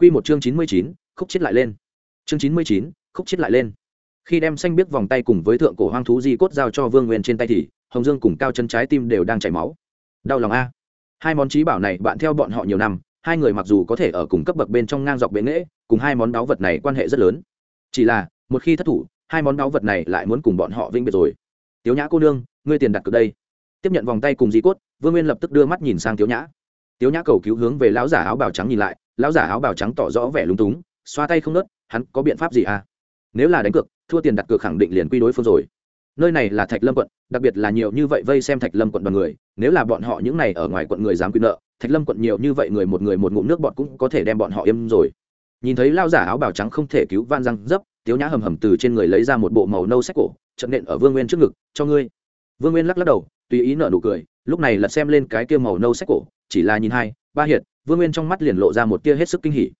Quy một chương chín mươi chín khúc chết lại lên. Chương chín mươi chín khúc chết lại lên. Khi đem xanh biết vòng tay cùng với thượng cổ hoang thú di cốt giao cho vương nguyên trên tay thì hồng dương cùng cao chân trái tim đều đang chảy máu. Đau lòng a. Hai món trí bảo này bạn theo bọn họ nhiều năm hai người mặc dù có thể ở cùng cấp bậc bên trong ngang dọc bệ nghệ, cùng hai món đáo vật này quan hệ rất lớn. Chỉ là một khi thất thủ hai món đáo vật này lại muốn cùng bọn họ vĩnh biệt rồi. Tiếu nhã cô nương ngươi tiền đặt cược đây. Tiếp nhận vòng tay cùng di cốt vương nguyên lập tức đưa mắt nhìn sang tiếu nhã. Tiếu nhã cầu cứu hướng về lão giả áo bào trắng nhìn lại lão giả áo bào trắng tỏ rõ vẻ lúng túng, xoa tay không nớt, hắn có biện pháp gì à? Nếu là đánh cược, thua tiền đặt cược khẳng định liền quy đối phương rồi. Nơi này là thạch lâm quận, đặc biệt là nhiều như vậy vây xem thạch lâm quận đoàn người, nếu là bọn họ những này ở ngoài quận người dám quy nợ, thạch lâm quận nhiều như vậy người một người một ngụm nước bọn cũng có thể đem bọn họ im rồi. Nhìn thấy lao giả áo bào trắng không thể cứu van răng dấp, tiếu nhã hầm hầm từ trên người lấy ra một bộ màu nâu sách cổ trận nện ở vương nguyên trước ngực, cho ngươi. Vương nguyên lắc lắc đầu, tùy ý nợ nụ cười, lúc này lật xem lên cái kia màu nâu sách cổ, chỉ là nhìn hai, ba hiện vương nguyên trong mắt liền lộ ra một tia hết sức kinh hỉ.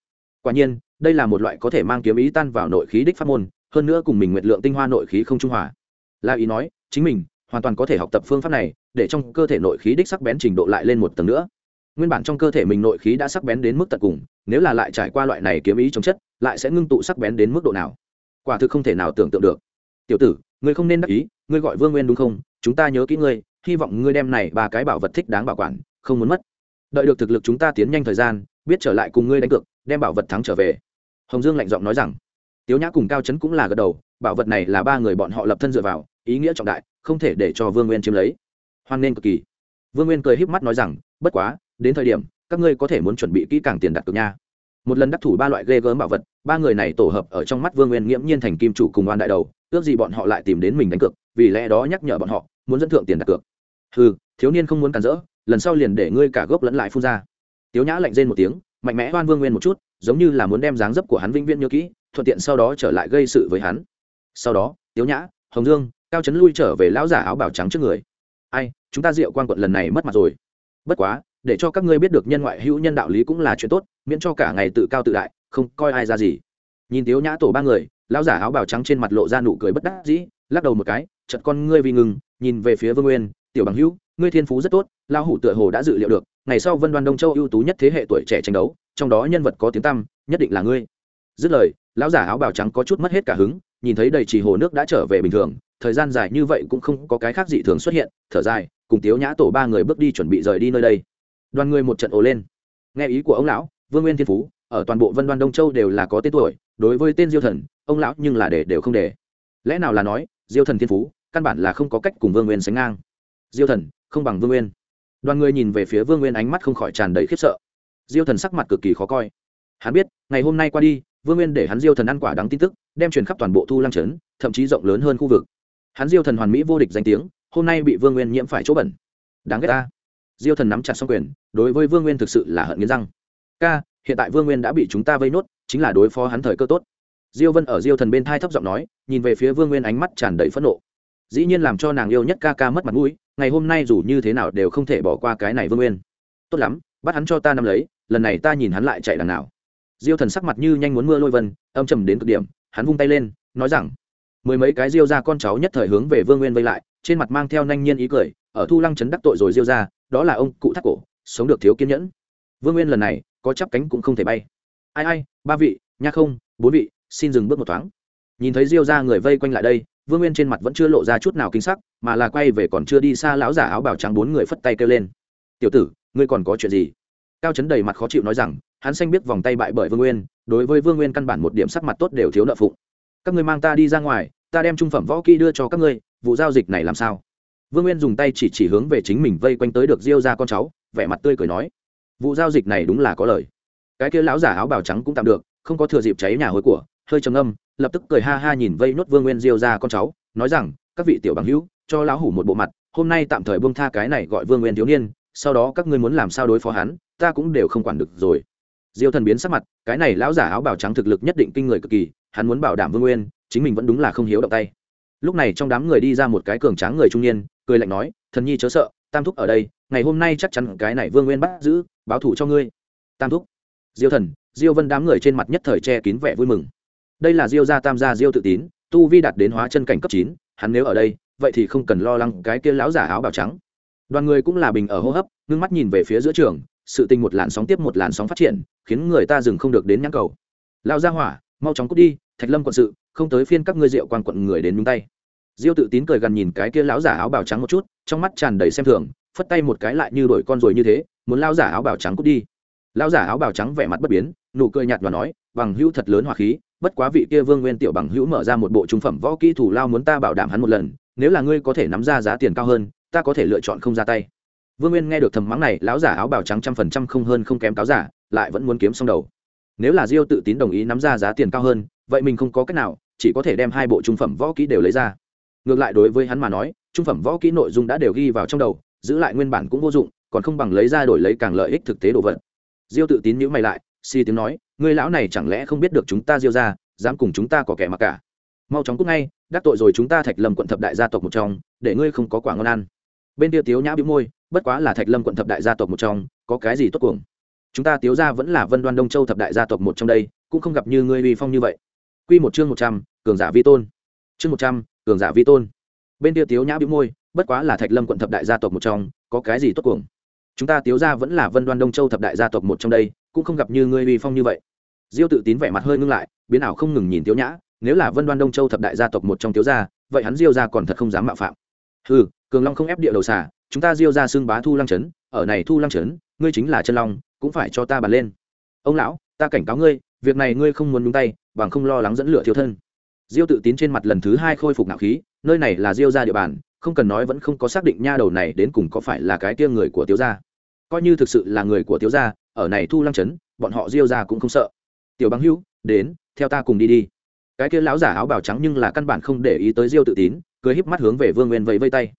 Quả nhiên, đây là một loại có thể mang kiếm ý tan vào nội khí đích pháp môn, hơn nữa cùng mình nguyệt lượng tinh hoa nội khí không trung hòa. La ý nói, chính mình hoàn toàn có thể học tập phương pháp này, để trong cơ thể nội khí đích sắc bén trình độ lại lên một tầng nữa. Nguyên bản trong cơ thể mình nội khí đã sắc bén đến mức tận cùng, nếu là lại trải qua loại này kiếm ý chống chất, lại sẽ ngưng tụ sắc bén đến mức độ nào? Quả thực không thể nào tưởng tượng được. Tiểu tử, ngươi không nên đắc ý, ngươi gọi vương nguyên đúng không? Chúng ta nhớ kỹ ngươi, hy vọng ngươi đem này ba cái bảo vật thích đáng bảo quản, không muốn mất đợi được thực lực chúng ta tiến nhanh thời gian, biết trở lại cùng ngươi đánh cược, đem bảo vật thắng trở về. Hồng dương lạnh giọng nói rằng. Tiếu nhã cùng cao trấn cũng là gật đầu, bảo vật này là ba người bọn họ lập thân dựa vào, ý nghĩa trọng đại, không thể để cho vương nguyên chiếm lấy. Hoan nên cực kỳ. Vương nguyên cười híp mắt nói rằng, bất quá, đến thời điểm, các ngươi có thể muốn chuẩn bị kỹ càng tiền đặt cược nha. Một lần đắc thủ ba loại ghê gớm bảo vật, ba người này tổ hợp ở trong mắt vương nguyên nghiễm nhiên thành kim chủ cùng oan đại đầu, ước gì bọn họ lại tìm đến mình đánh cược, vì lẽ đó nhắc nhở bọn họ, muốn dẫn thượng tiền đặt cược. Ừ thiếu niên không muốn cản rỡ lần sau liền để ngươi cả gốc lẫn lại phun ra. Tiếu nhã lạnh rên một tiếng, mạnh mẽ oan vương nguyên một chút, giống như là muốn đem dáng dấp của hắn vĩnh viễn nhớ kỹ, thuận tiện sau đó trở lại gây sự với hắn. Sau đó, tiếu nhã, hồng dương, cao trấn lui trở về lão giả áo bào trắng trước người. Ai, chúng ta diệu quan quận lần này mất mặt rồi. Bất quá, để cho các ngươi biết được nhân ngoại hữu nhân đạo lý cũng là chuyện tốt, miễn cho cả ngày tự cao tự đại, không coi ai ra gì. Nhìn tiếu nhã tổ ba người, lão giả áo bào trắng trên mặt lộ ra nụ cười bất đắc dĩ, lắc đầu một cái chật con ngươi vì ngừng, nhìn về phía vương nguyên tiểu bằng hữu, ngươi thiên phú rất tốt lao hủ tựa hồ đã dự liệu được, ngày sau vân đoan đông châu ưu tú nhất thế hệ tuổi trẻ tranh đấu, trong đó nhân vật có tiếng tăm, nhất định là ngươi. Dứt lời, lão giả áo bào trắng có chút mất hết cả hứng, nhìn thấy đầy trì hồ nước đã trở về bình thường, thời gian dài như vậy cũng không có cái khác dị thường xuất hiện, thở dài, cùng tiếu nhã tổ ba người bước đi chuẩn bị rời đi nơi đây. Đoàn người một trận ồ lên. Nghe ý của ông lão, vương nguyên thiên phú, ở toàn bộ vân đoan đông châu đều là có tên tuổi, đối với tên diêu thần, ông lão nhưng là để đều không để. Lẽ nào là nói, diêu thần thiên phú, căn bản là không có cách cùng vương nguyên sánh ngang diêu thần, không bằng vương nguyên. Đoàn người nhìn về phía vương nguyên ánh mắt không khỏi tràn đầy khiếp sợ. Diêu thần sắc mặt cực kỳ khó coi. Hắn biết, ngày hôm nay qua đi, vương nguyên để hắn diêu thần ăn quả đáng tin tức, đem truyền khắp toàn bộ thu lăng trấn, thậm chí rộng lớn hơn khu vực. Hắn diêu thần hoàn mỹ vô địch danh tiếng, hôm nay bị vương nguyên nhiễm phải chỗ bẩn. Đáng ghét ta. Diêu thần nắm chặt xong quyền, đối với vương nguyên thực sự là hận nghiến răng. Ca, hiện tại vương nguyên đã bị chúng ta vây nốt, chính là đối phó hắn thời cơ tốt. Diêu vân ở diêu thần bên thai thấp giọng nói, nhìn về phía vương nguyên ánh mắt tràn đầy phẫn nộ dĩ nhiên làm cho nàng yêu nhất ca ca mất mặt mũi, ngày hôm nay dù như thế nào đều không thể bỏ qua cái này vương nguyên. Tốt lắm, bắt hắn cho ta nắm lấy, lần này ta nhìn hắn lại chạy đằng nào. Diêu thần sắc mặt như nhanh muốn mưa lôi vân, âm trầm đến cực điểm, hắn vung tay lên, nói rằng, mười mấy cái diêu ra con cháu nhất thời hướng về vương nguyên vây lại, trên mặt mang theo nhanh nhiên ý cười, ở thu lăng chấn đắc tội rồi diêu ra đó là ông cụ thác cổ, sống được thiếu kiên nhẫn. Vương nguyên lần này, có chắp cánh cũng không thể bay. Ai ai, ba vị, nha không, bốn vị, xin dừng bước một thoáng nhìn thấy diêu ra người vây quanh lại đây, vương nguyên trên mặt vẫn chưa lộ ra chút nào kinh sắc, mà là quay về còn chưa đi xa lão giả áo bào trắng bốn người phất tay kêu lên. Tiểu tử, ngươi còn có chuyện gì? Cao chấn đầy mặt khó chịu nói rằng, hắn xanh biết vòng tay bại bởi vương nguyên, đối với vương nguyên căn bản một điểm sắc mặt tốt đều thiếu nợ phụng. Các ngươi mang ta đi ra ngoài, ta đem trung phẩm võ kỹ đưa cho các ngươi, vụ giao dịch này làm sao? Vương nguyên dùng tay chỉ chỉ hướng về chính mình vây quanh tới được diêu ra con cháu, vẻ mặt tươi cười nói, vụ giao dịch này đúng là có lời. Cái kia lão giả áo bào trắng cũng tạm được, không có thừa dịp cháy nhà hối của hơi trầm âm lập tức cười ha ha nhìn vây nốt vương nguyên diêu ra con cháu, nói rằng, các vị tiểu bằng hữu, cho lão hủ một bộ mặt, hôm nay tạm thời buông tha cái này gọi vương nguyên thiếu niên, sau đó các ngươi muốn làm sao đối phó hắn, ta cũng đều không quản được rồi. Diêu thần biến sắc mặt, cái này lão giả áo bào trắng thực lực nhất định kinh người cực kỳ, hắn muốn bảo đảm vương nguyên, chính mình vẫn đúng là không hiếu động tay. Lúc này trong đám người đi ra một cái cường tráng người trung niên, cười lạnh nói, thần nhi chớ sợ, tam thúc ở đây, ngày hôm nay chắc chắn cái này vương nguyên bắt giữ, báo thủ cho ngươi. Tam thúc. Diêu thần, diêu vân đám người trên mặt nhất thời che kín vẻ vui mừng đây là diêu gia tam gia diêu tự tín, tu vi đạt đến hóa chân cảnh cấp chín, hắn nếu ở đây, vậy thì không cần lo lắng cái kia lão giả áo bào trắng. Đoàn người cũng là bình ở hô hấp, ngưng mắt nhìn về phía giữa trường, sự tình một làn sóng tiếp một làn sóng phát triển, khiến người ta dừng không được đến nhãn cầu. Lao ra hỏa, mau chóng cút đi, thạch lâm quận sự, không tới phiên các ngươi rượu quan quận người đến nhúng tay. Diêu tự tín cười gần nhìn cái kia lão giả áo bào trắng một chút, trong mắt tràn đầy xem thường, phất tay một cái lại như đổi con rồi như thế, muốn lao giả áo bào trắng cút đi. Lão giả áo bào trắng vẻ mặt bất biến, nụ cười nhạt và nói, bằng hữu thật lớn hòa khí bất quá vị kia vương nguyên tiểu bằng hữu mở ra một bộ trung phẩm võ kỹ thủ lao muốn ta bảo đảm hắn một lần, nếu là ngươi có thể nắm ra giá tiền cao hơn, ta có thể lựa chọn không ra tay. Vương nguyên nghe được thầm mắng này, lão giả áo bào trắng trăm phần trăm không hơn không kém cáo giả, lại vẫn muốn kiếm xong đầu. Nếu là diêu tự tín đồng ý nắm ra giá tiền cao hơn, vậy mình không có cách nào, chỉ có thể đem hai bộ trung phẩm võ kỹ đều lấy ra. Ngược lại đối với hắn mà nói, trung phẩm võ kỹ nội dung đã đều ghi vào trong đầu, giữ lại nguyên bản cũng vô dụng, còn không bằng lấy ra đổi lấy càng lợi ích thực tế đồ vật. Diêu tự tín nhữ mày lại si tiếng nói người lão này chẳng lẽ không biết được chúng ta diêu ra dám cùng chúng ta có kẻ mặc cả? Mau chóng cút ngay, đắc tội rồi chúng ta thạch lâm quận thập đại gia tộc một trong, để ngươi không có quả ngon ăn. Bên tiêu tiếu nhã bĩu môi, bất quá là thạch lâm quận thập đại gia tộc một trong, có cái gì tốt cuồng? Chúng ta tiếu ra vẫn là vân đoan đông châu thập đại gia tộc một trong đây, cũng không gặp như ngươi uy phong như vậy. Q một chương một trăm, cường giả vi tôn. Chương một trăm, cường giả vi tôn. Bên tiêu tiếu nhã bĩu môi, bất quá là thạch lâm quận thập đại gia tộc một trong, có cái gì tốt cuồng? Chúng ta tiếu ra vẫn là vân đoan đông châu thập đại gia tộc một trong đây cũng không gặp như ngươi uy phong như vậy. Diêu tự tín vẻ mặt hơi ngưng lại, biến ảo không ngừng nhìn tiếu nhã, nếu là vân đoan đông châu thập đại gia tộc một trong tiếu gia, vậy hắn diêu ra còn thật không dám mạo phạm. Ừ cường long không ép địa đầu xả chúng ta diêu ra xưng bá thu lăng trấn ở này thu lăng trấn ngươi chính là chân long, cũng phải cho ta bàn lên. Ông lão, ta cảnh cáo ngươi, việc này ngươi không muốn nhúng tay, bằng không lo lắng dẫn lửa thiếu thân. Diêu tự tín trên mặt lần thứ hai khôi phục nạo khí, nơi này là diêu ra địa bàn, không cần nói vẫn không có xác định nha đầu này đến cùng có phải là cái kia người của tiếu gia. Coi như thực sự là người của tiếu gia ở này thu lăng trấn bọn họ diêu ra cũng không sợ. Tiểu băng hưu, đến theo ta cùng đi đi. Cái kia lão giả áo bào trắng nhưng là căn bản không để ý tới diêu tự tín cười híp mắt hướng về vương nguyên vẫy vây tay.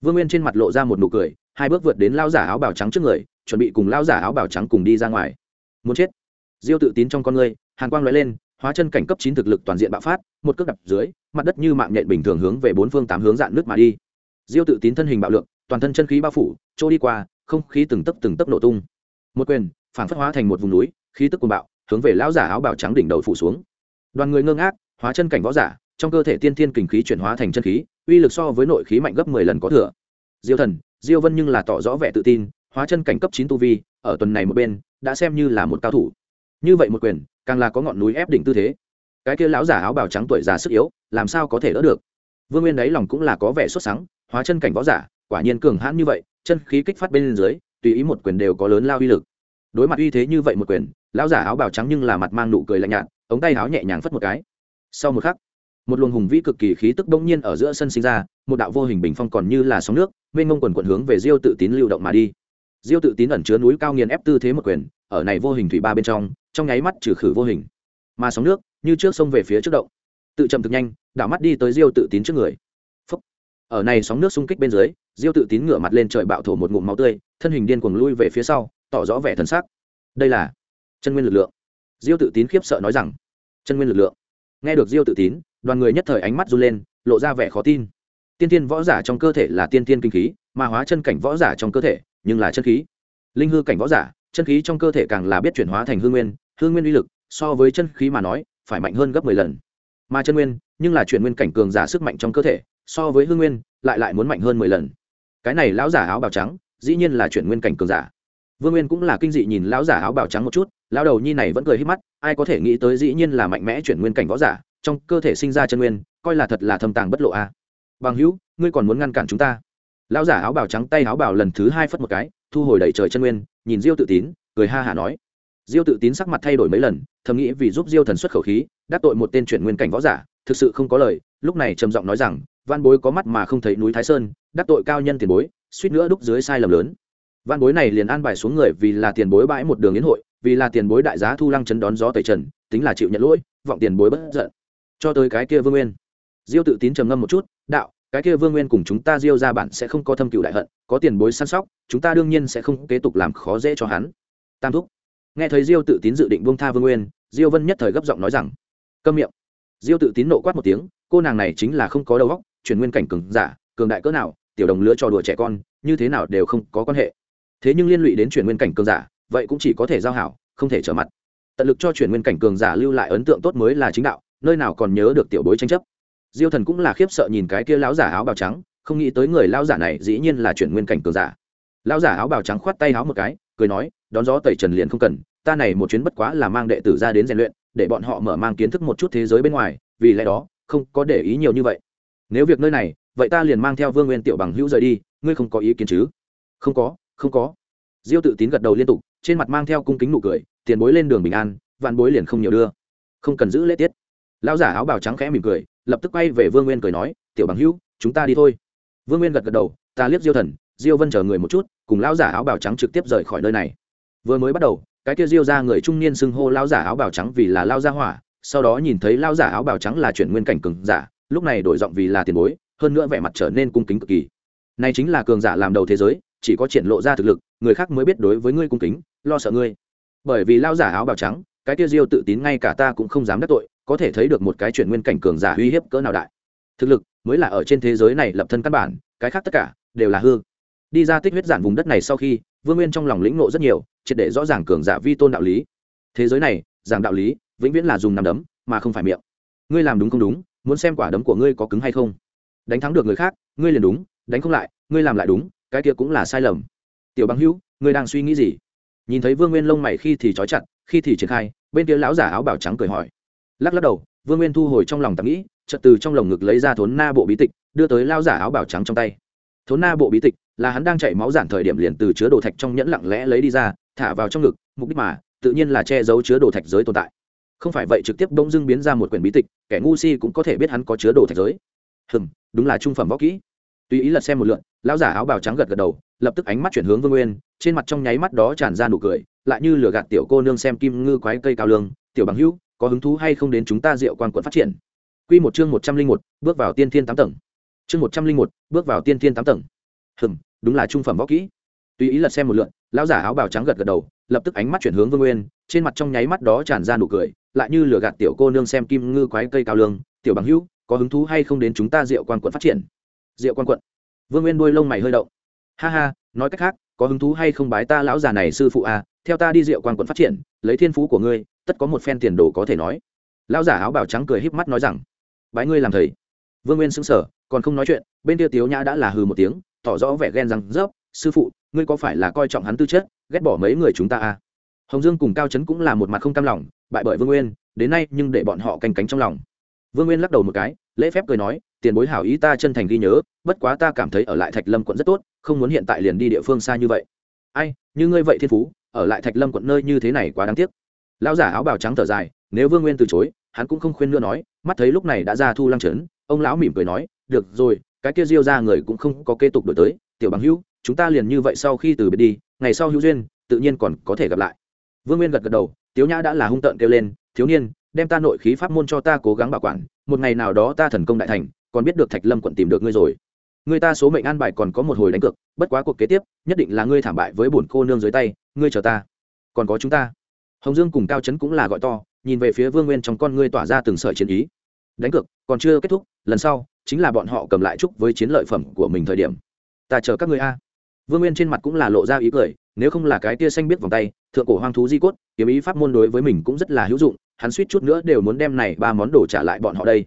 Vương nguyên trên mặt lộ ra một nụ cười hai bước vượt đến lão giả áo bào trắng trước người chuẩn bị cùng lão giả áo bào trắng cùng đi ra ngoài. Muốn chết. Diêu tự tín trong con người hàn quang l lên hóa chân cảnh cấp chín thực lực toàn diện bạo phát một cước đập dưới mặt đất như mạng nhện bình thường hướng về bốn phương tám hướng dạn nước mà đi. Diêu tự tín thân hình bạo lượng toàn thân chân khí bao phủ trôi đi qua không khí từng tấc từng tấc nổ tung. Một quyền phản phất hóa thành một vùng núi, khí tức cuồng bạo, hướng về lão giả áo bào trắng đỉnh đầu phủ xuống. Đoàn người ngơ ngác, hóa chân cảnh võ giả, trong cơ thể tiên thiên kình khí chuyển hóa thành chân khí, uy lực so với nội khí mạnh gấp mười lần có thừa. Diêu thần, diêu vân nhưng là tỏ rõ vẻ tự tin, hóa chân cảnh cấp chín tu vi, ở tuần này một bên, đã xem như là một cao thủ. Như vậy một quyền, càng là có ngọn núi ép đỉnh tư thế. Cái kia lão giả áo bào trắng tuổi già sức yếu, làm sao có thể đỡ được? Vương nguyên đấy lòng cũng là có vẻ xuất sáng hóa chân cảnh võ giả, quả nhiên cường hãn như vậy, chân khí kích phát bên dưới, tùy ý một quyền đều có lớn lao uy lực đối mặt uy thế như vậy một quyền, lão giả áo bào trắng nhưng là mặt mang nụ cười lạnh nhạt, ống tay áo nhẹ nhàng phất một cái. Sau một khắc, một luồng hùng vĩ cực kỳ khí tức bỗng nhiên ở giữa sân sinh ra, một đạo vô hình bình phong còn như là sóng nước, mênh mông quần quận hướng về diêu tự tín lưu động mà đi. Diêu tự tín ẩn chứa núi cao nghiền ép tư thế một quyền, ở này vô hình thủy ba bên trong trong nháy mắt trừ khử vô hình. Mà sóng nước như trước sông về phía trước động. Tự chậm thực nhanh, đảo mắt đi tới diêu tự tín trước người. Phúc. ở này sóng nước xung kích bên dưới, diêu tự tín ngửa mặt lên trời bạo thổ một ngụm máu tươi, thân hình điên cuồng lui về phía sau tỏ rõ vẻ thần sắc. Đây là chân nguyên lực lượng. Diêu tự tín khiếp sợ nói rằng, chân nguyên lực lượng. Nghe được diêu tự tín, đoàn người nhất thời ánh mắt run lên, lộ ra vẻ khó tin. Tiên tiên võ giả trong cơ thể là tiên tiên kinh khí, mà hóa chân cảnh võ giả trong cơ thể, nhưng là chân khí. Linh hư cảnh võ giả, chân khí trong cơ thể càng là biết chuyển hóa thành hương nguyên hương nguyên uy lực, so với chân khí mà nói, phải mạnh hơn gấp mười lần. Mà chân nguyên, nhưng là chuyển nguyên cảnh cường giả sức mạnh trong cơ thể, so với hương nguyên, lại lại muốn mạnh hơn mười lần. Cái này lão giả áo bào trắng, dĩ nhiên là chuyển nguyên cảnh cường giả vương nguyên cũng là kinh dị nhìn lão giả áo bào trắng một chút, lão đầu nhi này vẫn cười hít mắt, ai có thể nghĩ tới dĩ nhiên là mạnh mẽ chuyển nguyên cảnh võ giả, trong cơ thể sinh ra chân nguyên, coi là thật là thâm tàng bất lộ a. À. bằng hữu, ngươi còn muốn ngăn cản chúng ta? Lão giả áo bào trắng tay áo bào lần thứ hai phất một cái, thu hồi đẩy trời chân nguyên, nhìn diêu tự tín, cười ha hả nói. Diêu tự tín sắc mặt thay đổi mấy lần, thầm nghĩ vì giúp diêu thần xuất khẩu khí, đắc tội một tên chuyển nguyên cảnh võ giả, thực sự không có lời, lúc này trầm giọng nói rằng, văn bối có mắt mà không thấy núi thái sơn, đắc tội cao nhân tiền bối, suýt nữa đúc dưới sai lầm lớn văn bối này liền an bài xuống người vì là tiền bối bãi một đường yến hội, vì là tiền bối đại giá thu lăng chấn đón gió tẩy trần, tính là chịu nhận lỗi, vọng tiền bối bất giận. Cho tới cái kia vương nguyên. Diêu tự tín trầm ngâm một chút, đạo, cái kia vương nguyên cùng chúng ta diêu ra bản sẽ không có thâm cựu đại hận, có tiền bối săn sóc, chúng ta đương nhiên sẽ không kế tục làm khó dễ cho hắn. Tam thúc. Nghe thấy diêu tự tín dự định buông tha vương nguyên, diêu vân nhất thời gấp giọng nói rằng, câm miệng. Diêu tự tín nộ quát một tiếng, cô nàng này chính là không có đầu óc, chuyển nguyên cảnh cường giả, cường đại cỡ nào, tiểu đồng lứa trò đùa trẻ con, như thế nào đều không có quan hệ thế nhưng liên lụy đến chuyển nguyên cảnh cường giả, vậy cũng chỉ có thể giao hảo, không thể trở mặt. Tận lực cho chuyển nguyên cảnh cường giả lưu lại ấn tượng tốt mới là chính đạo, nơi nào còn nhớ được tiểu bối tranh chấp. Diêu thần cũng là khiếp sợ nhìn cái kia lão giả áo bào trắng, không nghĩ tới người lão giả này dĩ nhiên là chuyển nguyên cảnh cường giả. Lão giả áo bào trắng khoát tay áo một cái, cười nói, đón gió tẩy trần liền không cần, ta này một chuyến bất quá là mang đệ tử ra đến rèn luyện, để bọn họ mở mang kiến thức một chút thế giới bên ngoài, vì lẽ đó, không có để ý nhiều như vậy. Nếu việc nơi này, vậy ta liền mang theo vương nguyên tiểu bằng hữu rời đi, ngươi không có ý kiến chứ? Không có không có. Diêu tự tín gật đầu liên tục, trên mặt mang theo cung kính nụ cười, tiền bối lên đường bình an, vạn bối liền không nhiều đưa. Không cần giữ lễ tiết. Lão giả áo bào trắng khẽ mỉm cười, lập tức quay về vương nguyên cười nói, tiểu bằng hữu, chúng ta đi thôi. Vương nguyên gật gật đầu, ta liếc diêu thần, diêu vân chờ người một chút, cùng lão giả áo bào trắng trực tiếp rời khỏi nơi này. Vừa mới bắt đầu, cái kia diêu ra người trung niên xưng hô lão giả áo bào trắng vì là lao gia hỏa, sau đó nhìn thấy lão giả áo bào trắng là chuyển nguyên cảnh cường giả, lúc này đổi giọng vì là tiền bối, hơn nữa vẻ mặt trở nên cung kính cực kỳ. Này chính là cường giả làm đầu thế giới chỉ có triển lộ ra thực lực, người khác mới biết đối với ngươi cung kính, lo sợ ngươi. Bởi vì lao giả áo bào trắng, cái kia diêu tự tín ngay cả ta cũng không dám đắc tội, có thể thấy được một cái chuyển nguyên cảnh cường giả uy hiếp cỡ nào đại. Thực lực mới là ở trên thế giới này lập thân căn bản, cái khác tất cả đều là hư. Đi ra tích huyết giản vùng đất này sau khi, vương nguyên trong lòng lĩnh nộ rất nhiều, triệt để rõ ràng cường giả vi tôn đạo lý. Thế giới này, giảng đạo lý, vĩnh viễn là dùng nằm đấm, mà không phải miệng. Ngươi làm đúng không đúng, muốn xem quả đấm của ngươi có cứng hay không. Đánh thắng được người khác, ngươi liền đúng, đánh không lại, ngươi làm lại đúng cái kia cũng là sai lầm. Tiểu bằng hữu, ngươi đang suy nghĩ gì? Nhìn thấy vương nguyên lông mày khi thì trói chặt, khi thì triển khai, bên kia lão giả áo bảo trắng cười hỏi. Lắc lắc đầu, vương nguyên thu hồi trong lòng tạm nghĩ, chợt từ trong lồng ngực lấy ra thốn na bộ bí tịch, đưa tới lao giả áo bảo trắng trong tay. Thốn na bộ bí tịch là hắn đang chạy máu giản thời điểm liền từ chứa đồ thạch trong nhẫn lặng lẽ lấy đi ra, thả vào trong ngực, mục đích mà, tự nhiên là che giấu chứa đồ thạch giới tồn tại. Không phải vậy trực tiếp bỗng dưng biến ra một quyển bí tịch, kẻ ngu si cũng có thể biết hắn có chứa đồ thạch giới. Hừm, đúng là trung phẩm võ kỹ tùy ý lật xem một lượn lão giả áo bào trắng gật gật đầu, lập tức ánh mắt chuyển hướng vương nguyên, trên mặt trong nháy mắt đó tràn ra nụ cười, lại như lừa gạt tiểu cô nương xem kim ngư quái cây cao lương, tiểu bằng hữu, có hứng thú hay không đến chúng ta rượu quan quận phát triển? Quy một chương một trăm linh một, bước vào tiên thiên tám tầng. Chương một trăm linh một, bước vào tiên thiên tám tầng. Hừm, đúng là trung phẩm võ kỹ. Tùy ý lật xem một lượn lão giả áo bào trắng gật gật đầu, lập tức ánh mắt chuyển hướng vương nguyên, trên mặt trong nháy mắt đó tràn ra nụ cười, lại như lừa gạt tiểu cô nương xem kim ngư quái cây cao lương, tiểu bằng hữu, có hứng thú hay không đến chúng ta rượu quan quận phát triển? Diệu quan quận. Vương nguyên đuôi lông mày hơi động. Ha ha, nói cách khác, có hứng thú hay không bái ta lão già này sư phụ à theo ta đi Diệu quan quận phát triển, lấy thiên phú của ngươi, tất có một phen tiền đồ có thể nói. Lão giả áo bảo trắng cười híp mắt nói rằng, bái ngươi làm thầy. Vương nguyên sững sờ, còn không nói chuyện, bên kia tiếu nhã đã là hừ một tiếng, tỏ rõ vẻ ghen rằng rớp sư phụ, ngươi có phải là coi trọng hắn tư chất, ghét bỏ mấy người chúng ta à? Hồng dương cùng cao trấn cũng là một mặt không cam lòng, bại bởi vương nguyên, đến nay nhưng để bọn họ canh cánh trong lòng vương nguyên lắc đầu một cái, lễ phép cười nói, tiền bối hảo ý ta chân thành ghi nhớ, bất quá ta cảm thấy ở lại thạch lâm quận rất tốt, không muốn hiện tại liền đi địa phương xa như vậy. Ai, như ngươi vậy thiên phú, ở lại thạch lâm quận nơi như thế này quá đáng tiếc. Lão giả áo bào trắng thở dài, nếu vương nguyên từ chối, hắn cũng không khuyên nữa nói, mắt thấy lúc này đã ra thu lăng trấn, ông lão mỉm cười nói, được rồi, cái kia diêu ra người cũng không có kế tục đổi tới, tiểu bằng hữu, chúng ta liền như vậy sau khi từ biệt đi, ngày sau hữu duyên, tự nhiên còn có thể gặp lại. Vương nguyên gật gật đầu, tiếu nhã đã là hung tợn kêu lên, thiếu niên đem ta nội khí pháp môn cho ta cố gắng bảo quản, một ngày nào đó ta thần công đại thành, còn biết được thạch lâm quận tìm được ngươi rồi. Người ta số mệnh an bài còn có một hồi đánh cược, bất quá cuộc kế tiếp, nhất định là ngươi thảm bại với bổn cô nương dưới tay, ngươi chờ ta. Còn có chúng ta. Hồng dương cùng cao trấn cũng là gọi to, nhìn về phía vương nguyên trong con ngươi tỏa ra từng sợi chiến ý. Đánh cược, còn chưa kết thúc, lần sau, chính là bọn họ cầm lại chúc với chiến lợi phẩm của mình thời điểm. Ta chờ các ngươi a. Vương nguyên trên mặt cũng là lộ ra ý cười, nếu không là cái tia xanh biết vòng tay, thượng cổ hoang thú di cốt, kiếm ý pháp môn đối với mình cũng rất là hữu dụng hắn suýt chút nữa đều muốn đem này ba món đồ trả lại bọn họ đây.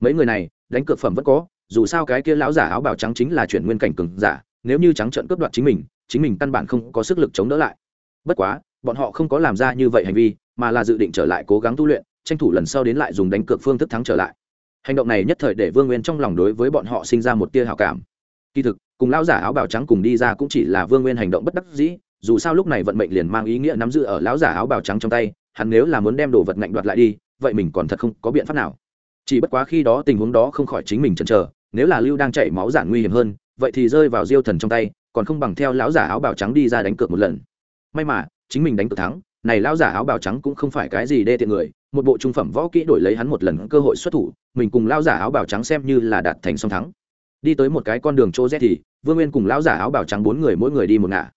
Mấy người này, đánh cược phẩm vẫn có, dù sao cái kia lão giả áo bào trắng chính là chuyển nguyên cảnh cường giả, nếu như trắng trợn cướp đoạt chính mình chính mình căn bản không có sức lực chống đỡ lại. Bất quá, bọn họ không có làm ra như vậy hành vi, mà là dự định trở lại cố gắng tu luyện, tranh thủ lần sau đến lại dùng đánh cược phương thức thắng trở lại. Hành động này nhất thời để vương nguyên trong lòng đối với bọn họ sinh ra một tia hào cảm. Kỳ thực, cùng lão giả áo bào trắng cùng đi ra cũng chỉ là vương nguyên hành động bất đắc dĩ, dù sao lúc này vận mệnh liền mang ý nghĩa nắm giữ ở lão giả áo bào trắng trong tay hắn nếu là muốn đem đồ vật ngạnh đoạt lại đi, vậy mình còn thật không có biện pháp nào. Chỉ bất quá khi đó tình huống đó không khỏi chính mình chần chờ, nếu là lưu đang chảy máu giản nguy hiểm hơn, vậy thì rơi vào diêu thần trong tay, còn không bằng theo lão giả áo bào trắng đi ra đánh cược một lần. May mà, chính mình đánh cược thắng, này lão giả áo bào trắng cũng không phải cái gì đê tiện người, một bộ trung phẩm võ kỹ đổi lấy hắn một lần cơ hội xuất thủ, mình cùng lão giả áo bào trắng xem như là đạt thành song thắng. Đi tới một cái con đường chỗ rét thì, vương nguyên cùng lão giả áo bào trắng bốn người mỗi người đi một ngả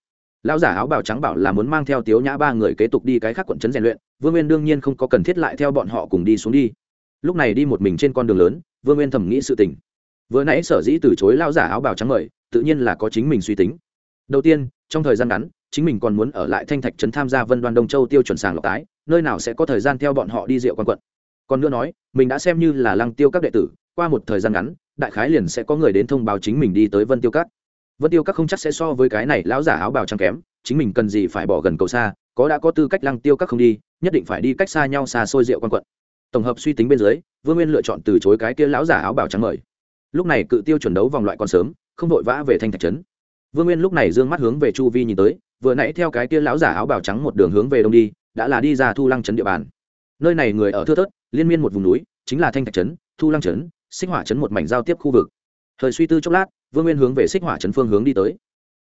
lão giả áo bào trắng bảo là muốn mang theo tiếu nhã ba người kế tục đi cái khác quận trấn rèn luyện, vương nguyên đương nhiên không có cần thiết lại theo bọn họ cùng đi xuống đi. Lúc này đi một mình trên con đường lớn, vương nguyên thầm nghĩ sự tình. Vừa nãy sở dĩ từ chối lão giả áo bào trắng mời, tự nhiên là có chính mình suy tính. Đầu tiên, trong thời gian ngắn, chính mình còn muốn ở lại thanh thạch trấn tham gia vân đoan đông châu tiêu chuẩn sàng lọc tái, nơi nào sẽ có thời gian theo bọn họ đi rượu quan quận. Còn nữa nói, mình đã xem như là lăng tiêu các đệ tử, qua một thời gian ngắn, đại khái liền sẽ có người đến thông báo chính mình đi tới vân tiêu các vân tiêu các không chắc sẽ so với cái này lão giả áo bào trắng kém, chính mình cần gì phải bỏ gần cầu xa, có đã có tư cách lăng tiêu các không đi, nhất định phải đi cách xa nhau xa xôi rượu quan quận. Tổng hợp suy tính bên dưới, vương nguyên lựa chọn từ chối cái kia lão giả áo bào trắng mời. Lúc này cự tiêu chuẩn đấu vòng loại còn sớm, không vội vã về thanh thạch trấn. Vương nguyên lúc này d ư ơ n g mắt hướng về chu vi nhìn tới, vừa nãy theo cái kia lão giả áo bào trắng một đường hướng về đông đi, đã là đi ra thu lăng trấn địa bàn. Nơi này người ở thưa thớt, liên miên một vùng núi, chính là thanh thạch trấn, thu lăng trấn xích hỏa trấn một mảnh giao tiếp khu vực thời suy tư chốc lát, vương nguyên hướng về xích hỏa trấn phương hướng đi tới.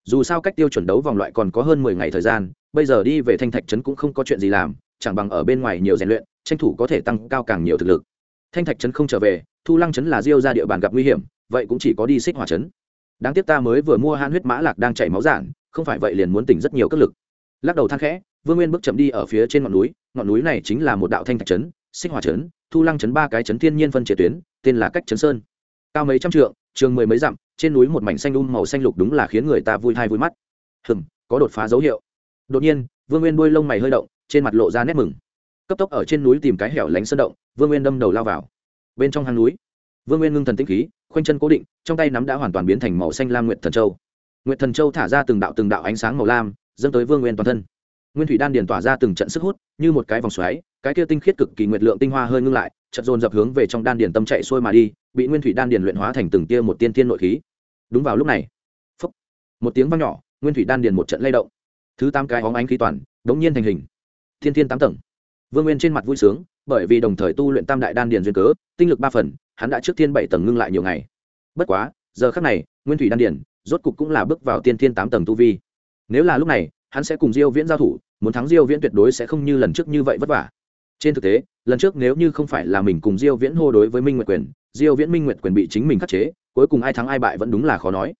Dù sao cách tiêu chuẩn đấu vòng loại còn có hơn mười ngày thời gian, bây giờ đi về thanh thạch trấn cũng không có chuyện gì làm, chẳng bằng ở bên ngoài nhiều rèn luyện, tranh thủ có thể tăng cao càng nhiều thực lực. Thanh thạch trấn không trở về, thu lăng trấn là diêu ra địa bàn gặp nguy hiểm, vậy cũng chỉ có đi xích hỏa trấn. Đáng tiếc ta mới vừa mua han huyết mã lạc đang chảy máu giản, không phải vậy liền muốn tỉnh rất nhiều cất lực. Lắc đầu than khẽ, vương nguyên bước chậm đi ở phía trên ngọn núi ngọn núi này chính là một đạo thanh thạch trấn, xích hỏa trấn, thu lăng trấn ba cái trấn thiên nhiên phân chế tuyến, tên là cách trấn sơn. Cao mấy trăm trượng trường mười mấy dặm, trên núi một mảnh xanh um màu xanh lục đúng là khiến người ta vui hay vui mắt. Hừm, có đột phá dấu hiệu. Đột nhiên, vương nguyên đuôi lông mày hơi động, trên mặt lộ ra nét mừng. Cấp tốc ở trên núi tìm cái hẻo lánh sơn động, vương nguyên đâm đầu lao vào. Bên trong hang núi, vương nguyên ngưng thần tĩnh khí, khoanh chân cố định, trong tay nắm đã hoàn toàn biến thành màu xanh lam nguyệt thần châu. Nguyệt thần châu thả ra từng đạo từng đạo ánh sáng màu lam dâng tới vương nguyên toàn thân. Nguyên thủy đan điền tỏa ra từng trận sức hút, như một cái vòng xoáy, cái kia tinh khiết cực kỳ nguyệt lượng tinh hoa hơi ngưng lại chợt dồn dập hướng về trong đan điền tâm chạy xuôi mà đi bị nguyên thủy đan điền luyện hóa thành từng tia một tiên tiên nội khí. Đúng vào lúc này phốc, một tiếng vang nhỏ nguyên thủy đan điền một trận lay động. Thứ tám cái óng ánh khí toàn đống nhiên thành hình. Thiên thiên tám tầng. Vương nguyên trên mặt vui sướng bởi vì đồng thời tu luyện tam đại đan điền duyên cớ tinh lực ba phần hắn đã trước thiên bảy tầng ngưng lại nhiều ngày. Bất quá giờ khắc này nguyên thủy đan điền rốt cục cũng là bước vào tiên thiên tám tầng tu vi. Nếu là lúc này hắn sẽ cùng diêu viễn giao thủ muốn thắng diêu viễn tuyệt đối sẽ không như lần trước như vậy vất vả trên thực tế, lần trước nếu như không phải là mình cùng diêu viễn hô đối với minh nguyệt quyền, diêu viễn minh nguyệt quyền bị chính mình khắc chế, cuối cùng ai thắng ai bại vẫn đúng là khó nói.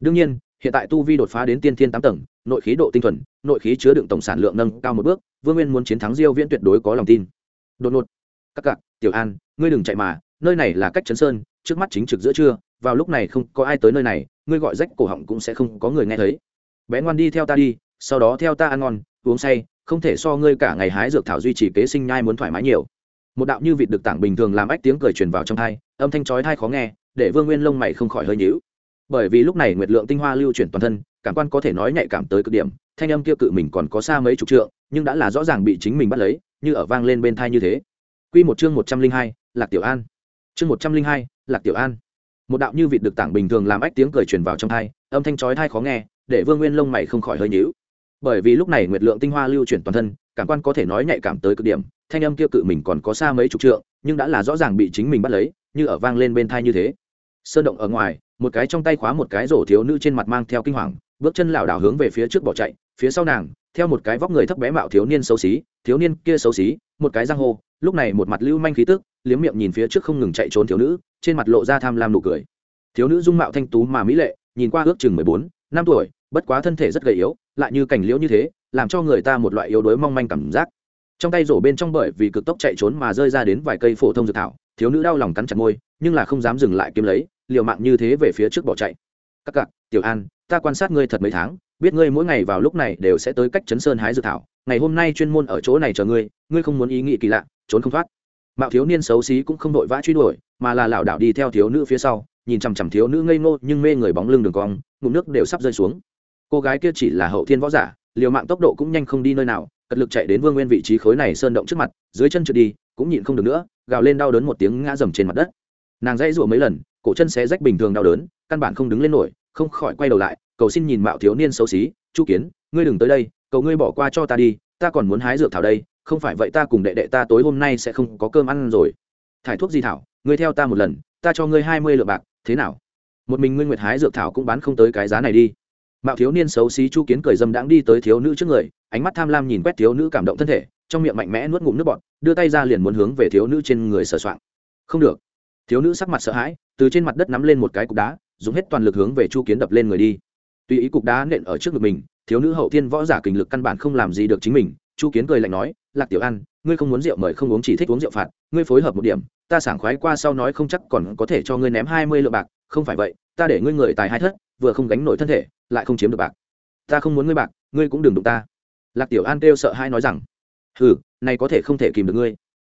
Đương nhiên, hiện tại tu vi đột phá đến tiên thiên tám tầng, nội khí độ tinh thuần, nội khí chứa đựng tổng sản lượng nâng cao một bước, vương nguyên muốn chiến thắng diêu viễn tuyệt đối có lòng tin. Đột ngột. Các cặc tiểu an, ngươi đừng chạy mà, nơi này là cách chấn sơn, trước mắt chính trực giữa trưa, vào lúc này không có ai tới nơi này, ngươi gọi rách cổ họng cũng sẽ không có người nghe thấy. Bé ngoan đi theo ta đi, sau đó theo ta ăn ngon, uống say không thể so ngươi cả ngày hái dược thảo duy trì kế sinh nhai muốn thoải mái nhiều. Một đạo như vịt được tảng bình thường làm ách tiếng cười truyền vào trong thai, âm thanh chói thai khó nghe, để vương nguyên lông mày không khỏi hơi nhíu. Bởi vì lúc này nguyệt lượng tinh hoa lưu chuyển toàn thân, cảm quan có thể nói nhạy cảm tới cực điểm, thanh âm kia cự mình còn có xa mấy chục trượng, nhưng đã là rõ ràng bị chính mình bắt lấy, như ở vang lên bên thai như thế. Quy một chương một trăm linh hai, lạc tiểu an. Chương một trăm linh hai, lạc tiểu an. Một đạo như vịt được tảng bình thường làm ách tiếng cười truyền vào trong thai, âm thanh chói tai khó nghe, để vương nguyên lông mày không khỏi hơi nhíu bởi vì lúc này nguyệt lượng tinh hoa lưu chuyển toàn thân, cảm quan có thể nói nhạy cảm tới cực điểm, thanh âm kia cự mình còn có xa mấy chục trượng, nhưng đã là rõ ràng bị chính mình bắt lấy, như ở vang lên bên thai như thế. Sơn động ở ngoài, một cái trong tay khóa một cái rổ thiếu nữ trên mặt mang theo kinh hoàng, bước chân lảo đảo hướng về phía trước bỏ chạy, phía sau nàng, theo một cái vóc người thấp bé mạo thiếu niên xấu xí, thiếu niên kia xấu xí, một cái giang hô, lúc này một mặt lưu manh khí tức, liếm miệng nhìn phía trước không ngừng chạy trốn thiếu nữ, trên mặt lộ ra tham lam nụ cười. Thiếu nữ dung mạo thanh tú mà mỹ lệ, nhìn qua ước chừng mười bốn, năm tuổi, bất quá thân thể rất gầy yếu lại như cảnh liễu như thế, làm cho người ta một loại yếu đuối mong manh cảm giác. Trong tay rổ bên trong bởi vì cực tốc chạy trốn mà rơi ra đến vài cây phổ thông dược thảo, thiếu nữ đau lòng cắn chặt môi, nhưng là không dám dừng lại kiếm lấy, liều mạng như thế về phía trước bỏ chạy. Các cặc, tiểu an, ta quan sát ngươi thật mấy tháng, biết ngươi mỗi ngày vào lúc này đều sẽ tới cách chấn sơn hái dược thảo, ngày hôm nay chuyên môn ở chỗ này chờ ngươi ngươi không muốn ý nghĩ kỳ lạ, trốn không thoát. Mạo thiếu niên xấu xí cũng không đội vã truy đuổi, mà là lảo đảo đi theo thiếu nữ phía sau, nhìn chằm chằm thiếu nữ ngây ngô nhưng mê người bóng lưng đường cong, ngụm nước đều sắp rơi xuống cô gái kia chỉ là hậu thiên võ giả, liều mạng tốc độ cũng nhanh không đi nơi nào, cật lực chạy đến vương nguyên vị trí khối này sơn động trước mặt, dưới chân trượt đi, cũng nhịn không được nữa, gào lên đau đớn một tiếng ngã dầm trên mặt đất. Nàng dãy rủa mấy lần, cổ chân xé rách bình thường đau đớn, căn bản không đứng lên nổi, không khỏi quay đầu lại, cầu xin nhìn mạo thiếu niên xấu xí, chu kiến, ngươi đừng tới đây, cầu ngươi bỏ qua cho ta đi, ta còn muốn hái dược thảo đây, không phải vậy ta cùng đệ đệ ta tối hôm nay sẽ không có cơm ăn rồi. Thải thuốc di thảo, ngươi theo ta một lần, ta cho ngươi hai mươi lượng bạc, thế nào? Một mình ngươi nguyệt hái dược thảo cũng bán không tới cái giá này đi mạo thiếu niên xấu xí chu kiến cười dâm đãng đi tới thiếu nữ trước người, ánh mắt tham lam nhìn quét thiếu nữ cảm động thân thể, trong miệng mạnh mẽ nuốt ngụm nước bọt, đưa tay ra liền muốn hướng về thiếu nữ trên người sờ soạng. Không được. Thiếu nữ sắc mặt sợ hãi, từ trên mặt đất nắm lên một cái cục đá, dùng hết toàn lực hướng về chu kiến đập lên người đi. Tuy ý cục đá nện ở trước ngực mình, thiếu nữ hậu thiên võ giả kình lực căn bản không làm gì được chính mình, chu kiến cười lạnh nói, lạc tiểu ăn ngươi không muốn rượu mời không uống chỉ thích uống rượu phạt, ngươi phối hợp một điểm, ta sảng khoái qua sau nói không chắc còn có thể cho ngươi ném hai mươi lượng bạc, không phải vậy, ta để ngươi người tài hai thất, vừa không gánh nổi thân thể lại không chiếm được bạc. Ta không muốn ngươi bạc, ngươi cũng đừng đụng ta. Lạc tiểu an kêu sợ hai nói rằng, hừ, này có thể không thể kìm được ngươi.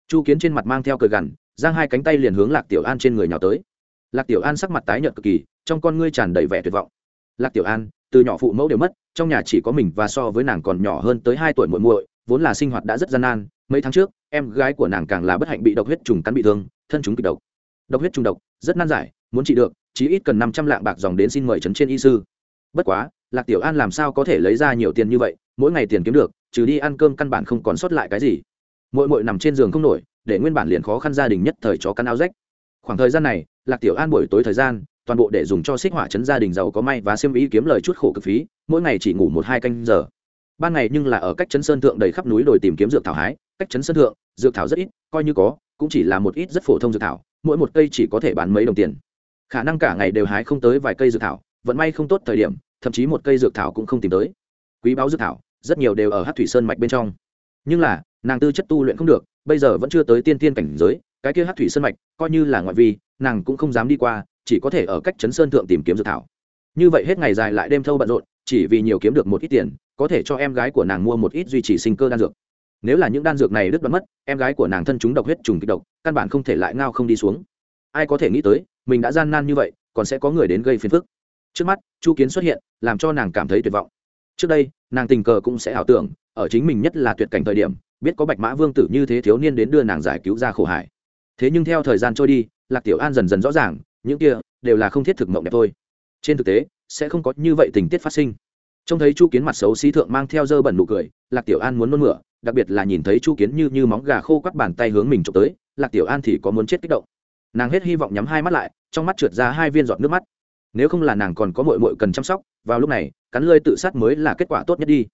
Chu kiến trên mặt mang theo cờ gằn, giang hai cánh tay liền hướng lạc tiểu an trên người nhào tới. Lạc tiểu an sắc mặt tái nhợt cực kỳ, trong con ngươi tràn đầy vẻ tuyệt vọng. Lạc tiểu an, từ nhỏ phụ mẫu đều mất, trong nhà chỉ có mình và so với nàng còn nhỏ hơn tới hai tuổi muội muội, vốn là sinh hoạt đã rất gian nan, mấy tháng trước, em gái của nàng càng là bất hạnh bị độc huyết trùng cắn bị thương, thân chúng kịch độc. Độc huyết trùng độc, rất nan giải, muốn trị được, chí ít cần năm trăm lạng bạc dòng đến xin mời trấn trên y sư bất quá, lạc tiểu an làm sao có thể lấy ra nhiều tiền như vậy, mỗi ngày tiền kiếm được, trừ đi ăn cơm căn bản không còn sót lại cái gì. Mỗi mỗi nằm trên giường không nổi, để nguyên bản liền khó khăn gia đình nhất thời chó căn áo rách. Khoảng thời gian này, lạc tiểu an buổi tối thời gian, toàn bộ để dùng cho xích hỏa chấn gia đình giàu có may và xiêm ý kiếm lời chút khổ cực phí, mỗi ngày chỉ ngủ một hai canh giờ. Ban ngày nhưng là ở cách chấn sơn thượng đầy khắp núi đồi tìm kiếm dược thảo hái, cách chấn sơn thượng, dược thảo rất ít, coi như có, cũng chỉ là một ít rất phổ thông dược thảo, mỗi một cây chỉ có thể bán mấy đồng tiền. Khả năng cả ngày đều hái không tới vài cây dược thảo vận may không tốt thời điểm, thậm chí một cây dược thảo cũng không tìm tới. Quý báo dược thảo, rất nhiều đều ở hát thủy sơn mạch bên trong. Nhưng là, nàng tư chất tu luyện không được, bây giờ vẫn chưa tới tiên tiên cảnh giới, cái kia hát thủy sơn mạch, coi như là ngoại vi, nàng cũng không dám đi qua, chỉ có thể ở cách Trấn sơn thượng tìm kiếm dược thảo. Như vậy hết ngày dài lại đêm thâu bận rộn, chỉ vì nhiều kiếm được một ít tiền, có thể cho em gái của nàng mua một ít duy trì sinh cơ đan dược. Nếu là những đan dược này đứt đoạn mất, em gái của nàng thân chúng độc huyết trùng kịch độc, căn bản không thể lại ngao không đi xuống. Ai có thể nghĩ tới, mình đã gian nan như vậy, còn sẽ có người đến gây phiền phức trước mắt, chu kiến xuất hiện, làm cho nàng cảm thấy tuyệt vọng. Trước đây, nàng tình cờ cũng sẽ ảo tưởng, ở chính mình nhất là tuyệt cảnh thời điểm, biết có bạch mã vương tử như thế thiếu niên đến đưa nàng giải cứu ra khổ hải. Thế nhưng theo thời gian trôi đi, lạc tiểu an dần dần rõ ràng, những kia đều là không thiết thực mộng đẹp thôi. Trên thực tế, sẽ không có như vậy tình tiết phát sinh. Trông thấy chu kiến mặt xấu xí thượng mang theo dơ bẩn nụ cười, lạc tiểu an muốn nôn mửa, đặc biệt là nhìn thấy chu kiến như như móng gà khô quắt bàn tay hướng mình trộm tới, lạc tiểu an thì có muốn chết kích động. Nàng hết hy vọng nhắm hai mắt lại, trong mắt trượt ra hai viên giọt nước mắt nếu không là nàng còn có mội mội cần chăm sóc, vào lúc này, cắn lơi tự sát mới là kết quả tốt nhất đi.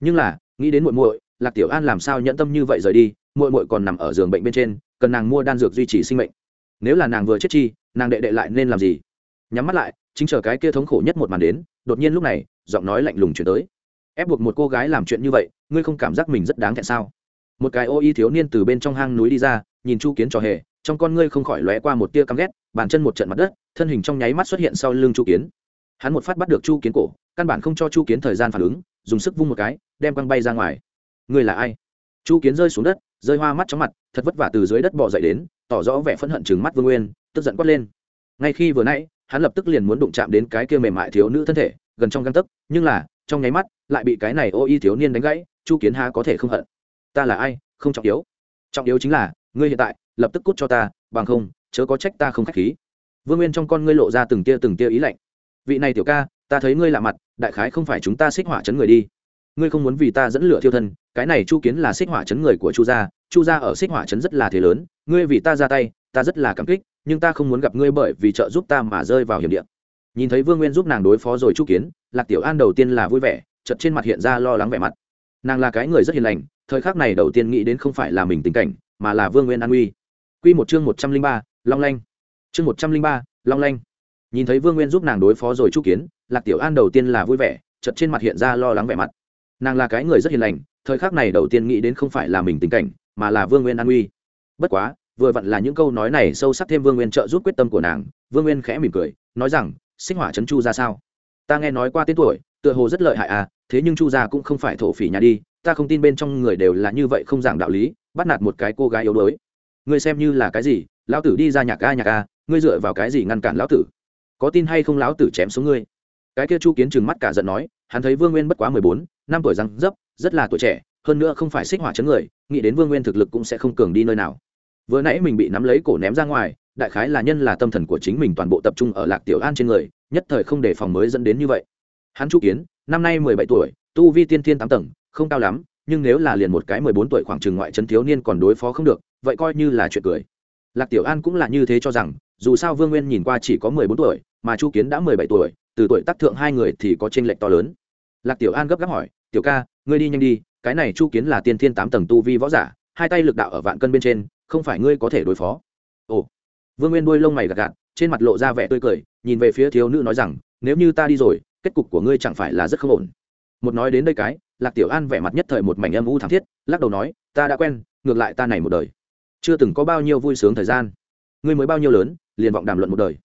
Nhưng là, nghĩ đến mội mội lạc tiểu an làm sao nhẫn tâm như vậy rời đi mội mội còn nằm ở giường bệnh bên trên, cần nàng mua đan dược duy trì sinh mệnh. Nếu là nàng vừa chết chi, nàng đệ đệ lại nên làm gì? Nhắm mắt lại, chính chờ cái kia thống khổ nhất một màn đến, đột nhiên lúc này, giọng nói lạnh lùng chuyển tới. Ép buộc một cô gái làm chuyện như vậy, ngươi không cảm giác mình rất đáng thẹn sao? Một cái ô y thiếu niên từ bên trong hang núi đi ra, nhìn chu kiến trò hề, trong con ngươi không khỏi lóe qua một tia căm ghét, bàn chân một trận mặt đất thân hình trong nháy mắt xuất hiện sau lưng chu kiến. Hắn một phát bắt được chu kiến cổ, căn bản không cho chu kiến thời gian phản ứng, dùng sức vung một cái, đem quăng bay ra ngoài. Ngươi là ai? Chu kiến rơi xuống đất, rơi hoa mắt chóng mặt, thật vất vả từ dưới đất bỏ dậy đến, tỏ rõ vẻ phẫn hận chừng mắt vương nguyên, tức giận quát lên. Ngay khi vừa nãy, hắn lập tức liền muốn đụng chạm đến cái kia mềm mại thiếu nữ thân thể, gần trong găng tấc, nhưng là, trong nháy mắt, lại bị cái này ô y thiếu niên đánh gãy, chu kiến ha có thể không hận. Ta là ai? Không trọng yếu. Trọng yếu chính là, ngươi hiện tại, lập tức cút cho ta, bằng không, chớ có trách ta không k h á c h khí vương nguyên trong con ngươi lộ ra từng tia từng tia ý lạnh. Vị này tiểu ca, ta thấy ngươi lạ mặt, đại khái không phải chúng ta xích hỏa chấn người đi. Ngươi không muốn vì ta dẫn lửa thiêu thân, cái này chu kiến là xích hỏa chấn người của chu gia chu gia ở xích hỏa chấn rất là thế lớn, ngươi vì ta ra tay, ta rất là cảm kích, nhưng ta không muốn gặp ngươi bởi vì trợ giúp ta mà rơi vào hiểm địa. Nhìn thấy vương nguyên giúp nàng đối phó rồi chu kiến, lạc tiểu an đầu tiên là vui vẻ chật trên mặt hiện ra lo lắng vẻ mặt. Nàng là cái người rất hiền lành, thời khắc này đầu tiên nghĩ đến không phải là mình tình cảnh, mà là vương nguyên an uy Quy một chương một trăm linh ba, long lanh chương một trăm linh ba, long lanh. Nhìn thấy vương nguyên giúp nàng đối phó rồi chu kiến, lạc tiểu an đầu tiên là vui vẻ chật trên mặt hiện ra lo lắng vẻ mặt. Nàng là cái người rất hiền lành, thời khắc này đầu tiên nghĩ đến không phải là mình tình cảnh, mà là vương nguyên an uy bất quá, vừa vặn là những câu nói này sâu sắc thêm vương nguyên trợ giúp quyết tâm của nàng, vương nguyên khẽ mỉm cười, nói rằng sinh hỏa trấn chu ra sao? Ta nghe nói qua tên tuổi, tựa hồ rất lợi hại à thế nhưng chu gia cũng không phải thổ phỉ nhà đi, ta không tin bên trong người đều là như vậy không giảng đạo lý, bắt nạt một cái cô gái yếu đuối. Ngươi xem như là cái gì lão tử đi ra nhạc a nhạc a ngươi dựa vào cái gì ngăn cản lão tử? Có tin hay không lão tử chém xuống ngươi? Cái kia chu kiến trừng mắt cả giận nói, hắn thấy vương nguyên bất quá mười bốn, năm tuổi răng dấp, rất là tuổi trẻ, hơn nữa không phải xích hỏa chấn người, nghĩ đến vương nguyên thực lực cũng sẽ không cường đi nơi nào. Vừa nãy mình bị nắm lấy cổ ném ra ngoài, đại khái là nhân là tâm thần của chính mình toàn bộ tập trung ở lạc tiểu an trên người, nhất thời không đề phòng mới dẫn đến như vậy. Hắn chu kiến, năm nay mười bảy tuổi, tu vi tiên thiên tám tầng, không cao lắm, nhưng nếu là liền một cái mười bốn tuổi khoảng chừng ngoại trấn thiếu niên còn đối phó không được, vậy coi như là chuyện cười lạc tiểu an cũng là như thế cho rằng, dù sao vương nguyên nhìn qua chỉ có mười bốn tuổi, mà chu kiến đã mười bảy tuổi, từ tuổi tác thượng hai người thì có tranh lệch to lớn. Lạc tiểu an gấp gáp hỏi, tiểu ca, ngươi đi nhanh đi, cái này chu kiến là tiên thiên tám tầng tu vi võ giả, hai tay lực đạo ở vạn cân bên trên, không phải ngươi có thể đối phó. Ồ. Vương nguyên đuôi lông mày gạt gạt, trên mặt lộ ra vẻ tươi cười, nhìn về phía thiếu nữ nói rằng, nếu như ta đi rồi, kết cục của ngươi chẳng phải là rất không ổn. Một nói đến đây cái, lạc tiểu an vẻ mặt nhất thời một mảnh âm u thảm thiết, lắc đầu nói, ta đã quen, ngược lại ta này một đời chưa từng có bao nhiêu vui sướng thời gian. Ngươi mới bao nhiêu lớn, liền vọng đàm luận một đời.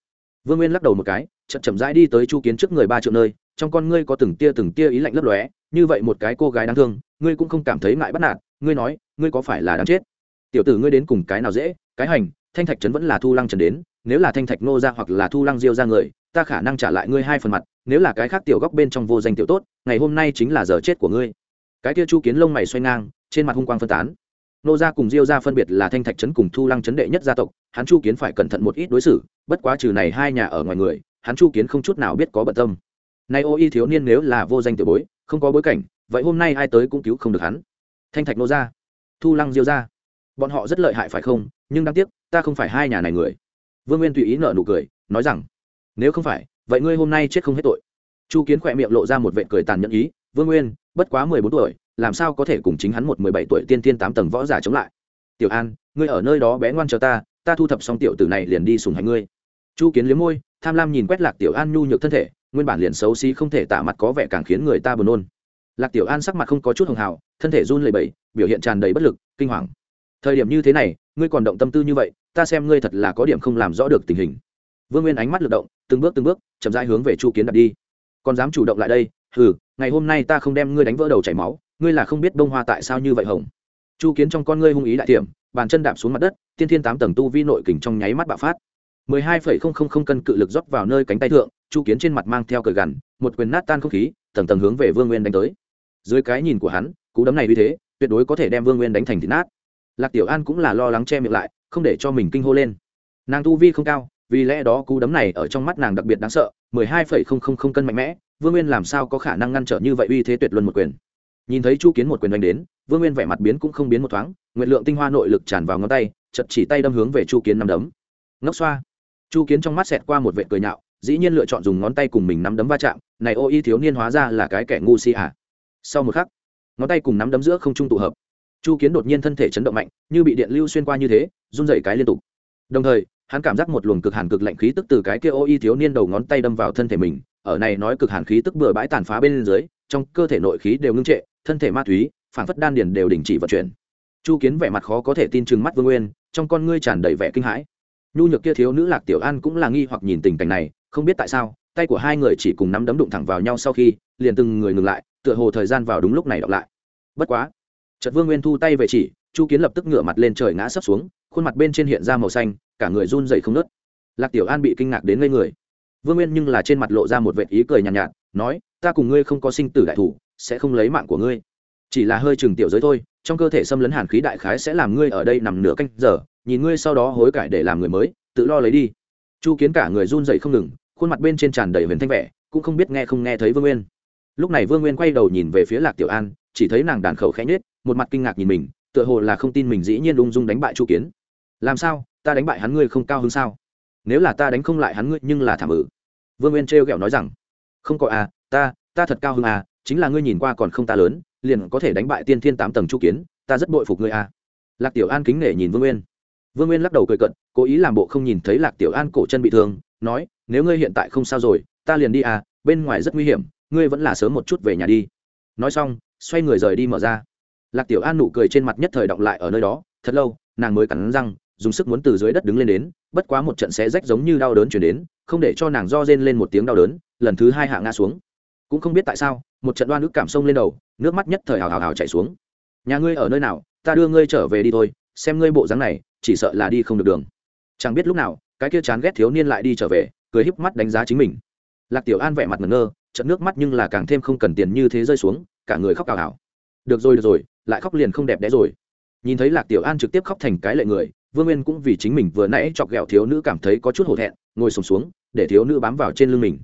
Vương nguyên lắc đầu một cái, chậm chậm rãi đi tới chu kiến trước người ba triệu nơi, trong con ngươi có từng tia từng tia ý lạnh lấp lóe, như vậy một cái cô gái đáng thương, ngươi cũng không cảm thấy ngại bắt nạt, ngươi nói, ngươi có phải là đáng chết? Tiểu tử ngươi đến cùng cái nào dễ, cái hành, thanh thạch trấn vẫn là thu lăng trần đến, nếu là thanh thạch nô ra hoặc là thu lăng diêu ra người, ta khả năng trả lại ngươi hai phần mặt, nếu là cái khác tiểu góc bên trong vô danh tiểu tốt, ngày hôm nay chính là giờ chết của ngươi. Cái kia chu kiến lông mày xoay ngang, trên mặt hung quang phân tán nô gia cùng diêu gia phân biệt là thanh thạch trấn cùng thu lăng trấn đệ nhất gia tộc, hắn chu kiến phải cẩn thận một ít đối xử, bất quá trừ này hai nhà ở ngoài người, hắn chu kiến không chút nào biết có bận tâm. Nay ô y thiếu niên nếu là vô danh tiểu bối, không có bối cảnh, vậy hôm nay ai tới cũng cứu không được hắn. Thanh thạch nô gia, thu lăng diêu gia. Bọn họ rất lợi hại phải không? Nhưng đáng tiếc, ta không phải hai nhà này người. Vương nguyên tùy ý nở nụ cười, nói rằng, nếu không phải, vậy ngươi hôm nay chết không hết tội. Chu kiến khỏe miệng lộ ra một vệ cười tàn nhẫn ý, vương nguyên, bất quá mười bốn tuổi làm sao có thể cùng chính hắn một mười bảy tuổi tiên tiên tám tầng võ giả chống lại? Tiểu an, ngươi ở nơi đó bé ngoan chờ ta ta thu thập xong tiểu tử này liền đi sùng hành ngươi. Chu kiến liếm môi, tham lam nhìn quét lạc tiểu an nhu nhược thân thể, nguyên bản liền xấu xí không thể tạ mặt có vẻ càng khiến người ta buồn nôn. Lạc tiểu an sắc mặt không có chút hồng hào, thân thể run lẩy bẩy, biểu hiện tràn đầy bất lực, kinh hoàng. Thời điểm như thế này, ngươi còn động tâm tư như vậy, ta xem ngươi thật là có điểm không làm rõ được tình hình. Vương nguyên ánh mắt lực động, từng bước từng bước, chậm rãi hướng về chu kiến đặt đi. Còn dám chủ động lại đây, hừ, ngày hôm nay ta không đem ngươi đánh vỡ đầu chảy máu ngươi là không biết bông hoa tại sao như vậy hồng. Chu kiến trong con ngươi hung ý đại tiệm, bàn chân đạp xuống mặt đất, tiên thiên tám tầng tu vi nội kình trong nháy mắt bạo phát. mười hai phẩy không không không cân cự lực rót vào nơi cánh tay thượng, chu kiến trên mặt mang theo cờ gằn, một quyền nát tan không khí, tầng tầng hướng về vương nguyên đánh tới. Dưới cái nhìn của hắn, cú đấm này uy thế, tuyệt đối có thể đem vương nguyên đánh thành thịt nát. Lạc tiểu an cũng là lo lắng che miệng lại, không để cho mình kinh hô lên. Nàng tu vi không cao, vì lẽ đó cú đấm này ở trong mắt nàng đặc biệt đáng sợ, mười hai phẩy không không không cân mạnh mẽ, vương nguyên làm sao có khả năng ngăn trở như vậy uy thế tuyệt luân một quyền nhìn thấy chu kiến một quyền đánh đến, vương nguyên vẻ mặt biến cũng không biến một thoáng, nguyện lượng tinh hoa nội lực tràn vào ngón tay chật chỉ tay đâm hướng về chu kiến nắm đấm. Ngốc xoa. Chu kiến trong mắt xẹt qua một vệ cười nhạo, dĩ nhiên lựa chọn dùng ngón tay cùng mình nắm đấm va chạm, này ô y thiếu niên hóa ra là cái kẻ ngu si à. sau một khắc, ngón tay cùng nắm đấm giữa không trung tụ hợp. Chu kiến đột nhiên thân thể chấn động mạnh, như bị điện lưu xuyên qua như thế, run dày cái liên tục. Đồng thời, hắn cảm giác một luồng cực hàn cực lạnh khí tức từ cái kia ô y thiếu niên đầu ngón tay đâm vào thân thể mình, ở này nói cực hàn khí tức bừa bãi tàn phá bên dưới, trong cơ thể nội khí đều ngưng trệ thân thể ma túy phản phất đan điền đều đình chỉ vận chuyển. Chu kiến vẻ mặt khó có thể tin chừng mắt vương nguyên trong con ngươi tràn đầy vẻ kinh hãi. Nhu nhược kia thiếu nữ lạc tiểu an cũng là nghi hoặc nhìn tình cảnh này không biết tại sao tay của hai người chỉ cùng nắm đấm đụng thẳng vào nhau sau khi liền từng người ngừng lại tựa hồ thời gian vào đúng lúc này đọc lại. Bất quá Trật vương nguyên thu tay về chỉ chu kiến lập tức ngửa mặt lên trời ngã sấp xuống khuôn mặt bên trên hiện ra màu xanh cả người run dậy không nớt lạc tiểu an bị kinh ngạc đến ngây người. Vương nguyên nhưng là trên mặt lộ ra một vệ ý cười nhàn nhạt, nhạt nói ta cùng ngươi không có sinh tử đại thủ sẽ không lấy mạng của ngươi. Chỉ là hơi chừng tiểu giới thôi, trong cơ thể xâm lấn hàn khí đại khái sẽ làm ngươi ở đây nằm nửa canh giờ, nhìn ngươi sau đó hối cải để làm người mới, tự lo lấy đi. Chu kiến cả người run dậy không ngừng, khuôn mặt bên trên tràn đầy huyền thanh vẻ, cũng không biết nghe không nghe thấy vương nguyên. Lúc này vương nguyên quay đầu nhìn về phía lạc tiểu an, chỉ thấy nàng đàn khẩu khẽ nhết một mặt kinh ngạc nhìn mình, tựa hồ là không tin mình dĩ nhiên ung dung đánh bại chu kiến. Làm sao? Ta đánh bại hắn ngươi không cao hơn sao? Nếu là ta đánh không lại hắn ngươi nhưng là thảm ử vương nguyên trêu ghẹo nói rằng, không có à ta ta thật cao hơn à chính là ngươi nhìn qua còn không ta lớn, liền có thể đánh bại tiên thiên tám tầng chu kiến, ta rất bội phục ngươi à. Lạc tiểu an kính nể nhìn vương nguyên. Vương nguyên lắc đầu cười cận cố ý làm bộ không nhìn thấy lạc tiểu an cổ chân bị thương, nói, nếu ngươi hiện tại không sao rồi, ta liền đi à bên ngoài rất nguy hiểm, ngươi vẫn là sớm một chút về nhà đi. Nói xong, xoay người rời đi mở ra. Lạc tiểu an nụ cười trên mặt nhất thời động lại ở nơi đó, thật lâu, nàng mới cắn răng, dùng sức muốn từ dưới đất đứng lên đến, bất quá một trận xé rách giống như đau đớn chuyển đến, không để cho nàng do rên lên một tiếng đau đớn, lần thứ hai hạ ngã xuống cũng không biết tại sao một trận đoan nước cảm sông lên đầu nước mắt nhất thời hào hào hào chảy xuống. Nhà ngươi ở nơi nào ta đưa ngươi trở về đi thôi xem ngươi bộ dáng này chỉ sợ là đi không được đường. Chẳng biết lúc nào cái kia chán ghét thiếu niên lại đi trở về cười híp mắt đánh giá chính mình. Lạc tiểu an vẻ mặt ngẩn ngơ trận nước mắt nhưng là càng thêm không cần tiền như thế rơi xuống cả người khóc cào hào. Được rồi được rồi lại khóc liền không đẹp đẽ rồi. Nhìn thấy lạc tiểu an trực tiếp khóc thành cái lệ người vương nguyên cũng vì chính mình vừa nãy chọc ghẹo thiếu nữ cảm thấy có chút hổ thẹn ngồi sùng xuống, xuống để thiếu nữ bám vào trên lưng mình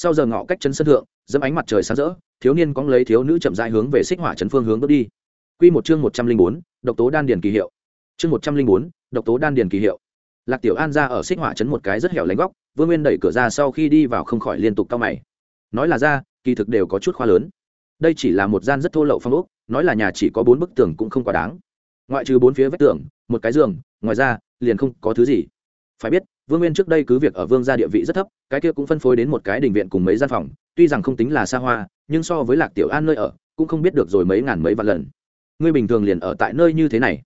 sau giờ ngọ cách chân sân thượng, dẫm ánh mặt trời sáng rỡ, thiếu niên cóng lấy thiếu nữ chậm dại hướng về xích hỏa chấn phương hướng bước đi. Q một chương một trăm linh bốn, độc tố đan điền kỳ hiệu. Chương một trăm linh bốn, độc tố đan điền kỳ hiệu. Lạc tiểu an ra ở xích hỏa chấn một cái rất hẻo lánh góc, vương nguyên đẩy cửa ra sau khi đi vào không khỏi liên tục cao mày. Nói là ra, kỳ thực đều có chút khoa lớn. Đây chỉ là một gian rất thô lậu phong ốc, nói là nhà chỉ có bốn bức tường cũng không quá đáng. Ngoại trừ bốn phía vách tường, một cái giường, ngoài ra, liền không có thứ gì. Phải biết vương nguyên trước đây cứ việc ở vương gia địa vị rất thấp, cái kia cũng phân phối đến một cái đình viện cùng mấy gian phòng, tuy rằng không tính là xa hoa, nhưng so với lạc tiểu an nơi ở, cũng không biết được rồi mấy ngàn mấy vạn lần. Ngươi bình thường liền ở tại nơi như thế này?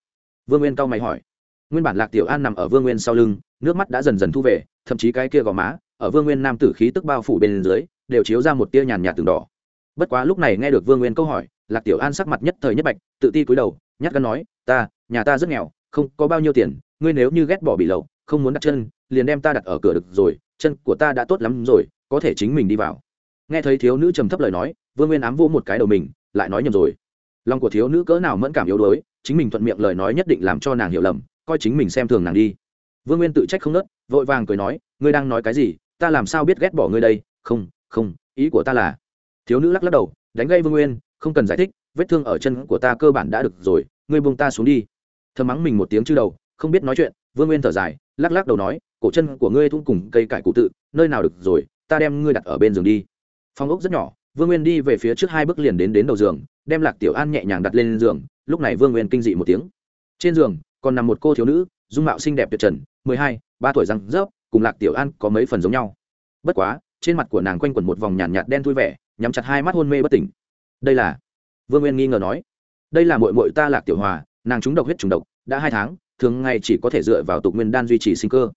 Vương nguyên cau mày hỏi. Nguyên bản lạc tiểu an nằm ở vương nguyên sau lưng, nước mắt đã dần dần thu về, thậm chí cái kia gò má, ở vương nguyên nam tử khí tức bao phủ bên dưới, đều chiếu ra một tia nhàn nhạt từng đỏ. Bất quá lúc này nghe được vương nguyên câu hỏi, lạc tiểu an sắc mặt nhất thời nhất bạch, tự ti cúi đầu, nhát gan nói, ta, nhà ta rất nghèo, không có bao nhiêu tiền, ngươi nếu như ghét bỏ bị lậu, không muốn đặt chân liền đem ta đặt ở cửa được rồi, chân của ta đã tốt lắm rồi, có thể chính mình đi vào. Nghe thấy thiếu nữ trầm thấp lời nói, vương nguyên ám vô một cái đầu mình, lại nói nhầm rồi. Lòng của thiếu nữ cỡ nào mẫn cảm yếu đuối, chính mình thuận miệng lời nói nhất định làm cho nàng hiểu lầm, coi chính mình xem thường nàng đi. Vương nguyên tự trách không nớt, vội vàng cười nói, ngươi đang nói cái gì? Ta làm sao biết ghét bỏ ngươi đây? Không không, ý của ta là thiếu nữ lắc lắc đầu, đánh gây vương nguyên, không cần giải thích, vết thương ở chân của ta cơ bản đã được rồi, ngươi buông ta xuống đi. Thơm mắng mình một tiếng chư đầu, không biết nói chuyện, vương nguyên thở dài, lắc lắc đầu nói cổ chân của ngươi thung cùng cây cải cụ tự nơi nào được rồi ta đem ngươi đặt ở bên giường đi. Phòng ốc rất nhỏ vương nguyên đi về phía trước hai bước liền đến đến đầu giường đem lạc tiểu an nhẹ nhàng đặt lên giường lúc này vương nguyên kinh dị một tiếng. Trên giường còn nằm một cô thiếu nữ dung mạo xinh đẹp tuyệt trần mười hai ba tuổi răng rớp cùng lạc tiểu an có mấy phần giống nhau. Bất quá trên mặt của nàng quanh quẩn một vòng nhàn nhạt, nhạt đen thui vẻ nhắm chặt hai mắt hôn mê bất tỉnh. Đây là? Vương nguyên nghi ngờ nói. Đây là mội mội ta lạc tiểu hòa nàng trúng độc huyết trùng độc đã hai tháng thường ngày chỉ có thể dựa vào tục nguyên đan duy trì sinh cơ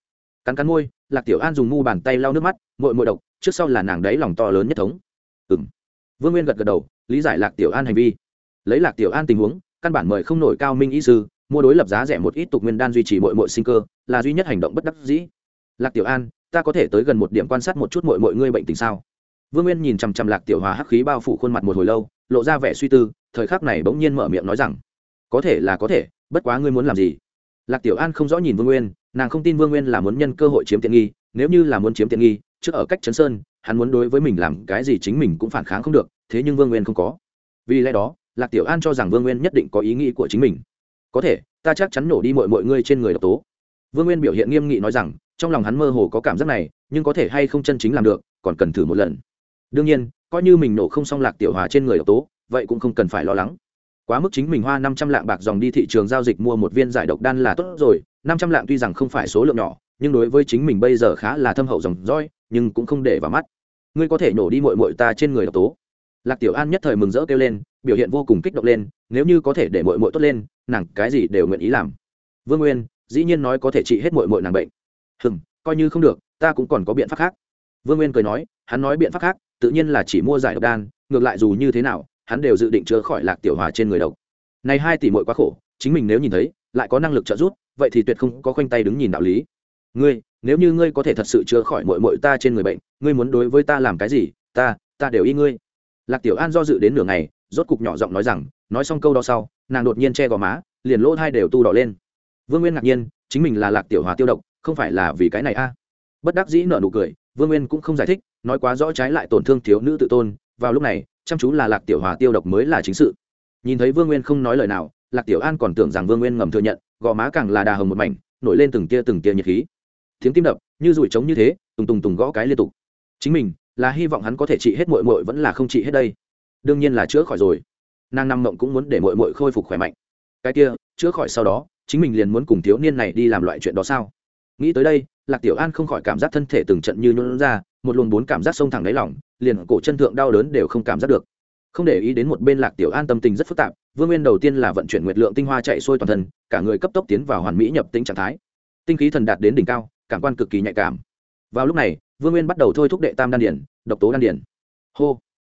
cắn cắn môi, lạc tiểu an dùng mu bàn tay lau nước mắt mội mội độc, trước sau là nàng đấy lòng to lớn nhất thống. Ừ m vương nguyên gật gật đầu, lý giải lạc tiểu an hành vi. Lấy lạc tiểu an tình huống, căn bản mời không nổi cao minh ý sư, mua đối lập giá rẻ một ít tục nguyên đan duy trì mội mội sinh cơ, là duy nhất hành động bất đắc dĩ. Lạc tiểu an, ta có thể tới gần một điểm quan sát một chút mội mội ngươi bệnh tình sao? Vương nguyên nhìn chằm chằm lạc tiểu hòa hắc khí bao phủ khuôn mặt một hồi lâu, lộ ra vẻ suy tư, thời khắc này bỗng nhiên mở miệng nói rằng, có thể là có thể, bất quá ngươi muốn làm gì? Lạc tiểu an không rõ nhìn vương nguyên, nàng không tin vương nguyên là muốn nhân cơ hội chiếm tiện nghi, nếu như là muốn chiếm tiện nghi, trước ở cách chấn sơn, hắn muốn đối với mình làm cái gì chính mình cũng phản kháng không được, thế nhưng vương nguyên không có. Vì lẽ đó, lạc tiểu an cho rằng vương nguyên nhất định có ý nghĩ của chính mình. Có thể, ta chắc chắn nổ đi mọi mọi ngươi trên người độc tố. Vương nguyên biểu hiện nghiêm nghị nói rằng, trong lòng hắn mơ hồ có cảm giác này, nhưng có thể hay không chân chính làm được, còn cần thử một lần. Đương nhiên, coi như mình nổ không xong lạc tiểu hòa trên người độc tố, vậy cũng không cần phải lo lắng quá mức chính mình hoa năm trăm lạng bạc dòng đi thị trường giao dịch mua một viên giải độc đan là tốt rồi, năm trăm lạng tuy rằng không phải số lượng nhỏ, nhưng đối với chính mình bây giờ khá là thâm hậu dòng roi nhưng cũng không để vào mắt. Ngươi có thể nổ đi mội mội ta trên người độc tố. Lạc tiểu an nhất thời mừng rỡ kêu lên, biểu hiện vô cùng kích động lên, nếu như có thể để mội mội tốt lên, nàng cái gì đều nguyện ý làm. Vương nguyên, dĩ nhiên nói có thể trị hết mội mội nàng bệnh. Hừng coi như không được, ta cũng còn có biện pháp khác. Vương nguyên cười nói, hắn nói biện pháp khác, tự nhiên là chỉ mua giải độc đan, ngược lại dù như thế nào hắn đều dự định chữa khỏi lạc tiểu hòa trên người độc. Này hai tỷ mội quá khổ, chính mình nếu nhìn thấy, lại có năng lực trợ giúp, vậy thì tuyệt không có khoanh tay đứng nhìn đạo lý. Ngươi, nếu như ngươi có thể thật sự chữa khỏi mội mội ta trên người bệnh, ngươi muốn đối với ta làm cái gì? Ta ta đều y ngươi. Lạc tiểu an do dự đến nửa ngày, rốt cục nhỏ giọng nói rằng, nói xong câu đó sau, nàng đột nhiên che gò má, liền lỗ hai đều tu đỏ lên. Vương nguyên ngạc nhiên, chính mình là lạc tiểu hòa tiêu độc, không phải là vì cái này a? Bất đắc dĩ nợ nụ cười, vương nguyên cũng không giải thích, nói quá rõ trái lại tổn thương thiếu nữ tự tôn, vào lúc này chăm chú là lạc tiểu hòa tiêu độc mới là chính sự. Nhìn thấy vương nguyên không nói lời nào, lạc tiểu an còn tưởng rằng vương nguyên ngầm thừa nhận, gò má càng là đà hồng một mảnh, nổi lên từng tia từng tia nhiệt khí. Tiếng tim đập, như rủi trống như thế, tùng tùng tùng gõ cái liên tục. Chính mình, là hy vọng hắn có thể trị hết mội mội vẫn là không trị hết đây. Đương nhiên là chữa khỏi rồi. Nàng năm mộng cũng muốn để mội mội khôi phục khỏe mạnh. Cái kia, chữa khỏi sau đó, chính mình liền muốn cùng thiếu niên này đi làm loại chuyện đó sao? Nghĩ tới đây, lạc tiểu an không khỏi cảm giác thân thể từng trận như nhuận ra một luồng bốn cảm giác sông thẳng đáy lỏng liền cổ chân thượng đau đớn đều không cảm giác được. Không để ý đến một bên lạc tiểu an tâm tình rất phức tạp, vương nguyên đầu tiên là vận chuyển nguyệt lượng tinh hoa chạy xuôi toàn thân, cả người cấp tốc tiến vào hoàn mỹ nhập tính trạng thái. Tinh khí thần đạt đến đỉnh cao, cảm quan cực kỳ nhạy cảm. Vào lúc này, vương nguyên bắt đầu thôi thúc đệ tam đan điển, độc tố đan điển. Hô!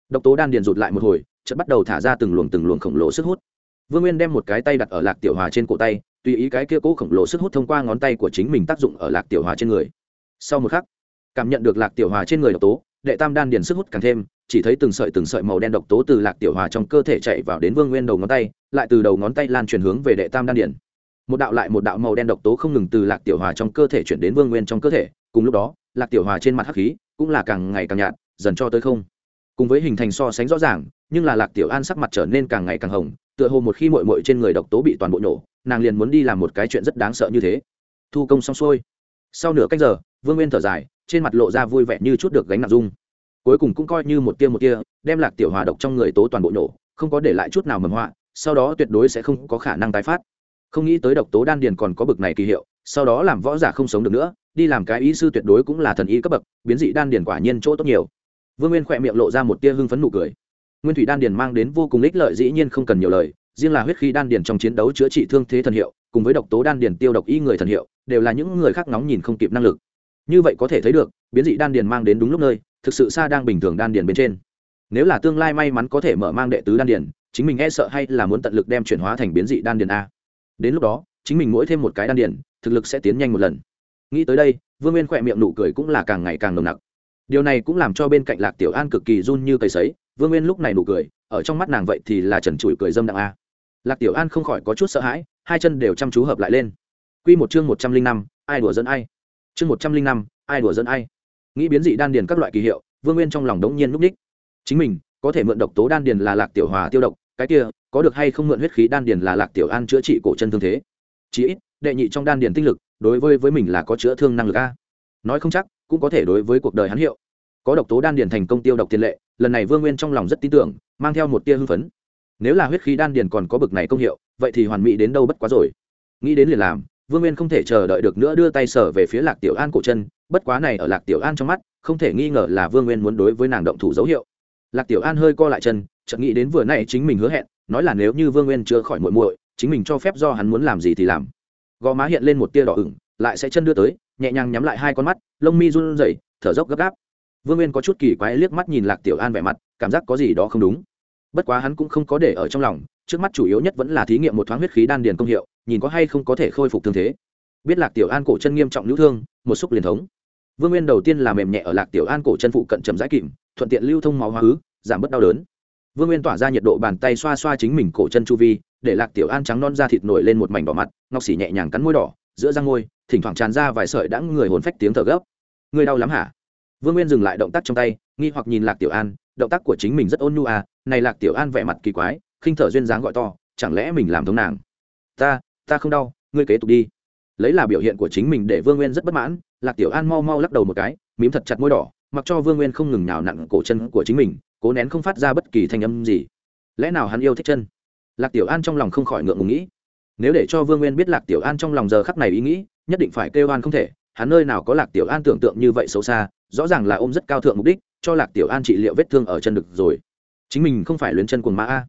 Độc tố đan điển rụt lại một hồi, chợt bắt đầu thả ra từng luồng từng luồng khổng lồ sức hút. Vương nguyên đem một cái tay đặt ở lạc tiểu hòa trên cổ tay, tùy ý cái kia cố khổng lồ sức hút thông qua ngón tay của chính mình tác dụng ở lạc tiểu hòa trên người. Sau một khắc cảm nhận được lạc tiểu hòa trên người độc tố, đệ tam đan điền sức hút càng thêm, chỉ thấy từng sợi từng sợi màu đen độc tố từ lạc tiểu hòa trong cơ thể chạy vào đến vương nguyên đầu ngón tay, lại từ đầu ngón tay lan truyền hướng về đệ tam đan điền. Một đạo lại một đạo màu đen độc tố không ngừng từ lạc tiểu hòa trong cơ thể chuyển đến vương nguyên trong cơ thể, cùng lúc đó, lạc tiểu hòa trên mặt hắc khí cũng là càng ngày càng nhạt, dần cho tới không. Cùng với hình thành so sánh rõ ràng, nhưng là lạc tiểu an sắc mặt trở nên càng ngày càng hồng, tựa hồ một khi mội mội trên người độc tố bị toàn bộ nổ nàng liền muốn đi làm một cái chuyện rất đáng sợ như thế. Thu công xong xuôi. Sau nửa cách giờ, vương nguyên thở dài trên mặt lộ ra vui vẻ như chút được gánh nặng dung. Cuối cùng cũng coi như một tia một tia, đem lạc tiểu hòa độc trong người tố toàn bộ nổ không có để lại chút nào mầm họa, sau đó tuyệt đối sẽ không có khả năng tái phát. Không nghĩ tới độc tố đan điền còn có bực này kỳ hiệu, sau đó làm võ giả không sống được nữa, đi làm cái ý sư tuyệt đối cũng là thần y cấp bậc, biến dị đan điền quả nhiên chỗ tốt nhiều. Vương nguyên khỏe miệng lộ ra một tia hưng phấn nụ cười. Nguyên thủy đan điền mang đến vô cùng ích lợi dĩ nhiên không cần nhiều lời, riêng là huyết khí đan điền trong chiến đấu chữa trị thương thế thần hiệu, cùng với độc tố đan điền tiêu độc y người thần hiệu, đều là những người khác nóng nhìn không kịp năng lực như vậy có thể thấy được, biến dị đan điền mang đến đúng lúc nơi, thực sự xa đang bình thường đan điền bên trên. Nếu là tương lai may mắn có thể mở mang đệ tứ đan điền, chính mình e sợ hay là muốn tận lực đem chuyển hóa thành biến dị đan điền a. Đến lúc đó, chính mình mỗi thêm một cái đan điền, thực lực sẽ tiến nhanh một lần. Nghĩ tới đây, vương nguyên khỏe miệng nụ cười cũng là càng ngày càng nồng nặc. Điều này cũng làm cho bên cạnh lạc tiểu an cực kỳ run như cầy sấy, vương nguyên lúc này nụ cười, ở trong mắt nàng vậy thì là trần trụi cười dâm đặng a. Lạc tiểu an không khỏi có chút sợ hãi, hai chân đều chăm chú hợp lại lên. Q một chương một trăm linh năm, ai đùa dẫn ai? Chương một trăm linh năm, ai đùa dẫn ai. Nghĩ biến dị đan điền các loại kỳ hiệu, vương nguyên trong lòng đống nhiên núp ních chính mình, có thể mượn độc tố đan điền là lạc tiểu hòa tiêu độc, cái kia, có được hay không mượn huyết khí đan điền là lạc tiểu an chữa trị cổ chân thương thế. Chí ít, đệ nhị trong đan điền tinh lực, đối với với mình là có chữa thương năng lực a. Nói không chắc, cũng có thể đối với cuộc đời hắn hiệu. Có độc tố đan điền thành công tiêu độc tiền lệ, lần này vương nguyên trong lòng rất tin tưởng, mang theo một tia hưng phấn. Nếu là huyết khí đan điền còn có bực này công hiệu, vậy thì hoàn mỹ đến đâu bất quá rồi. Nghĩ đến liền làm vương nguyên không thể chờ đợi được nữa đưa tay sở về phía lạc tiểu an cổ chân, bất quá này ở lạc tiểu an trong mắt, không thể nghi ngờ là vương nguyên muốn đối với nàng động thủ dấu hiệu. Lạc tiểu an hơi co lại chân, chợt nghĩ đến vừa nay chính mình hứa hẹn, nói là nếu như vương nguyên chưa khỏi muội muội, chính mình cho phép do hắn muốn làm gì thì làm. Gò má hiện lên một tia đỏ ửng, lại sẽ chân đưa tới, nhẹ nhàng nhắm lại hai con mắt, lông mi run rẩy, thở dốc gấp gáp. Vương nguyên có chút kỳ quái liếc mắt nhìn lạc tiểu an vẻ mặt, cảm giác có gì đó không đúng. Bất quá hắn cũng không có để ở trong lòng trước mắt chủ yếu nhất vẫn là thí nghiệm một thoáng huyết khí đan điền công hiệu, nhìn có hay không có thể khôi phục thương thế. Biết lạc tiểu an cổ chân nghiêm trọng nhũ thương, một xúc liền thống. Vương nguyên đầu tiên là mềm nhẹ ở lạc tiểu an cổ chân phụ cận chầm rãi kìm, thuận tiện lưu thông máu hóa ứ giảm bớt đau đớn. Vương nguyên tỏa ra nhiệt độ bàn tay xoa xoa chính mình cổ chân chu vi, để lạc tiểu an trắng non da thịt nổi lên một mảnh đỏ mặt, ngọc xỉ nhẹ nhàng cắn môi đỏ, giữa răng môi, thỉnh thoảng tràn ra vài sợi đã người hồn phách tiếng thở gấp. Người đau lắm hả? Vương nguyên dừng lại động tác trong tay, nghi hoặc nhìn lạc tiểu an, động tác của chính mình rất ôn nhu à này lạc tiểu an vẻ mặt kỳ quái khinh thở duyên dáng gọi to, chẳng lẽ mình làm thống nàng? Ta ta không đau, ngươi kế tục đi. Lấy là biểu hiện của chính mình để vương nguyên rất bất mãn, lạc tiểu an mau mau lắc đầu một cái, mím thật chặt môi đỏ, mặc cho vương nguyên không ngừng nào nặn cổ chân của chính mình, cố nén không phát ra bất kỳ thanh âm gì. Lẽ nào hắn yêu thích chân? Lạc tiểu an trong lòng không khỏi ngượng ngùng nghĩ. Nếu để cho vương nguyên biết lạc tiểu an trong lòng giờ khắc này ý nghĩ, nhất định phải kêu an không thể, hắn nơi nào có lạc tiểu an tưởng tượng như vậy xấu xa, rõ ràng là ôm rất cao thượng mục đích, cho lạc tiểu an trị liệu vết thương ở chân được rồi. Chính mình không phải luyến chân quần mã a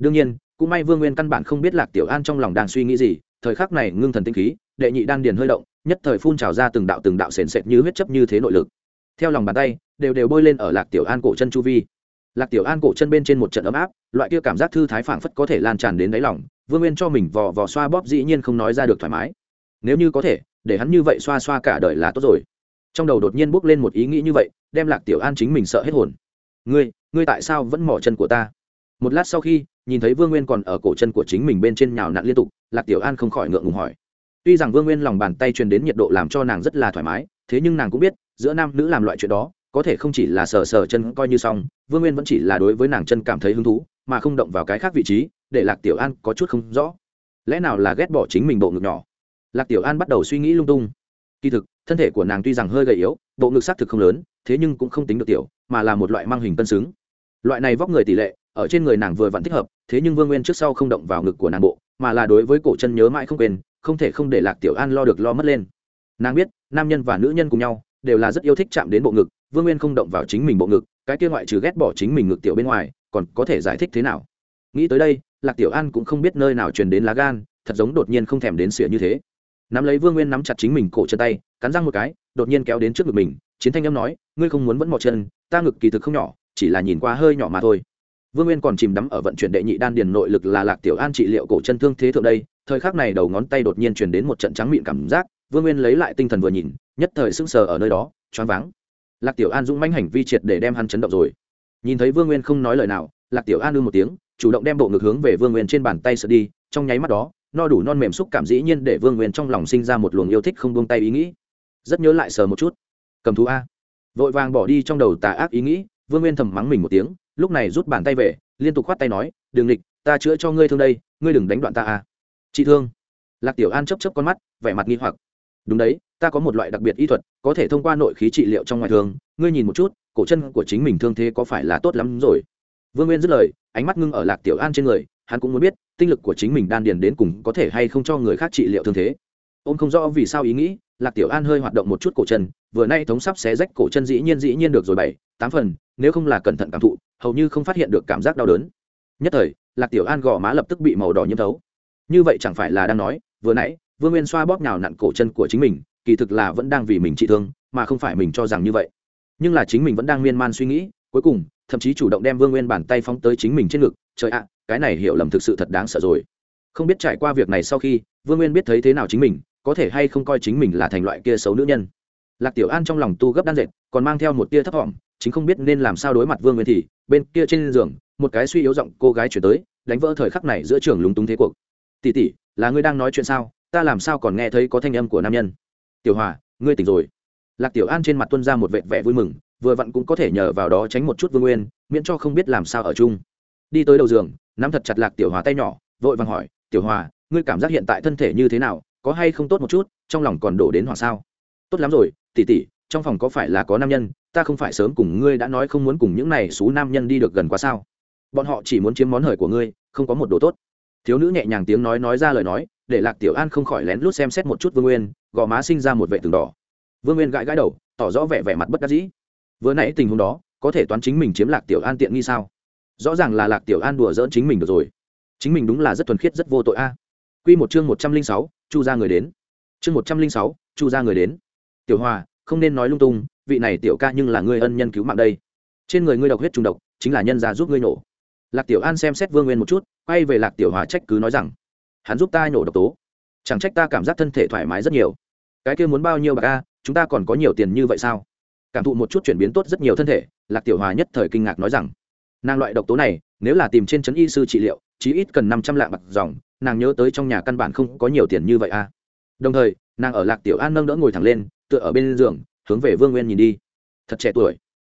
đương nhiên, cũng may vương nguyên căn bản không biết lạc tiểu an trong lòng đang suy nghĩ gì, thời khắc này ngưng thần tinh khí, đệ nhị đan điền hơi động, nhất thời phun trào ra từng đạo từng đạo sền sệt như huyết chấp như thế nội lực. Theo lòng bàn tay, đều đều bôi lên ở lạc tiểu an cổ chân chu vi. Lạc tiểu an cổ chân bên trên một trận ấm áp, loại kia cảm giác thư thái phảng phất có thể lan tràn đến đáy lòng, vương nguyên cho mình vò vò xoa bóp dĩ nhiên không nói ra được thoải mái. Nếu như có thể, để hắn như vậy xoa xoa cả đời là tốt rồi. Trong đầu đột nhiên bốc lên một ý nghĩ như vậy, đem lạc tiểu an chính mình sợ hết hồn. Ngươi ngươi tại sao vẫn mỏ chân của ta? Một lát sau khi nhìn thấy vương nguyên còn ở cổ chân của chính mình bên trên nhào nặn liên tục, lạc tiểu an không khỏi ngượng ngùng hỏi. Tuy rằng vương nguyên lòng bàn tay truyền đến nhiệt độ làm cho nàng rất là thoải mái, thế nhưng nàng cũng biết, giữa nam nữ làm loại chuyện đó, có thể không chỉ là sờ sờ chân coi như xong, vương nguyên vẫn chỉ là đối với nàng chân cảm thấy hứng thú, mà không động vào cái khác vị trí, để lạc tiểu an có chút không rõ. Lẽ nào là ghét bỏ chính mình bộ ngực nhỏ? Lạc tiểu an bắt đầu suy nghĩ lung tung. Kỳ thực, thân thể của nàng tuy rằng hơi gầy yếu, bộ ngực xác thực không lớn, thế nhưng cũng không tính được tiểu, mà là một loại mang hình cân xứng. Loại này vóc người tỷ lệ, ở trên người nàng vừa vặn thích hợp thế nhưng vương nguyên trước sau không động vào ngực của nàng bộ, mà là đối với cổ chân nhớ mãi không quên, không thể không để lạc tiểu an lo được lo mất lên. Nàng biết, nam nhân và nữ nhân cùng nhau đều là rất yêu thích chạm đến bộ ngực, vương nguyên không động vào chính mình bộ ngực, cái kia ngoại trừ ghét bỏ chính mình ngực tiểu bên ngoài, còn có thể giải thích thế nào? Nghĩ tới đây, lạc tiểu an cũng không biết nơi nào truyền đến lá gan, thật giống đột nhiên không thèm đến sỉa như thế. Nắm lấy vương nguyên nắm chặt chính mình cổ chân tay, cắn răng một cái, đột nhiên kéo đến trước ngực mình, chiến thanh âm nói, ngươi không muốn vẫn mò chân, ta ngực kỳ thực không nhỏ, chỉ là nhìn qua hơi nhỏ mà thôi vương nguyên còn chìm đắm ở vận chuyển đệ nhị đan điền nội lực là lạc tiểu an trị liệu cổ chân thương thế thượng đây, thời khắc này đầu ngón tay đột nhiên truyền đến một trận trắng miệng cảm giác, vương nguyên lấy lại tinh thần vừa nhìn, nhất thời sững sờ ở nơi đó, choáng váng. Lạc tiểu an dũng manh hành vi triệt để đem hắn chấn động rồi. Nhìn thấy vương nguyên không nói lời nào, lạc tiểu an ư một tiếng, chủ động đem bộ ngực hướng về vương nguyên trên bàn tay sợ đi, trong nháy mắt đó, no đủ non mềm xúc cảm dĩ nhiên để vương nguyên trong lòng sinh ra một luồng yêu thích không buông tay ý nghĩ. Rất nhớ lại sờ một chút. Cầm thú a. Vội vàng bỏ đi trong đầu tà ác ý nghĩ, vương nguyên thầm mắng mình một tiếng lúc này rút bàn tay về, liên tục khoát tay nói, đường địch ta chữa cho ngươi thương đây, ngươi đừng đánh đoạn ta à. Chị thương. Lạc tiểu an chấp chấp con mắt, vẻ mặt nghi hoặc. Đúng đấy, ta có một loại đặc biệt y thuật, có thể thông qua nội khí trị liệu trong ngoài thương. Ngươi nhìn một chút, cổ chân của chính mình thương thế có phải là tốt lắm rồi? Vương nguyên dứt lời, ánh mắt ngưng ở lạc tiểu an trên người, hắn cũng muốn biết, tinh lực của chính mình đan điền đến cùng có thể hay không cho người khác trị liệu thương thế ôm không rõ vì sao ý nghĩ, lạc tiểu an hơi hoạt động một chút cổ chân, vừa nay thống sắp xé rách cổ chân dĩ nhiên dĩ nhiên được rồi bảy, tám phần, nếu không là cẩn thận cảm thụ, hầu như không phát hiện được cảm giác đau đớn. Nhất thời, lạc tiểu an gò má lập tức bị màu đỏ nhiễm thấu. Như vậy chẳng phải là đang nói, vừa nãy, vương nguyên xoa bóp nhào nặn cổ chân của chính mình, kỳ thực là vẫn đang vì mình trị thương, mà không phải mình cho rằng như vậy. Nhưng là chính mình vẫn đang miên man suy nghĩ, cuối cùng, thậm chí chủ động đem vương nguyên bàn tay phóng tới chính mình trên ngực, trời ạ, cái này hiểu lầm thực sự thật đáng sợ rồi. Không biết trải qua việc này sau khi, vương nguyên biết thấy thế nào chính mình có thể hay không coi chính mình là thành loại kia xấu nữ nhân. Lạc tiểu an trong lòng tu gấp đan dệt, còn mang theo một tia thấp thỏm chính không biết nên làm sao đối mặt vương nguyên thì bên kia trên giường, một cái suy yếu giọng cô gái chuyển tới, đánh vỡ thời khắc này giữa trường lúng túng thế cuộc. Tỷ tỷ, là ngươi đang nói chuyện sao? Ta làm sao còn nghe thấy có thanh âm của nam nhân? Tiểu hòa, ngươi tỉnh rồi. Lạc tiểu an trên mặt tuân ra một vệt vẻ vui mừng, vừa vặn cũng có thể nhờ vào đó tránh một chút vương nguyên, miễn cho không biết làm sao ở chung. Đi tới đầu giường, nắm thật chặt lạc tiểu hòa tay nhỏ, vội vàng hỏi, tiểu hòa, ngươi cảm giác hiện tại thân thể như thế nào? Có hay không tốt một chút, trong lòng còn đổ đến hoàng sao? Tốt lắm rồi tỉ tỉ trong phòng có phải là có nam nhân, ta không phải sớm cùng ngươi đã nói không muốn cùng những này xú nam nhân đi được gần quá sao? Bọn họ chỉ muốn chiếm món hời của ngươi, không có một đồ tốt. Thiếu nữ nhẹ nhàng tiếng nói nói ra lời nói, để lạc tiểu an không khỏi lén lút xem xét một chút vương nguyên, gò má sinh ra một vệ tường đỏ. Vương nguyên gãi gãi đầu, tỏ rõ vẻ vẻ mặt bất đắc dĩ. Vừa nãy tình huống đó, có thể toán chính mình chiếm lạc tiểu an tiện nghi sao? Rõ ràng là lạc tiểu an đùa dỡn chính mình được rồi. Chính mình đúng là rất thuần khiết, rất vô tội a. Q một chương một trăm linh sáu chu ra người đến. Chương một trăm linh sáu, chu ra người đến. Tiểu hòa, không nên nói lung tung, vị này tiểu ca nhưng là ngươi ân nhân cứu mạng đây. Trên người ngươi độc huyết trùng độc, chính là nhân gia giúp ngươi nổ. Lạc tiểu an xem xét vương nguyên một chút, quay về lạc tiểu hòa trách cứ nói rằng, hắn giúp ta nổ độc tố. Chẳng trách ta cảm giác thân thể thoải mái rất nhiều. Cái kia muốn bao nhiêu bạc a, chúng ta còn có nhiều tiền như vậy sao? Cảm thụ một chút chuyển biến tốt rất nhiều thân thể, lạc tiểu hòa nhất thời kinh ngạc nói rằng, nàng loại độc tố này, nếu là tìm trên trấn y sư trị liệu, chí ít cần năm trăm lạng bạc dòng nàng nhớ tới trong nhà căn bản không có nhiều tiền như vậy a đồng thời, nàng ở lạc tiểu an nâng đỡ ngồi thẳng lên, tựa ở bên giường, hướng về vương nguyên nhìn đi. Thật trẻ tuổi.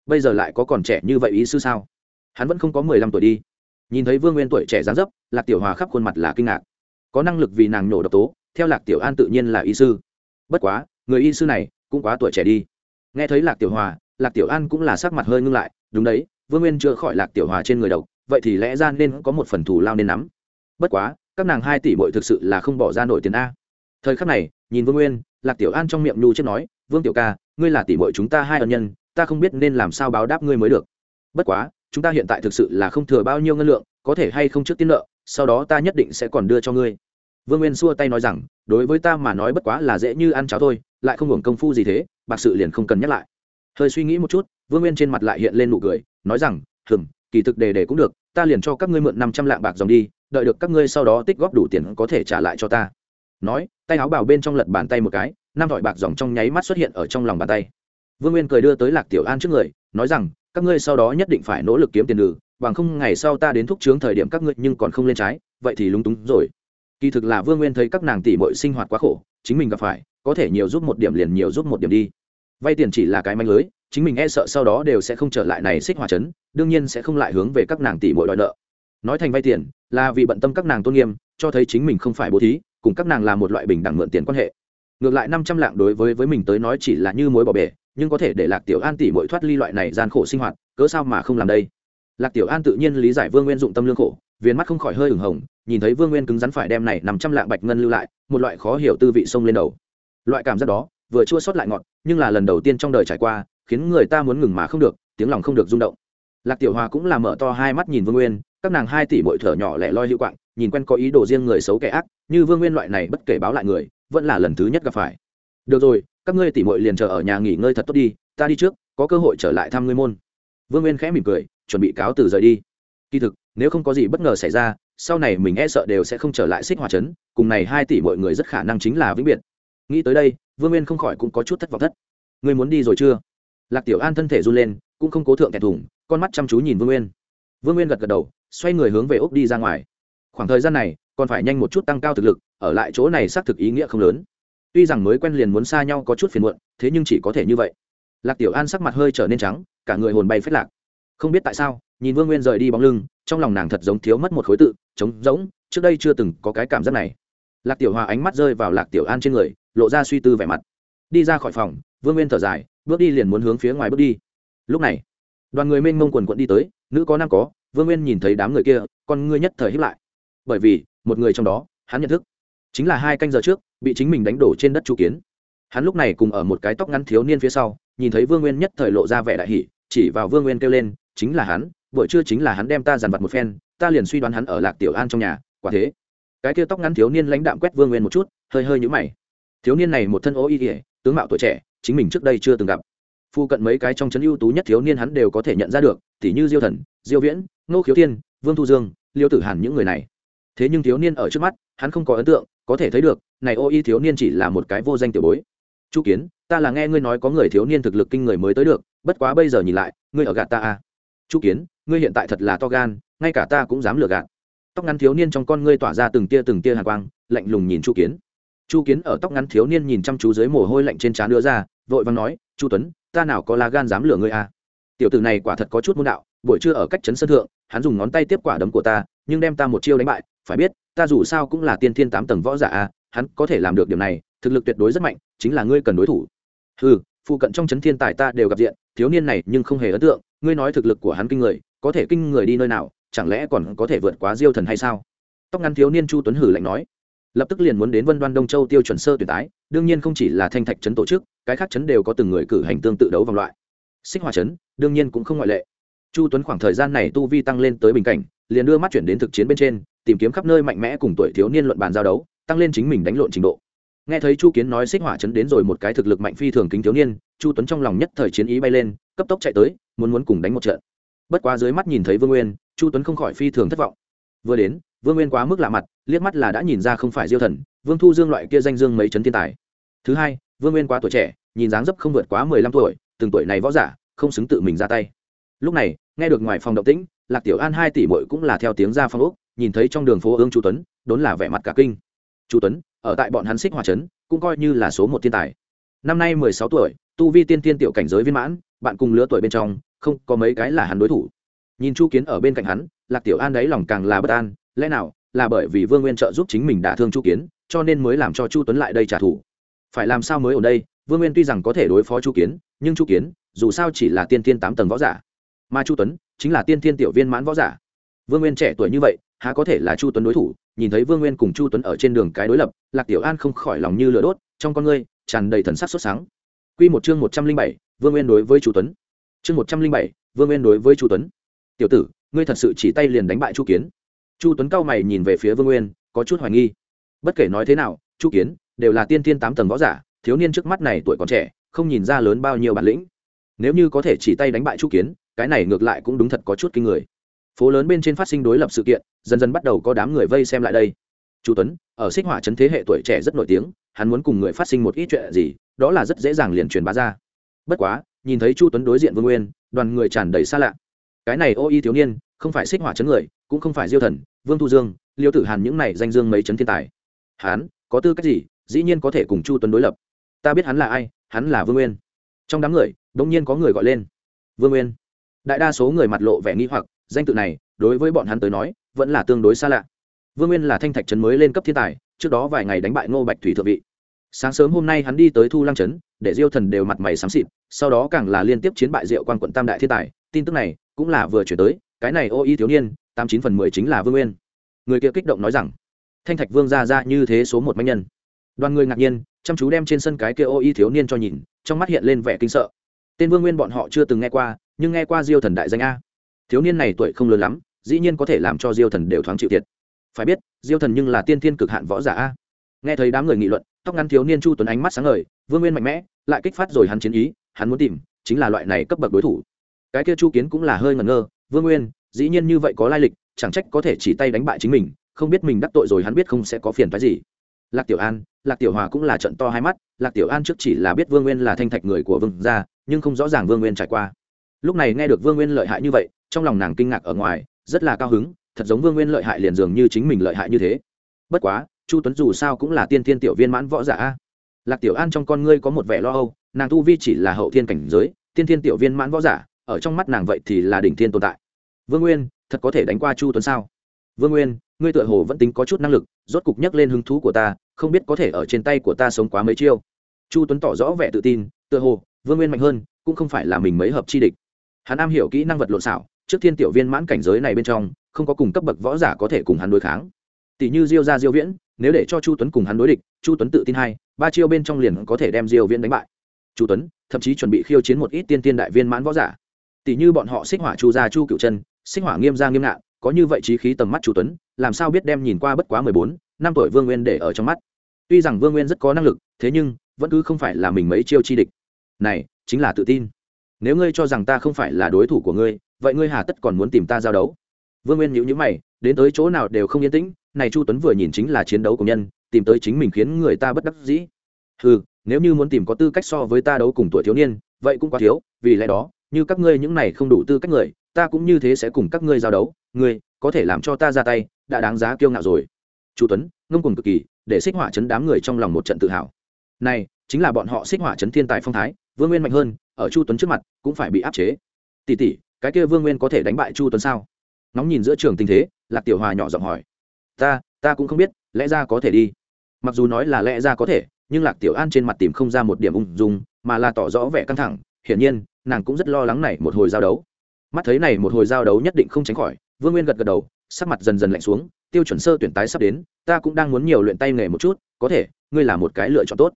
Bây giờ lại có còn trẻ như vậy ý sư sao? Hắn vẫn không có mười lăm tuổi đi. Nhìn thấy vương nguyên tuổi trẻ dáng dấp, lạc tiểu hòa khắp khuôn mặt là kinh ngạc. Có năng lực vì nàng nhổ độc tố, theo lạc tiểu an tự nhiên là y sư. Bất quá, người y sư này cũng quá tuổi trẻ đi. Nghe thấy lạc tiểu hòa, lạc tiểu an cũng là sắc mặt hơi ngưng lại. Đúng đấy, vương nguyên chữa khỏi lạc tiểu hòa trên người độc, vậy thì lẽ ra nên có một phần thù lao nên nắm. Bất quá các nàng hai tỷ bội thực sự là không bỏ ra nổi tiền a. Thời khắc này, nhìn vương nguyên, lạc tiểu an trong miệng nhu chết nói, vương tiểu ca, ngươi là tỷ bội chúng ta hai ân nhân, ta không biết nên làm sao báo đáp ngươi mới được. Bất quá, chúng ta hiện tại thực sự là không thừa bao nhiêu ngân lượng, có thể hay không trước tiên nợ, sau đó ta nhất định sẽ còn đưa cho ngươi. Vương nguyên xua tay nói rằng, đối với ta mà nói bất quá là dễ như ăn cháo thôi, lại không hưởng công phu gì thế, bạc sự liền không cần nhắc lại. Hơi suy nghĩ một chút, vương nguyên trên mặt lại hiện lên nụ cười, nói rằng hừng kỳ thực đề đề cũng được, ta liền cho các ngươi mượn năm trăm lạng bạc dòng đi đợi được các ngươi sau đó tích góp đủ tiền có thể trả lại cho ta. Nói, tay áo bảo bên trong lật bàn tay một cái, năm thỏi bạc dòng trong nháy mắt xuất hiện ở trong lòng bàn tay. Vương nguyên cười đưa tới lạc tiểu an trước người, nói rằng, các ngươi sau đó nhất định phải nỗ lực kiếm tiền lử, bằng không ngày sau ta đến thúc trướng thời điểm các ngươi nhưng còn không lên trái, vậy thì lúng túng rồi. Kỳ thực là vương nguyên thấy các nàng tỷ mội sinh hoạt quá khổ, chính mình gặp phải, có thể nhiều giúp một điểm liền nhiều giúp một điểm đi. Vay tiền chỉ là cái manh lưới, chính mình e sợ sau đó đều sẽ không trở lại này xích hòa chấn, đương nhiên sẽ không lại hướng về các nàng tỷ mội đòi nợ nói thành vay tiền là vì bận tâm các nàng tôn nghiêm, cho thấy chính mình không phải bố thí, cùng các nàng là một loại bình đẳng mượn tiền quan hệ. Ngược lại năm trăm lạng đối với với mình tới nói chỉ là như mối bỏ bể, nhưng có thể để lạc tiểu an tỷ mội thoát ly loại này gian khổ sinh hoạt, cớ sao mà không làm đây? Lạc tiểu an tự nhiên lý giải vương nguyên dụng tâm lương khổ viên mắt không khỏi hơi ửng hồng, nhìn thấy vương nguyên cứng rắn phải đem này nằm trăm lạng bạch ngân lưu lại, một loại khó hiểu tư vị sông lên đầu. Loại cảm giác đó, vừa chua sót lại ngọt, nhưng là lần đầu tiên trong đời trải qua, khiến người ta muốn ngừng mà không được, tiếng lòng không được rung động. Lạc tiểu hòa cũng là mở to hai mắt nhìn vương nguyên các nàng hai tỷ bội thở nhỏ lẻ loi hữu quạng, nhìn quen có ý đồ riêng người xấu kẻ ác, như vương nguyên loại này bất kể báo lại người, vẫn là lần thứ nhất gặp phải. Được rồi, các ngươi tỷ bội liền chờ ở nhà nghỉ ngơi thật tốt đi, ta đi trước, có cơ hội trở lại thăm ngươi môn. Vương nguyên khẽ mỉm cười, chuẩn bị cáo từ rời đi. Kỳ thực, nếu không có gì bất ngờ xảy ra, sau này mình e sợ đều sẽ không trở lại xích hòa trấn, cùng này hai tỷ mọi người rất khả năng chính là vĩnh biệt. Nghĩ tới đây, vương nguyên không khỏi cũng có chút thất vọng thất. Người muốn đi rồi chưa? Lạc tiểu an thân thể run lên, cũng không cố thượng kẻ thủng, con mắt chăm chú nhìn vương nguyên vương nguyên gật gật đầu, xoay người hướng về úc đi ra ngoài. Khoảng thời gian này, còn phải nhanh một chút tăng cao thực lực, ở lại chỗ này xác thực ý nghĩa không lớn. Tuy rằng mới quen liền muốn xa nhau có chút phiền muộn, thế nhưng chỉ có thể như vậy. Lạc tiểu an sắc mặt hơi trở nên trắng, cả người hồn bay phết lạc. Không biết tại sao, nhìn vương nguyên rời đi bóng lưng, trong lòng nàng thật giống thiếu mất một khối tự, trống rỗng, trước đây chưa từng có cái cảm giác này. Lạc tiểu hòa ánh mắt rơi vào lạc tiểu an trên người, lộ ra suy tư vẻ mặt. Đi ra khỏi phòng, vương nguyên thở dài, bước đi liền muốn hướng phía ngoài bước đi. Lúc này, đoàn người mênh mông quần quận đi tới nữ có nam có, vương nguyên nhìn thấy đám người kia, con ngươi nhất thời hiếp lại. Bởi vì, một người trong đó, hắn nhận thức, chính là hai canh giờ trước, bị chính mình đánh đổ trên đất chu kiến. Hắn lúc này cùng ở một cái tóc ngắn thiếu niên phía sau, nhìn thấy vương nguyên nhất thời lộ ra vẻ đại hỷ chỉ vào vương nguyên kêu lên, chính là hắn, buổi trưa chính là hắn đem ta dàn vặt một phen, ta liền suy đoán hắn ở lạc tiểu an trong nhà, quả thế. Cái kia tóc ngắn thiếu niên lãnh đạm quét vương nguyên một chút, hơi hơi nhũ mày. Thiếu niên này một thân ố y ỉa tướng mạo tuổi trẻ, chính mình trước đây chưa từng gặp phu cận mấy cái trong trấn ưu tú nhất thiếu niên hắn đều có thể nhận ra được, tỉ như diêu thần, diêu viễn, ngô khiếu thiên, vương thu dương, liêu tử hàn những người này. Thế nhưng thiếu niên ở trước mắt, hắn không có ấn tượng, có thể thấy được, này ô y thiếu niên chỉ là một cái vô danh tiểu bối. Chu kiến, ta là nghe ngươi nói có người thiếu niên thực lực kinh người mới tới được, bất quá bây giờ nhìn lại, ngươi ở gạt ta à? Chu kiến, ngươi hiện tại thật là to gan, ngay cả ta cũng dám lừa gạt. Tóc ngắn thiếu niên trong con ngươi tỏa ra từng tia từng tia hàn quang, lạnh lùng nhìn chu kiến. Chu kiến ở tóc ngắn thiếu niên nhìn chăm chú dưới mồ hôi lạnh trên trán đưa ra, vội vàng nói, chu tuấn ta nào có lá gan dám lừa ngươi à? Tiểu tử này quả thật có chút môn đạo, buổi trưa ở cách trấn sân thượng, hắn dùng ngón tay tiếp quả đấm của ta, nhưng đem ta một chiêu đánh bại, phải biết, ta dù sao cũng là tiên thiên tám tầng võ giả à hắn có thể làm được điều này, thực lực tuyệt đối rất mạnh, chính là ngươi cần đối thủ. Ừ phụ cận trong trấn thiên tài ta đều gặp diện, thiếu niên này nhưng không hề ấn tượng, ngươi nói thực lực của hắn kinh người, có thể kinh người đi nơi nào, chẳng lẽ còn có thể vượt quá diêu thần hay sao? Tóc ngắn thiếu niên chu tuấn hử lạnh nói lập tức liền muốn đến vân đoan đông châu tiêu chuẩn sơ tuyển tái, đương nhiên không chỉ là thanh thạch trấn tổ chức, cái khác trấn đều có từng người cử hành tương tự đấu vòng loại. Xích hòa trấn, đương nhiên cũng không ngoại lệ. Chu tuấn khoảng thời gian này tu vi tăng lên tới bình cảnh, liền đưa mắt chuyển đến thực chiến bên trên, tìm kiếm khắp nơi mạnh mẽ cùng tuổi thiếu niên luận bàn giao đấu, tăng lên chính mình đánh lộn trình độ. Nghe thấy chu kiến nói xích hỏa chấn đến rồi một cái thực lực mạnh phi thường kính thiếu niên, chu tuấn trong lòng nhất thời chiến ý bay lên, cấp tốc chạy tới, muốn muốn cùng đánh một trận. Bất quá dưới mắt nhìn thấy vương nguyên, chu tuấn không khỏi phi thường thất vọng. Vừa đến, vương nguyên quá mức lạ mặt liếc mắt là đã nhìn ra không phải diêu thần, vương thu dương loại kia danh dương mấy chấn thiên tài. Thứ hai, vương nguyên quá tuổi trẻ, nhìn dáng dấp không vượt quá mười lăm tuổi, từng tuổi này võ giả, không xứng tự mình ra tay. Lúc này, nghe được ngoài phòng động tĩnh, lạc tiểu an hai tỷ mội cũng là theo tiếng ra phong úc nhìn thấy trong đường phố ương chu tuấn, đốn là vẻ mặt cả kinh. Chu tuấn, ở tại bọn hắn xích hòa trấn, cũng coi như là số một thiên tài. Năm nay mười sáu tuổi, tu vi tiên tiên tiểu cảnh giới viên mãn, bạn cùng lứa tuổi bên trong, không có mấy cái là hắn đối thủ. Nhìn chu kiến ở bên cạnh hắn, lạc tiểu an đấy lòng càng là bất an, lẽ nào là bởi vì vương nguyên trợ giúp chính mình đả thương chu kiến, cho nên mới làm cho chu tuấn lại đây trả thù. Phải làm sao mới ở đây? Vương nguyên tuy rằng có thể đối phó chu kiến, nhưng chu kiến, dù sao chỉ là tiên tiên tám tầng võ giả. Mà chu tuấn, chính là tiên tiên tiểu viên mãn võ giả. Vương nguyên trẻ tuổi như vậy, há có thể là chu tuấn đối thủ? Nhìn thấy vương nguyên cùng chu tuấn ở trên đường cái đối lập, lạc tiểu an không khỏi lòng như lửa đốt, trong con ngươi, tràn đầy thần sắc sốt sáng. Q một chương một trăm linh bảy, vương nguyên đối với chu tuấn. Chương một trăm linh bảy, vương nguyên đối với chu tuấn. Tiểu tử, ngươi thật sự chỉ tay liền đánh bại chu kiến chu tuấn cao mày nhìn về phía vương nguyên, có chút hoài nghi. Bất kể nói thế nào, chu kiến đều là tiên tiên tám tầng võ giả, thiếu niên trước mắt này tuổi còn trẻ, không nhìn ra lớn bao nhiêu bản lĩnh. Nếu như có thể chỉ tay đánh bại chu kiến, cái này ngược lại cũng đúng thật có chút kinh người. Phố lớn bên trên phát sinh đối lập sự kiện, dần dần bắt đầu có đám người vây xem lại đây. Chu tuấn, ở xích hỏa trấn thế hệ tuổi trẻ rất nổi tiếng, hắn muốn cùng người phát sinh một ít chuyện gì, đó là rất dễ dàng liền truyền bá ra. Bất quá, nhìn thấy chu tuấn đối diện vương nguyên, đoàn người tràn đầy xa lạ. Cái này ô y thiếu niên, không phải xích hỏa chấn người, cũng không phải diêu thần vương thu dương, liêu tử hàn những này danh dương mấy chấn thiên tài. Hắn có tư cách gì, dĩ nhiên có thể cùng chu tuấn đối lập. Ta biết hắn là ai, hắn là vương nguyên. Trong đám người đ ỗ n g nhiên có người gọi lên. Vương nguyên. Đại đa số người mặt lộ vẻ nghi hoặc, danh tự này, đối với bọn hắn tới nói, vẫn là tương đối xa lạ. Vương nguyên là thanh thạch trấn mới lên cấp thiên tài, trước đó vài ngày đánh bại ngô bạch thủy thượng vị. Sáng sớm hôm nay hắn đi tới thu lăng trấn để diêu thần đều mặt mày xám xịt, sau đó càng là liên tiếp chiến bại diệu quan quận tam đại thiên tài. Tin tức này, cũng là vừa chuyển tới, cái này ô y thiếu niên tám chín phần mười chính là vương nguyên. Người kia kích động nói rằng, thanh thạch vương ra ra như thế số một mạnh nhân. Đoàn người ngạc nhiên, chăm chú đem trên sân cái kia ô y thiếu niên cho nhìn, trong mắt hiện lên vẻ kinh sợ. Tên vương nguyên bọn họ chưa từng nghe qua, nhưng nghe qua diêu thần đại danh a. Thiếu niên này tuổi không lớn lắm, dĩ nhiên có thể làm cho diêu thần đều thoáng chịu thiệt. Phải biết, diêu thần nhưng là tiên thiên cực hạn võ giả a. Nghe thấy đám người nghị luận, tóc ngắn thiếu niên chu tuấn ánh mắt sáng ngời, vương nguyên mạnh mẽ, lại kích phát rồi hắn chiến ý, hắn muốn tìm, chính là loại này cấp bậc đối thủ. Cái kia chu kiến cũng là hơi ngẩn ngơ, vương nguyên dĩ nhiên như vậy có lai lịch, chẳng trách có thể chỉ tay đánh bại chính mình, không biết mình đắc tội rồi hắn biết không sẽ có phiền phái gì. Lạc tiểu an, lạc tiểu hòa cũng là trận to hai mắt, lạc tiểu an trước chỉ là biết vương nguyên là thanh thạch người của vương gia, nhưng không rõ ràng vương nguyên trải qua. Lúc này nghe được vương nguyên lợi hại như vậy, trong lòng nàng kinh ngạc ở ngoài, rất là cao hứng, thật giống vương nguyên lợi hại liền dường như chính mình lợi hại như thế. Bất quá, chu tuấn dù sao cũng là tiên thiên tiểu viên mãn võ giả lạc tiểu an trong con ngươi có một vẻ lo âu, nàng tu vi chỉ là hậu thiên cảnh giới, tiên thiên tiểu viên mãn võ giả, ở trong mắt nàng vậy thì là đỉnh thiên tồn tại vương nguyên, thật có thể đánh qua chu tuấn sao? Vương nguyên, ngươi tựa hồ vẫn tính có chút năng lực, rốt cục nhắc lên hứng thú của ta, không biết có thể ở trên tay của ta sống quá mấy chiêu. Chu tuấn tỏ rõ vẻ tự tin, tựa hồ, vương nguyên mạnh hơn, cũng không phải là mình mấy hợp chi địch. Hắn am hiểu kỹ năng vật lộn xảo trước thiên tiểu viên mãn cảnh giới này bên trong, không có cùng cấp bậc võ giả có thể cùng hắn đối kháng. Tỷ như diêu ra diêu viễn, nếu để cho chu tuấn cùng hắn đối địch, chu tuấn tự tin hai, ba chiêu bên trong liền có thể đem diêu viễn đánh bại. Chu tuấn, thậm chí chuẩn bị khiêu chiến một ít tiên tiên đại viên mãn võ giả. Tỷ như bọn họ xích hỏa chu gia chu cựu chân sinh hỏa nghiêm ra nghiêm ngạn có như vậy trí khí tầm mắt chu tuấn, làm sao biết đem nhìn qua bất quá mười bốn, năm tuổi vương nguyên để ở trong mắt. Tuy rằng vương nguyên rất có năng lực, thế nhưng, vẫn cứ không phải là mình mấy chiêu chi địch. Này, chính là tự tin. Nếu ngươi cho rằng ta không phải là đối thủ của ngươi, vậy ngươi hà tất còn muốn tìm ta giao đấu? Vương nguyên nhữ nhữ mày, đến tới chỗ nào đều không yên tĩnh, này chu tuấn vừa nhìn chính là chiến đấu của nhân, tìm tới chính mình khiến người ta bất đắc dĩ. Ừ nếu như muốn tìm có tư cách so với ta đấu cùng tuổi thiếu niên, vậy cũng quá thiếu, vì lẽ đó, như các ngươi những này không đủ tư cách người ta cũng như thế sẽ cùng các ngươi giao đấu, ngươi có thể làm cho ta ra tay, đã đáng giá kiêu ngạo rồi. Chu tuấn, ngông cùng cực kỳ, để xích hỏa chấn đám người trong lòng một trận tự hào. Này, chính là bọn họ xích hỏa chấn thiên tài phong thái, vương nguyên mạnh hơn, ở chu tuấn trước mặt cũng phải bị áp chế. Tỷ tỷ, cái kia vương nguyên có thể đánh bại chu tuấn sao? Nóng nhìn giữa trường tình thế, lạc tiểu hòa nhỏ giọng hỏi. Ta ta cũng không biết, lẽ ra có thể đi. Mặc dù nói là lẽ ra có thể, nhưng lạc tiểu an trên mặt tìm không ra một điểm ung dung, mà là tỏ rõ vẻ căng thẳng. Hiển nhiên, nàng cũng rất lo lắng này một hồi giao đấu mắt thấy này một hồi giao đấu nhất định không tránh khỏi, vương nguyên gật gật đầu, sắc mặt dần dần lạnh xuống, tiêu chuẩn sơ tuyển tái sắp đến, ta cũng đang muốn nhiều luyện tay nghề một chút, có thể, ngươi là một cái lựa chọn tốt.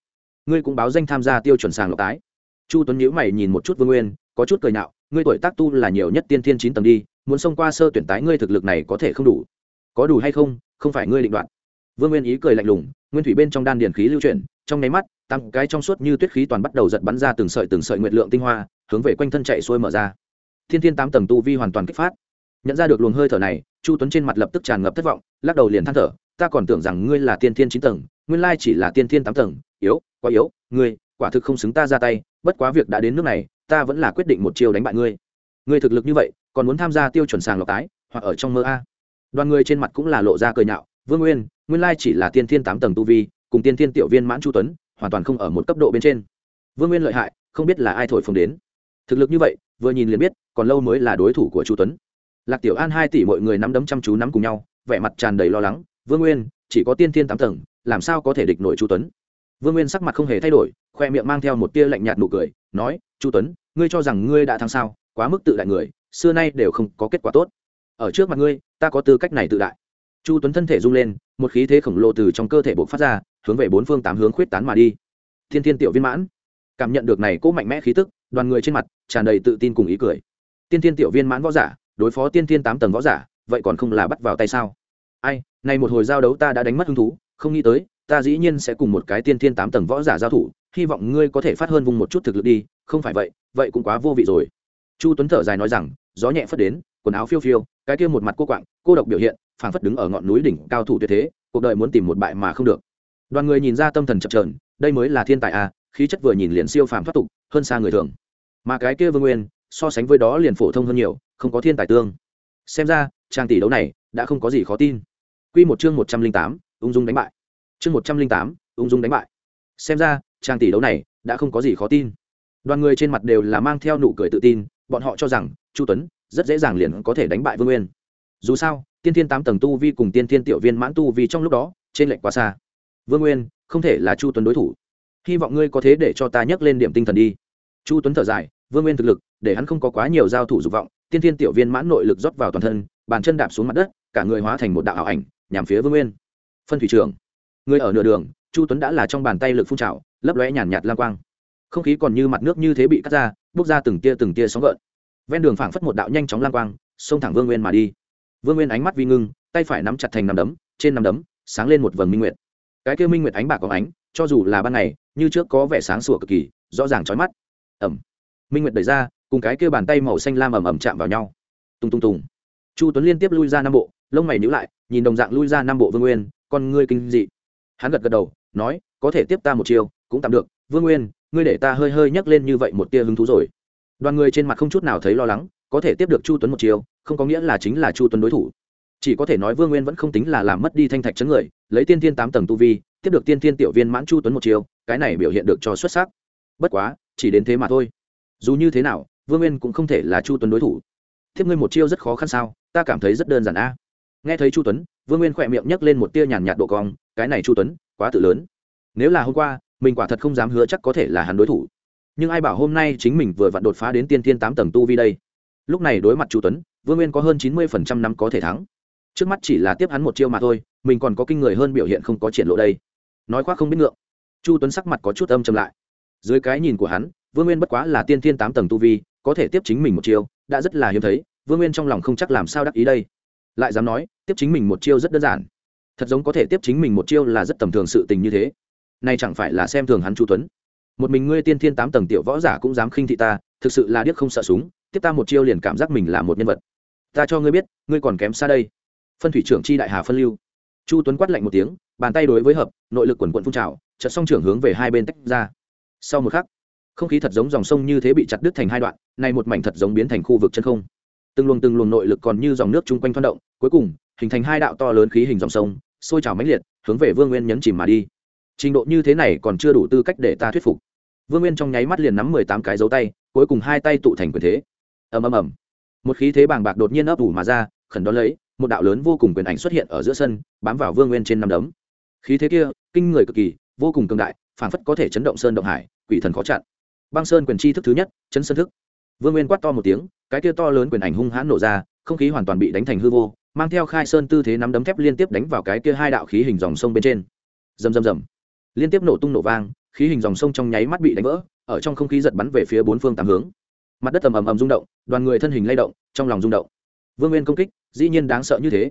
Ngươi cũng báo danh tham gia tiêu chuẩn sàng lọc tái. Chu tuấn nhữ mày nhìn một chút vương nguyên, có chút cười nhạo, ngươi tuổi tác tu là nhiều nhất tiên thiên chín tầng đi, muốn xông qua sơ tuyển tái ngươi thực lực này có thể không đủ. Có đủ hay không không phải ngươi định đoạt. Vương nguyên ý cười lạnh lùng, nguyên thủy bên trong đan điền khí lưu chuyển, trong nháy mắt tăng cái trong suốt như tuyết khí toàn bắt đầu giật bắn ra từng sợi từng sợi nguyệt lượng tinh hoa, hướng về quanh thân chạy xuôi mở ra thiên thiên tám tầng tu vi hoàn toàn kích phát. Nhận ra được luồng hơi thở này, chu tuấn trên mặt lập tức tràn ngập thất vọng, lắc đầu liền than thở, ta còn tưởng rằng ngươi là tiên thiên chín tầng, nguyên lai chỉ là tiên thiên tám tầng, yếu, quá yếu, ngươi, quả thực không xứng ta ra tay, bất quá việc đã đến nước này, ta vẫn là quyết định một chiều đánh bại ngươi. Ngươi thực lực như vậy, còn muốn tham gia tiêu chuẩn sàng lọc tái, hoặc ở trong mơ a? Đoàn người trên mặt cũng là lộ ra cười nhạo, vương nguyên nguyên lai chỉ là tiên thiên tám tầng tu vi, cùng tiên thiên tiểu viên mãn chu tuấn, hoàn toàn không ở một cấp độ bên trên. Vương nguyên lợi hại, không biết là ai thổi phồng đến thực lực như vậy, vừa nhìn liền biết, còn lâu mới là đối thủ của chu tuấn. Lạc tiểu an hai tỷ mọi người nắm đấm chăm chú nắm cùng nhau, vẻ mặt tràn đầy lo lắng, vương nguyên, chỉ có tiên thiên tám tầng, làm sao có thể địch nổi chu tuấn? Vương nguyên sắc mặt không hề thay đổi, khoe miệng mang theo một tia lạnh nhạt nụ cười, nói, chu tuấn, ngươi cho rằng ngươi đã thắng sao? Quá mức tự đại người, xưa nay đều không có kết quả tốt. Ở trước mặt ngươi, ta có tư cách này tự đại. Chu tuấn thân thể rung lên, một khí thế khổng lồ từ trong cơ thể buộc phát ra, hướng về bốn phương tám hướng khuyết tán mà đi. Thiên thiên tiểu viên mãn cảm nhận được này cỗ mạnh mẽ khí tức đoàn người trên mặt tràn đầy tự tin cùng ý cười. Tiên thiên tiểu viên mãn võ giả, đối phó tiên thiên tám tầng võ giả, vậy còn không là bắt vào tay sao? Ai, này một hồi giao đấu ta đã đánh mất hứng thú, không nghĩ tới, ta dĩ nhiên sẽ cùng một cái tiên thiên tám tầng võ giả giao thủ, hy vọng ngươi có thể phát hơn vùng một chút thực lực đi, không phải vậy vậy cũng quá vô vị rồi. Chu tuấn thở dài nói rằng, gió nhẹ phất đến, quần áo phiêu phiêu, cái kia một mặt cô quạng, cô độc biểu hiện, phảng phất đứng ở ngọn núi đỉnh cao thủ tuyệt thế, cuộc đời muốn tìm một bại mà không được. Đoàn người nhìn ra tâm thần chập trờn đây mới là thiên tài à khí chất vừa nhìn liền siêu phàm thoát tục, hơn xa người thường mà cái kia vương nguyên, so sánh với đó liền phổ thông hơn nhiều, không có thiên tài tương. Xem ra trang tỷ đấu này đã không có gì khó tin. Quy một chương một trăm linh tám, ung dung đánh bại. Chương một trăm linh tám, ung dung đánh bại. Xem ra trang tỷ đấu này đã không có gì khó tin. Đoàn người trên mặt đều là mang theo nụ cười tự tin, bọn họ cho rằng, chu tuấn rất dễ dàng liền có thể đánh bại vương nguyên. Dù sao, tiên thiên tám tầng tu vi cùng tiên thiên tiểu viên mãn tu vi trong lúc đó, trên lệnh quá xa. Vương nguyên không thể là chu tuấn đối thủ. Hy vọng ngươi có thế để cho ta nhắc lên điểm tinh thần đi chu tuấn thở dài, vương nguyên thực lực, để hắn không có quá nhiều giao thủ dục vọng, tiên thiên tiểu viên mãn nội lực rót vào toàn thân, bàn chân đạp xuống mặt đất, cả người hóa thành một đạo ảo ảnh, nhằm phía vương nguyên. Phân thủy trường. Người ở nửa đường, chu tuấn đã là trong bàn tay lực phun trào, lấp lóe nhàn nhạt lang quang. Không khí còn như mặt nước như thế bị cắt ra, bốc ra từng tia từng tia sóng gợn. Ven đường phảng phất một đạo nhanh chóng lang quang, xông thẳng vương nguyên mà đi. Vương nguyên ánh mắt vi ngưng, tay phải nắm chặt thành nắm đấm, trên nắm đấm, sáng lên một vầng minh nguyệt. Cái kia minh nguyệt ánh bạc có ánh, cho dù là ban ngày, như trước có vẻ sáng sủa cực kỳ, rõ ràng chói mắt ẩm. Minh nguyệt đẩy ra, cùng cái kêu bàn tay màu xanh lam ẩm ẩm chạm vào nhau. Tung tung tùng. Chu tuấn liên tiếp lui ra năm bộ, lông mày nhíu lại, nhìn đồng dạng lui ra năm bộ vương nguyên, con ngươi kinh dị. Hắn gật gật đầu, nói, có thể tiếp ta một chiều cũng tạm được. Vương nguyên, ngươi để ta hơi hơi nhấc lên như vậy một tia hứng thú rồi. Đoàn người trên mặt không chút nào thấy lo lắng, có thể tiếp được chu tuấn một chiều không có nghĩa là chính là chu tuấn đối thủ. Chỉ có thể nói vương nguyên vẫn không tính là làm mất đi thanh thạch chấn người, lấy tiên thiên tám tầng tu vi, tiếp được tiên thiên tiểu viên mãn chu tuấn một chiều cái này biểu hiện được cho xuất sắc. Bất quá chỉ đến thế mà thôi. Dù như thế nào, vương nguyên cũng không thể là chu tuấn đối thủ. Tiếp ngươi một chiêu rất khó khăn sao, ta cảm thấy rất đơn giản a. Nghe thấy chu tuấn, vương nguyên khỏe miệng nhấc lên một tia nhàn nhạt độ cong, cái này chu tuấn, quá tự lớn. Nếu là hôm qua, mình quả thật không dám hứa chắc có thể là hắn đối thủ. Nhưng ai bảo hôm nay chính mình vừa vặn đột phá đến tiên thiên tám tầng tu vi đây? Lúc này đối mặt chu tuấn, vương nguyên có hơn chín mươi phần trăm năm có thể thắng. Trước mắt chỉ là tiếp hắn một chiêu mà thôi, mình còn có kinh người hơn biểu hiện không có triển lộ đây. Nói khoác không biết ngượng. Chu tuấn sắc mặt có chút âm chầm lại dưới cái nhìn của hắn, vương nguyên bất quá là tiên thiên tám tầng tu vi, có thể tiếp chính mình một chiêu, đã rất là hiếm thấy, vương nguyên trong lòng không chắc làm sao đắc ý đây. Lại dám nói, tiếp chính mình một chiêu rất đơn giản. Thật giống có thể tiếp chính mình một chiêu là rất tầm thường sự tình như thế. Nay chẳng phải là xem thường hắn chu tuấn. Một mình ngươi tiên thiên tám tầng tiểu võ giả cũng dám khinh thị ta, thực sự là điếc không sợ súng, tiếp ta một chiêu liền cảm giác mình là một nhân vật. Ta cho ngươi biết, ngươi còn kém xa đây. Phân thủy trưởng chi đại hà phân lưu. Chu tuấn quát lạnh một tiếng, bàn tay đối với hợp, nội lực quần quận phun trào, chợt song trưởng hướng về hai bên tách ra sau một khắc, không khí thật giống dòng sông như thế bị chặt đứt thành hai đoạn nay một mảnh thật giống biến thành khu vực chân không. Từng luồng từng luồng nội lực còn như dòng nước chung quanh thoăn động, cuối cùng, hình thành hai đạo to lớn khí hình dòng sông, sôi trào mãnh liệt, hướng về vương nguyên nhấn chìm mà đi. Trình độ như thế này còn chưa đủ tư cách để ta thuyết phục. Vương nguyên trong nháy mắt liền nắm mười tám cái dấu tay, cuối cùng hai tay tụ thành quyền thế. Ầm ầm ầm. Một khí thế bàng bạc đột nhiên ấp ủ mà ra, khẩn đón lấy, một đạo lớn vô cùng quyền ảnh xuất hiện ở giữa sân, bám vào vương nguyên trên năm đấm. Khí thế kia, kinh người cực kỳ, vô cùng cường đại, phảng phất có thể chấn động sơn động hải quỷ thần khó chặn. Băng sơn quyền chi thức thứ nhất, chấn sơn thức. Vương nguyên quát to một tiếng, cái kia to lớn quyền ảnh hung hãn nổ ra, không khí hoàn toàn bị đánh thành hư vô, mang theo khai sơn tư thế nắm đấm thép liên tiếp đánh vào cái kia hai đạo khí hình dòng sông bên trên. Rầm rầm rầm. Liên tiếp nổ tung nổ vang, khí hình dòng sông trong nháy mắt bị đánh vỡ, ở trong không khí giật bắn về phía bốn phương tám hướng. Mặt đất ầm ầm ầm rung động, đoàn người thân hình lay động, trong lòng rung động. Vương nguyên công kích, dĩ nhiên đáng sợ như thế.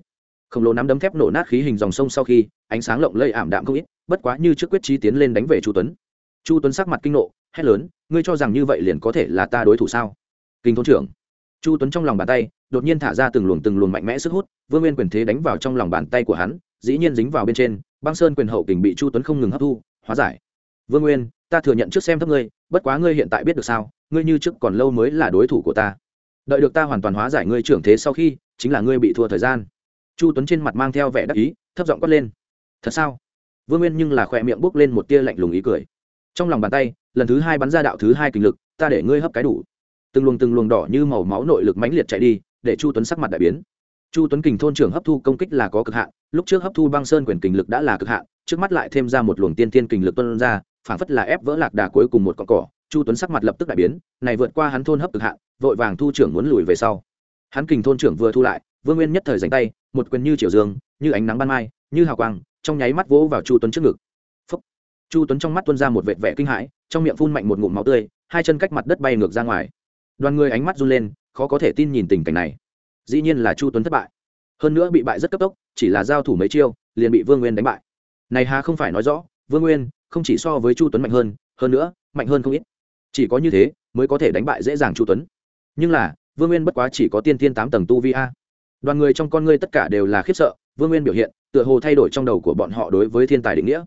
Khổng lồ nắm đấm thép nổ nát khí hình dòng sông sau khi, ánh sáng lộng lây ảm đạm không ít, bất quá như trước quyết trí tiến lên đánh về chu tuấn chu tuấn sắc mặt kinh nộ, hét lớn, ngươi cho rằng như vậy liền có thể là ta đối thủ sao? Kinh thôn trưởng, chu tuấn trong lòng bàn tay, đột nhiên thả ra từng luồng từng luồng mạnh mẽ sức hút, vương nguyên quyền thế đánh vào trong lòng bàn tay của hắn, dĩ nhiên dính vào bên trên, băng sơn quyền hậu kình bị chu tuấn không ngừng hấp thu, hóa giải. Vương nguyên, ta thừa nhận trước xem thấp ngươi, bất quá ngươi hiện tại biết được sao, ngươi như trước còn lâu mới là đối thủ của ta. Đợi được ta hoàn toàn hóa giải ngươi trưởng thế sau khi, chính là ngươi bị thua thời gian. Chu tuấn trên mặt mang theo vẻ đắc ý, thấp giọng quát lên. Thật sao? Vương nguyên nhưng là khỏe miệng bốc lên một tia lạnh lùng ý cười trong lòng bàn tay, lần thứ hai bắn ra đạo thứ hai kình lực, ta để ngươi hấp cái đủ. Từng luồng từng luồng đỏ như màu máu nội lực mãnh liệt chạy đi, để chu tuấn sắc mặt đại biến. Chu tuấn kình thôn trưởng hấp thu công kích là có cực hạn, lúc trước hấp thu băng sơn quyền kình lực đã là cực hạn, trước mắt lại thêm ra một luồng tiên tiên kình lực tuân ra, phản phất là ép vỡ lạc đà cuối cùng một con cỏ. Chu tuấn sắc mặt lập tức đại biến, này vượt qua hắn thôn hấp cực hạn, vội vàng thu trưởng muốn lùi về sau. Hắn kình thôn trưởng vừa thu lại, vương nguyên nhất thời dành tay, một quyền như triều dương, như ánh nắng ban mai, như hào quang, trong nháy mắt vỗ vào chu tuấn trước ngực chu tuấn trong mắt tuân ra một vệt vẻ kinh hãi, trong miệng phun mạnh một ngụm máu tươi, hai chân cách mặt đất bay ngược ra ngoài. Đoàn người ánh mắt run lên, khó có thể tin nhìn tình cảnh này. Dĩ nhiên là chu tuấn thất bại. Hơn nữa bị bại rất cấp tốc, chỉ là giao thủ mấy chiêu, liền bị vương nguyên đánh bại. Này hà không phải nói rõ, vương nguyên không chỉ so với chu tuấn mạnh hơn hơn nữa, mạnh hơn không ít. Chỉ có như thế, mới có thể đánh bại dễ dàng chu tuấn. Nhưng là, vương nguyên bất quá chỉ có tiên tiên tám tầng tu vi a. Đoàn người trong con ngươi tất cả đều là khiếp sợ, vương nguyên biểu hiện, tựa hồ thay đổi trong đầu của bọn họ đối với thiên tài định nghĩa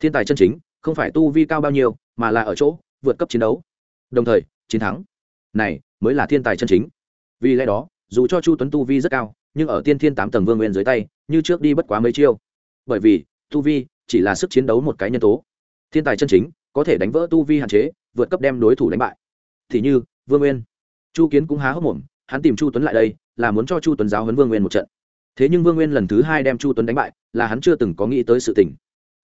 thiên tài chân chính, không phải tu vi cao bao nhiêu, mà là ở chỗ, vượt cấp chiến đấu. Đồng thời, chiến thắng. Này, mới là thiên tài chân chính. Vì lẽ đó, dù cho chu tuấn tu vi rất cao, nhưng ở tiên thiên tám tầng vương nguyên dưới tay, như trước đi bất quá mấy chiêu. Bởi vì, tu vi chỉ là sức chiến đấu một cái nhân tố. Thiên tài chân chính, có thể đánh vỡ tu vi hạn chế, vượt cấp đem đối thủ đánh bại. Thì như, vương nguyên. Chu kiến cũng há hốc mồm, hắn tìm chu tuấn lại đây, là muốn cho chu tuấn giáo huấn vương nguyên một trận. Thế nhưng vương nguyên lần thứ hai đem chu tuấn đánh bại, là hắn chưa từng có nghĩ tới sự tình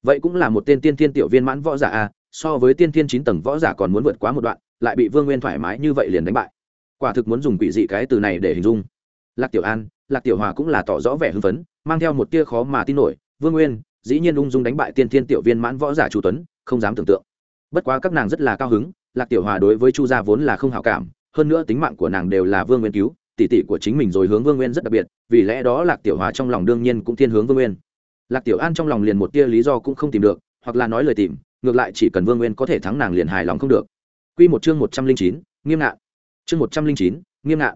vậy cũng là một tên tiên thiên tiểu viên mãn võ giả a, so với tiên thiên chín tầng võ giả còn muốn vượt quá một đoạn, lại bị vương nguyên thoải mái như vậy liền đánh bại. Quả thực muốn dùng quỷ dị cái từ này để hình dung. Lạc tiểu an, lạc tiểu hòa cũng là tỏ rõ vẻ hưng phấn, mang theo một tia khó mà tin nổi, vương nguyên, dĩ nhiên ung dung đánh bại tiên thiên tiểu viên mãn võ giả chu tuấn, không dám tưởng tượng. Bất quá các nàng rất là cao hứng, lạc tiểu hòa đối với chu gia vốn là không hảo cảm, hơn nữa tính mạng của nàng đều là vương nguyên cứu, tỷ tỷ của chính mình rồi hướng vương nguyên rất đặc biệt, vì lẽ đó lạc tiểu hòa trong lòng đương nhiên cũng thiên hướng vương nguyên lạc tiểu an trong lòng liền một tia lý do cũng không tìm được, hoặc là nói lời tìm, ngược lại chỉ cần vương nguyên có thể thắng nàng liền hài lòng không được. Q một chương một trăm linh chín, nghiêm ngạn chương một trăm linh chín, nghiêm ngạn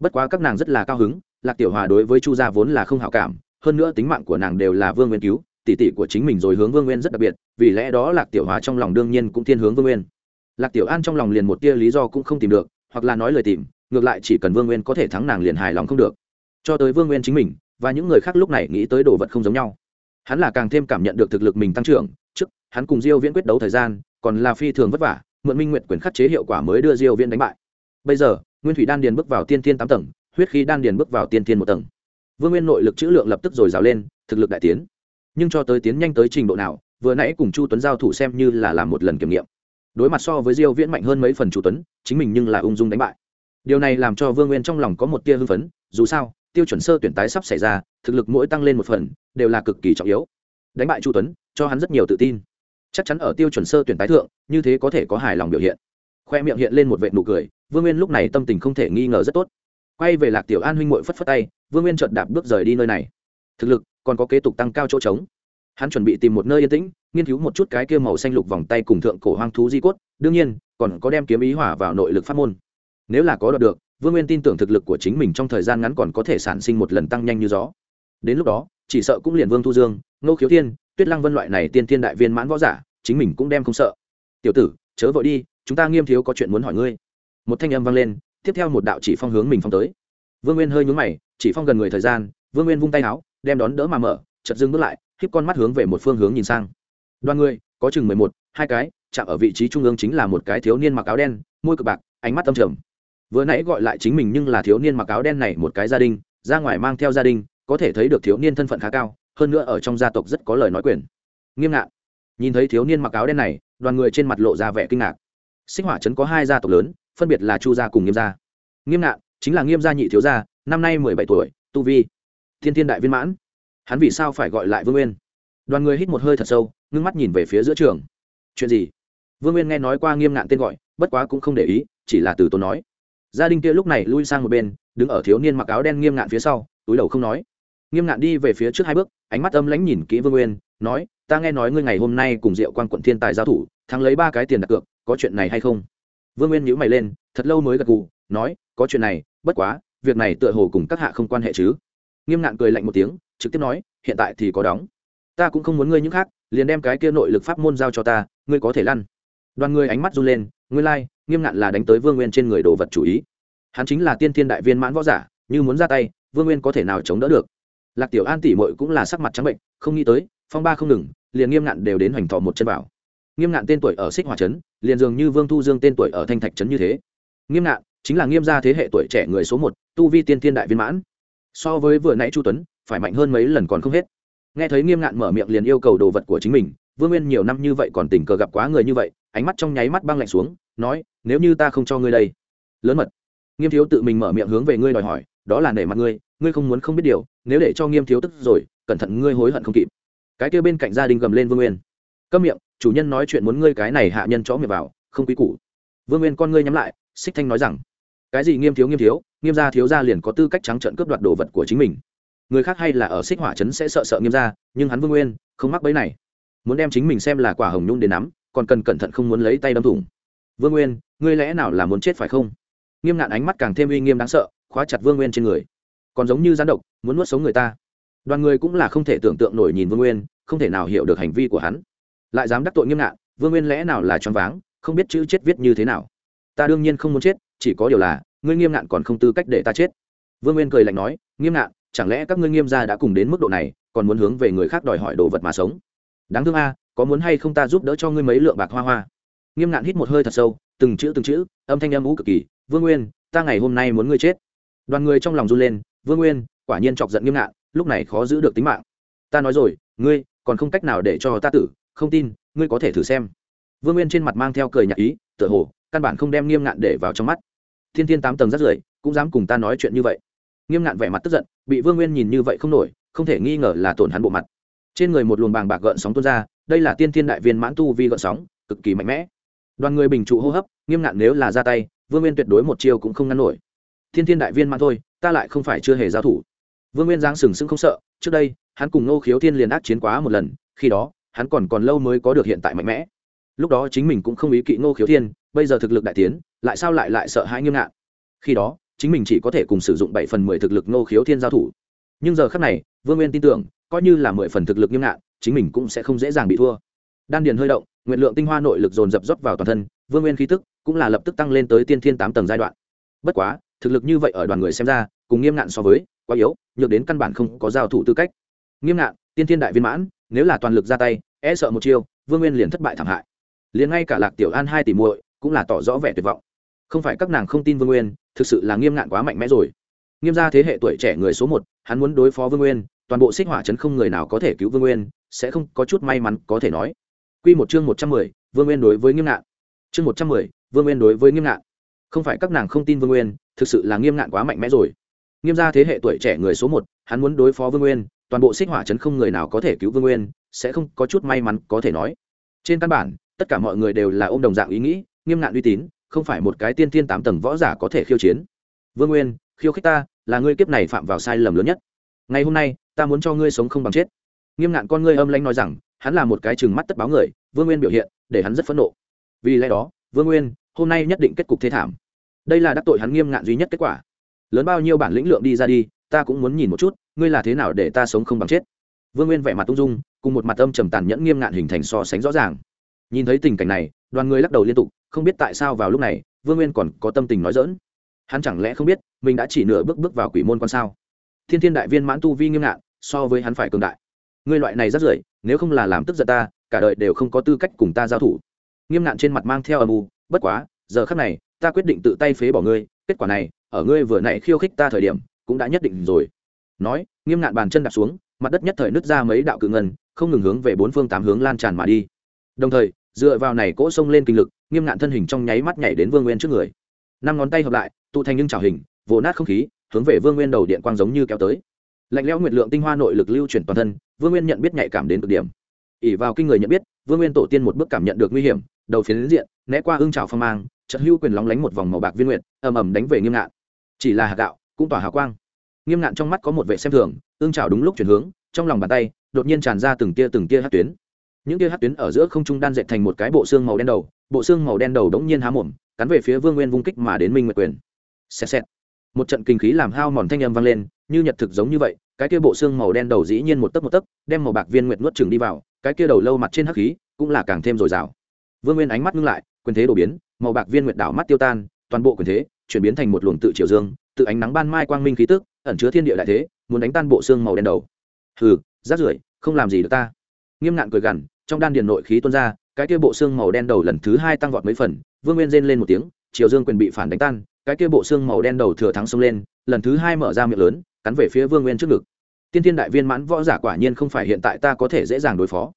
bất quá các nàng rất là cao hứng, lạc tiểu hòa đối với chu gia vốn là không hảo cảm, hơn nữa tính mạng của nàng đều là vương nguyên cứu, tỷ tỷ của chính mình rồi hướng vương nguyên rất đặc biệt, vì lẽ đó lạc tiểu hòa trong lòng đương nhiên cũng thiên hướng vương nguyên. Lạc tiểu an trong lòng liền một tia lý do cũng không tìm được, hoặc là nói lời tìm, ngược lại chỉ cần vương nguyên có thể thắng nàng liền hài lòng không được. Cho tới vương nguyên chính mình, và những người khác lúc này nghĩ tới đồ vật không giống nhau hắn là càng thêm cảm nhận được thực lực mình tăng trưởng, trước, hắn cùng diêu viễn quyết đấu thời gian, còn là phi thường vất vả, mượn minh nguyện quyền khắc chế hiệu quả mới đưa diêu viễn đánh bại. Bây giờ, nguyên thủy đan điền bước vào tiên thiên tám tầng, huyết khí đan điền bước vào tiên thiên một tầng. Vương nguyên nội lực chữ lượng lập tức rồi rào lên, thực lực đại tiến. Nhưng cho tới tiến nhanh tới trình độ nào, vừa nãy cùng chu tuấn giao thủ xem như là làm một lần kiểm nghiệm. Đối mặt so với diêu viễn mạnh hơn mấy phần chu tuấn, chính mình nhưng là ung dung đánh bại. Điều này làm cho vương nguyên trong lòng có một tia hưng phấn, dù sao tiêu chuẩn sơ tuyển tái sắp xảy ra, thực lực mỗi tăng lên một phần, đều là cực kỳ trọng yếu. Đánh bại chu tuấn, cho hắn rất nhiều tự tin. Chắc chắn ở tiêu chuẩn sơ tuyển tái thượng, như thế có thể có hài lòng biểu hiện. Khoe miệng hiện lên một vệ nụ cười, vương nguyên lúc này tâm tình không thể nghi ngờ rất tốt. Quay về lạc tiểu an huynh mội phất phất tay, vương nguyên chợt đạp bước rời đi nơi này. Thực lực còn có kế tục tăng cao chỗ trống. Hắn chuẩn bị tìm một nơi yên tĩnh, nghiên cứu một chút cái kia màu xanh lục vòng tay cùng thượng cổ hoang thú di cốt, đương nhiên, còn có đem kiếm ý hỏa vào nội lực pháp môn. Nếu là có đoạt được vương nguyên tin tưởng thực lực của chính mình trong thời gian ngắn còn có thể sản sinh một lần tăng nhanh như gió. Đến lúc đó, chỉ sợ cũng liền vương thu dương nô khiếu thiên, tuyết lăng vân loại này tiên thiên đại viên mãn võ giả, chính mình cũng đem không sợ. Tiểu tử, chớ vội đi, chúng ta nghiêm thiếu có chuyện muốn hỏi ngươi. Một thanh âm vang lên, tiếp theo một đạo chỉ phong hướng mình phong tới. Vương nguyên hơi nhúng mày, chỉ phong gần người thời gian, vương nguyên vung tay áo, đem đón đỡ mà mở chật dưng bước lại khiếp con mắt hướng về một phương hướng nhìn sang. Đoàn người, có chừng mười một, hai cái, chạm ở vị trí trung ương chính là một cái thiếu niên mặc áo đen, môi cực bạc, ánh mắt tâm trầm vừa nãy gọi lại chính mình nhưng là thiếu niên mặc áo đen này một cái gia đình, ra ngoài mang theo gia đình, có thể thấy được thiếu niên thân phận khá cao, hơn nữa ở trong gia tộc rất có lời nói quyền. Nghiêm ngạn nhìn thấy thiếu niên mặc áo đen này, đoàn người trên mặt lộ ra vẻ kinh ngạc. Sinh hỏa trấn có hai gia tộc lớn, phân biệt là chu gia cùng nghiêm gia. Nghiêm ngạn chính là nghiêm gia nhị thiếu gia, năm nay mười bảy tuổi, tu vi. Thiên thiên đại viên mãn. Hắn vì sao phải gọi lại vương nguyên? Đoàn người hít một hơi thật sâu, ngưng mắt nhìn về phía giữa trường. Chuyện gì? Vương nguyên nghe nói qua nghiêm ngạn tên gọi, bất quá cũng không để ý, chỉ là từ tốn nói gia đình kia lúc này lui sang một bên đứng ở thiếu niên mặc áo đen nghiêm ngạn phía sau túi đầu không nói. Nghiêm ngạn đi về phía trước hai bước ánh mắt âm lãnh nhìn kỹ vương nguyên nói ta nghe nói ngươi ngày hôm nay cùng diệu quan quận thiên tài giao thủ thắng lấy ba cái tiền đặt cược có chuyện này hay không? Vương nguyên nhíu mày lên thật lâu mới gật gù nói có chuyện này bất quá việc này tựa hồ cùng các hạ không quan hệ chứ. Nghiêm ngạn cười lạnh một tiếng trực tiếp nói hiện tại thì có đóng. Ta cũng không muốn ngươi những khác liền đem cái kia nội lực pháp môn giao cho ta ngươi có thể lăn. Đoàn người ánh mắt run lên ngươi lai、like, nghiêm ngạn là đánh tới vương nguyên trên người đồ vật chủ ý. Hắn chính là tiên thiên đại viên mãn võ giả, như muốn ra tay, vương nguyên có thể nào chống đỡ được? Lạc tiểu an tỷ mội cũng là sắc mặt trắng bệnh, không nghĩ tới, phong ba không ngừng, liền nghiêm ngạn đều đến hoành thọ một chân vào. Nghiêm ngạn tên tuổi ở xích hòa trấn, liền dường như vương thu dương tên tuổi ở thanh thạch trấn như thế. Nghiêm ngạn chính là nghiêm gia thế hệ tuổi trẻ người số một, tu vi tiên thiên đại viên mãn. So với vừa nãy chu tuấn, phải mạnh hơn mấy lần còn không hết. Nghe thấy nghiêm ngạn mở miệng liền yêu cầu đồ vật của chính mình, vương nguyên nhiều năm như vậy còn tình cờ gặp quá người như vậy, ánh mắt trong nháy mắt băng lạnh xuống nói, nếu như ta không cho ngươi đây. Lớn mật. Nghiêm thiếu tự mình mở miệng hướng về ngươi đòi hỏi, đó là nể mặt ngươi ngươi không muốn không biết điều, nếu để cho nghiêm thiếu tức rồi, cẩn thận ngươi hối hận không kịp. Cái kia bên cạnh gia đình gầm lên vương nguyên. Câm miệng, chủ nhân nói chuyện muốn ngươi cái này hạ nhân chó miệng vào, không quý củ. Vương nguyên con ngươi nhắm lại, xích thanh nói rằng, cái gì nghiêm thiếu nghiêm thiếu, nghiêm gia thiếu gia liền có tư cách trắng trợn cướp đoạt đồ vật của chính mình. Người khác hay là ở xích hỏa trấn sẽ sợ sợ nghiêm gia, nhưng hắn vương nguyên không mắc bẫy này. Muốn đem chính mình xem là quả hồng nhung đến nắm, còn cần cẩn thận không muốn lấy tay đâm thủng vương nguyên, ngươi lẽ nào là muốn chết phải không? Nghiêm ngạn ánh mắt càng thêm uy nghiêm đáng sợ, khóa chặt vương nguyên trên người. Còn giống như gián độc, muốn nuốt sống người ta. Đoàn người cũng là không thể tưởng tượng nổi nhìn vương nguyên, không thể nào hiểu được hành vi của hắn. Lại dám đắc tội nghiêm ngạn, vương nguyên lẽ nào là choáng váng, không biết chữ chết viết như thế nào. Ta đương nhiên không muốn chết, chỉ có điều là, ngươi nghiêm ngạn còn không tư cách để ta chết. Vương nguyên cười lạnh nói, nghiêm ngạn, chẳng lẽ các ngươi nghiêm gia đã cùng đến mức độ này, còn muốn hướng về người khác đòi hỏi đồ vật mà sống? Đáng thương a, có muốn hay không ta giúp đỡ cho ngươi mấy lượng bạc hoa hoa? Nghiêm ngạn hít một hơi thật sâu, từng chữ từng chữ, âm thanh âm ú cực kỳ, vương nguyên, ta ngày hôm nay muốn ngươi chết. Đoàn người trong lòng run lên, vương nguyên, quả nhiên chọc giận nghiêm ngạn, lúc này khó giữ được tính mạng. Ta nói rồi, ngươi còn không cách nào để cho ta tử, không tin, ngươi có thể thử xem. Vương nguyên trên mặt mang theo cười nhạc ý, tựa hồ, căn bản không đem nghiêm ngạn để vào trong mắt. Thiên thiên tám tầng rất rưởi cũng dám cùng ta nói chuyện như vậy. Nghiêm ngạn vẻ mặt tức giận, bị vương nguyên nhìn như vậy không nổi, không thể nghi ngờ là tổn hắn bộ mặt. Trên người một luồng bàng bạc gợn sóng tuôn ra, đây là tiên thiên đại viên mãn tu vi gợn sóng, cực kỳ mạnh mẽ đoàn người bình trụ hô hấp, nghiêm ngạn nếu là ra tay, vương nguyên tuyệt đối một chiêu cũng không ngăn nổi. Thiên thiên đại viên mà thôi, ta lại không phải chưa hề giao thủ. Vương nguyên giáng sừng sững không sợ, trước đây, hắn cùng ngô khiếu thiên liền ác chiến quá một lần, khi đó, hắn còn còn lâu mới có được hiện tại mạnh mẽ. Lúc đó chính mình cũng không ý kỵ ngô khiếu thiên, bây giờ thực lực đại tiến, lại sao lại lại sợ hãi nghiêm ngạn? Khi đó, chính mình chỉ có thể cùng sử dụng bảy phần mười thực lực ngô khiếu thiên giao thủ. Nhưng giờ khác này, vương nguyên tin tưởng, coi như là mười phần thực lực nghiêm ngạn, chính mình cũng sẽ không dễ dàng bị thua. Đan điền hơi động nguyện lượng tinh hoa nội lực dồn dập dốc vào toàn thân, vương nguyên khí tức cũng là lập tức tăng lên tới tiên thiên tám tầng giai đoạn. Bất quá, thực lực như vậy ở đoàn người xem ra, cùng nghiêm ngạn so với, quá yếu, nhược đến căn bản không có giao thủ tư cách. Nghiêm ngạn, tiên thiên đại viên mãn, nếu là toàn lực ra tay e sợ một chiêu, vương nguyên liền thất bại thảm hại. Liền ngay cả lạc tiểu an hai tỷ muội cũng là tỏ rõ vẻ tuyệt vọng. Không phải các nàng không tin vương nguyên, thực sự là nghiêm ngạn quá mạnh mẽ rồi. Nghiêm ra thế hệ tuổi trẻ người số một, hắn muốn đối phó vương nguyên, toàn bộ xích hỏa chấn không người nào có thể cứu vương nguyên, sẽ không có chút may mắn có thể nói. Quy một chương một trăm mười, vương nguyên đối với nghiêm ngạn. Chương một trăm mười, vương nguyên đối với nghiêm ngạn. Không phải các nàng không tin vương nguyên, thực sự là nghiêm ngạn quá mạnh mẽ rồi. Nghiêm gia thế hệ tuổi trẻ người số một, hắn muốn đối phó vương nguyên, toàn bộ xích hỏa chấn không người nào có thể cứu vương nguyên, sẽ không có chút may mắn có thể nói. Trên căn bản, tất cả mọi người đều là ôm đồng dạng ý nghĩ, nghiêm ngạn uy tín, không phải một cái tiên tiên tám tầng võ giả có thể khiêu chiến. Vương nguyên, khiêu khích ta, là ngươi kiếp này phạm vào sai lầm lớn nhất. Ngày hôm nay, ta muốn cho ngươi sống không bằng chết. Nghiêm ngạn con ngươi âm lãnh nói rằng hắn là một cái chừng mắt tất báo người, vương nguyên biểu hiện để hắn rất phẫn nộ. Vì lẽ đó, vương nguyên, hôm nay nhất định kết cục thế thảm. Đây là đắc tội hắn nghiêm ngạn duy nhất kết quả. Lớn bao nhiêu bản lĩnh lượng đi ra đi, ta cũng muốn nhìn một chút, ngươi là thế nào để ta sống không bằng chết. Vương nguyên vẻ mặt ung dung, cùng một mặt âm trầm tàn nhẫn nghiêm ngạn hình thành so sánh rõ ràng. Nhìn thấy tình cảnh này, đoàn người lắc đầu liên tục, không biết tại sao vào lúc này, vương nguyên còn có tâm tình nói dỡn hắn chẳng lẽ không biết, mình đã chỉ nửa bước bước vào quỷ môn con sao? Thiên thiên đại viên mãn tu vi nghiêm ngạn, so với hắn phải cường đại ngươi loại này rất rưởi, nếu không là làm tức giận ta, cả đời đều không có tư cách cùng ta giao thủ. Nghiêm ngạn trên mặt mang theo âm u, bất quá, giờ khắc này, ta quyết định tự tay phế bỏ ngươi, kết quả này, ở ngươi vừa nãy khiêu khích ta thời điểm, cũng đã nhất định rồi. Nói, nghiêm ngạn bàn chân đạp xuống, mặt đất nhất thời nứt ra mấy đạo cự ngân, không ngừng hướng về bốn phương tám hướng lan tràn mà đi. Đồng thời, dựa vào này cỗ sông lên kinh lực, nghiêm ngạn thân hình trong nháy mắt nhảy đến vương nguyên trước người. Năm ngón tay hợp lại, tụ thành những trào hình, vồ nát không khí, hướng về vương nguyên đầu điện quang giống như kéo tới lạnh lẽo nguyệt lượng tinh hoa nội lực lưu chuyển toàn thân, vương nguyên nhận biết nhạy cảm đến cực điểm. Ỉ vào kinh người nhận biết, vương nguyên tổ tiên một bước cảm nhận được nguy hiểm, đầu phiến diện, né qua ưng trào phong mang trận hưu quyền lóng lánh một vòng màu bạc viên nguyện ầm ầm đánh về nghiêm ngạn. Chỉ là hạt gạo, cũng tỏa hào quang. Nghiêm ngạn trong mắt có một vệ xem thường ương trào đúng lúc chuyển hướng, trong lòng bàn tay, đột nhiên tràn ra từng tia từng tia hát tuyến. Những tia hát tuyến ở giữa không trung đan dệt thành một cái bộ xương màu đen đầu, bộ xương màu đen đầu đống nhiên há mồm, cắn về phía vương nguyên vung kích mà đến minh nguyệt quyền. Xẹt xẹt. Một trận kinh khí làm hao mòn thanh âm vang lên như nhật thực giống như vậy, cái kia bộ xương màu đen đầu dĩ nhiên một tấc một tấc, đem màu bạc viên nguyệt nuốt chừng đi vào, cái kia đầu lâu mặt trên hắc khí cũng là càng thêm dồi dào. Vương nguyên ánh mắt ngưng lại, quyền thế đổ biến, màu bạc viên nguyệt đảo mắt tiêu tan, toàn bộ quyền thế chuyển biến thành một luồng tự triều dương, tự ánh nắng ban mai quang minh khí tức, ẩn chứa thiên địa đại thế, muốn đánh tan bộ xương màu đen đầu. Hừ, rát rưởi, không làm gì được ta. Nghiêm ngạn cười gằn, trong đan điền nội khí tuôn ra, cái kia bộ xương màu đen đầu lần thứ hai tăng vọt mấy phần, vương nguyên rên lên một tiếng triều dương quyền bị phản đánh tan, cái kia bộ xương màu đen đầu thừa thắng xông lên, lần thứ hai mở ra miệng lớn cắn về phía vương nguyên trước ngực. Tiên thiên đại viên mãn võ giả quả nhiên không phải hiện tại ta có thể dễ dàng đối phó.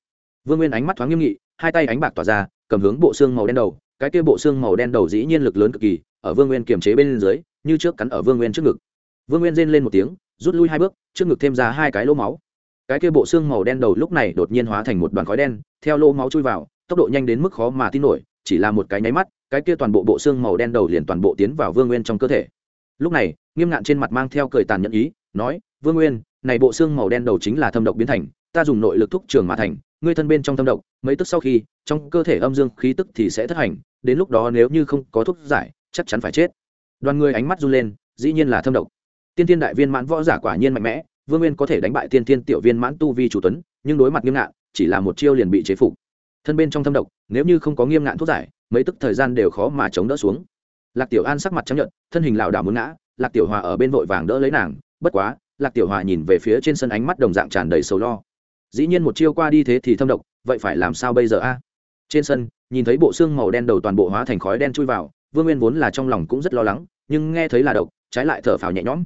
Vương nguyên ánh mắt thoáng nghiêm nghị, hai tay ánh bạc tỏa ra, cầm hướng bộ xương màu đen đầu, cái kia bộ xương màu đen đầu dĩ nhiên lực lớn cực kỳ, ở vương nguyên kiềm chế bên dưới, như trước cắn ở vương nguyên trước ngực. Vương nguyên rên lên một tiếng, rút lui hai bước, trước ngực thêm ra hai cái lỗ máu. Cái kia bộ xương màu đen đầu lúc này đột nhiên hóa thành một đoàn khói đen, theo lỗ máu chui vào, tốc độ nhanh đến mức khó mà tin nổi, chỉ là một cái nháy mắt, cái kia toàn bộ bộ xương màu đen đầu liền toàn bộ tiến vào vương nguyên trong cơ thể. Lúc này, nghiêm ngạn trên mặt mang theo cười tàn nhẫn ý nói, vương nguyên, này bộ xương màu đen đầu chính là thâm độc biến thành, ta dùng nội lực thúc trường mà thành, ngươi thân bên trong thâm độc, mấy tức sau khi, trong cơ thể âm dương khí tức thì sẽ thất hành, đến lúc đó nếu như không có thuốc giải, chắc chắn phải chết. Đoàn người ánh mắt run lên, dĩ nhiên là thâm độc. Tiên tiên đại viên mãn võ giả quả nhiên mạnh mẽ, vương nguyên có thể đánh bại tiên tiên tiểu viên mãn tu vi chủ tuấn, nhưng đối mặt nghiêm ngạn, chỉ là một chiêu liền bị chế phục. Thân bên trong thâm độc, nếu như không có nghiêm ngạn thuốc giải, mấy tức thời gian đều khó mà chống đỡ xuống. Lạc tiểu an sắc mặt chấp nhận thân hình lảo đảo muốn ngã, lạc tiểu hòa ở bên vội vàng đỡ lấy nàng bất quá, lạc tiểu hòa nhìn về phía trên sân ánh mắt đồng dạng tràn đầy sầu lo. Dĩ nhiên một chiêu qua đi thế thì thâm độc, vậy phải làm sao bây giờ a? Trên sân, nhìn thấy bộ xương màu đen đầu toàn bộ hóa thành khói đen chui vào, vương nguyên vốn là trong lòng cũng rất lo lắng, nhưng nghe thấy là độc, trái lại thở phào nhẹ nhõm.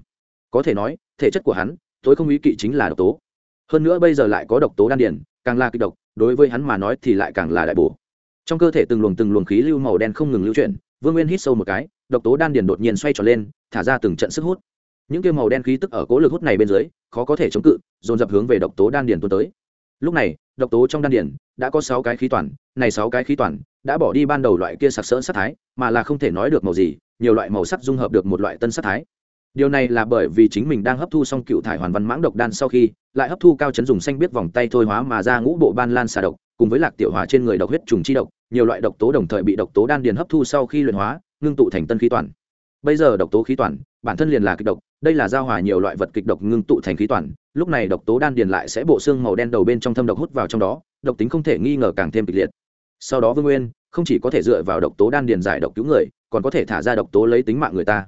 Có thể nói, thể chất của hắn, tối không ý kỵ chính là độc tố. Hơn nữa bây giờ lại có độc tố đan điển càng là kịch độc, đối với hắn mà nói thì lại càng là đại bổ. Trong cơ thể từng luồng từng luồng khí lưu màu đen không ngừng lưu chuyển, vương nguyên hít sâu một cái, độc tố đan điển đột nhiên xoay tròn lên, thả ra từng trận sức hút những kia màu đen khí tức ở cố lực hút này bên dưới, khó có thể chống cự, dồn dập hướng về độc tố đan điền tuôn tới. Lúc này, độc tố trong đan điền đã có sáu cái khí toàn, này sáu cái khí toàn đã bỏ đi ban đầu loại kia sặc sỡ sắc thái, mà là không thể nói được màu gì, nhiều loại màu sắc dung hợp được một loại tân sắc thái. Điều này là bởi vì chính mình đang hấp thu xong cựu thải hoàn văn mãng độc đan sau khi, lại hấp thu cao chấn dùng xanh biết vòng tay thôi hóa mà ra ngũ bộ ban lan xà độc, cùng với lạc tiểu hòa trên người độc huyết trùng chi độc, nhiều loại độc tố đồng thời bị độc tố đan điền hấp thu sau khi luyện hóa, ngưng tụ thành tân khí toàn. Bây giờ độc tố khí toàn bản thân liền là kịch độc, đây là giao hòa nhiều loại vật kịch độc ngưng tụ thành khí toàn, lúc này độc tố đan điền lại sẽ bộ xương màu đen đầu bên trong thâm độc hút vào trong đó, độc tính không thể nghi ngờ càng thêm kịch liệt. Sau đó vương nguyên không chỉ có thể dựa vào độc tố đan điền giải độc cứu người, còn có thể thả ra độc tố lấy tính mạng người ta.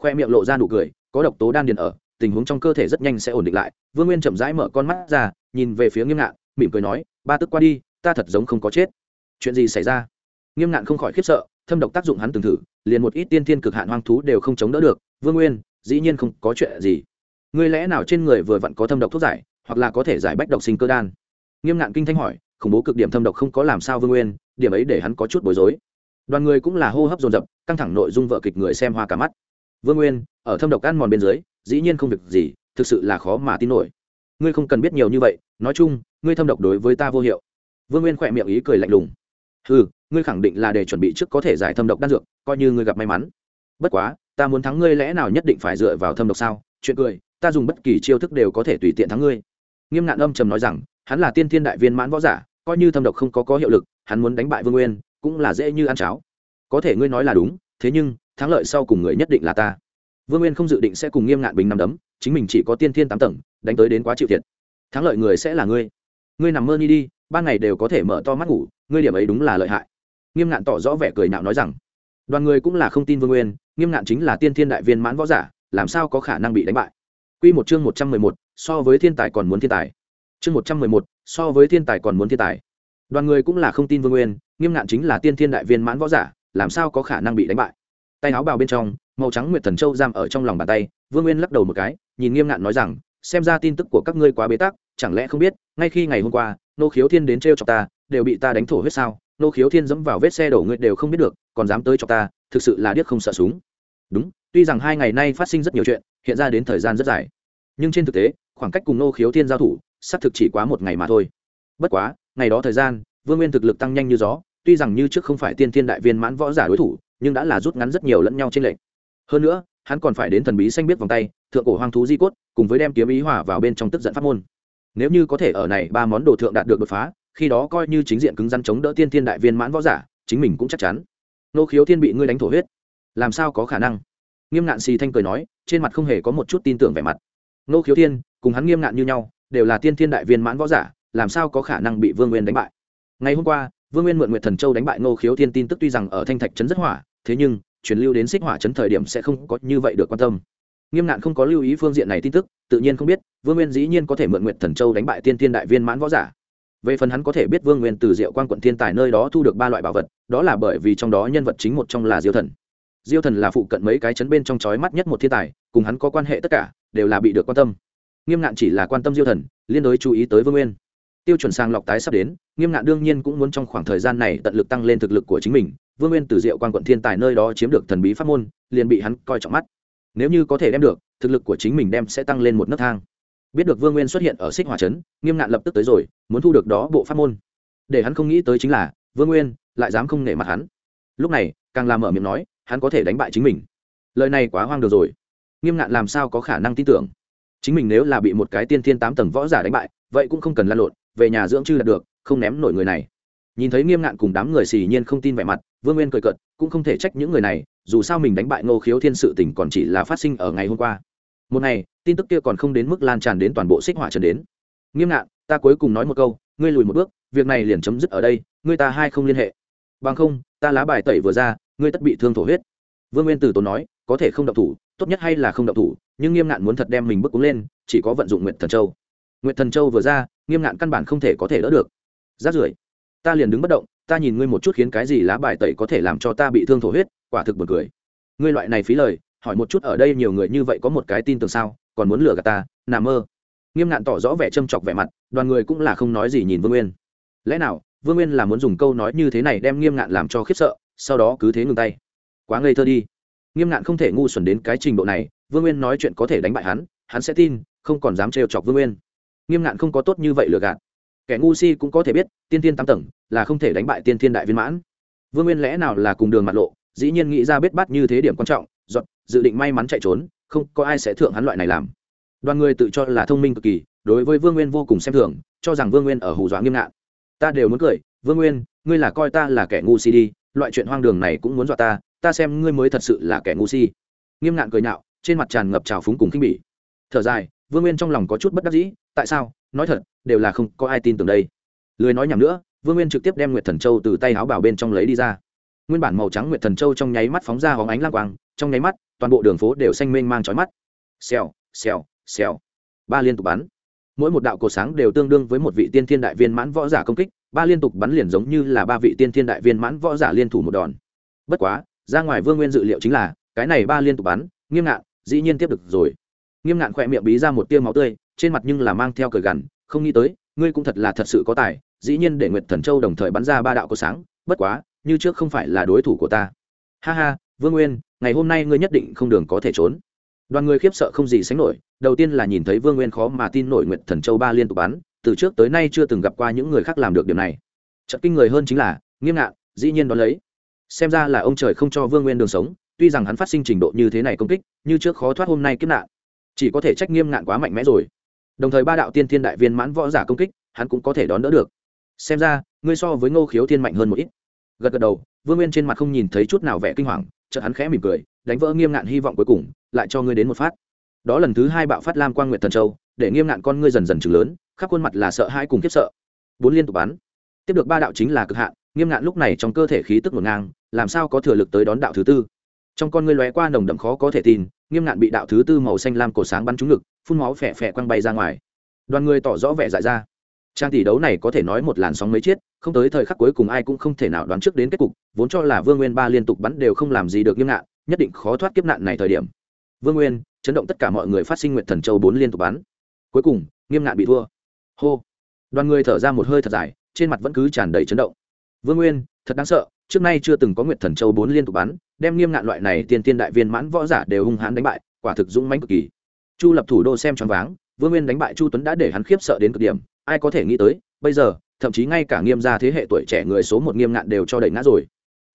Khoe miệng lộ ra nụ cười, có độc tố đan điền ở, tình huống trong cơ thể rất nhanh sẽ ổn định lại. Vương nguyên chậm rãi mở con mắt ra, nhìn về phía nghiêm ngạn, mỉm cười nói, ba tức qua đi, ta thật giống không có chết. Chuyện gì xảy ra? Nghiêm ngạn không khỏi khiếp sợ, thâm độc tác dụng hắn từng thử, liền một ít tiên thiên cực hạn hoang thú đều không chống đỡ được vương nguyên, dĩ nhiên không có chuyện gì. Ngươi lẽ nào trên người vừa vặn có thâm độc thuốc giải, hoặc là có thể giải bách độc sinh cơ đan? Nghiêm ngạn kinh thanh hỏi, khủng bố cực điểm thâm độc không có làm sao vương nguyên, điểm ấy để hắn có chút bối rối. Đoàn người cũng là hô hấp dồn dập, căng thẳng nội dung vợ kịch người xem hoa cả mắt. Vương nguyên, ở thâm độc ăn mòn bên dưới, dĩ nhiên không việc gì, thực sự là khó mà tin nổi. Ngươi không cần biết nhiều như vậy, nói chung, ngươi thâm độc đối với ta vô hiệu. Vương nguyên khỏe miệng ý cười lạnh lùng. Ừ ngươi khẳng định là để chuẩn bị trước có thể giải thâm độc đan dược, coi như ngươi gặp may mắn. Bất quá ta muốn thắng ngươi lẽ nào nhất định phải dựa vào thâm độc sao? Chuyện cười, ta dùng bất kỳ chiêu thức đều có thể tùy tiện thắng ngươi. Nghiêm ngạn âm trầm nói rằng, hắn là tiên thiên đại viên mãn võ giả, coi như thâm độc không có có hiệu lực, hắn muốn đánh bại vương nguyên, cũng là dễ như ăn cháo. Có thể ngươi nói là đúng, thế nhưng, thắng lợi sau cùng người nhất định là ta. Vương nguyên không dự định sẽ cùng nghiêm ngạn bình nằm đấm, chính mình chỉ có tiên thiên tám tầng, đánh tới đến quá chịu thiệt. Thắng lợi người sẽ là ngươi. Ngươi nằm mơ đi đi, ban ngày đều có thể mở to mắt ngủ, ngươi điểm ấy đúng là lợi hại. Nghiêm ngạn tỏ rõ vẻ cười nạo nói rằng, đoàn người cũng là không tin vương nguyên nghiêm ngạn chính là tiên thiên đại viên mãn võ giả làm sao có khả năng bị đánh bại Quy một chương một trăm mười một, so với thiên tài còn muốn thiên tài. Chương một trăm mười một, so với thiên tài còn muốn thiên tài. Đoàn người cũng là không tin Vương Nguyên, nghiêm ngạn chính là tiên thiên đại viên mãn võ giả, làm sao có khả năng bị đánh bại. Tay áo bào bên trong, màu trắng nguyệt thần châu giam ở trong lòng bàn tay, Vương Nguyên lắc đầu một cái, nhìn nghiêm ngạn nói rằng, xem ra tin tức của các ngươi quá bế tắc, chẳng lẽ không biết, ngay khi ngày hôm qua, nô khiếu thiên đến trêu chọc ta, đều bị ta đánh thổ huyết sao? Nô khiếu thiên dẫm vào vết xe đổ ngươi đều không biết được, còn dám tới chọc ta, thực sự là điếc không sợ súng. Đúng, tuy rằng hai ngày nay phát sinh rất nhiều chuyện, hiện ra đến thời gian rất dài. Nhưng trên thực tế khoảng cách cùng nô khiếu thiên giao thủ xác thực chỉ quá một ngày mà thôi. Bất quá ngày đó thời gian vương nguyên thực lực tăng nhanh như gió tuy rằng như trước không phải tiên thiên đại viên mãn võ giả đối thủ nhưng đã là rút ngắn rất nhiều lẫn nhau trên lệnh hơn nữa hắn còn phải đến thần bí xanh biết vòng tay thượng cổ hoang thú di cốt cùng với đem kiếm ý hỏa vào bên trong tức giận pháp môn. Nếu như có thể ở này ba món đồ thượng đạt được đột phá khi đó coi như chính diện cứng rắn chống đỡ tiên thiên đại viên mãn võ giả chính mình cũng chắc chắn nô khiếu thiên bị ngươi đánh thổ huyết. Làm sao có khả năng? Nghiêm ngạn xì thanh cười nói, trên mặt không hề có một chút tin tưởng vẻ mặt. Nô khiếu thiên, cùng hắn nghiêm ngạn như nhau, đều là tiên thiên đại viên mãn võ giả, làm sao có khả năng bị vương nguyên đánh bại? Ngày hôm qua, vương nguyên mượn nguyệt thần châu đánh bại nô khiếu thiên tin tức tuy rằng ở thanh thạch trấn rất hỏa, thế nhưng, truyền lưu đến xích hỏa trấn thời điểm sẽ không có như vậy được quan tâm. Nghiêm ngạn không có lưu ý phương diện này tin tức, tự nhiên không biết, vương nguyên dĩ nhiên có thể mượn nguyệt thần châu đánh bại tiên thiên đại viên mãn võ giả về phần hắn có thể biết vương nguyên từ diệu quan quận thiên tài nơi đó thu được ba loại bảo vật, đó là bởi vì trong đó nhân vật chính một trong là diêu thần. Diêu thần là phụ cận mấy cái chấn bên trong chói mắt nhất một thiên tài, cùng hắn có quan hệ tất cả, đều là bị được quan tâm. Nghiêm ngạn chỉ là quan tâm diêu thần, liên đối chú ý tới vương nguyên. Tiêu chuẩn sàng lọc tái sắp đến, nghiêm ngạn đương nhiên cũng muốn trong khoảng thời gian này tận lực tăng lên thực lực của chính mình. Vương nguyên từ diệu quan quận thiên tài nơi đó chiếm được thần bí pháp môn, liền bị hắn coi trọng mắt. Nếu như có thể đem được, thực lực của chính mình đem sẽ tăng lên một nấc thang biết được vương nguyên xuất hiện ở xích hỏa trấn, nghiêm ngạn lập tức tới rồi, muốn thu được đó bộ pháp môn. Để hắn không nghĩ tới chính là, vương nguyên lại dám không nể mặt hắn. Lúc này, càng làm mở miệng nói, hắn có thể đánh bại chính mình. Lời này quá hoang đường rồi. Nghiêm ngạn làm sao có khả năng tin tưởng? Chính mình nếu là bị một cái tiên thiên tám tầng võ giả đánh bại, vậy cũng không cần lăn lộn, về nhà dưỡng chư đạt được, không ném nổi người này. Nhìn thấy nghiêm ngạn cùng đám người xì nhiên không tin vẻ mặt, vương nguyên cười cợt, cũng không thể trách những người này, dù sao mình đánh bại ngô khiếu thiên sự tỉnh còn chỉ là phát sinh ở ngày hôm qua một ngày, tin tức kia còn không đến mức lan tràn đến toàn bộ xích hỏa trần đến. Nghiêm ngạn, ta cuối cùng nói một câu, ngươi lùi một bước, việc này liền chấm dứt ở đây, ngươi ta hai không liên hệ. Bằng không, ta lá bài tẩy vừa ra, ngươi tất bị thương thổ huyết. Vương nguyên Tử tốn nói, có thể không động thủ, tốt nhất hay là không động thủ, nhưng nghiêm ngạn muốn thật đem mình bước cúng lên, chỉ có vận dụng nguyện thần châu. Nguyện thần châu vừa ra, nghiêm ngạn căn bản không thể có thể đỡ được. Rát rưởi, ta liền đứng bất động, ta nhìn ngươi một chút khiến cái gì lá bài tẩy có thể làm cho ta bị thương thổ huyết, quả thực buồn cười. Ngươi loại này phí lời hỏi một chút ở đây nhiều người như vậy có một cái tin tưởng sao, còn muốn lừa gạt ta nằm mơ. Nghiêm ngạn tỏ rõ vẻ châm chọc vẻ mặt, đoàn người cũng là không nói gì nhìn vương nguyên. Lẽ nào, vương nguyên là muốn dùng câu nói như thế này đem nghiêm ngạn làm cho khiếp sợ, sau đó cứ thế ngừng tay. Quá ngây thơ đi. Nghiêm ngạn không thể ngu xuẩn đến cái trình độ này, vương nguyên nói chuyện có thể đánh bại hắn hắn sẽ tin, không còn dám trêu chọc vương nguyên. Nghiêm ngạn không có tốt như vậy lừa gạt. Kẻ ngu si cũng có thể biết, tiên tiên tam tầng, là không thể đánh bại tiên thiên đại viên mãn. Vương nguyên lẽ nào là cùng đường mặt lộ, dĩ nhiên nghĩ ra biết bắt như thế điểm quan trọng giọt, dự định may mắn chạy trốn, không có ai sẽ thượng hắn loại này làm. Đoàn người tự cho là thông minh cực kỳ, đối với vương nguyên vô cùng xem thường, cho rằng vương nguyên ở hù dọa nghiêm ngạn ta đều muốn cười, vương nguyên, ngươi là coi ta là kẻ ngu si đi, loại chuyện hoang đường này cũng muốn dọa ta ta xem ngươi mới thật sự là kẻ ngu si. Nghiêm ngạn cười nhạo, trên mặt tràn ngập trào phúng cùng khinh bỉ. Thở dài, vương nguyên trong lòng có chút bất đắc dĩ, tại sao? Nói thật, đều là không có ai tin tưởng đây. Lười nói nhầm nữa, vương nguyên trực tiếp đem nguyệt thần châu từ tay áo bảo bên trong lấy đi ra nguyên bản màu trắng nguyệt thần châu trong nháy mắt phóng ra hóng ánh lang quang, trong nháy mắt, toàn bộ đường phố đều xanh mênh mang trói mắt. Xèo xèo xèo. Ba liên tục bắn. Mỗi một đạo cột sáng đều tương đương với một vị tiên thiên đại viên mãn võ giả công kích, ba liên tục bắn liền giống như là ba vị tiên thiên đại viên mãn võ giả liên thủ một đòn. Bất quá, ra ngoài vương nguyên dự liệu chính là, cái này ba liên tục bắn, nghiêm ngạn, dĩ nhiên tiếp được rồi. Nghiêm ngạn khỏe miệng bí ra một tiêu máu tươi, trên mặt nhưng là mang theo cờ gằn, không nghĩ tới, ngươi cũng thật là thật sự có tài, dĩ nhiên để nguyệt thần châu đồng thời bắn ra ba đạo cổ sáng, bất quá như trước không phải là đối thủ của ta. Ha ha, vương nguyên, ngày hôm nay ngươi nhất định không đường có thể trốn. Đoàn người khiếp sợ không gì sánh nổi, đầu tiên là nhìn thấy vương nguyên khó mà tin nổi nguyệt thần châu ba liên tục bắn, từ trước tới nay chưa từng gặp qua những người khác làm được điều này. Trận kinh người hơn chính là, nghiêm ngạn dĩ nhiên đón lấy. Xem ra là ông trời không cho vương nguyên đường sống, tuy rằng hắn phát sinh trình độ như thế này công kích, như trước khó thoát hôm nay kiếp nạn. Chỉ có thể trách nghiêm ngạn quá mạnh mẽ rồi. Đồng thời ba đạo tiên thiên đại viên mãn võ giả công kích, hắn cũng có thể đón đỡ được. Xem ra, ngươi so với ngô khiếu thiên mạnh hơn một ít gật gật đầu, vương nguyên trên mặt không nhìn thấy chút nào vẻ kinh hoàng, chợt hắn khẽ mỉm cười, đánh vỡ nghiêm ngạn hy vọng cuối cùng, lại cho ngươi đến một phát. Đó lần thứ hai bạo phát lam quang nguyệt thần châu, để nghiêm ngạn con ngươi dần dần chừng lớn, khắp khuôn mặt là sợ hãi cùng khiếp sợ. Bốn liên tục bắn. Tiếp được ba đạo chính là cực hạn, nghiêm ngạn lúc này trong cơ thể khí tức ngổn ngang, làm sao có thừa lực tới đón đạo thứ tư? Trong con ngươi lóe qua nồng đậm khó có thể tin, nghiêm ngạn bị đạo thứ tư màu xanh lam cổ sáng bắn trúng ngực, phun máu phè phè quăng bay ra ngoài. Đoàn người tỏ rõ vẻ dại ra. Trang tỷ đấu này có thể nói một làn sóng mấy chiết không tới thời khắc cuối cùng ai cũng không thể nào đoán trước đến kết cục, vốn cho là vương nguyên ba liên tục bắn đều không làm gì được nghiêm ngạn nhất định khó thoát kiếp nạn này thời điểm. Vương nguyên, chấn động tất cả mọi người phát sinh nguyện thần châu bốn liên tục bắn. Cuối cùng, nghiêm ngạn bị thua. Hô. Đoàn người thở ra một hơi thật dài, trên mặt vẫn cứ tràn đầy chấn động. Vương nguyên, thật đáng sợ, trước nay chưa từng có nguyện thần châu bốn liên tục bắn, đem nghiêm ngạn loại này tiên tiên đại viên mãn võ giả đều hung hãn đánh bại, quả thực dũng mãnh cực kỳ. Chu lập thủ đô xem choáng váng, vương nguyên đánh bại chu tuấn đã để hắn khiếp sợ đến cực điểm, ai có thể nghĩ tới, bây giờ thậm chí ngay cả nghiêm gia thế hệ tuổi trẻ người số một nghiêm ngạn đều cho đẩy ngã rồi.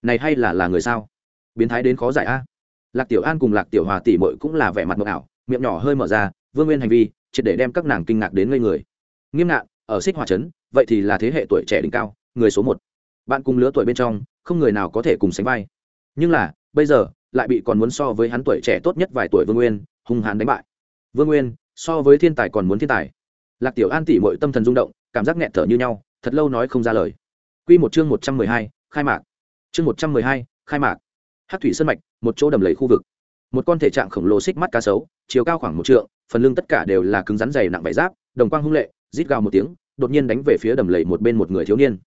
Này hay là là người sao? Biến thái đến khó giải a. Lạc tiểu an cùng lạc tiểu hòa tỷ mội cũng là vẻ mặt mộng ảo, miệng nhỏ hơi mở ra, vương nguyên hành vi, triệt để đem các nàng kinh ngạc đến ngây người. Nghiêm ngạn, ở xích hòa trấn, vậy thì là thế hệ tuổi trẻ đỉnh cao, người số một. Bạn cùng lứa tuổi bên trong, không người nào có thể cùng sánh vai. Nhưng là, bây giờ, lại bị còn muốn so với hắn tuổi trẻ tốt nhất vài tuổi vương nguyên, hung hãn đánh bại. Vương nguyên, so với thiên tài còn muốn thiên tài. Lạc tiểu an tỉ mội tâm thần rung động, cảm giác nghẹn thở như nhau thật lâu nói không ra lời. Quy một chương một trăm mười hai, khai mạc. Chương một trăm mười hai, khai mạc. Hát thủy sân mạch, một chỗ đầm lầy khu vực. Một con thể trạng khổng lồ xích mắt cá sấu, chiều cao khoảng một trượng, phần lưng tất cả đều là cứng rắn dày nặng vải giáp, đồng quang hung lệ, rít gào một tiếng, đột nhiên đánh về phía đầm lầy một bên một người thiếu niên.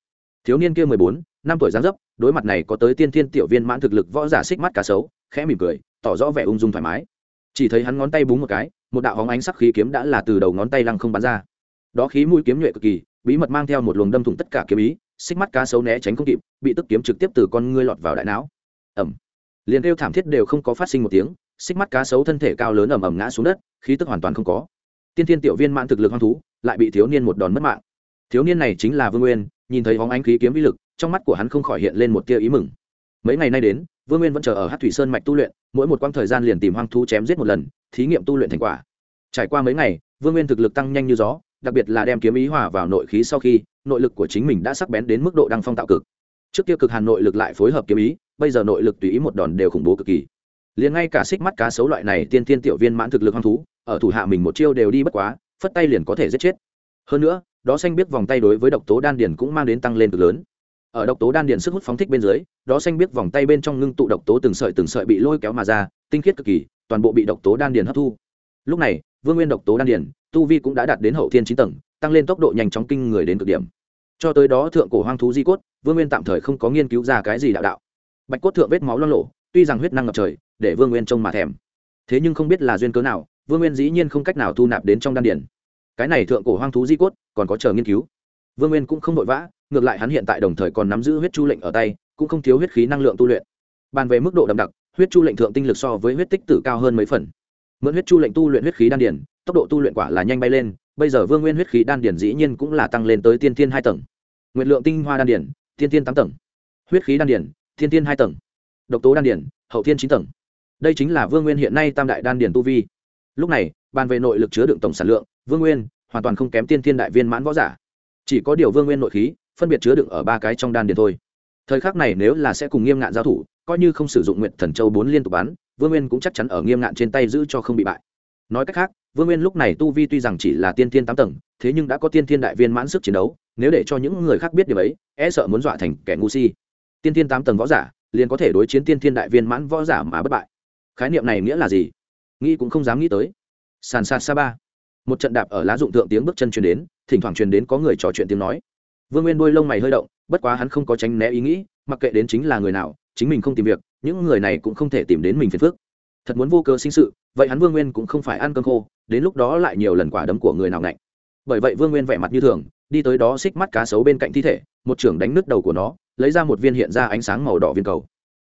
Thiếu niên kia mười bốn, năm tuổi giáng dấp, đối mặt này có tới tiên thiên tiểu viên mãn thực lực võ giả xích mắt cá sấu, khẽ mỉm cười, tỏ rõ vẻ ung dung thoải mái. Chỉ thấy hắn ngón tay búng một cái, một đạo hóng ánh sắc khí kiếm đã là từ đầu ngón tay lăng không bắn ra. Đó khí mũi kiếm nhuệ cực kỳ bí mật mang theo một luồng đâm thủng tất cả kiếm ý, xích mắt cá sấu né tránh không kịp, bị tức kiếm trực tiếp từ con ngươi lọt vào đại não. Ẩm liền kêu thảm thiết đều không có phát sinh một tiếng, xích mắt cá sấu thân thể cao lớn ầm ầm ngã xuống đất, khí tức hoàn toàn không có. Tiên thiên tiểu viên mãn thực lực hoang thú, lại bị thiếu niên một đòn mất mạng. Thiếu niên này chính là vương nguyên, nhìn thấy hóng ánh khí kiếm vĩ lực, trong mắt của hắn không khỏi hiện lên một tia ý mừng. Mấy ngày nay đến, vương nguyên vẫn chờ ở hát thủy sơn mạch tu luyện, mỗi một quãng thời gian liền tìm hoang thú chém giết một lần, thí nghiệm tu luyện thành quả. Trải qua mấy ngày, vương nguyên thực lực tăng nhanh như gió đặc biệt là đem kiếm ý hòa vào nội khí sau khi, nội lực của chính mình đã sắc bén đến mức độ đăng phong tạo cực. Trước kia cực hàn nội lực lại phối hợp kiếm ý, bây giờ nội lực tùy ý một đòn đều khủng bố cực kỳ. Liền ngay cả xích mắt cá sấu loại này tiên tiên tiểu viên mãn thực lực hoang thú, ở thủ hạ mình một chiêu đều đi bất quá, phất tay liền có thể giết chết. Hơn nữa, đó xanh biết vòng tay đối với độc tố đan điền cũng mang đến tăng lên cực lớn. Ở độc tố đan điền sức hút phóng thích bên dưới, đó xanh biết vòng tay bên trong ngưng tụ độc tố từng sợi từng sợi bị lôi kéo mà ra, tinh khiết cực kỳ, toàn bộ bị độc tố đan điền hấp thu. Lúc này, vương nguyên độc tố đan điền tu vi cũng đã đạt đến hậu thiên chín tầng, tăng lên tốc độ nhanh chóng kinh người đến cực điểm. Cho tới đó thượng cổ hoang thú di cốt, vương nguyên tạm thời không có nghiên cứu ra cái gì đạo đạo. Bạch cốt thượng vết máu lo lộ tuy rằng huyết năng ngập trời, để vương nguyên trông mà thèm. Thế nhưng không biết là duyên cớ nào, vương nguyên dĩ nhiên không cách nào thu nạp đến trong đan điển cái này thượng cổ hoang thú di cốt, còn có chờ nghiên cứu. Vương nguyên cũng không vội vã, ngược lại hắn hiện tại đồng thời còn nắm giữ huyết chu lệnh ở tay, cũng không thiếu huyết khí năng lượng tu luyện. Bàn về mức độ đậm đặc, huyết chu lệnh thượng tinh lực so với huyết tích tử cao hơn mấy phần. Mượn huyết chu lệnh tu luyện huyết khí đan điển tốc độ tu luyện quả là nhanh bay lên, bây giờ vương nguyên huyết khí đan điển dĩ nhiên cũng là tăng lên tới tiên tiên hai tầng. Nguyện lượng tinh hoa đan điển tiên tiên tám tầng. Huyết khí đan điển tiên tiên hai tầng. Độc tố đan điển hậu thiên chín tầng. Đây chính là vương nguyên hiện nay tam đại đan điển tu vi. Lúc này, bàn về nội lực chứa đựng tổng sản lượng, vương nguyên hoàn toàn không kém tiên thiên đại viên mãn võ giả. Chỉ có điều vương nguyên nội khí phân biệt chứa đựng ở ba cái trong đan điền thôi. Thời khắc này nếu là sẽ cùng nghiêm ngạn giao thủ, coi như không sử dụng nguyện thần châu bốn liên tục bắn, vương nguyên cũng chắc chắn ở nghiêm ngạn trên tay giữ cho không bị bại nói cách khác, vương nguyên lúc này tu vi tuy rằng chỉ là tiên thiên tám tầng, thế nhưng đã có tiên thiên đại viên mãn sức chiến đấu, nếu để cho những người khác biết điều ấy e sợ muốn dọa thành kẻ ngu si. Tiên thiên tám tầng võ giả, liền có thể đối chiến tiên thiên đại viên mãn võ giả mà bất bại. Khái niệm này nghĩa là gì? Nghĩ cũng không dám nghĩ tới. Sàn sạt sa ba. Một trận đạp ở lá dụng thượng tiếng bước chân truyền đến, thỉnh thoảng truyền đến có người trò chuyện tiếng nói. Vương nguyên đôi lông mày hơi động, bất quá hắn không có tránh né ý nghĩ, mặc kệ đến chính là người nào, chính mình không tìm việc, những người này cũng không thể tìm đến mình phiền phước thật muốn vô cơ sinh sự vậy hắn vương nguyên cũng không phải ăn cơm khô, đến lúc đó lại nhiều lần quả đấm của người nào ngạnh. Bởi vậy vương nguyên vẻ mặt như thường, đi tới đó xích mắt cá sấu bên cạnh thi thể, một trưởng đánh nứt đầu của nó, lấy ra một viên hiện ra ánh sáng màu đỏ viên cầu.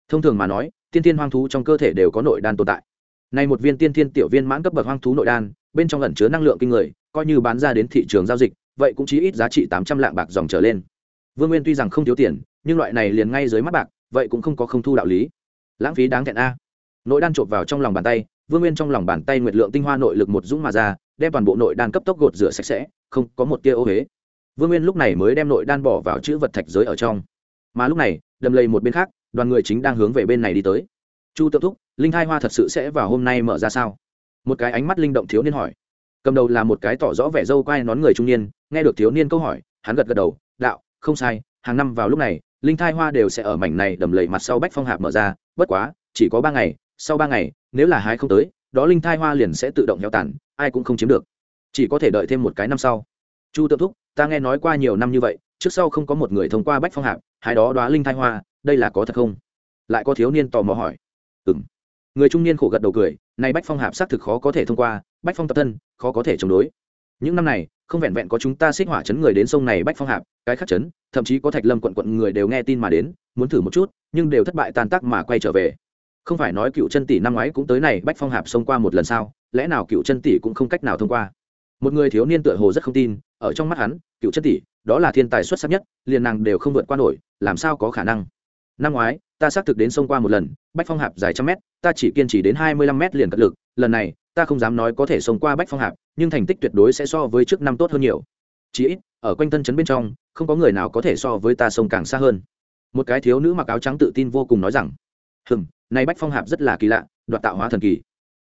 Thông thường mà nói, tiên tiên hoang thú trong cơ thể đều có nội đan tồn tại. Nay một viên tiên tiên tiểu viên mãn cấp bậc hoang thú nội đan, bên trong ẩn chứa năng lượng kinh người, coi như bán ra đến thị trường giao dịch, vậy cũng chỉ ít giá trị tám trăm lạng bạc dòng trở lên. Vương nguyên tuy rằng không thiếu tiền, nhưng loại này liền ngay dưới mắt bạc, vậy cũng không có không thu đạo lý. Lãng phí đáng thẹn a. Nội đan trộn vào trong lòng bàn tay vương nguyên trong lòng bàn tay nguyệt lượng tinh hoa nội lực một dũng mà ra, đem toàn bộ nội đan cấp tốc gột rửa sạch sẽ, không có một tia ô huế vương nguyên lúc này mới đem nội đan bỏ vào chữ vật thạch giới ở trong. Mà lúc này, đầm lầy một bên khác, đoàn người chính đang hướng về bên này đi tới. Chu tự thúc, linh hai hoa thật sự sẽ vào hôm nay mở ra sao? Một cái ánh mắt linh động thiếu niên hỏi. Cầm đầu là một cái tỏ rõ vẻ dâu quai nón người trung niên, nghe được thiếu niên câu hỏi, hắn gật gật đầu, đạo, không sai, hàng năm vào lúc này, linh thai hoa đều sẽ ở mảnh này đầm lầy mặt sau bách phong hạp mở ra, bất quá, chỉ có ba ngày sau ba ngày, nếu là hái không tới, đó linh thai hoa liền sẽ tự động heo tàn, ai cũng không chiếm được. Chỉ có thể đợi thêm một cái năm sau. Chu tượng thúc, ta nghe nói qua nhiều năm như vậy, trước sau không có một người thông qua bách phong hạp hai đó đoá linh thai hoa, đây là có thật không? Lại có thiếu niên tò mò hỏi. Ừ m người trung niên khổ gật đầu cười, nay bách phong hạp xác thực khó có thể thông qua, bách phong tập thân, khó có thể chống đối. Những năm này, không vẹn vẹn có chúng ta xích hỏa chấn người đến sông này bách phong hạp, cái khắc chấn, thậm chí có thạch lâm quận quận người đều nghe tin mà đến, muốn thử một chút, nhưng đều thất bại tan tác mà quay trở về không phải nói cựu chân tỷ năm ngoái cũng tới này, bách phong hạp xông qua một lần sao? Lẽ nào cựu chân tỷ cũng không cách nào thông qua? Một người thiếu niên tựa hồ rất không tin, ở trong mắt hắn, cựu chân tỷ, đó là thiên tài xuất sắc nhất, liền nàng đều không vượt qua nổi, làm sao có khả năng? Năm ngoái, ta xác thực đến sông qua một lần, bách phong hạp dài trăm mét, ta chỉ kiên trì đến hai mươi lăm mét liền cật lực, lần này, ta không dám nói có thể sông qua bách phong hạp, nhưng thành tích tuyệt đối sẽ so với trước năm tốt hơn nhiều. Chỉ ít, ở quanh thân chấn bên trong, không có người nào có thể so với ta sông càng xa hơn. Một cái thiếu nữ mặc áo trắng tự tin vô cùng nói rằng, hừm nay bách phong hạp rất là kỳ lạ, đoạt tạo hóa thần kỳ.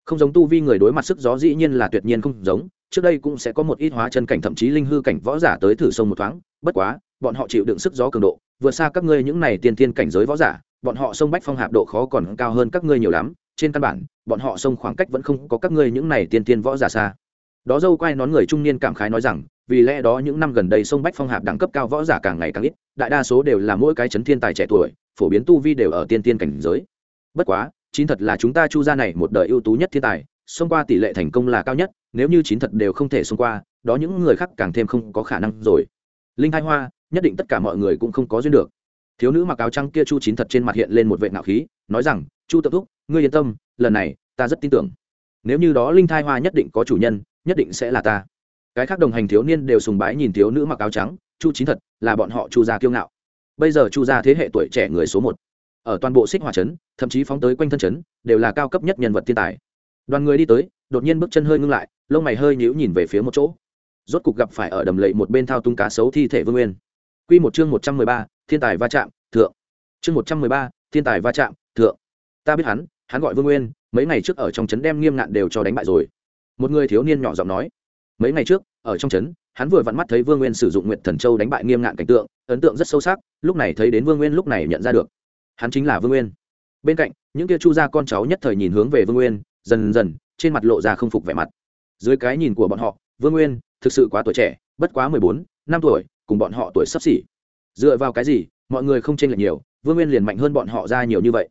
Không giống tu vi người đối mặt sức gió dĩ nhiên là tuyệt nhiên không giống, trước đây cũng sẽ có một ít hóa chân cảnh thậm chí linh hư cảnh võ giả tới thử sông một thoáng, bất quá, bọn họ chịu đựng sức gió cường độ, vượt xa các ngươi những này tiên tiên cảnh giới võ giả, bọn họ sông bách phong hạp độ khó còn cao hơn các ngươi nhiều lắm, trên căn bản, bọn họ sông khoảng cách vẫn không có các ngươi những này tiên tiên võ giả xa. Đó dâu quay nón người trung niên cảm khái nói rằng, vì lẽ đó những năm gần đây sông bách phong hạp đẳng cấp cao võ giả càng ngày càng ít, đại đa số đều là mỗi cái chấn thiên tài trẻ tuổi, phổ biến tu vi đều ở tiên tiên cảnh giới bất quá, chín thật là chúng ta chu gia này một đời ưu tú nhất thiên tài, xông qua tỷ lệ thành công là cao nhất, nếu như chín thật đều không thể xông qua, đó những người khác càng thêm không có khả năng rồi. Linh hai hoa, nhất định tất cả mọi người cũng không có duyên được. Thiếu nữ mặc áo trắng kia chu chín thật trên mặt hiện lên một vệ nạo khí, nói rằng, chu tự thúc, ngươi yên tâm, lần này, ta rất tin tưởng. Nếu như đó linh thai hoa nhất định có chủ nhân, nhất định sẽ là ta. Cái khác đồng hành thiếu niên đều sùng bái nhìn thiếu nữ mặc áo trắng, chu chín thật, là bọn họ chu gia kiêu ngạo. Bây giờ chu gia thế hệ tuổi trẻ người số một ở toàn bộ xích hỏa trấn, thậm chí phóng tới quanh thân trấn, đều là cao cấp nhất nhân vật thiên tài. Đoàn người đi tới, đột nhiên bước chân hơi ngưng lại, lông mày hơi nhíu nhìn về phía một chỗ. Rốt cục gặp phải ở đầm lầy một bên thao tung cá sấu thi thể vương nguyên. Quy một chương một trăm mười ba, thiên tài va chạm, thượng. Chương một trăm mười ba, thiên tài va chạm, thượng. Ta biết hắn hắn gọi vương nguyên, mấy ngày trước ở trong trấn đem nghiêm ngạn đều cho đánh bại rồi. Một người thiếu niên nhỏ giọng nói. Mấy ngày trước, ở trong trấn, hắn vừa vặn mắt thấy vương nguyên sử dụng nguyện thần châu đánh bại nghiêm ngạn cảnh tượng, ấn tượng rất sâu sắc, lúc này thấy đến vương nguyên lúc này nhận ra được hắn chính là vương nguyên. Bên cạnh những kia chu gia con cháu nhất thời nhìn hướng về vương nguyên dần dần trên mặt lộ ra không phục vẻ mặt. Dưới cái nhìn của bọn họ vương nguyên thực sự quá tuổi trẻ bất quá mười bốn năm tuổi cùng bọn họ tuổi sắp xỉ. Dựa vào cái gì mọi người không tranh lệch nhiều vương nguyên liền mạnh hơn bọn họ ra nhiều như vậy.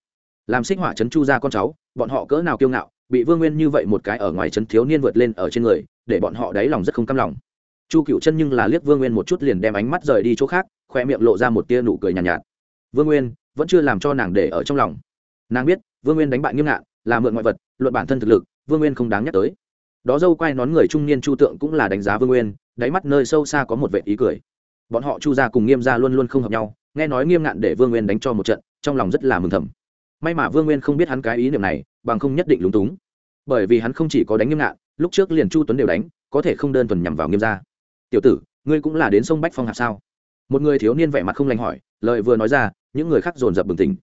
Làm xích hỏa trấn chu gia con cháu bọn họ cỡ nào kiêu ngạo bị vương nguyên như vậy một cái ở ngoài trấn thiếu niên vượt lên ở trên người để bọn họ đáy lòng rất không căm lòng. Chu cựu chân nhưng là liếc vương nguyên một chút liền đem ánh mắt rời đi chỗ khác khoe miệng lộ ra một tia nụ cười nhàn nhạt, nhạt. Vương nguyên vẫn chưa làm cho nàng để ở trong lòng. Nàng biết, vương nguyên đánh bại nghiêm ngạn là mượn ngoại vật, luận bản thân thực lực, vương nguyên không đáng nhắc tới. Đó dâu quay nón người trung niên chu tượng cũng là đánh giá vương nguyên, đáy mắt nơi sâu xa có một vệ ý cười. Bọn họ chu gia cùng nghiêm gia luôn luôn không hợp nhau, nghe nói nghiêm ngạn để vương nguyên đánh cho một trận, trong lòng rất là mừng thầm. May mà vương nguyên không biết hắn cái ý niệm này, bằng không nhất định lúng túng. Bởi vì hắn không chỉ có đánh nghiêm ngạn, lúc trước liền chu tuấn đều đánh, có thể không đơn thuần nhằm vào nghiêm gia. Tiểu tử, ngươi cũng là đến sông bách phong hạp sao? Một người thiếu niên vẻ mặt không lành hỏi, lời vừa nói ra những người khác dồn dập bừng tỉnh.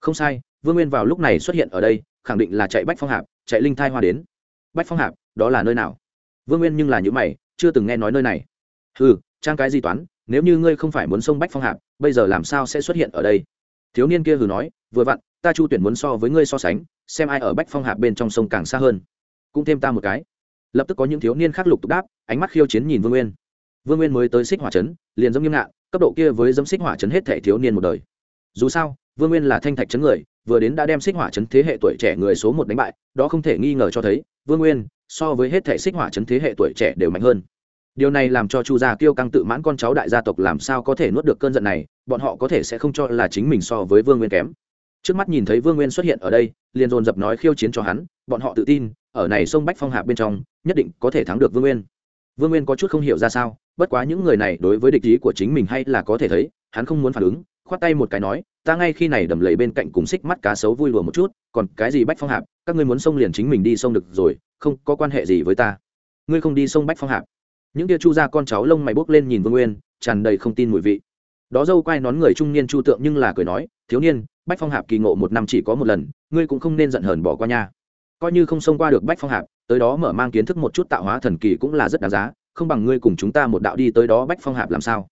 Không sai, vương nguyên vào lúc này xuất hiện ở đây, khẳng định là chạy bách phong hạp, chạy linh thai hoa đến. Bách phong hạp, đó là nơi nào? Vương nguyên nhưng là những mày, chưa từng nghe nói nơi này. Ừ trang cái gì toán, nếu như ngươi không phải muốn sông bách phong hạp, bây giờ làm sao sẽ xuất hiện ở đây? Thiếu niên kia hừ nói, vừa vặn, ta chu tuyển muốn so với ngươi so sánh, xem ai ở bách phong hạp bên trong sông càng xa hơn. Cũng thêm ta một cái. Lập tức có những thiếu niên khác lục tục đáp, ánh mắt khiêu chiến nhìn vương nguyên. Vương nguyên mới tới xích hỏa trấn, liền giống nghiêm ngạn cấp độ kia với dâm xích hỏa trấn hết thảy thiếu niên một đời dù sao, vương nguyên là thanh thạch chấn người, vừa đến đã đem xích hỏa chấn thế hệ tuổi trẻ người số một đánh bại, đó không thể nghi ngờ cho thấy, vương nguyên, so với hết thể xích hỏa chấn thế hệ tuổi trẻ đều mạnh hơn. Điều này làm cho chu gia kiêu căng tự mãn con cháu đại gia tộc làm sao có thể nuốt được cơn giận này, bọn họ có thể sẽ không cho là chính mình so với vương nguyên kém. Trước mắt nhìn thấy vương nguyên xuất hiện ở đây, liền dồn dập nói khiêu chiến cho hắn, bọn họ tự tin, ở này sông bách phong hạ bên trong, nhất định có thể thắng được vương nguyên. Vương nguyên có chút không hiểu ra sao, bất quá những người này đối với địch ý của chính mình hay là có thể thấy, hắn không muốn phản ứng khoát tay một cái nói, ta ngay khi này đầm lầy bên cạnh cùng xích mắt cá sấu vui lùa một chút, còn cái gì bách phong hạp, các ngươi muốn sông liền chính mình đi sông được rồi, không có quan hệ gì với ta. Ngươi không đi sông bách phong hạp. Những kia chu ra con cháu lông mày bốc lên nhìn vương nguyên, tràn đầy không tin mùi vị. Đó dâu quay nón người trung niên chu tượng nhưng là cười nói, thiếu niên, bách phong hạp kỳ ngộ một năm chỉ có một lần, ngươi cũng không nên giận hờn bỏ qua nha. Coi như không xông qua được bách phong hạp, tới đó mở mang kiến thức một chút tạo hóa thần kỳ cũng là rất đáng giá, không bằng ngươi cùng chúng ta một đạo đi tới đó bách phong hạp làm sao.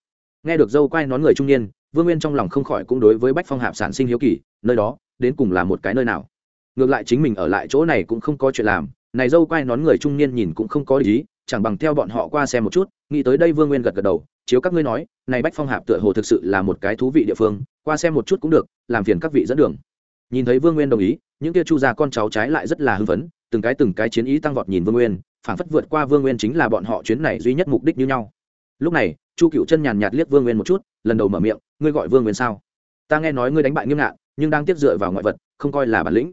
Nghe được dâu quai nón người trung niên vương nguyên trong lòng không khỏi cũng đối với bách phong hạp sản sinh hiếu kỳ, nơi đó, đến cùng là một cái nơi nào? Ngược lại chính mình ở lại chỗ này cũng không có chuyện làm, này dâu quai nón người trung niên nhìn cũng không có ý, chẳng bằng theo bọn họ qua xem một chút, nghĩ tới đây vương nguyên gật gật đầu, chiếu các ngươi nói, này bách phong hạp tựa hồ thực sự là một cái thú vị địa phương, qua xem một chút cũng được, làm phiền các vị dẫn đường. Nhìn thấy vương nguyên đồng ý, những kia chu gia con cháu trái lại rất là hưng phấn, từng cái từng cái chiến ý tăng vọt nhìn vương nguyên phản phất vượt qua vương nguyên chính là bọn họ chuyến này duy nhất mục đích như nhau lúc này, chu cựu chân nhàn nhạt liếc vương nguyên một chút, lần đầu mở miệng, ngươi gọi vương nguyên sao? Ta nghe nói ngươi đánh bại nghiêm ngạn, nhưng đang tiếp dựa vào ngoại vật, không coi là bản lĩnh.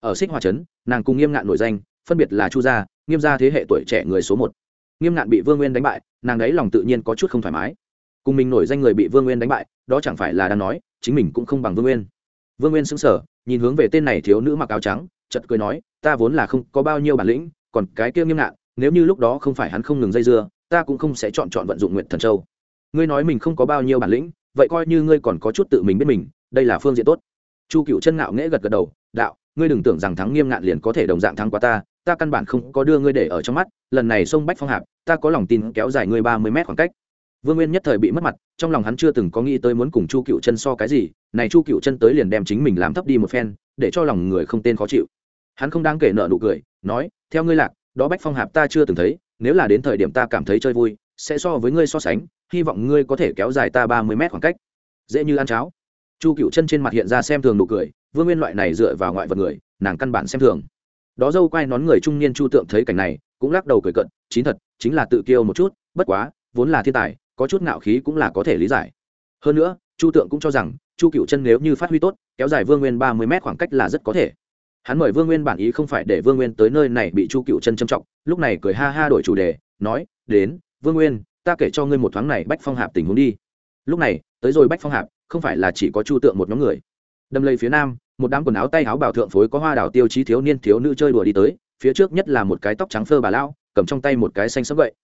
Ở xích hòa trấn, nàng cùng nghiêm ngạn nổi danh, phân biệt là chu gia, nghiêm gia thế hệ tuổi trẻ người số một. Nghiêm ngạn bị vương nguyên đánh bại, nàng ấy lòng tự nhiên có chút không thoải mái. Cùng mình nổi danh người bị vương nguyên đánh bại, đó chẳng phải là đang nói, chính mình cũng không bằng vương nguyên. Vương nguyên xứng sở nhìn hướng về tên này thiếu nữ mặc áo trắng chật cười nói, ta vốn là không có bao nhiêu bản lĩnh, còn cái kia nghiêm ngạn, nếu như lúc đó không phải hắn không ngừng dây dưa ta cũng không sẽ chọn chọn vận dụng nguyện thần châu. Ngươi nói mình không có bao nhiêu bản lĩnh, vậy coi như ngươi còn có chút tự mình biết mình, đây là phương diện tốt. Chu cựu chân ngạo nghễ gật gật đầu, đạo, ngươi đừng tưởng rằng thắng nghiêm ngạn liền có thể đồng dạng thắng qua ta ta căn bản không có đưa ngươi để ở trong mắt, lần này sông bách phong hạp, ta có lòng tin kéo dài ngươi ba mươi mét khoảng cách. Vương nguyên nhất thời bị mất mặt, trong lòng hắn chưa từng có nghĩ tới muốn cùng chu cựu chân so cái gì, này chu cựu chân tới liền đem chính mình làm thấp đi một phen, để cho lòng người không tên khó chịu. Hắn không đáng kể nợ nụ cười, nói, theo ngươi lạc, đó bách phong hạp ta chưa từng thấy nếu là đến thời điểm ta cảm thấy chơi vui, sẽ so với ngươi so sánh, hy vọng ngươi có thể kéo dài ta ba mươi mét khoảng cách. Dễ như ăn cháo. Chu cựu chân trên mặt hiện ra xem thường nụ cười, vương nguyên loại này dựa vào ngoại vật người, nàng căn bản xem thường. Đó dâu quay nón người trung niên chu tượng thấy cảnh này, cũng lắc đầu cười cận chín thật, chính là tự kiêu một chút, bất quá, vốn là thiên tài, có chút ngạo khí cũng là có thể lý giải. Hơn nữa, chu tượng cũng cho rằng, chu cựu chân nếu như phát huy tốt, kéo dài vương nguyên ba mươi mét khoảng cách là rất có thể. Hắn mời vương nguyên bản ý không phải để vương nguyên tới nơi này bị chu cựu chân châm trọng lúc này cười ha ha đổi chủ đề, nói, đến, vương nguyên, ta kể cho ngươi một thoáng này bách phong hạp tình huống đi. Lúc này, tới rồi bách phong hạp, không phải là chỉ có chu tượng một nhóm người. Đâm lây phía nam, một đám quần áo tay áo bảo thượng phối có hoa đào tiêu chí thiếu niên, thiếu nữ chơi đùa đi tới, phía trước nhất là một cái tóc trắng phơ bà lao, cầm trong tay một cái xanh sẫm vậy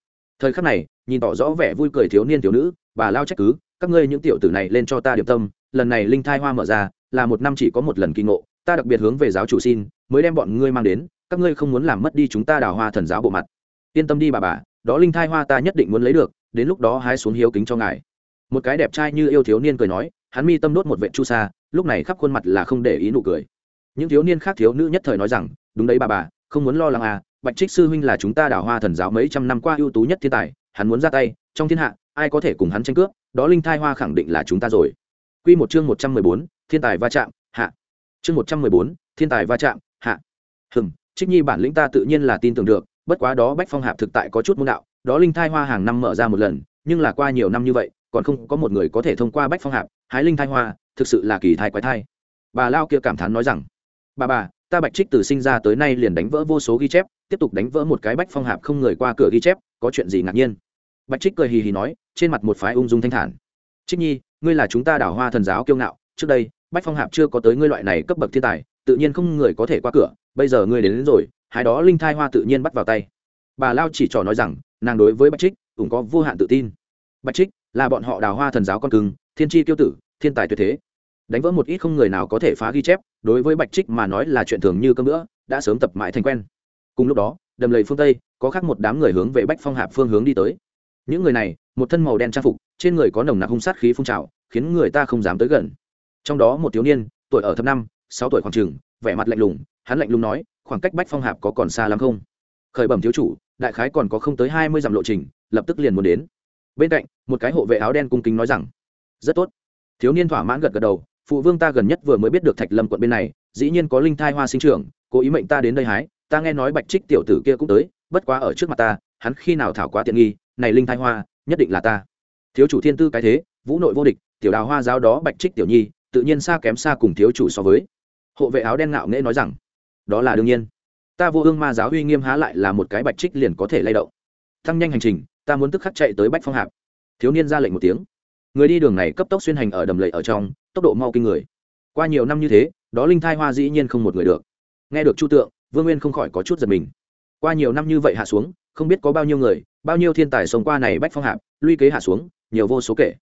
thời khắc này, nhìn tỏ rõ vẻ vui cười thiếu niên, thiếu nữ, bà lao trách cứ, các ngươi những tiểu tử này lên cho ta điểm tâm, lần này linh thai hoa mở ra, là một năm chỉ có một lần kinh ngộ, ta đặc biệt hướng về giáo chủ xin, mới đem bọn ngươi mang đến các ngươi không muốn làm mất đi chúng ta đào hoa thần giáo bộ mặt. Yên tâm đi bà bà đó linh thai hoa ta nhất định muốn lấy được đến lúc đó hái xuống hiếu kính cho ngài. Một cái đẹp trai như yêu thiếu niên cười nói hắn mi tâm đốt một vệ chu sa lúc này khắp khuôn mặt là không để ý nụ cười. Những thiếu niên khác thiếu nữ nhất thời nói rằng đúng đấy bà bà không muốn lo lắng à bạch trích sư huynh là chúng ta đào hoa thần giáo mấy trăm năm qua ưu tú nhất thiên tài hắn muốn ra tay trong thiên hạ ai có thể cùng hắn tranh cướp đó linh thai hoa khẳng định là chúng ta rồi. Quy một chương một trăm mười bốn, thiên tài va chạm, hạ. Chương một trăm mười bốn, thiên tài va chạm, hạ. Hừm, Trích Nhi bản lĩnh ta tự nhiên là tin tưởng được, bất quá đó Bách Phong Hạp thực tại có chút môn đạo, đó linh thai hoa hàng năm mở ra một lần, nhưng là qua nhiều năm như vậy, còn không có một người có thể thông qua Bách Phong Hạp, hái linh thai hoa, thực sự là kỳ thai quái thai. Bà lao kia cảm thán nói rằng, bà bà, ta Bạch Trích từ sinh ra tới nay liền đánh vỡ vô số ghi chép, tiếp tục đánh vỡ một cái Bách Phong Hạp không người qua cửa ghi chép, có chuyện gì ngạc nhiên? Bạch Trích cười hì hì nói, trên mặt một phái ung dung thanh thản. Trích Nhi, ngươi là chúng ta đảo hoa thần giáo kiêu ngạo, trước đây, Bách Phong Hạp chưa có tới ngươi loại này cấp bậc thiên tài, tự nhiên không người có thể qua cửa, bây giờ ngươi đến, đến rồi, hai đó linh thai hoa tự nhiên bắt vào tay. Bà lao chỉ trỏ nói rằng nàng đối với bạch trích cũng có vô hạn tự tin. Bạch trích là bọn họ đào hoa thần giáo con cưng thiên tri tiêu tử thiên tài tuyệt thế. Đánh vỡ một ít không người nào có thể phá ghi chép đối với bạch trích mà nói là chuyện thường như cơm nữa đã sớm tập mãi thành quen. Cùng lúc đó đầm lầy phương tây có khác một đám người hướng về bách phong hạp phương hướng đi tới. Những người này một thân màu đen trang phục trên người có nồng nặc hung sát khí phun trào khiến người ta không dám tới gần. Trong đó một thiếu niên tuổi ở thập năm sáu tuổi khoảng trường vẻ mặt lạnh lùng, hắn lạnh lùng nói, khoảng cách bách phong hạp có còn xa lắm không? Khởi bẩm thiếu chủ, đại khái còn có không tới hai mươi dặm lộ trình, lập tức liền muốn đến. Bên cạnh, một cái hộ vệ áo đen cung kính nói rằng, rất tốt. Thiếu niên thỏa mãn gật gật đầu, phụ vương ta gần nhất vừa mới biết được thạch lâm quận bên này, dĩ nhiên có linh thai hoa sinh trưởng, cố ý mệnh ta đến đây hái, ta nghe nói bạch trích tiểu tử kia cũng tới, bất quá ở trước mặt ta, hắn khi nào thảo quá tiện nghi, này linh thai hoa, nhất định là ta. Thiếu chủ thiên tư cái thế, vũ nội vô địch, tiểu đào hoa giáo đó bạch trích tiểu nhi, tự nhiên xa kém xa cùng thiếu chủ so với hộ vệ áo đen ngạo nghễ nói rằng, đó là đương nhiên. Ta vô ương ma giáo uy nghiêm há lại là một cái bạch trích liền có thể lay động. Thăng nhanh hành trình, ta muốn tức khắc chạy tới bách phong hạp. Thiếu niên ra lệnh một tiếng. Người đi đường này cấp tốc xuyên hành ở đầm lầy ở trong, tốc độ mau kinh người. Qua nhiều năm như thế, đó linh thai hoa dĩ nhiên không một người được. Nghe được chu tượng, vương nguyên không khỏi có chút giật mình. Qua nhiều năm như vậy hạ xuống, không biết có bao nhiêu người, bao nhiêu thiên tài sống qua này bách phong hạp, luy kế hạ xuống, nhiều vô số kể.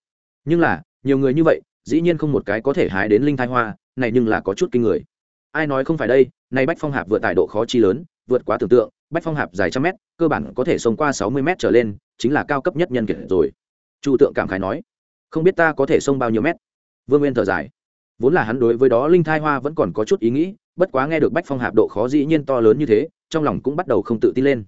Nhưng là, nhiều người như vậy, dĩ nhiên không một cái có thể hái đến linh thai hoa này nhưng là có chút kinh người. Ai nói không phải đây nay bách phong hạp vượt tải độ khó chi lớn, vượt quá tưởng tượng, bách phong hạp dài trăm mét, cơ bản có thể sống qua sáu mươi mét trở lên, chính là cao cấp nhất nhân kiệt rồi. Chu tượng cảm khái nói, không biết ta có thể xông bao nhiêu mét. Vương nguyên thở dài, vốn là hắn đối với đó linh thai hoa vẫn còn có chút ý nghĩ, bất quá nghe được bách phong hạp độ khó dĩ nhiên to lớn như thế, trong lòng cũng bắt đầu không tự tin lên.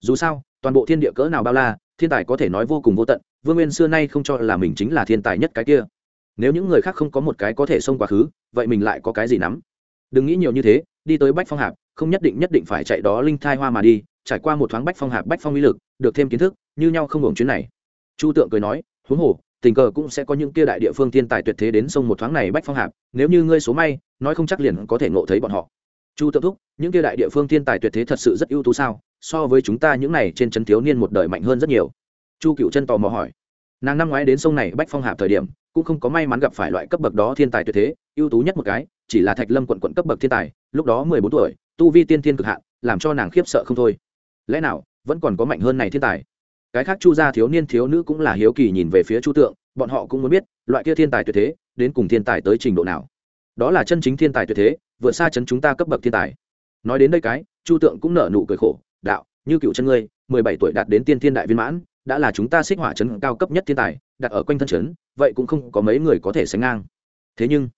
Dù sao, toàn bộ thiên địa cỡ nào bao la, thiên tài có thể nói vô cùng vô tận, vương nguyên xưa nay không cho là mình chính là thiên tài nhất cái kia nếu những người khác không có một cái có thể xông quá khứ, vậy mình lại có cái gì nắm? Đừng nghĩ nhiều như thế, đi tới bách phong hạp, không nhất định nhất định phải chạy đó linh thai hoa mà đi, trải qua một thoáng bách phong hạp, bách phong uy lực, được thêm kiến thức, như nhau không hưởng chuyến này. Chu tượng cười nói, huống hồ, tình cờ cũng sẽ có những kia đại địa phương thiên tài tuyệt thế đến sông một thoáng này bách phong hạp, nếu như ngươi số may, nói không chắc liền có thể ngộ thấy bọn họ. Chu tượng thúc, những kia đại địa phương thiên tài tuyệt thế thật sự rất ưu tú sao? So với chúng ta những này trên trấn thiếu niên một đời mạnh hơn rất nhiều. Chu cựu chân tò mò hỏi. Nàng năm ngoái đến sông này bách phong hạp thời điểm cũng không có may mắn gặp phải loại cấp bậc đó thiên tài tuyệt thế, ưu tú nhất một cái, chỉ là thạch lâm quận quận cấp bậc thiên tài, lúc đó mười bốn tuổi, tu vi tiên thiên cực hạn, làm cho nàng khiếp sợ không thôi. Lẽ nào, vẫn còn có mạnh hơn này thiên tài? Cái khác chu gia thiếu niên thiếu nữ cũng là hiếu kỳ nhìn về phía chu tượng, bọn họ cũng muốn biết, loại kia thiên tài tuyệt thế, đến cùng thiên tài tới trình độ nào? Đó là chân chính thiên tài tuyệt thế, vượt xa chấn chúng ta cấp bậc thiên tài. Nói đến đây cái, chu tượng cũng nở nụ cười khổ, đạo, như cựu chân ngươi, mười bảy tuổi đạt đến tiên thiên đại viên mãn đã là chúng ta xích hỏa chấn cao cấp nhất thiên tài, đặt ở quanh thân chấn, vậy cũng không có mấy người có thể sánh ngang. Thế nhưng,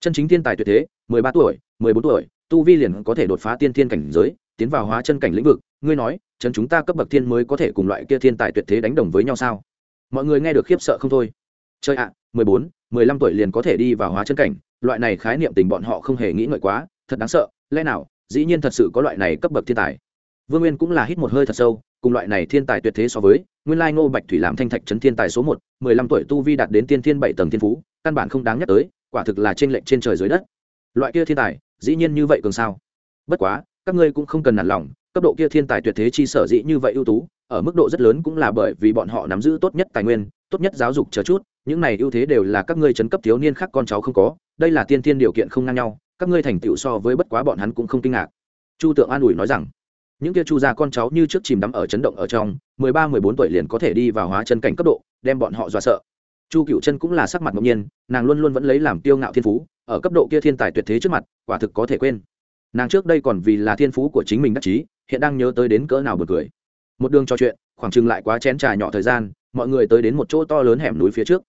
chân chính thiên tài tuyệt thế, mười ba tuổi, mười bốn tuổi, tu vi liền có thể đột phá tiên thiên cảnh giới, tiến vào hóa chân cảnh lĩnh vực, ngươi nói chân chúng ta cấp bậc thiên mới có thể cùng loại kia thiên tài tuyệt thế đánh đồng với nhau sao? Mọi người nghe được khiếp sợ không thôi. Chơi ạ, mười bốn, mười lăm tuổi liền có thể đi vào hóa chân cảnh, loại này khái niệm tình bọn họ không hề nghĩ ngợi quá, thật đáng sợ, lẽ nào, dĩ nhiên thật sự có loại này cấp bậc thiên tài? Vương nguyên cũng là hít một hơi thật sâu, cùng loại này thiên tài tuyệt thế so với, nguyên lai ngô bạch thủy làm thanh thạch trấn thiên tài số một, mười lăm tuổi tu vi đạt đến tiên thiên bảy tầng thiên phú, căn bản không đáng nhắc tới, quả thực là trên lệnh trên trời dưới đất. Loại kia thiên tài, dĩ nhiên như vậy cường sao? Bất quá, các ngươi cũng không cần nản lòng, cấp độ kia thiên tài tuyệt thế chi sở dĩ như vậy ưu tú, ở mức độ rất lớn cũng là bởi vì bọn họ nắm giữ tốt nhất tài nguyên, tốt nhất giáo dục chờ chút, những này ưu thế đều là các ngươi chấn cấp thiếu niên khác con cháu không có, đây là tiên thiên điều kiện không ngang nhau, các ngươi thành tựu so với bất quá bọn hắn cũng không kinh ngạc. Chu tượng an ủi nói rằng những kia chu gia con cháu như trước chìm đắm ở chấn động ở trong, mười ba, mười bốn tuổi liền có thể đi vào hóa chân cảnh cấp độ, đem bọn họ dọa sợ. Chu cựu chân cũng là sắc mặt ngẫu nhiên, nàng luôn luôn vẫn lấy làm tiêu ngạo thiên phú, ở cấp độ kia thiên tài tuyệt thế trước mặt, quả thực có thể quên. Nàng trước đây còn vì là thiên phú của chính mình đắc chí, hiện đang nhớ tới đến cỡ nào bật cười. Một đường trò chuyện, khoảng chừng lại quá chén trà nhỏ thời gian, mọi người tới đến một chỗ to lớn hẻm núi phía trước.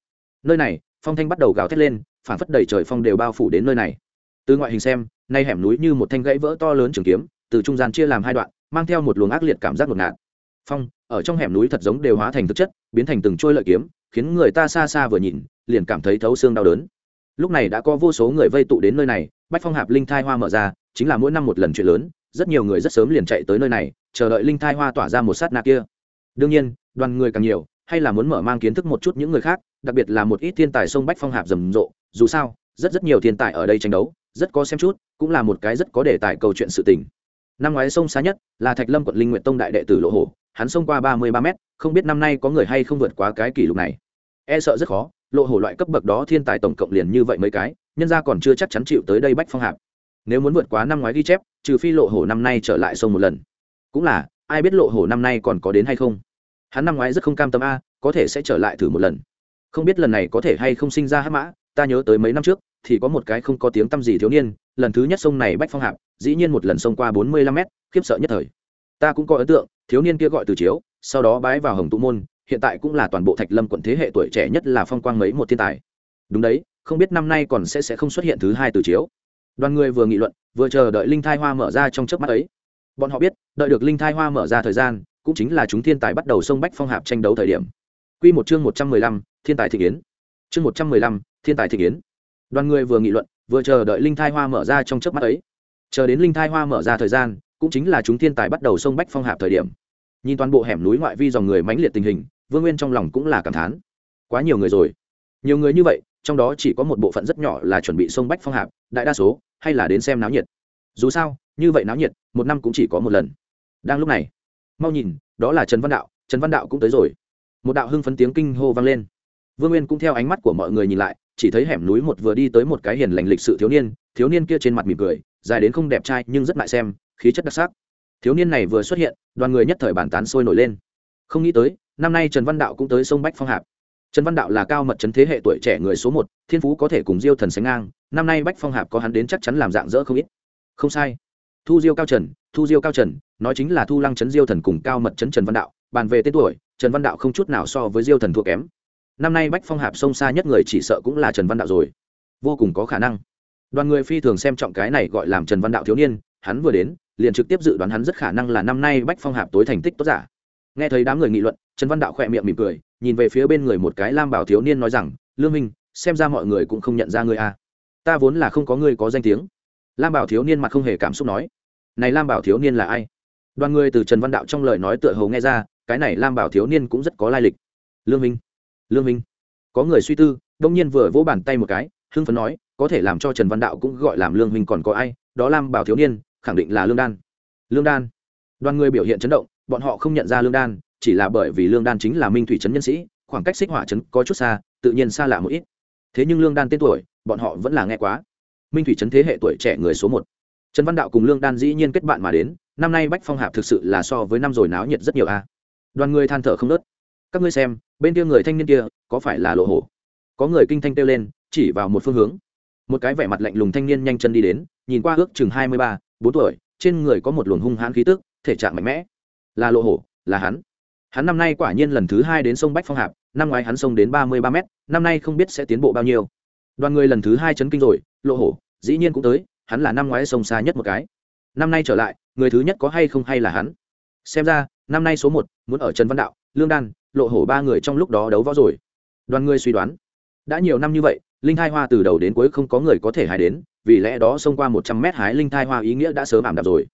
Nơi này, phong thanh bắt đầu gào thét lên, phản phất đầy trời phong đều bao phủ đến nơi này. Từ ngoại hình xem, nay hẻm núi như một thanh gãy vỡ to lớn trường kiếm, từ trung gian chia làm hai đoạn mang theo một luồng ác liệt cảm giác ngột ngạt. Phong, ở trong hẻm núi thật giống đều hóa thành thực chất, biến thành từng trôi lợi kiếm, khiến người ta xa xa vừa nhìn, liền cảm thấy thấu xương đau đớn. Lúc này đã có vô số người vây tụ đến nơi này, bách phong hạp linh thai hoa mở ra, chính là mỗi năm một lần chuyện lớn, rất nhiều người rất sớm liền chạy tới nơi này, chờ đợi linh thai hoa tỏa ra một sát nạ kia. Đương nhiên, đoàn người càng nhiều, hay là muốn mở mang kiến thức một chút những người khác, đặc biệt là một ít thiên tài sông bách phong hạp rầm rộ, dù sao, rất rất nhiều thiên tài ở đây tranh đấu, rất có xem chút, cũng là một cái rất có đề tài câu chuyện sự tình năm ngoái sông xa nhất, là thạch lâm quận linh nguyện tông đại đệ tử lộ hổ, hắn xông qua ba mươi ba mét, không biết năm nay có người hay không vượt quá cái kỷ lục này. E sợ rất khó, lộ hổ loại cấp bậc đó thiên tài tổng cộng liền như vậy mấy cái, nhân ra còn chưa chắc chắn chịu tới đây bách phong hạp. Nếu muốn vượt quá năm ngoái ghi chép, trừ phi lộ hổ năm nay trở lại sông một lần. Cũng là, ai biết lộ hổ năm nay còn có đến hay không? Hắn năm ngoái rất không cam tâm a, có thể sẽ trở lại thử một lần. Không biết lần này có thể hay không sinh ra hát mã, ta nhớ tới mấy năm trước, thì có một cái không có tiếng t â m gì thiếu niên, lần thứ nhất sông này bách phong hạp dĩ nhiên một lần sông qua bốn mươi lăm mét khiếp sợ nhất thời ta cũng có ấn tượng thiếu niên kia gọi từ chiếu sau đó bái vào hồng tụ môn hiện tại cũng là toàn bộ thạch lâm quận thế hệ tuổi trẻ nhất là phong quang mấy một thiên tài đúng đấy không biết năm nay còn sẽ sẽ không xuất hiện thứ hai từ chiếu đoàn người vừa nghị luận vừa chờ đợi linh thai hoa mở ra trong chớp mắt ấy bọn họ biết đợi được linh thai hoa mở ra thời gian cũng chính là chúng thiên tài bắt đầu sông bách phong hạp tranh đấu thời điểm Quy một chương một trăm mười lăm, thiên tài thị kiến. Chương một trăm mười lăm, thiên tài thị kiến. Đoàn người vừa nghị luận, vừa chờ đợi linh thai hoa mở ra trong chớp mắt ấy. Chờ đến linh thai hoa mở ra thời gian, cũng chính là chúng thiên tài bắt đầu sông bách phong hạp thời điểm. Nhìn toàn bộ hẻm núi ngoại vi dòng người mãnh liệt tình hình, Vương Nguyên trong lòng cũng là cảm thán. Quá nhiều người rồi. Nhiều người như vậy, trong đó chỉ có một bộ phận rất nhỏ là chuẩn bị sông bách phong hạp, đại đa số hay là đến xem náo nhiệt. Dù sao, như vậy náo nhiệt, một năm cũng chỉ có một lần. Đang lúc này, mau nhìn, đó là Trần Văn Đạo, Trần Văn Đạo cũng tới rồi một đạo hưng phấn tiếng kinh hô vang lên vương nguyên cũng theo ánh mắt của mọi người nhìn lại chỉ thấy hẻm núi một vừa đi tới một cái hiền lành lịch sự thiếu niên thiếu niên kia trên mặt mỉm cười dài đến không đẹp trai nhưng rất lại xem, khí chất đặc sắc. Thiếu niên này vừa xuất hiện, đoàn người nhất thời bản tán sôi nổi lên. Không nghĩ tới, năm nay trần văn đạo cũng tới sông bách phong hạp. Trần văn đạo là cao mật trấn thế hệ tuổi trẻ người số một, thiên phú có thể cùng diêu thần sánh ngang, năm nay bách phong hạp có hắn đến chắc chắn làm dạng dỡ không ít. Không sai. Thu diêu cao trần, thu diêu cao trần, nói chính là thu lăng trấn diêu thần cùng cao mật trấn trần văn đạo, bàn về tên tuổi, trần văn đạo không chút nào so với diêu thần thua kém. Năm nay bách phong hạp sông xa nhất người chỉ sợ cũng là trần văn đạo rồi. Vô cùng có khả năng đoàn người phi thường xem trọng cái này gọi làm trần văn đạo thiếu niên, hắn vừa đến, liền trực tiếp dự đoán hắn rất khả năng là năm nay bách phong hạp tối thành tích tốt giả. Nghe thấy đám người nghị luận, trần văn đạo khỏe miệng mỉm cười, nhìn về phía bên người một cái lam bảo thiếu niên nói rằng, lương minh xem ra mọi người cũng không nhận ra ngươi a à. ta vốn là không có ngươi có danh tiếng. Lam bảo thiếu niên mặt không hề cảm xúc nói, này lam bảo thiếu niên là ai? Đoàn người từ trần văn đạo trong lời nói tựa hầu nghe ra, cái này lam bảo thiếu niên cũng rất có lai lịch. Lương minh lương minh có người suy tư, đông nhiên vừa vỗ bàn tay một cái hưng phấn nói, có thể làm cho trần văn đạo cũng gọi làm lương minh còn có ai, đó lam bảo thiếu niên, khẳng định là lương đan. Lương đan. Đoàn người biểu hiện chấn động, bọn họ không nhận ra lương đan, chỉ là bởi vì lương đan chính là minh thủy trấn nhân sĩ, khoảng cách xích hỏa trấn có chút xa, tự nhiên xa lạ một ít. Thế nhưng lương đan tên tuổi, bọn họ vẫn là nghe quá. Minh thủy trấn thế hệ tuổi trẻ người số một. Trần văn đạo cùng lương đan dĩ nhiên kết bạn mà đến, năm nay bách phong hạp thực sự là so với năm rồi náo nhiệt rất nhiều a. Đoàn người than thở không nớt các ngươi xem, bên kia người thanh niên kia, có phải là lộ hổ? Có người kinh thanh kêu lên chỉ vào một phương hướng. Một cái vẻ mặt lạnh lùng thanh niên nhanh chân đi đến, nhìn qua ước chừng hai mươi ba, bốn tuổi, trên người có một luồng hung hãn khí tức, thể trạng mạnh mẽ. Là lộ hổ, là hắn. Hắn năm nay quả nhiên lần thứ hai đến sông bách phong hạp, năm ngoái hắn sông đến ba mươi ba m năm nay không biết sẽ tiến bộ bao nhiêu. Đoàn người lần thứ hai chấn kinh rồi, lộ hổ, dĩ nhiên cũng tới, hắn là năm ngoái sông xa nhất một cái. Năm nay trở lại, người thứ nhất có hay không hay là hắn? Xem ra, năm nay số một, muốn ở trần văn đạo, lương đan, lộ hổ ba người trong lúc đó đấu võ rồi. Đoàn người suy đoán, đã nhiều năm như vậy linh thai hoa từ đầu đến cuối không có người có thể hái đến, vì lẽ đó xông qua một trăm mét hái linh thai hoa ý nghĩa đã sớm ảm đạp rồi.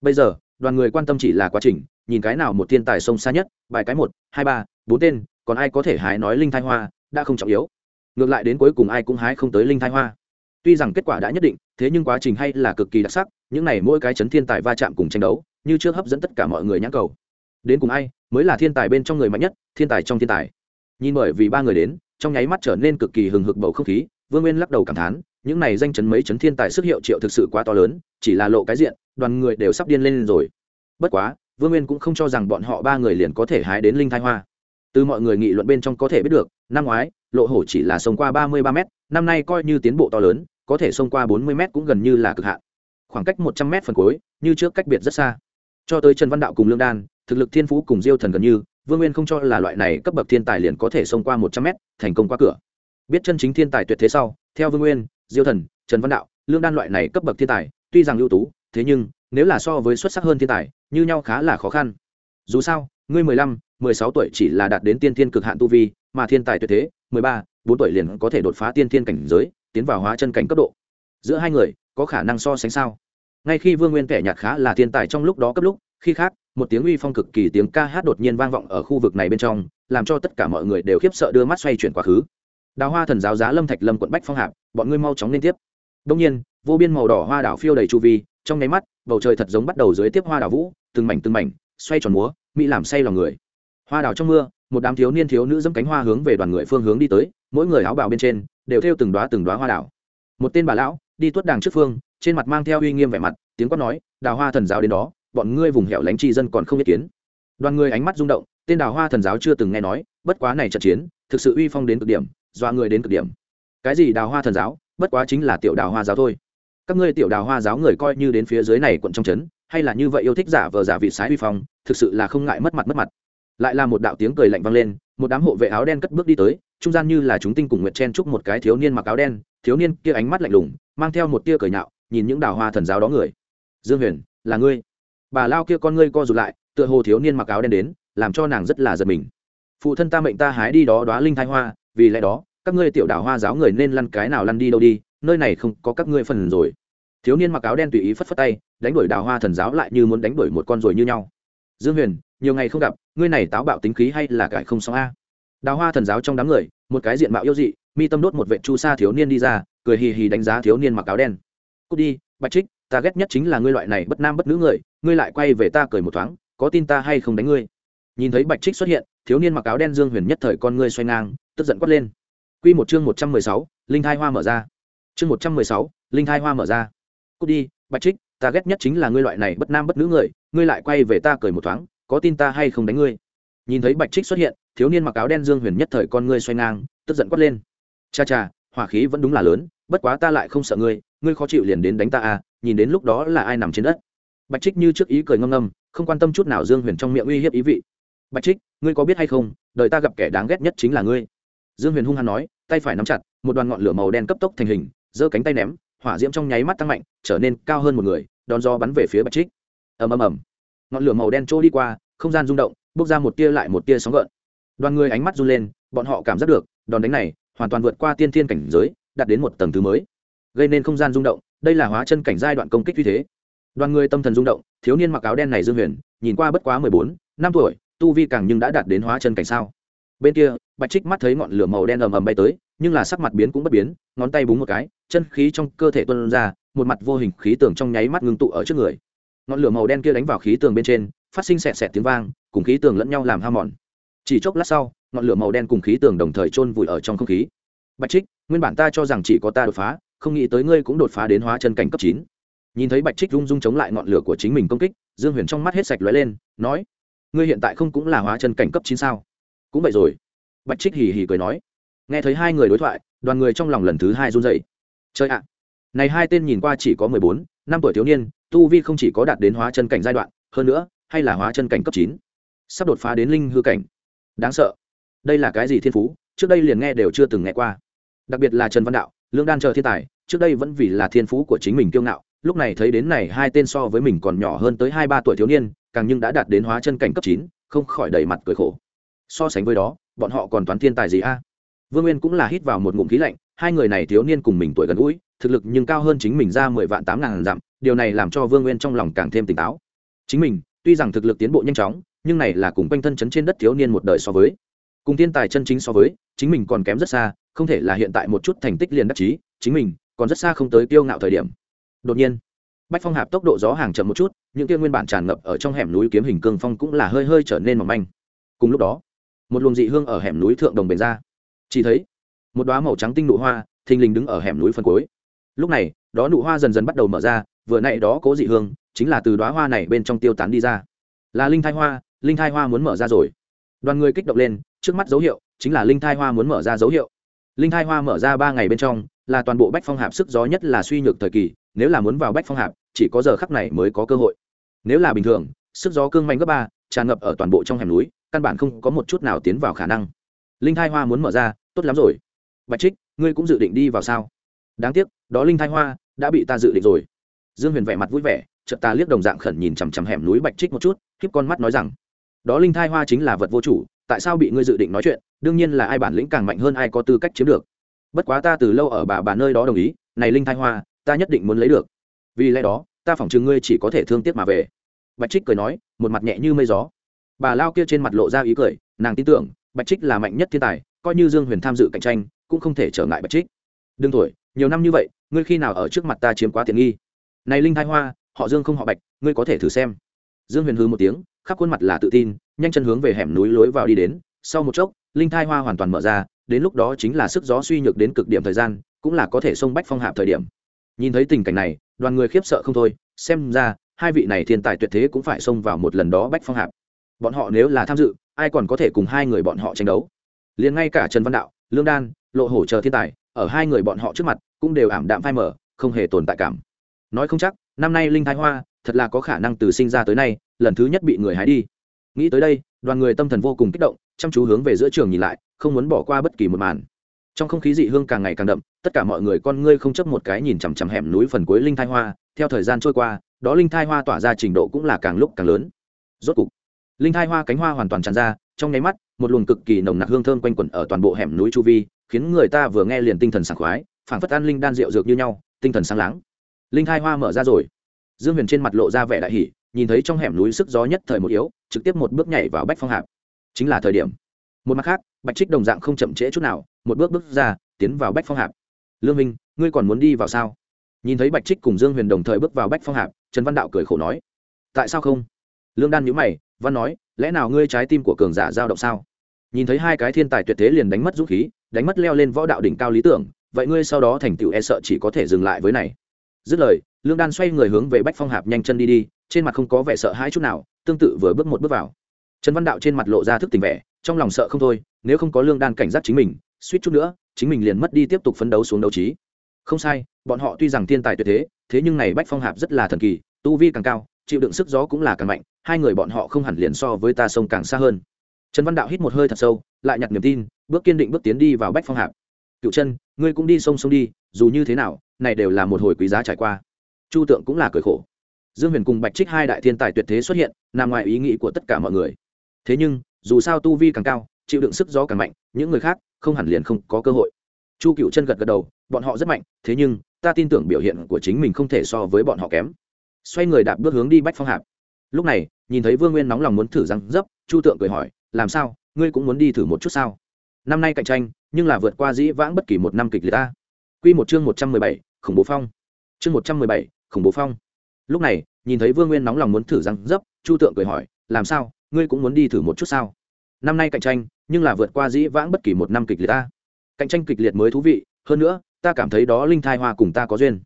Bây giờ, đoàn người quan tâm chỉ là quá trình, nhìn cái nào một thiên tài sông xa nhất, bài cái một, hai ba, bốn tên, còn ai có thể hái nói linh thai hoa, đã không trọng yếu. Ngược lại đến cuối cùng ai cũng hái không tới linh thai hoa. Tuy rằng kết quả đã nhất định, thế nhưng quá trình hay là cực kỳ đặc sắc, những này mỗi cái chấn thiên tài va chạm cùng tranh đấu, như trước hấp dẫn tất cả mọi người nhãn cầu. Đến cùng ai mới là thiên tài bên trong người mạnh nhất, thiên tài trong thiên tài? Nhìn bởi vì ba người đến trong nháy mắt trở nên cực kỳ hừng hực bầu không khí, vương nguyên lắc đầu cảm thán, những này danh chấn mấy chấn thiên tài sức hiệu triệu thực sự quá to lớn, chỉ là lộ cái diện, đoàn người đều sắp điên lên rồi. Bất quá, vương nguyên cũng không cho rằng bọn họ ba người liền có thể hái đến linh thai hoa. Từ mọi người nghị luận bên trong có thể biết được, năm ngoái, lộ hổ chỉ là sông qua ba mươi ba m năm nay coi như tiến bộ to lớn, có thể sông qua bốn mươi m cũng gần như là cực hạn. Khoảng cách một trăm m phần cuối, như trước cách biệt rất xa. Cho tới trần văn đạo cùng lương đan, thực lực thiên phú cùng diêu thần gần như vương nguyên không cho là loại này cấp bậc thiên tài liền có thể xông qua một trăm mét, thành công qua cửa. Biết chân chính thiên tài tuyệt thế sau, theo vương nguyên, diêu thần, trần văn đạo, lương đan loại này cấp bậc thiên tài, tuy rằng ưu tú, thế nhưng, nếu là so với xuất sắc hơn thiên tài, như nhau khá là khó khăn. Dù sao, ngươi mười lăm, mười sáu tuổi chỉ là đạt đến tiên thiên cực hạn tu vi, mà thiên tài tuyệt thế, mười ba, bốn tuổi liền có thể đột phá tiên thiên cảnh giới, tiến vào hóa chân cảnh cấp độ. Giữa hai người, có khả năng so sánh sao? Ngay khi vương nguyên kẻ nhạt khá là thiên tài trong lúc đó cấp lúc khi khác, một tiếng uy phong cực kỳ tiếng ca hát đột nhiên vang vọng ở khu vực này bên trong, làm cho tất cả mọi người đều khiếp sợ đưa mắt xoay chuyển quá khứ. Đào hoa thần giáo giá lâm thạch lâm quận bách phong hạp, bọn ngươi mau chóng liên tiếp. Đông nhiên, vô biên màu đỏ hoa đảo phiêu đầy chu vi, trong nháy mắt, bầu trời thật giống bắt đầu dưới tiếp hoa đảo vũ, từng mảnh từng mảnh, xoay tròn múa, mỹ làm say lòng người. Hoa đảo trong mưa, một đám thiếu niên thiếu nữ dẫm cánh hoa hướng về đoàn người phương hướng đi tới, mỗi người áo bào bên trên, đều theo từng đoá từng đoá hoa đảo. Một tên bà lão, đi tuốt đàng trước phương, trên mặt mang theo uy nghiêm vẻ mặt, tiếng quát nói, đào hoa thần giáo đến đó bọn ngươi vùng hẻo lánh tri dân còn không biết kiến. Đoàn người ánh mắt rung động, tên đào hoa thần giáo chưa từng nghe nói, bất quá này trận chiến, thực sự uy phong đến cực điểm, dọa người đến cực điểm. Cái gì đào hoa thần giáo? Bất quá chính là tiểu đào hoa giáo thôi. Các ngươi tiểu đào hoa giáo người coi như đến phía dưới này quận trong trấn, hay là như vậy yêu thích giả vờ giả vị sái uy phong, thực sự là không ngại mất mặt mất mặt. Lại là một đạo tiếng cười lạnh vang lên, một đám hộ vệ áo đen cất bước đi tới, trung gian như là chúng tinh cùng nguyệt chen chúc một cái thiếu niên mặc áo đen, thiếu niên kia ánh mắt lạnh lùng, mang theo một tia cười nhạo, nhìn những đào hoa thần giáo đó người. Dương huyền, là ngươi? Bà lao kia con ngươi co rụt lại, tựa hồ thiếu niên mặc áo đen đến, làm cho nàng rất là giật mình. Phụ thân ta mệnh ta hái đi đó đoá linh thai hoa, vì lẽ đó, các ngươi tiểu đảo hoa giáo người nên lăn cái nào lăn đi đâu đi, nơi này không có các ngươi phần rồi. Thiếu niên mặc áo đen tùy ý phất phất tay, đánh đuổi đào hoa thần giáo lại như muốn đánh đuổi một con rồi như nhau. Dương huyền, nhiều ngày không gặp, ngươi này táo bạo tính khí hay là cải không xong a? Đào hoa thần giáo trong đám người, một cái diện mạo yêu dị, mi tâm đốt một vệ chu sa thiếu niên đi ra, cười hì hì đánh giá thiếu niên mặc áo đen. Cút đi, bạch trích ta ghét nhất chính là ngươi loại này bất nam bất nữ người, ngươi lại quay về ta cười một thoáng, có tin ta hay không đánh ngươi? Nhìn thấy bạch trích xuất hiện, thiếu niên mặc áo đen dương huyền nhất thời con ngươi xoay ngang, tức giận quát lên. Q một chương một trăm mười sáu, linh thai hoa mở ra. Chương một trăm mười sáu, linh thai hoa mở ra. Cút đi, bạch trích, ta ghét nhất chính là ngươi loại này bất nam bất nữ người, ngươi lại quay về ta cười một thoáng, có tin ta hay không đánh ngươi? Nhìn thấy bạch trích xuất hiện, thiếu niên mặc áo đen dương huyền nhất thời con ngươi xoay ngang, tức giận quát lên. Cha cha, hỏa khí vẫn đúng là lớn, bất quá ta lại không sợ ngươi ngươi khó chịu liền đến đánh ta à nhìn đến lúc đó là ai nằm trên đất. Bạch trích như trước ý cười ngâm ngâm, không quan tâm chút nào dương huyền trong miệng uy hiếp ý vị. Bạch trích, ngươi có biết hay không, đời ta gặp kẻ đáng ghét nhất chính là ngươi. Dương huyền hung hăng nói, tay phải nắm chặt, một đoàn ngọn lửa màu đen cấp tốc thành hình, giơ cánh tay ném, hỏa diễm trong nháy mắt tăng mạnh, trở nên cao hơn một người, đón gió bắn về phía bạch trích. Ầm ầm ầm. Ngọn lửa màu đen trôi đi qua, không gian rung động, bốc ra một tia lại một tia sóng gợn. Đoàn người ánh mắt run lên, bọn họ cảm giác được, đòn đánh này hoàn toàn vượt qua tiên thiên cảnh giới, đạt đến một tầng thứ mới. Gây nên không gian rung động đây là hóa chân cảnh giai đoạn công kích như thế. Đoàn người tâm thần rung động, thiếu niên mặc áo đen này dương huyền, nhìn qua bất quá mười bốn, năm tuổi, tu vi càng nhưng đã đạt đến hóa chân cảnh sao. Bên kia, bạch trích mắt thấy ngọn lửa màu đen ầm ầm bay tới, nhưng là sắc mặt biến cũng bất biến, ngón tay búng một cái, chân khí trong cơ thể tuân ra, một mặt vô hình khí tường trong nháy mắt ngưng tụ ở trước người. Ngọn lửa màu đen kia đánh vào khí tường bên trên, phát sinh sẹt sẹt tiếng vang, cùng khí tường lẫn nhau làm ham mòn. Chỉ chốc lát sau, ngọn lửa màu đen cùng khí tường đồng thời chôn vùi ở trong không khí. Bạch trích, nguyên bản ta cho rằng chỉ có ta đột phá không nghĩ tới ngươi cũng đột phá đến hóa chân cảnh cấp chín. Nhìn thấy bạch trích rung rung chống lại ngọn lửa của chính mình công kích, dương huyền trong mắt hết sạch lóe lên, nói, ngươi hiện tại không cũng là hóa chân cảnh cấp chín sao? Cũng vậy rồi. Bạch trích hì hì cười nói. Nghe thấy hai người đối thoại, đoàn người trong lòng lần thứ hai run dậy chơi ạ, này hai tên nhìn qua chỉ có mười bốn, năm tuổi thiếu niên, tu vi không chỉ có đạt đến hóa chân cảnh giai đoạn, hơn nữa, hay là hóa chân cảnh cấp chín, sắp đột phá đến linh hư cảnh. Đáng sợ. Đây là cái gì thiên phú? Trước đây liền nghe đều chưa từng nghe qua. Đặc biệt là trần văn đạo lương đan chờ thiên tài, trước đây vẫn vì là thiên phú của chính mình kiêu ngạo, lúc này thấy đến này hai tên so với mình còn nhỏ hơn tới hai ba tuổi thiếu niên, càng nhưng đã đạt đến hóa chân cảnh cấp chín, không khỏi đầy mặt cười khổ. So sánh với đó, bọn họ còn toán thiên tài gì a? Vương nguyên cũng là hít vào một ngụm khí lạnh, hai người này thiếu niên cùng mình tuổi gần gũi, thực lực nhưng cao hơn chính mình ra mười vạn tám ngàn dặm, điều này làm cho vương nguyên trong lòng càng thêm tỉnh táo. Chính mình, tuy rằng thực lực tiến bộ nhanh chóng, nhưng này là cùng quanh thân chấn trên đất thiếu niên một đời so với. Cùng thiên tài chân chính so với, chính mình còn kém rất xa không thể là hiện tại một chút thành tích liền đắc chí, chính mình còn rất xa không tới kiêu ngạo thời điểm. Đột nhiên, bách phong hạp tốc độ gió hàng chậm một chút, những kia nguyên bản tràn ngập ở trong hẻm núi kiếm hình cương phong cũng là hơi hơi trở nên mỏng manh. Cùng lúc đó, một luồng dị hương ở hẻm núi thượng đồng bền ra. Chỉ thấy, một đoá màu trắng tinh nụ hoa thình lình đứng ở hẻm núi phân cuối. Lúc này, đó nụ hoa dần dần bắt đầu mở ra, vừa nãy đó cố dị hương chính là từ đoá hoa này bên trong tiêu tán đi ra. Là linh thai hoa, linh thai hoa muốn mở ra rồi. Đoàn người kích động lên, trước mắt dấu hiệu chính là linh thai hoa muốn mở ra dấu hiệu linh thai hoa mở ra ba ngày bên trong, là toàn bộ bách phong hạp sức gió nhất là suy nhược thời kỳ, nếu là muốn vào bách phong hạp, chỉ có giờ khắc này mới có cơ hội. Nếu là bình thường, sức gió cương mạnh gấp ba, tràn ngập ở toàn bộ trong hẻm núi, căn bản không có một chút nào tiến vào khả năng. Linh thai hoa muốn mở ra, tốt lắm rồi. Bạch trích, ngươi cũng dự định đi vào sao? Đáng tiếc, đó linh thai hoa đã bị ta dự định rồi. Dương huyền vẻ mặt vui vẻ, chợt ta liếc đồng dạng khẩn nhìn chằm chằm hẻm núi bạch trích một chút, khiếp con mắt nói rằng, đó linh thai hoa chính là vật vô chủ tại sao bị ngươi dự định nói chuyện, đương nhiên là ai bản lĩnh càng mạnh hơn ai có tư cách chiếm được. Bất quá ta từ lâu ở bà bà nơi đó đồng ý, này linh thai hoa, ta nhất định muốn lấy được. Vì lẽ đó, ta phỏng chừng ngươi chỉ có thể thương tiếc mà về. Bạch trích cười nói, một mặt nhẹ như mây gió. Bà lao kia trên mặt lộ ra ý cười, nàng tin tưởng, bạch trích là mạnh nhất thiên tài, coi như dương huyền tham dự cạnh tranh, cũng không thể trở ngại bạch trích. Đương tuổi nhiều năm như vậy, ngươi khi nào ở trước mặt ta chiếm quá tiện nghi? Này linh thai hoa, họ dương không họ bạch, ngươi có thể thử xem. Dương huyền hư một tiếng khắp khuôn mặt là tự tin, nhanh chân hướng về hẻm núi lối vào đi đến. Sau một chốc, linh thai hoa hoàn toàn mở ra, đến lúc đó chính là sức gió suy nhược đến cực điểm thời gian, cũng là có thể xông bách phong hạp thời điểm. Nhìn thấy tình cảnh này, đoàn người khiếp sợ không thôi, xem ra, hai vị này thiên tài tuyệt thế cũng phải xông vào một lần đó bách phong hạp bọn họ nếu là tham dự, ai còn có thể cùng hai người bọn họ tranh đấu? Liền ngay cả trần văn đạo, lương đan, lộ hổ chờ thiên tài, ở hai người bọn họ trước mặt, cũng đều ảm đạm phai mở không hề tồn tại cảm. Nói không chắc, năm nay linh thái hoa, thật là có khả năng từ sinh ra tới nay lần thứ nhất bị người hái đi. Nghĩ tới đây, đoàn người tâm thần vô cùng kích động, chăm chú hướng về giữa trường nhìn lại, không muốn bỏ qua bất kỳ một màn. Trong không khí dị hương càng ngày càng đậm, tất cả mọi người con ngươi không chấp một cái nhìn chằm chằm hẻm núi phần cuối linh thai hoa, theo thời gian trôi qua, đó linh thai hoa tỏa ra trình độ cũng là càng lúc càng lớn. Rốt cục, linh thai hoa cánh hoa hoàn toàn tràn ra, trong nháy mắt, một luồng cực kỳ nồng nặc hương thơm quanh quẩn ở toàn bộ hẻm núi chu vi, khiến người ta vừa nghe liền tinh thần sảng khoái, phảng phất an linh đan rượu dược như nhau, tinh thần sáng láng. Linh thai hoa mở ra rồi. Dương huyền trên mặt lộ ra vẻ đại hỷ nhìn thấy trong hẻm núi sức gió nhất thời một yếu, trực tiếp một bước nhảy vào bách phong hạp. Chính là thời điểm. Một mặt khác, bạch trích đồng dạng không chậm trễ chút nào, một bước bước ra, tiến vào bách phong hạp. Lương minh, ngươi còn muốn đi vào sao? Nhìn thấy bạch trích cùng dương huyền đồng thời bước vào bách phong hạp, trần văn đạo cười khổ nói, tại sao không? Lương đan nhữ mày, văn nói, lẽ nào ngươi trái tim của cường giả dao động sao? Nhìn thấy hai cái thiên tài tuyệt thế liền đánh mất dũng khí, đánh mất leo lên võ đạo đỉnh cao lý tưởng, vậy ngươi sau đó thành tựu e sợ chỉ có thể dừng lại với này. Dứt lời, lương đan xoay người hướng về bách phong hạp nhanh chân đi đi trên mặt không có vẻ sợ hãi chút nào, tương tự vừa bước một bước vào. Trần văn đạo trên mặt lộ ra thức tình vẻ, trong lòng sợ không thôi, nếu không có lương đan cảnh giác chính mình, suýt chút nữa, chính mình liền mất đi tiếp tục phấn đấu xuống đấu trí. Không sai, bọn họ tuy rằng thiên tài tuyệt thế thế nhưng này bách phong hạp rất là thần kỳ, tu vi càng cao, chịu đựng sức gió cũng là càng mạnh, hai người bọn họ không hẳn liền so với ta sông càng xa hơn. Trần văn đạo hít một hơi thật sâu, lại nhặt niềm tin, bước kiên định bước tiến đi vào bách phong hạp. Cựu chân, ngươi cũng đi sông sông đi, dù như thế nào, này đều là một hồi quý giá trải qua. Chu tượng cũng là cười khổ dương huyền cùng bạch trích hai đại thiên tài tuyệt thế xuất hiện, nằm ngoài ý nghĩ của tất cả mọi người. Thế nhưng, dù sao tu vi càng cao, chịu đựng sức gió càng mạnh, những người khác không hẳn liền không có cơ hội. Chu cựu chân gật gật đầu, bọn họ rất mạnh, thế nhưng, ta tin tưởng biểu hiện của chính mình không thể so với bọn họ kém. Xoay người đạp bước hướng đi bách phong hạp. Lúc này, nhìn thấy vương nguyên nóng lòng muốn thử răng dấp, chu tượng cười hỏi, làm sao? Ngươi cũng muốn đi thử một chút sao? Năm nay cạnh tranh, nhưng là vượt qua dĩ vãng bất kỳ một năm kịch liệt ta. Q một chương một trăm mười bảy, khủng bố phong. Chương một trăm mười bảy, khủng bố phong lúc này, nhìn thấy vương nguyên nóng lòng muốn thử răng dấp, chu tượng cười hỏi, làm sao? Ngươi cũng muốn đi thử một chút sao? Năm nay cạnh tranh, nhưng là vượt qua dĩ vãng bất kỳ một năm kịch liệt ta. Cạnh tranh kịch liệt mới thú vị, hơn nữa, ta cảm thấy đó linh thai hoa cùng ta có duyên.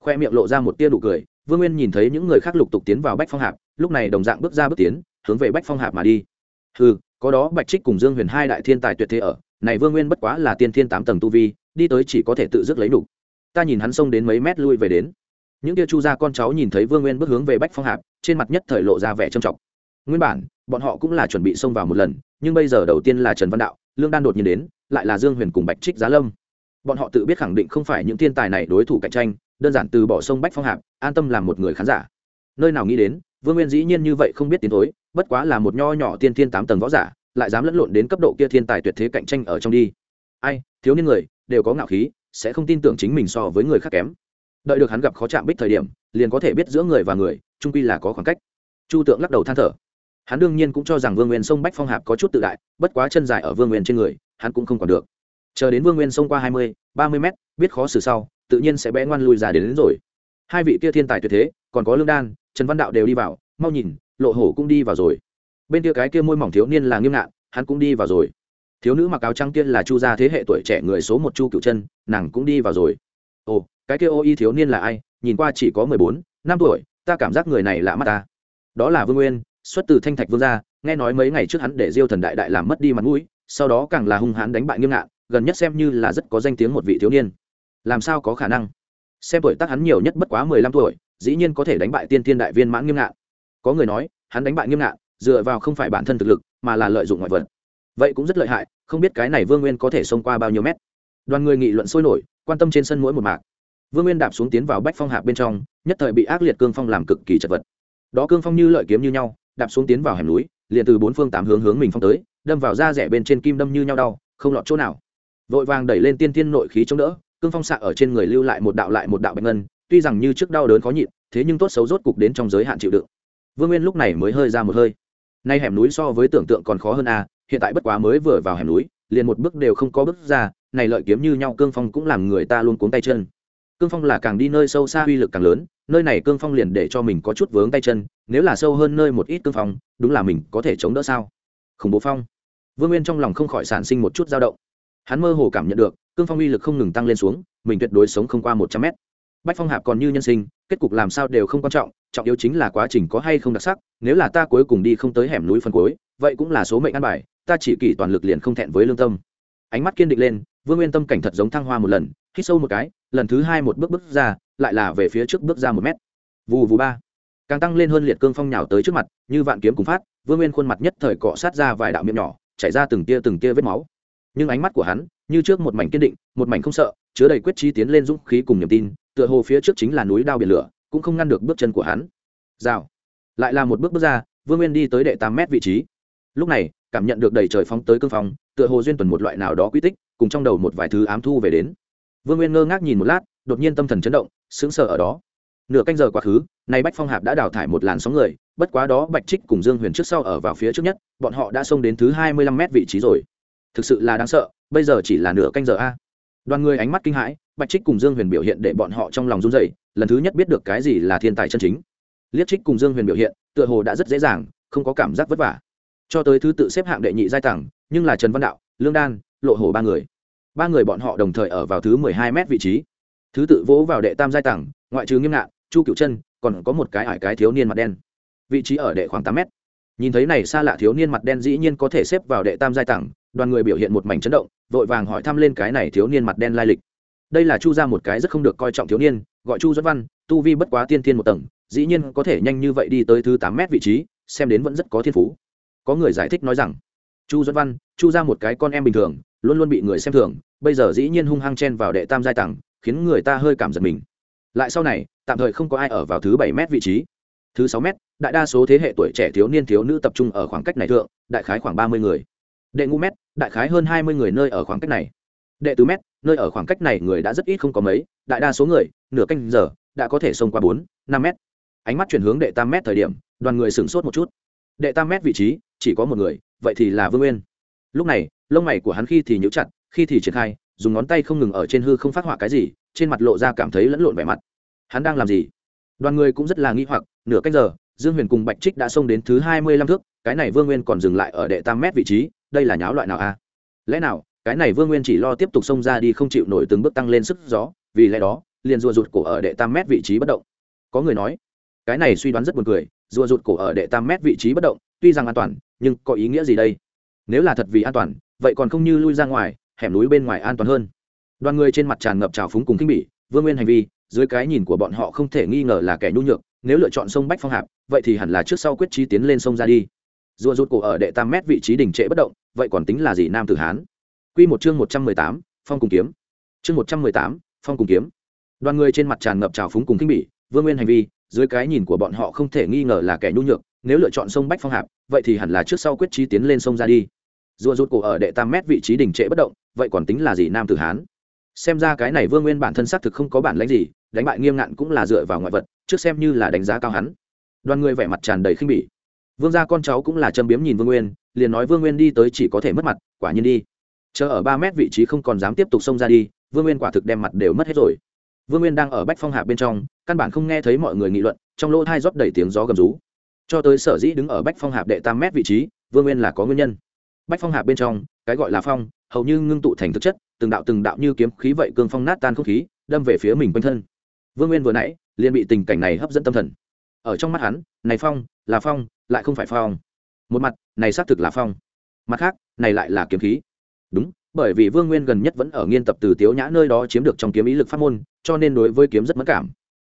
Khoe miệng lộ ra một tia nụ cười, vương nguyên nhìn thấy những người khác lục tục tiến vào bách phong hạp, lúc này đồng dạng bước ra bước tiến, hướng về bách phong hạp mà đi. Ừ có đó, bạch trích cùng dương huyền hai đại thiên tài tuyệt thế ở, này vương nguyên bất quá là tiên thiên tám tầng tu vi, đi tới chỉ có thể tự dứt lấy đủ. ta nhìn hắn xông đến mấy mét lui về đến những kia chu gia con cháu nhìn thấy vương nguyên bước hướng về bách phong hạp, trên mặt nhất thời lộ ra vẻ trầm trọng. Nguyên bản, bọn họ cũng là chuẩn bị xông vào một lần, nhưng bây giờ đầu tiên là trần văn đạo, lương đan đột nhiên đến, lại là dương huyền cùng bạch trích giá lâm. Bọn họ tự biết khẳng định không phải những thiên tài này đối thủ cạnh tranh, đơn giản từ bỏ sông bách phong hạp, an tâm làm một người khán giả. Nơi nào nghĩ đến, vương nguyên dĩ nhiên như vậy không biết tiến tối bất quá là một nho nhỏ tiên thiên tám tầng võ giả, lại dám lẫn lộn đến cấp độ kia thiên tài tuyệt thế cạnh tranh ở trong đi. Ai, thiếu niên người, đều có ngạo khí, sẽ không tin tưởng chính mình so với người khác kém đợi được hắn gặp khó chạm bích thời điểm liền có thể biết giữa người và người trung quy là có khoảng cách. Chu tượng lắc đầu than thở. Hắn đương nhiên cũng cho rằng vương nguyên sông bách phong hạp có chút tự đại bất quá chân dài ở vương nguyên trên người hắn cũng không còn được. Chờ đến vương nguyên sông qua hai mươi ba mươi mét biết khó xử sau tự nhiên sẽ bé ngoan lùi ra đến, đến rồi. Hai vị kia thiên tài tuyệt thế còn có lương đan trần văn đạo đều đi vào mau nhìn lộ hổ cũng đi vào rồi. Bên kia cái kia môi mỏng thiếu niên là nghiêm ngạn hắn cũng đi vào rồi. Thiếu nữ mặc áo trắng kia là chu gia thế hệ tuổi trẻ người số một chu cựu chân nàng cũng đi vào rồi. Ồ cái kia ô y thiếu niên là ai, nhìn qua chỉ có mười bốn, năm tuổi, ta cảm giác người này lạ mắt ta. Đó là vương nguyên, xuất từ thanh thạch vương gia, nghe nói mấy ngày trước hắn để diêu thần đại đại làm mất đi mặt mũi, sau đó càng là hung hãn đánh bại nghiêm ngạn, gần nhất xem như là rất có danh tiếng một vị thiếu niên. Làm sao có khả năng? Xem tuổi tác hắn nhiều nhất bất quá mười lăm tuổi, dĩ nhiên có thể đánh bại tiên thiên đại viên mãn nghiêm ngạn. Có người nói, hắn đánh bại nghiêm ngạn, dựa vào không phải bản thân thực lực, mà là lợi dụng ngoại vật. Vậy cũng rất lợi hại, không biết cái này vương nguyên có thể xông qua bao nhiêu mét. Đoàn người nghị luận sôi nổi, quan tâm trên sân mỗi một mạc vương nguyên đạp xuống tiến vào bách phong hạp bên trong nhất thời bị ác liệt cương phong làm cực kỳ chật vật. Đó cương phong như lợi kiếm như nhau đạp xuống tiến vào hẻm núi liền từ bốn phương tám hướng hướng mình phong tới đâm vào da rẻ bên trên kim đâm như nhau đau không lọt chỗ nào. Vội vàng đẩy lên tiên tiên nội khí chống đỡ cương phong xạ ở trên người lưu lại một đạo lại một đạo bệnh ngân tuy rằng như trước đau đớn khó nhịn thế nhưng tốt xấu rốt cục đến trong giới hạn chịu đựng. Vương nguyên lúc này mới hơi ra một hơi. Nay hẻm núi so với tưởng tượng còn khó hơn a à, hiện tại bất quá mới vừa vào hẻm núi liền một bước đều không có bước ra này lợi kiếm như nhau cương phong cũng làm người ta luôn cuống tay chân cương phong là càng đi nơi sâu xa uy lực càng lớn, nơi này cương phong liền để cho mình có chút vướng tay chân, nếu là sâu hơn nơi một ít cương phong, đúng là mình có thể chống đỡ sao? Khủng bố phong. Vương nguyên trong lòng không khỏi sản sinh một chút dao động. Hắn mơ hồ cảm nhận được, cương phong uy lực không ngừng tăng lên xuống, mình tuyệt đối sống không qua một trăm mét. Bách phong hạp còn như nhân sinh, kết cục làm sao đều không quan trọng trọng yếu chính là quá trình có hay không đặc sắc, nếu là ta cuối cùng đi không tới hẻm núi phân cuối, vậy cũng là số mệnh ăn bài, ta chỉ kỳ toàn lực liền không thẹn với lương tâm. Ánh mắt kiên định lên, vương nguyên tâm cảnh thật giống thăng hoa một lần hít sâu một cái, lần thứ hai một bước bước ra, lại là về phía trước bước ra một mét. Vù vù ba. Càng tăng lên hơn liệt cương phong nhào tới trước mặt, như vạn kiếm cùng phát, vương nguyên khuôn mặt nhất thời cọ sát ra vài đạo miệng nhỏ, chảy ra từng tia từng tia vết máu. Nhưng ánh mắt của hắn, như trước một mảnh kiên định, một mảnh không sợ, chứa đầy quyết trí tiến lên dũng khí cùng niềm tin, tựa hồ phía trước chính là núi đao biển lửa, cũng không ngăn được bước chân của hắn. Rào. Lại là một bước bước ra, vương nguyên đi tới đệ tám mét vị trí. Lúc này, cảm nhận được đầy trời phóng tới cương phong, tựa hồ duyên tuần một loại nào đó quy tích, cùng trong đầu một vài thứ ám thu về đến vương nguyên ngơ ngác nhìn một lát, đột nhiên tâm thần chấn động, sững sờ ở đó. Nửa canh giờ quá khứ, nay bách phong hạp đã đào thải một làn sóng người, bất quá đó bạch trích cùng dương huyền trước sau ở vào phía trước nhất, bọn họ đã xông đến thứ hai mươi lăm mét vị trí rồi. Thực sự là đáng sợ, bây giờ chỉ là nửa canh giờ a. Đoàn người ánh mắt kinh hãi, bạch trích cùng dương huyền biểu hiện để bọn họ trong lòng run dậy lần thứ nhất biết được cái gì là thiên tài chân chính. Liếc trích cùng dương huyền biểu hiện, tựa hồ đã rất dễ dàng, không có cảm giác vất vả. Cho tới thứ tự xếp hạng đệ nhị giai tẳng nhưng là trần văn đạo, lương đan, lộ hồ ba người ba người bọn họ đồng thời ở vào thứ mười hai m vị trí. Thứ tự vỗ vào đệ tam giai tầng, ngoại trừ nghiêm ngạn, chu cựu chân, còn có một cái ải cái thiếu niên mặt đen. Vị trí ở đệ khoảng tám m nhìn thấy này xa lạ thiếu niên mặt đen dĩ nhiên có thể xếp vào đệ tam giai tầng, đoàn người biểu hiện một mảnh chấn động, vội vàng hỏi thăm lên cái này thiếu niên mặt đen lai lịch. Đây là chu ra một cái rất không được coi trọng thiếu niên, gọi chu dẫn văn, tu vi bất quá tiên thiên một tầng, dĩ nhiên có thể nhanh như vậy đi tới thứ tám mét vị trí, xem đến vẫn rất có thiên phú. Có người giải thích nói rằng, chu duẫn văn, chu ra một cái con em bình thường luôn luôn bị người xem thường, bây giờ dĩ nhiên hung hăng chen vào đệ tam giai tặng khiến người ta hơi cảm giật mình. Lại sau này, tạm thời không có ai ở vào thứ bảy mét vị trí. Thứ sáu mét, đại đa số thế hệ tuổi trẻ thiếu niên thiếu nữ tập trung ở khoảng cách này thượng, đại khái khoảng ba mươi người. Đệ ngũ mét, đại khái hơn hai mươi người nơi ở khoảng cách này. Đệ tứ mét, nơi ở khoảng cách này người đã rất ít không có mấy, đại đa số người, nửa canh giờ, đã có thể xông qua bốn, năm mét. Ánh mắt chuyển hướng đệ tam mét thời điểm, đoàn người sửng sốt một chút. Đệ tam mét vị trí, chỉ có một người, vậy thì là vương nguyên. Lúc này lông mày của hắn khi thì nhíu chặt, khi thì triển khai, dùng ngón tay không ngừng ở trên hư không phát họa cái gì, trên mặt lộ ra cảm thấy lẫn lộn vẻ mặt. Hắn đang làm gì? Đoàn người cũng rất là nghi hoặc, nửa cách giờ, dương huyền cùng bạch trích đã xông đến thứ hai mươi lăm thước, cái này vương nguyên còn dừng lại ở đệ tam mét vị trí, đây là nháo loại nào a? Lẽ nào, cái này vương nguyên chỉ lo tiếp tục xông ra đi không chịu nổi từng bước tăng lên sức gió, vì lẽ đó, liền rùa rụt cổ ở đệ tam mét vị trí bất động. Có người nói, cái này suy đoán rất buồn cười, rùa rụt cổ ở đệ tam mét vị trí bất động, tuy rằng an toàn, nhưng có ý nghĩa gì đây? Nếu là thật vì an toàn vậy còn không như lui ra ngoài, hẻm núi bên ngoài an toàn hơn. Đoàn người trên mặt tràn ngập trào phúng cùng kinh bỉ, vương nguyên hành vi, dưới cái nhìn của bọn họ không thể nghi ngờ là kẻ nhu nhược, nếu lựa chọn sông bách phong hạp, vậy thì hẳn là trước sau quyết trí tiến lên sông ra đi. Rùa rụt cổ ở đệ tam mét vị trí đỉnh trệ bất động, vậy còn tính là gì nam tử hán? Quy một chương một trăm mười tám, phong cùng kiếm. Chương một trăm mười tám, phong cùng kiếm. Đoàn người trên mặt tràn ngập trào phúng cùng kinh bỉ, vương nguyên hành vi, dưới cái nhìn của bọn họ không thể nghi ngờ là kẻ nhu nhược, nếu lựa chọn sông bách phong hạp, vậy thì hẳn là trước sau quyết trí tiến lên sông ra đi rùa rụt cổ ở đệ tam mét vị trí đỉnh trệ bất động, vậy còn tính là gì nam tử hán? Xem ra cái này vương nguyên bản thân xác thực không có bản lãnh gì, đánh bại nghiêm ngạn cũng là dựa vào ngoại vật, trước xem như là đánh giá cao hắn. Đoàn người vẻ mặt tràn đầy khinh bỉ. Vương gia con cháu cũng là châm biếm nhìn vương nguyên, liền nói vương nguyên đi tới chỉ có thể mất mặt, quả nhiên đi. Chờ ở ba mét vị trí không còn dám tiếp tục xông ra đi, vương nguyên quả thực đem mặt đều mất hết rồi. Vương nguyên đang ở bách phong hạ bên trong, căn bản không nghe thấy mọi người nghị luận, trong lỗ thai rót đầy tiếng gió gầm rú. Cho tới sở dĩ đứng ở bách phong hạp đệ tam mét vị trí, vương nguyên là có nguyên nhân bách phong Hạ bên trong, cái gọi là phong, hầu như ngưng tụ thành thực chất, từng đạo từng đạo như kiếm khí vậy cương phong nát tan không khí, đâm về phía mình quanh thân. Vương nguyên vừa nãy, liền bị tình cảnh này hấp dẫn tâm thần. Ở trong mắt hắn, này phong, là phong, lại không phải phong. Một mặt, này xác thực là phong. Mặt khác, này lại là kiếm khí. Đúng, bởi vì vương nguyên gần nhất vẫn ở nghiên tập từ tiếu nhã nơi đó chiếm được trong kiếm ý lực pháp môn, cho nên đối với kiếm rất mất cảm.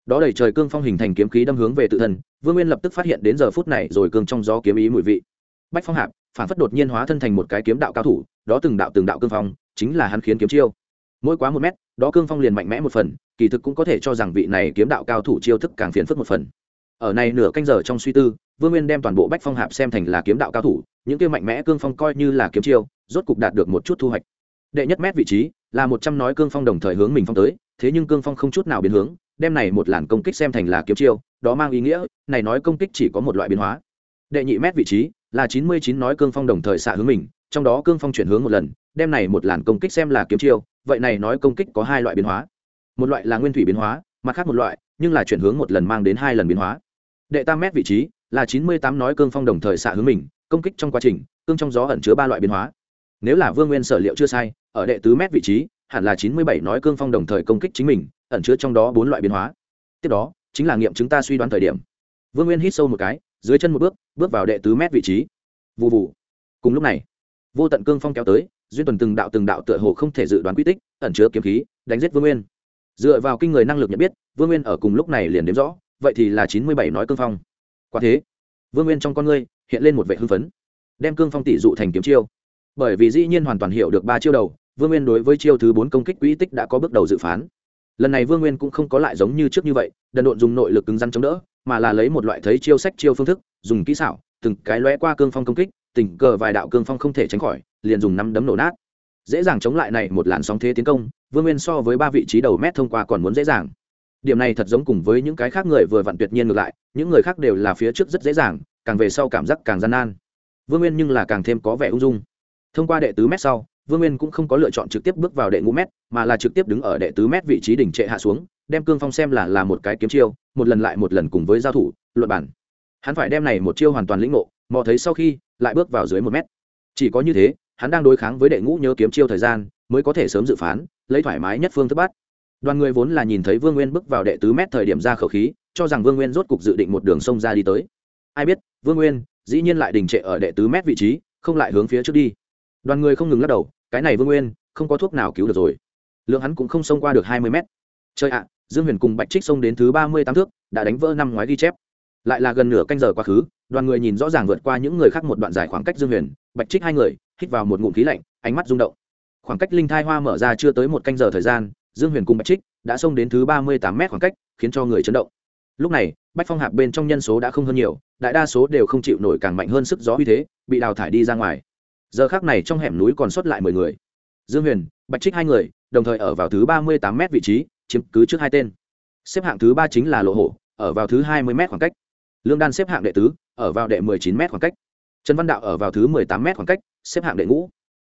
Đó đẩy trời cương phong hình thành kiếm khí đâm hướng về tự thân, vương nguyên lập tức phát hiện đến giờ phút này rồi cương trong gió kiếm ý mùi vị. Bách phong hạp phản phất đột nhiên hóa thân thành một cái kiếm đạo cao thủ, đó từng đạo từng đạo cương phong, chính là hắn khiến kiếm chiêu. Mỗi quá một mét, đó cương phong liền mạnh mẽ một phần, kỳ thực cũng có thể cho rằng vị này kiếm đạo cao thủ chiêu thức càng phiền phức một phần. Ở này nửa canh giờ trong suy tư, vương nguyên đem toàn bộ bách phong hạp xem thành là kiếm đạo cao thủ, những kia mạnh mẽ cương phong coi như là kiếm chiêu, rốt cục đạt được một chút thu hoạch. Đệ nhất mét vị trí, là một trăm nói cương phong đồng thời hướng mình phong tới, thế nhưng cương phong không chút nào biến hướng, đem này một làn công kích xem thành là kiếm chiêu, đó mang ý nghĩa, này nói công kích chỉ có một loại biến hóa. Đệ nhị mét vị trí là chín mươi chín nói cương phong đồng thời xạ hướng mình, trong đó cương phong chuyển hướng một lần, đem này một làn công kích xem là kiếm chiêu, vậy này nói công kích có hai loại biến hóa. Một loại là nguyên thủy biến hóa, mặt khác một loại, nhưng là chuyển hướng một lần mang đến hai lần biến hóa. Đệ tam mét vị trí là chín mươi tám nói cương phong đồng thời xạ hướng mình, công kích trong quá trình, cương trong gió ẩn chứa ba loại biến hóa. Nếu là vương nguyên sở liệu chưa sai, ở đệ tứ mét vị trí, hẳn là chín mươi bảy nói cương phong đồng thời công kích chính mình, ẩn chứa trong đó bốn loại biến hóa. Tiếp đó, chính là nghiệm chúng ta suy đoán thời điểm. Vương nguyên hít sâu một cái, dưới chân một bước bước vào đệ tứ mét vị trí. Vụ vụ cùng lúc này, vô tận cương phong kéo tới, duyên tuần từng đạo từng đạo tựa hồ không thể dự đoán quy tích, ẩn chứa kiếm khí, đánh giết vương nguyên. Dựa vào kinh người năng lực nhận biết, vương nguyên ở cùng lúc này liền đếm rõ, vậy thì là chín mươi bảy nói cương phong. Quả thế, vương nguyên trong con ngươi hiện lên một vệ hưng phấn, đem cương phong tỷ dụ thành kiếm chiêu. Bởi vì dĩ nhiên hoàn toàn hiểu được ba chiêu đầu, vương nguyên đối với chiêu thứ bốn công kích quỹ tích đã có bước đầu dự phán. Lần này vương nguyên cũng không có lại giống như trước như vậy, đần độn dùng nội lực cứng rắn chống đỡ, mà là lấy một loại thấy chiêu sách chiêu phương thức dùng kỹ xảo, từng cái lóe qua cương phong công kích, tình cờ vài đạo cương phong không thể tránh khỏi, liền dùng năm đấm nổ nát. Dễ dàng chống lại này một làn sóng thế tiến công, vương nguyên so với ba vị trí đầu mét thông qua còn muốn dễ dàng. Điểm này thật giống cùng với những cái khác người vừa vặn tuyệt nhiên ngược lại, những người khác đều là phía trước rất dễ dàng, càng về sau cảm giác càng gian nan. Vương nguyên nhưng là càng thêm có vẻ ung dung. Thông qua đệ tứ mét sau, vương nguyên cũng không có lựa chọn trực tiếp bước vào đệ ngũ mét, mà là trực tiếp đứng ở đệ tứ mét vị trí đỉnh trệ hạ xuống, đem cương phong xem là là một cái kiếm chiêu, một lần lại một lần cùng với giao thủ, luận bản hắn phải đem này một chiêu hoàn toàn lĩnh ngộ, mò thấy sau khi, lại bước vào dưới một mét. Chỉ có như thế, hắn đang đối kháng với đệ ngũ nhớ kiếm chiêu thời gian, mới có thể sớm dự phán, lấy thoải mái nhất phương thức bắt. Đoàn người vốn là nhìn thấy vương nguyên bước vào đệ tứ mét thời điểm ra khẩu khí, cho rằng vương nguyên rốt cục dự định một đường sông ra đi tới. Ai biết, vương nguyên, dĩ nhiên lại đình trệ ở đệ tứ mét vị trí, không lại hướng phía trước đi. Đoàn người không ngừng lắc đầu, cái này vương nguyên, không có thuốc nào cứu được rồi. Lượng hắn cũng không xông qua được hai mươi mét. Chơi ạ, dương huyền cùng bạch trích xông đến thứ ba mươi tám thước, đã đánh vỡ năm ngoái ghi chép lại là gần nửa canh giờ quá khứ, đoàn người nhìn rõ ràng vượt qua những người khác một đoạn dài khoảng cách dương huyền, bạch trích hai người, hít vào một ngụm khí lạnh, ánh mắt rung động. Khoảng cách linh thai hoa mở ra chưa tới một canh giờ thời gian, dương huyền cùng bạch trích đã xông đến thứ ba mươi tám mét khoảng cách, khiến cho người chấn động. Lúc này bách phong hạp bên trong nhân số đã không hơn nhiều, đại đa số đều không chịu nổi càng mạnh hơn sức gió uy thế, bị đào thải đi ra ngoài. Giờ khác này trong hẻm núi còn sót lại mười người. Dương huyền, bạch trích hai người, đồng thời ở vào thứ ba mươi tám m vị trí, chiếm cứ trước hai tên. Xếp hạng thứ ba chính là lộ hổ, ở vào thứ hai mươi m khoảng cách lương đan xếp hạng đệ tứ, ở vào đệ mười chín m khoảng cách. Trần văn đạo ở vào thứ mười tám m khoảng cách, xếp hạng đệ ngũ.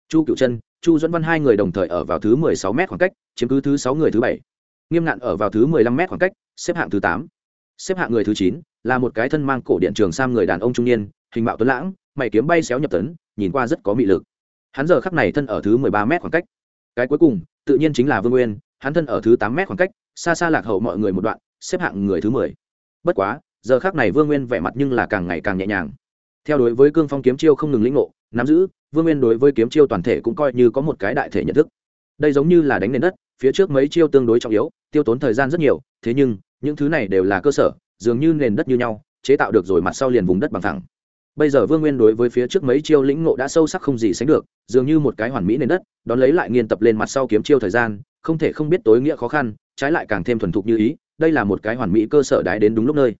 Chu cựu chân chu dẫn văn hai người đồng thời ở vào thứ mười sáu m khoảng cách, chiếm cứ thứ sáu người thứ bảy. Nghiêm ngạn ở vào thứ mười lăm m khoảng cách, xếp hạng thứ tám. Xếp hạng người thứ chín là một cái thân mang cổ điện trường sam người đàn ông trung niên, hình mạo tuấn lãng, mày kiếm bay xéo nhập tấn, nhìn qua rất có mị lực. Hắn giờ khắc này thân ở thứ mười ba m khoảng cách. Cái cuối cùng, tự nhiên chính là vương nguyên, hắn thân ở thứ tám m khoảng cách, xa xa lạc hậu mọi người một đoạn, xếp hạng người thứ mười. Bất quá giờ khác này vương nguyên vẻ mặt nhưng là càng ngày càng nhẹ nhàng. Theo đối với cương phong kiếm chiêu không ngừng lĩnh ngộ, nắm giữ, vương nguyên đối với kiếm chiêu toàn thể cũng coi như có một cái đại thể nhận thức. Đây giống như là đánh nền đất, phía trước mấy chiêu tương đối trọng yếu, tiêu tốn thời gian rất nhiều, thế nhưng, những thứ này đều là cơ sở, dường như nền đất như nhau, chế tạo được rồi mặt sau liền vùng đất bằng thẳng bây giờ vương nguyên đối với phía trước mấy chiêu lĩnh ngộ đã sâu sắc không gì sánh được, dường như một cái hoàn mỹ nền đất, đón lấy lại nghiên tập lên mặt sau kiếm chiêu thời gian, không thể không biết tối nghĩa khó khăn, trái lại càng thêm thuần thục như ý, đây là một cái hoàn mỹ cơ sở đái đến đúng lúc nơi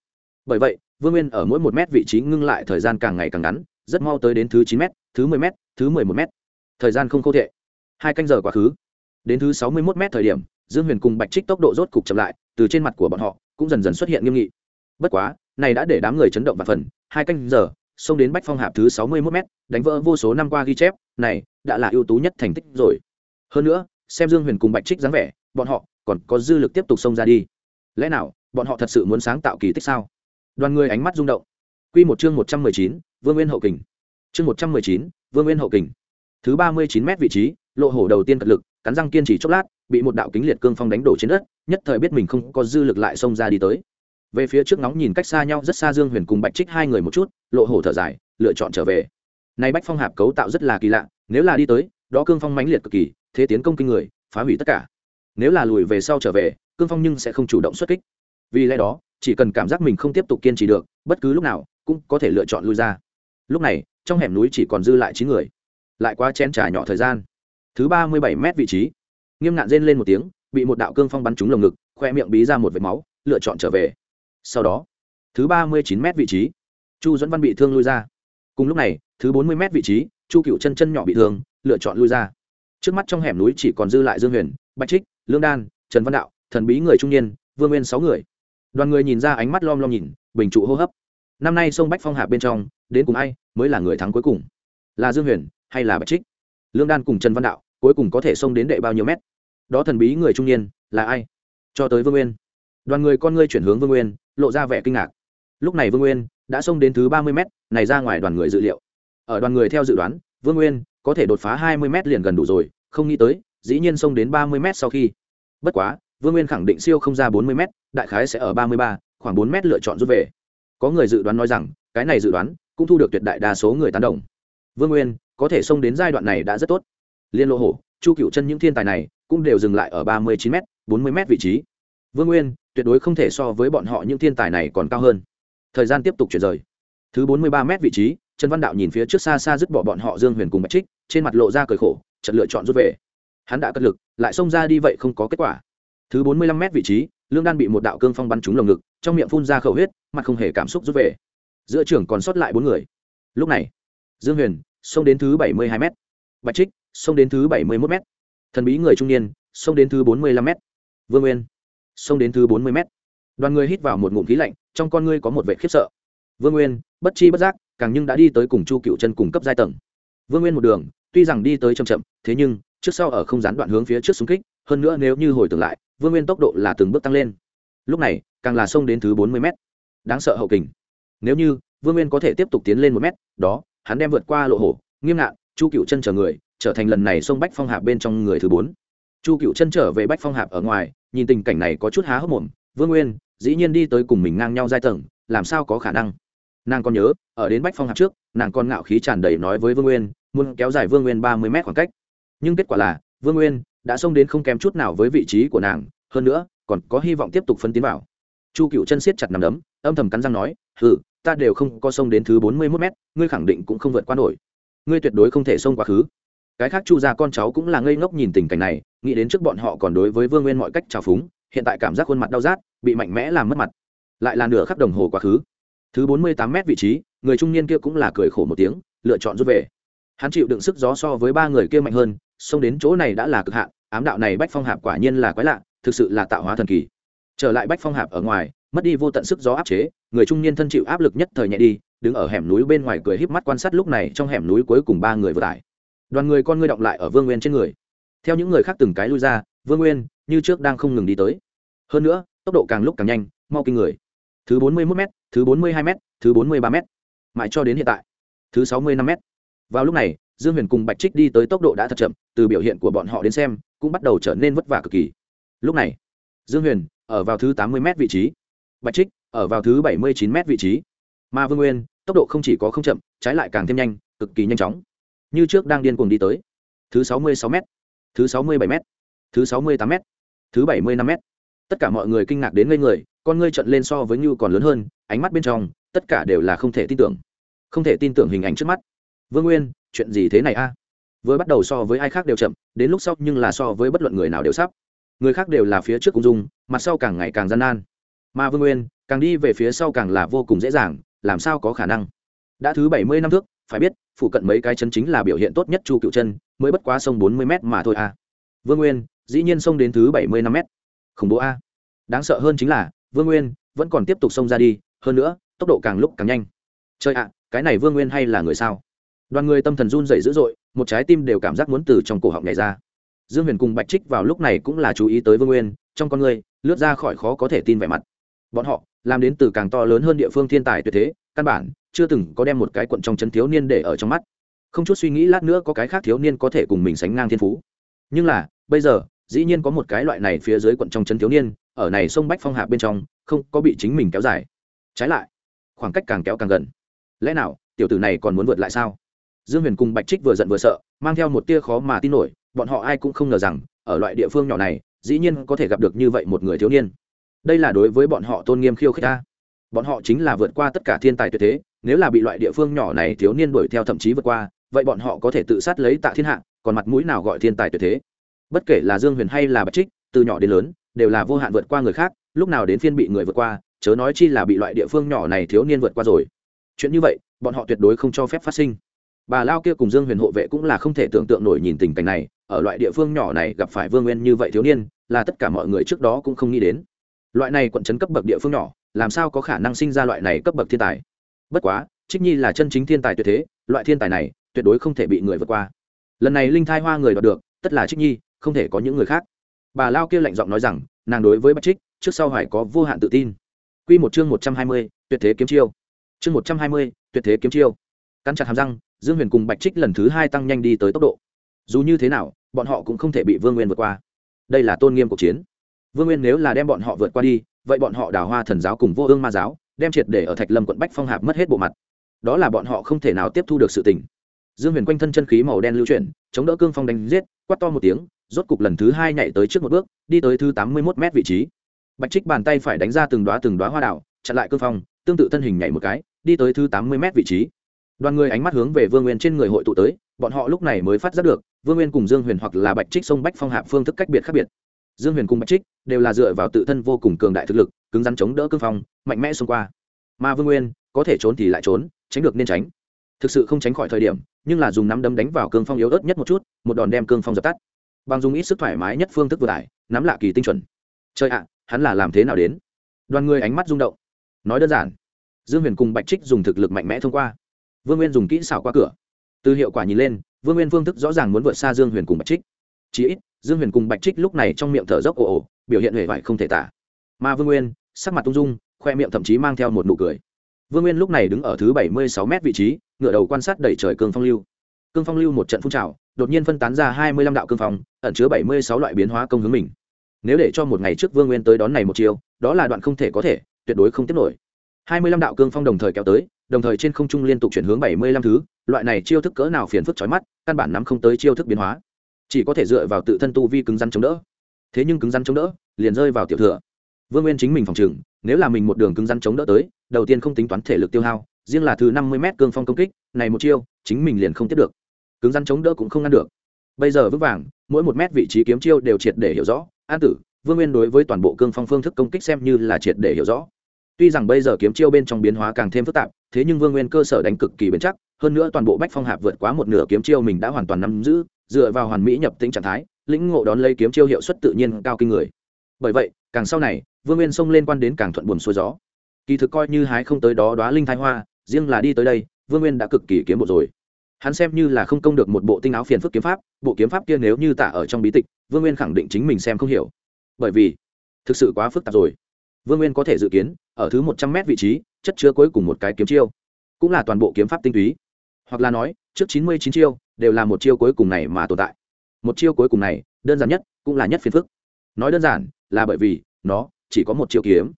bởi vậy, vương nguyên ở mỗi một mét vị trí ngưng lại thời gian càng ngày càng ngắn, rất mau tới đến thứ chín m thứ mười m thứ mười một m thời gian không khô thệ. Hai canh giờ quá khứ. Đến thứ sáu mươi mốt m thời điểm, dương huyền cùng bạch trích tốc độ rốt cục chậm lại, từ trên mặt của bọn họ cũng dần dần xuất hiện nghiêm nghị. Bất quá, này đã để đám người chấn động và phần. Hai canh giờ, xông đến bách phong hạp thứ sáu mươi mốt m đánh vỡ vô số năm qua ghi chép, này đã là ưu tú nhất thành tích rồi. Hơn nữa, xem dương huyền cùng bạch trích dáng vẻ, bọn họ còn có dư lực tiếp tục xông ra đi. Lẽ nào, bọn họ thật sự muốn sáng tạo kỳ tích sao? Đoàn người ánh mắt rung động. Q một chương một trăm mười chín, vương nguyên hậu kình. Chương một trăm mười chín, vương nguyên hậu kình. Thứ ba mươi chín m vị trí, lộ hổ đầu tiên cật lực, cắn răng kiên trì chốc lát, bị một đạo kính liệt cương phong đánh đổ trên đất, nhất thời biết mình không có dư lực lại xông ra đi tới. Về phía trước nóng nhìn cách xa nhau rất xa dương huyền cùng bạch trích hai người một chút, lộ hổ thở dài, lựa chọn trở về. Nay bách phong hạp cấu tạo rất là kỳ lạ, nếu là đi tới, đó cương phong mãnh liệt cực kỳ, thế tiến công kinh người, phá hủy tất cả. Nếu là lùi về sau trở về, cương phong nhưng sẽ không chủ động xuất kích. Vì lẽ đó chỉ cần cảm giác mình không tiếp tục kiên trì được, bất cứ lúc nào, cũng có thể lựa chọn lui ra. Lúc này, trong hẻm núi chỉ còn dư lại chín người. Lại qua chén trà nhỏ thời gian. Thứ ba mươi bảy mét vị trí. Nghiêm ngạn rên lên một tiếng, bị một đạo cương phong bắn trúng lồng ngực, khoe miệng bí ra một vệt máu, lựa chọn trở về. Sau đó, thứ ba mươi chín mét vị trí, chu dẫn văn bị thương lui ra. Cùng lúc này, thứ bốn mươi mét vị trí, chu cựu chân chân nhỏ bị thương, lựa chọn lui ra. Trước mắt trong hẻm núi chỉ còn dư lại dương huyền, bạch trích, lương đan, trần văn đạo, thần bí người trung niên, vương nguyên sáu người đoàn người nhìn ra ánh mắt lom lom nhìn, bình trụ hô hấp. Năm nay sông bách phong hạ bên trong, đến cùng ai mới là người thắng cuối cùng? Là dương huyền hay là bạch trích? Lương đan cùng trần văn đạo, cuối cùng có thể xông đến đệ bao nhiêu mét? Đó thần bí người trung niên là ai? Cho tới vương nguyên. Đoàn người con ngươi chuyển hướng vương nguyên, lộ ra vẻ kinh ngạc. Lúc này vương nguyên đã xông đến thứ ba mươi mét, này ra ngoài đoàn người dự liệu. Ở đoàn người theo dự đoán, vương nguyên có thể đột phá hai mươi mét liền gần đủ rồi, không nghĩ tới, dĩ nhiên xông đến ba mươi mét sau khi. Bất quá vương nguyên khẳng định siêu không ra bốn mươi m đại khái sẽ ở ba mươi ba, khoảng bốn m lựa chọn rút về. Có người dự đoán nói rằng, cái này dự đoán cũng thu được tuyệt đại đa số người tán đồng. Vương nguyên, có thể xông đến giai đoạn này đã rất tốt. Liên lộ hổ, chu cựu chân những thiên tài này cũng đều dừng lại ở ba mươi chín m bốn mươi m vị trí. Vương nguyên, tuyệt đối không thể so với bọn họ những thiên tài này còn cao hơn. Thời gian tiếp tục chuyển rời. Thứ bốn mươi ba m vị trí, trần văn đạo nhìn phía trước xa xa dứt bỏ bọn họ dương huyền cùng bạch trích, trên mặt lộ ra cười khổ trận lựa chọn rút về. Hắn đã cất lực, lại xông ra đi vậy không có kết quả thứ bốn mươi lăm m vị trí, lương đan bị một đạo cương phong bắn trúng lồng ngực, trong miệng phun ra khẩu huyết, mặt không hề cảm xúc rút về. Giữa trưởng còn sót lại bốn người. Lúc này, dương huyền, xông đến thứ bảy mươi hai m bạch trích, xông đến thứ bảy mươi một m thần bí người trung niên, xông đến thứ bốn mươi lăm m vương nguyên, xông đến thứ bốn mươi m đoàn người hít vào một ngụm khí lạnh, trong con ngươi có một vệ khiếp sợ. Vương nguyên, bất chi bất giác, càng nhưng đã đi tới cùng chu cựu chân cùng cấp giai tầng. Vương nguyên một đường, tuy rằng đi tới chậm chậm, thế nhưng, trước sau ở không gián đoạn hướng phía trước xung kích, hơn nữa nếu như hồi tưởng lại vương nguyên tốc độ là từng bước tăng lên. Lúc này, càng là sông đến thứ bốn mươi m đáng sợ hậu kình. Nếu như, vương nguyên có thể tiếp tục tiến lên một m đó, hắn đem vượt qua lộ hổ, nghiêm ngạn, chu cựu chân chở người, trở thành lần này sông bách phong hạp bên trong người thứ bốn. Chu cựu chân trở về bách phong hạp ở ngoài, nhìn tình cảnh này có chút há hốc mồm, vương nguyên, dĩ nhiên đi tới cùng mình ngang nhau giai tầng, làm sao có khả năng? Nàng còn nhớ, ở đến bách phong hạp trước, nàng còn ngạo khí tràn đầy nói với vương nguyên, muốn kéo dài vương nguyên ba mươi m khoảng cách. Nhưng kết quả là, vương nguyên đã xông đến không kém chút nào với vị trí của nàng, hơn nữa, còn có hy vọng tiếp tục phân tiến vào. Chu cựu chân siết chặt nằm đấm, âm thầm cắn răng nói ừ ta đều không có xông đến thứ bốn mươi mốt mét, ngươi khẳng định cũng không vượt qua nổi. Ngươi tuyệt đối không thể xông quá khứ. Cái khác chu ra con cháu cũng là ngây ngốc nhìn tình cảnh này, nghĩ đến trước bọn họ còn đối với vương nguyên mọi cách trào phúng, hiện tại cảm giác khuôn mặt đau rát, bị mạnh mẽ làm mất mặt. Lại là nửa khắc đồng hồ quá khứ. Thứ bốn mươi tám mét vị trí, người trung niên kia cũng là cười khổ một tiếng, lựa chọn rút về. Hắn chịu đựng sức gió so với ba người kia mạnh hơn xông đến chỗ này đã là cực hạn, ám đạo này bách phong hạp quả nhiên là quái lạ, thực sự là tạo hóa thần kỳ. Trở lại bách phong hạp ở ngoài, mất đi vô tận sức gió áp chế, người trung niên thân chịu áp lực nhất thời nhẹ đi, đứng ở hẻm núi bên ngoài cười híp mắt quan sát lúc này trong hẻm núi cuối cùng ba người vừa tải. Đoàn người con ngươi động lại ở vương nguyên trên người. Theo những người khác từng cái lui ra, vương nguyên như trước đang không ngừng đi tới. Hơn nữa, tốc độ càng lúc càng nhanh, mau kinh người. Thứ bốn mươi 41 m thứ bốn mươi hai m thứ bốn mươi ba m mãi cho đến hiện tại. Thứ sáu mươi năm m vào lúc này dương huyền cùng bạch trích đi tới tốc độ đã thật chậm, từ biểu hiện của bọn họ đến xem, cũng bắt đầu trở nên vất vả cực kỳ. Lúc này, dương huyền, ở vào thứ tám mươi m vị trí. Bạch trích, ở vào thứ bảy mươi chín m vị trí. Mà vương nguyên, tốc độ không chỉ có không chậm, trái lại càng thêm nhanh, cực kỳ nhanh chóng. Như trước đang điên cuồng đi tới. Thứ sáu mươi sáu m thứ sáu mươi bảy m thứ sáu mươi tám m thứ bảy mươi năm m tất cả mọi người kinh ngạc đến ngây người, con ngươi trận lên so với như còn lớn hơn, ánh mắt bên trong, tất cả đều là không thể tin tưởng. Không thể tin tưởng hình ảnh trước mắt. Vương nguyên chuyện gì thế này a? Vừa bắt đầu so với ai khác đều chậm, đến lúc sau nhưng là so với bất luận người nào đều sắp. Người khác đều là phía trước cùng dung mặt sau càng ngày càng gian nan. Mà vương nguyên, càng đi về phía sau càng là vô cùng dễ dàng, làm sao có khả năng? Đã thứ bảy mươi năm thước phải biết, phụ cận mấy cái chân chính là biểu hiện tốt nhất chu cựu chân, mới bất quá sông bốn mươi m mà thôi a vương nguyên, dĩ nhiên sông đến thứ bảy mươi năm m khủng bố a. Đáng sợ hơn chính là, vương nguyên vẫn còn tiếp tục xông ra đi, hơn nữa, tốc độ càng lúc càng nhanh. Chơi ạ, cái này vương nguyên hay là người sao? Đoàn người tâm thần run dậy dữ dội, một trái tim đều cảm giác muốn từ trong cổ họng nhảy ra. Dương huyền cùng bạch trích vào lúc này cũng là chú ý tới vương nguyên, trong con người, lướt ra khỏi khó có thể tin vẻ mặt. Bọn họ, làm đến từ càng to lớn hơn địa phương thiên tài tuyệt thế, căn bản, chưa từng có đem một cái quận trong chân thiếu niên để ở trong mắt. Không chút suy nghĩ lát nữa có cái khác thiếu niên có thể cùng mình sánh ngang thiên phú. Nhưng là, bây giờ, dĩ nhiên có một cái loại này phía dưới quận trong chân thiếu niên, ở này sông bách phong hạ bên trong, không có bị chính mình kéo dài. Trái lại, khoảng cách càng kéo càng gần. Lẽ nào, tiểu tử này còn muốn vượt lại sao? Dương huyền cùng bạch trích vừa giận vừa sợ, mang theo một tia khó mà tin nổi, bọn họ ai cũng không ngờ rằng, ở loại địa phương nhỏ này, dĩ nhiên có thể gặp được như vậy một người thiếu niên. Đây là đối với bọn họ tôn nghiêm khiêu khích ta. Bọn họ chính là vượt qua tất cả thiên tài tuyệt thế, nếu là bị loại địa phương nhỏ này thiếu niên đuổi theo thậm chí vượt qua, vậy bọn họ có thể tự sát lấy tạ thiên hạ, còn mặt mũi nào gọi thiên tài tuyệt thế? Bất kể là dương huyền hay là bạch trích, từ nhỏ đến lớn, đều là vô hạn vượt qua người khác, lúc nào đến phiên bị người vượt qua, chớ nói chi là bị loại địa phương nhỏ này thiếu niên vượt qua rồi. Chuyện như vậy, bọn họ tuyệt đối không cho phép phát sinh bà lao kia cùng dương huyền hộ vệ cũng là không thể tưởng tượng nổi nhìn tình cảnh này, ở loại địa phương nhỏ này gặp phải vương nguyên như vậy thiếu niên, là tất cả mọi người trước đó cũng không nghĩ đến. Loại này quận trấn cấp bậc địa phương nhỏ, làm sao có khả năng sinh ra loại này cấp bậc thiên tài? Bất quá, trích nhi là chân chính thiên tài tuyệt thế, loại thiên tài này, tuyệt đối không thể bị người vượt qua. Lần này linh thai hoa người đoạt được, tất là trích nhi, không thể có những người khác. Bà lao kia lạnh giọng nói rằng, nàng đối với bạch trích, trước sau phải có vô hạn tự tin. Quy một chương một trăm hai mươi, tuyệt thế kiếm chiêu. Chương một trăm hai mươi, tuyệt thế kiếm chiêu. Cắn chặt hàm răng dương huyền cùng bạch trích lần thứ hai tăng nhanh đi tới tốc độ. Dù như thế nào, bọn họ cũng không thể bị vương nguyên vượt qua. Đây là tôn nghiêm cuộc chiến. Vương nguyên nếu là đem bọn họ vượt qua đi, vậy bọn họ đào hoa thần giáo cùng vô ương ma giáo, đem triệt để ở thạch lâm quận bách phong hạp mất hết bộ mặt. Đó là bọn họ không thể nào tiếp thu được sự tình. Dương huyền quanh thân chân khí màu đen lưu chuyển, chống đỡ cương phong đánh giết, quát to một tiếng, rốt cục lần thứ hai nhảy tới trước một bước, đi tới thứ tám mươi mốt m vị trí. Bạch trích bàn tay phải đánh ra từng đoá từng đoá hoa đảo chặn lại cương phong, tương tự thân hình nhảy một cái, đi tới thứ tám mươi m vị trí đoàn người ánh mắt hướng về vương nguyên trên người hội tụ tới, bọn họ lúc này mới phát giác được, vương nguyên cùng dương huyền hoặc là bạch trích sông bách phong hạp phương thức cách biệt khác biệt. Dương huyền cùng bạch trích đều là dựa vào tự thân vô cùng cường đại thực lực, cứng rắn chống đỡ cương phong, mạnh mẽ xông qua. Mà vương nguyên có thể trốn thì lại trốn, tránh được nên tránh. Thực sự không tránh khỏi thời điểm, nhưng là dùng nắm đấm đánh vào cương phong yếu ớt nhất một chút, một đòn đem cương phong dập tắt. Bằng dùng ít sức thoải mái nhất phương thức vừa tải, nắm lạ kỳ tinh chuẩn. Chơi ạ, hắn là làm thế nào đến? Đoàn người ánh mắt rung động. Nói đơn giản, dương huyền cùng bạch trích dùng thực lực mạnh mẽ thông qua vương nguyên dùng kỹ xảo qua cửa. Từ hiệu quả nhìn lên, vương nguyên phương thức rõ ràng muốn vượt xa dương huyền cùng bạch trích. Chỉ ít, dương huyền cùng bạch trích lúc này trong miệng thở dốc ồ ồ, biểu hiện hề vải không thể tả. Mà vương nguyên, sắc mặt tung dung, khoe miệng thậm chí mang theo một nụ cười. Vương nguyên lúc này đứng ở thứ bảy mươi sáu m vị trí, ngựa đầu quan sát đẩy trời cương phong lưu. Cương phong lưu một trận phun trào, đột nhiên phân tán ra hai mươi lăm đạo cương phong, ẩn chứa bảy mươi sáu loại biến hóa công hướng mình. Nếu để cho một ngày trước vương nguyên tới đón này một chiều, đó là đoạn không thể có thể, tuyệt đối không tiếp nổi. hai mươi lăm đạo cương phong đồng thời kéo tới đồng thời trên không trung liên tục chuyển hướng bảy mươi lăm thứ, loại này chiêu thức cỡ nào phiền phức chói mắt, căn bản nắm không tới chiêu thức biến hóa. Chỉ có thể dựa vào tự thân tu vi cứng rắn chống đỡ. Thế nhưng cứng rắn chống đỡ, liền rơi vào tiểu thừa. Vương nguyên chính mình phòng trường, nếu là mình một đường cứng rắn chống đỡ tới, đầu tiên không tính toán thể lực tiêu hao, riêng là thứ năm mươi m cương phong công kích, này một chiêu, chính mình liền không tiếp được. Cứng rắn chống đỡ cũng không ngăn được. Bây giờ vững vàng, mỗi một mét vị trí kiếm chiêu đều triệt để hiểu rõ. An tử, vương nguyên đối với toàn bộ cương phong phương thức công kích xem như là triệt để hiểu rõ. Tuy rằng bây giờ kiếm chiêu bên trong biến hóa càng thêm phức tạp thế nhưng vương nguyên cơ sở đánh cực kỳ bền chắc, hơn nữa toàn bộ bách phong hạp vượt quá một nửa kiếm chiêu mình đã hoàn toàn nắm giữ, dựa vào hoàn mỹ nhập tính trạng thái, lĩnh ngộ đón lấy kiếm chiêu hiệu suất tự nhiên cao kinh người. Bởi vậy, càng sau này, vương nguyên xông lên quan đến càng thuận buồm xuôi gió. Kỳ thực coi như hái không tới đó đoá linh thái hoa, riêng là đi tới đây, vương nguyên đã cực kỳ kiếm bộ rồi. Hắn xem như là không công được một bộ tinh áo phiền phức kiếm pháp, bộ kiếm pháp kia nếu như tả ở trong bí tịch, vương nguyên khẳng định chính mình xem không hiểu. Bởi vì, thực sự quá phức tạp rồi. Vương nguyên có thể dự kiến ở thứ một trăm mét vị trí, chất chứa cuối cùng một cái kiếm chiêu. Cũng là toàn bộ kiếm pháp tinh túy. Hoặc là nói, trước chín mươi chín chiêu, đều là một chiêu cuối cùng này mà tồn tại. Một chiêu cuối cùng này, đơn giản nhất, cũng là nhất phiền phức. Nói đơn giản, là bởi vì, nó chỉ có một chiêu kiếm.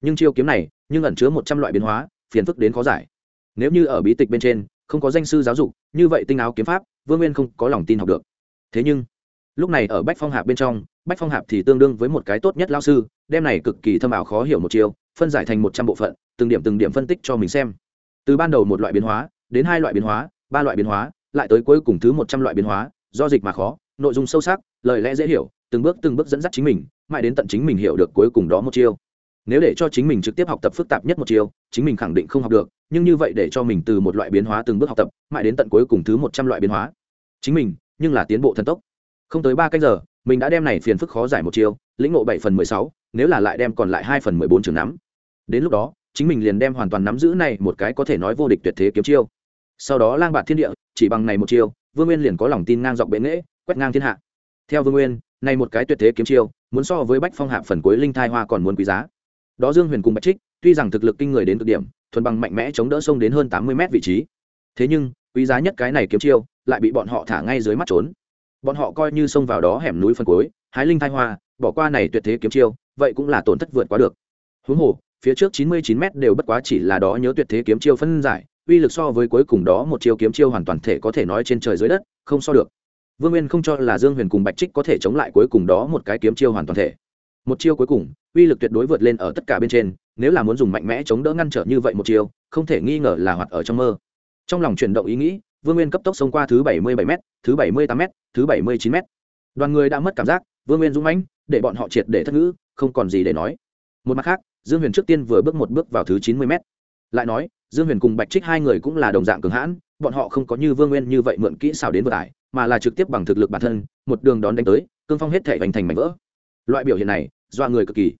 Nhưng chiêu kiếm này, nhưng ẩn chứa một trăm loại biến hóa, phiền phức đến khó giải. Nếu như ở bí tịch bên trên, không có danh sư giáo dục, như vậy tinh áo kiếm pháp, vương nguyên không có lòng tin học được. Thế nhưng, lúc này ở bách phong hạp bên trong, bách phong hạp thì tương đương với một cái tốt nhất lao sư, đem này cực kỳ thâm ảo khó hiểu một chiều phân giải thành một trăm bộ phận, từng điểm từng điểm phân tích cho mình xem. Từ ban đầu một loại biến hóa, đến hai loại biến hóa, ba loại biến hóa, lại tới cuối cùng thứ một trăm loại biến hóa, do dịch mà khó, nội dung sâu sắc, lời lẽ dễ hiểu, từng bước từng bước dẫn dắt chính mình, mãi đến tận chính mình hiểu được cuối cùng đó một chiêu. Nếu để cho chính mình trực tiếp học tập phức tạp nhất một chiều chính mình khẳng định không học được, nhưng như vậy để cho mình từ một loại biến hóa từng bước học tập, mãi đến tận cuối cùng thứ một trăm loại biến hóa. Chính mình, nhưng là tiến bộ thần tốc. Không tới ba canh giờ, mình đã đem này phiền phức khó giải một chiều lĩnh ngộ bảy phần mười sáu, nếu là lại đem còn lại hai phần mười bốn trường nắm đến lúc đó, chính mình liền đem hoàn toàn nắm giữ này một cái có thể nói vô địch tuyệt thế kiếm chiêu. Sau đó lang bạt thiên địa, chỉ bằng này một chiêu, vương nguyên liền có lòng tin ngang dọc bệ nghễ, quét ngang thiên hạ. Theo vương nguyên, này một cái tuyệt thế kiếm chiêu, muốn so với bách phong hạ phần cuối linh thai hoa còn muốn quý giá. Đó dương huyền cùng bạch trích, tuy rằng thực lực kinh người đến cực điểm, thuần bằng mạnh mẽ chống đỡ sông đến hơn tám mươi mét vị trí. Thế nhưng, quý giá nhất cái này kiếm chiêu, lại bị bọn họ thả ngay dưới mắt trốn. Bọn họ coi như xông vào đó hẻm núi phân cuối, hái linh thai hoa, bỏ qua này tuyệt thế kiếm chiêu, vậy cũng là tổn thất vượt quá được. Huống hồ phía trước chín mươi chín m đều bất quá chỉ là đó nhớ tuyệt thế kiếm chiêu phân giải, uy lực so với cuối cùng đó một chiêu kiếm chiêu hoàn toàn thể có thể nói trên trời dưới đất, không so được. Vương nguyên không cho là dương huyền cùng bạch trích có thể chống lại cuối cùng đó một cái kiếm chiêu hoàn toàn thể. Một chiêu cuối cùng, uy lực tuyệt đối vượt lên ở tất cả bên trên, nếu là muốn dùng mạnh mẽ chống đỡ ngăn trở như vậy một chiêu, không thể nghi ngờ là hoạt ở trong mơ. Trong lòng chuyển động ý nghĩ, vương nguyên cấp tốc xông qua thứ bảy mươi bảy m thứ bảy mươi tám m thứ bảy mươi chín m đoàn người đã mất cảm giác, vương nguyên dũng mãnh, để bọn họ triệt để thất ngữ, không còn gì để nói. Một mặt khác dương huyền trước tiên vừa bước một bước vào thứ chín mươi m lại nói, dương huyền cùng bạch trích hai người cũng là đồng dạng cường hãn, bọn họ không có như vương nguyên như vậy mượn kỹ xảo đến vừa tải mà là trực tiếp bằng thực lực bản thân, một đường đón đánh tới, cương phong hết thể hoành thành mảnh vỡ. Loại biểu hiện này do người cực kỳ.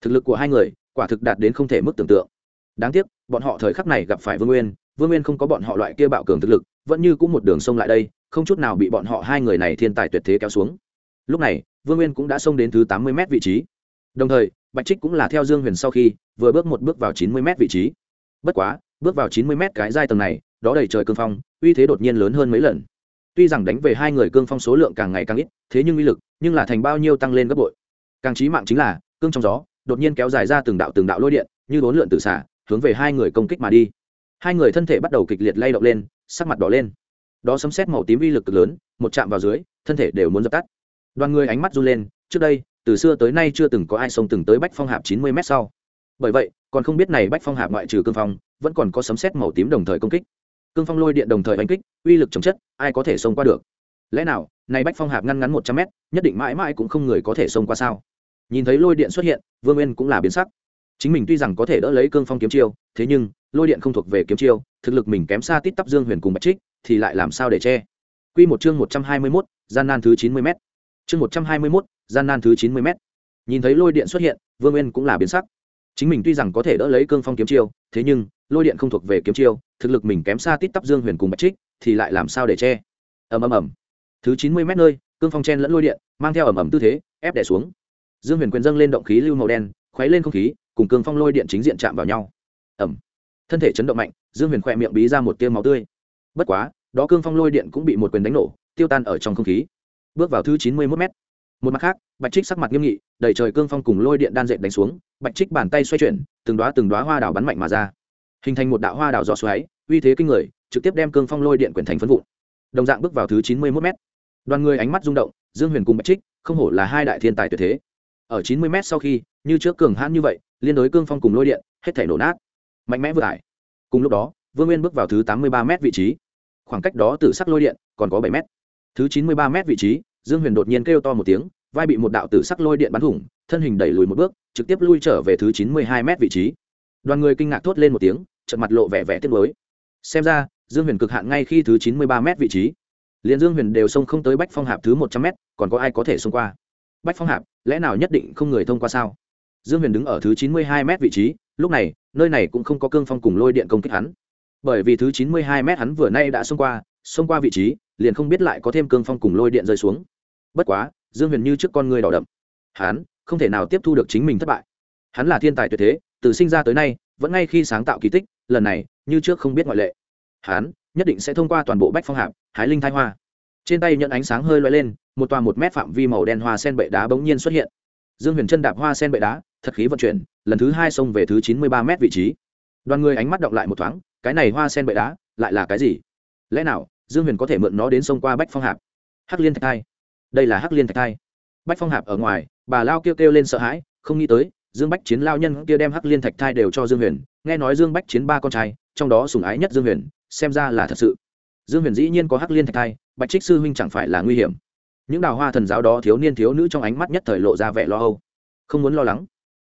Thực lực của hai người, quả thực đạt đến không thể mức tưởng tượng. Đáng tiếc, bọn họ thời khắc này gặp phải vương nguyên vương nguyên không có bọn họ loại kia bạo cường thực lực, vẫn như cũng một đường sông lại đây, không chút nào bị bọn họ hai người này thiên tài tuyệt thế kéo xuống. Lúc này, vương nguyên cũng đã xông đến thứ tám mươi m vị trí. Đồng thời bạch trích cũng là theo dương huyền sau khi vừa bước một bước vào chín mươi m vị trí. Bất quá, bước vào chín mươi m cái giai tầng này, đó đầy trời cương phong, uy thế đột nhiên lớn hơn mấy lần. Tuy rằng đánh về hai người cương phong số lượng càng ngày càng ít, thế nhưng uy lực, nhưng là thành bao nhiêu tăng lên gấp bội. Càng trí mạng chính là, cương trong gió, đột nhiên kéo dài ra từng đạo từng đạo lôi điện, như bốn lượn tự xả, hướng về hai người công kích mà đi. Hai người thân thể bắt đầu kịch liệt lay động lên, sắc mặt đỏ lên. Đó sấm xét màu tím vi lực cực lớn, một chạm vào dưới, thân thể đều muốn dập tắt. Đoàn người ánh mắt run lên, trước đây từ xưa tới nay chưa từng có ai sông từng tới bách phong hạp chín mươi m sau. Bởi vậy, còn không biết này bách phong hạp ngoại trừ cương phong, vẫn còn có sấm xét màu tím đồng thời công kích. Cương phong lôi điện đồng thời đánh kích, uy lực chống chất, ai có thể xông qua được? Lẽ nào, này bách phong hạp ngăn ngắn một trăm mét, nhất định mãi mãi cũng không người có thể xông qua sao? Nhìn thấy lôi điện xuất hiện, vương nguyên cũng là biến sắc. Chính mình tuy rằng có thể đỡ lấy cương phong kiếm chiêu, thế nhưng, lôi điện không thuộc về kiếm chiêu, thực lực mình kém xa tít tắp dương huyền cùng bạch trích, thì lại làm sao để che? Q một chương một trăm hai mươi mốt, gian nan thứ chín mươi mét chương một trăm hai mươi mốt, gian nan thứ chín mươi m nhìn thấy lôi điện xuất hiện, vương nguyên cũng là biến sắc. Chính mình tuy rằng có thể đỡ lấy cương phong kiếm chiêu, thế nhưng, lôi điện không thuộc về kiếm chiêu, thực lực mình kém xa tít tắp dương huyền cùng bạch trích, thì lại làm sao để che? Ầm ầm ầm. Thứ chín mươi m nơi, cương phong chen lẫn lôi điện, mang theo ầm ầm tư thế, ép đẻ xuống. Dương huyền quyền dâng lên động khí lưu màu đen, khuấy lên không khí, cùng cương phong lôi điện chính diện chạm vào nhau. Ẩm thân thể chấn động mạnh, dương huyền khỏe miệng bí ra một tiêu máu tươi. Bất quá, đó cương phong lôi điện cũng bị một quyền đánh nổ, tiêu tan ở trong không khí bước vào thứ chín mươi mốt m một mặt khác, bạch trích sắc mặt nghiêm nghị đẩy trời cương phong cùng lôi điện đan dệt đánh xuống, bạch trích bàn tay xoay chuyển, từng đoá từng đoá hoa đào bắn mạnh mà ra. Hình thành một đạo hoa đào dọ xoáy, uy thế kinh người, trực tiếp đem cương phong lôi điện quyển thành phân vụn. Đồng dạng bước vào thứ chín mươi mốt m đoàn người ánh mắt rung động, dương huyền cùng bạch trích, không hổ là hai đại thiên tài tuyệt thế. Ở chín mươi m sau khi, như trước cường hãn như vậy, liên đối cương phong cùng lôi điện, hết thể nổ nát. Mạnh mẽ vừa tải cùng lúc đó, vương nguyên bước vào thứ tám mươi ba m vị trí. Khoảng cách đó từ sắc lôi điện còn có bảy m thứ chín mươi ba mét vị trí dương huyền đột nhiên kêu to một tiếng vai bị một đạo tử sắc lôi điện bắn thủng thân hình đẩy lùi một bước trực tiếp lui trở về thứ chín mươi hai mét vị trí. Đoàn người kinh ngạc thốt lên một tiếng trận mặt lộ vẻ vẻ tiếc lối xem ra dương huyền cực hạn ngay khi thứ chín mươi ba mét vị trí. Liền dương huyền đều xông không tới bách phong hạp thứ một trăm mét, còn có ai có thể xông qua? Bách phong hạp lẽ nào nhất định không người thông qua sao? Dương huyền đứng ở thứ chín mươi hai mét vị trí lúc này nơi này cũng không có cương phong cùng lôi điện công kích hắn. Bởi vì thứ chín mươi hai mét hắn vừa nay đã xông qua xông qua vị trí liền không biết lại có thêm cương phong cùng lôi điện rơi xuống. Bất quá, dương huyền như trước con người đỏ đậm. Hắn không thể nào tiếp thu được chính mình thất bại. Hắn là thiên tài tuyệt thế, từ sinh ra tới nay, vẫn ngay khi sáng tạo kỳ tích, lần này, như trước không biết ngoại lệ. Hắn nhất định sẽ thông qua toàn bộ bách phong hạp hái linh thai hoa. Trên tay nhận ánh sáng hơi loay lên, một toa một mét phạm vi màu đen hoa sen bệ đá bỗng nhiên xuất hiện. Dương huyền chân đạp hoa sen bệ đá, thật khí vận chuyển, lần thứ hai xông về thứ chín mươi ba m vị trí. Đoàn người ánh mắt động lại một thoáng, cái này hoa sen bệ đá, lại là cái gì? Lẽ nào dương huyền có thể mượn nó đến sông qua bách phong hạp. Hắc liên thạch thai. Đây là hắc liên thạch thai. Bách phong hạp ở ngoài, bà lao kêu kêu lên sợ hãi, không nghĩ tới, dương bách chiến lao nhân kia đem hắc liên thạch thai đều cho dương huyền. Nghe nói dương bách chiến ba con trai, trong đó sùng ái nhất dương huyền, xem ra là thật sự. Dương huyền dĩ nhiên có hắc liên thạch thai, bạch trích sư huynh chẳng phải là nguy hiểm. Những đào hoa thần giáo đó thiếu niên thiếu nữ trong ánh mắt nhất thời lộ ra vẻ lo âu. Không muốn lo lắng.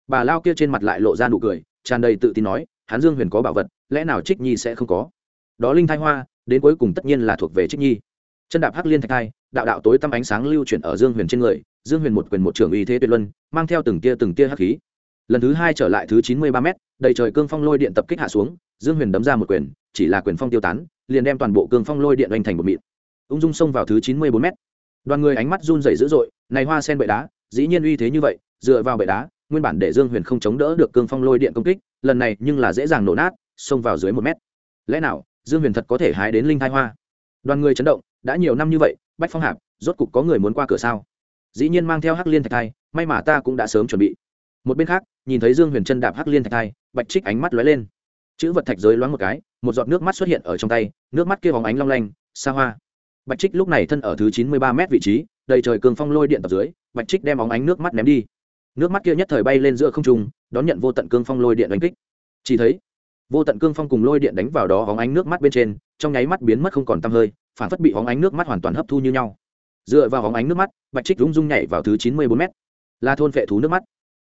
Bà lao kia trên mặt lại lộ ra nụ cười, tràn đầy tự tin nói, hắn dương huyền có bảo vật, lẽ nào trích nhi sẽ không có? Đó linh thai hoa đến cuối cùng tất nhiên là thuộc về trích nhi. Chân đạp hắc liên thạch thai đạo đạo tối tăm ánh sáng lưu chuyển ở dương huyền trên người, dương huyền một quyền một trưởng uy thế tuyệt luân, mang theo từng tia từng tia hắc khí. Lần thứ hai trở lại thứ chín mươi ba m đầy trời cương phong lôi điện tập kích hạ xuống, dương huyền đấm ra một quyền, chỉ là quyền phong tiêu tán, liền đem toàn bộ cương phong lôi điện oanh thành một mịn. Ung dung xông vào thứ chín mươi bốn m đoàn người ánh mắt run rẩy dữ dội, này hoa sen bệ đá, dĩ nhiên uy thế như vậy, dựa vào bệ đá, nguyên bản để dương huyền không chống đỡ được cương phong lôi điện công kích, lần này nhưng là dễ dàng nổ nát, xông vào dưới một mét. Lẽ nào dương huyền thật có thể hái đến linh thai hoa. Đoàn người chấn động, đã nhiều năm như vậy, bách phong hạp, rốt cục có người muốn qua cửa sao? Dĩ nhiên mang theo hắc liên thạch thai, may mà ta cũng đã sớm chuẩn bị. Một bên khác, nhìn thấy dương huyền chân đạp hắc liên thạch thai, bạch trích ánh mắt lóe lên. Chữ vật thạch giới loáng một cái, một giọt nước mắt xuất hiện ở trong tay, nước mắt kia vòng ánh long lanh, xa hoa. Bạch trích lúc này thân ở thứ chín mươi ba m vị trí, đầy trời cường phong lôi điện tập dưới, bạch trích đem óng ánh nước mắt ném đi. Nước mắt kia nhất thời bay lên giữa không trung, đón nhận vô tận cương phong lôi điện đánh kích. Chỉ thấy vô tận cương phong cùng lôi điện đánh vào đó hóng ánh nước mắt bên trên, trong nháy mắt biến mất không còn tăm hơi, phản phất bị hóng ánh nước mắt hoàn toàn hấp thu như nhau. Dựa vào hóng ánh nước mắt, bạch trích rung rung nhảy vào thứ chín mươi bốn m là thôn vệ thú nước mắt.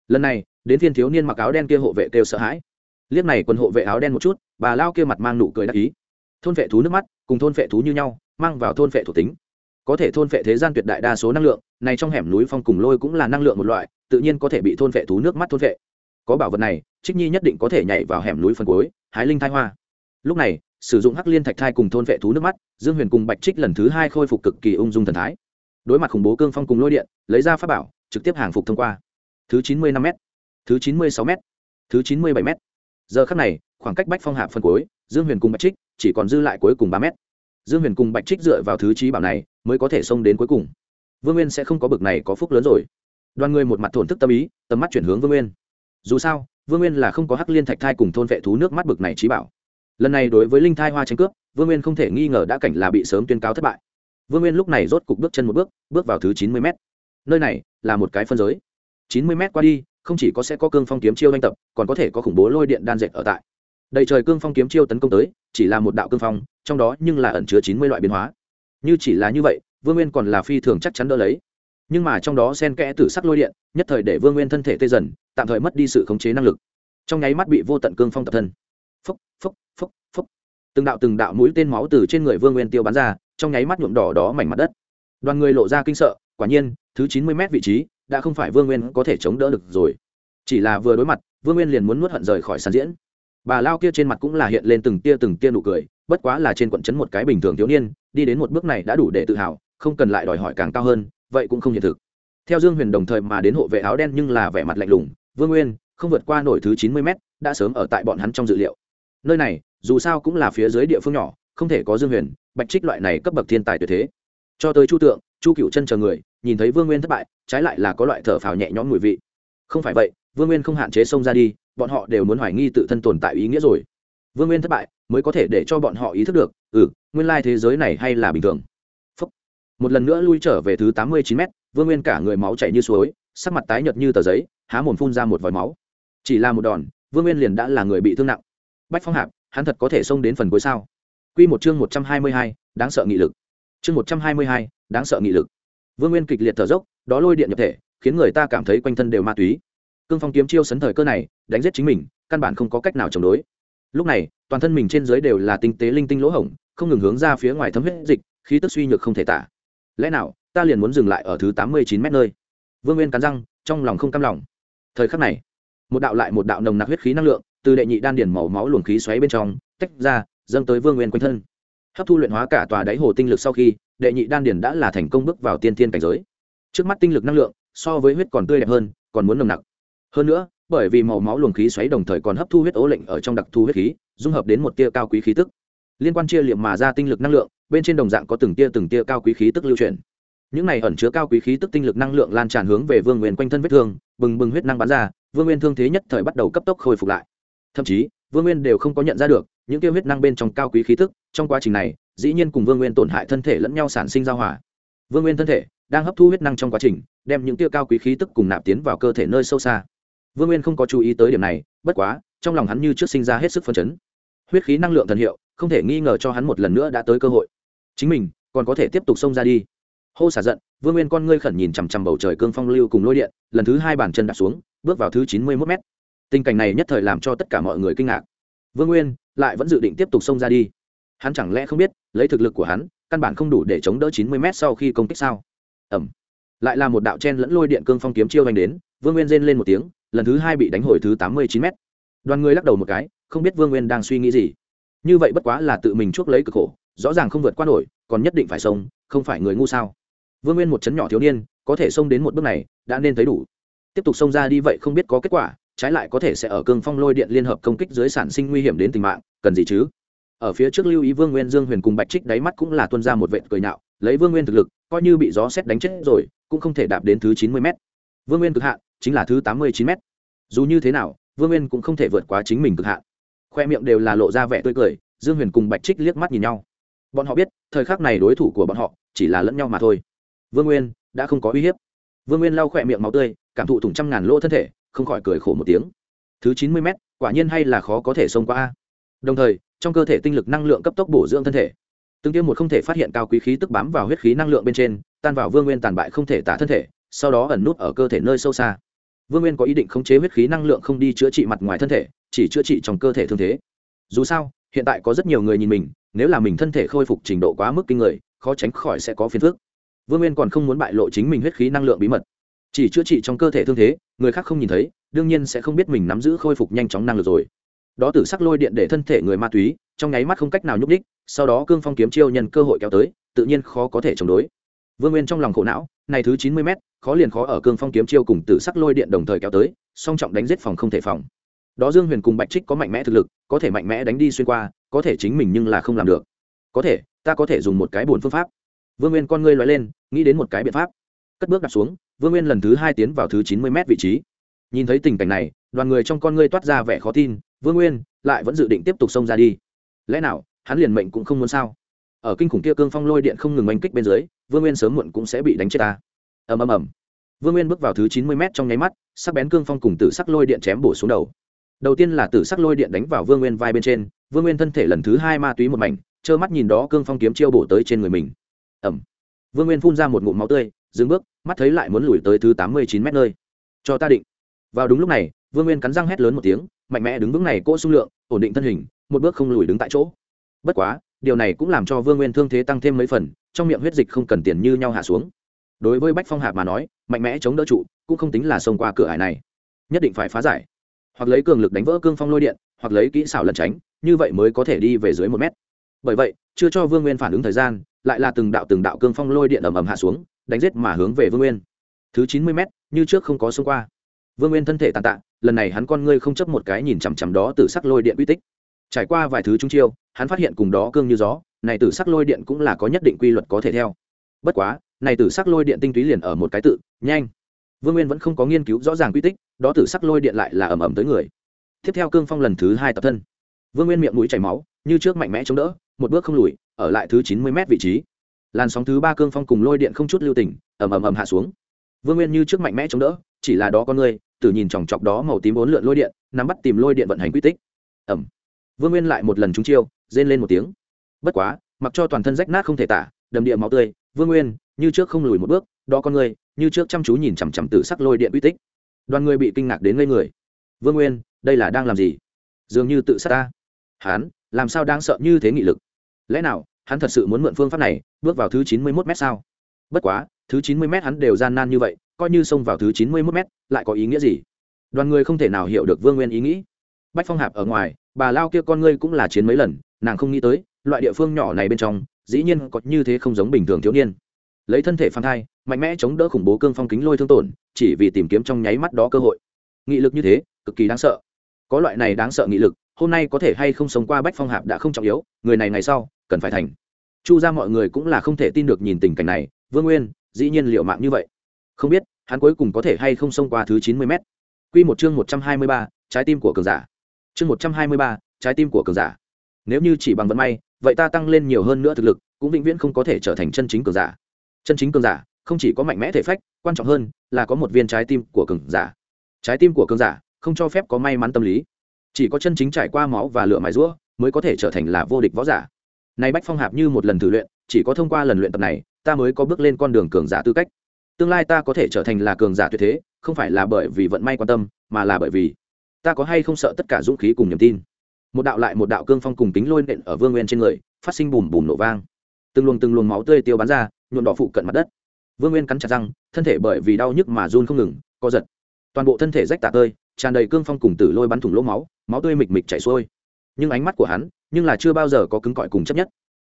Lần này, đến thiên thiếu niên mặc áo đen kia hộ vệ kêu sợ hãi. Liếc này quần hộ vệ áo đen một chút, bà lao kia mặt mang nụ cười đắc ý. Thôn vệ thú nước mắt, cùng thôn vệ thú như nhau, mang vào thôn vệ thuộc tính. Có thể thôn vệ thế gian tuyệt đại đa số năng lượng, này trong hẻm núi phong cùng lôi cũng là năng lượng một loại, tự nhiên có thể bị thôn vệ thú nước mắt thôn vệ. Có bảo vật này trích nhi nhất định có thể nhảy vào hẻm núi phần cuối, hái linh thai hoa. Lúc này, sử dụng hắc liên thạch thai cùng thôn vệ thú nước mắt, dương huyền cùng bạch trích lần thứ hai khôi phục cực kỳ ung dung thần thái. Đối mặt khủng bố cương phong cùng lôi điện, lấy ra pháp bảo, trực tiếp hàng phục thông qua. Thứ chín mươi năm m, thứ chín mươi sáu m, thứ chín mươi bảy m. Giờ khắc này, khoảng cách bách phong hạ phân cuối, dương huyền cùng bạch trích chỉ còn dư lại cuối cùng ba m. Dương huyền cùng bạch trích dựa vào thứ trí bảo này mới có thể xông đến cuối cùng. Vương nguyên sẽ không có bực này có phúc lớn rồi. Đoàn người một mặt thổn thức tâm ý, tầm mắt chuyển hướng vương nguyên. Dù sao vương nguyên là không có hắc liên thạch thai cùng thôn vệ thú nước mắt bực này trí bảo. Lần này đối với linh thai hoa tranh cướp, vương nguyên không thể nghi ngờ đã cảnh là bị sớm tuyên cáo thất bại. Vương nguyên lúc này rốt cục bước chân một bước bước vào thứ chín mươi m nơi này là một cái phân giới. chín mươi m qua đi, không chỉ có sẽ có cương phong kiếm chiêu oanh tập, còn có thể có khủng bố lôi điện đan dệt ở tại. Đầy trời cương phong kiếm chiêu tấn công tới, chỉ là một đạo cương phong, trong đó nhưng là ẩn chứa chín mươi loại biến hóa. Như chỉ là như vậy, vương nguyên còn là phi thường chắc chắn đỡ lấy. Nhưng mà trong đó sen kẽ tử sắc lôi điện, nhất thời để vương nguyên thân thể tê dần tạm thời mất đi sự khống chế năng lực. Trong nháy mắt bị vô tận cương phong tập thân. Phúc phúc phúc phúc từng đạo từng đạo mũi tên máu từ trên người vương nguyên tiêu bắn ra, trong nháy mắt nhuộm đỏ đó mảnh mặt đất. Đoàn người lộ ra kinh sợ, quả nhiên, thứ chín mươi m vị trí, đã không phải vương nguyên có thể chống đỡ được rồi. Chỉ là vừa đối mặt, vương nguyên liền muốn nuốt hận rời khỏi sàn diễn. Bà lao kia trên mặt cũng là hiện lên từng tia từng tia nụ cười, bất quá là trên quận chấn một cái bình thường thiếu niên, đi đến một bước này đã đủ để tự hào, không cần lại đòi hỏi càng cao hơn, vậy cũng không hiện thực. Theo dương huyền đồng thời mà đến hộ vệ áo đen nhưng là vẻ mặt lạnh lùng vương nguyên, không vượt qua nổi thứ chín mươi m đã sớm ở tại bọn hắn trong dự liệu. Nơi này, dù sao cũng là phía dưới địa phương nhỏ, không thể có dương huyền, bạch trích loại này cấp bậc thiên tài tuyệt thế. Cho tới chu tượng, chu cựu chân chờ người, nhìn thấy vương nguyên thất bại, trái lại là có loại thở phào nhẹ nhõm mùi vị. Không phải vậy, vương nguyên không hạn chế xông ra đi, bọn họ đều muốn hoài nghi tự thân tồn tại ý nghĩa rồi. Vương nguyên thất bại, mới có thể để cho bọn họ ý thức được ừ nguyên lai thế giới này hay là bình thường. Phúc. một lần nữa lui trở về thứ tám mươi chín m vương nguyên cả người máu chảy như suối, sắc mặt tái nhợt như tờ giấy há mồm phun ra một vòi máu. Chỉ là một đòn vương nguyên liền đã là người bị thương nặng. Bách phong hạp hắn thật có thể xông đến phần cuối sao? Quy một chương một trăm hai mươi hai, đáng sợ nghị lực. Chương một trăm hai mươi hai, đáng sợ nghị lực. Vương nguyên kịch liệt thở dốc đó lôi điện nhập thể khiến người ta cảm thấy quanh thân đều ma túy. Cương phong kiếm chiêu sấn thời cơ này đánh giết chính mình căn bản không có cách nào chống đối. Lúc này toàn thân mình trên dưới đều là tinh tế linh tinh lỗ hổng không ngừng hướng ra phía ngoài thấm huyết dịch khí tức suy nhược không thể tả. Lẽ nào ta liền muốn dừng lại ở thứ tám mươi chín mét nơi? Vương nguyên cắn răng trong lòng không cam lòng thời khắc này, một đạo lại một đạo nồng nặc huyết khí năng lượng từ đệ nhị đan điển màu máu luồng khí xoáy bên trong tách ra, dâng tới vương nguyên quanh thân. Hấp thu luyện hóa cả tòa đáy hồ tinh lực sau khi, đệ nhị đan điển đã là thành công bước vào tiên thiên cảnh giới. Trước mắt tinh lực năng lượng so với huyết còn tươi đẹp hơn, còn muốn nồng nặc. Hơn nữa, bởi vì màu máu luồng khí xoáy đồng thời còn hấp thu huyết ố lệnh ở trong đặc thu huyết khí, dung hợp đến một tia cao quý khí tức. Liên quan chia liệm mà ra tinh lực năng lượng, bên trên đồng dạng có từng tia từng tia cao quý khí tức lưu truyền những này ẩn chứa cao quý khí tức tinh lực năng lượng lan tràn hướng về vương nguyên quanh thân vết thương, bừng bừng huyết năng bắn ra, vương nguyên thương thế nhất thời bắt đầu cấp tốc khôi phục lại. Thậm chí, vương nguyên đều không có nhận ra được, những tiêu huyết năng bên trong cao quý khí tức, trong quá trình này, dĩ nhiên cùng vương nguyên tổn hại thân thể lẫn nhau sản sinh giao hòa. Vương nguyên thân thể đang hấp thu huyết năng trong quá trình, đem những tiêu cao quý khí tức cùng nạp tiến vào cơ thể nơi sâu xa. Vương nguyên không có chú ý tới điểm này, bất quá, trong lòng hắn như trước sinh ra hết sức phân chấn. Huyết khí năng lượng thần hiệu, không thể nghi ngờ cho hắn một lần nữa đã tới cơ hội. Chính mình, còn có thể tiếp tục xông ra đi hô xả giận, vương nguyên con ngươi khẩn nhìn chằm chằm bầu trời cương phong lưu cùng lôi điện, lần thứ hai bàn chân đạp xuống, bước vào thứ chín mươi mốt mét. Tình cảnh này nhất thời làm cho tất cả mọi người kinh ngạc. Vương nguyên lại vẫn dự định tiếp tục xông ra đi. Hắn chẳng lẽ không biết, lấy thực lực của hắn, căn bản không đủ để chống đỡ chín mươi mét sau khi công kích sao? Ẩm. Lại là một đạo chen lẫn lôi điện cương phong kiếm chiêu đánh đến, vương nguyên rên lên một tiếng, lần thứ hai bị đánh hồi thứ tám mươi chín mét. Đoàn người lắc đầu một cái, không biết vương nguyên đang suy nghĩ gì. Như vậy bất quá là tự mình chuốc lấy cực khổ, rõ ràng không vượt qua nổi, còn nhất định phải xông, không phải người ngu sao? Vương nguyên một chấn nhỏ thiếu niên, có thể xông đến một bước này, đã nên thấy đủ. Tiếp tục xông ra đi vậy không biết có kết quả, trái lại có thể sẽ ở cương phong lôi điện liên hợp công kích dưới sản sinh nguy hiểm đến tình mạng, cần gì chứ? Ở phía trước lưu ý vương nguyên, dương huyền cùng bạch trích đáy mắt cũng là tuân ra một vệ cười nhạo lấy vương nguyên thực lực, coi như bị gió xét đánh chết rồi, cũng không thể đạp đến thứ chín mươi m vương nguyên cực hạn, chính là thứ tám mươi chín m dù như thế nào, vương nguyên cũng không thể vượt quá chính mình cực hạn. Khoe miệng đều là lộ ra vẻ tươi cười, dương huyền cùng bạch trích liếc mắt nhìn nhau. Bọn họ biết, thời khắc này đối thủ của bọn họ chỉ là lẫn nhau mà thôi vương nguyên, đã không có uy hiếp. Vương nguyên lau khỏe miệng máu tươi, cảm thụ thủng trăm ngàn lỗ thân thể, không khỏi cười khổ một tiếng. Thứ chín mươi m quả nhiên hay là khó có thể xông qua a. Đồng thời, trong cơ thể tinh lực năng lượng cấp tốc bổ dưỡng thân thể. Từng tiêu một không thể phát hiện cao quý khí tức bám vào huyết khí năng lượng bên trên, tan vào vương nguyên tàn bại không thể tả thân thể, sau đó ẩn nút ở cơ thể nơi sâu xa. Vương nguyên có ý định khống chế huyết khí năng lượng không đi chữa trị mặt ngoài thân thể, chỉ chữa trị trong cơ thể thương thế. Dù sao, hiện tại có rất nhiều người nhìn mình, nếu là mình thân thể khôi phục trình độ quá mức kinh người, khó tránh khỏi sẽ có phiền phức vương nguyên còn không muốn bại lộ chính mình huyết khí năng lượng bí mật. Chỉ chữa trị trong cơ thể thương thế, người khác không nhìn thấy, đương nhiên sẽ không biết mình nắm giữ khôi phục nhanh chóng năng lực rồi. Đó tử sắc lôi điện để thân thể người ma túy, trong nháy mắt không cách nào nhúc đích sau đó cương phong kiếm chiêu nhân cơ hội kéo tới, tự nhiên khó có thể chống đối. Vương nguyên trong lòng khổ não, này thứ chín mươi m khó liền khó ở cương phong kiếm chiêu cùng tử sắc lôi điện đồng thời kéo tới, song trọng đánh giết phòng không thể phòng. Đó dương huyền cùng bạch trích có mạnh mẽ thực lực, có thể mạnh mẽ đánh đi xuyên qua, có thể chính mình nhưng là không làm được. Có thể, ta có thể dùng một cái bổn phương pháp vương nguyên con ngươi loại lên, nghĩ đến một cái biện pháp. Cất bước đặt xuống, vương nguyên lần thứ hai tiến vào thứ chín mươi m vị trí. Nhìn thấy tình cảnh này, đoàn người trong con ngươi toát ra vẻ khó tin, vương nguyên, lại vẫn dự định tiếp tục xông ra đi. Lẽ nào, hắn liền mệnh cũng không muốn sao? Ở kinh khủng kia cương phong lôi điện không ngừng oanh kích bên dưới, vương nguyên sớm muộn cũng sẽ bị đánh chết ta. Ầm ầm ầm. Vương nguyên bước vào thứ chín mươi m trong nháy mắt, sắc bén cương phong cùng tử sắc lôi điện chém bổ xuống đầu. Đầu tiên là tử sắc lôi điện đánh vào vương nguyên vai bên trên, vương nguyên thân thể lần thứ hai ma túy một mảnh, trơ mắt nhìn đó cương phong kiếm chiêu bổ tới trên người mình ẩm. Vương nguyên phun ra một ngụm máu tươi, dừng bước, mắt thấy lại muốn lùi tới thứ tám mươi chín mét nơi. Cho ta định. Vào đúng lúc này, vương nguyên cắn răng hét lớn một tiếng, mạnh mẽ đứng vững này cỗ xung lượng, ổn định thân hình, một bước không lùi đứng tại chỗ. Bất quá, điều này cũng làm cho vương nguyên thương thế tăng thêm mấy phần, trong miệng huyết dịch không cần tiền như nhau hạ xuống. Đối với bách phong hạp mà nói, mạnh mẽ chống đỡ trụ, cũng không tính là xông qua cửa ải này. Nhất định phải phá giải. Hoặc lấy cường lực đánh vỡ cương phong lôi điện, hoặc lấy kỹ xảo lẩn tránh, như vậy mới có thể đi về dưới một mét bởi vậy, chưa cho vương nguyên phản ứng thời gian, lại là từng đạo từng đạo cương phong lôi điện ầm ầm hạ xuống, đánh giết mà hướng về vương nguyên. Thứ chín mươi m như trước không có xông qua. Vương nguyên thân thể tàn tạ, lần này hắn con ngươi không chấp một cái nhìn chằm chằm đó từ sắc lôi điện uy tích. Trải qua vài thứ trung chiêu, hắn phát hiện cùng đó cương như gió, này từ sắc lôi điện cũng là có nhất định quy luật có thể theo. Bất quá, này từ sắc lôi điện tinh túy liền ở một cái tự, nhanh. Vương nguyên vẫn không có nghiên cứu rõ ràng quy tích, đó từ sắc lôi điện lại là ầm ầm tới người. Tiếp theo cương phong lần thứ hai tập thân. Vương nguyên miệng mũi chảy máu như trước mạnh mẽ chống đỡ, một bước không lùi, ở lại thứ chín mươi m vị trí. Làn sóng thứ ba cương phong cùng lôi điện không chút lưu tình, ầm ầm ầm hạ xuống. Vương nguyên như trước mạnh mẽ chống đỡ, chỉ là đó con người từ nhìn chòng chọc đó màu tím bốn lượn lôi điện, nắm bắt tìm lôi điện vận hành quy tích. Ẩm vương nguyên lại một lần trúng chiêu, rên lên một tiếng. Bất quá, mặc cho toàn thân rách nát không thể tả, đầm địa máu tươi, vương nguyên như trước không lùi một bước, đó con người, như trước chăm chú nhìn chằm chằm tự sắc lôi điện uy tích. Đoàn người bị kinh ngạc đến ngây người. Vương nguyên, đây là đang làm gì? Dường như tự sát ta. Hắn làm sao đang sợ như thế nghị lực? Lẽ nào, hắn thật sự muốn mượn phương pháp này, bước vào thứ chín mươi mốt m sao? Bất quá, thứ chín mươi m hắn đều gian nan như vậy, coi như xông vào thứ chín mươi mốt m lại có ý nghĩa gì? Đoàn người không thể nào hiểu được vương nguyên ý nghĩ. Bách phong hạp ở ngoài, bà lao kia con ngươi cũng là chiến mấy lần, nàng không nghĩ tới, loại địa phương nhỏ này bên trong, dĩ nhiên có như thế không giống bình thường thiếu niên. Lấy thân thể phan thai, mạnh mẽ chống đỡ khủng bố cương phong kính lôi thương tổn, chỉ vì tìm kiếm trong nháy mắt đó cơ hội. Nghị lực như thế, cực kỳ đáng sợ có loại này đáng sợ nghị lực, hôm nay có thể hay không sống qua bách phong hạp đã không trọng yếu, người này ngày sau, cần phải thành. Chu ra mọi người cũng là không thể tin được nhìn tình cảnh này, vương nguyên, dĩ nhiên liệu mạng như vậy. Không biết, hắn cuối cùng có thể hay không xông qua thứ chín mươi m q một chương một trăm hai mươi ba, trái tim của cường giả. Chương một trăm hai mươi ba, trái tim của cường giả. Nếu như chỉ bằng vận may, vậy ta tăng lên nhiều hơn nữa thực lực, cũng vĩnh viễn không có thể trở thành chân chính cường giả. Chân chính cường giả, không chỉ có mạnh mẽ thể phách, quan trọng hơn là có một viên trái tim của cường giả. Trái tim của cường giả không cho phép có may mắn tâm lý. Chỉ có chân chính trải qua máu và lửa mài rũa mới có thể trở thành là vô địch võ giả. Nay bách phong hạp như một lần thử luyện, chỉ có thông qua lần luyện tập này, ta mới có bước lên con đường cường giả tư cách. Tương lai ta có thể trở thành là cường giả tuyệt thế, không phải là bởi vì vận may quan tâm, mà là bởi vì ta có hay không sợ tất cả dũng khí cùng niềm tin. Một đạo lại một đạo cương phong cùng tính lôi nện ở vương nguyên trên người, phát sinh bùm bùm nổ vang. Từng luồng từng luồng máu tươi tiêu bắn ra, nhuộm đỏ phụ cận mặt đất. Vương nguyên cắn chặt răng, thân thể bởi vì đau nhức mà run không ngừng, co giật. Toàn bộ thân thể rách tạc tơi tràn đầy cương phong cùng tử lôi bắn thủng lỗ máu máu tươi mịch mịch chảy xuôi. Nhưng ánh mắt của hắn, nhưng là chưa bao giờ có cứng cỏi cùng chấp nhất.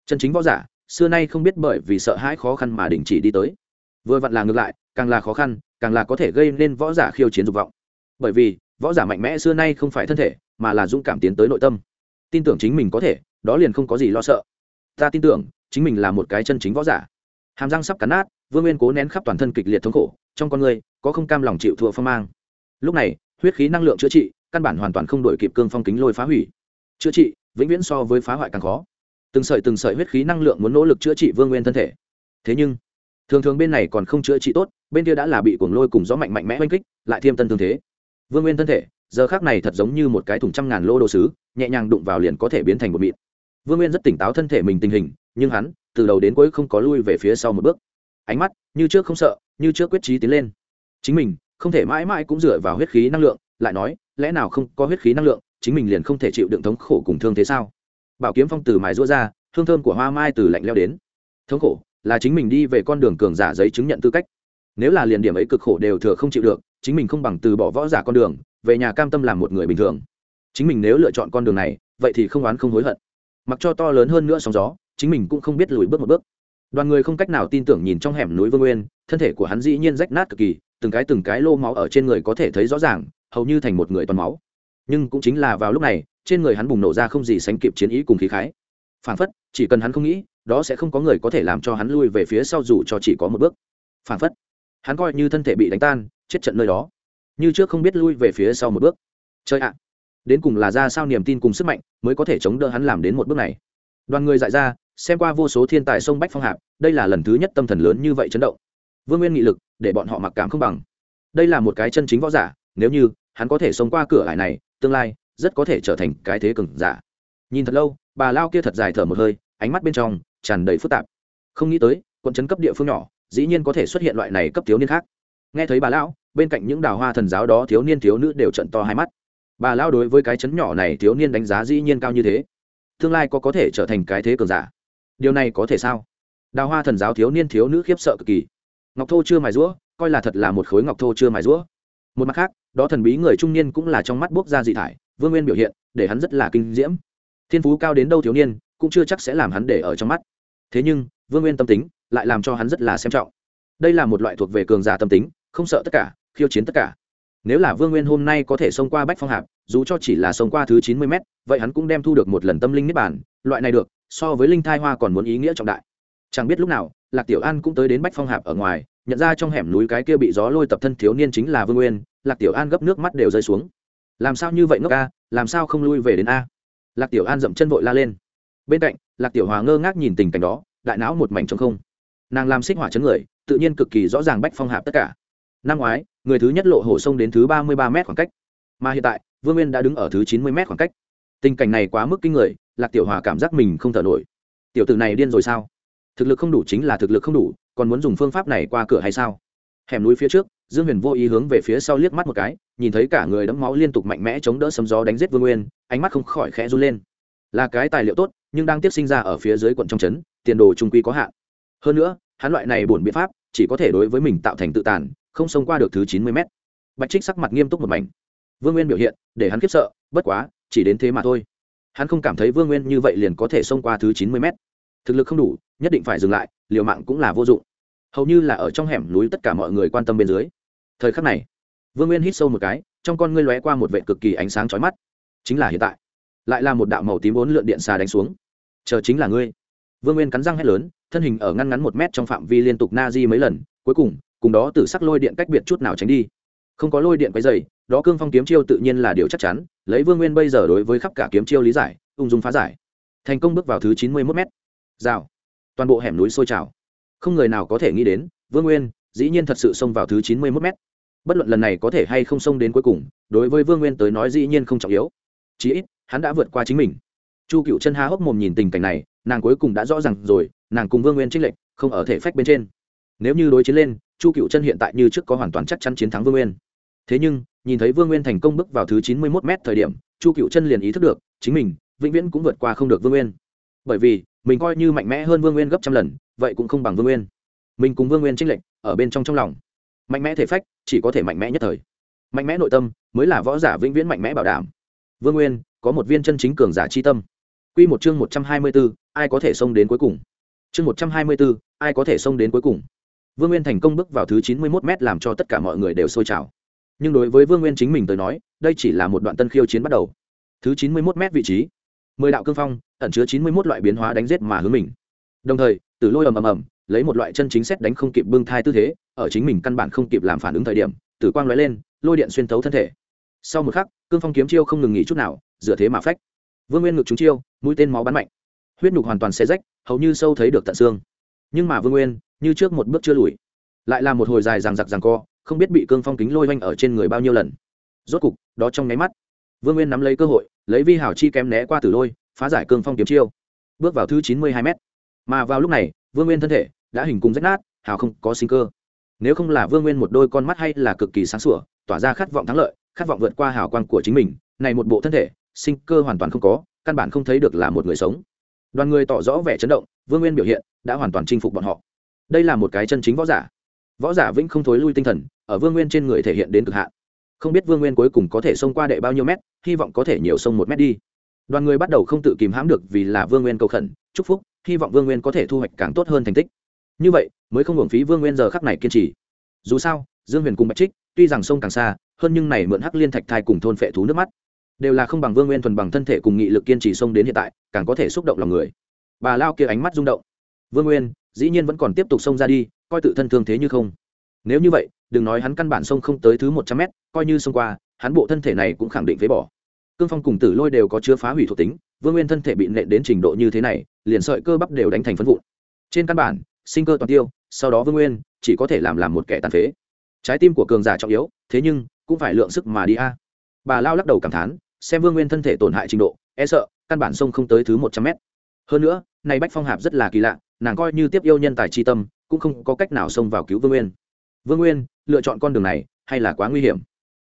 Chân chính võ giả, xưa nay không biết bởi vì sợ hãi khó khăn mà đình chỉ đi tới. Vừa vặn là ngược lại, càng là khó khăn, càng là có thể gây nên võ giả khiêu chiến dục vọng. Bởi vì, võ giả mạnh mẽ xưa nay không phải thân thể, mà là dũng cảm tiến tới nội tâm. Tin tưởng chính mình có thể, đó liền không có gì lo sợ. Ta tin tưởng, chính mình là một cái chân chính võ giả. Hàm răng sắp cắn nát, vương nguyên cố nén khắp toàn thân kịch liệt thống khổ, trong con người, có không cam lòng chịu thua phong mang lúc này, huyết khí năng lượng chữa trị, căn bản hoàn toàn không đổi kịp cương phong kính lôi phá hủy. Chữa trị, vĩnh viễn so với phá hoại càng khó. Từng sợi từng sợi huyết khí năng lượng muốn nỗ lực chữa trị vương nguyên thân thể. Thế nhưng, thường thường bên này còn không chữa trị tốt, bên kia đã là bị cuồng lôi cùng gió mạnh mạnh mẽ oanh kích, lại thêm tân thương thế. Vương nguyên thân thể, giờ khác này thật giống như một cái thùng trăm ngàn lô đồ sứ, nhẹ nhàng đụng vào liền có thể biến thành một mịn. Vương nguyên rất tỉnh táo thân thể mình tình hình, nhưng hắn, từ đầu đến cuối không có lui về phía sau một bước. Ánh mắt, như trước không sợ, như trước quyết trí tiến lên. Chính mình không thể mãi mãi cũng dựa vào huyết khí năng lượng, lại nói, lẽ nào không có huyết khí năng lượng, chính mình liền không thể chịu đựng thống khổ cùng thương thế sao? Bảo kiếm phong từ mài rũa ra, hương thơm của hoa mai từ lạnh leo đến. Thống khổ, là chính mình đi về con đường cường giả giấy chứng nhận tư cách. Nếu là liền điểm ấy cực khổ đều thừa không chịu được, chính mình không bằng từ bỏ võ giả con đường, về nhà cam tâm làm một người bình thường. Chính mình nếu lựa chọn con đường này, vậy thì không oán không hối hận. Mặc cho to lớn hơn nữa sóng gió, chính mình cũng không biết lùi bước một bước. Đoàn người không cách nào tin tưởng nhìn trong hẻm núi vương nguyên, thân thể của hắn dĩ nhiên rách nát cực kỳ từng cái từng cái lô máu ở trên người có thể thấy rõ ràng, hầu như thành một người toàn máu. Nhưng cũng chính là vào lúc này, trên người hắn bùng nổ ra không gì sánh kịp chiến ý cùng khí khái. Phản phất, chỉ cần hắn không nghĩ, đó sẽ không có người có thể làm cho hắn lui về phía sau dù cho chỉ có một bước. Phản phất, hắn coi như thân thể bị đánh tan, chết trận nơi đó. Như trước không biết lui về phía sau một bước. Chơi ạ, đến cùng là ra sao niềm tin cùng sức mạnh mới có thể chống đỡ hắn làm đến một bước này? Đoàn người dại ra, xem qua vô số thiên tài sông bách phong hạp, đây là lần thứ nhất tâm thần lớn như vậy chấn động vương nguyên nghị lực, để bọn họ mặc cảm không bằng. Đây là một cái chân chính võ giả, nếu như hắn có thể sống qua cửa ải này, tương lai rất có thể trở thành cái thế cường giả. Nhìn thật lâu, bà lao kia thật dài thở một hơi, ánh mắt bên trong tràn đầy phức tạp. Không nghĩ tới, quận chấn cấp địa phương nhỏ, dĩ nhiên có thể xuất hiện loại này cấp thiếu niên khác. Nghe thấy bà lão bên cạnh những đào hoa thần giáo đó thiếu niên thiếu nữ đều trận to hai mắt. Bà lão đối với cái chấn nhỏ này thiếu niên đánh giá dĩ nhiên cao như thế. Tương lai có có thể trở thành cái thế cường giả? Điều này có thể sao? Đào hoa thần giáo thiếu niên thiếu nữ khiếp sợ cực kỳ ngọc thô chưa mài rũa, coi là thật là một khối ngọc thô chưa mài rũa. Một mặt khác, đó thần bí người trung niên cũng là trong mắt bốc ra dị thải, vương nguyên biểu hiện, để hắn rất là kinh diễm. Thiên phú cao đến đâu thiếu niên, cũng chưa chắc sẽ làm hắn để ở trong mắt. Thế nhưng, vương nguyên tâm tính, lại làm cho hắn rất là xem trọng. Đây là một loại thuộc về cường giả tâm tính, không sợ tất cả, khiêu chiến tất cả. Nếu là vương nguyên hôm nay có thể xông qua bách phong hạp, dù cho chỉ là xông qua thứ chín mươi m vậy hắn cũng đem thu được một lần tâm linh niết bản loại này được, so với linh thai hoa còn muốn ý nghĩa trọng đại. Chẳng biết lúc nào lạc tiểu an cũng tới đến bách phong hạp ở ngoài, nhận ra trong hẻm núi cái kia bị gió lôi tập thân thiếu niên chính là vương nguyên. Lạc tiểu an gấp nước mắt đều rơi xuống. Làm sao như vậy ngốc a làm sao không lui về đến a? Lạc tiểu an dậm chân vội la lên. Bên cạnh, lạc tiểu hòa ngơ ngác nhìn tình cảnh đó, đại não một mảnh trong không. Nàng làm xích hỏa chấn người, tự nhiên cực kỳ rõ ràng bách phong hạp tất cả. Năm ngoái, người thứ nhất lộ hồ sông đến thứ ba mươi ba m khoảng cách. Mà hiện tại, vương nguyên đã đứng ở thứ chín mươi m khoảng cách. Tình cảnh này quá mức kinh người, lạc tiểu hòa cảm giác mình không thở nổi. Tiểu tử này điên rồi sao? Thực lực không đủ chính là thực lực không đủ, còn muốn dùng phương pháp này qua cửa hay sao? Hẻm núi phía trước, dương huyền vô ý hướng về phía sau liếc mắt một cái, nhìn thấy cả người đẫm máu liên tục mạnh mẽ chống đỡ sấm gió đánh giết vương nguyên, ánh mắt không khỏi khẽ run lên. Là cái tài liệu tốt, nhưng đang tiếp sinh ra ở phía dưới quận trong trấn, tiền đồ trung quy có hạn. Hơn nữa, hắn loại này bổn biện pháp, chỉ có thể đối với mình tạo thành tự tàn, không xông qua được thứ chín mươi mét. Bạch trích sắc mặt nghiêm túc một mảnh. Vương nguyên biểu hiện, để hắn khiếp sợ, bất quá, chỉ đến thế mà thôi. Hắn không cảm thấy vương nguyên như vậy liền có thể xông qua thứ chín mươi mét thực lực không đủ, nhất định phải dừng lại, liều mạng cũng là vô dụng. Hầu như là ở trong hẻm núi tất cả mọi người quan tâm bên dưới. Thời khắc này, vương nguyên hít sâu một cái, trong con ngươi lóe qua một vệ cực kỳ ánh sáng chói mắt. Chính là hiện tại, lại là một đạo màu tím bốn lượn điện xà đánh xuống. Chờ chính là ngươi. Vương nguyên cắn răng hét lớn, thân hình ở ngăn ngắn một mét trong phạm vi liên tục na di mấy lần, cuối cùng cùng đó tử sắc lôi điện cách biệt chút nào tránh đi. Không có lôi điện quấy dày đó cương phong kiếm chiêu tự nhiên là điều chắc chắn, lấy vương nguyên bây giờ đối với khắp cả kiếm chiêu lý giải, ung dung phá giải. Thành công bước vào thứ chín mươi mốt mét rào, toàn bộ hẻm núi sôi trào. Không người nào có thể nghĩ đến, vương nguyên, dĩ nhiên thật sự xông vào thứ chín mươi mốt m bất luận lần này có thể hay không xông đến cuối cùng, đối với vương nguyên tới nói dĩ nhiên không trọng yếu. Chí ít, hắn đã vượt qua chính mình. Chu cựu chân há hốc mồm nhìn tình cảnh này, nàng cuối cùng đã rõ r à n g rồi, nàng cùng vương nguyên trích lệnh không ở thể phách bên trên. Nếu như đối chiến lên, chu cựu chân hiện tại như trước có hoàn toàn chắc chắn chiến thắng vương nguyên. Thế nhưng, nhìn thấy vương nguyên thành công bước vào thứ chín mươi mốt m thời điểm, chu cựu chân liền ý thức được, chính mình vĩnh viễn cũng vượt qua không được vương nguyên. Bởi vì mình coi như mạnh mẽ hơn vương nguyên gấp trăm lần, vậy cũng không bằng vương nguyên. Mình cùng vương nguyên tranh lệch ở bên trong trong lòng. Mạnh mẽ thể phách chỉ có thể mạnh mẽ nhất thời. Mạnh mẽ nội tâm mới là võ giả vĩnh viễn mạnh mẽ bảo đảm. Vương nguyên, có một viên chân chính cường giả chi tâm. Q một chương một trăm hai mươi b ố ai có thể xông đến cuối cùng? Chương một trăm hai mươi b ố ai có thể xông đến cuối cùng? Vương nguyên thành công bước vào thứ chín mươi một m làm cho tất cả mọi người đều sôi trào. Nhưng đối với vương nguyên chính mình tới nói, đây chỉ là một đoạn tân khiêu chiến bắt đầu. Thứ chín mươi một m vị trí. Mười đạo cương phong ẩn chứa chín mươi mốt loại biến hóa đánh giết mà hướng mình. Đồng thời, tử lôi ầm ầm ầm, lấy một loại chân chính xét đánh không kịp bưng thai tư thế, ở chính mình căn bản không kịp làm phản ứng thời điểm, tử quang lóe lên, lôi điện xuyên thấu thân thể. Sau một khắc, cương phong kiếm chiêu không ngừng nghỉ chút nào, dựa thế mà phách. Vương nguyên ngực chúng chiêu, mũi tên máu bắn mạnh. Huyết nhục hoàn toàn xé rách, hầu như sâu thấy được tận xương. Nhưng mà vương nguyên, như trước một bước chưa lùi, lại là một hồi dài giằng giặc giằng co, không biết bị cương phong kính lôi oanh ở trên người bao nhiêu lần. Rốt cục, đó trong nháy mắt, vương nguyên nắm lấy cơ hội, lấy vi hảo chi kém né qua tử lôi phá giải cương phong kiếm chiêu. Bước vào thứ chín mươi hai m mà vào lúc này, vương nguyên thân thể đã hình cùng rách nát, hào không có sinh cơ. Nếu không là vương nguyên một đôi con mắt hay là cực kỳ sáng sủa, tỏa ra khát vọng thắng lợi, khát vọng vượt qua hào quang của chính mình, này một bộ thân thể, sinh cơ hoàn toàn không có, căn bản không thấy được là một người sống. Đoàn người tỏ rõ vẻ chấn động, vương nguyên biểu hiện đã hoàn toàn chinh phục bọn họ. Đây là một cái chân chính võ giả. Võ giả vĩnh không thối lui tinh thần, ở vương nguyên trên người thể hiện đến cực hạn. Không biết vương nguyên cuối cùng có thể xông qua đệ bao nhiêu mét, hy vọng có thể nhiều sông một mét đi đoàn người bắt đầu không tự kìm hãm được vì là vương nguyên cầu khẩn, chúc phúc, hy vọng vương nguyên có thể thu hoạch càng tốt hơn thành tích. Như vậy, mới không hưởng phí vương nguyên giờ khắc này kiên trì. Dù sao, dương huyền cùng bạch trích, tuy rằng sông càng xa, hơn nhưng này mượn hắc liên thạch thai cùng thôn phệ thú nước mắt, đều là không bằng vương nguyên thuần bằng thân thể cùng nghị lực kiên trì sông đến hiện tại, càng có thể xúc động lòng người. Bà lao kia ánh mắt rung động. Vương nguyên, dĩ nhiên vẫn còn tiếp tục xông ra đi, coi tự thân thương thế như không. Nếu như vậy, đừng nói hắn căn bản sông không tới thứ một trăm mét, coi như xông qua, hắn bộ thân thể này cũng khẳng định phế bỏ cương phong cùng tử lôi đều có chứa phá hủy thuộc tính, vương nguyên thân thể bị nện đến trình độ như thế này, liền sợi cơ bắp đều đánh thành phân vụn. Trên căn bản, sinh cơ toàn tiêu, sau đó vương nguyên chỉ có thể làm làm một kẻ tàn phế. Trái tim của cường giả trọng yếu, thế nhưng, cũng phải lượng sức mà đi a. Bà lao lắc đầu cảm thán, xem vương nguyên thân thể tổn hại trình độ e sợ, căn bản sông không tới thứ một trăm mét. Hơn nữa nay bách phong hạp rất là kỳ lạ, nàng coi như tiếp yêu nhân tài tri tâm, cũng không có cách nào xông vào cứu vương nguyên. Vương nguyên, lựa chọn con đường này, hay là quá nguy hiểm?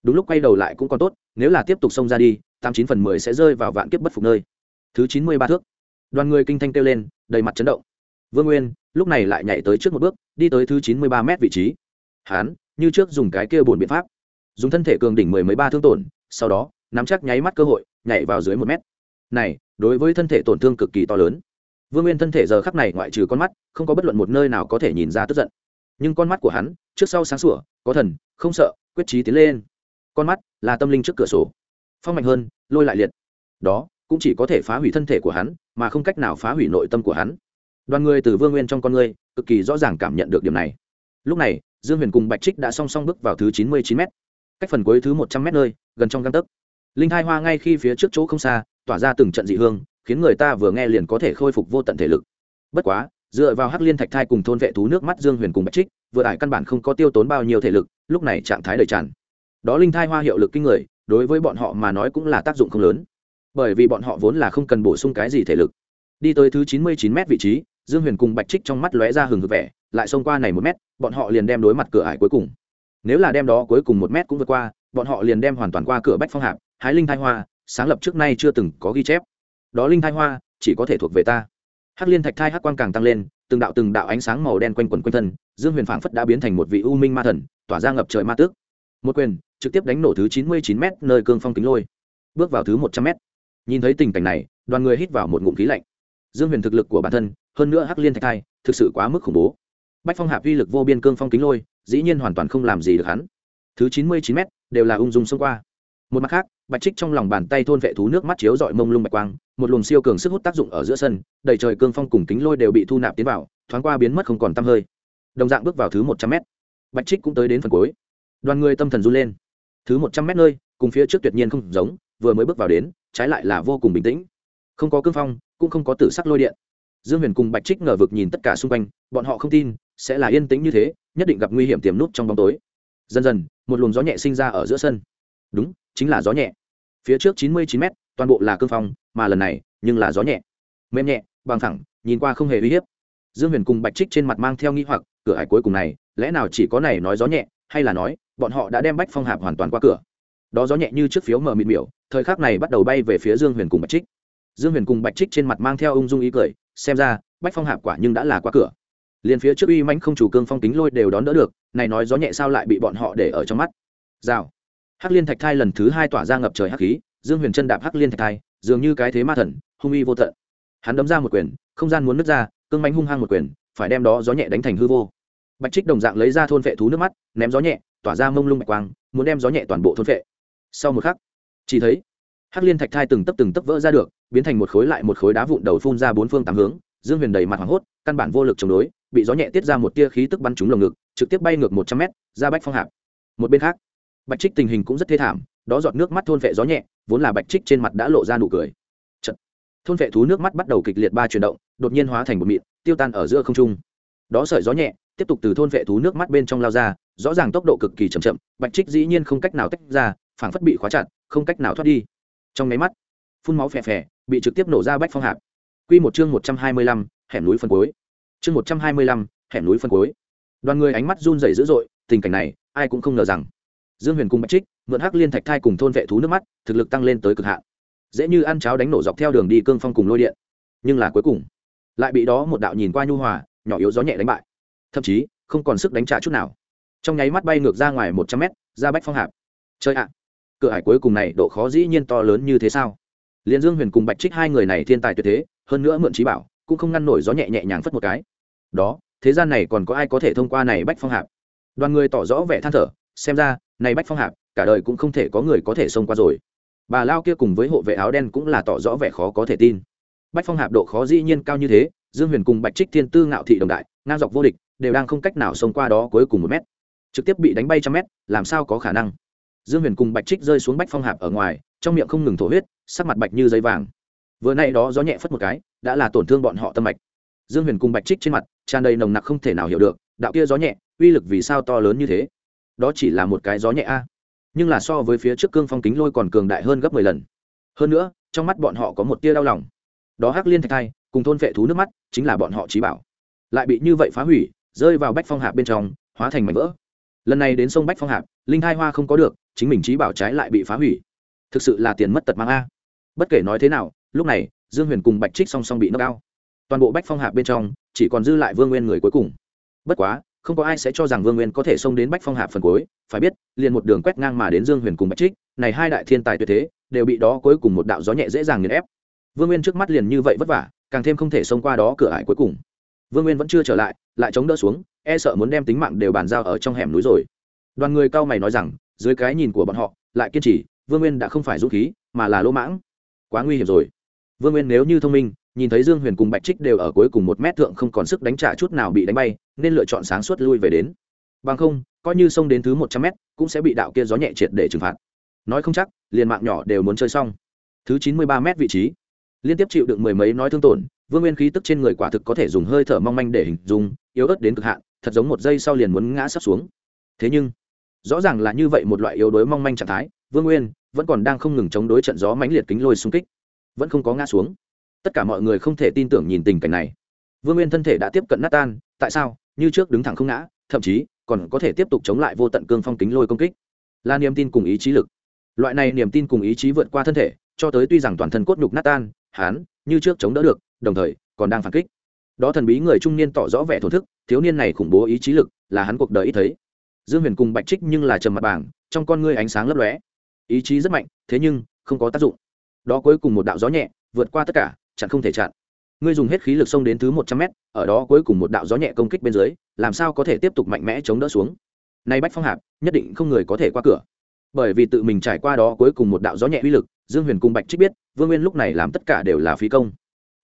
Đúng lúc quay đầu lại cũng còn tốt, nếu là tiếp tục xông ra đi tám chín phần mười sẽ rơi vào vạn kiếp bất phục nơi. Thứ chín mươi ba thước. Đoàn người kinh thanh kêu lên, đầy mặt chấn động. Vương nguyên, lúc này lại nhảy tới trước một bước, đi tới thứ chín mươi ba m vị trí. Hán, như trước dùng cái kia bổn biện pháp. Dùng thân thể cường đỉnh mười mấy ba thương tổn, sau đó, nắm chắc nháy mắt cơ hội, nhảy vào dưới một mét. Này, đối với thân thể tổn thương cực kỳ to lớn. Vương nguyên thân thể giờ khắc này ngoại trừ con mắt, không có bất luận một nơi nào có thể nhìn ra tức giận. Nhưng con mắt của hắn, trước sau sáng sủa, có thần, không sợ, quyết trí tiến lên. Con mắt là tâm linh trước cửa sổ phong mạnh hơn, lôi lại liệt. Đó, cũng chỉ có thể phá hủy thân thể của hắn, mà không cách nào phá hủy nội tâm của hắn. Đoàn người từ vương nguyên trong con người cực kỳ rõ ràng cảm nhận được điểm này. Lúc này, dương huyền cùng bạch trích đã song song bước vào thứ chín mươi chín m cách phần cuối thứ một trăm m nơi, gần trong găng tấc. Linh hai hoa ngay khi phía trước chỗ không xa, tỏa ra từng trận dị hương, khiến người ta vừa nghe liền có thể khôi phục vô tận thể lực. Bất quá, dựa vào hắc liên thạch thai cùng thôn vệ thú nước mắt dương huyền cùng bạch trích, vừa ải căn bản không có tiêu tốn bao nhiêu thể lực, lúc này trạng thái đầy tràn. Đó linh thai hoa hiệu lực kinh người đối với bọn họ mà nói cũng là tác dụng không lớn. Bởi vì bọn họ vốn là không cần bổ sung cái gì thể lực. Đi tới thứ chín mươi chín m vị trí, dương huyền cùng bạch trích trong mắt lóe ra hừng hực vẻ, lại xông qua này một mét, bọn họ liền đem đối mặt cửa ải cuối cùng. Nếu là đem đó cuối cùng một mét cũng vượt qua, bọn họ liền đem hoàn toàn qua cửa bách phong hạp, hái linh thai hoa, sáng lập trước nay chưa từng có ghi chép. Đó linh thai hoa, chỉ có thể thuộc về ta. Hắc liên thạch thai hắc quang càng tăng lên, từng đạo từng đạo ánh sáng màu đen quanh quẩn quanh thân, dương huyền phảng phất đã biến thành một vị u minh ma thần, tỏa ra ngập trời ma tước một quyền, trực tiếp đánh nổ thứ chín mươi chín m nơi cương phong kính lôi. Bước vào thứ một trăm m nhìn thấy tình cảnh này, đoàn người hít vào một ngụm khí lạnh. Dương huyền thực lực của bản thân, hơn nữa hắc liên thạch thai, thực sự quá mức khủng bố. Bách phong hạp uy lực vô biên cương phong kính lôi, dĩ nhiên hoàn toàn không làm gì được hắn. Thứ chín mươi chín m đều là ung dung xông qua. Một mặt khác, bạch trích trong lòng bàn tay thôn vệ thú nước mắt chiếu dọi mông lung bạch quang, một luồng siêu cường sức hút tác dụng ở giữa sân, đầy trời cương phong cùng kính lôi đều bị thu nạp tiến vào, thoáng qua biến mất không còn t hơi. Đồng dạng bước vào thứ một trăm m bạch trích cũng tới đến phần cuối đoàn người tâm thần run lên. Thứ một trăm mét nơi, cùng phía trước tuyệt nhiên không giống, vừa mới bước vào đến, trái lại là vô cùng bình tĩnh. Không có cương phong, cũng không có tử sắc lôi điện. Dương huyền cùng bạch trích ngờ vực nhìn tất cả xung quanh, bọn họ không tin, sẽ là yên tĩnh như thế, nhất định gặp nguy hiểm tiềm nút trong bóng tối. Dần dần, một luồng gió nhẹ sinh ra ở giữa sân. Đúng, chính là gió nhẹ. Phía trước chín mươi chín m toàn bộ là cương phong, mà lần này, nhưng là gió nhẹ. Mềm nhẹ, bằng thẳng nhìn qua không hề uy hiếp. Dương huyền cùng bạch trích trên mặt mang theo nghi hoặc, cửa hải cuối cùng này, lẽ nào chỉ có này nói gió nhẹ, hay là nói bọn họ đã đem bách phong hạp hoàn toàn qua cửa. Đó gió nhẹ như trước phiếu mờ mịt miểu, thời khắc này bắt đầu bay về phía dương huyền cùng bạch trích. Dương huyền cùng bạch trích trên mặt mang theo ung dung ý cười, xem ra, bách phong hạp quả nhưng đã là qua cửa. Liền phía trước uy mãnh không chủ cương phong kính lôi đều đón đỡ được, này nói gió nhẹ sao lại bị bọn họ để ở trong mắt. Rào. Hắc liên thạch thai lần thứ hai tỏa ra ngập trời hắc khí, dương huyền chân đạp hắc liên thạch thai, dường như cái thế ma thần, hung uy vô tận. Hắn đấm ra một quyền, không gian muốn nứt ra, cương mánh hung hăng một quyền, phải đem đó gió nhẹ đánh thành hư vô. Bạch trích đồng dạng lấy ra thôn vệ thú nước mắt, ném gió nhẹ tỏa ra mông lung bạch quang, muốn đem gió nhẹ toàn bộ thôn vệ sau một khắc, chỉ thấy hắc liên thạch thai từng tấp từng tấp vỡ ra được, biến thành một khối lại một khối đá vụn đầu phun ra bốn phương tám hướng, dương huyền đầy mặt hoảng hốt, căn bản vô lực chống đối, bị gió nhẹ tiết ra một tia khí tức bắn trúng lồng ngực, trực tiếp bay ngược một trăm mét, ra bách phong hạp. Một bên khác, bạch trích tình hình cũng rất thê thảm, đó giọt nước mắt thôn vệ gió nhẹ, vốn là bạch trích trên mặt đã lộ ra nụ cười. Chật. thôn vệ thú nước mắt bắt đầu kịch liệt ba chuyển động, đột nhiên hóa thành một mịn, tiêu tan ở giữa không trung. Đó sợi gió nhẹ, tiếp tục từ thôn vệ thú nước mắt bên trong lao ra rõ ràng tốc độ cực kỳ chậm chậm, bạch trích dĩ nhiên không cách nào tách ra, phảng phất bị khóa chặt, không cách nào thoát đi. Trong máy mắt, phun máu phè phè, bị trực tiếp nổ ra bách phong hạp. Q một chương một trăm hai mươi lăm, hẻm núi phân cuối chương một trăm hai mươi lăm, hẻm núi phân cuối đoàn người ánh mắt run rẩy dữ dội, tình cảnh này, ai cũng không ngờ rằng. Dương huyền cùng bạch trích, mượn hắc liên thạch thai cùng thôn vệ thú nước mắt, thực lực tăng lên tới cực hạn. Dễ như ăn cháo đánh nổ dọc theo đường đi cương phong cùng lôi điện. Nhưng là cuối cùng, lại bị đó một đạo nhìn qua nhu hòa, nhỏ yếu gió nhẹ đánh bại. Thậm chí, không còn sức đánh trả chút nào trong nháy mắt bay ngược ra ngoài một trăm mét, ra bách phong hạp. Chơi ạ! Cửa hải cuối cùng này độ khó dĩ nhiên to lớn như thế sao? Liền dương huyền cùng bạch trích hai người này thiên tài tuyệt thế, hơn nữa mượn trí bảo, cũng không ngăn nổi gió nhẹ nhẹ nhàng phất một cái. Đó, thế gian này còn có ai có thể thông qua này bách phong hạp? Đoàn người tỏ rõ vẻ than thở, xem ra, này bách phong hạp, cả đời cũng không thể có người có thể xông qua rồi. Bà lao kia cùng với hộ vệ áo đen cũng là tỏ rõ vẻ khó có thể tin. Bách phong hạp độ khó dĩ nhiên cao như thế, dương huyền cùng bạch trích thiên tư ngạo thị đồng đại, ngang dọc vô địch, đều đang không cách nào xông qua đó cuối cùng một mét trực tiếp bị đánh bay trăm mét, làm sao có khả năng? Dương huyền cùng bạch trích rơi xuống bách phong hạp ở ngoài, trong miệng không ngừng thổ huyết, sắc mặt bạch như giấy vàng. Vừa nay đó gió nhẹ phất một cái, đã là tổn thương bọn họ tâm mạch. Dương huyền cùng bạch trích trên mặt, tràn đầy nồng nặc không thể nào hiểu được, đạo kia gió nhẹ, uy lực vì sao to lớn như thế? Đó chỉ là một cái gió nhẹ a. Nhưng là so với phía trước cương phong kính lôi còn cường đại hơn gấp mười lần. Hơn nữa, trong mắt bọn họ có một tia đau lòng. Đó hắc liên thạch thai, cùng thôn vệ thú nước mắt, chính là bọn họ trí bảo. Lại bị như vậy phá hủy, rơi vào bách phong hạp bên trong, hóa thành mảnh vỡ lần này đến sông bách phong hạp, linh hai hoa không có được, chính mình trí bảo trái lại bị phá hủy. Thực sự là tiền mất tật mang a. Bất kể nói thế nào, lúc này, dương huyền cùng bạch trích song song bị nâng cao. Toàn bộ bách phong hạp bên trong, chỉ còn dư lại vương nguyên người cuối cùng. Bất quá, không có ai sẽ cho rằng vương nguyên có thể xông đến bách phong hạp phần cuối, phải biết, liền một đường quét ngang mà đến dương huyền cùng bạch trích, này hai đại thiên tài tuyệt thế, đều bị đó cuối cùng một đạo gió nhẹ dễ dàng nghiền ép. Vương nguyên trước mắt liền như vậy vất vả, càng thêm không thể xông qua đó cửa ải cuối cùng. Vương nguyên vẫn chưa trở lại lại chống đỡ xuống e sợ muốn đem tính mạng đều bàn giao ở trong hẻm núi rồi. Đoàn người cao mày nói rằng, dưới cái nhìn của bọn họ, lại kiên trì, vương nguyên đã không phải dũng khí, mà là lỗ mãng. Quá nguy hiểm rồi. Vương nguyên nếu như thông minh, nhìn thấy dương huyền cùng bạch trích đều ở cuối cùng một mét thượng không còn sức đánh trả chút nào bị đánh bay, nên lựa chọn sáng suốt lui về đến. Bằng không, coi như xông đến thứ một trăm mét, cũng sẽ bị đạo kia gió nhẹ triệt để trừng phạt. Nói không chắc, liền mạng nhỏ đều muốn chơi xong. Thứ chín mươi ba mét vị trí liên tiếp chịu được mười mấy nói thương tổn, vương nguyên khí tức trên người quả thực có thể dùng hơi thở mong manh để hình dung, yếu ớt đến cực hạn, thật giống một giây sau liền muốn ngã sắp xuống. Thế nhưng, rõ ràng là như vậy một loại yếu đuối mong manh trạng thái, vương nguyên vẫn còn đang không ngừng chống đối trận gió mãnh liệt kính lôi xung kích, vẫn không có ngã xuống. Tất cả mọi người không thể tin tưởng nhìn tình cảnh này. Vương nguyên thân thể đã tiếp cận nát tan, tại sao? Như trước đứng thẳng không ngã, thậm chí còn có thể tiếp tục chống lại vô tận cương phong kính lôi công kích. Là niềm tin cùng ý chí lực. Loại này niềm tin cùng ý chí vượt qua thân thể, cho tới tuy rằng toàn thân cốt nhục nát tan hán, như trước chống đỡ được, đồng thời, còn đang phản kích. Đó thần bí người trung niên tỏ rõ vẻ thổ thức, thiếu niên này khủng bố ý chí lực, là hắn cuộc đời ít thấy. Dương huyền cùng bạch trích nhưng là trầm mặt bảng, trong con ngươi ánh sáng lấp lóe. Ý chí rất mạnh, thế nhưng, không có tác dụng. Đó cuối cùng một đạo gió nhẹ, vượt qua tất cả, chặn không thể chặn. Ngươi dùng hết khí lực xông đến thứ một trăm mét, ở đó cuối cùng một đạo gió nhẹ công kích bên dưới, làm sao có thể tiếp tục mạnh mẽ chống đỡ xuống? Nay bách phong hạp, nhất định không người có thể qua cửa. Bởi vì tự mình trải qua đó cuối cùng một đạo gió nhẹ uy lực, dương huyền cùng bạch trích biết vương nguyên lúc này làm tất cả đều là phí công.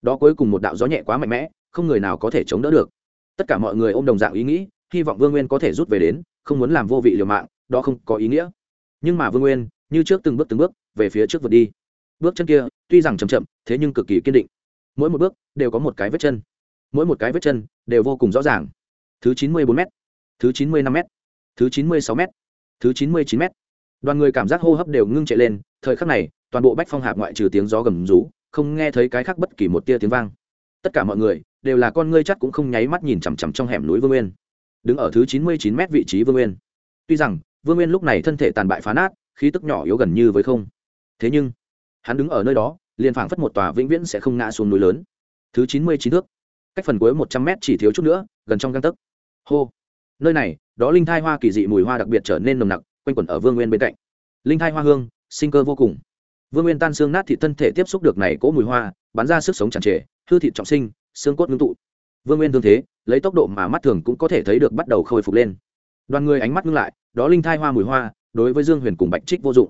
Đó cuối cùng một đạo gió nhẹ quá mạnh mẽ, không người nào có thể chống đỡ được. Tất cả mọi người ôm đồng dạng ý nghĩ, hy vọng vương nguyên có thể rút về đến, không muốn làm vô vị liều mạng, đó không có ý nghĩa. Nhưng mà vương nguyên, như trước từng bước từng bước, về phía trước vượt đi. Bước chân kia, tuy rằng chầm chậm, thế nhưng cực kỳ kiên định. Mỗi một bước, đều có một cái vết chân. Mỗi một cái vết chân, đều vô cùng rõ ràng. Thứ chín mươi bốn m thứ chín mươi năm m thứ chín mươi sáu m thứ chín mươi chín m đoàn người cảm giác hô hấp đều ngưng chạy lên, thời khắc này toàn bộ bách phong hạp ngoại trừ tiếng gió gầm rú, không nghe thấy cái khác bất kỳ một tia tiếng vang. Tất cả mọi người đều là con ngươi chắc cũng không nháy mắt nhìn chằm chằm trong hẻm núi vương nguyên. Đứng ở thứ chín mươi chín m vị trí vương nguyên. Tuy rằng, vương nguyên lúc này thân thể tàn bại phá nát, khí tức nhỏ yếu gần như với không. Thế nhưng, hắn đứng ở nơi đó, liền phảng phất một tòa vĩnh viễn sẽ không ngã xuống núi lớn. Thứ chín mươi chín thước, cách phần cuối một trăm mét chỉ thiếu chút nữa, gần trong găng tấc. Hô! Nơi này, đó linh thai hoa kỳ dị mùi hoa đặc biệt trở nên nồng nặc, quanh quẩn ở vương nguyên bên cạnh. Linh thai hoa hương, sinh cơ vô cùng vương nguyên tan xương nát thị thân thể tiếp xúc được này cỗ mùi hoa, bắn ra sức sống tràn trề, hư thịt trọng sinh, xương cốt ngưng tụ. Vương nguyên thương thế, lấy tốc độ mà mắt thường cũng có thể thấy được bắt đầu khôi phục lên. Đoàn người ánh mắt ngưng lại, đó linh thai hoa mùi hoa, đối với dương huyền cùng bạch trích vô dụng.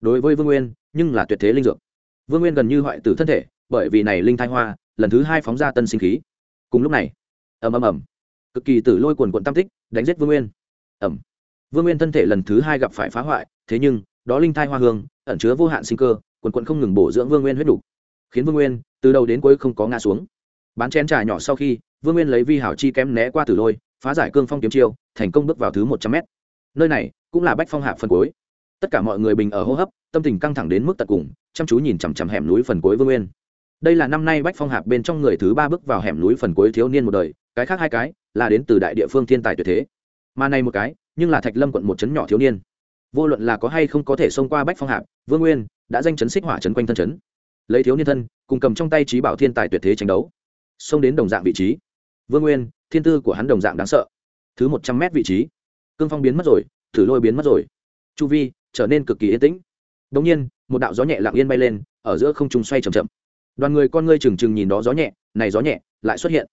Đối với vương nguyên, nhưng là tuyệt thế linh dược. Vương nguyên gần như hoại tử thân thể, bởi vì này linh thai hoa, lần thứ hai phóng ra tân sinh khí. Cùng lúc này, ầm ầm ầm, cực kỳ tử lôi quần quận tam tích, đánh giết vương nguyên. Ẩm vương nguyên thân thể lần thứ hai gặp phải phá hoại, thế nhưng, đó linh thai hoa hương, ẩn chứa vô hạn sinh cơ quần quận không ngừng bổ dưỡng vương nguyên huyết đủ, khiến vương nguyên từ đầu đến cuối không có ngã xuống. Bán chén trà nhỏ sau khi vương nguyên lấy vi hảo chi kém né qua tử lôi phá giải cương phong kiếm chiêu thành công bước vào thứ một trăm mét. Nơi này cũng là bách phong hạ phần cuối. Tất cả mọi người bình ở hô hấp tâm tình căng thẳng đến mức tận cùng chăm chú nhìn chằm chằm hẻm núi phần cuối vương nguyên. Đây là năm nay bách phong hạp bên trong người thứ ba bước vào hẻm núi phần cuối thiếu niên một đời cái khác hai cái là đến từ đại địa phương thiên tài tuyệt thế. Mà này một cái nhưng là thạch lâm quận một trấn nhỏ thiếu niên vô luận là có hay không có thể xông qua bách phong hạp, vương nguyên đã danh chấn xích hỏa chấn quanh thân chấn. Lấy thiếu niên thân, cùng cầm trong tay trí bảo thiên tài tuyệt thế tranh đấu. Xông đến đồng dạng vị trí. Vương nguyên, thiên tư của hắn đồng dạng đáng sợ. Thứ một trăm mét vị trí. Cương phong biến mất rồi, thử lôi biến mất rồi. Chu vi trở nên cực kỳ yên tĩnh. Đ ỗ n g nhiên, một đạo gió nhẹ lặng yên bay lên, ở giữa không trung xoay c h ậ m chậm. Đoàn người con ngươi trừng trừng nhìn đó gió nhẹ, này gió nhẹ lại xuất hiện.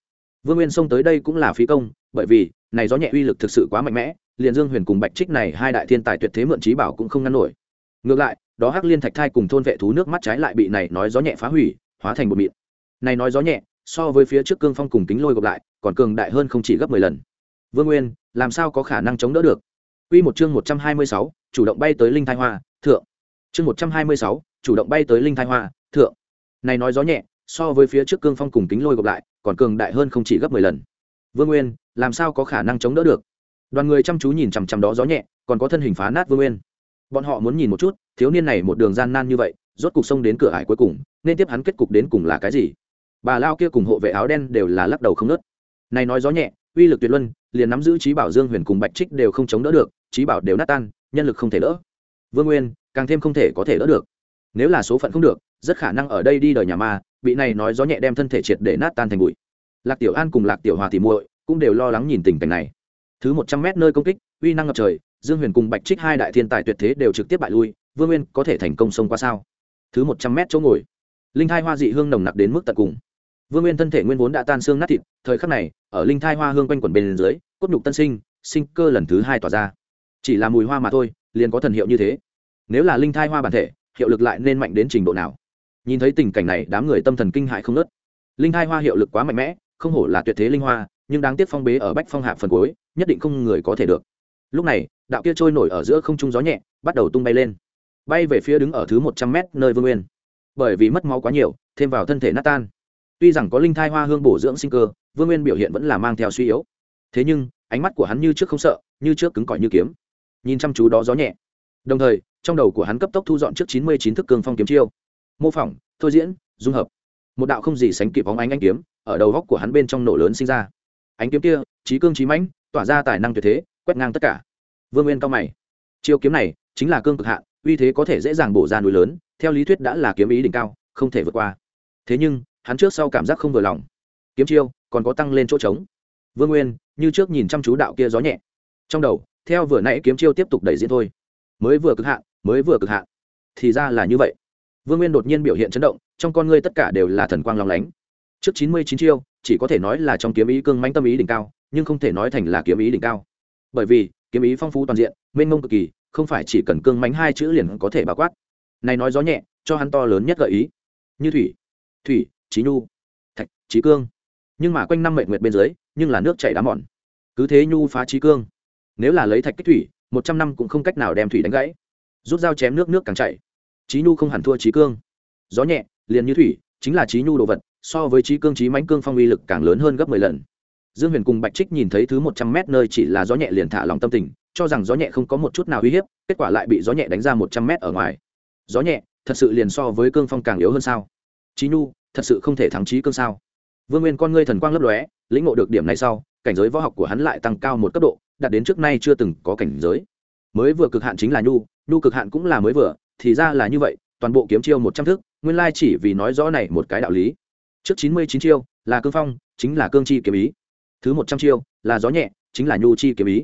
Vương nguyên xông tới đây cũng là phí công, bởi vì này gió nhẹ uy lực thực sự quá mạnh mẽ liền dương huyền cùng bạch trích này hai đại thiên tài tuyệt thế mượn trí bảo cũng không ngăn nổi ngược lại đó hắc liên thạch thai cùng thôn vệ thú nước mắt trái lại bị này nói gió nhẹ phá hủy hóa thành bột mịn này nói gió nhẹ so với phía trước cương phong cùng kính lôi gộp lại còn cường đại hơn không chỉ gấp mười lần vương nguyên làm sao có khả năng chống đỡ được Quy một chương một trăm hai mươi sáu, chủ động bay tới linh thai hoa, thượng. Chương một trăm hai mươi sáu, chủ động bay tới linh thai hoa, thượng. Này nói gió nhẹ, so với phía trước cương phong cùng kính lôi gộp lại, còn cường đại hơn không chỉ gấp mười lần. Vương Nguyên, làm sao có khả năng chống đỡ được? Đoàn người chăm chú nhìn chằm chằm đó gió nhẹ, còn có thân hình phá nát Vương Nguyên. Bọn họ muốn nhìn một chút, thiếu niên này một đường gian nan như vậy, rốt cục sông đến cửa ải cuối cùng, nên tiếp hắn kết cục đến cùng là cái gì? bà lao kia cùng hộ vệ áo đen đều là lắc đầu không nớt này nói gió nhẹ uy lực tuyệt luân liền nắm giữ trí bảo dương huyền cùng bạch trích đều không chống đỡ được trí bảo đều nát tan nhân lực không thể đỡ. Vương nguyên càng thêm không thể có thể đỡ được. Nếu là số phận không được rất khả năng ở đây đi đời nhà ma bị này nói gió nhẹ đem thân thể triệt để nát tan thành bụi. Lạc tiểu an cùng lạc tiểu hòa thì muội cũng đều lo lắng nhìn tình cảnh này thứ một trăm mét nơi công kích, uy năng ngập trời, dương huyền cùng bạch trích hai đại thiên tài tuyệt thế đều trực tiếp bại lui, vương nguyên có thể thành công xông qua sao? Thứ một trăm mét chỗ ngồi. Linh thai hoa dị hương nồng nặc đến mức tận cùng. Vương nguyên thân thể nguyên vốn đã tan xương nát thịt, thời khắc này, ở linh thai hoa hương quanh quẩn bên dưới, cốt nhục tân sinh sinh cơ lần thứ hai tỏa ra. Chỉ là mùi hoa mà thôi, liền có thần hiệu như thế. Nếu là linh thai hoa bản thể, hiệu lực lại nên mạnh đến trình độ nào? Nhìn thấy tình cảnh này, đám người tâm thần kinh hại không nớt linh thai hoa hiệu lực quá mạnh mẽ, không hổ là tuyệt thế linh hoa nhưng đáng tiếc phong bế ở bách phong hạ phần cuối, nhất định không người có thể được. Lúc này, đạo kia trôi nổi ở giữa không trung gió nhẹ, bắt đầu tung bay lên. Bay về phía đứng ở thứ một trăm mét nơi vương nguyên. Bởi vì mất máu quá nhiều, thêm vào thân thể nát tan. Tuy rằng có linh thai hoa hương bổ dưỡng sinh cơ, vương nguyên biểu hiện vẫn là mang theo suy yếu. Thế nhưng, ánh mắt của hắn như trước không sợ, như trước cứng cỏi như kiếm. Nhìn chăm chú đó gió nhẹ. Đồng thời, trong đầu của hắn cấp tốc thu dọn trước chín mươi chín thức cường phong kiếm chiêu. Mô phỏng, thôi diễn, dung hợp. Một đạo không gì sánh kịp bóng ánh anh kiếm, ở đầu góc của hắn bên trong nổ lớn sinh ra ánh kiếm kia trí cương trí mãnh, tỏa ra tài năng tuyệt thế, quét ngang tất cả. Vương nguyên cao mày. Chiêu kiếm này chính là cương cực hạn, uy thế có thể dễ dàng bổ ra núi lớn, theo lý thuyết đã là kiếm ý đỉnh cao, không thể vượt qua. Thế nhưng, hắn trước sau cảm giác không vừa lòng. Kiếm chiêu còn có tăng lên chỗ trống. Vương nguyên, như trước nhìn chăm chú đạo kia gió nhẹ. Trong đầu, theo vừa nãy kiếm chiêu tiếp tục đẩy diễn thôi. Mới vừa cực hạn, mới vừa cực hạn. Thì ra là như vậy. Vương nguyên đột nhiên biểu hiện chấn động, trong con ngươi tất cả đều là thần quang long lánh. Trước chín mươi chín chiêu chỉ có thể nói là trong kiếm ý cương mãnh tâm ý đỉnh cao, nhưng không thể nói thành là kiếm ý đỉnh cao. Bởi vì, kiếm ý phong phú toàn diện, mênh mông cực kỳ, không phải chỉ cần cương mánh hai chữ liền có thể bao quát. Này nói gió nhẹ, cho hắn to lớn nhất gợi ý. Như thủy thủy trí nhu, thạch trí cương. Nhưng mà quanh năm mệnh nguyệt bên dưới, nhưng là nước chảy đá mòn. Cứ thế nhu phá trí cương. Nếu là lấy thạch kích thủy, một trăm năm cũng không cách nào đem thủy đánh gãy. Rút dao chém nước nước càng chảy. Trí nhu không hẳn thua trí cương. Gió nhẹ, liền như thủy chính là trí nhu đồ vật, so với trí cương trí mãnh cương phong uy lực càng lớn hơn gấp mười lần. Dương huyền cùng bạch trích nhìn thấy thứ một trăm mét nơi chỉ là gió nhẹ liền thả lòng tâm tình, cho rằng gió nhẹ không có một chút nào uy hiếp, kết quả lại bị gió nhẹ đánh ra một trăm mét ở ngoài. Gió nhẹ, thật sự liền so với cương phong càng yếu hơn sao? Trí nhu, thật sự không thể thắng trí cương sao? Vương nguyên con ngươi thần quang lấp lóe, lĩnh ngộ được điểm này sau, cảnh giới võ học của hắn lại tăng cao một cấp độ, đạt đến trước nay chưa từng có cảnh giới. Mới vừa cực hạn chính là nhu nhu cực hạn cũng là mới vừa, thì ra là như vậy, toàn bộ kiếm chiêu một trăm thước nguyên lai chỉ vì nói rõ này một cái đạo lý. Trước chín mươi chín chiêu, là cương phong, chính là cương chi kiếm ý. Thứ một trăm chiêu, là gió nhẹ, chính là nhu chi kiếm ý.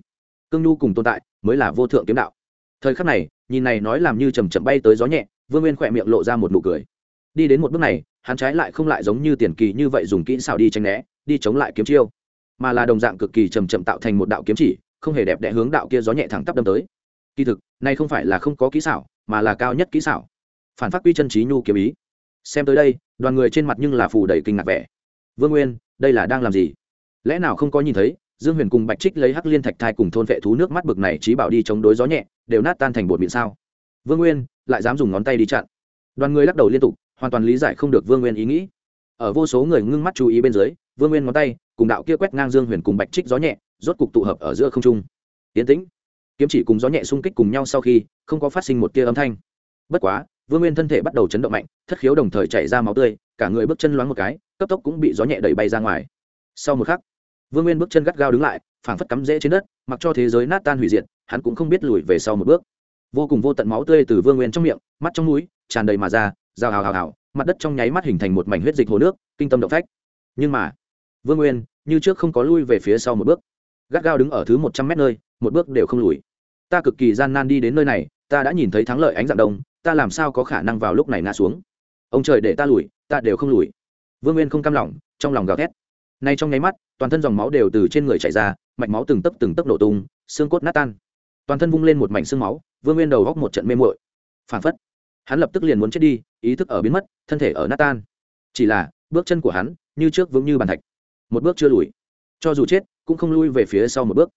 Cương nhu cùng tồn tại, mới là vô thượng kiếm đạo. Thời khắc này, nhìn này nói làm như chầm chậm bay tới gió nhẹ, vương nguyên khỏe miệng lộ ra một nụ cười. Đi đến một bước này, hắn trái lại không lại giống như tiền kỳ như vậy dùng kỹ xảo đi tranh né, đi chống lại kiếm chiêu. Mà là đồng dạng cực kỳ chầm chậm tạo thành một đạo kiếm chỉ, không hề đẹp đẽ hướng đạo kia gió nhẹ thẳng tắp đâm tới. Kỳ thực, này không phải là không có kỹ xảo, mà là cao nhất kỹ xảo phản phát quy chân trí nhu kiếm ý. Xem tới đây, đoàn người trên mặt nhưng là phù đầy kinh ngạc vẻ. Vương nguyên, đây là đang làm gì? Lẽ nào không có nhìn thấy, dương huyền cùng bạch trích lấy hắc liên thạch thai cùng thôn vệ thú nước mắt bực này trí bảo đi chống đối gió nhẹ, đều nát tan thành bột miệng sao? Vương nguyên, lại dám dùng ngón tay đi chặn. Đoàn người lắc đầu liên tục, hoàn toàn lý giải không được vương nguyên ý nghĩ. Ở vô số người ngưng mắt chú ý bên dưới, vương nguyên ngón tay, cùng đạo kia quét ngang dương huyền cùng bạch trích gió nhẹ, rốt cục tụ hợp ở giữa không trung. Tiến tĩnh. Kiếm chỉ cùng gió nhẹ xung kích cùng nhau sau khi, không có phát sinh một tia âm thanh. Bất quá vương nguyên thân thể bắt đầu chấn động mạnh, thất khiếu đồng thời chảy ra máu tươi, cả người bước chân loáng một cái, cấp tốc cũng bị gió nhẹ đẩy bay ra ngoài. Sau một khắc, vương nguyên bước chân gắt gao đứng lại, phảng phất cắm rễ trên đất, mặc cho thế giới nát tan hủy diệt, hắn cũng không biết lùi về sau một bước. Vô cùng vô tận máu tươi từ vương nguyên trong miệng, mắt trong núi tràn đầy mà ra, rào hào hào hào, mặt đất trong nháy mắt hình thành một mảnh huyết dịch hồ nước, kinh tâm động phách. Nhưng mà, vương nguyên, như trước không có lui về phía sau một bước. Gắt gao đứng ở thứ một trăm mét nơi, một bước đều không lùi. Ta cực kỳ gian nan đi đến nơi này, ta đã nhìn thấy thắng lợi ánh dạng đông ta làm sao có khả năng vào lúc này ngã xuống? Ông trời để ta lùi, ta đều không lùi. Vương nguyên không cam lòng, trong lòng gào thét. Nay trong nháy mắt, toàn thân dòng máu đều từ trên người chảy ra, mạch máu từng tấc từng tấc nổ tung, xương cốt nát tan. Toàn thân vung lên một mảnh xương máu, vương nguyên đầu góc một trận mê mội phản phất, hắn lập tức liền muốn chết đi, ý thức ở biến mất, thân thể ở nát tan. Chỉ là, bước chân của hắn, như trước vững như bàn thạch. Một bước chưa lùi. Cho dù chết, cũng không lui về phía sau một bước.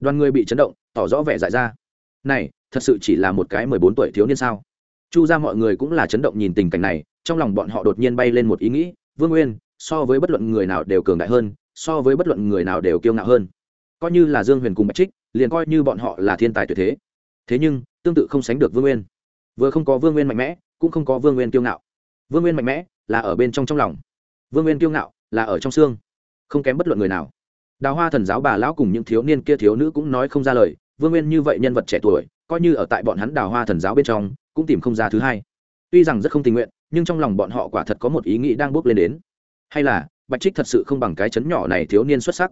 Đoàn người bị chấn động, tỏ rõ vẻ dại ra. Này, thật sự chỉ là một cái mười bốn tuổi thiếu niên sao? Chu ra mọi người cũng là chấn động nhìn tình cảnh này, trong lòng bọn họ đột nhiên bay lên một ý nghĩ, vương nguyên, so với bất luận người nào đều cường đại hơn, so với bất luận người nào đều kiêu ngạo hơn. Coi như là dương huyền cùng bạch trích, liền coi như bọn họ là thiên tài tuyệt thế. Thế nhưng, tương tự không sánh được vương nguyên. Vừa không có vương nguyên mạnh mẽ, cũng không có vương nguyên kiêu ngạo. Vương nguyên mạnh mẽ là ở bên trong trong lòng. Vương nguyên kiêu ngạo là ở trong xương, không kém bất luận người nào. Đào hoa thần giáo bà lão cùng những thiếu niên kia thiếu nữ cũng nói không ra lời, vương nguyên như vậy nhân vật trẻ tuổi, coi như ở tại bọn hắn đào hoa thần giáo bên trong cũng tìm không ra thứ hai. Tuy rằng rất không tình nguyện, nhưng trong lòng bọn họ quả thật có một ý nghĩ đang bước lên đến. Hay là, bạch trích thật sự không bằng cái chấn nhỏ này thiếu niên xuất sắc.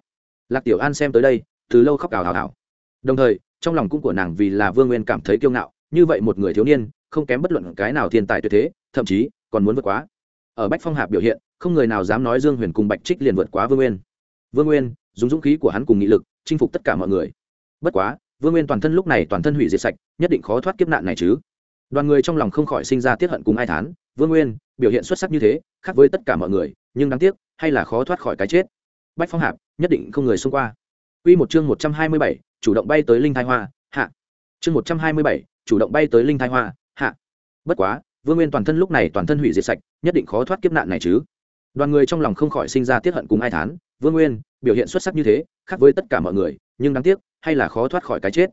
Lạc tiểu an xem tới đây, từ lâu khóc ảo hào hào đồng thời, trong lòng cũng của nàng vì là vương nguyên cảm thấy kiêu ngạo, như vậy một người thiếu niên, không kém bất luận cái nào thiên tài tuyệt thế, thậm chí, còn muốn vượt quá. Ở bách phong hạp biểu hiện, không người nào dám nói dương huyền cùng bạch trích liền vượt quá vương nguyên. Vương nguyên, dùng dũng khí của hắn cùng nghị lực, chinh phục tất cả mọi người. Bất quá, vương nguyên toàn thân lúc này toàn thân hủy diệt sạch, nhất định khó thoát kiếp nạn này chứ đoàn người trong lòng không khỏi sinh ra tiết hận cùng ai thán vương nguyên biểu hiện xuất sắc như thế khác với tất cả mọi người nhưng đáng tiếc hay là khó thoát khỏi cái chết bách phong hạp nhất định không người xung qua Quy một chương một trăm hai mươi bảy, chủ động bay tới linh thai hoa, hạ. Chương một trăm hai mươi bảy, chủ động bay tới linh thai hoa, hạ. Bất quá, Vương Nguyên toàn thân lúc này toàn thân hủy diệt sạch, nhất định khó thoát kiếp nạn này chứ. Đoàn người trong lòng không khỏi sinh ra tiết hận cùng ai thán, Vương Nguyên, biểu hiện xuất sắc như thế, khác với tất cả mọi người, nhưng đáng tiếc, hay là khó thoát khỏi cái chết.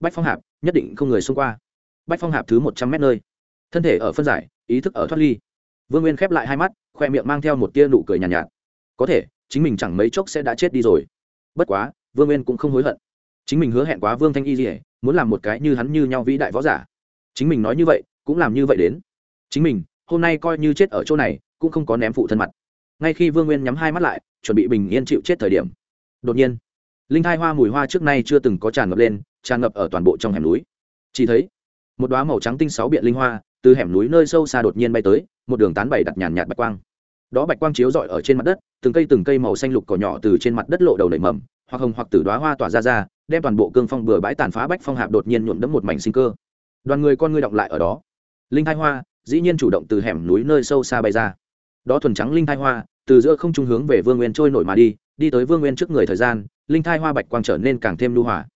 Bách Phong Hạp, nhất định không người xung qua. Bách Phong Hạp thứ một trăm mét nơi. Thân thể ở phân giải, ý thức ở thoát ly. vương nguyên khép lại hai mắt khoe miệng mang theo một tia nụ cười nhàn nhạt, nhạt. Có thể chính mình chẳng mấy chốc sẽ đã chết đi rồi. Bất quá vương nguyên cũng không hối hận. Chính mình hứa hẹn quá vương thanh y dỉa muốn làm một cái như hắn như nhau vĩ đại võ giả. Chính mình nói như vậy cũng làm như vậy đến. Chính mình hôm nay coi như chết ở chỗ này cũng không có ném phụ thân mặt. Ngay khi vương nguyên nhắm hai mắt lại chuẩn bị bình yên chịu chết thời điểm. Đột nhiên linh thai hoa mùi hoa trước nay chưa từng có tràn ngập lên tràn ngập ở toàn bộ trong hẻm núi. Chỉ thấy một đoá màu trắng tinh sáu biện linh hoa, từ hẻm núi nơi sâu xa đột nhiên bay tới, một đường tán bày đặt nhàn nhạt bạch quang. Đó bạch quang chiếu rọi ở trên mặt đất, từng cây từng cây màu xanh lục cỏ nhỏ từ trên mặt đất lộ đầu nảy mầm, hoặc hồng hoặc từ đoá hoa tỏa ra ra, đem toàn bộ cương phong bừa bãi tàn phá bách phong hạp đột nhiên nhuộm đẫm một mảnh sinh cơ. Đoàn người con ngươi động lại ở đó. Linh thai hoa, dĩ nhiên chủ động từ hẻm núi nơi sâu xa bay ra. Đó thuần trắng linh thai hoa, từ giữa không trung hướng về vương nguyên trôi nổi mà đi đi tới vương nguyên trước người thời gian, linh thai hoa bạch quang trở nên càng thêm lưu hòa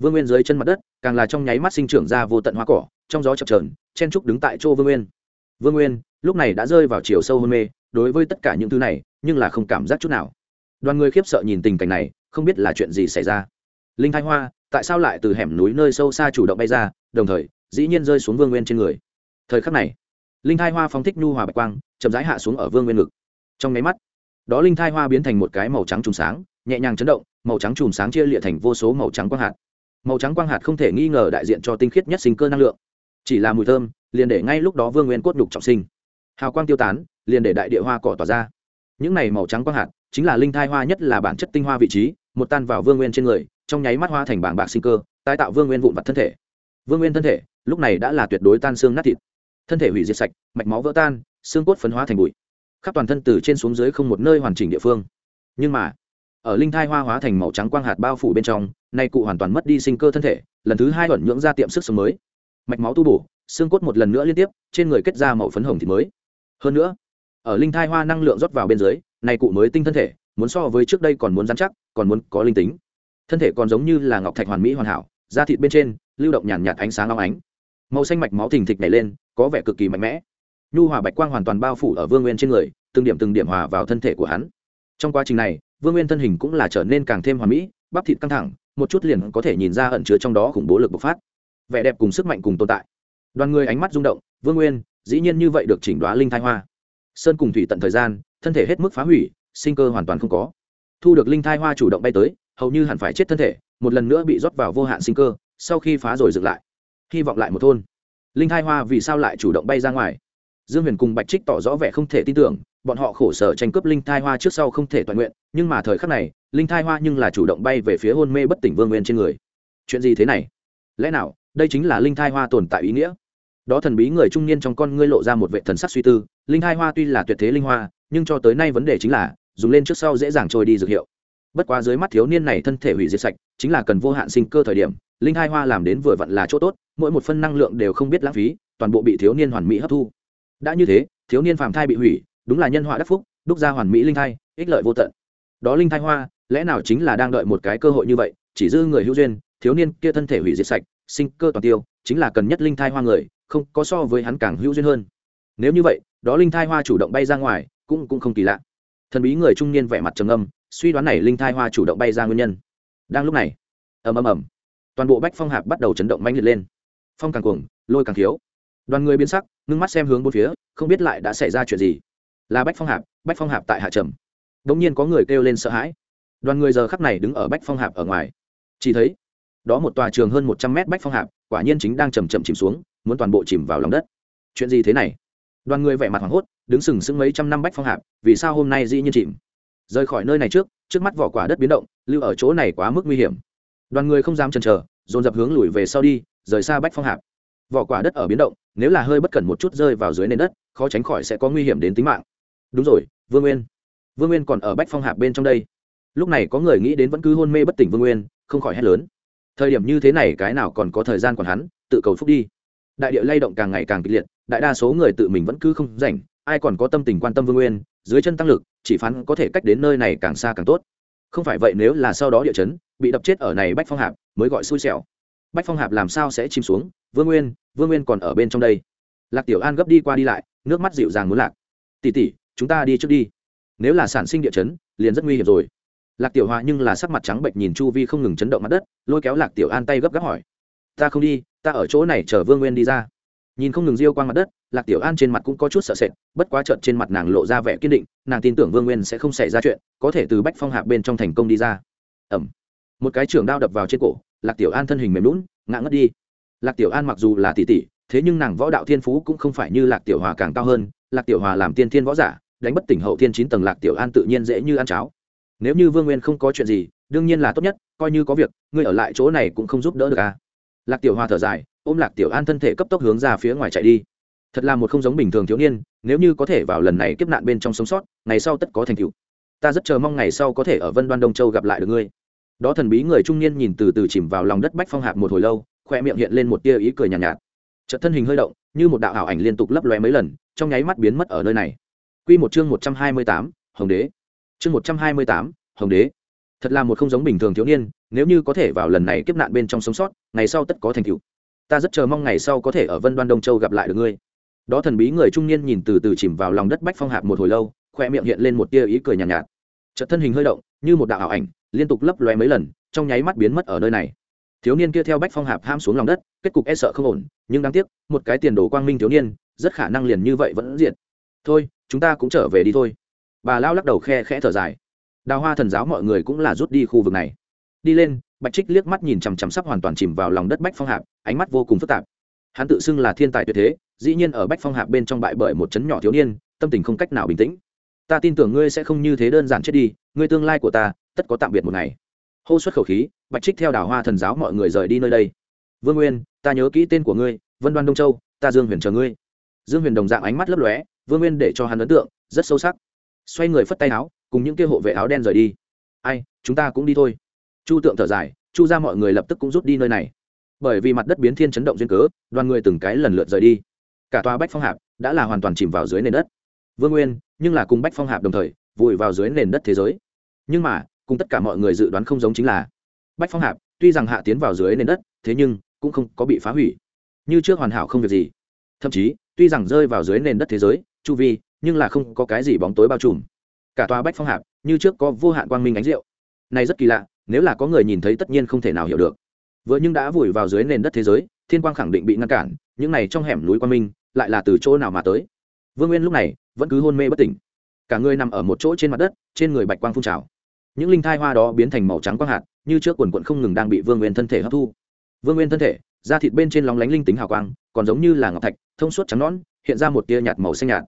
vương nguyên dưới chân mặt đất, càng là trong nháy mắt sinh trưởng ra vô tận hoa cỏ, trong gió chập trờn chen trúc đứng tại chỗ vương nguyên. Vương nguyên, lúc này đã rơi vào chiều sâu hôn mê, đối với tất cả những thứ này, nhưng là không cảm giác chút nào. Đoàn người khiếp sợ nhìn tình cảnh này, không biết là chuyện gì xảy ra. Linh thai hoa, tại sao lại từ hẻm núi nơi sâu xa chủ động bay ra, đồng thời, dĩ nhiên rơi xuống vương nguyên trên người. Thời khắc này, linh thai hoa phóng thích nhu hòa bạch quang, chậm rãi hạ xuống ở vương nguyên ngực. Trong nháy mắt, đó linh thai hoa biến thành một cái màu trắng chùm sáng, nhẹ nhàng chấn động, màu trắng chùm sáng chia lịa thành vô số màu trắng quang hạt màu trắng quang hạt không thể nghi ngờ đại diện cho tinh khiết nhất sinh cơ năng lượng. Chỉ là mùi thơm, liền để ngay lúc đó vương nguyên cốt đục trọng sinh. Hào quang tiêu tán, liền để đại địa hoa cỏ tỏa ra. Những này màu trắng quang hạt, chính là linh thai hoa nhất là bản chất tinh hoa vị trí, một tan vào vương nguyên trên người, trong nháy mắt hoa thành bảng bạc sinh cơ, tái tạo vương nguyên vụn vặt thân thể. Vương nguyên thân thể, lúc này đã là tuyệt đối tan xương nát thịt. Thân thể hủy diệt sạch, mạch máu vỡ tan, xương cốt phấn hóa thành bụi. Khắp toàn thân từ trên xuống dưới không một nơi hoàn chỉnh địa phương. Nhưng mà ở linh thai hoa hóa thành màu trắng quang hạt bao phủ bên trong nay cụ hoàn toàn mất đi sinh cơ thân thể lần thứ hai ẩn nhưỡng ra tiệm sức sống mới. Mạch máu tu bổ xương cốt một lần nữa liên tiếp trên người kết ra màu phấn hồng thì mới. Hơn nữa ở linh thai hoa năng lượng rót vào bên dưới nay cụ mới tinh thân thể muốn so với trước đây còn muốn dán chắc còn muốn có linh tính. Thân thể còn giống như là ngọc thạch hoàn mỹ hoàn hảo da thịt bên trên lưu động nhàn nhạt, ánh sáng long ánh. Màu xanh mạch máu thình thịch nảy lên có vẻ cực kỳ mạnh mẽ. Nhu hòa bạch quang hoàn toàn bao phủ ở vương nguyên trên người từng điểm từng điểm hòa vào thân thể của hắn. Trong quá trình này vương nguyên thân hình cũng là trở nên càng thêm hoàn mỹ, bắp thịt căng thẳng, một chút liền có thể nhìn ra ẩn chứa trong đó khủng bố lực bộc phát. Vẻ đẹp cùng sức mạnh cùng tồn tại. Đoàn người ánh mắt rung động, vương nguyên, dĩ nhiên như vậy được chỉnh đoá linh thai hoa. Sơn cùng thủy tận thời gian, thân thể hết mức phá hủy, sinh cơ hoàn toàn không có. Thu được linh thai hoa chủ động bay tới, hầu như hẳn phải chết thân thể, một lần nữa bị rót vào vô hạn sinh cơ, sau khi phá rồi dựng lại. Hy vọng lại một thôn. Linh thai hoa vì sao lại chủ động bay ra ngoài? Dương huyền cùng bạch trích tỏ rõ vẻ không thể tin tưởng, bọn họ khổ sở tranh cướp linh thai hoa trước sau không thể toàn nguyện, nhưng mà thời khắc này, linh thai hoa nhưng là chủ động bay về phía hôn mê bất tỉnh vương nguyên trên người. Chuyện gì thế này? Lẽ nào, đây chính là linh thai hoa tồn tại ý nghĩa? Đó thần bí người trung niên trong con ngươi lộ ra một vệ thần sắc suy tư, linh thai hoa tuy là tuyệt thế linh hoa, nhưng cho tới nay vấn đề chính là, dùng lên trước sau dễ dàng trôi đi dược hiệu. Bất quá dưới mắt thiếu niên này thân thể hủy diệt sạch, chính là cần vô hạn sinh cơ thời điểm, linh hai hoa làm đến vừa vặn là chỗ tốt, mỗi một phân năng lượng đều không biết lãng phí, toàn bộ bị thiếu niên hoàn mỹ hấp thu đã như thế, thiếu niên phàm thai bị hủy, đúng là nhân họa đắc phúc, đúc ra hoàn mỹ linh thai, ích lợi vô tận. Đó linh thai hoa, lẽ nào chính là đang đợi một cái cơ hội như vậy, chỉ dư người hữu duyên, thiếu niên kia thân thể hủy diệt sạch, sinh cơ toàn tiêu, chính là cần nhất linh thai hoa người, không có so với hắn càng hữu duyên hơn. Nếu như vậy, đó linh thai hoa chủ động bay ra ngoài, cũng cũng không kỳ lạ. Thần bí người trung niên vẻ mặt trầm âm suy đoán này linh thai hoa chủ động bay ra nguyên nhân. Đang lúc này, ầm ầm ầm, toàn bộ bách phong hạp bắt đầu chấn động mãnh liệt lên. Phong càng cuồng, lôi càng thiếu đoàn người biến sắc, ngưng mắt xem hướng bốn phía, không biết lại đã xảy ra chuyện gì. Là bách phong hạp, bách phong hạp tại hạ trầm. Đ ỗ n g nhiên có người kêu lên sợ hãi. Đoàn người giờ khắc này đứng ở bách phong hạp ở ngoài. Chỉ thấy, đó một tòa trường hơn một trăm mét bách phong hạp, quả nhiên chính đang chầm chậm chìm xuống, muốn toàn bộ chìm vào lòng đất. Chuyện gì thế này? Đoàn người vẻ mặt hoảng hốt, đứng sừng sững mấy trăm năm bách phong hạp, vì sao hôm nay dĩ nhiên chìm? Rời khỏi nơi này trước trước mắt vỏ quả đất biến động, lưu ở chỗ này quá mức nguy hiểm. Đoàn người không dám chần chờ, dồn dập hướng lùi về sau đi, rời xa bách phong hạp. Vỏ quả đất ở biến động nếu là hơi bất cẩn một chút rơi vào dưới nền đất, khó tránh khỏi sẽ có nguy hiểm đến tính mạng. Đúng rồi, vương nguyên. Vương nguyên còn ở bách phong hạp bên trong đây. Lúc này có người nghĩ đến vẫn cứ hôn mê bất tỉnh vương nguyên, không khỏi hét lớn. Thời điểm như thế này cái nào còn có thời gian còn hắn, tự cầu phúc đi. Đại địa lay động càng ngày càng kịch liệt, đại đa số người tự mình vẫn cứ không rảnh, ai còn có tâm tình quan tâm vương nguyên, dưới chân tăng lực, chỉ phán có thể cách đến nơi này càng xa càng tốt. Không phải vậy nếu là sau đó địa chấn, bị đập chết ở này bách phong hạp, mới gọi xui xẻo. Bách phong hạp làm sao sẽ chìm xuống? Vương nguyên vương nguyên còn ở bên trong đây. Lạc tiểu an gấp đi qua đi lại, nước mắt dịu dàng muốn lạc. Tỉ tỉ chúng ta đi trước đi. Nếu là sản sinh địa chấn, liền rất nguy hiểm rồi. Lạc tiểu hòa nhưng là sắc mặt trắng bệnh nhìn chu vi không ngừng chấn động mặt đất, lôi kéo lạc tiểu an tay gấp gáp hỏi. Ta không đi, ta ở chỗ này chờ vương nguyên đi ra. Nhìn không ngừng riêu qua mặt đất, lạc tiểu an trên mặt cũng có chút sợ sệt, bất quá trợn trên mặt nàng lộ ra vẻ kiên định, nàng tin tưởng vương nguyên sẽ không xảy ra chuyện, có thể từ bách phong hạc bên trong thành công đi ra. Ẩm. Một cái trưởng đao đập vào trên cổ, lạc tiểu an thân hình mềm lún ngã ngất đi lạc tiểu an mặc dù là tỷ tỷ, thế nhưng nàng võ đạo thiên phú cũng không phải như lạc tiểu hòa càng cao hơn. Lạc tiểu hòa làm tiên thiên võ giả, đánh bất tỉnh hậu thiên chín tầng lạc tiểu an tự nhiên dễ như ăn cháo. Nếu như vương nguyên không có chuyện gì, đương nhiên là tốt nhất, coi như có việc, ngươi ở lại chỗ này cũng không giúp đỡ được à? Lạc tiểu hòa thở dài, ôm lạc tiểu an thân thể cấp tốc hướng ra phía ngoài chạy đi. Thật là một không giống bình thường thiếu niên, nếu như có thể vào lần này kiếp nạn bên trong sống sót, ngày sau tất có thành tựu. Ta rất chờ mong ngày sau có thể ở vân đoan đông châu gặp lại được ngươi. Đó thần bí người trung niên nhìn từ từ chìm vào lòng đất bách phong hạp một hồi lâu khoe miệng hiện lên một tia ý cười nhàn nhạt, nhạt chợt thân hình hơi động như một đạo ảo ảnh liên tục lấp lóe mấy lần trong nháy mắt biến mất ở nơi này Quy một chương một trăm hai mươi tám, Hồng Đế. Chương một trăm hai mươi tám, Hồng Đế. Thật là một không giống bình thường thiếu niên, nếu như có thể vào lần này kiếp nạn bên trong sống sót, ngày sau tất có thành tựu. Ta rất chờ mong ngày sau có thể ở Vân Đoan Đông Châu gặp lại được ngươi. Đó thần bí người trung niên nhìn từ từ chìm vào lòng đất bách phong hạp một hồi lâu, khoe miệng hiện lên một tia ý cười nhàn nhạt, nhạt. Chợt thân hình hơi động, như một đạo ảo ảnh, liên tục lấp lóe mấy lần, trong nháy mắt biến mất ở nơi này thiếu niên kia theo bách phong hạp ham xuống lòng đất, kết cục e sợ không ổn, nhưng đáng tiếc, một cái tiền đồ quang minh thiếu niên, rất khả năng liền như vậy vẫn diện thôi, chúng ta cũng trở về đi thôi. Bà lao lắc đầu khe khẽ thở dài. Đào hoa thần giáo mọi người cũng là rút đi khu vực này. Đi lên, bạch trích liếc mắt nhìn chằm chằm sắp hoàn toàn chìm vào lòng đất bách phong hạp, ánh mắt vô cùng phức tạp. Hắn tự xưng là thiên tài tuyệt thế, dĩ nhiên ở bách phong hạp bên trong bại bởi một chấn nhỏ thiếu niên, tâm tình không cách nào bình tĩnh. Ta tin tưởng ngươi sẽ không như thế đơn giản chết đi, ngươi tương lai của ta, tất có tạm biệt một ngày hô xuất khẩu khí, bạch trích theo đảo hoa thần giáo mọi người rời đi nơi đây. Vương nguyên, ta nhớ kỹ tên của ngươi, vân đoan đông châu, ta dương huyền chờ ngươi. Dương huyền đồng dạng ánh mắt lấp lóe, vương nguyên để cho hắn ấn tượng, rất sâu sắc. Xoay người phất tay áo, cùng những kia hộ vệ áo đen rời đi. Ai, chúng ta cũng đi thôi. Chu tượng thở dài, chu ra mọi người lập tức cũng rút đi nơi này. Bởi vì mặt đất biến thiên chấn động duyên cớ, đoàn người từng cái lần lượt rời đi. Cả tòa bách phong hạp đã là hoàn toàn chìm vào dưới nền đất. Vương nguyên, nhưng là cùng bách phong hạp đồng thời, vùi vào dưới nền đất thế giới. Nhưng mà cùng tất cả mọi người dự đoán không giống chính là. Bách phong hạp, tuy rằng hạ tiến vào dưới nền đất, thế nhưng cũng không có bị phá hủy. Như trước hoàn hảo không việc gì. Thậm chí, tuy rằng rơi vào dưới nền đất thế giới, chu vi, nhưng là không có cái gì bóng tối bao trùm. Cả tòa bách phong hạp, như trước có vô hạn quang minh ánh rượu. Này rất kỳ lạ, nếu là có người nhìn thấy tất nhiên không thể nào hiểu được. Vừa nhưng đã vùi vào dưới nền đất thế giới, thiên quang khẳng định bị ngăn cản, những này trong hẻm núi quang minh, lại là từ chỗ nào mà tới? Vương nguyên lúc này vẫn cứ hôn mê bất tỉnh. Cả người nằm ở một chỗ trên mặt đất, trên người bạch quang phun trào những linh thai hoa đó biến thành màu trắng quang hạt, như trước quần quận không ngừng đang bị vương nguyên thân thể hấp thu. Vương nguyên thân thể, da thịt bên trên lóng lánh linh tính hào quang, còn giống như là ngọc thạch, thông suốt trắng nón hiện ra một tia nhạt màu xanh nhạt.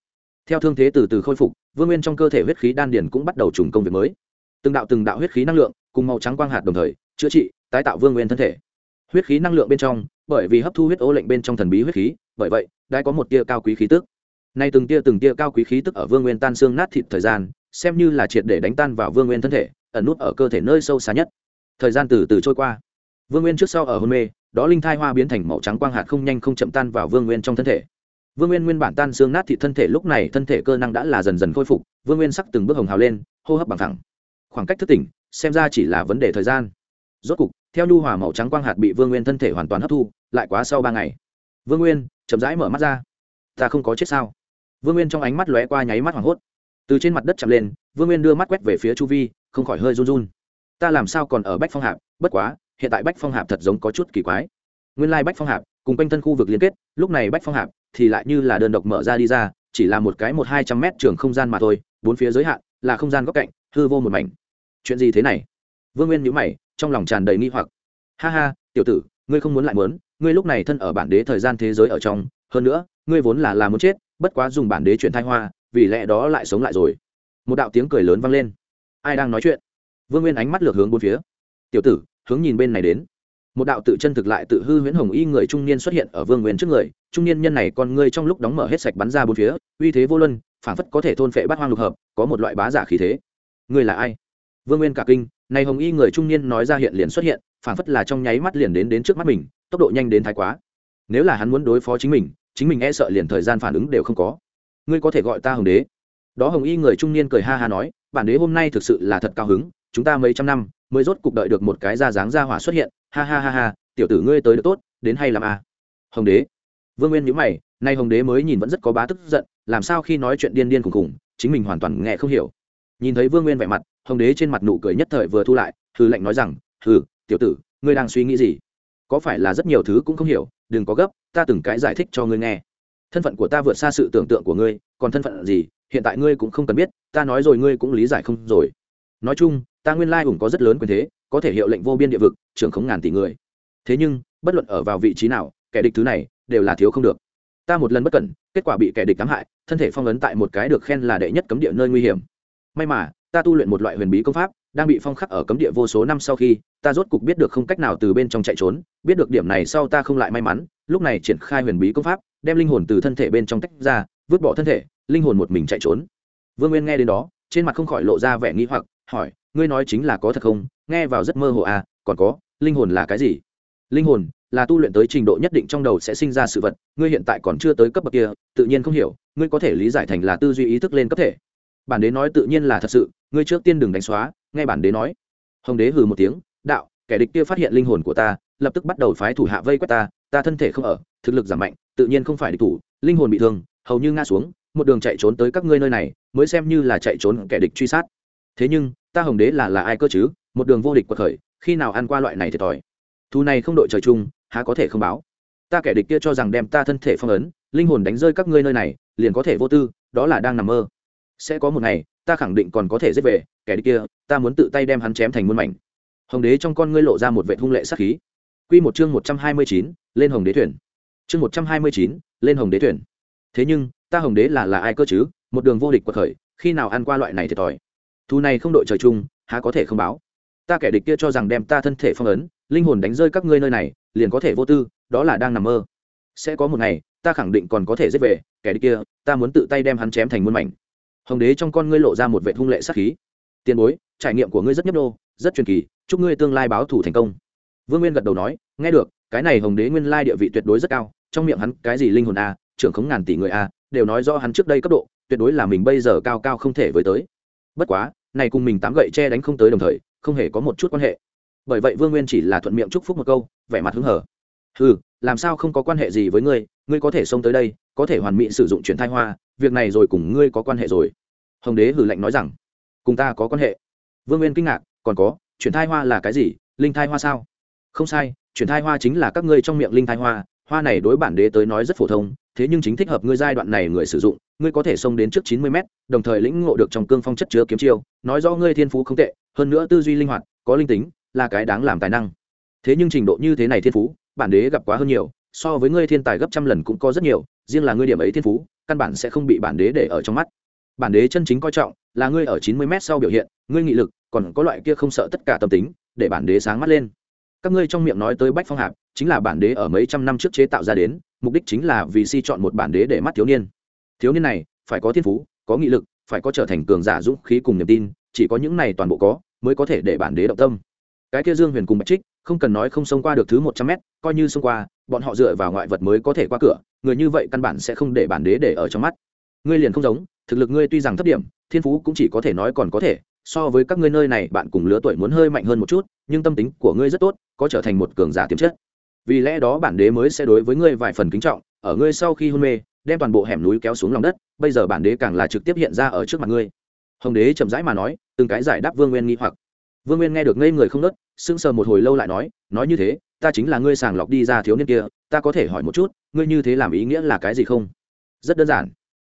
Theo thương thế từ từ khôi phục, vương nguyên trong cơ thể huyết khí đan điền cũng bắt đầu trùng công việc mới. Từng đạo từng đạo huyết khí năng lượng cùng màu trắng quang hạt đồng thời chữa trị, tái tạo vương nguyên thân thể. Huyết khí năng lượng bên trong, bởi vì hấp thu huyết ô lệnh bên trong thần bí huyết khí, bởi vậy, đã có một tia cao quý khí tức. Nay từng tia từng tia cao quý khí tức ở vương nguyên tan xương nát thịt thời gian xem như là triệt để đánh tan vào vương nguyên thân thể, ẩn nút ở cơ thể nơi sâu xa nhất. Thời gian từ từ trôi qua. Vương nguyên trước sau ở hôn mê, đó linh thai hoa biến thành màu trắng quang hạt không nhanh không chậm tan vào vương nguyên trong thân thể. Vương nguyên nguyên bản tan xương nát thị thân thể, lúc này thân thể cơ năng đã là dần dần khôi phục, vương nguyên sắc từng bước hồng hào lên, hô hấp bằng thẳng khoảng cách thức tỉnh, xem ra chỉ là vấn đề thời gian. Rốt cục, theo nhu hòa màu trắng quang hạt bị vương nguyên thân thể hoàn toàn hấp thu, lại quá sau ba ngày. Vương nguyên chậm rãi mở mắt ra. Ta không có chết sao? Vương nguyên trong ánh mắt lóe qua nháy mắt hoảng hốt từ trên mặt đất chậm lên, vương nguyên đưa mắt quét về phía chu vi, không khỏi hơi run run. Ta làm sao còn ở bách phong hạp? Bất quá, hiện tại bách phong hạp thật giống có chút kỳ quái. Nguyên lai bách phong hạp cùng quanh thân khu vực liên kết, lúc này bách phong hạp thì lại như là đơn độc mở ra đi ra, chỉ là một cái một hai trăm mét trường không gian mà thôi, bốn phía giới hạn, là không gian góc cạnh, hư vô một mảnh. Chuyện gì thế này? Vương nguyên nhữ mày, trong lòng tràn đầy nghi hoặc. Ha ha, tiểu tử, ngươi không muốn lại muốn, ngươi lúc này thân ở bản đế thời gian thế giới ở trong, hơn nữa, ngươi vốn là là muốn chết, bất quá dùng bản đế chuyển thai hoa vì lẽ đó lại sống lại rồi. Một đạo tiếng cười lớn vang lên. Ai đang nói chuyện? Vương nguyên ánh mắt lược hướng bốn phía. Tiểu tử, hướng nhìn bên này đến. Một đạo tự chân thực lại tự hư huyễn hồng y người trung niên xuất hiện ở vương nguyên trước người. Trung niên nhân này con ngươi trong lúc đóng mở hết sạch bắn ra bốn phía, uy thế vô luân phản phất có thể thôn phệ bát hoang lục hợp, có một loại bá giả khí thế. Ngươi là ai? Vương nguyên cả kinh, này hồng y người trung niên nói ra hiện liền xuất hiện phản phất là trong nháy mắt liền đến đến trước mắt mình, tốc độ nhanh đến thái quá. Nếu là hắn muốn đối phó chính mình chính mình e sợ liền thời gian phản ứng đều không có ngươi có thể gọi ta hồng đế. Đó hồng y người trung niên cười ha ha nói, bản đế hôm nay thực sự là thật cao hứng, chúng ta mấy trăm năm mới rốt cục đợi được một cái da dáng da hỏa xuất hiện. Ha ha ha ha, tiểu tử ngươi tới được tốt, đến hay làm a à? hồng đế. Vương nguyên nhữ mày, nay hồng đế mới nhìn vẫn rất có bá tức giận, làm sao khi nói chuyện điên điên khùng khùng, chính mình hoàn toàn nghe không hiểu. Nhìn thấy vương nguyên vẻ mặt, hồng đế trên mặt nụ cười nhất thời vừa thu lại, hừ lệnh nói rằng, hừ, tiểu tử, ngươi đang suy nghĩ gì? Có phải là rất nhiều thứ cũng không hiểu, đừng có gấp, ta từng cái giải thích cho ngươi nghe thân phận của ta vượt xa sự tưởng tượng của ngươi, còn thân phận gì, hiện tại ngươi cũng không cần biết, ta nói rồi ngươi cũng lý giải không rồi. Nói chung, ta nguyên lai ủng có rất lớn quyền thế, có thể hiệu lệnh vô biên địa vực, trưởng khống ngàn tỷ người. Thế nhưng, bất luận ở vào vị trí nào, kẻ địch thứ này, đều là thiếu không được. Ta một lần bất cẩn, kết quả bị kẻ địch cám hại, thân thể phong ấn tại một cái được khen là đệ nhất cấm địa nơi nguy hiểm. May mà, ta tu luyện một loại huyền bí công pháp, đang bị phong khắc ở cấm địa vô số năm sau khi, ta rốt cục biết được không cách nào từ bên trong chạy trốn, biết được điểm này sau ta không lại may mắn, lúc này triển khai huyền bí công pháp đem linh hồn từ thân thể bên trong tách ra, vứt bỏ thân thể, linh hồn một mình chạy trốn. Vương nguyên nghe đến đó, trên mặt không khỏi lộ ra vẻ nghĩ hoặc, hỏi, ngươi nói chính là có thật không? Nghe vào rất mơ hồ à còn có, linh hồn là cái gì? Linh hồn là tu luyện tới trình độ nhất định trong đầu sẽ sinh ra sự vật, ngươi hiện tại còn chưa tới cấp bậc kia, tự nhiên không hiểu, ngươi có thể lý giải thành là tư duy ý thức lên cấp thể. Bản đế nói tự nhiên là thật sự, ngươi trước tiên đừng đánh xóa, nghe bản đế nói. Hồng đế hừ một tiếng, đạo, kẻ địch kia phát hiện linh hồn của ta, lập tức bắt đầu phái thủ hạ vây quét ta ta thân thể không ở, thực lực giảm mạnh, tự nhiên không phải địch thủ, linh hồn bị thương, hầu như ngã xuống, một đường chạy trốn tới các ngươi nơi này, mới xem như là chạy trốn kẻ địch truy sát. Thế nhưng, ta hồng đế là là ai cơ chứ? Một đường vô địch quật khởi, khi nào ăn qua loại này thiệt thòi? Thu này không đội trời chung, há có thể không báo? Ta kẻ địch kia cho rằng đem ta thân thể phong ấn, linh hồn đánh rơi các ngươi nơi này, liền có thể vô tư, đó là đang nằm mơ. Sẽ có một ngày, ta khẳng định còn có thể giết về, kẻ địch kia, ta muốn tự tay đem hắn chém thành muôn mảnh. Hồng đế trong con ngươi lộ ra một vệ hung lệ sắc khí. Quy một chương một trăm hai mươi chín lên hồng đế thuyền. Chương một trăm hai mươi chín, lên hồng đế thuyền. Thế nhưng, ta hồng đế là là ai cơ chứ? Một đường vô địch quật khởi, khi nào ăn qua loại này thiệt thòi? Thu này không đội trời chung, há có thể không báo? Ta kẻ địch kia cho rằng đem ta thân thể phong ấn, linh hồn đánh rơi các ngươi nơi này, liền có thể vô tư, đó là đang nằm mơ. Sẽ có một ngày, ta khẳng định còn có thể giết về, kẻ địch kia, ta muốn tự tay đem hắn chém thành muôn mảnh. Hồng đế trong con ngươi lộ ra một vệ hung lệ sắc khí. Tiền bối, trải nghiệm của ngươi rất nhấp đô rất truyền kỳ, chúc ngươi tương lai báo thủ thành công. Vương nguyên gật đầu nói, nghe được cái này hồng đế nguyên lai địa vị tuyệt đối rất cao, trong miệng hắn cái gì linh hồn a, trưởng khống ngàn tỷ người a, đều nói rõ hắn trước đây cấp độ, tuyệt đối là mình bây giờ cao cao không thể với tới. Bất quá, này cùng mình tám gậy che đánh không tới đồng thời, không hề có một chút quan hệ. Bởi vậy vương nguyên chỉ là thuận miệng chúc phúc một câu, vẻ mặt hứng hở. Ừ làm sao không có quan hệ gì với ngươi ngươi có thể xông tới đây, có thể hoàn mỹ sử dụng chuyển thai hoa, việc này rồi cùng ngươi có quan hệ rồi. Hồng đế hử lạnh nói rằng, cùng ta có quan hệ. Vương nguyên kinh ngạc, còn có, chuyển thai hoa là cái gì, linh thai hoa sao? Không sai chuyển thai hoa chính là các ngươi trong miệng linh thai hoa hoa này đối bản đế tới nói rất phổ thông, thế nhưng chính thích hợp ngươi giai đoạn này người sử dụng, ngươi có thể xông đến trước chín mươi mét, đồng thời lĩnh ngộ được trong cương phong chất chứa kiếm chiêu, nói rõ ngươi thiên phú không tệ, hơn nữa tư duy linh hoạt, có linh tính, là cái đáng làm tài năng. Thế nhưng trình độ như thế này thiên phú, bản đế gặp quá hơn nhiều, so với ngươi thiên tài gấp trăm lần cũng có rất nhiều, riêng là ngươi điểm ấy thiên phú, căn bản sẽ không bị bản đế để ở trong mắt. Bản đế chân chính coi trọng là ngươi ở chín mươi m sau biểu hiện, ngươi nghị lực, còn có loại kia không sợ tất cả tâm tính, để bản đế sáng mắt lên các ngươi trong miệng nói tới bách phong hạp, chính là bản đế ở mấy trăm năm trước chế tạo ra đến, mục đích chính là vì si chọn một bản đế để mắt thiếu niên. Thiếu niên này, phải có thiên phú, có nghị lực, phải có trở thành cường giả dũng khí cùng niềm tin, chỉ có những này toàn bộ có, mới có thể để bản đế động tâm. Cái kia dương huyền cùng bạch trích, không cần nói không xông qua được thứ một trăm mét, coi như xông qua, bọn họ dựa vào ngoại vật mới có thể qua cửa, người như vậy căn bản sẽ không để bản đế để ở trong mắt. Ngươi liền không giống, thực lực ngươi tuy rằng thấp điểm, thiên phú cũng chỉ có thể nói còn có thể, so với các ngươi nơi này, bạn cùng lứa tuổi muốn hơi mạnh hơn một chút nhưng tâm tính của ngươi rất tốt, có trở thành một cường giả tiềm chất. Vì lẽ đó bản đế mới sẽ đối với ngươi vài phần kính trọng, ở ngươi sau khi hôn mê, đem toàn bộ hẻm núi kéo xuống lòng đất, bây giờ bản đế càng là trực tiếp hiện ra ở trước mặt ngươi. Hồng đế chậm rãi mà nói, từng cái giải đáp vương nguyên nghi hoặc. Vương nguyên nghe được ngây người không nớt sững sờ một hồi lâu lại nói nói như thế, ta chính là ngươi sàng lọc đi ra thiếu niên kia, ta có thể hỏi một chút, ngươi như thế làm ý nghĩa là cái gì không? Rất đơn giản.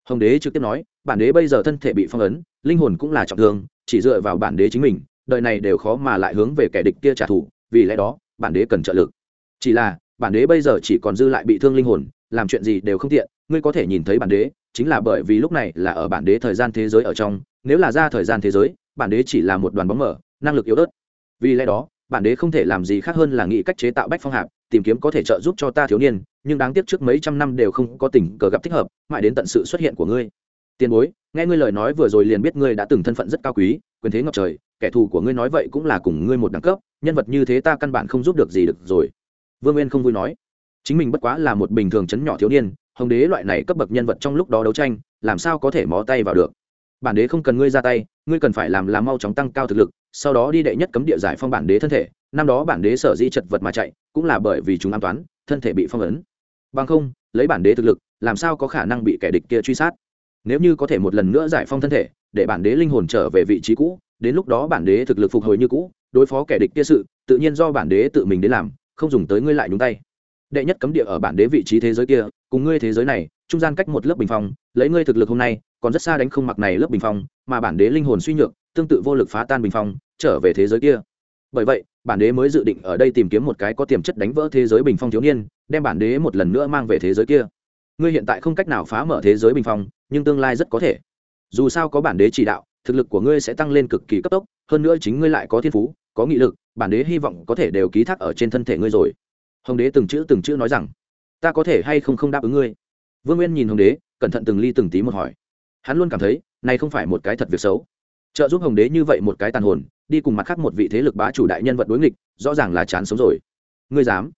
Hồng đế trực tiếp nói, bản đế bây giờ thân thể bị phong ấn, linh hồn cũng là trọng thương, chỉ dựa vào bản đế chính mình đời này đều khó mà lại hướng về kẻ địch kia trả thù, vì lẽ đó, bản đế cần trợ lực. Chỉ là, bản đế bây giờ chỉ còn dư lại bị thương linh hồn, làm chuyện gì đều không tiện, ngươi có thể nhìn thấy bản đế, chính là bởi vì lúc này là ở bản đế thời gian thế giới ở trong, nếu là ra thời gian thế giới, bản đế chỉ là một đoàn bóng mở, năng lực yếu ớt. Vì lẽ đó, bản đế không thể làm gì khác hơn là nghĩ cách chế tạo bách phong hạp, tìm kiếm có thể trợ giúp cho ta thiếu niên, nhưng đáng tiếc trước mấy trăm năm đều không có tình cờ gặp thích hợp, mãi đến tận sự xuất hiện của ngươi tiền bối, nghe ngươi lời nói vừa rồi liền biết ngươi đã từng thân phận rất cao quý, quyền thế ngập trời, kẻ thù của ngươi nói vậy cũng là cùng ngươi một đẳng cấp, nhân vật như thế ta căn bản không giúp được gì được rồi. Vương nguyên không vui nói. Chính mình bất quá là một bình thường chấn nhỏ thiếu niên, hồng đế loại này cấp bậc nhân vật trong lúc đó đấu tranh, làm sao có thể mó tay vào được? Bản đế không cần ngươi ra tay, ngươi cần phải làm là mau chóng tăng cao thực lực, sau đó đi đệ nhất cấm địa giải phong bản đế thân thể, năm đó bản đế sở di chật vật mà chạy, cũng là bởi vì chúng an toán, thân thể bị phong ấn. Bằng không, lấy bản đế thực lực, làm sao có khả năng bị kẻ địch kia truy sát? Nếu như có thể một lần nữa giải phong thân thể, để bản đế linh hồn trở về vị trí cũ, đến lúc đó bản đế thực lực phục hồi như cũ, đối phó kẻ địch kia sự, tự nhiên do bản đế tự mình đến làm, không dùng tới ngươi lại nhúng tay. Đệ nhất cấm địa ở bản đế vị trí thế giới kia, cùng ngươi thế giới này, trung gian cách một lớp bình phong, lấy ngươi thực lực hôm nay, còn rất xa đánh không mặc này lớp bình phong, mà bản đế linh hồn suy nhược, tương tự vô lực phá tan bình phong, trở về thế giới kia. Bởi vậy, bản đế mới dự định ở đây tìm kiếm một cái có tiềm chất đánh vỡ thế giới bình phong thiếu niên, đem bản đế một lần nữa mang về thế giới kia ngươi hiện tại không cách nào phá mở thế giới bình phong, nhưng tương lai rất có thể. Dù sao có bản đế chỉ đạo, thực lực của ngươi sẽ tăng lên cực kỳ cấp tốc, hơn nữa chính ngươi lại có thiên phú, có nghị lực, bản đế hy vọng có thể đều ký thác ở trên thân thể ngươi rồi. Hồng đế từng chữ từng chữ nói rằng, ta có thể hay không không đáp ứng ngươi? Vương nguyên nhìn hồng đế, cẩn thận từng ly từng tí một hỏi. Hắn luôn cảm thấy, này không phải một cái thật việc xấu. Trợ giúp hồng đế như vậy một cái tàn hồn, đi cùng mặt khác một vị thế lực bá chủ đại nhân vật đối nghịch, rõ ràng là chán sống rồi. Ngươi dám?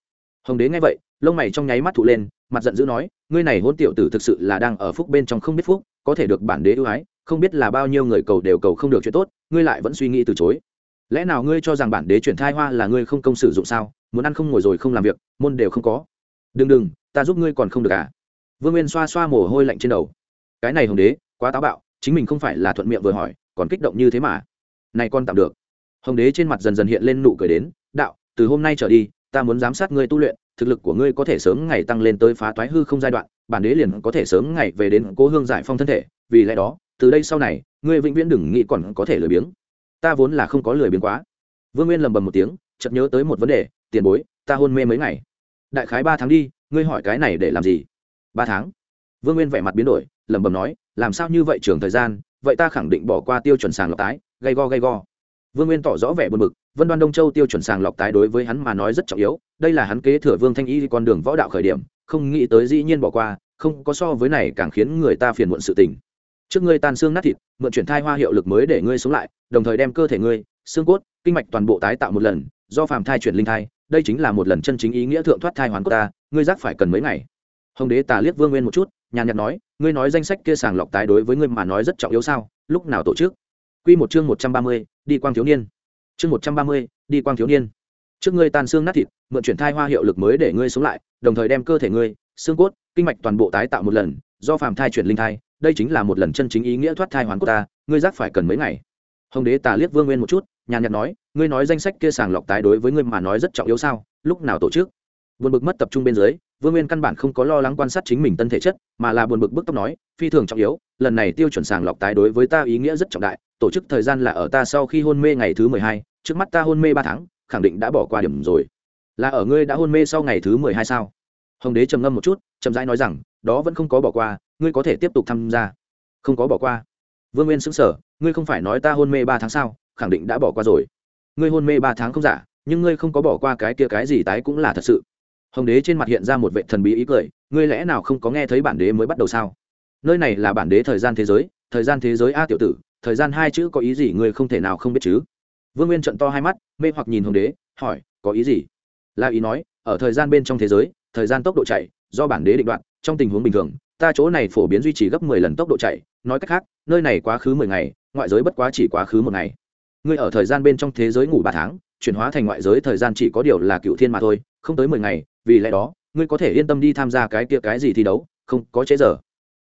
Hồng đế nghe vậy lông mày trong nháy mắt thụ lên, mặt giận dữ nói, ngươi này hôn tiểu tử thực sự là đang ở phúc bên trong không biết phúc, có thể được bản đế ưu ái, không biết là bao nhiêu người cầu đều cầu không được chuyện tốt, ngươi lại vẫn suy nghĩ từ chối. Lẽ nào ngươi cho rằng bản đế chuyển thai hoa là ngươi không công sử dụng sao? Muốn ăn không ngồi rồi không làm việc, môn đều không có. Đừng đừng, ta giúp ngươi còn không được à? Vương nguyên xoa xoa mồ hôi lạnh trên đầu. Cái này hồng đế, quá táo bạo, chính mình không phải là thuận miệng vừa hỏi, còn kích động như thế mà. Này con tạm được. Hồng đế trên mặt dần dần hiện lên nụ cười đến, đạo, từ hôm nay trở đi ta muốn giám sát ngươi tu luyện, thực lực của ngươi có thể sớm ngày tăng lên tới phá toái hư không giai đoạn, bản đế liền có thể sớm ngày về đến cố hương giải phong thân thể, vì lẽ đó, từ đây sau này, ngươi vĩnh viễn đừng nghĩ còn có thể lười biếng. Ta vốn là không có lười biếng quá. Vương nguyên lầm bầm một tiếng, chợt nhớ tới một vấn đề, tiền bối, ta hôn mê mấy ngày? Đại khái ba tháng đi, ngươi hỏi cái này để làm gì? Ba tháng. Vương nguyên vẻ mặt biến đổi, lẩm bẩm nói, làm sao như vậy trường thời gian, vậy ta khẳng định bỏ qua tiêu chuẩn sàng lọc tái, gay go gay go. Vương nguyên tỏ rõ vẻ buồn bực vân đoan đông châu tiêu chuẩn sàng lọc tái đối với hắn mà nói rất trọng yếu đây là hắn kế thừa vương thanh y con đường võ đạo khởi điểm không nghĩ tới dĩ nhiên bỏ qua không có so với này càng khiến người ta phiền muộn sự tình. Trước ngươi tan xương nát thịt mượn chuyển thai hoa hiệu lực mới để ngươi sống lại đồng thời đem cơ thể ngươi xương cốt kinh mạch toàn bộ tái tạo một lần do phàm thai chuyển linh thai đây chính là một lần chân chính ý nghĩa thượng thoát thai hoàn cốt ta ngươi giác phải cần mấy ngày. Hồng đế tà liếc vương nguyên một chút nhàn nhạt nói ngươi nói danh sách kia sàng lọc tái đối với ngươi mà nói rất trọng yếu sao lúc nào tổ chức? Quy một chương một trăm ba mươi, đi quang thiếu niên. Chương một trăm ba mươi, đi quang thiếu niên. Trước ngươi tan xương nát thịt, mượn chuyển thai hoa hiệu lực mới để ngươi sống lại, đồng thời đem cơ thể ngươi, xương cốt, kinh mạch toàn bộ tái tạo một lần, do phàm thai chuyển linh thai, đây chính là một lần chân chính ý nghĩa thoát thai hoàn của ta, ngươi giác phải cần mấy ngày. Hồng đế tà liếc Vương Nguyên một chút, nhàn nhạt nói, ngươi nói danh sách kia sàng lọc tái đối với ngươi mà nói rất trọng yếu sao? Lúc nào tổ chức? Buồn bực mất tập trung bên dưới, Vương Nguyên căn bản không có lo lắng quan sát chính mình tân thể chất, mà là buồn bực bức tốc nói, phi thường trọng yếu, lần này tiêu chuẩn sàng lọc tái đối với ta ý nghĩa rất trọng đại, tổ chức thời gian là ở ta sau khi hôn mê ngày thứ mười hai trước mắt ta hôn mê ba tháng khẳng định đã bỏ qua điểm rồi. Là ở ngươi đã hôn mê sau ngày thứ mười hai sao? Hồng đế trầm ngâm một chút chậm rãi nói rằng đó vẫn không có bỏ qua ngươi có thể tiếp tục tham gia. Không có bỏ qua. Vương nguyên xứng sở ngươi không phải nói ta hôn mê ba tháng sao khẳng định đã bỏ qua rồi. Ngươi hôn mê ba tháng không giả nhưng ngươi không có bỏ qua cái kia cái gì tái cũng là thật sự hồng đế trên mặt hiện ra một vệ thần bí ý cười, ngươi lẽ nào không có nghe thấy bản đế mới bắt đầu sao? Nơi này là bản đế thời gian thế giới, thời gian thế giới a tiểu tử, thời gian hai chữ có ý gì ngươi không thể nào không biết chứ? Vương nguyên trận to hai mắt, mê hoặc nhìn hồng đế, hỏi, có ý gì? Là ý nói, ở thời gian bên trong thế giới, thời gian tốc độ chạy, do bản đế định đoạn, trong tình huống bình thường, ta chỗ này phổ biến duy trì gấp mười lần tốc độ chạy, nói cách khác, nơi này quá khứ mười ngày, ngoại giới bất quá chỉ quá khứ một ngày. Ngươi ở thời gian bên trong thế giới ngủ ba tháng, chuyển hóa thành ngoại giới thời gian chỉ có điều là cựu thiên mà thôi không tới mười ngày, vì lẽ đó, ngươi có thể yên tâm đi tham gia cái kia cái gì thi đấu, không có chế giờ.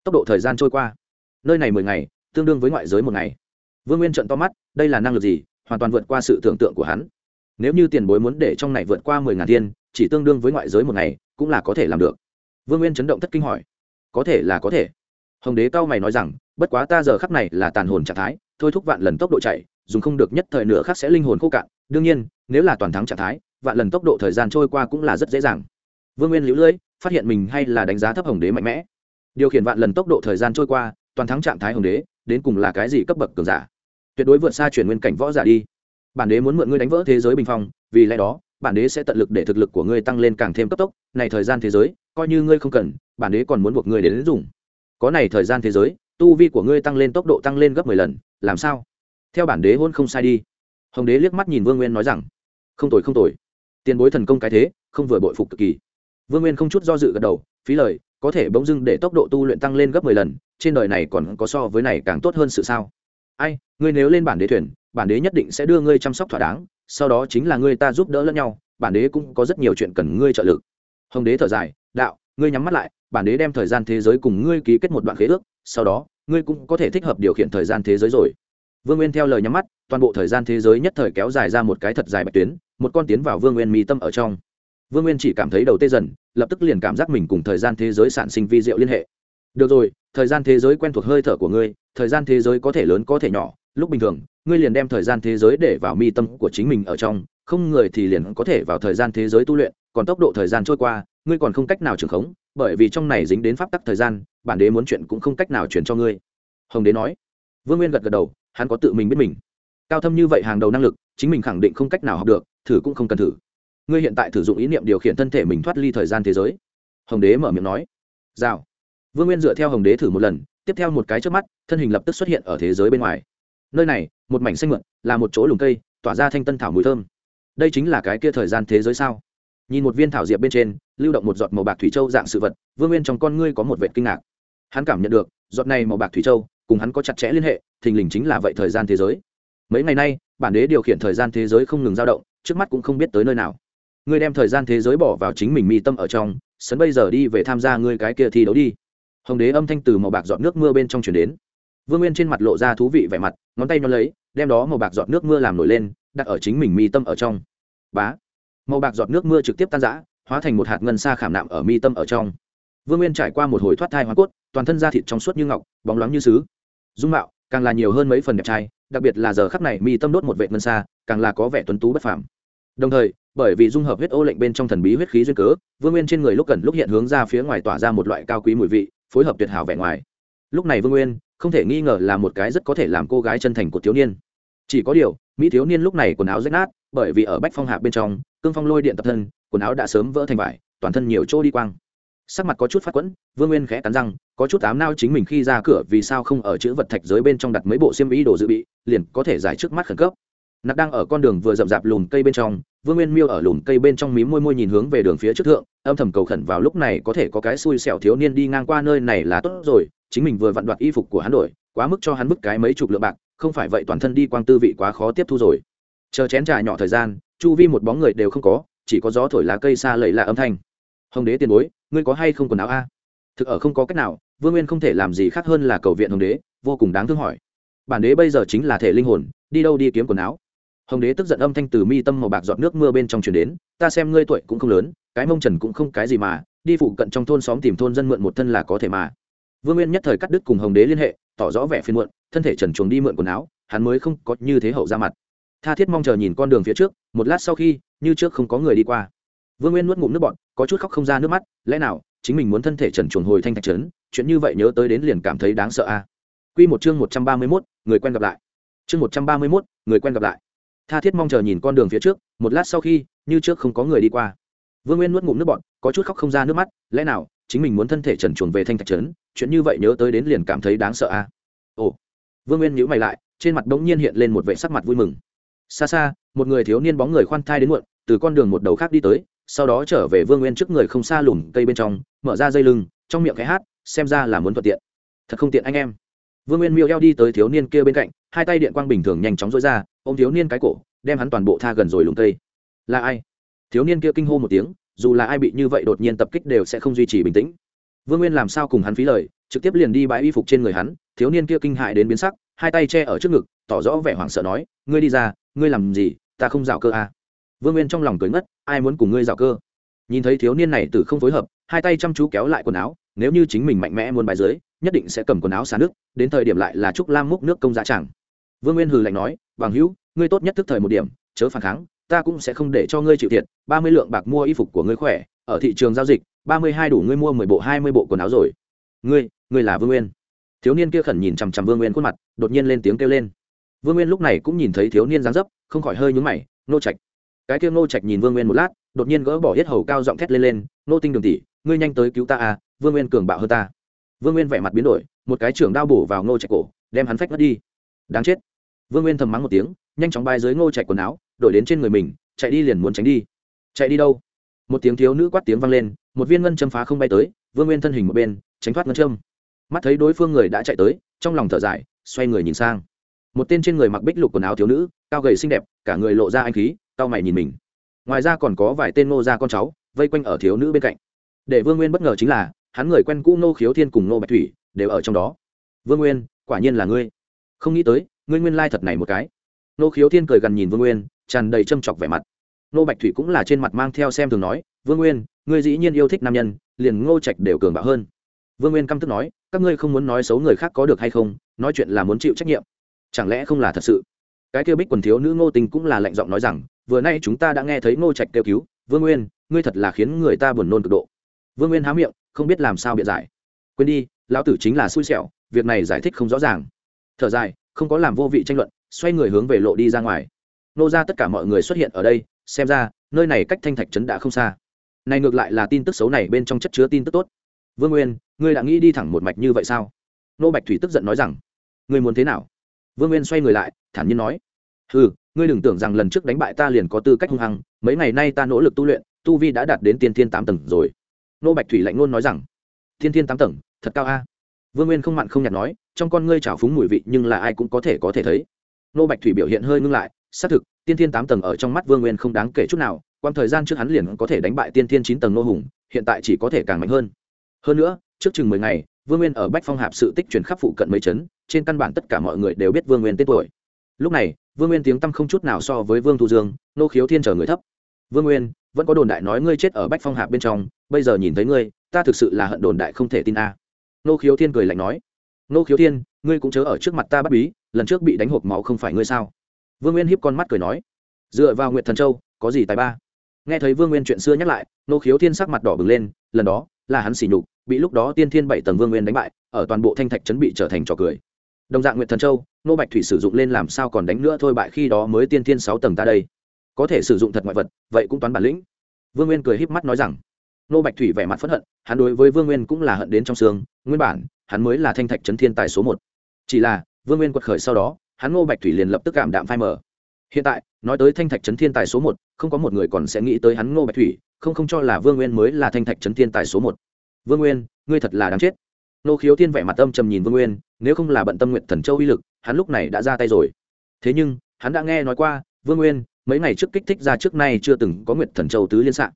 Tốc độ thời gian trôi qua. Nơi này mười ngày, tương đương với ngoại giới một ngày. Vương nguyên trận to mắt, đây là năng lực gì? Hoàn toàn vượt qua sự tưởng tượng của hắn. Nếu như tiền bối muốn để trong này vượt qua mười ngàn thiên, chỉ tương đương với ngoại giới một ngày, cũng là có thể làm được. Vương nguyên chấn động thất kinh hỏi. Có thể là có thể. Hồng đế cao mày nói rằng, bất quá ta giờ khắc này là tàn hồn trạng thái, thôi thúc vạn lần tốc độ chạy, dùng không được nhất thời nữa khác sẽ linh hồn khô cạn. Đương nhiên, nếu là toàn thắng trạng thái vạn lần tốc độ thời gian trôi qua cũng là rất dễ dàng. Vương nguyên lũ lưỡi phát hiện mình hay là đánh giá thấp hồng đế mạnh mẽ. Điều khiển vạn lần tốc độ thời gian trôi qua toàn thắng trạng thái hồng đế đến cùng là cái gì cấp bậc cường giả? Tuyệt đối vượt xa chuyển nguyên cảnh võ giả đi. Bản đế muốn mượn ngươi đánh vỡ thế giới bình phong vì lẽ đó bản đế sẽ tận lực để thực lực của ngươi tăng lên càng thêm cấp tốc. Này thời gian thế giới coi như ngươi không cần bản đế còn muốn buộc ngươi đến, đến dùng có này thời gian thế giới tu vi của ngươi tăng lên tốc độ tăng lên gấp mười lần làm sao? Theo bản đế hôn không sai đi. Hồng đế liếc mắt nhìn vương nguyên nói rằng không tồi không tồi tiền bối thần công cái thế, không vừa bội phục cực kỳ. Vương nguyên không chút do dự gật đầu, phí lời, có thể bỗng dưng để tốc độ tu luyện tăng lên gấp mười lần, trên đời này còn có so với này càng tốt hơn sự sao? Ai, ngươi nếu lên bản đế thuyền, bản đế nhất định sẽ đưa ngươi chăm sóc thỏa đáng, sau đó chính là ngươi ta giúp đỡ lẫn nhau, bản đế cũng có rất nhiều chuyện cần ngươi trợ lực. Hồng đế thở dài, đạo, ngươi nhắm mắt lại, bản đế đem thời gian thế giới cùng ngươi ký kết một đoạn khế ước, sau đó, ngươi cũng có thể thích hợp điều khiển thời gian thế giới rồi. Vương nguyên theo lời nhắm mắt, toàn bộ thời gian thế giới nhất thời kéo dài ra một cái thật dài bạch tuyến một con tiến vào vương nguyên mi tâm ở trong. Vương nguyên chỉ cảm thấy đầu tê dần, lập tức liền cảm giác mình cùng thời gian thế giới sản sinh vi diệu liên hệ. Được rồi, thời gian thế giới quen thuộc hơi thở của ngươi, thời gian thế giới có thể lớn có thể nhỏ, lúc bình thường, ngươi liền đem thời gian thế giới để vào mi tâm của chính mình ở trong, không người thì liền có thể vào thời gian thế giới tu luyện, còn tốc độ thời gian trôi qua, ngươi còn không cách nào trưởng khống, bởi vì trong này dính đến pháp tắc thời gian, bản đế muốn chuyện cũng không cách nào chuyển cho ngươi. Hồng đế nói. Vương nguyên gật gật đầu, hắn có tự mình biết mình. Cao thâm như vậy hàng đầu năng lực, chính mình khẳng định không cách nào học được thử cũng không cần thử. Ngươi hiện tại thử dụng ý niệm điều khiển thân thể mình thoát ly thời gian thế giới. Hồng đế mở miệng nói. Rào. Vương nguyên dựa theo hồng đế thử một lần, tiếp theo một cái trước mắt, thân hình lập tức xuất hiện ở thế giới bên ngoài. Nơi này, một mảnh xanh mượn là một chỗ lùng cây, tỏa ra thanh tân thảo mùi thơm. Đây chính là cái kia thời gian thế giới sao? Nhìn một viên thảo diệp bên trên, lưu động một giọt màu bạc thủy châu dạng sự vật, vương nguyên trong con ngươi có một vệ kinh ngạc. Hắn cảm nhận được, giọt này màu bạc thủy châu, cùng hắn có chặt chẽ liên hệ, thình lình chính là vậy thời gian thế giới. Mấy ngày nay, bản đế điều khiển thời gian thế giới không ngừng dao động trước mắt cũng không biết tới nơi nào. Ngươi đem thời gian thế giới bỏ vào chính mình mi tâm ở trong, sấn bây giờ đi về tham gia ngươi cái kia thi đấu đi. Hồng đế âm thanh từ màu bạc giọt nước mưa bên trong chuyển đến. Vương nguyên trên mặt lộ ra thú vị vẻ mặt, ngón tay nó lấy, đem đó màu bạc giọt nước mưa làm nổi lên, đặt ở chính mình mi tâm ở trong. Bá. Màu bạc giọt nước mưa trực tiếp tan rã, hóa thành một hạt ngân xa khảm nạm ở mi tâm ở trong. Vương nguyên trải qua một hồi thoát thai hoa cốt, toàn thân da thịt trong suốt như ngọc, bóng loáng như sứ. Dung mạo, càng là nhiều hơn mấy phần đẹp trai đặc biệt là giờ khắc này mi tâm đốt một vệ ngân xa, càng là có vẻ tuấn tú bất phàm. Đồng thời, bởi vì dung hợp huyết ô lệnh bên trong thần bí huyết khí duyên cớ, vương nguyên trên người lúc cần lúc hiện hướng ra phía ngoài tỏa ra một loại cao quý mùi vị, phối hợp tuyệt hảo vẻ ngoài. Lúc này vương nguyên, không thể nghi ngờ là một cái rất có thể làm cô gái chân thành của thiếu niên. Chỉ có điều, mỹ thiếu niên lúc này quần áo rách nát, bởi vì ở bách phong hạ bên trong, cương phong lôi điện tập thân, quần áo đã sớm vỡ thành vải, toàn thân nhiều chỗ đi quang sắc mặt có chút phát quẫn, vương nguyên khẽ cắn răng, có chút ám nao chính mình khi ra cửa vì sao không ở chữ vật thạch giới bên trong đặt mấy bộ xiêm ý đồ dự bị, liền có thể giải trước mắt khẩn cấp. Nặc đang ở con đường vừa rậm rạp lùm cây bên trong, vương nguyên miêu ở lùm cây bên trong mí môi môi nhìn hướng về đường phía trước thượng, âm thầm cầu khẩn vào lúc này có thể có cái xui xẻo thiếu niên đi ngang qua nơi này là tốt rồi, chính mình vừa vặn đoạt y phục của hắn đổi, quá mức cho hắn bức cái mấy chục lượng bạc, không phải vậy toàn thân đi quang tư vị quá khó tiếp thu rồi. Chờ chén trà nhỏ thời gian, chu vi một bóng người đều không có, chỉ có gió thổi lá cây xa lầy lạ âm thanh. Hồng đế tiền bối ngươi có hay không quần áo a? Thực ở không có cách nào, vương nguyên không thể làm gì khác hơn là cầu viện hồng đế, vô cùng đáng thương hỏi. Bản đế bây giờ chính là thể linh hồn, đi đâu đi kiếm quần áo? Hồng đế tức giận âm thanh từ mi tâm màu bạc giọt nước mưa bên trong chuyển đến, ta xem ngươi tuổi cũng không lớn, cái mông trần cũng không cái gì mà, đi phụ cận trong thôn xóm tìm thôn dân mượn một thân là có thể mà. Vương nguyên nhất thời cắt đứt cùng hồng đế liên hệ, tỏ rõ vẻ phiên muộn, thân thể trần chuồng đi mượn quần áo, hắn mới không có như thế hậu ra mặt. Tha thiết mong chờ nhìn con đường phía trước, một lát sau khi, như trước không có người đi qua. Vương nguyên nuốt ngụm nước bọn có chút khóc không ra nước mắt, lẽ nào, chính mình muốn thân thể trần chuồng hồi thanh thạch trấn, chuyện như vậy nhớ tới đến liền cảm thấy đáng sợ a. À? q một chương một trăm ba mươi mốt, người quen gặp lại. Chương một trăm ba mươi mốt, người quen gặp lại. Tha thiết mong chờ nhìn con đường phía trước, một lát sau khi, như trước không có người đi qua. Vương nguyên nuốt ngụm nước bọn có chút khóc không ra nước mắt, lẽ nào, chính mình muốn thân thể trần chuồng về thanh thạch trấn, chuyện như vậy nhớ tới đến liền cảm thấy đáng sợ a. À? ồ. Vương nguyên nhữ mày lại, trên mặt đống nhiên hiện lên một vệ sắc mặt vui mừng. Xa xa, một người thiếu niên bóng người khoan thai đến muộn, từ con đường một đầu khác đi tới sau đó trở về vương nguyên trước người không xa lùm cây bên trong, mở ra dây lưng, trong miệng cái hát, xem ra là muốn thuận tiện. Thật không tiện anh em. Vương nguyên miêu eo đi tới thiếu niên kia bên cạnh, hai tay điện quang bình thường nhanh chóng dối ra ô m thiếu niên cái cổ, đem hắn toàn bộ tha gần rồi lùm cây. Là ai? Thiếu niên kia kinh hô một tiếng, dù là ai bị như vậy đột nhiên tập kích đều sẽ không duy trì bình tĩnh. Vương nguyên làm sao cùng hắn phí lời, trực tiếp liền đi bãi y phục trên người hắn, thiếu niên kia kinh hại đến biến sắc, hai tay che ở trước ngực, tỏ rõ vẻ hoảng sợ nói, ngươi đi ra, ngươi làm gì, ta không dạo cơ à vương nguyên trong lòng cười ngất, ai muốn cùng ngươi dạo cơ? Nhìn thấy thiếu niên này từ không phối hợp, hai tay chăm chú kéo lại quần áo, nếu như chính mình mạnh mẽ muốn bài dưới, nhất định sẽ cầm quần áo xả nước, đến thời điểm lại là trúc lam múc nước công giá chẳng. Vương nguyên hừ lạnh nói, bằng hữu, ngươi tốt nhất thức thời một điểm, chớ phản kháng, ta cũng sẽ không để cho ngươi chịu thiệt, ba mươi lượng bạc mua y phục của ngươi khỏe, ở thị trường giao dịch, ba mươi hai đủ ngươi mua mười bộ, hai mươi bộ quần áo rồi. Ngươi ngươi là vương nguyên. Thiếu niên kia khẩn nhìn chằm chằm vương nguyên khuôn mặt, đột nhiên lên tiếng kêu lên. Vương nguyên lúc này cũng nhìn thấy thiếu niên dáng dấp, không khỏi hơi nhúng mày, nô trạch cái kia Ngô trạch nhìn vương nguyên một lát, đột nhiên gỡ bỏ hết hầu cao giọng thét lên lên nô tinh đường tỷ, ngươi nhanh tới cứu ta à vương nguyên cường bạo hơn ta. Vương nguyên vẻ mặt biến đổi, một cái trưởng đao bổ vào Ngô trạch cổ, đem hắn phách mất đi. Đáng chết. Vương nguyên thầm mắng một tiếng, nhanh chóng bay dưới ngô trạch quần áo, đổi đến trên người mình, chạy đi liền muốn tránh đi. Chạy đi đâu? Một tiếng thiếu nữ quát tiếng vang lên, một viên ngân châm phá không bay tới, vương nguyên thân hình một bên, tránh thoát ngân châm. Mắt thấy đối phương người đã chạy tới, trong lòng thở dài, xoay người nhìn sang. Một tên trên người mặc bích lục quần áo thiếu nữ, cao gầy xinh đẹp, cả người lộ ra anh khí cao mày nhìn mình. Ngoài ra còn có vài tên nô gia con cháu, vây quanh ở thiếu nữ bên cạnh. Để vương nguyên bất ngờ chính là, hắn người quen cũ nô khiếu thiên cùng nô bạch thủy đều ở trong đó. Vương nguyên, quả nhiên là ngươi. Không nghĩ tới, ngươi nguyên lai thật này một cái. Nô khiếu thiên cười gần nhìn vương nguyên, tràn đầy châm chọc vẻ mặt. Nô bạch thủy cũng là trên mặt mang theo xem thường nói, vương nguyên, ngươi dĩ nhiên yêu thích nam nhân, liền ngô trạch đều cường bạo hơn. Vương nguyên căm tức nói, các ngươi không muốn nói xấu người khác có được hay không, nói chuyện là muốn chịu trách nhiệm. Chẳng lẽ không là thật sự? Cái kêu bích quần thiếu nữ ngô tình cũng là lạnh giọng nói rằng vừa nay chúng ta đã nghe thấy ngô trạch kêu cứu, vương nguyên, ngươi thật là khiến người ta buồn nôn cực độ. Vương nguyên há miệng, không biết làm sao biện giải. Quên đi, lão tử chính là xui xẻo, việc này giải thích không rõ ràng. Thở dài, không có làm vô vị tranh luận, xoay người hướng về lộ đi ra ngoài. Nô ra tất cả mọi người xuất hiện ở đây, xem ra, nơi này cách thanh thạch trấn đã không xa. Này ngược lại là tin tức xấu này bên trong chất chứa tin tức tốt. Vương nguyên, ngươi đã nghĩ đi thẳng một mạch như vậy sao? Nô bạch thủy tức giận nói rằng. Ngươi muốn thế nào? Vương nguyên xoay người lại, thản nhiên nói. Ừ ngươi đừng tưởng rằng lần trước đánh bại ta liền có tư cách hung hăng, mấy ngày nay ta nỗ lực tu luyện, tu vi đã đạt đến tiên thiên tám tầng rồi. Nô bạch thủy lạnh ngôn nói rằng, tiên thiên tám tầng, thật cao a. Vương nguyên không mặn không nhạt nói, trong con ngươi trào phúng mùi vị nhưng là ai cũng có thể có thể thấy. Nô bạch thủy biểu hiện hơi ngưng lại, xác thực, tiên thiên tám tầng ở trong mắt vương nguyên không đáng kể chút nào quang thời gian trước hắn liền có thể đánh bại tiên thiên chín tầng nô hùng, hiện tại chỉ có thể càng mạnh hơn. Hơn nữa, trước chừng mười ngày, vương nguyên ở bách phong hạp sự tích truyền khắp phụ cận mấy chấn, trên căn bản tất cả mọi người đều biết vương nguyên tên tuổi. Lúc này vương nguyên tiếng tăm không chút nào so với vương thu dương, nô khiếu thiên trở người thấp. Vương nguyên, vẫn có đồn đại nói ngươi chết ở bách phong Hạ bên trong, bây giờ nhìn thấy ngươi, ta thực sự là hận đồn đại không thể tin a. Nô khiếu thiên cười lạnh nói. Nô khiếu thiên, ngươi cũng chớ ở trước mặt ta bắt bí, lần trước bị đánh hộp máu không phải ngươi sao? Vương nguyên hiếp con mắt cười nói. Dựa vào nguyện thần châu, có gì tài ba? Nghe thấy vương nguyên chuyện xưa nhắc lại, nô khiếu thiên sắc mặt đỏ bừng lên, lần đó, là hắn xỉ nhục, bị lúc đó tiên thiên bảy tầng vương nguyên đánh bại, ở toàn bộ thanh thạch chấn bị trở thành trò cười đồng dạng nguyệt thần châu, nô bạch thủy sử dụng lên làm sao còn đánh nữa thôi, bại khi đó mới tiên thiên sáu tầng ta đây. Có thể sử dụng thật ngoại vật, vậy cũng toán bản lĩnh. Vương nguyên cười híp mắt nói rằng, nô bạch thủy vẻ mặt phẫn hận, hắn đối với vương nguyên cũng là hận đến trong xương, nguyên bản, hắn mới là thanh thạch trấn thiên tài số một. Chỉ là, vương nguyên quật khởi sau đó, hắn nô bạch thủy liền lập tức cảm đạm phai mờ. Hiện tại, nói tới thanh thạch trấn thiên tài số một, không có một người còn sẽ nghĩ tới hắn nô bạch thủy, không không cho là vương nguyên mới là thanh thạch trấn thiên tài số một. Vương nguyên, ngươi thật là đáng chết nô khiếu thiên vẻ mặt âm trầm nhìn vương nguyên, nếu không là bận tâm nguyện thần châu uy lực, hắn lúc này đã ra tay rồi. Thế nhưng, hắn đã nghe nói qua, vương nguyên, mấy ngày trước kích thích ra trước nay chưa từng có nguyện thần châu tứ liên xạ.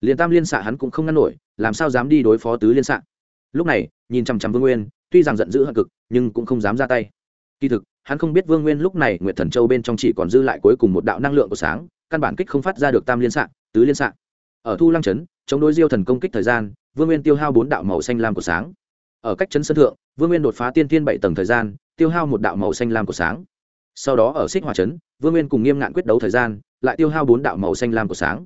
Liền tam liên xạ hắn cũng không ngăn nổi, làm sao dám đi đối phó tứ liên xạ? Lúc này, nhìn chằm chằm vương nguyên, tuy rằng giận dữ hận cực, nhưng cũng không dám ra tay. Kỳ thực, hắn không biết vương nguyên lúc này nguyện thần châu bên trong chỉ còn dư lại cuối cùng một đạo năng lượng của sáng, căn bản kích không phát ra được tam liên xạ, tứ liên xạ. Ở thu lăng trấn chống đối diêu thần công kích thời gian, vương nguyên tiêu hao bốn đạo màu xanh lam của sáng ở cách chấn sân thượng, vương nguyên đột phá tiên tiên bảy tầng thời gian, tiêu hao một đạo màu xanh lam của sáng. Sau đó ở xích hòa trấn, vương nguyên cùng nghiêm ngạn quyết đấu thời gian, lại tiêu hao bốn đạo màu xanh lam của sáng.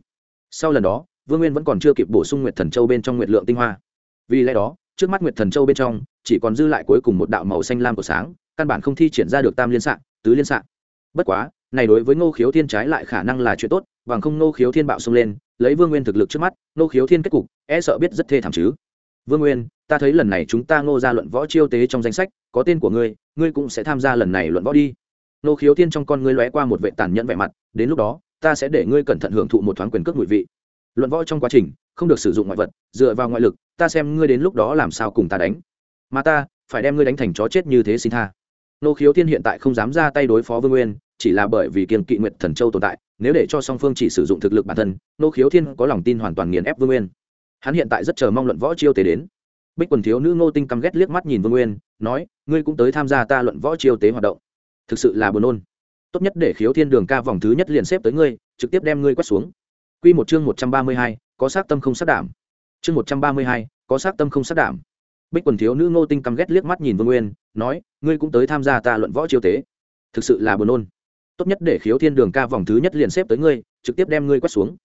Sau lần đó, vương nguyên vẫn còn chưa kịp bổ sung nguyệt thần châu bên trong nguyệt lượng tinh hoa. Vì lẽ đó, trước mắt nguyệt thần châu bên trong, chỉ còn dư lại cuối cùng một đạo màu xanh lam của sáng, căn bản không thi triển ra được tam liên xạ tứ liên xạ bất quá, này đối với ngô khiếu thiên trái lại khả năng là chuyện tốt, bằng không ngô khiếu thiên bạo xông lên, lấy vương nguyên thực lực trước mắt, ngô khiếu thiên kết cục e sợ biết rất thê thảm chứ vương nguyên, ta thấy lần này chúng ta ngô ra luận võ chiêu tế trong danh sách, có tên của ngươi ngươi cũng sẽ tham gia lần này luận võ đi. Nô khiếu thiên trong con ngươi lóe qua một vệ tàn nhẫn vẻ mặt, đến lúc đó, ta sẽ để ngươi cẩn thận hưởng thụ một thoáng quyền cước ngụy vị. Luận võ trong quá trình, không được sử dụng ngoại vật, dựa vào ngoại lực, ta xem ngươi đến lúc đó làm sao cùng ta đánh. Mà ta, phải đem ngươi đánh thành chó chết như thế xin tha. Nô khiếu thiên hiện tại không dám ra tay đối phó vương nguyên, chỉ là bởi vì kiên kỵ nguyệt thần châu tồn tại, nếu để cho song phương chỉ sử dụng thực lực bản thân, nô khiếu thiên có lòng tin hoàn toàn nghiền ép vương nguyên hắn hiện tại rất chờ mong luận võ chiêu tế đến. Bích quần thiếu nữ ngô tinh căm ghét liếc mắt nhìn vương nguyên nói ngươi cũng tới tham gia ta luận võ chiêu tế hoạt động. Thực sự là buồn nôn. Tốt nhất để khiếu thiên đường ca vòng thứ nhất liền xếp tới ngươi trực tiếp đem ngươi quét xuống. Quy một chương một trăm ba mươi hai, có sát tâm không sát đảm. Chương một trăm ba mươi hai, có sát tâm không sát đảm. Bích quần thiếu nữ ngô tinh căm ghét liếc mắt nhìn vương nguyên nói ngươi cũng tới tham gia ta luận võ chiêu tế. Thực sự là buồn nôn. Tốt nhất để khiếu thiên đường ca vòng thứ nhất liền xếp tới ngươi trực tiếp đem ngươi quét xuống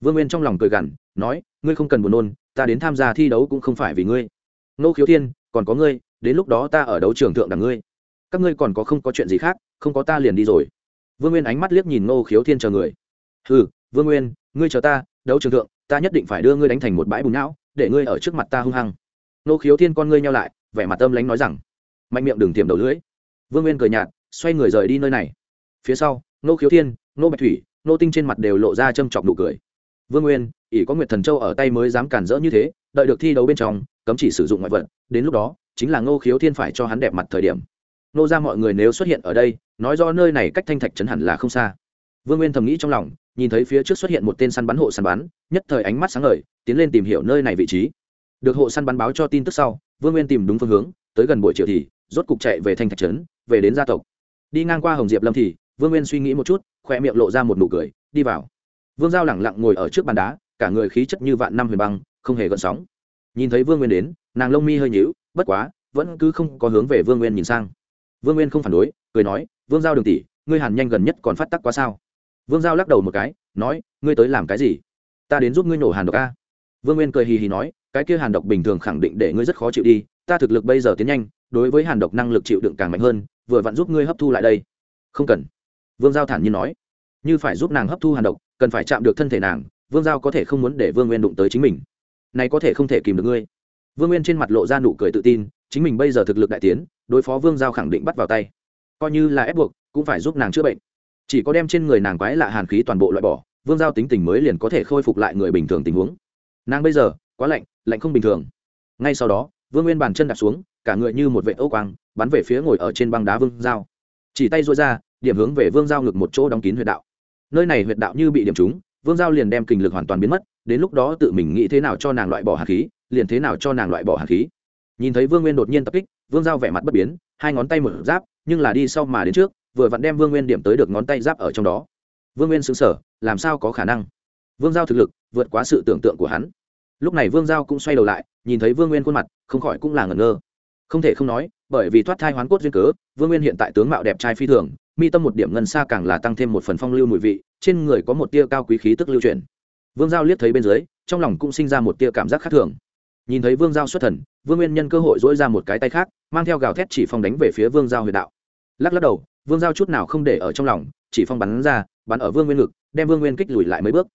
vương nguyên trong lòng cười gằn, nói, ngươi không cần buồn nôn, ta đến tham gia thi đấu cũng không phải vì ngươi. Ngô khiếu thiên, còn có ngươi, đến lúc đó ta ở đấu trường thượng đẳng ngươi. Các ngươi còn có không có chuyện gì khác, không có ta liền đi rồi. Vương nguyên ánh mắt liếc nhìn ngô khiếu thiên chờ người. Ừ vương nguyên, ngươi chờ ta, đấu trường thượng, ta nhất định phải đưa ngươi đánh thành một bãi bùn não, để ngươi ở trước mặt ta hung hăng. Nô khiếu thiên con ngươi nhau lại, vẻ mặt âm lánh nói rằng, mạnh miệng đừng tiềm đầu lưỡi. Vương nguyên cười nhạt, xoay người rời đi nơi này. Phía sau nô khiếu thiên nô bạch thủy nô tinh trên mặt đều lộ ra châm chọc nụ cười vương nguyên, ỷ có nguyệt thần châu ở tay mới dám cản rỡ như thế, đợi được thi đấu bên trong, cấm chỉ sử dụng ngoại vật, đến lúc đó, chính là ngô khiếu thiên phải cho hắn đẹp mặt thời điểm. Nô ra mọi người nếu xuất hiện ở đây, nói do nơi này cách thanh thạch chấn hẳn là không xa. Vương nguyên thầm nghĩ trong lòng, nhìn thấy phía trước xuất hiện một tên săn bắn hộ săn bắn, nhất thời ánh mắt sáng ngời, tiến lên tìm hiểu nơi này vị trí. Được hộ săn bắn báo cho tin tức sau, vương nguyên tìm đúng phương hướng, tới gần buổi chiều thì, rốt cục chạy về thanh thạch trấn, về đến gia tộc. Đi ngang qua hồng diệp lâm thì, vương nguyên suy nghĩ một chút, khoe miệng lộ ra một nụ cười, đi vào vương giao lẳng lặng ngồi ở trước bàn đá, cả người khí chất như vạn năm huyền băng, không hề gợn sóng. Nhìn thấy vương nguyên đến, nàng lông mi hơi nhíu, bất quá, vẫn cứ không có hướng về vương nguyên nhìn sang. Vương nguyên không phản đối, cười nói, vương giao đường tỷ, ngươi hàn nhanh gần nhất còn phát tắc quá sao? Vương giao lắc đầu một cái, nói, ngươi tới làm cái gì? Ta đến giúp ngươi nổ hàn độc a. Vương nguyên cười hì hì nói, cái kia hàn độc bình thường khẳng định để ngươi rất khó chịu đi, ta thực lực bây giờ tiến nhanh, đối với hàn độc năng lực chịu đựng càng mạnh hơn, vừa vặn giúp ngươi hấp thu lại đây. Không cần. Vương giao thản nhiên nói, như phải giúp nàng hấp thu hàn độc cần phải chạm được thân thể nàng, vương giao có thể không muốn để vương nguyên đụng tới chính mình. Này có thể không thể kìm được ngươi. Vương nguyên trên mặt lộ ra nụ cười tự tin, chính mình bây giờ thực lực đại tiến, đối phó vương giao khẳng định bắt vào tay. Coi như là ép buộc, cũng phải giúp nàng chữa bệnh. Chỉ có đem trên người nàng quái lạ hàn khí toàn bộ loại bỏ, vương giao tính tình mới liền có thể khôi phục lại người bình thường tình huống. Nàng bây giờ, quá lạnh lạnh không bình thường. Ngay sau đó, vương nguyên bàn chân đặt xuống, cả người như một vệ ô quang, bắn về phía ngồi ở trên băng đá vương giao. Chỉ tay dội ra, điểm hướng về vương giao ngực một chỗ đóng kín huyệt đạo nơi này huyệt đạo như bị điểm trúng, vương giao liền đem kinh lực hoàn toàn biến mất, đến lúc đó tự mình nghĩ thế nào cho nàng loại bỏ hạt khí, liền thế nào cho nàng loại bỏ hạt khí. Nhìn thấy vương nguyên đột nhiên tập kích, vương giao vẻ mặt bất biến, hai ngón tay mở giáp, nhưng là đi sau mà đến trước, vừa vặn đem vương nguyên điểm tới được ngón tay giáp ở trong đó. Vương nguyên xứng sở làm sao có khả năng? Vương giao thực lực vượt quá sự tưởng tượng của hắn. Lúc này vương giao cũng xoay đầu lại, nhìn thấy vương nguyên khuôn mặt, không khỏi cũng là ngẩn ngơ. Không thể không nói, bởi vì thoát thai hoán cốt duyên cớ, vương nguyên hiện tại tướng mạo đẹp trai phi thường mi tâm một điểm ngân xa càng là tăng thêm một phần phong lưu mùi vị, trên người có một tia cao quý khí tức lưu truyền. Vương giao liếc thấy bên dưới, trong lòng cũng sinh ra một tia cảm giác khác thường. Nhìn thấy vương giao xuất thần, vương nguyên nhân cơ hội dỗi ra một cái tay khác, mang theo gào thét chỉ phong đánh về phía vương giao huyệt đạo. Lắc lắc đầu, vương giao chút nào không để ở trong lòng, chỉ phong bắn ra, bắn ở vương nguyên ngực, đem vương nguyên kích lùi lại mấy bước.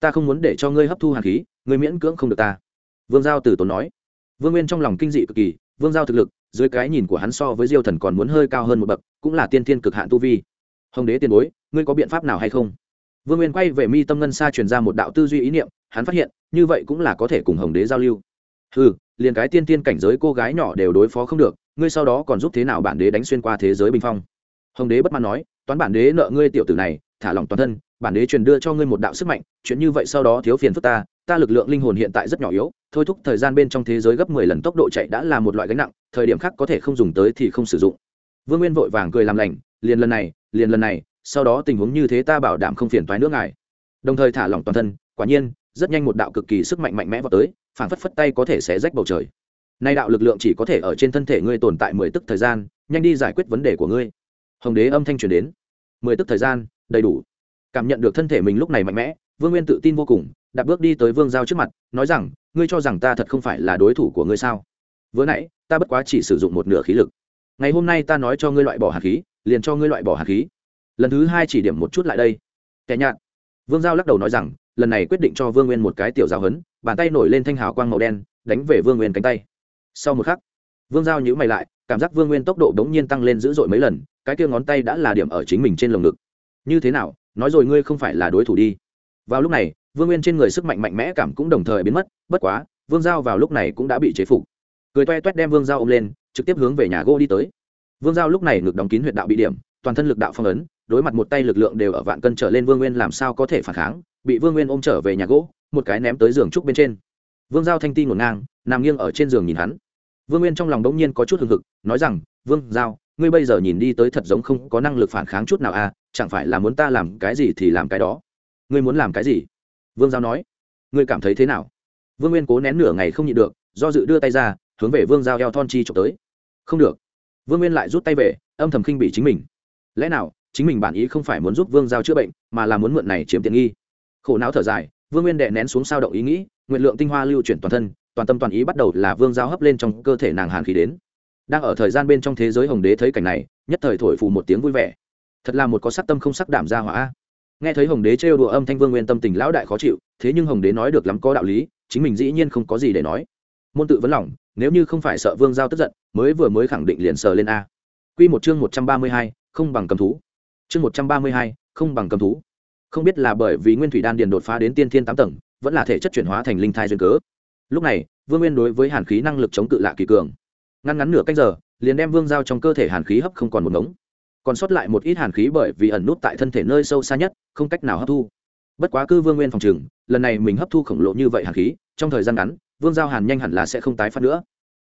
Ta không muốn để cho ngươi hấp thu hàn khí, ngươi miễn cưỡng không được ta. Vương giao từ tốn nói. Vương nguyên trong lòng kinh dị cực kỳ, vương giao thực lực, dưới cái nhìn của hắn so với diêu thần còn muốn hơi cao hơn một bậc cũng là tiên thiên cực hạn tu vi. Hồng đế tiền bối, ngươi có biện pháp nào hay không? Vương nguyên quay về mi tâm ngân xa truyền ra một đạo tư duy ý niệm, hắn phát hiện, như vậy cũng là có thể cùng hồng đế giao lưu. Ừ liền cái tiên tiên cảnh giới cô gái nhỏ đều đối phó không được, ngươi sau đó còn giúp thế nào bản đế đánh xuyên qua thế giới bình phong? Hồng đế bất mãn nói, toán bản đế nợ ngươi tiểu tử này, thả lỏng toàn thân, bản đế truyền đưa cho ngươi một đạo sức mạnh, chuyện như vậy sau đó thiếu phiền phức ta ta lực lượng linh hồn hiện tại rất nhỏ yếu, thôi thúc thời gian bên trong thế giới gấp mười lần tốc độ chạy đã là một loại gánh nặng, thời điểm khác có thể không dùng tới thì không sử dụng vương nguyên vội vàng cười làm lành, liền lần này, liền lần này, sau đó tình huống như thế ta bảo đảm không phiền toái nước ngài. Đồng thời thả lỏng toàn thân, quả nhiên, rất nhanh một đạo cực kỳ sức mạnh mạnh mẽ vào tới, phảng phất phất tay có thể xé rách bầu trời. Nay đạo lực lượng chỉ có thể ở trên thân thể ngươi tồn tại mười tức thời gian, nhanh đi giải quyết vấn đề của ngươi. Hồng đế âm thanh truyền đến. Mười tức thời gian, đầy đủ. Cảm nhận được thân thể mình lúc này mạnh mẽ, vương nguyên tự tin vô cùng, đạp bước đi tới vương giao trước mặt, nói rằng, ngươi cho rằng ta thật không phải là đối thủ của ngươi sao? Vừa nãy, ta bất quá chỉ sử dụng một nửa khí lực ngày hôm nay ta nói cho ngươi loại bỏ hạt khí, liền cho ngươi loại bỏ hạt khí. Lần thứ hai chỉ điểm một chút lại đây. Kẻ nhạt. Vương giao lắc đầu nói rằng, lần này quyết định cho vương nguyên một cái tiểu giáo hấn bàn tay nổi lên thanh hào quang màu đen, đánh về vương nguyên cánh tay. Sau một khắc, vương giao nhữ mày lại, cảm giác vương nguyên tốc độ bỗng nhiên tăng lên dữ dội mấy lần, cái kia ngón tay đã là điểm ở chính mình trên lồng ngực. Như thế nào, nói rồi ngươi không phải là đối thủ đi. Vào lúc này, vương nguyên trên người sức mạnh mạnh mẽ cảm cũng đồng thời biến mất, bất quá, vương giao vào lúc này cũng đã bị chế phục. Cười toe toét đem vương giao ôm lên trực tiếp hướng về nhà gỗ đi tới. Vương giao lúc này ngực đóng kín huyệt đạo bị điểm, toàn thân lực đạo phong ấn, đối mặt một tay lực lượng đều ở vạn cân trở lên vương nguyên làm sao có thể phản kháng, bị vương nguyên ôm trở về nhà gỗ, một cái ném tới giường trúc bên trên. Vương giao thanh ti ngổn ngang, nằm nghiêng ở trên giường nhìn hắn. Vương nguyên trong lòng đống nhiên có chút hừng hực, nói rằng, vương giao, ngươi bây giờ nhìn đi tới thật giống không có năng lực phản kháng chút nào à chẳng phải là muốn ta làm cái gì thì làm cái đó. Ngươi muốn làm cái gì? Vương giao nói. Ngươi cảm thấy thế nào? Vương nguyên cố nén nửa ngày không nhịn được, do dự đưa tay ra hướng về vương giao eo thon chi trộm tới. Không được. Vương nguyên lại rút tay về, âm thầm khinh bị chính mình. Lẽ nào, chính mình bản ý không phải muốn giúp vương giao chữa bệnh, mà là muốn mượn này chiếm tiện nghi? Khổ não thở dài, vương nguyên đệ nén xuống sao động ý nghĩ, nguyện lượng tinh hoa lưu chuyển toàn thân, toàn tâm toàn ý bắt đầu là vương giao hấp lên trong cơ thể nàng hàn khí đến. Đang ở thời gian bên trong thế giới hồng đế thấy cảnh này, nhất thời thổi phù một tiếng vui vẻ. Thật là một có sắc tâm không sắc đảm ra hỏa. Nghe thấy hồng đế trêu đùa âm thanh vương nguyên tâm tình lão đại khó chịu, thế nhưng hồng đế nói được lắm có đạo lý, chính mình dĩ nhiên không có gì để nói môn tự vấn lòng, nếu như không phải sợ vương giao tức giận, mới vừa mới khẳng định liền sờ lên a. Q một chương một trăm ba mươi hai, không bằng cầm thú. Chương một trăm ba mươi hai, không bằng cầm thú. Không biết là bởi vì nguyên thủy đan điền đột phá đến tiên thiên tám tầng, vẫn là thể chất chuyển hóa thành linh thai duyên cớ. Lúc này, vương nguyên đối với hàn khí năng lực chống cự lạ kỳ cường. Ngăn ngắn nửa canh giờ, liền đem vương giao trong cơ thể hàn khí hấp không còn một ngống. Còn sót lại một ít hàn khí bởi vì ẩn nút tại thân thể nơi sâu xa nhất, không cách nào hấp thu. Bất quá cư vương nguyên phòng trừng, lần này mình hấp thu khổng lồ như vậy hàn khí, trong thời gian ngắn vương giao hàn nhanh hẳn là sẽ không tái phát nữa.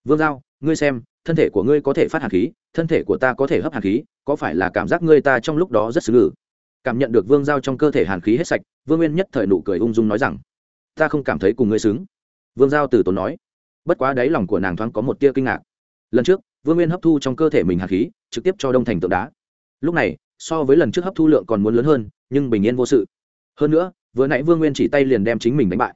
Vương giao, ngươi xem, thân thể của ngươi có thể phát hàn khí, thân thể của ta có thể hấp hàn khí, có phải là cảm giác ngươi ta trong lúc đó rất xứ ngự? Cảm nhận được vương giao trong cơ thể hàn khí hết sạch, vương nguyên nhất thời nụ cười ung dung nói rằng, ta không cảm thấy cùng ngươi xứng. Vương giao từ tốn nói. Bất quá đáy lòng của nàng thoáng có một tia kinh ngạc. Lần trước, vương nguyên hấp thu trong cơ thể mình hàn khí, trực tiếp cho đông thành tượng đá. Lúc này, so với lần trước hấp thu lượng còn muốn lớn hơn, nhưng bình yên vô sự. Hơn nữa, vừa nãy vương nguyên chỉ tay liền đem chính mình đánh bại.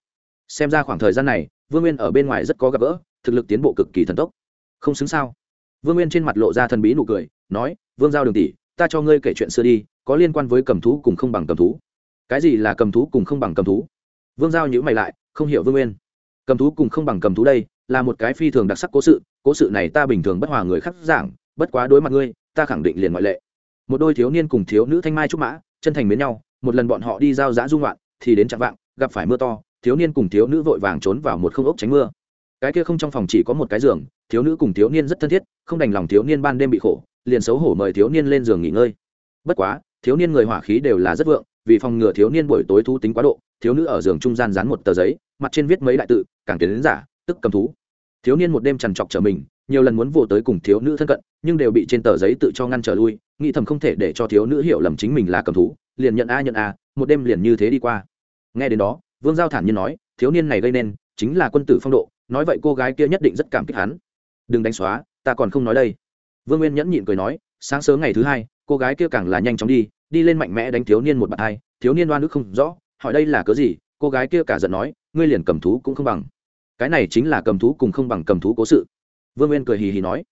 Xem ra khoảng thời gian này vương nguyên ở bên ngoài rất có gặp gỡ, thực lực tiến bộ cực kỳ thần tốc. Không xứng sao? Vương nguyên trên mặt lộ ra thần bí nụ cười, nói, vương giao đường tỷ, ta cho ngươi kể chuyện xưa đi, có liên quan với cầm thú cùng không bằng cầm thú. Cái gì là cầm thú cùng không bằng cầm thú? Vương giao nhữ mày lại, không hiểu vương nguyên. Cầm thú cùng không bằng cầm thú đây, là một cái phi thường đặc sắc cố sự cố sự này ta bình thường bất hòa người khác giảng, bất quá đối mặt ngươi, ta khẳng định liền ngoại lệ. Một đôi thiếu niên cùng thiếu nữ thanh mai trúc mã, chân thành mến nhau, một lần bọn họ đi giao giã dung loạn thì đến chặng vạng, gặp phải mưa to thiếu niên cùng thiếu nữ vội vàng trốn vào một không ốc tránh mưa. Cái kia không trong phòng chỉ có một cái giường, thiếu nữ cùng thiếu niên rất thân thiết, không đành lòng thiếu niên ban đêm bị khổ, liền xấu hổ mời thiếu niên lên giường nghỉ ngơi. Bất quá, thiếu niên người hỏa khí đều là rất vượng, vì phòng ngừa thiếu niên buổi tối thú tính quá độ, thiếu nữ ở giường trung gian dán một tờ giấy, mặt trên viết mấy đại tự, càng tiến đến giả, tức cầm thú. Thiếu niên một đêm trằn trọc trở mình, nhiều lần muốn vô tới cùng thiếu nữ thân cận, nhưng đều bị trên tờ giấy tự cho ngăn trở lui, nghĩ thầm không thể để cho thiếu nữ hiểu lầm chính mình là cầm thú, liền nhận a nhận a, một đêm liền như thế đi qua. Nghe đến đó vương giao thản nhiên nói, thiếu niên này gây nên, chính là quân tử phong độ, nói vậy cô gái kia nhất định rất cảm kích hắn. Đừng đánh xóa, ta còn không nói đây. Vương nguyên nhẫn nhịn cười nói, sáng sớm ngày thứ hai, cô gái kia càng là nhanh chóng đi đi lên mạnh mẽ đánh thiếu niên một bạn hai, thiếu niên đoan ức không rõ, hỏi đây là cớ gì, cô gái kia cả giận nói, ngươi liền cầm thú cũng không bằng. Cái này chính là cầm thú cùng không bằng cầm thú cố sự. Vương nguyên cười hì hì nói.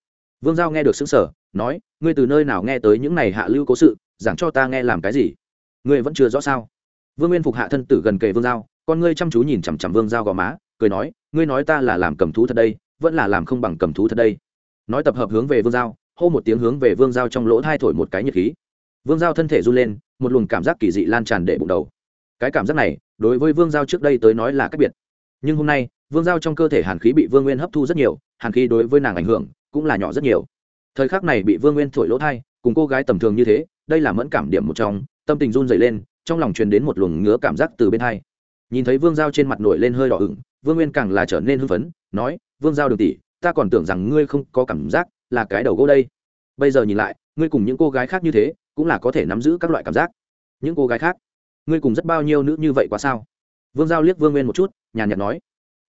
Vương giao nghe được xứng sở nói, ngươi từ nơi nào nghe tới những này hạ lưu cố sự, giảng cho ta nghe làm cái gì? Ngươi vẫn chưa rõ sao? Vương nguyên phục hạ thân tử gần kề vương giao con ngươi chăm chú nhìn chằm chằm vương giao gò má, cười nói, ngươi nói ta là làm cầm thú thật đây, vẫn là làm không bằng cầm thú thật đây. Nói tập hợp hướng về vương giao, hô một tiếng hướng về vương giao trong lỗ thai thổi một cái nhiệt khí. Vương giao thân thể run lên, một luồng cảm giác kỳ dị lan tràn để bụng đầu. Cái cảm giác này, đối với vương giao trước đây tới nói là cách biệt. Nhưng hôm nay, vương giao trong cơ thể hàn khí bị vương nguyên hấp thu rất nhiều, hàn khí đối với nàng ảnh hưởng cũng là nhỏ rất nhiều. Thời khắc này bị vương nguyên thổi lỗ thai, cùng cô gái tầm thường như thế, đây là mẫn cảm điểm một trong, tâm tình run dày lên, trong lòng truyền đến một luồng ngứa cảm giác từ bên hai nhìn thấy vương giao trên mặt nổi lên hơi đỏ ửng, vương nguyên càng là trở nên hưng phấn, nói, vương giao đường tỷ, ta còn tưởng rằng ngươi không có cảm giác là cái đầu gỗ đây. Bây giờ nhìn lại, ngươi cùng những cô gái khác như thế, cũng là có thể nắm giữ các loại cảm giác. Những cô gái khác, ngươi cùng rất bao nhiêu nữ như vậy quá sao? Vương giao liếc vương nguyên một chút, nhàn nhạt nói.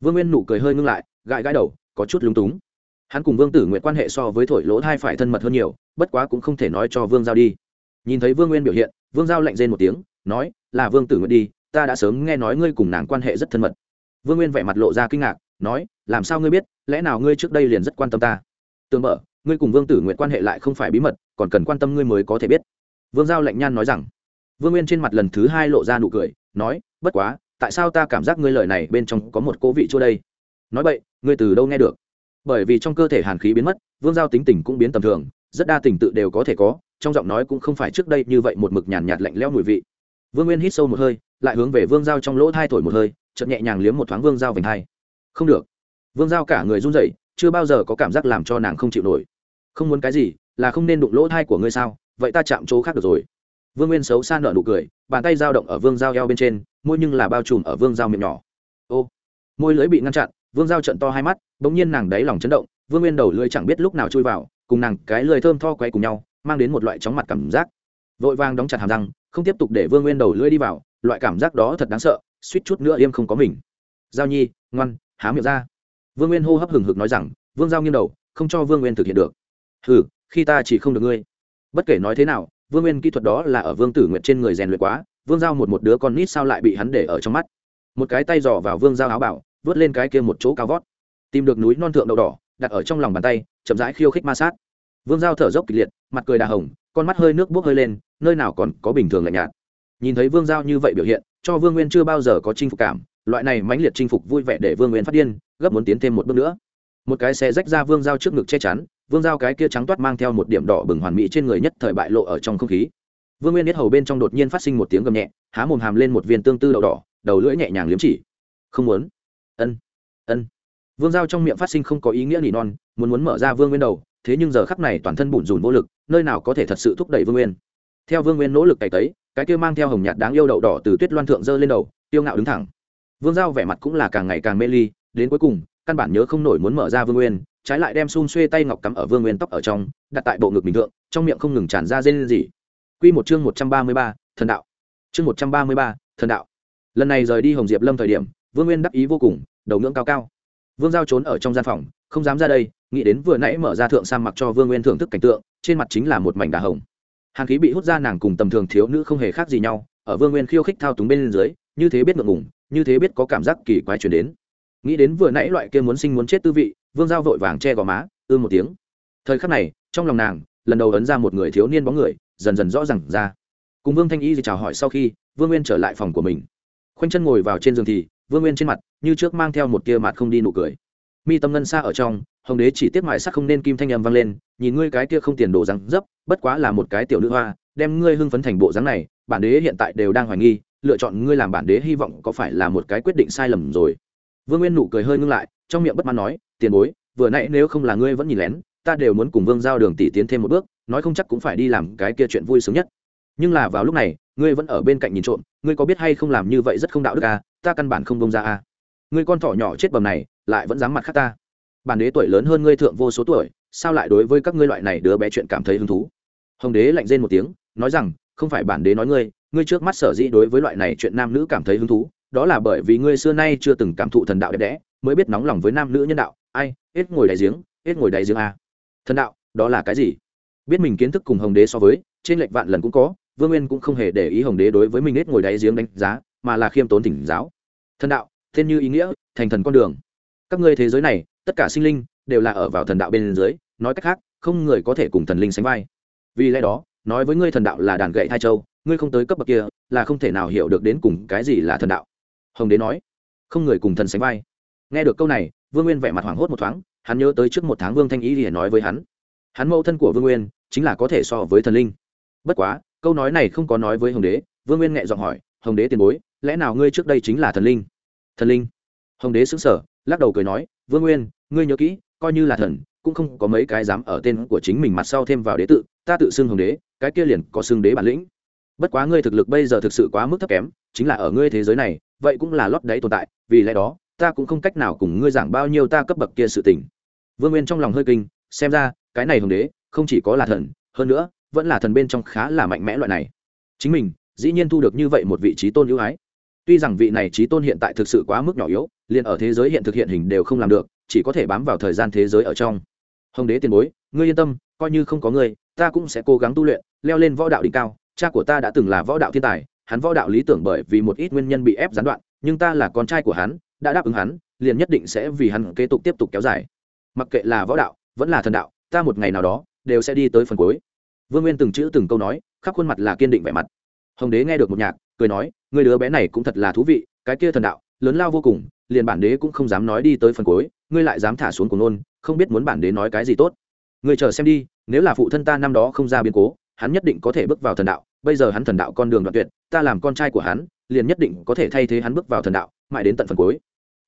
Vương nguyên nụ cười hơi ngưng lại, gãi gãi đầu, có chút lúng túng. Hắn cùng vương tử nguyện quan hệ so với thổi lỗ thai phải thân mật hơn nhiều, bất quá cũng không thể nói cho vương giao đi. Nhìn thấy vương nguyên biểu hiện, vương giao lạnh rên một tiếng, nói, là vương tử nguyện đi ta đã sớm nghe nói ngươi cùng nàng quan hệ rất thân mật. Vương nguyên vẻ mặt lộ ra kinh ngạc, nói, làm sao ngươi biết, lẽ nào ngươi trước đây liền rất quan tâm ta? Tương mở, ngươi cùng vương tử nguyện quan hệ lại không phải bí mật, còn cần quan tâm ngươi mới có thể biết. Vương giao lạnh nhan nói rằng. Vương nguyên trên mặt lần thứ hai lộ ra nụ cười, nói, bất quá, tại sao ta cảm giác ngươi lời này bên trong có một cố vị chỗ đây? Nói vậy, ngươi từ đâu nghe được? Bởi vì trong cơ thể hàn khí biến mất, vương giao tính tình cũng biến tầm thường, rất đa tình tự đều có thể có, trong giọng nói cũng không phải trước đây như vậy một mực nhàn nhạt lạnh lẽo mùi vị. Vương nguyên hít sâu một hơi lại hướng về vương giao trong lỗ thai thổi một hơi chậm nhẹ nhàng liếm một thoáng vương giao vành thai. không được. Vương giao cả người run rẩy, chưa bao giờ có cảm giác làm cho nàng không chịu nổi. Không muốn cái gì, là không nên đụng lỗ thai của ngươi sao? Vậy ta chạm chỗ khác được rồi. Vương nguyên xấu xa nợ nụ cười, bàn tay dao động ở vương giao eo bên trên, môi nhưng là bao trùm ở vương giao miệng nhỏ. Ô. Môi lưới bị ngăn chặn, vương giao trận to hai mắt, bỗng nhiên nàng đáy lòng chấn động, vương nguyên đầu lưới chẳng biết lúc nào chui vào, cùng nàng cái lưới thơm tho quay cùng nhau, mang đến một loại chóng mặt cảm giác. Vội vàng đóng chặt hàm răng, không tiếp tục để vương nguyên đầu lưỡi đi vào loại cảm giác đó thật đáng sợ, suýt chút nữa im không có mình. Giao nhi, ngoan, há miệng ra. Vương nguyên hô hấp hừng hực nói rằng, vương giao nghiêng đầu, không cho vương nguyên thực hiện được. Ừ khi ta chỉ không được ngươi. Bất kể nói thế nào, vương nguyên kỹ thuật đó là ở vương tử nguyệt trên người rèn luyện quá, vương giao một một đứa con nít sao lại bị hắn để ở trong mắt. Một cái tay dò vào vương giao áo bảo, vớt lên cái kia một chỗ cao vót. Tìm được núi non thượng đậu đỏ, đặt ở trong lòng bàn tay, chậm rãi khiêu khích ma sát. Vương giao thở dốc kịch liệt, mặt cười đà hồng, con mắt hơi nước bốc hơi lên, nơi nào còn có bình thường lạnh nhạt nhìn thấy vương giao như vậy biểu hiện, cho vương nguyên chưa bao giờ có chinh phục cảm, loại này mãnh liệt chinh phục vui vẻ để vương nguyên phát điên, gấp muốn tiến thêm một bước nữa. Một cái xe rách ra vương giao trước ngực che chắn, vương giao cái kia trắng toát mang theo một điểm đỏ bừng hoàn mỹ trên người nhất thời bại lộ ở trong không khí. Vương nguyên biết hầu bên trong đột nhiên phát sinh một tiếng gầm nhẹ, há mồm hàm lên một viên tương tư đậu đỏ, đầu lưỡi nhẹ nhàng liếm chỉ. Không muốn. Ân. Ân. Vương giao trong miệng phát sinh không có ý nghĩa nỉ non, muốn muốn mở ra vương nguyên đầu, thế nhưng giờ khắc này toàn thân bủn rùn vô lực, nơi nào có thể thật sự thúc đẩy vương nguyên. Theo vương nguyên nỗ lực cày tấy cái kia mang theo hồng nhạt đáng yêu đậu đỏ từ tuyết loan thượng dơ lên đầu tiêu ngạo đứng thẳng. Vương giao vẻ mặt cũng là càng ngày càng mê ly, đến cuối cùng, căn bản nhớ không nổi muốn mở ra vương nguyên, trái lại đem xun xuê tay ngọc cắm ở vương nguyên tóc ở trong, đặt tại bộ ngực bình thượng, trong miệng không ngừng tràn ra dê lên gì quy một chương một trăm ba mươi ba, thần đạo. Chương một trăm ba mươi ba, thần đạo. Lần này rời đi hồng diệp lâm thời điểm, vương nguyên đắc ý vô cùng, đầu ngưỡng cao cao. Vương giao trốn ở trong gian phòng, không dám ra đây, nghĩ đến vừa nãy mở ra thượng sam mặc cho vương nguyên thưởng thức cảnh tượng, trên mặt chính là một mảnh đà hồng hàn khí bị hút ra nàng cùng tầm thường thiếu nữ không hề khác gì nhau, ở vương nguyên khiêu khích thao túng bên dưới, như thế biết ngượng ngùng, như thế biết có cảm giác kỳ quái chuyển đến. Nghĩ đến vừa nãy loại kia muốn sinh muốn chết tư vị, vương giao vội vàng che gò má, ư một tiếng. Thời khắc này, trong lòng nàng, lần đầu ấn ra một người thiếu niên bóng người, dần dần rõ r à n g ra. Cùng vương thanh y thì chào hỏi sau khi, vương nguyên trở lại phòng của mình. Khoanh chân ngồi vào trên giường thì, vương nguyên trên mặt, như trước mang theo một tia mặt không đi nụ cười mi tâm ngân xa ở trong, hồng đế chỉ tiếp ngoại sắc không nên kim thanh âm vang lên, nhìn ngươi cái kia không tiền đồ rắn dấp, bất quá là một cái tiểu nữ hoa, đem ngươi hưng phấn thành bộ dáng này, bản đế hiện tại đều đang hoài nghi, lựa chọn ngươi làm bản đế hy vọng có phải là một cái quyết định sai lầm rồi. Vương nguyên nụ cười hơi ngưng lại, trong miệng bất mãn nói, tiền bối, vừa nãy nếu không là ngươi vẫn nhìn lén, ta đều muốn cùng vương giao đường tỷ tiến thêm một bước, nói không chắc cũng phải đi làm cái kia chuyện vui sướng nhất. Nhưng là vào lúc này, ngươi vẫn ở bên cạnh nhìn trộm, ngươi có biết hay không làm như vậy rất không đạo đức à ta căn bản không bông ra à. Ngươi con thỏ nhỏ chết bầm này lại vẫn dám mặt khác ta. Bản đế tuổi lớn hơn ngươi thượng vô số tuổi, sao lại đối với các ngươi loại này đứa bé chuyện cảm thấy hứng thú? Hồng đế lạnh rên một tiếng, nói rằng, không phải bản đế nói ngươi ngươi trước mắt sở dĩ đối với loại này chuyện nam nữ cảm thấy hứng thú, đó là bởi vì ngươi xưa nay chưa từng cảm thụ thần đạo đẹp đẽ, mới biết nóng lòng với nam nữ nhân đạo. Ai, hết ngồi đáy giếng, hết ngồi đáy giếng a thần đạo, đó là cái gì? Biết mình kiến thức cùng hồng đế so với, trên lệch vạn lần cũng có, vương nguyên cũng không hề để ý hồng đế đối với mình hết ngồi đáy giếng đánh giá, mà là khiêm tốn thỉnh giáo. Thần đạo tên như ý nghĩa, thành thần con đường các ngươi thế giới này, tất cả sinh linh đều là ở vào thần đạo bên dưới, nói cách khác, không người có thể cùng thần linh sánh vai. Vì lẽ đó, nói với ngươi thần đạo là đàn gậy thai châu, ngươi không tới cấp bậc kia là không thể nào hiểu được đến cùng cái gì là thần đạo. Hồng đế nói, không người cùng thần sánh vai. Nghe được câu này, vương nguyên vẻ mặt hoảng hốt một thoáng, hắn nhớ tới trước một tháng vương thanh ý liền nói với hắn hắn mẫu thân của vương nguyên chính là có thể so với thần linh. Bất quá, câu nói này không có nói với hồng đế, vương nguyên nhẹ giọng hỏi, hồng đế tiền bối, lẽ nào ngươi trước đây chính là thần linh? Thần linh. Hồng đế xứng sở lắc đầu cười nói, vương nguyên, ngươi nhớ kỹ, coi như là thần, cũng không có mấy cái dám ở tên của chính mình mặt sau thêm vào đế tự, ta tự xưng hồng đế, cái kia liền có xưng đế bản lĩnh. Bất quá ngươi thực lực bây giờ thực sự quá mức thấp kém, chính là ở ngươi thế giới này, vậy cũng là lót đáy tồn tại, vì lẽ đó, ta cũng không cách nào cùng ngươi giảng bao nhiêu ta cấp bậc kia sự tình. Vương nguyên trong lòng hơi kinh, xem ra, cái này hồng đế, không chỉ có là thần, hơn nữa, vẫn là thần bên trong khá là mạnh mẽ loại này. Chính mình, dĩ nhiên thu được như vậy một vị trí tôn ưu ái tuy rằng vị này trí tôn hiện tại thực sự quá mức nhỏ yếu, liền ở thế giới hiện thực hiện hình đều không làm được, chỉ có thể bám vào thời gian thế giới ở trong. Hồng đế tiền bối, ngươi yên tâm, coi như không có ngươi, ta cũng sẽ cố gắng tu luyện, leo lên võ đạo đỉnh cao. Cha của ta đã từng là võ đạo thiên tài, hắn võ đạo lý tưởng bởi vì một ít nguyên nhân bị ép gián đoạn, nhưng ta là con trai của hắn, đã đáp ứng hắn, liền nhất định sẽ vì hắn kế tục tiếp tục kéo dài. Mặc kệ là võ đạo, vẫn là thần đạo, ta một ngày nào đó, đều sẽ đi tới phần cuối. Vương nguyên từng chữ từng câu nói, khắp khuôn mặt là kiên định vẻ mặt. Hồng đế nghe được một nhạc cười nói người đứa bé này cũng thật là thú vị, cái kia thần đạo, lớn lao vô cùng, liền bản đế cũng không dám nói đi tới phần cuối, ngươi lại dám thả xuống cùng nôn, không biết muốn bản đế nói cái gì tốt. Ngươi chờ xem đi, nếu là phụ thân ta năm đó không ra biến cố, hắn nhất định có thể bước vào thần đạo, bây giờ hắn thần đạo con đường đoạn tuyệt, ta làm con trai của hắn, liền nhất định có thể thay thế hắn bước vào thần đạo, mãi đến tận phần cuối.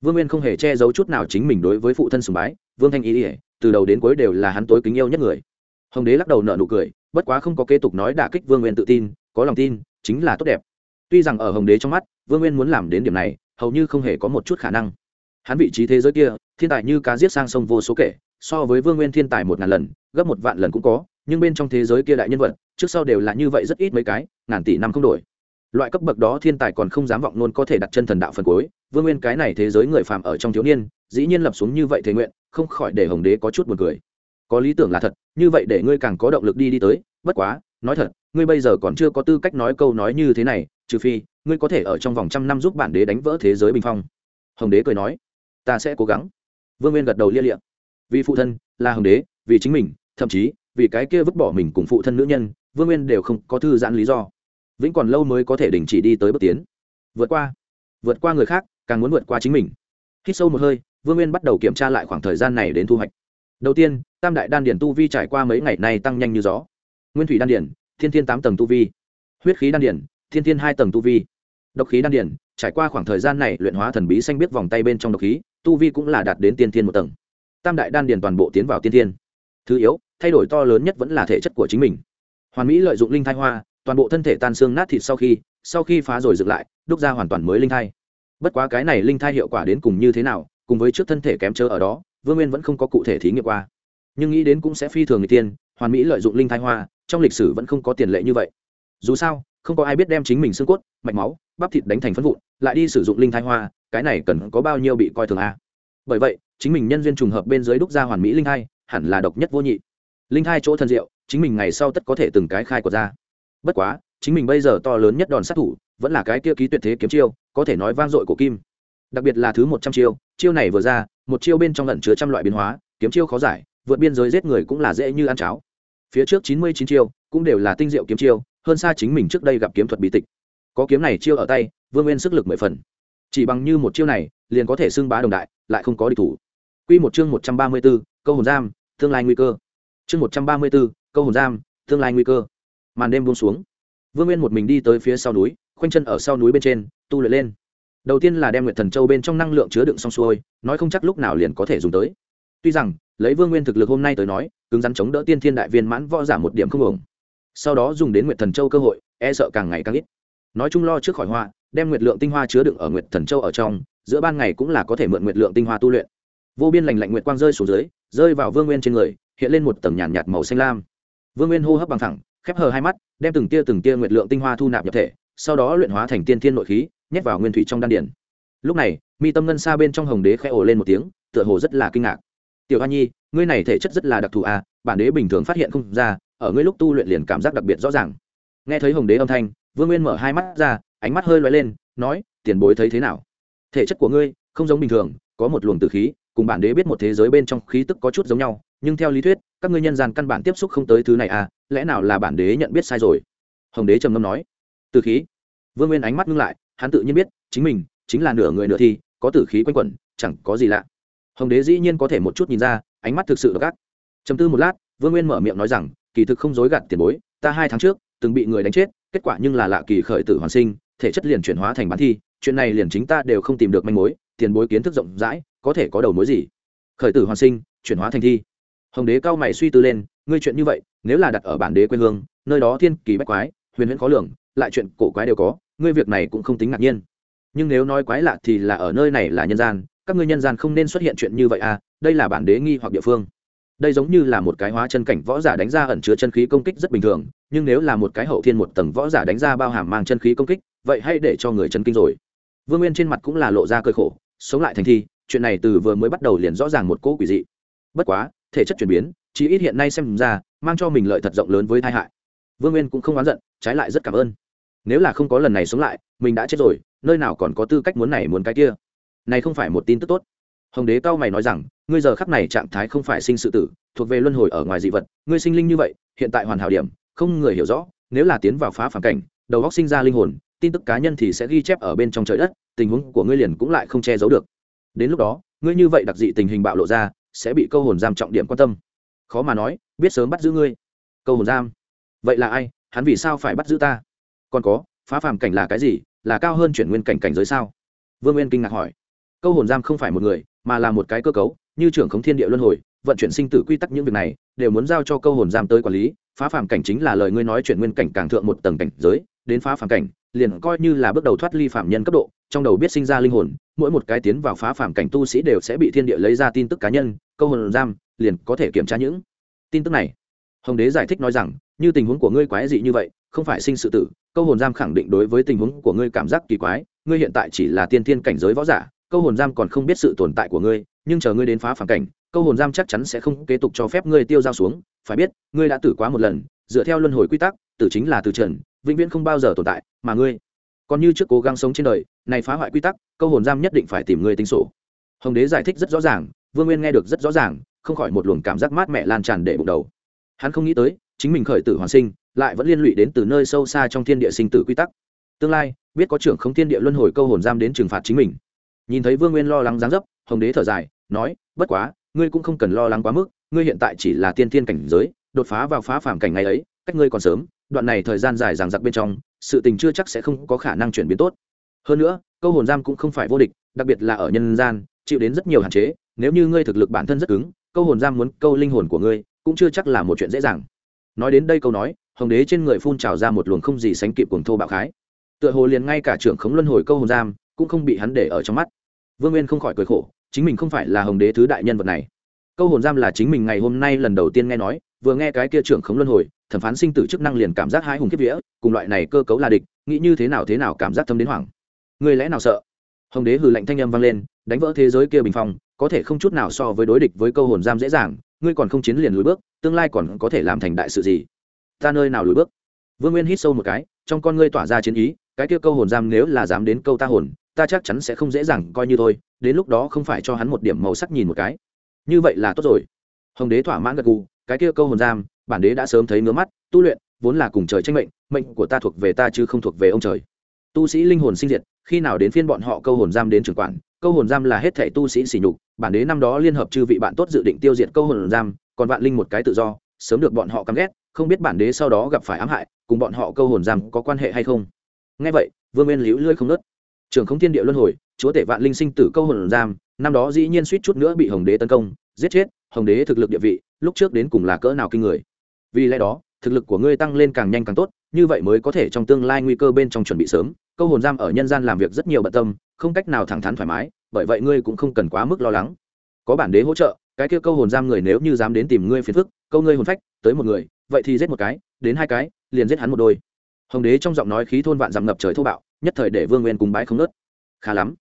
Vương nguyên không hề che giấu chút nào chính mình đối với phụ thân sùng bái, vương thanh ý ỉa từ đầu đến cuối đều là hắn tối kính yêu nhất người. Hồng đế lắc đầu nợ nụ cười, bất quá không có kế tục nói đả kích vương nguyên tự tin, có lòng tin, chính là tốt đẹp tuy rằng ở hồng đế trong mắt, vương nguyên muốn làm đến điểm này, hầu như không hề có một chút khả năng. Hắn vị trí thế giới kia, thiên tài như cá giết sang sông vô số kể, so với vương nguyên thiên tài một ngàn lần, gấp một vạn lần cũng có, nhưng bên trong thế giới kia đại nhân vật, trước sau đều là như vậy rất ít mấy cái, ngàn tỷ năm không đổi. Loại cấp bậc đó thiên tài còn không dám vọng luôn có thể đặt chân thần đạo phần cuối, vương nguyên cái này thế giới người phàm ở trong thiếu niên, dĩ nhiên lập xuống như vậy thế nguyện, không khỏi để hồng đế có chút buồn cười. Có lý tưởng là thật, như vậy để ngươi càng có động lực đi đi tới, bất quá, nói thật, ngươi bây giờ còn chưa có tư cách nói câu nói như thế này trừ phi ngươi có thể ở trong vòng trăm năm giúp bản đế đánh vỡ thế giới bình phong. Hồng đế cười nói ta sẽ cố gắng. Vương nguyên gật đầu lia lịa, vì phụ thân là hồng đế vì chính mình thậm chí vì cái kia vứt bỏ mình cùng phụ thân nữ nhân vương nguyên đều không có thư giãn lý do. Vĩnh còn lâu mới có thể đình chỉ đi tới bước tiến. Vượt qua vượt qua người khác càng muốn vượt qua chính mình. Hít sâu một hơi vương nguyên bắt đầu kiểm tra lại khoảng thời gian này đến thu hoạch. Đầu tiên tam đại đan điển tu vi trải qua mấy ngày nay tăng nhanh như gió. Nguyên thủy đan điển thiên thiên tám tầng tu vi. Huyết khí đan điển thiên thiên hai tầng tu vi. Độc khí đan điển trải qua khoảng thời gian này luyện hóa thần bí xanh biết vòng tay bên trong độc khí, tu vi cũng là đạt đến tiên thiên một tầng. Tam đại đan điển toàn bộ tiến vào tiên thiên. Thứ yếu, thay đổi to lớn nhất vẫn là thể chất của chính mình. Hoàn mỹ lợi dụng linh thai hoa, toàn bộ thân thể tan xương nát thịt sau khi sau khi phá rồi dựng lại, đúc ra hoàn toàn mới linh thai. Bất quá cái này linh thai hiệu quả đến cùng như thế nào, cùng với trước thân thể kém chớ ở đó, vương nguyên vẫn không có cụ thể thí nghiệm qua. Nhưng nghĩ đến cũng sẽ phi thường người tiên, hoàn mỹ lợi dụng linh thai hoa, trong lịch sử vẫn không có tiền lệ như vậy. Dù sao không có ai biết đem chính mình xương cốt, mạch máu, bắp thịt đánh thành phân vụn, lại đi sử dụng linh thai hoa, cái này cần có bao nhiêu bị coi thường a? Bởi vậy, chính mình nhân duyên trùng hợp bên dưới đúc ra hoàn mỹ linh thai, hẳn là độc nhất vô nhị. Linh thai chỗ thần diệu, chính mình ngày sau tất có thể từng cái khai của ra. Bất quá, chính mình bây giờ to lớn nhất đòn sát thủ, vẫn là cái kia ký tuyệt thế kiếm chiêu, có thể nói vang dội của kim. Đặc biệt là thứ một trăm chiêu chiêu này vừa ra, một chiêu bên trong lẩn chứa trăm loại biến hóa, kiếm chiêu khó giải, vượt biên giới giết người cũng là dễ như ăn cháo. Phía trước chín mươi chín chiêu, cũng đều là tinh diệu kiếm chiêu hơn xa chính mình trước đây gặp kiếm thuật bí tịch có kiếm này chiêu ở tay vương nguyên sức lực mười phần chỉ bằng như một chiêu này liền có thể xưng bá đồng đại lại không có địch thủ Quy một chương một trăm ba mươi 134, câu hồn giam, tương lai nguy cơ. Chương một trăm ba mươi 134, câu hồn giam, tương lai nguy cơ. Màn đêm buông xuống. Vương Nguyên một mình đi tới phía sau núi, khoanh chân ở sau núi bên trên, tu luyện lên. Đầu tiên là đem Nguyệt Thần Châu bên trong năng lượng chứa đựng xong xuôi, nói không chắc lúc nào liền có thể dùng tới. Tuy rằng, lấy Vương Nguyên thực lực hôm nay tới nói, cứng rắn chống đỡ Tiên Thiên Đại Viên mãn võ giả một điểm không ổng. Sau đó dùng đến Nguyệt Thần Châu cơ hội, e sợ càng ngày càng ít. Nói chung lo trước khỏi hoa, đem nguyệt lượng tinh hoa chứa đựng ở nguyệt thần châu ở trong, giữa ban ngày cũng là có thể mượn nguyệt lượng tinh hoa tu luyện. Vô biên lành lạnh nguyệt quang rơi xuống dưới, rơi vào Vương Nguyên trên người, hiện lên một tầng nhàn nhạt, nhạt màu xanh lam. Vương Nguyên hô hấp bằng thẳng, khép hờ hai mắt, đem từng tia từng tia nguyệt lượng tinh hoa thu nạp nhập thể, sau đó luyện hóa thành tiên thiên nội khí, nhét vào nguyên thủy trong đan điền. Lúc này, mi tâm ngân xa bên trong hồng đế khẽ ồ lên một tiếng, tựa hồ rất là kinh ngạc. "Tiểu Hoa Nhi, ngươi này thể chất rất là đặc thù à, bản đế bình thường phát hiện không ra, ở ngươi lúc tu luyện liền cảm giác đặc biệt rõ ràng." Nghe thấy hồng đế âm thanh, Vương Nguyên mở hai mắt ra, ánh mắt hơi lóe lên, nói, "Tiền bối thấy thế nào? Thể chất của ngươi không giống bình thường, có một luồng tử khí, cùng bản đế biết một thế giới bên trong khí tức có chút giống nhau, nhưng theo lý thuyết, các ngươi nhân gian căn bản tiếp xúc không tới thứ này à, lẽ nào là bản đế nhận biết sai rồi?" Hồng đế trầm ngâm nói, "Tử khí?" Vương Nguyên ánh mắt ngưng lại, hắn tự nhiên biết, chính mình chính là nửa người nửa thi, có tử khí quanh quẩn, chẳng có gì lạ. Hồng đế dĩ nhiên có thể một chút nhìn ra, ánh mắt thực sự độc ác. Trầm tư một lát, Vương Nguyên mở miệng nói rằng, kỳ thực không dối gạt tiền bối, ta hai tháng trước từng bị người đánh chết, kết quả nhưng là lạ kỳ khởi tử hoàn sinh, thể chất liền chuyển hóa thành bán thi, chuyện này liền chính ta đều không tìm được manh mối, tiền bối kiến thức rộng rãi, có thể có đầu mối gì? Khởi tử hoàn sinh, chuyển hóa thành thi. Hồng đế cao mày suy tư lên, ngươi chuyện như vậy, nếu là đặt ở bản đế quê hương, nơi đó thiên kỳ bách quái, huyền huyễn khó lường, lại chuyện cổ quái đều có, ngươi việc này cũng không tính ngạc nhiên. Nhưng nếu nói quái lạ thì là ở nơi này là nhân gian, các ngươi nhân gian không nên xuất hiện chuyện như vậy à, đây là bản đế nghi hoặc địa phương đây giống như là một cái hóa chân cảnh võ giả đánh ra ẩn chứa chân khí công kích rất bình thường, nhưng nếu là một cái hậu thiên một tầng võ giả đánh ra bao hàm mang chân khí công kích, vậy hãy để cho người chân kinh rồi. Vương nguyên trên mặt cũng là lộ ra cơ khổ, sống lại thành thi, chuyện này từ vừa mới bắt đầu liền rõ ràng một cỗ quỷ dị. Bất quá, thể chất chuyển biến chỉ ít hiện nay xem ra, mang cho mình lợi thật rộng lớn với tai hại. Vương nguyên cũng không oán giận, trái lại rất cảm ơn. Nếu là không có lần này sống lại, mình đã chết rồi, nơi nào còn có tư cách muốn này muốn cái kia? Này không phải một tin tức tốt hồng đế cao mày nói rằng, ngươi giờ khắc này trạng thái không phải sinh sự tử, thuộc về luân hồi ở ngoài dị vật, ngươi sinh linh như vậy, hiện tại hoàn hảo điểm, không người hiểu rõ, nếu là tiến vào phá phản cảnh, đầu góc sinh ra linh hồn, tin tức cá nhân thì sẽ ghi chép ở bên trong trời đất, tình huống của ngươi liền cũng lại không che giấu được. Đến lúc đó, ngươi như vậy đặc dị tình hình bạo lộ ra, sẽ bị câu hồn giam trọng điểm quan tâm. Khó mà nói, biết sớm bắt giữ ngươi. Câu hồn giam? Vậy là ai? Hắn vì sao phải bắt giữ ta? Còn có, phá phàm cảnh là cái gì? Là cao hơn chuyển nguyên cảnh cảnh giới sao? Vương nguyên kinh ngạc hỏi. Câu hồn giam không phải một người mà là một cái cơ cấu, như trưởng khống thiên địa luân hồi, vận chuyển sinh tử quy tắc những việc này, đều muốn giao cho câu hồn giam tới quản lý, phá phàm cảnh chính là lời ngươi nói chuyển nguyên cảnh càng thượng một tầng cảnh giới, đến phá phàm cảnh, liền coi như là bước đầu thoát ly phạm nhân cấp độ, trong đầu biết sinh ra linh hồn, mỗi một cái tiến vào phá phàm cảnh tu sĩ đều sẽ bị thiên địa lấy ra tin tức cá nhân, câu hồn giam, liền có thể kiểm tra những tin tức này. Hồng đế giải thích nói rằng, như tình huống của ngươi quái dị như vậy, không phải sinh sự tử, câu hồn giam khẳng định đối với tình huống của ngươi cảm giác kỳ quái, ngươi hiện tại chỉ là tiên thiên cảnh giới võ giả câu hồn giam còn không biết sự tồn tại của ngươi, nhưng chờ ngươi đến phá phản cảnh, câu hồn giam chắc chắn sẽ không kế tục cho phép ngươi tiêu dao xuống. Phải biết, ngươi đã tử quá một lần, dựa theo luân hồi quy tắc, tử chính là từ trần, vĩnh viễn không bao giờ tồn tại, mà ngươi còn như trước cố gắng sống trên đời, này phá hoại quy tắc, câu hồn giam nhất định phải tìm ngươi tính sổ. Hồng đế giải thích rất rõ ràng, vương nguyên nghe được rất rõ ràng, không khỏi một luồng cảm giác mát mẻ lan tràn để bụng đầu. Hắn không nghĩ tới, chính mình khởi tử hoàn sinh, lại vẫn liên lụy đến từ nơi sâu xa trong thiên địa sinh tử quy tắc. Tương lai, biết có trưởng không thiên địa luân hồi câu hồn giam đến trừng phạt chính mình nhìn thấy vương nguyên lo lắng dáng dấp, hồng đế thở dài, nói, bất quá, ngươi cũng không cần lo lắng quá mức, ngươi hiện tại chỉ là tiên tiên cảnh giới, đột phá vào phá phàm cảnh ngày ấy, cách ngươi còn sớm, đoạn này thời gian dài ràng giặc bên trong, sự tình chưa chắc sẽ không có khả năng chuyển biến tốt. Hơn nữa, câu hồn giam cũng không phải vô địch, đặc biệt là ở nhân gian, chịu đến rất nhiều hạn chế, nếu như ngươi thực lực bản thân rất cứng, câu hồn giam muốn câu linh hồn của ngươi, cũng chưa chắc là một chuyện dễ dàng. Nói đến đây câu nói, hồng đế trên người phun trào ra một luồng không gì sánh kịp cuồng thô bạo khái. Tựa hồ liền ngay cả trưởng khống luân hồi câu hồn giam, cũng không bị hắn để ở trong mắt vương nguyên không khỏi cười khổ, chính mình không phải là hồng đế thứ đại nhân vật này. Câu hồn giam là chính mình ngày hôm nay lần đầu tiên nghe nói, vừa nghe cái kia trưởng khống luân hồi, thẩm phán sinh tử chức năng liền cảm giác hai hùng kiếp vía, cùng loại này cơ cấu là địch, nghĩ như thế nào thế nào cảm giác thâm đến hoảng. Người lẽ nào sợ? Hồng đế hừ lạnh thanh âm vang lên, đánh vỡ thế giới kia bình phong, có thể không chút nào so với đối địch với câu hồn giam dễ dàng, ngươi còn không chiến liền lùi bước, tương lai còn có thể làm thành đại sự gì? Ta nơi nào lùi bước? Vương nguyên hít sâu một cái, trong con ngươi tỏa ra chiến ý, cái kia câu hồn giam nếu là dám đến câu ta hồn ta chắc chắn sẽ không dễ dàng coi như thôi, đến lúc đó không phải cho hắn một điểm màu sắc nhìn một cái. Như vậy là tốt rồi. Hồng đế thỏa mãn gật gù, cái kia câu hồn giam, bản đế đã sớm thấy ngứa mắt, tu luyện, vốn là cùng trời tranh mệnh mệnh của ta thuộc về ta chứ không thuộc về ông trời. Tu sĩ linh hồn sinh diệt, khi nào đến phiên bọn họ câu hồn giam đến trường quản, câu hồn giam là hết thảy tu sĩ sỉ nhục, bản đế năm đó liên hợp chư vị bạn tốt dự định tiêu diệt câu hồn giam, còn vạn linh một cái tự do, sớm được bọn họ căm ghét, không biết bản đế sau đó gặp phải ám hại, cùng bọn họ câu hồn giam có quan hệ hay không. Nghe vậy, vương nguyên liễu lưỡi không nớt trường không thiên địa luân hồi, chúa tể vạn linh sinh tử câu hồn giam, năm đó dĩ nhiên suýt chút nữa bị hồng đế tấn công, giết chết, hồng đế thực lực địa vị, lúc trước đến cùng là cỡ nào kinh người. Vì lẽ đó, thực lực của ngươi tăng lên càng nhanh càng tốt, như vậy mới có thể trong tương lai nguy cơ bên trong chuẩn bị sớm. Câu hồn giam ở nhân gian làm việc rất nhiều bận tâm, không cách nào thẳng thắn thoải mái, bởi vậy ngươi cũng không cần quá mức lo lắng. Có bản đế hỗ trợ, cái kia câu hồn giam người nếu như dám đến tìm ngươi phiền phức, câu ngươi hồn phách, tới một người, vậy thì giết một cái, đến hai cái, liền giết hắn một đôi. Hồng đế trong giọng nói khí thôn vạn dằm ngập trời thô bạo nhất thời để vương nguyên cùng bái không nớt. Khá lắm.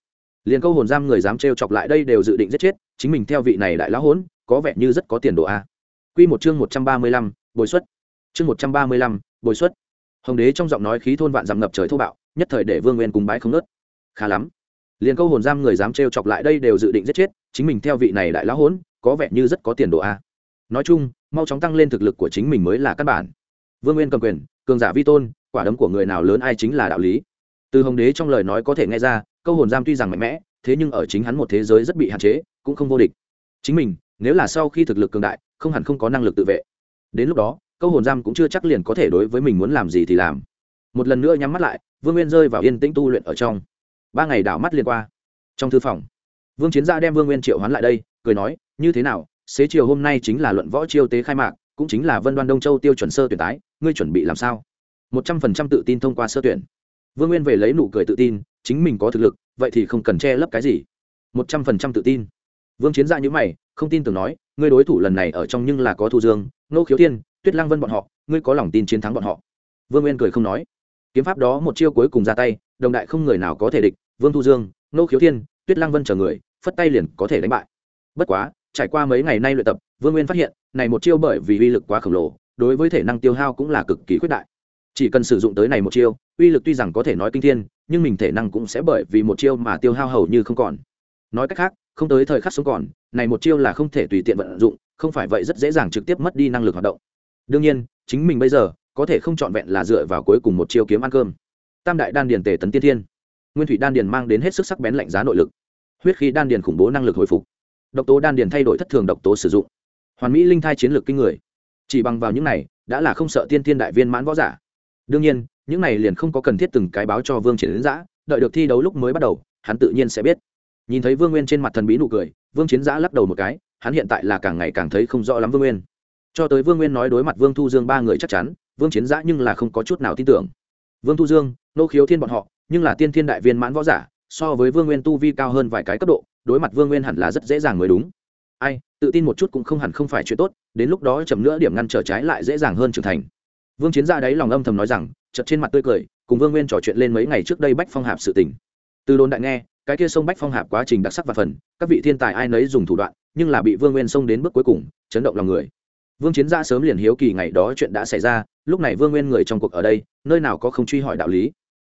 Liền câu hồn giam người dám trêu chọc lại đây đều dự định giết chết, chính mình theo vị này đại lão hỗn, có vẻ như rất có tiền đồ a. Quy một chương một trăm ba mươi lăm, bồi xuất. Chương một trăm ba mươi lăm, bồi xuất. Hồng đế trong giọng nói khí thôn vạn dặm ngập trời thô bạo, nhất thời để vương nguyên cùng bái không nớt. Khá lắm. Liền câu hồn giam người dám trêu chọc lại đây đều dự định giết chết, chính mình theo vị này đại lão hỗn, có vẻ như rất có tiền đồ a. Nói chung, mau chóng tăng lên thực lực của chính mình mới là căn bản. Vương nguyên cầm quyền, cường giả vi tôn, quả đấm của người nào lớn ai chính là đạo lý từ hồng đế trong lời nói có thể nghe ra, câu hồn giam tuy rằng mạnh mẽ, thế nhưng ở chính hắn một thế giới rất bị hạn chế, cũng không vô địch. Chính mình, nếu là sau khi thực lực cường đại, không hẳn không có năng lực tự vệ. Đến lúc đó, câu hồn giam cũng chưa chắc liền có thể đối với mình muốn làm gì thì làm. Một lần nữa nhắm mắt lại, vương nguyên rơi vào yên tĩnh tu luyện ở trong. Ba ngày đảo mắt liền qua. Trong thư phòng, vương chiến gia đem vương nguyên triệu hoán lại đây, cười nói, như thế nào, xế chiều hôm nay chính là luận võ chiêu tế khai mạc, cũng chính là vân đoan đông châu tiêu chuẩn sơ tuyển tái, ngươi chuẩn bị làm sao? Một trăm phần trăm tự tin thông qua sơ tuyển vương nguyên về lấy nụ cười tự tin, chính mình có thực lực, vậy thì không cần che lấp cái gì. Một trăm phần trăm tự tin. Vương chiến dạ gia như mày, không tin tưởng nói, ngươi đối thủ lần này ở trong nhưng là có thu dương, nô khiếu thiên, tuyết lang vân bọn họ, ngươi có lòng tin chiến thắng bọn họ? Vương nguyên cười không nói. Kiếm pháp đó một chiêu cuối cùng ra tay, đồng đại không người nào có thể địch, vương thu dương, nô khiếu thiên, tuyết lang vân chờ người, phất tay liền có thể đánh bại. Bất quá, trải qua mấy ngày nay luyện tập, vương nguyên phát hiện, này một chiêu bởi vì uy lực quá khổng lồ, đối với thể năng tiêu hao cũng là cực kỳ khuyết đại chỉ cần sử dụng tới này một chiêu, uy lực tuy rằng có thể nói kinh thiên, nhưng mình thể năng cũng sẽ bởi vì một chiêu mà tiêu hao hầu như không còn. Nói cách khác, không tới thời khắc sống còn, này một chiêu là không thể tùy tiện vận dụng, không phải vậy rất dễ dàng trực tiếp mất đi năng lực hoạt động. Đương nhiên, chính mình bây giờ, có thể không trọn vẹn là dựa vào cuối cùng một chiêu kiếm ăn cơm. Tam đại đan điền tề tấn tiên thiên. Nguyên thủy đan điền mang đến hết sức sắc bén lạnh giá nội lực. Huyết khí đan điền khủng bố năng lực hồi phục. Độc tố đan điền thay đổi thất thường độc tố sử dụng. Hoàn mỹ linh thai chiến lược kinh người. Chỉ bằng vào những này, đã là không sợ tiên thiên đại viên mãn võ giả đương nhiên, những này liền không có cần thiết từng cái báo cho vương chiến giã, đợi được thi đấu lúc mới bắt đầu, hắn tự nhiên sẽ biết. Nhìn thấy vương nguyên trên mặt thần bí nụ cười, vương chiến giã lắc đầu một cái, hắn hiện tại là càng ngày càng thấy không rõ lắm vương nguyên. Cho tới vương nguyên nói đối mặt vương thu dương ba người chắc chắn, vương chiến giã nhưng là không có chút nào tin tưởng. Vương thu dương, nô khiếu thiên bọn họ, nhưng là tiên thiên đại viên mãn võ giả, so với vương nguyên tu vi cao hơn vài cái cấp độ, đối mặt vương nguyên hẳn là rất dễ dàng mới đúng. Ai, tự tin một chút cũng không hẳn không phải chuyện tốt, đến lúc đó chậm nữa điểm ngăn trở trái lại dễ dàng hơn trưởng thành vương chiến ra đấy lòng âm thầm nói rằng, chợt trên mặt tươi cười, cùng vương nguyên trò chuyện lên mấy ngày trước đây bách phong hạp sự tình. Từ đồn đại nghe, cái kia sông bách phong hạp quá trình đặc sắc và phần, các vị thiên tài ai nấy dùng thủ đoạn, nhưng là bị vương nguyên xông đến bước cuối cùng, chấn động lòng người. Vương chiến gia sớm liền hiếu kỳ ngày đó chuyện đã xảy ra, lúc này vương nguyên người trong cuộc ở đây, nơi nào có không truy hỏi đạo lý.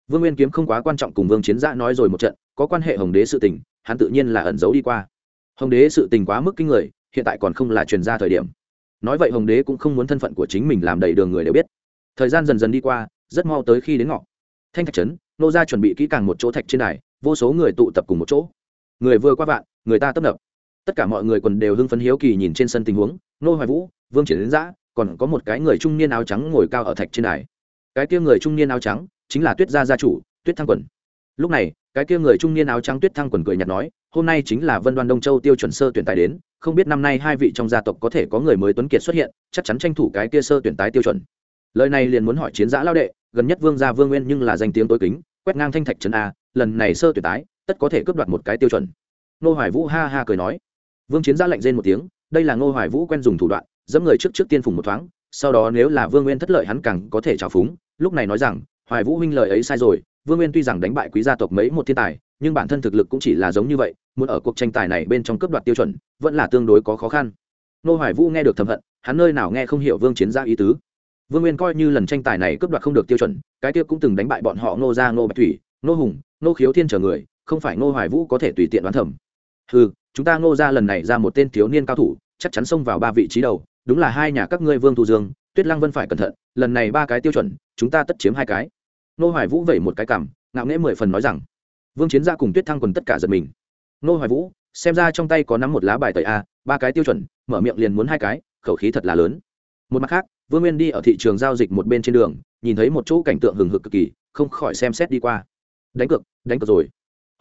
Vương nguyên kiếm không quá quan trọng cùng vương chiến gia nói rồi một trận, có quan hệ hồng đế sự tình, hắn tự nhiên là ẩn giấu đi qua. Hồng đế sự tình quá mức kinh người, hiện tại còn không là truyền ra thời điểm nói vậy hồng đế cũng không muốn thân phận của chính mình làm đầy đường người đều biết. Thời gian dần dần đi qua, rất mau tới khi đến ngọ. Thanh thạch trấn, nô ra chuẩn bị kỹ càng một chỗ thạch trên đài, vô số người tụ tập cùng một chỗ. Người vừa qua vạn, người ta tấp nập. Tất cả mọi người còn đều hưng phấn hiếu kỳ nhìn trên sân tình huống, nô hoài vũ, vương triển đến giã, còn có một cái người trung niên áo trắng ngồi cao ở thạch trên đài. Cái kia người trung niên áo trắng chính là tuyết gia gia chủ, tuyết thăng quần. Lúc này, cái kia người trung niên áo trắng tuyết thăng quần cười nhạt nói, hôm nay chính là vân đoan đông châu tiêu chuẩn sơ tuyển tài đến không biết năm nay hai vị trong gia tộc có thể có người mới tuấn kiệt xuất hiện, chắc chắn tranh thủ cái kia sơ tuyển tái tiêu chuẩn. Lời này liền muốn hỏi chiến giã lao đệ, gần nhất vương gia vương nguyên nhưng là danh tiếng tối kính, quét ngang thanh thạch trấn a, lần này sơ tuyển tái, tất có thể cướp đoạt một cái tiêu chuẩn. Nô hoài vũ ha ha cười nói. Vương chiến giã lạnh rên một tiếng, đây là nô hoài vũ quen dùng thủ đoạn dẫm người trước trước tiên phùng một thoáng, sau đó nếu là vương nguyên thất lợi hắn càng có thể trào phúng, lúc này nói rằng, hoài vũ huynh lời ấy sai rồi, vương nguyên tuy rằng đánh bại quý gia tộc mấy một thiên tài, nhưng bản thân thực lực cũng chỉ là giống như vậy muốn ở cuộc tranh tài này bên trong cấp đoạt tiêu chuẩn vẫn là tương đối có khó khăn. Nô hoài vũ nghe được thầm hận hắn nơi nào nghe không hiểu vương chiến gia ý tứ. Vương nguyên coi như lần tranh tài này cấp đoạt không được tiêu chuẩn cái kia cũng từng đánh bại bọn họ nô gia nô bạch thủy nô hùng nô khiếu thiên chờ người không phải nô hoài vũ có thể tùy tiện đoán thẩm ừ chúng ta nô gia lần này ra một tên thiếu niên cao thủ chắc chắn xông vào ba vị trí đầu đúng là hai nhà các ngươi vương thu dương tuyết lăng vân phải cẩn thận lần này ba cái tiêu chuẩn chúng ta tất chiếm hai cái. Nô hoài vũ vẩy một cái cằm, ngạo nghễ mười phần nói rằng vương chiến gia cùng tuyết thăng quần tất cả giật mình nô hoài vũ, xem ra trong tay có nắm một lá bài tẩy a, ba cái tiêu chuẩn, mở miệng liền muốn hai cái, khẩu khí thật là lớn. Một mặt khác, vương nguyên đi ở thị trường giao dịch một bên trên đường, nhìn thấy một chỗ cảnh tượng hừng hực cực kỳ, không khỏi xem xét đi qua. Đánh cược đánh cược rồi.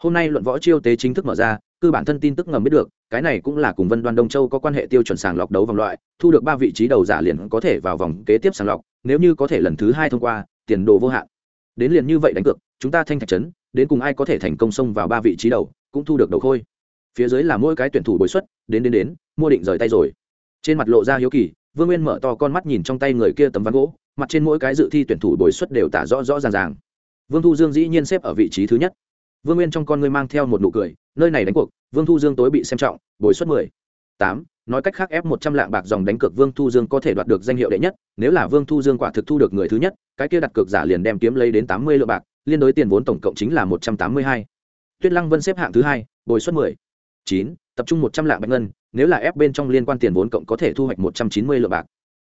Hôm nay luận võ chiêu tế chính thức mở ra, cư bản thân tin tức ngầm biết được, cái này cũng là cùng vân đoan đông châu có quan hệ tiêu chuẩn sàng lọc đấu vòng loại, thu được ba vị trí đầu giả liền có thể vào vòng kế tiếp sàng lọc, nếu như có thể lần thứ hai thông qua, tiền đồ vô hạn. Đến liền như vậy đánh cược, chúng ta thanh thạch trấn đến cùng ai có thể thành công xông vào ba vị trí đầu? Cũng thu được đầu khôi. Phía dưới là mỗi cái tuyển thủ bồi xuất, đến đến đến, mua định rời tay rồi. Trên mặt lộ ra hiếu kỳ, vương nguyên mở to con mắt nhìn trong tay người kia tấm ván gỗ, mặt trên mỗi cái dự thi tuyển thủ bồi xuất đều tả rõ rõ ràng ràng. Vương thu dương dĩ nhiên xếp ở vị trí thứ nhất. Vương nguyên trong con ngươi mang theo một nụ cười, nơi này đánh cuộc, vương thu dương tối bị xem trọng, bồi xuất mười, tám, nói cách khác ép một trăm lạng bạc dòng đánh cược vương thu dương có thể đoạt được danh hiệu đệ nhất, nếu là vương thu dương quả thực thu được người thứ nhất, cái kia đặt cược giả liền đem kiếm lấy đến tám mươi lượng bạc, liên đối tiền vốn tổng cộng chính là một trăm tám mươi hai tuyết lăng vân xếp hạng thứ hai, bồi suất mười. Chín, tập trung một trăm lạng bạch ngân, nếu là ép bên trong liên quan tiền vốn cộng có thể thu hoạch một trăm chín mươi lượng bạc.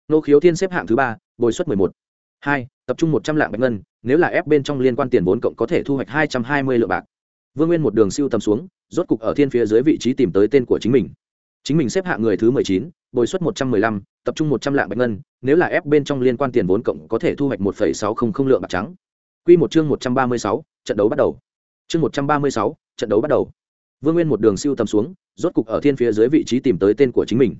Nô khiếu thiên xếp hạng thứ ba, bồi suất mười một. Hai, tập trung một trăm lạng bạch ngân, nếu là ép bên trong liên quan tiền vốn cộng có thể thu hoạch hai trăm hai mươi lượng bạc. Vương nguyên một đường siêu tầm xuống, rốt cục ở thiên phía dưới vị trí tìm tới tên của chính mình. Chính mình xếp hạng người thứ mười chín, bồi suất một trăm mười lăm, tập trung một trăm lạng bạch ngân, nếu là ép bên trong liên quan tiền vốn cộng có thể thu hoạch một phẩy sáu không không lượng bạc trắng. Q một chương một trăm ba mươi sáu, trận đấu bắt đầu chương một trăm ba mươi sáu, trận đấu bắt đầu. Vương nguyên một đường siêu tầm xuống, rốt cục ở thiên phía dưới vị trí tìm tới tên của chính mình.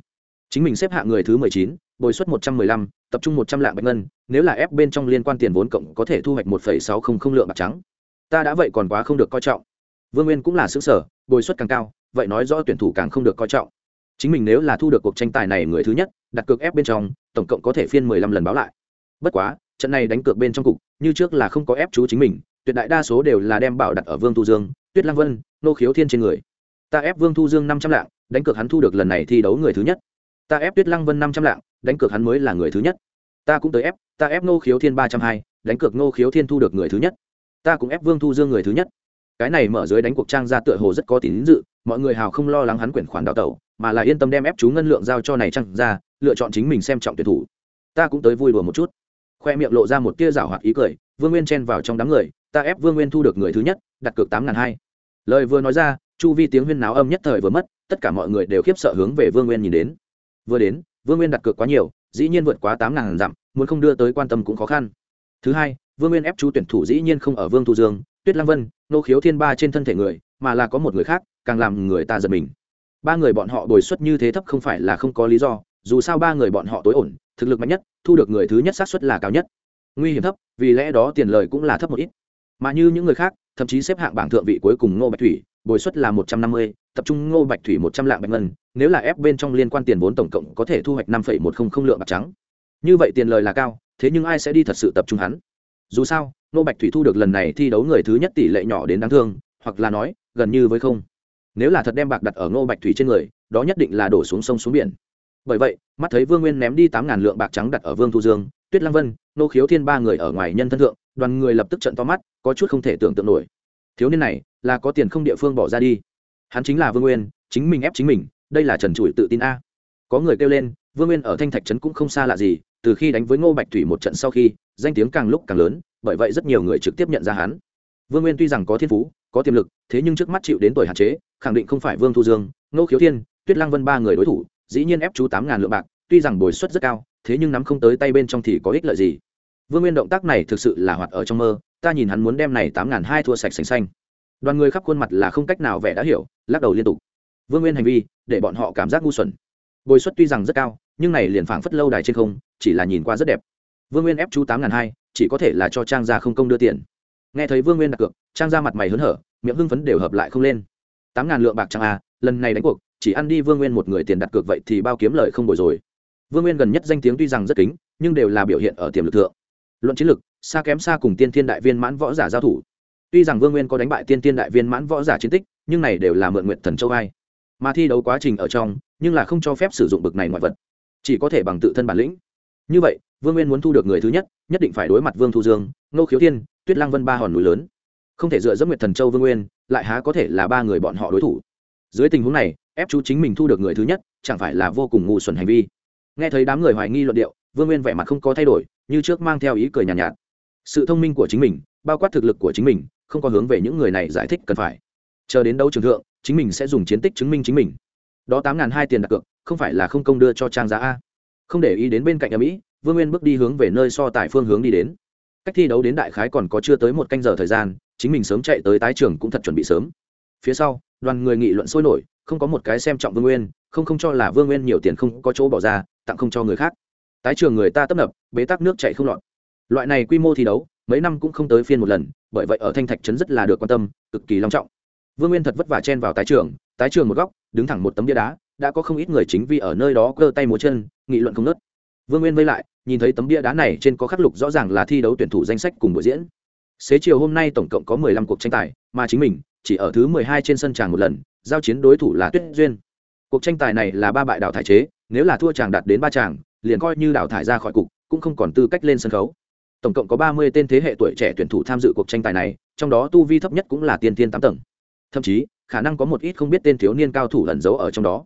Chính mình xếp hạng người thứ mười chín, bồi suất một trăm mười lăm, tập trung một trăm lạng bạch ngân, nếu là ép bên trong liên quan tiền vốn cộng có thể thu hoạch một phẩy sáu không không lượng bạc trắng. Ta đã vậy còn quá không được coi trọng. Vương nguyên cũng là xứ sở, bồi suất càng cao, vậy nói rõ tuyển thủ càng không được coi trọng. Chính mình nếu là thu được cuộc tranh tài này người thứ nhất, đặt cược ép bên trong, tổng cộng có thể phiên mười lăm lần báo lại. Bất quá, trận này đánh cược bên trong cục, như trước là không có ép chú chính mình tuyệt đại đa số đều là đem bảo đặt ở vương thu dương, tuyết lang vân, nô khiếu thiên trên người. Ta ép vương thu dương năm trăm lạng, đánh cược hắn thu được lần này thi đấu người thứ nhất. Ta ép tuyết lăng vân năm trăm lạng, đánh cược hắn mới là người thứ nhất. Ta cũng tới ép, ta ép nô khiếu thiên ba trăm hai, đánh cược nô khiếu thiên thu được người thứ nhất. Ta cũng ép vương thu dương người thứ nhất. Cái này mở dưới đánh cuộc trang ra tựa hồ rất có tín dự, mọi người hào không lo lắng hắn quyển khoản đào tẩu, mà là yên tâm đem ép chú ngân lượng giao cho này trang ra, lựa chọn chính mình xem trọng tuyển thủ. Ta cũng tới vui đùa một chút. Khoe miệng lộ ra một tia rảo hoạt ý cười, vương nguyên chen vào trong đám người ta ép vương nguyên thu được người thứ nhất, đặt cược tám ngàn hai. Lời vừa nói ra, chu vi tiếng huyên náo âm nhất thời vừa mất, tất cả mọi người đều khiếp sợ hướng về vương nguyên nhìn đến. Vừa đến, vương nguyên đặt cược quá nhiều, dĩ nhiên vượt quá tám ngàn dặm, muốn không đưa tới quan tâm cũng khó khăn. Thứ hai, vương nguyên ép chú tuyển thủ dĩ nhiên không ở vương thu dương, tuyết lăng vân, nô khiếu thiên ba trên thân thể người, mà là có một người khác, càng làm người ta giật mình. Ba người bọn họ bồi xuất như thế thấp không phải là không có lý do, dù sao ba người bọn họ tối ổn, thực lực mạnh nhất, thu được người thứ nhất xác suất là cao nhất. Nguy hiểm thấp, vì lẽ đó tiền lời cũng là thấp một ít mà như những người khác, thậm chí xếp hạng bảng thượng vị cuối cùng ngô bạch thủy, bồi suất là một trăm năm mươi, tập trung ngô bạch thủy một trăm lạng bạch ngân, nếu là ép bên trong liên quan tiền vốn tổng cộng có thể thu hoạch năm một không không lượng bạc trắng. Như vậy tiền lời là cao, thế nhưng ai sẽ đi thật sự tập trung hắn? Dù sao, ngô bạch thủy thu được lần này thi đấu người thứ nhất tỷ lệ nhỏ đến đáng thương, hoặc là nói, gần như với không. Nếu là thật đem bạc đặt ở ngô bạch thủy trên người, đó nhất định là đổ xuống sông xuống biển. Bởi vậy, mắt thấy vương nguyên ném đi tám ngàn lượng bạc trắng đặt ở vương thu dương, tuyết lăng vân, nô khiếu thiên ba người ở ngoài nhân thân thượng, đoàn người lập tức trận to mắt có chút không thể tưởng tượng nổi. Thiếu niên này là có tiền không địa phương bỏ ra đi. Hắn chính là vương nguyên, chính mình ép chính mình, đây là trần trụi tự tin a. Có người kêu lên, vương nguyên ở thanh thạch trấn cũng không xa lạ gì, từ khi đánh với ngô bạch thủy một trận sau khi, danh tiếng càng lúc càng lớn, bởi vậy rất nhiều người trực tiếp nhận ra hắn. Vương nguyên tuy rằng có thiên phú, có tiềm lực, thế nhưng trước mắt chịu đến tuổi hạn chế, khẳng định không phải vương thu dương, ngô khiếu thiên, tuyết lăng vân ba người đối thủ, dĩ nhiên ép chú tám ngàn lượng bạc, tuy rằng bồi suất rất cao, thế nhưng nắm không tới tay bên trong thì có ích lợi gì. Vương nguyên động tác này thực sự là hoạt ở trong mơ ta nhìn hắn muốn đem này tám ngàn hai thua sạch sành xanh. Đoàn người khắp khuôn mặt là không cách nào vẻ đã hiểu, lắc đầu liên tục. Vương nguyên hành vi, để bọn họ cảm giác ngu xuẩn. Bồi suất tuy rằng rất cao, nhưng này liền phảng phất lâu đài trên không, chỉ là nhìn qua rất đẹp. Vương nguyên ép chú tám ngàn hai, chỉ có thể là cho trang gia không công đưa tiền. Nghe thấy vương nguyên đặt cược, trang gia mặt mày hớn hở, miệng hưng phấn đều hợp lại không lên. Tám ngàn lượng bạc trang a, lần này đánh cuộc, chỉ ăn đi vương nguyên một người tiền đặt cược vậy thì bao kiếm lời không bồi rồi. Vương nguyên gần nhất danh tiếng tuy rằng rất kính, nhưng đều là biểu hiện ở tiềm lực thượng. Luận chiến lực xa kém xa cùng tiên thiên đại viên mãn võ giả giao thủ. Tuy rằng vương nguyên có đánh bại tiên thiên đại viên mãn võ giả chiến tích nhưng này đều là mượn nguyện thần châu ai. Mà thi đấu quá trình ở trong nhưng là không cho phép sử dụng bực này ngoại vật. Chỉ có thể bằng tự thân bản lĩnh. Như vậy vương nguyên muốn thu được người thứ nhất nhất định phải đối mặt vương thu dương nô khiếu thiên tuyết lăng vân ba hòn núi lớn. Không thể dựa dẫm nguyệt thần châu vương nguyên lại há có thể là ba người bọn họ đối thủ. Dưới tình huống này ép chú chính mình thu được người thứ nhất chẳng phải là vô cùng ngu xuẩn hành vi. Nghe thấy đám người hoài nghi luận điệu vương nguyên vẻ mặt không có thay đổi như trước mang theo ý cười nhàn nhạt, nhạt sự thông minh của chính mình, bao quát thực lực của chính mình, không có hướng về những người này giải thích cần phải. Chờ đến đấu trường thượng, chính mình sẽ dùng chiến tích chứng minh chính mình. Đó tám ngàn hai tiền đặt cược, không phải là không công đưa cho trang giá a. Không để ý đến bên cạnh ở mỹ, vương nguyên bước đi hướng về nơi so tài phương hướng đi đến. Cách thi đấu đến đại khái còn có chưa tới một canh giờ thời gian, chính mình sớm chạy tới tái trường cũng thật chuẩn bị sớm. Phía sau, đoàn người nghị luận sôi nổi, không có một cái xem trọng vương nguyên, không không cho là vương nguyên nhiều tiền không có chỗ bỏ ra, tặng không cho người khác. Tái trường người ta tấp nập, bế tắc nước chạy không lọt loại này quy mô thi đấu, mấy năm cũng không tới phiên một lần, bởi vậy ở thanh thạch trấn rất là được quan tâm, cực kỳ long trọng. Vương nguyên thật vất vả chen vào tái trường tái trường một góc, đứng thẳng một tấm bia đá, đã có không ít người chính vì ở nơi đó cơ tay múa chân, nghị luận không nớt vương nguyên vây lại, nhìn thấy tấm bia đá này trên có khắc lục rõ ràng là thi đấu tuyển thủ danh sách cùng buổi diễn. Xế chiều hôm nay tổng cộng có mười lăm cuộc tranh tài, mà chính mình chỉ ở thứ mười hai trên sân tràng một lần, giao chiến đối thủ là tuyết duyên. Cuộc tranh tài này là ba bại đảo thải chế, nếu là thua chàng đạt đến ba chàng, liền coi như đảo thải ra khỏi cục, cũng không còn tư cách lên sân khấu tổng cộng có ba mươi tên thế hệ tuổi trẻ tuyển thủ tham dự cuộc tranh tài này, trong đó tu vi thấp nhất cũng là tiên tiên tám tầng. Thậm chí, khả năng có một ít không biết tên thiếu niên cao thủ ẩn giấu ở trong đó.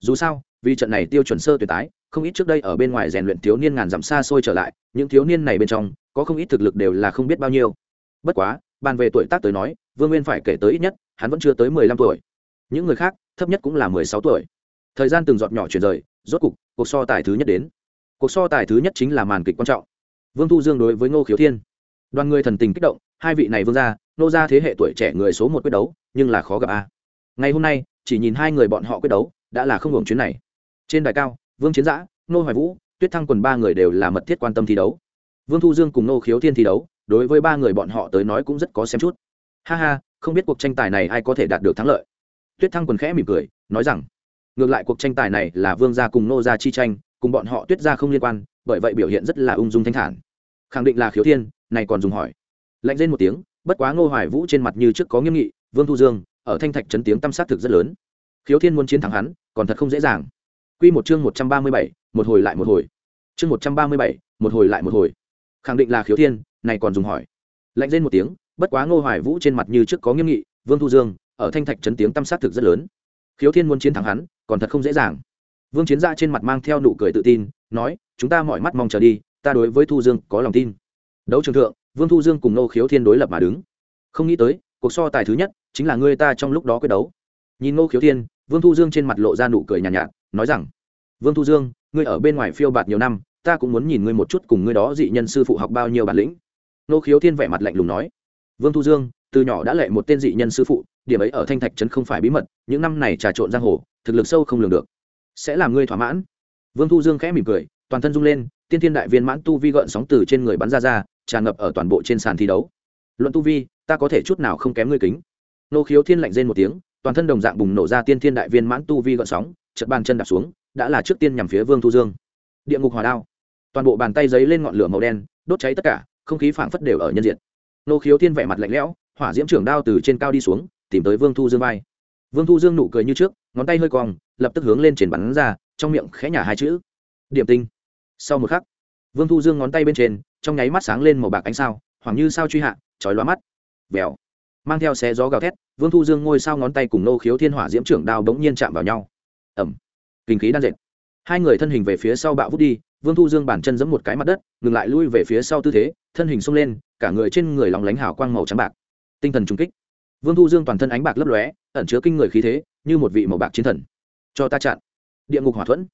Dù sao, vì trận này tiêu chuẩn sơ tuyển tái, không ít trước đây ở bên ngoài rèn luyện thiếu niên ngàn dặm xa xôi trở lại, những thiếu niên này bên trong, có không ít thực lực đều là không biết bao nhiêu. Bất quá, bàn về tuổi tác tới nói, vương nguyên phải kể tới ít nhất, hắn vẫn chưa tới mười lăm tuổi. Những người khác, thấp nhất cũng là mười sáu tuổi. Thời gian từng giọt nhỏ chuyển rời, rốt cục, cuộc so tài thứ nhất đến. Cuộc so tài thứ nhất chính là màn kịch quan trọng vương thu dương đối với ngô khiếu thiên. Đoàn người thần tình kích động, hai vị này vương ra nô ra thế hệ tuổi trẻ người số một quyết đấu, nhưng là khó gặp a. Ngày hôm nay, chỉ nhìn hai người bọn họ quyết đấu, đã là không hưởng chuyến này. Trên đài cao, vương chiến giã nô hoài vũ, tuyết thăng quần ba người đều là mật thiết quan tâm thi đấu. Vương thu dương cùng nô khiếu thiên thi đấu, đối với ba người bọn họ tới nói cũng rất có xem chút. Ha ha, không biết cuộc tranh tài này ai có thể đạt được thắng lợi. Tuyết thăng quần khẽ mỉm cười, nói rằng, ngược lại cuộc tranh tài này là vương gia cùng nô gia chi tranh, cùng bọn họ tuyết gia không liên quan bởi vậy biểu hiện rất là ung dung thanh thản. Khẳng định là khiếu thiên này còn dùng hỏi. Lạnh lên một tiếng bất quá ngô hoài vũ trên mặt như trước có nghiêm nghị vương thu dương ở thanh thạch chấn tiếng tâm sát thực rất lớn. Khiếu thiên muốn chiến thắng hắn còn thật không dễ dàng. Quy một chương một trăm ba mươi bảy, một hồi lại một hồi. Chương một trăm ba mươi bảy, một hồi lại một hồi. Khẳng định là khiếu thiên này còn dùng hỏi. Lạnh lên một tiếng bất quá ngô hoài vũ trên mặt như trước có nghiêm nghị vương thu dương ở thanh thạch chấn tiếng tâm sát thực rất lớn. Khiếu thiên muốn chiến thắng hắn còn thật không dễ dàng vương chiến gia trên mặt mang theo nụ cười tự tin nói chúng ta mọi mắt mong chờ đi ta đối với thu dương có lòng tin. Đấu trường thượng vương thu dương cùng nô khiếu thiên đối lập mà đứng. Không nghĩ tới cuộc so tài thứ nhất chính là ngươi ta trong lúc đó quyết đấu. Nhìn nô khiếu thiên vương thu dương trên mặt lộ ra nụ cười nhàn nhạt, nhạt nói rằng vương thu dương ngươi ở bên ngoài phiêu bạt nhiều năm ta cũng muốn nhìn ngươi một chút cùng ngươi đó dị nhân sư phụ học bao nhiêu bản lĩnh. Nô khiếu thiên vẻ mặt lạnh lùng nói vương thu dương từ nhỏ đã lệ một tên dị nhân sư phụ điểm ấy ở thanh thạch trấn không phải bí mật những năm này trà trộn giang hồ thực lực sâu không lường được sẽ làm ngươi thỏa mãn. Vương thu dương khẽ mỉm cười, toàn thân rung lên, tiên thiên đại viên mãn tu vi gợn sóng từ trên người bắn ra ra, tràn ngập ở toàn bộ trên sàn thi đấu. Luận tu vi, ta có thể chút nào không kém ngươi kính. Nô khiếu thiên lạnh rên một tiếng, toàn thân đồng dạng bùng nổ ra tiên thiên đại viên mãn tu vi gợn sóng chật bàn chân đạp xuống, đã là trước tiên nhằm phía vương thu dương. Địa ngục hòa đao. Toàn bộ bàn tay giấy lên ngọn lửa màu đen, đốt cháy tất cả, không khí phảng phất đều ở nhân diện nô khiếu thiên vẻ mặt lạnh lẽo, hỏa diễm trưởng đao từ trên cao đi xuống, tìm tới vương thu dương vai vương thu dương nụ cười như trước, ngón tay hơi cong, lập tức hướng lên trên bắn ra, trong miệng khẽ nhả hai chữ. Điểm tinh. Sau một khắc, vương thu dương ngón tay bên trên, trong nháy mắt sáng lên màu bạc ánh sao hoàng như sao truy hạ, chói lóa mắt. Vèo. Mang theo xé gió gào thét, vương thu dương ngôi sao ngón tay cùng nô khiếu thiên hỏa diễm trưởng đao bỗng nhiên chạm vào nhau. Ẩm kinh khí đan dệt. Hai người thân hình về phía sau bạo vút đi, vương thu dương bản chân giẫm một cái mặt đất, ngừng lại lui về phía sau tư thế, thân hình xông lên, cả người trên người lóng lánh hào quang màu trắng bạc. Tinh thần trung kích vương thu dương toàn thân ánh bạc lấp lóe, ẩn chứa kinh người khí thế, như một vị màu bạc chiến thần. Cho ta chặn. Địa ngục hỏa thuẫn.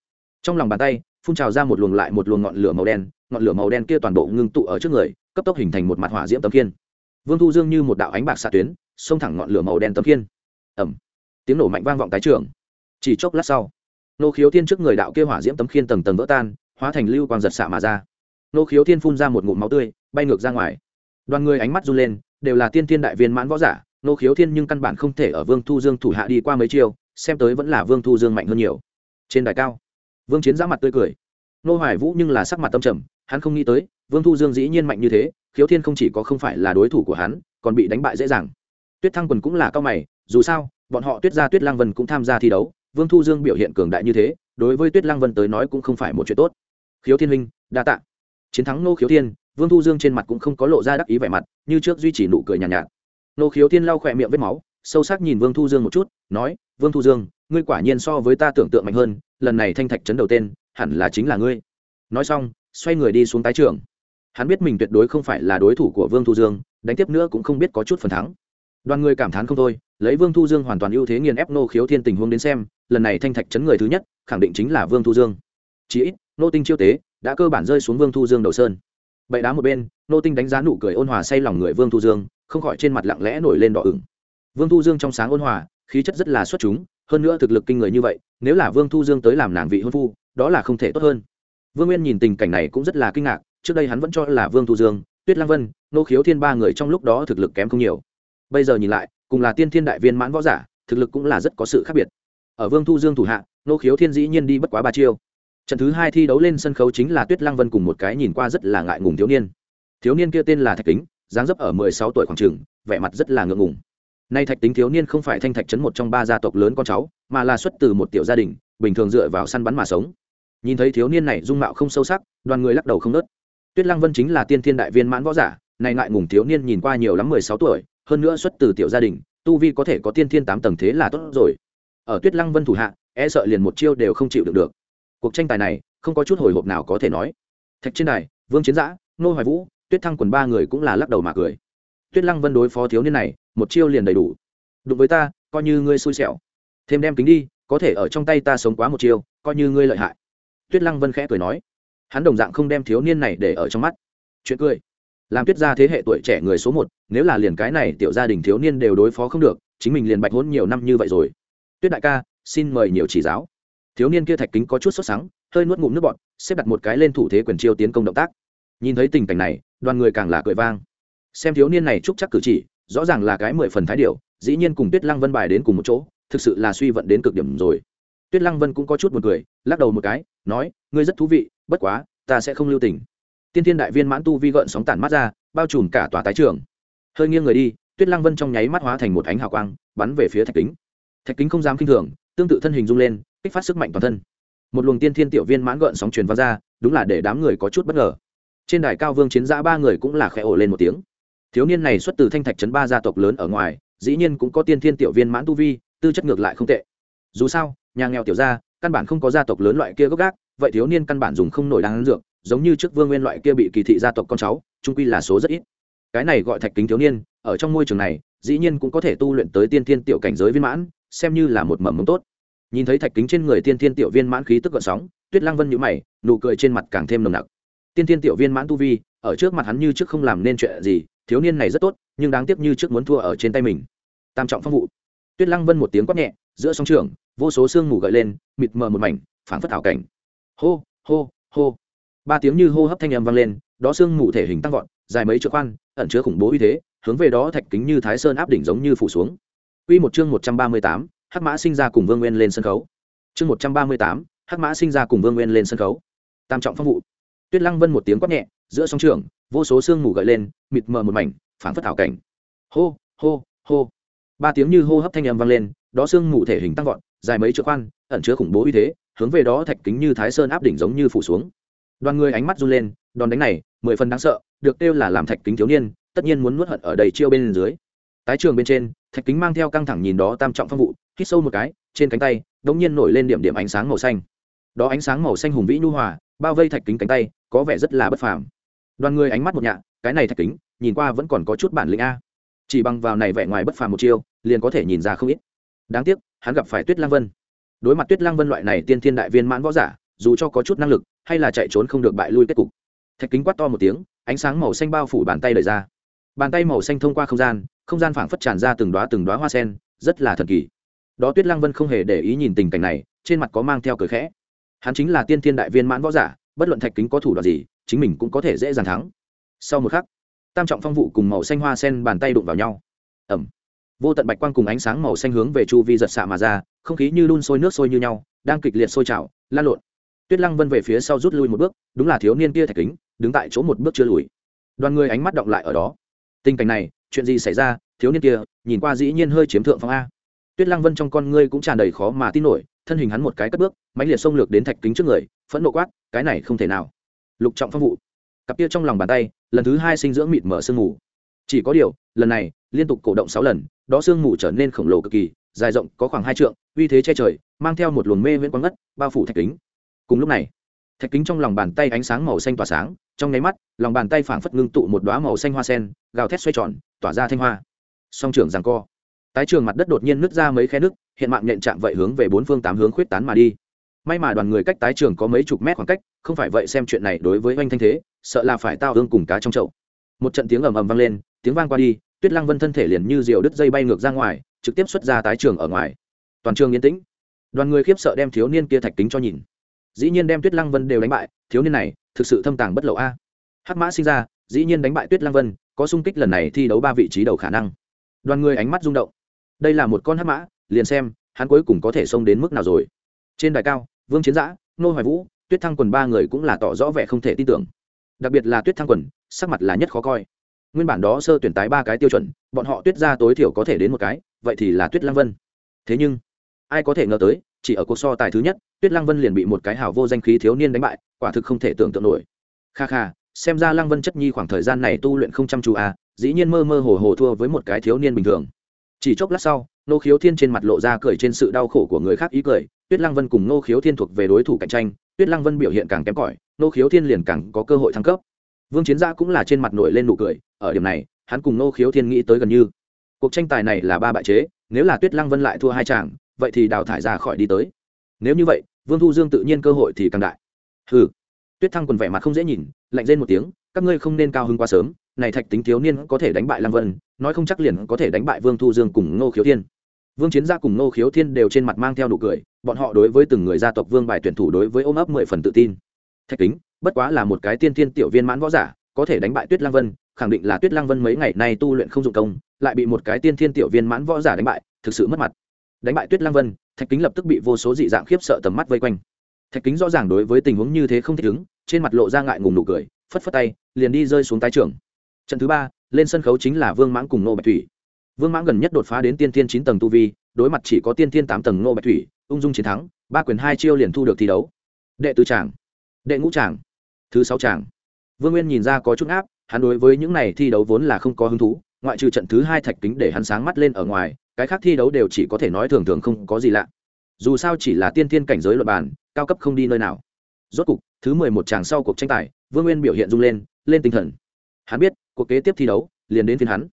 Trong lòng bàn tay, phun trào ra một luồng lại một luồng ngọn lửa màu đen, ngọn lửa màu đen kia toàn bộ ngưng tụ ở trước người, cấp tốc hình thành một mặt hỏa diễm tấm kiên vương thu dương như một đạo ánh bạc xạ tuyến, xông thẳng ngọn lửa màu đen tấm kiên ẩm tiếng nổ mạnh vang vọng tái trường chỉ chốc lát sau, nô khiếu thiên trước người đạo kia hỏa diễm tấm khiên tầng tầng vỡ tan, hóa thành lưu quang giật xạ mà ra. Nô khiếu thiên phun ra một ngụm máu tươi, bay ngược ra ngoài. Đoàn người ánh mắt run lên, đều là tiên thiên đại viên mãn võ giả nô khiếu thiên nhưng căn bản không thể ở vương thu dương thủ hạ đi qua mấy chiêu xem tới vẫn là vương thu dương mạnh hơn nhiều. Trên đài cao vương chiến giã mặt tươi cười. Nô hoài vũ nhưng là sắc mặt tâm trầm hắn không nghĩ tới vương thu dương dĩ nhiên mạnh như thế khiếu thiên không chỉ có không phải là đối thủ của hắn còn bị đánh bại dễ dàng. Tuyết thăng quần cũng là cao mày dù sao bọn họ tuyết gia tuyết lang vân cũng tham gia thi đấu vương thu dương biểu hiện cường đại như thế đối với tuyết lang vân tới nói cũng không phải một chuyện tốt. Khiếu thiên Minh, đa tạ. Chiến thắng nô khiếu thiên vương thu dương trên mặt cũng không có lộ ra đắc ý vẻ mặt như trước duy trì nụ cười nhàn nhạt, nhạt nô khiếu thiên lau khỏe miệng vết máu, sâu sắc nhìn vương thu dương một chút, nói, vương thu dương, ngươi quả nhiên so với ta tưởng tượng mạnh hơn, lần này thanh thạch trấn đầu tên, hẳn là chính là ngươi. Nói xong, xoay người đi xuống tái trường hắn biết mình tuyệt đối không phải là đối thủ của vương thu dương, đánh tiếp nữa cũng không biết có chút phần thắng. Đoàn người cảm thán không thôi, lấy vương thu dương hoàn toàn ưu thế nghiền ép nô khiếu thiên tình huống đến xem, lần này thanh thạch chấn người thứ nhất, khẳng định chính là vương thu dương. Chí ít, nô tinh chiêu tế, đã cơ bản rơi xuống vương thu dương đầu sơn. Bậy đá một bên, nô tinh đánh giá nụ cười ôn hòa say lòng người vương thu dương không khỏi trên mặt lặng lẽ nổi lên đỏ ửng. Vương thu dương trong sáng ôn hòa, khí chất rất là xuất chúng, hơn nữa thực lực kinh người như vậy, nếu là vương thu dương tới làm nàng vị hôn phu, đó là không thể tốt hơn. Vương nguyên nhìn tình cảnh này cũng rất là kinh ngạc, trước đây hắn vẫn cho là vương thu dương, tuyết lang vân, nô khiếu thiên ba người trong lúc đó thực lực kém không nhiều. Bây giờ nhìn lại, cùng là tiên thiên đại viên mãn võ giả, thực lực cũng là rất có sự khác biệt. Ở vương thu dương thủ hạ, nô khiếu thiên dĩ nhiên đi bất quá ba chiêu. Trận thứ hai thi đấu lên sân khấu chính là tuyết lăng vân cùng một cái nhìn qua rất là ngại ngùng thiếu niên. Thiếu niên kia tên là thạch kính dáng dấp ở mười sáu tuổi khoảng trường vẻ mặt rất là ngượng ngùng. Nay thạch tính thiếu niên không phải thanh thạch trấn một trong ba gia tộc lớn con cháu, mà là xuất từ một tiểu gia đình, bình thường dựa vào săn bắn mà sống. Nhìn thấy thiếu niên này dung mạo không sâu sắc, đoàn người lắc đầu không nớt. Tuyết lăng vân chính là tiên thiên đại viên mãn võ giả, này ngại ngùng thiếu niên nhìn qua nhiều lắm mười sáu tuổi, hơn nữa xuất từ tiểu gia đình, tu vi có thể có tiên thiên tám tầng thế là tốt rồi. Ở tuyết lăng vân thủ hạ e sợ liền một chiêu đều không chịu được được. Cuộc tranh tài này, không có chút hồi hộp nào có thể nói. Thạch trên đài, vương chiến giã, nô hoài vũ tuyết thăng quần ba người cũng là lắc đầu mà cười. Tuyết lăng vân đối phó thiếu niên này, một chiêu liền đầy đủ. Đụng với ta, coi như ngươi xui xẻo. Thêm đem kính đi, có thể ở trong tay ta sống quá một chiêu, coi như ngươi lợi hại. Tuyết lăng vân khẽ cười nói. Hắn đồng dạng không đem thiếu niên này để ở trong mắt. Chuyện cười. Làm tuyết gia thế hệ tuổi trẻ người số một, nếu là liền cái này tiểu gia đình thiếu niên đều đối phó không được, chính mình liền bạch hôn nhiều năm như vậy rồi. Tuyết đại ca, xin mời nhiều chỉ giáo. Thiếu niên kia thạch kính có chút sốt sắng, hơi nuốt ngụm nước bọt, xếp đặt một cái lên thủ thế quyền chiêu tiến công động tác. Nhìn thấy tình cảnh này đoàn người càng là cười vang. Xem thiếu niên này chúc chắc cử chỉ, rõ ràng là cái mười phần thái điệu dĩ nhiên cùng tuyết lăng vân bài đến cùng một chỗ, thực sự là suy vận đến cực điểm rồi. Tuyết lăng vân cũng có chút một cười, lắc đầu một cái, nói, ngươi rất thú vị, bất quá, ta sẽ không lưu tình. Tiên thiên đại viên mãn tu vi gợn sóng tản mắt ra, bao trùm cả tòa tái trường. Hơi nghiêng người đi, tuyết lăng vân trong nháy mắt hóa thành một ánh hào quang, bắn về phía thạch kính. Thạch kính không dám k i n h thường, tương tự thân hình rung lên, kích phát sức mạnh toàn thân. Một luồng tiên thiên tiểu viên mãn gợn sóng truyền vào ra, đúng là để đám người có chút bất ngờ trên đài cao vương chiến giã ba người cũng là khẽ ổ lên một tiếng. Thiếu niên này xuất từ thanh thạch trấn ba gia tộc lớn ở ngoài, dĩ nhiên cũng có tiên thiên tiểu viên mãn tu vi, tư chất ngược lại không tệ. Dù sao, nhà nghèo tiểu gia, căn bản không có gia tộc lớn loại kia gốc gác, vậy thiếu niên căn bản dùng không nổi đáng dược, giống như trước vương nguyên loại kia bị kỳ thị gia tộc con cháu, trung quy là số rất ít. Cái này gọi thạch kính thiếu niên, ở trong môi trường này, dĩ nhiên cũng có thể tu luyện tới tiên thiên tiểu cảnh giới viên mãn, xem như là một mầm mống tốt. Nhìn thấy thạch kính trên người tiên thiên tiểu viên mãn khí tức gợn sóng, tuyết lang vân nhũ mày, nụ cười trên mặt càng thêm nồng nặc tiên thiên tiểu viên mãn tu vi ở trước mặt hắn như trước không làm nên chuyện gì thiếu niên này rất tốt nhưng đáng tiếc như trước muốn thua ở trên tay mình tam trọng phong vụ tuyết lăng vân một tiếng quát nhẹ giữa sóng trường vô số sương mù gợi lên mịt mờ một mảnh phảng phất ảo cảnh hô hô hô ba tiếng như hô hấp thanh âm vang lên đó xương mù thể hình tăng vọt dài mấy chỗ khoan ẩn chứa khủng bố uy thế hướng về đó thạch kính như thái sơn áp đỉnh giống như phủ xuống Quy một chương một trăm ba mươi tám, Hắc Mã sinh ra cùng Vương Nguyên lên sân khấu. Chương một trăm ba mươi tám, Hắc Mã sinh ra cùng Vương Nguyên lên sân khấu. Tam trọng phong vụ. Tuyết Lăng Vân một tiếng quát nhẹ, giữa sóng trường, vô số xương mù gợi lên, mịt mờ một mảnh, phảng phất ảo cảnh. Hô, hô, hô. Ba tiếng như hô hấp thanh âm vang lên, đó xương mù thể hình tăng vọt, dài mấy chỗ khoan, ẩn chứa khủng bố uy thế, hướng về đó thạch kính như thái sơn áp đỉnh giống như phủ xuống đoàn người ánh mắt run lên đòn đánh này mười phần đáng sợ được kêu là làm thạch kính thiếu niên tất nhiên muốn nuốt hận ở đầy chiêu bên dưới tái trường bên trên thạch kính mang theo căng thẳng nhìn đó tam trọng phong vụ hít sâu một cái trên cánh tay đ ỗ n g nhiên nổi lên điểm điểm ánh sáng màu xanh đó ánh sáng màu xanh hùng vĩ nhu hòa, bao vây thạch kính cánh tay, có vẻ rất là bất phàm. Đoàn người ánh mắt một nhạ, cái này thạch kính, nhìn qua vẫn còn có chút bản lĩnh a. Chỉ bằng vào này vẻ ngoài bất phàm một chiêu, liền có thể nhìn ra không ít. Đáng tiếc, hắn gặp phải tuyết lang vân. Đối mặt tuyết lang vân loại này tiên thiên đại viên mãn võ giả, dù cho có chút năng lực, hay là chạy trốn không được bại lui kết cục. Thạch kính quát to một tiếng, ánh sáng màu xanh bao phủ bàn tay lời ra. Bàn tay màu xanh thông qua không gian không gian phảng phất tràn ra từng đoá từng đoá hoa sen, rất là thần kỳ. Đó tuyết lang vân không hề để ý nhìn tình cảnh này, trên mặt có mang theo cười khẽ hắn chính là tiên thiên đại viên mãn võ giả, bất luận thạch kính có thủ đoạn gì, chính mình cũng có thể dễ dàng thắng. Sau một khắc, tam trọng phong vụ cùng màu xanh hoa sen bàn tay đụng vào nhau. Ẩm vô tận bạch quang cùng ánh sáng màu xanh hướng về chu vi giật xạ mà ra, không khí như đun sôi nước sôi như nhau, đang kịch liệt sôi trào, lan lộn. Tuyết lăng vân về phía sau rút lui một bước, đúng là thiếu niên kia thạch kính, đứng tại chỗ một bước chưa lùi. Đoàn người ánh mắt động lại ở đó. Tình cảnh này, chuyện gì xảy ra, thiếu niên kia, nhìn qua dĩ nhiên hơi chiếm thượng phong a. Tuyết lăng vân trong con ngươi cũng tràn đầy khó mà tin nổi thân hình hắn một cái cất bước, mãnh liệt xông lược đến thạch kính trước người, phẫn nộ quát, cái này không thể nào. Lục trọng phong vụ. Cặp kia trong lòng bàn tay, lần thứ hai sinh dưỡng mịt mở sương mù. Chỉ có điều, lần này, liên tục cổ động sáu lần, đó sương mù trở nên khổng lồ cực kỳ, dài rộng, có khoảng hai trượng, uy thế che trời, mang theo một luồng mê viễn quang ngất, bao phủ thạch kính. Cùng lúc này, thạch kính trong lòng bàn tay ánh sáng màu xanh tỏa sáng, trong nháy mắt, lòng bàn tay phảng phất ngưng tụ một đoá màu xanh hoa sen, gào thét xoay tròn, tỏa ra thanh hoa. Song trưởng giằng co. Tái trường mặt đất đột nhiên nứt ra mấy khe nước hiện mạng nhện chạm vậy hướng về bốn phương tám hướng khuyết tán mà đi. May mà đoàn người cách tái trường có mấy chục mét khoảng cách, không phải vậy xem chuyện này đối với oanh thanh thế, sợ là phải tao hương cùng cá trong chậu. Một trận tiếng ầm ầm vang lên, tiếng vang qua đi, tuyết lăng vân thân thể liền như diều đứt dây bay ngược ra ngoài, trực tiếp xuất ra tái trường ở ngoài. Toàn trường yên tĩnh. Đoàn người khiếp sợ đem thiếu niên kia thạch kính cho nhìn. Dĩ nhiên đem tuyết lăng vân đều đánh bại, thiếu niên này, thực sự thâm tàng bất lậu a. Hắc mã sinh ra, dĩ nhiên đánh bại tuyết lăng vân, có sung kích lần này thi đấu ba vị trí đầu khả năng. Đoàn người ánh mắt rung động. Đây là một con hắc mã liền xem, hắn cuối cùng có thể xông đến mức nào rồi. Trên đài cao, vương chiến giã, nô hoài vũ, tuyết thăng quần ba người cũng là tỏ rõ vẻ không thể tin tưởng. Đặc biệt là tuyết thăng quần, sắc mặt là nhất khó coi. Nguyên bản đó sơ tuyển tái ba cái tiêu chuẩn, bọn họ tuyết ra tối thiểu có thể đến một cái, vậy thì là tuyết lăng vân. Thế nhưng, ai có thể ngờ tới, chỉ ở cuộc so tài thứ nhất, tuyết lăng vân liền bị một cái hào vô danh khí thiếu niên đánh bại, quả thực không thể tưởng tượng nổi. Kha kha, xem ra lăng vân chất nhi khoảng thời gian này tu luyện không chăm chú à dĩ nhiên mơ mơ hồ hồ thua với một cái thiếu niên bình thường. Chỉ chốc lát sau nô khiếu thiên trên mặt lộ ra cười trên sự đau khổ của người khác ý cười, tuyết lăng vân cùng nô khiếu thiên thuộc về đối thủ cạnh tranh, tuyết lăng vân biểu hiện càng kém cỏi nô khiếu thiên liền càng có cơ hội thăng cấp. Vương chiến gia cũng là trên mặt nổi lên nụ cười, ở điểm này, hắn cùng nô khiếu thiên nghĩ tới gần như. Cuộc tranh tài này là ba bại chế, nếu là tuyết lăng vân lại thua hai chàng, vậy thì đào thải ra khỏi đi tới. Nếu như vậy, vương thu dương tự nhiên cơ hội thì càng đại. Hừ. Tuyết thăng quần vẻ mặt không dễ nhìn, lạnh lên một tiếng, các ngươi không nên cao hứng quá sớm, này thạch tính thiếu niên có thể đánh bại lăng vân, nói không chắc liền có thể đánh bại vương thu dương cùng ngô khiếu thiên vương chiến gia cùng ngô khiếu thiên đều trên mặt mang theo nụ cười bọn họ đối với từng người gia tộc vương bài tuyển thủ đối với ôm ấp mười phần tự tin. Thạch Kính, bất quá là một cái tiên thiên tiểu viên mãn võ giả có thể đánh bại tuyết Lang vân khẳng định là tuyết Lang vân mấy ngày nay tu luyện không dụng công lại bị một cái tiên thiên tiểu viên mãn võ giả đánh bại thực sự mất mặt. Đánh bại tuyết Lang vân thạch kính lập tức bị vô số dị dạng khiếp sợ tầm mắt vây quanh. Thạch kính rõ ràng đối với tình huống như thế không thích ứng trên mặt lộ ra ngại ngùng nụ cười phất phất tay liền đi rơi xuống tái trường trận thứ ba lên sân khấu chính là vương mãng cùng nô bạch thủy vương mãng gần nhất đột phá đến tiên thiên chín tầng tu vi, đối mặt chỉ có tiên thiên tám tầng Ngô bạch thủy, ung dung chiến thắng, ba quyền hai chiêu liền thu được thi đấu. Đệ tứ tràng đệ ngũ tràng thứ sáu tràng vương nguyên nhìn ra có chút áp hắn đối với những này thi đấu vốn là không có hứng thú, ngoại trừ trận thứ hai thạch kính để hắn sáng mắt lên ở ngoài, cái khác thi đấu đều chỉ có thể nói thường thường không có gì lạ. Dù sao chỉ là tiên thiên cảnh giới luật bàn, cao cấp không đi nơi nào. Rốt cục, thứ mười một tràng sau cuộc tranh tài, vương nguyên biểu hiện rung lên lên tinh thần. Hắn biết, cuộc kế tiếp thi đấu, liền đến phiên hắn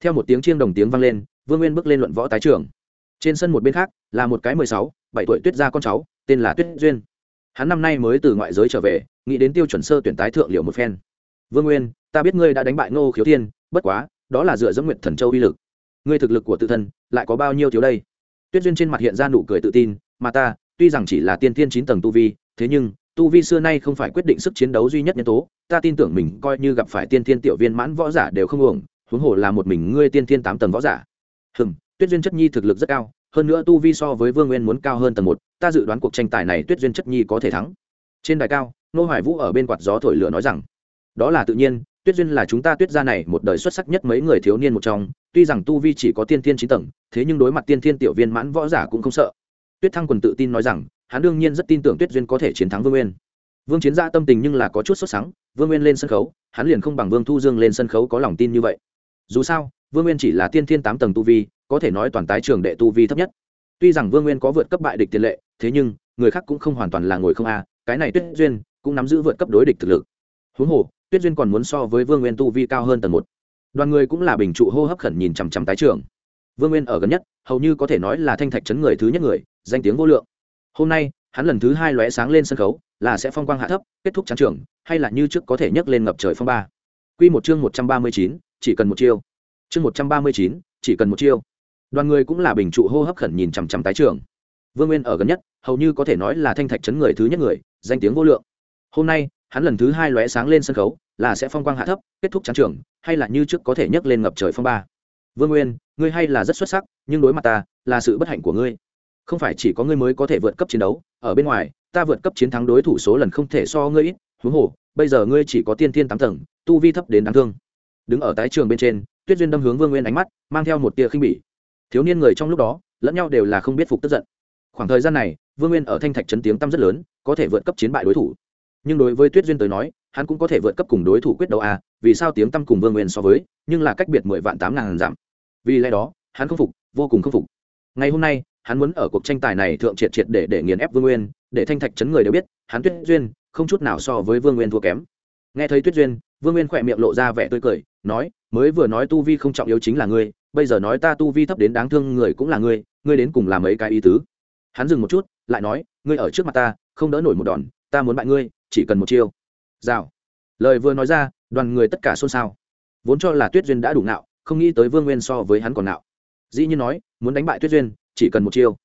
theo một tiếng chiêng đồng tiếng vang lên, vương nguyên bước lên luận võ tái trường trên sân một bên khác, là một cái mười sáu, bảy tuổi tuyết gia con cháu, tên là tuyết duyên. Hắn năm nay mới từ ngoại giới trở về, nghĩ đến tiêu chuẩn sơ tuyển tái thượng liệu một phen. Vương nguyên, ta biết ngươi đã đánh bại ngô khiếu thiên, bất quá, đó là dựa dẫm nguyện thần châu uy lực. Ngươi thực lực của tự thân, lại có bao nhiêu thiếu đây? Tuyết duyên trên mặt hiện ra nụ cười tự tin, mà ta, tuy rằng chỉ là tiên thiên chín tầng tu vi, thế nhưng, tu vi xưa nay không phải quyết định sức chiến đấu duy nhất nhân tố. Ta tin tưởng mình coi như gặp phải tiên thiên tiểu viên mãn võ giả đều không uổng huống hồ là một mình ngươi tiên thiên tám tầng võ giả. Hừm, tuyết duyên chất nhi thực lực rất cao, hơn nữa tu vi so với vương nguyên muốn cao hơn tầng một, ta dự đoán cuộc tranh tài này tuyết duyên chất nhi có thể thắng. Trên đài cao, nô hoài vũ ở bên quạt gió thổi lửa nói rằng, đó là tự nhiên, tuyết duyên là chúng ta tuyết gia này một đời xuất sắc nhất mấy người thiếu niên một trong, tuy rằng tu vi chỉ có tiên thiên chín tầng, thế nhưng đối mặt tiên thiên tiểu viên mãn võ giả cũng không sợ. Tuyết thăng quần tự tin nói rằng, hắn đương nhiên rất tin tưởng tuyết duyên có thể chiến thắng vương nguyên. Vương chiến gia tâm tình nhưng là có chút sốt sắng, vương nguyên lên sân khấu, hắn liền không bằng vương thu dương lên sân khấu có lòng tin như vậy dù sao, vương nguyên chỉ là tiên thiên tám tầng tu vi, có thể nói toàn tái trường đệ tu vi thấp nhất. Tuy rằng vương nguyên có vượt cấp bại địch tiền lệ, thế nhưng, người khác cũng không hoàn toàn là ngồi không a, cái này tuyết duyên cũng nắm giữ vượt cấp đối địch thực lực. Huống hồ, tuyết duyên còn muốn so với vương nguyên tu vi cao hơn tầng một. Đoàn người cũng là bình trụ hô hấp khẩn nhìn chằm chằm tái trường. Vương nguyên ở gần nhất, hầu như có thể nói là thanh thạch chấn người thứ nhất người, danh tiếng vô lượng. Hôm nay, hắn lần thứ hai lóe sáng lên sân khấu, là sẽ phong quang hạ thấp, kết thúc trắng trường, hay là như trước có thể nhấc lên ngập trời phong ba. Q một chương một trăm ba mươi chín chỉ cần một chiêu. Chương một trăm ba mươi chín, chỉ cần một chiêu. Đoàn người cũng là bình trụ hô hấp khẩn nhìn chằm chằm tái trường vương nguyên ở gần nhất, hầu như có thể nói là thanh thạch chấn người thứ nhất người, danh tiếng vô lượng. Hôm nay, hắn lần thứ hai lóe sáng lên sân khấu, là sẽ phong quang hạ thấp, kết thúc trắng trường, hay là như trước có thể nhấc lên ngập trời phong ba. Vương nguyên, ngươi hay là rất xuất sắc, nhưng đối mặt ta, là sự bất hạnh của ngươi. Không phải chỉ có ngươi mới có thể vượt cấp chiến đấu, ở bên ngoài, ta vượt cấp chiến thắng đối thủ số lần không thể so ngươi ít, huống hồ, bây giờ ngươi chỉ có tiên thiên tám tầng, tu vi thấp đến đáng thương đứng ở tái trường bên trên, tuyết duyên đâm hướng vương nguyên ánh mắt, mang theo một tia khinh bỉ. Thiếu niên người trong lúc đó, lẫn nhau đều là không biết phục tức giận. Khoảng thời gian này, vương nguyên ở thanh thạch chấn tiếng tăm rất lớn, có thể vượt cấp chiến bại đối thủ. Nhưng đối với tuyết duyên tới nói, hắn cũng có thể vượt cấp cùng đối thủ quyết đấu à vì sao tiếng tăm cùng vương nguyên so với, nhưng là cách biệt mười vạn tám ngàn giảm vì lẽ đó, hắn không phục, vô cùng không phục. Ngày hôm nay, hắn muốn ở cuộc tranh tài này thượng triệt triệt để để nghiền ép vương nguyên, để thanh thạch chấn người đều biết, hắn tuyết duyên không chút nào so với vương nguyên thua kém. Nghe thấy tuyết duyên, vương nguyên khỏe miệng lộ ra vẻ tươi cười nói, mới vừa nói tu vi không trọng yếu chính là ngươi, bây giờ nói ta tu vi thấp đến đáng thương người cũng là ngươi ngươi đến cùng làm mấy cái ý tứ? Hắn dừng một chút, lại nói, ngươi ở trước mặt ta, không đỡ nổi một đòn, ta muốn bại ngươi, chỉ cần một chiêu. Rào. Lời vừa nói ra, đoàn người tất cả xôn xao. Vốn cho là tuyết duyên đã đủ nạo không nghĩ tới vương nguyên so với hắn còn nạo dĩ nhiên nói, muốn đánh bại tuyết duyên, chỉ cần một chiêu.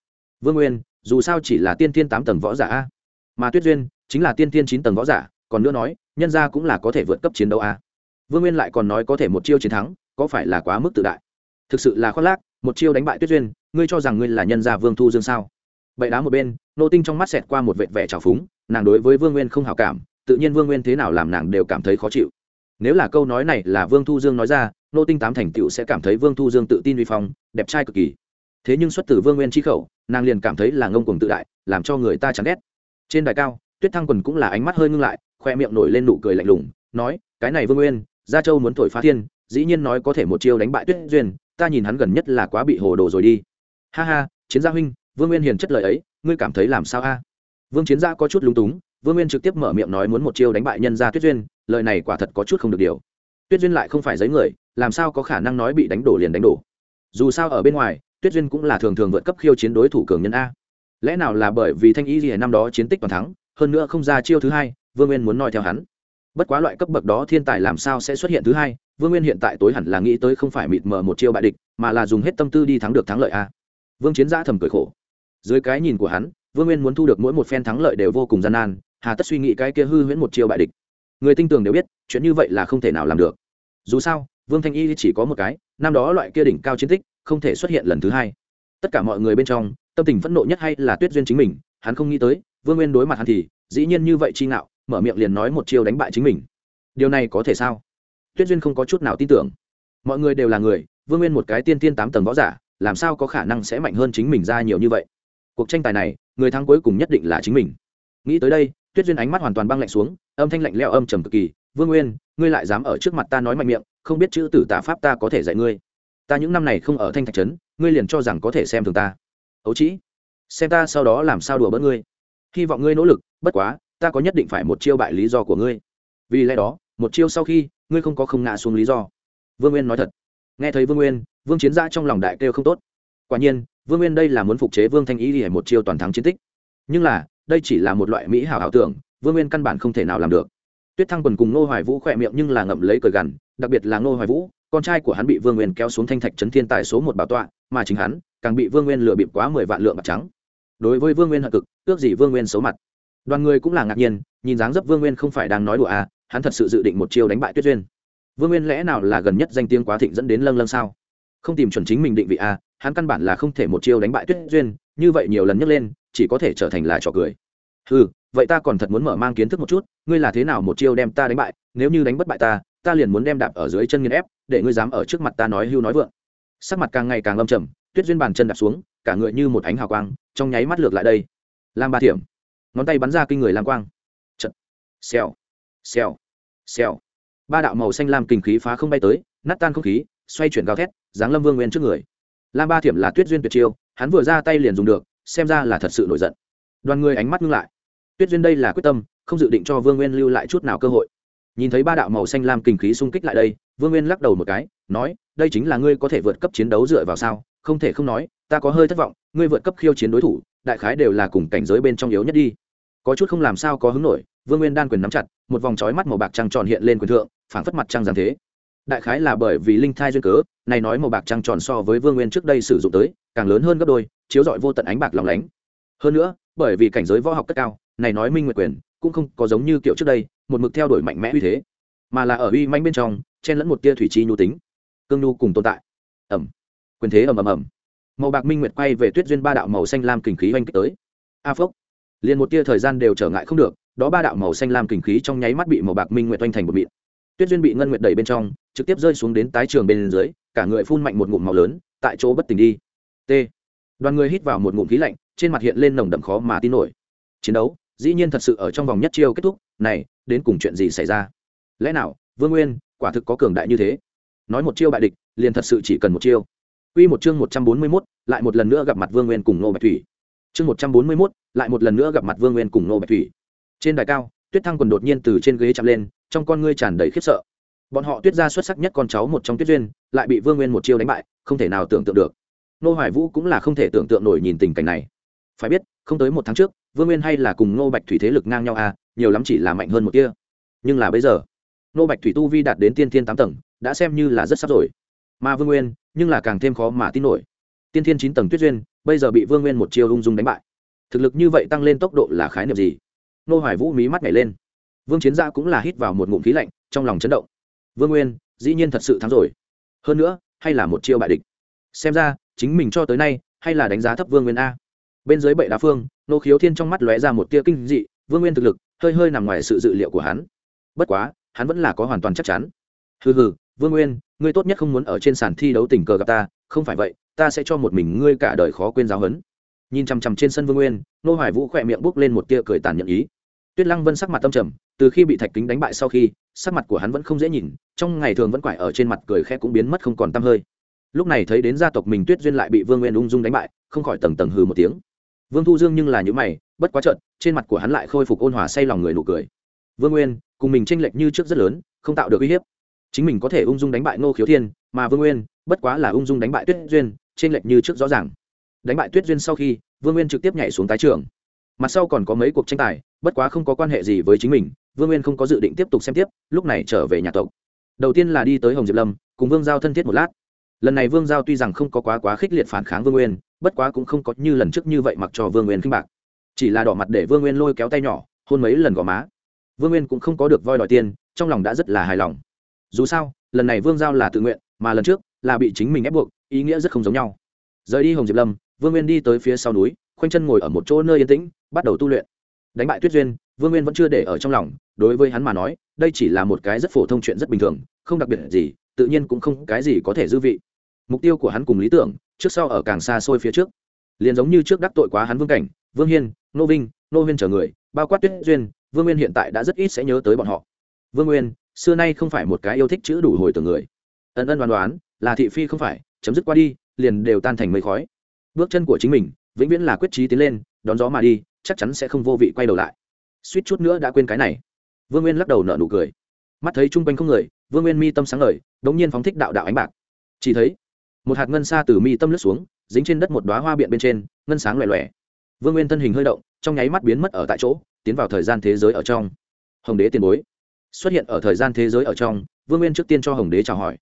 Vương nguyên, dù sao chỉ là tiên tiên tám tầng võ giả a. Mà tuyết duyên, chính là tiên tiên chín tầng võ giả, còn nữa nói, nhân ra cũng là có thể vượt cấp chiến đấu a vương nguyên lại còn nói có thể một chiêu chiến thắng, có phải là quá mức tự đại? Thực sự là khoác lác, một chiêu đánh bại tuyết duyên, ngươi cho rằng ngươi là nhân gia vương thu dương sao? Bậy đá một bên, nô tinh trong mắt xẹt qua một vệt vẻ trào phúng, nàng đối với vương nguyên không hào cảm, tự nhiên vương nguyên thế nào làm nàng đều cảm thấy khó chịu. Nếu là câu nói này là vương thu dương nói ra, nô tinh tám thành tựu sẽ cảm thấy vương thu dương tự tin vi phong, đẹp trai cực kỳ. Thế nhưng xuất từ vương nguyên chi khẩu, nàng liền cảm thấy là ngông cuồng tự đại, làm cho người ta chán ghét. Trên đài cao, tuyết thăng quần cũng là ánh mắt hơi ngưng lại, khoe miệng nổi lên nụ cười lạnh lùng, nói, cái này vương nguyên gia châu muốn thổi phá thiên, dĩ nhiên nói có thể một chiêu đánh bại tuyết duyên, ta nhìn hắn gần nhất là quá bị hồ đồ rồi đi. Ha ha, chiến gia huynh, vương nguyên hiền chất lời ấy, ngươi cảm thấy làm sao a? Vương chiến gia có chút lúng túng, vương nguyên trực tiếp mở miệng nói muốn một chiêu đánh bại nhân gia tuyết duyên, lời này quả thật có chút không được điều. Tuyết duyên lại không phải giấy người, làm sao có khả năng nói bị đánh đổ liền đánh đổ? Dù sao ở bên ngoài, tuyết duyên cũng là thường thường vượt cấp khiêu chiến đối thủ cường nhân a. Lẽ nào là bởi vì thanh y gì năm đó chiến tích toàn thắng, hơn nữa không ra chiêu thứ hai, vương nguyên muốn nói theo hắn bất quá loại cấp bậc đó thiên tài làm sao sẽ xuất hiện thứ hai? Vương nguyên hiện tại tối hẳn là nghĩ tới không phải mịt mờ một chiêu bại địch, mà là dùng hết tâm tư đi thắng được thắng lợi a. Vương chiến giã thầm cười khổ. Dưới cái nhìn của hắn, vương nguyên muốn thu được mỗi một phen thắng lợi đều vô cùng gian nan, hà tất suy nghĩ cái kia hư huyễn một chiêu bại địch. Người tinh tường đều biết, chuyện như vậy là không thể nào làm được. Dù sao, vương thanh y chỉ có một cái, năm đó loại kia đỉnh cao chiến tích, không thể xuất hiện lần thứ hai. Tất cả mọi người bên trong, tâm tình phẫn nộ nhất hay là tuyết duyên chính mình, hắn không nghĩ tới, vương nguyên đối mặt hắn thì, dĩ nhiên như vậy chi ngạo mở miệng liền nói một chiêu đánh bại chính mình. Điều này có thể sao? Tuyết duyên không có chút nào tin tưởng. Mọi người đều là người, vương nguyên một cái tiên tiên tám tầng võ giả, làm sao có khả năng sẽ mạnh hơn chính mình ra nhiều như vậy? Cuộc tranh tài này, người thắng cuối cùng nhất định là chính mình. Nghĩ tới đây, tuyết duyên ánh mắt hoàn toàn băng lạnh xuống, âm thanh lạnh leo âm trầm cực kỳ. Vương nguyên, ngươi lại dám ở trước mặt ta nói mạnh miệng, không biết chữ tử tả pháp ta có thể dạy ngươi. Ta những năm này không ở thanh thạch trấn, ngươi liền cho rằng có thể xem thường ta. Ấu trĩ, xem ta sau đó làm sao đùa bỡn ngươi. Hy vọng ngươi nỗ lực, bất quá ta có nhất định phải một chiêu bại lý do của ngươi. Vì lẽ đó, một chiêu sau khi, ngươi không có không ngã xuống lý do. Vương nguyên nói thật. Nghe thấy vương nguyên, vương chiến gia trong lòng đại kêu không tốt. Quả nhiên, vương nguyên đây là muốn phục chế vương thanh ý để một chiêu toàn thắng chiến tích. Nhưng là, đây chỉ là một loại mỹ hảo ảo tưởng, vương nguyên căn bản không thể nào làm được. Tuyết thăng quần cùng ngô hoài vũ khỏe miệng nhưng là ngậm lấy cờ gằn, đặc biệt là ngô hoài vũ, con trai của hắn bị vương nguyên kéo xuống thanh thạch trấn thiên tài số một bảo tọa, mà chính hắn, càng bị vương nguyên lừa bịp quá mười vạn lượng bạc trắng. Đối với vương nguyên hận cực, ước gì vương nguyên xấu mặt đoàn người cũng là ngạc nhiên, nhìn dáng dấp vương nguyên không phải đang nói đùa à hắn thật sự dự định một chiêu đánh bại tuyết duyên. Vương nguyên lẽ nào là gần nhất danh tiếng quá thịnh dẫn đến lâng lâng sao? Không tìm chuẩn chính mình định vị à hắn căn bản là không thể một chiêu đánh bại tuyết duyên, như vậy nhiều lần nhấc lên, chỉ có thể trở thành là trò cười. Ừ vậy ta còn thật muốn mở mang kiến thức một chút, ngươi là thế nào một chiêu đem ta đánh bại, nếu như đánh bất bại ta ta liền muốn đem đạp ở dưới chân nghiền ép, để ngươi dám ở trước mặt ta nói hưu nói vượng. Sắc mặt càng ngày càng lâm trầm, tuyết duyên bàn chân đạp xuống, cả người như một ánh hào quang, trong nháy mắt lược lại đây. Lam ba thiểm ngón tay bắn ra kinh người lam quang. Chật xèo. Xèo. Xèo. Ba đạo màu xanh lam kinh khí phá không bay tới, nát tan không khí, xoay chuyển gào thét, giáng lâm vương nguyên trước người. Lam ba thiểm là tuyết duyên tuyệt chiêu, hắn vừa ra tay liền dùng được, xem ra là thật sự nổi giận. Đoàn người ánh mắt ngưng lại. Tuyết duyên đây là quyết tâm, không dự định cho vương nguyên lưu lại chút nào cơ hội. Nhìn thấy ba đạo màu xanh lam kinh khí xung kích lại đây, vương nguyên lắc đầu một cái, nói, đây chính là ngươi có thể vượt cấp chiến đấu dựa vào sao? Không thể không nói, ta có hơi thất vọng, ngươi vượt cấp khiêu chiến đối thủ, đại khái đều là cùng cảnh giới bên trong yếu nhất đi có chút không làm sao có hứng nổi, vương nguyên đan quyền nắm chặt, một vòng trói mắt màu bạc trăng tròn hiện lên quyền thượng, phảng phất mặt trăng giáng thế. Đại khái là bởi vì linh thai duyên cớ, này nói màu bạc trăng tròn so với vương nguyên trước đây sử dụng tới, càng lớn hơn gấp đôi, chiếu rọi vô tận ánh bạc lòng lánh. Hơn nữa, bởi vì cảnh giới võ học cất cao, này nói minh nguyệt quyền cũng không có giống như kiểu trước đây, một mực theo đuổi mạnh mẽ uy thế, mà là ở uy manh bên trong, chen lẫn một tia thủy chi nhu tính. Cương nhu cùng tồn tại. Ẩm. Quyền thế ầm ầm ầm. Màu bạc minh nguyệt quay về tuyết duyên ba đạo màu xanh lam kình khí oanh kích tới. A phốc liền một tia thời gian đều trở ngại không được đó ba đạo màu xanh lam kình khí trong nháy mắt bị màu bạc minh nguyệt oanh thành một mịn. Tuyết duyên bị ngân nguyệt đẩy bên trong trực tiếp rơi xuống đến tái trường bên dưới cả người phun mạnh một ngụm màu lớn tại chỗ bất tỉnh đi. T. Đoàn người hít vào một ngụm khí lạnh trên mặt hiện lên nồng đậm khó mà tin nổi. Chiến đấu dĩ nhiên thật sự ở trong vòng nhất chiêu kết thúc này đến cùng chuyện gì xảy ra? Lẽ nào vương nguyên quả thực có cường đại như thế? Nói một chiêu bại địch liền thật sự chỉ cần một chiêu. Quy một chương 141, lại một lần nữa gặp mặt Vương Nguyên cùng Ngô Bạch Thủy. Chương 141, lại một lần nữa gặp mặt Vương Nguyên cùng Nô Bạch Thủy. Trên đài cao, Tuyết Thăng quần đột nhiên từ trên ghế chạm lên, trong con ngươi tràn đầy khiếp sợ. Bọn họ Tuyết gia xuất sắc nhất con cháu một trong Tuyết duyên, lại bị Vương Nguyên một chiêu đánh bại, không thể nào tưởng tượng được. Nô Hoài Vũ cũng là không thể tưởng tượng nổi nhìn tình cảnh này. Phải biết, không tới một tháng trước, Vương Nguyên hay là cùng Nô Bạch Thủy thế lực ngang nhau à, nhiều lắm chỉ là mạnh hơn một tia. Nhưng là bây giờ, Nô Bạch Thủy tu vi đạt đến tiên thiên tám tầng, đã xem như là rất sắp rồi. Mà Vương Nguyên, nhưng là càng thêm khó mà tin nổi tiên thiên chín tầng tuyết duyên bây giờ bị vương nguyên một chiêu ung dung đánh bại thực lực như vậy tăng lên tốc độ là khái niệm gì? Nô hoài vũ mí mắt nhảy lên. Vương chiến gia cũng là hít vào một ngụm khí lạnh, trong lòng chấn động. Vương nguyên, dĩ nhiên thật sự thắng rồi. Hơn nữa, hay là một chiêu bại địch. Xem ra, chính mình cho tới nay, hay là đánh giá thấp vương nguyên a. Bên dưới bệ đá phương, nô khiếu thiên trong mắt lóe ra một tia kinh dị, vương nguyên thực lực, hơi hơi nằm ngoài sự dự liệu của hắn. Bất quá, hắn vẫn là có hoàn toàn chắc chắn. Hừ hừ, vương nguyên, ngươi tốt nhất không muốn ở trên sàn thi đấu tình cờ gặp ta, không phải vậy, ta sẽ cho một mình ngươi cả đời khó quên giáo huấn nhìn chằm chằm trên sân vương nguyên nô hoài vũ khỏe miệng bốc lên một tia cười tàn nhẫn ý. Tuyết lăng vân sắc mặt tâm trầm, từ khi bị thạch kính đánh bại sau khi, sắc mặt của hắn vẫn không dễ nhìn, trong ngày thường vẫn quải ở trên mặt cười khẽ cũng biến mất không còn tăm hơi. Lúc này thấy đến gia tộc mình tuyết duyên lại bị vương nguyên ung dung đánh bại, không khỏi tầng tầng hừ một tiếng. Vương thu dương nhưng là những mày, bất quá trợn trên mặt của hắn lại khôi phục ôn hòa say lòng người nụ cười. Vương nguyên, cùng mình tranh lệch như trước rất lớn, không tạo được uy hiếp. Chính mình có thể ung dung đánh bại ngô khiếu thiên, mà vương nguyên, bất quá là ung dung đánh bại tuyết duyên tranh lệch như trước rõ ràng đánh bại tuyết duyên sau khi, vương nguyên trực tiếp nhảy xuống tái trường. Mặt sau còn có mấy cuộc tranh tài, bất quá không có quan hệ gì với chính mình, vương nguyên không có dự định tiếp tục xem tiếp, lúc này trở về nhà tộc. Đầu tiên là đi tới hồng diệp lâm, cùng vương giao thân thiết một lát. Lần này vương giao tuy rằng không có quá quá khích liệt phản kháng vương nguyên, bất quá cũng không có như lần trước như vậy mặc cho vương nguyên khinh bạc. Chỉ là đỏ mặt để vương nguyên lôi kéo tay nhỏ, hôn mấy lần gò má. Vương nguyên cũng không có được voi đòi tiền, trong lòng đã rất là hài lòng. Dù sao, lần này vương giao là tự nguyện, mà lần trước là bị chính mình ép buộc, ý nghĩa rất không giống nhau. Rời đi hồng diệp lâm vương nguyên đi tới phía sau núi, khoanh chân ngồi ở một chỗ nơi yên tĩnh, bắt đầu tu luyện. Đánh bại tuyết duyên, vương nguyên vẫn chưa để ở trong lòng, đối với hắn mà nói, đây chỉ là một cái rất phổ thông chuyện rất bình thường, không đặc biệt gì, tự nhiên cũng không cái gì có thể dư vị. Mục tiêu của hắn cùng lý tưởng, trước sau ở càng xa xôi phía trước. Liền giống như trước đắc tội quá hắn vương cảnh, vương hiên, nô vinh, nô huyên chờ người, bao quát tuyết duyên, vương nguyên hiện tại đã rất ít sẽ nhớ tới bọn họ. Vương nguyên, xưa nay không phải một cái yêu thích chữ đủ hồi từ người. Ân ân đoán đoán, là thị phi không phải, chấm dứt qua đi, liền đều tan thành mây khói bước chân của chính mình, vĩnh viễn là quyết trí tiến lên, đón gió mà đi, chắc chắn sẽ không vô vị quay đầu lại. Suýt chút nữa đã quên cái này. Vương nguyên lắc đầu nở nụ cười. Mắt thấy chung quanh không người, vương nguyên mi tâm sáng ngời, đống nhiên phóng thích đạo đạo ánh bạc. Chỉ thấy, một hạt ngân xa từ mi tâm lướt xuống, dính trên đất một đoá hoa biện bên trên, ngân sáng lòe lòe vương nguyên thân hình hơi động, trong nháy mắt biến mất ở tại chỗ, tiến vào thời gian thế giới ở trong. Hồng đế tiền bối. Xuất hiện ở thời gian thế giới ở trong, vương nguyên trước tiên cho hồng đế chào hỏi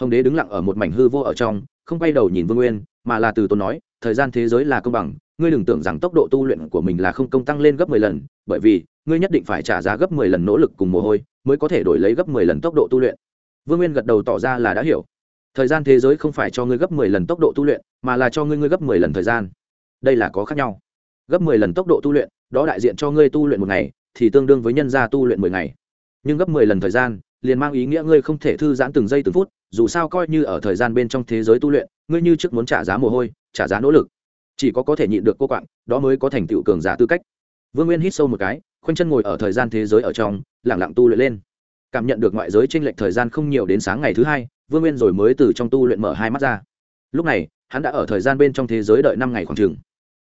hồng đế đứng lặng ở một mảnh hư vô ở trong, không quay đầu nhìn vương nguyên, mà là từ tôn nói, thời gian thế giới là công bằng, ngươi đừng tưởng rằng tốc độ tu luyện của mình là không công tăng lên gấp mười lần, bởi vì, ngươi nhất định phải trả giá gấp mười lần nỗ lực cùng mồ hôi, mới có thể đổi lấy gấp mười lần tốc độ tu luyện. Vương nguyên gật đầu tỏ ra là đã hiểu. Thời gian thế giới không phải cho ngươi gấp mười lần tốc độ tu luyện, mà là cho ngươi ngươi gấp mười lần thời gian. Đây là có khác nhau. Gấp mười lần tốc độ tu luyện, đó đại diện cho ngươi tu luyện một ngày, thì tương đương với nhân gia tu luyện mười ngày. Nhưng gấp mười lần thời gian liền mang ý nghĩa ngươi không thể thư giãn từng giây từng phút, dù sao coi như ở thời gian bên trong thế giới tu luyện, ngươi như trước muốn trả giá mồ hôi, trả giá nỗ lực, chỉ có có thể nhịn được cô quạng, đó mới có thành tựu cường giả tư cách. Vương nguyên hít sâu một cái, khoanh chân ngồi ở thời gian thế giới ở trong lẳng lặng tu luyện lên. Cảm nhận được ngoại giới tranh lệch thời gian không nhiều đến sáng ngày thứ hai, vương nguyên rồi mới từ trong tu luyện mở hai mắt ra. Lúc này, hắn đã ở thời gian bên trong thế giới đợi năm ngày khoảng chừng.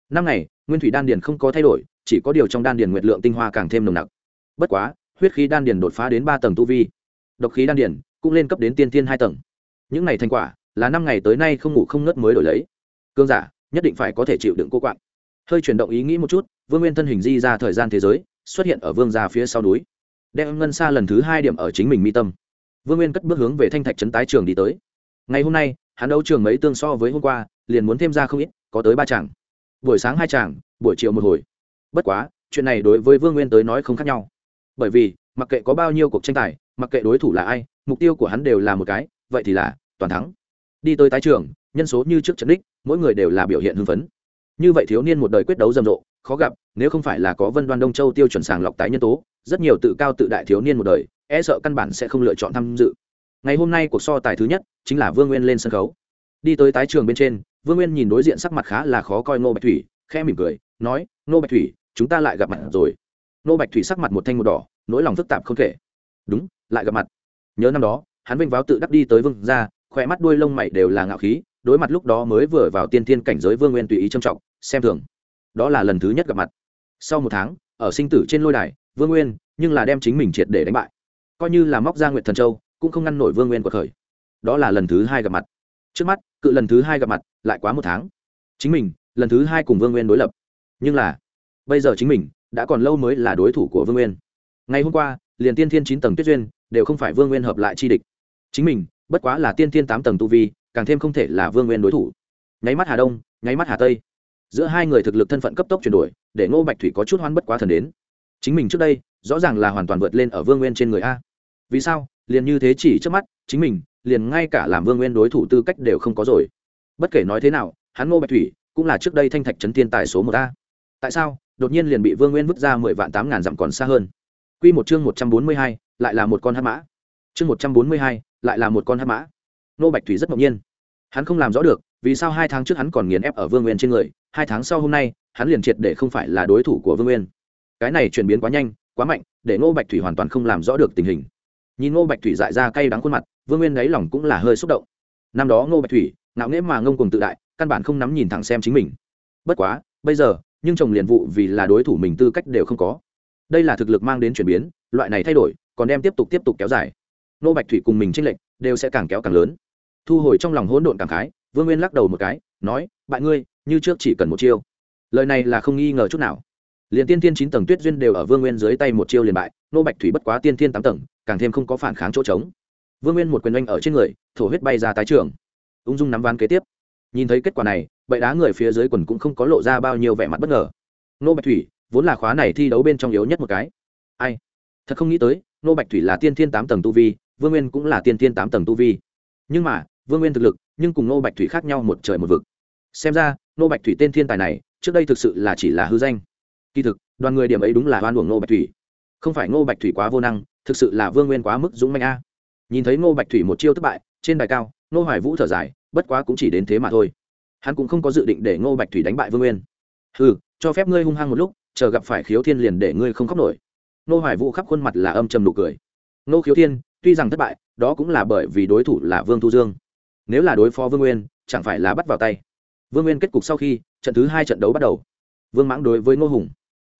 Năm ngày, nguyên thủy đan điền không có thay đổi, chỉ có điều trong đan điền nguyệt lượng tinh hoa càng thêm nồng nặc. Bất quá, huyết khí đan điền đột phá đến ba tầng tu vi độc khí đan điền, cũng lên cấp đến tiên tiên hai tầng. Những ngày thành quả, là năm ngày tới nay không ngủ không ngất mới đổi lấy. Cương giả, nhất định phải có thể chịu đựng cô quạng. Hơi chuyển động ý nghĩ một chút, vương nguyên thân hình di ra thời gian thế giới, xuất hiện ở vương gia phía sau núi. Đem ngân xa lần thứ hai điểm ở chính mình mi tâm. Vương nguyên cất bước hướng về thanh thạch trấn tái trường đi tới. Ngày hôm nay, hắn đấu trường mấy tương so với hôm qua, liền muốn thêm ra không ít, có tới ba chàng buổi sáng hai chàng buổi chiều một hồi. Bất quá, chuyện này đối với vương nguyên tới nói không khác nhau. Bởi vì, mặc kệ có bao nhiêu cuộc tranh tài mặc kệ đối thủ là ai, mục tiêu của hắn đều là một cái, vậy thì là toàn thắng. Đi tới tái trường, nhân số như trước trận đích, mỗi người đều là biểu hiện hưng phấn. Như vậy thiếu niên một đời quyết đấu rầm rộ, khó gặp, nếu không phải là có vân đoan đông châu tiêu chuẩn sàng lọc tái nhân tố, rất nhiều tự cao tự đại thiếu niên một đời e sợ căn bản sẽ không lựa chọn tham dự. Ngày hôm nay cuộc so tài thứ nhất chính là vương nguyên lên sân khấu. Đi tới tái trường bên trên, vương nguyên nhìn đối diện sắc mặt khá là khó coi ngô bạch thủy, khẽ mỉm cười, nói, ngô bạch thủy, chúng ta lại gặp mặt rồi. Ngô bạch thủy sắc mặt một thanh một đỏ, nỗi lòng phức tạp không thể đúng, lại gặp mặt. Nhớ năm đó, hắn vinh váo tự đắc đi tới vương ra khỏe mắt đuôi lông mày đều là ngạo khí, đối mặt lúc đó mới vừa vào tiên thiên cảnh giới vương nguyên tùy ý trầm trọng, xem thường. Đó là lần thứ nhất gặp mặt. Sau một tháng, ở sinh tử trên lôi đài, vương nguyên, nhưng là đem chính mình triệt để đánh bại. Coi như là móc ra nguyệt thần châu, cũng không ngăn nổi vương nguyên của khởi. Đó là lần thứ hai gặp mặt. Trước mắt, cự lần thứ hai gặp mặt, lại quá một tháng. Chính mình, lần thứ hai cùng vương nguyên đối lập. Nhưng là, bây giờ chính mình, đã còn lâu mới là đối thủ của vương nguyên. Ngày hôm qua liền tiên thiên chín tầng tuyết duyên đều không phải vương nguyên hợp lại chi địch. Chính mình, bất quá là tiên thiên tám tầng tu vi, càng thêm không thể là vương nguyên đối thủ. Nháy mắt hà đông, nháy mắt hà tây. Giữa hai người thực lực thân phận cấp tốc chuyển đổi, để ngô bạch thủy có chút hoan bất quá thần đến. Chính mình trước đây, rõ ràng là hoàn toàn vượt lên ở vương nguyên trên người a. Vì sao? Liền như thế chỉ trước mắt, chính mình, liền ngay cả làm vương nguyên đối thủ tư cách đều không có rồi. Bất kể nói thế nào, hắn ngô bạch thủy cũng là trước đây thanh thạch trấn thiên tài số một a. Tại sao? Đột nhiên liền bị vương nguyên vứt ra mười vạn tám ngàn dặm còn xa hơn. Quy một chương một trăm bốn mươi hai, lại là một con hắc mã. Chương một trăm bốn mươi hai, lại là một con hắc mã. Ngô bạch thủy rất ngạc nhiên. Hắn không làm rõ được, vì sao hai tháng trước hắn còn nghiền ép ở vương nguyên trên người, hai tháng sau hôm nay, hắn liền triệt để không phải là đối thủ của vương nguyên. Cái này chuyển biến quá nhanh, quá mạnh, để ngô bạch thủy hoàn toàn không làm rõ được tình hình. Nhìn ngô bạch thủy dại ra cay đắng khuôn mặt, vương nguyên đáy lòng cũng là hơi xúc động. Năm đó ngô bạch thủy, ngạo nghễ mà ngông cuồng tự đại, căn bản không nắm nhìn thẳng xem chính mình. Bất quá, bây giờ, nhưng chồng liền vụ vì là đối thủ mình tư cách đều không có đây là thực lực mang đến chuyển biến, loại này thay đổi, còn đem tiếp tục tiếp tục kéo dài. Nô bạch thủy cùng mình tranh lệch, đều sẽ càng kéo càng lớn. Thu hồi trong lòng hỗn độn càng khái, vương nguyên lắc đầu một cái, nói bạn ngươi, như trước chỉ cần một chiêu. Lời này là không nghi ngờ chút nào. Liền tiên tiên chín tầng tuyết duyên đều ở vương nguyên dưới tay một chiêu liền bại, nô bạch thủy bất quá tiên tiên tám tầng, càng thêm không có phản kháng chỗ trống. Vương nguyên một quyền oanh ở trên người, thổ huyết bay ra tái trường. Ung dung nắm ván kế tiếp. Nhìn thấy kết quả này bậy đá người phía dưới quần cũng không có lộ ra bao nhiêu vẻ mặt bất ngờ. Nô bạch thủy vốn là khóa này thi đấu bên trong yếu nhất một cái. Ai? Thật không nghĩ tới nô bạch thủy là tiên thiên tám tầng tu vi, vương nguyên cũng là tiên thiên tám tầng tu vi. Nhưng mà, vương nguyên thực lực, nhưng cùng nô bạch thủy khác nhau một trời một vực. Xem ra nô bạch thủy tên thiên tài này, trước đây thực sự là chỉ là hư danh. Kỳ thực, đoàn người điểm ấy đúng là oan uổng nô bạch thủy. Không phải ngô bạch thủy quá vô năng, thực sự là vương nguyên quá mức dũng mạnh a. Nhìn thấy ngô bạch thủy một chiêu thất bại, trên đài cao nô hoài vũ thở dài, bất quá cũng chỉ đến thế mà thôi. Hắn cũng không có dự định để ngô bạch thủy đánh bại vương nguyên. Ừ cho phép ngươi hung hăng một lúc chờ gặp phải khiếu thiên liền để ngươi không khóc nổi. Nô hoài vũ khắp khuôn mặt là âm trầm nụ cười. Nô khiếu thiên, tuy rằng thất bại, đó cũng là bởi vì đối thủ là vương thu dương. Nếu là đối phó vương nguyên, chẳng phải là bắt vào tay. Vương nguyên kết cục sau khi, trận thứ hai trận đấu bắt đầu. Vương mãng đối với ngô hùng.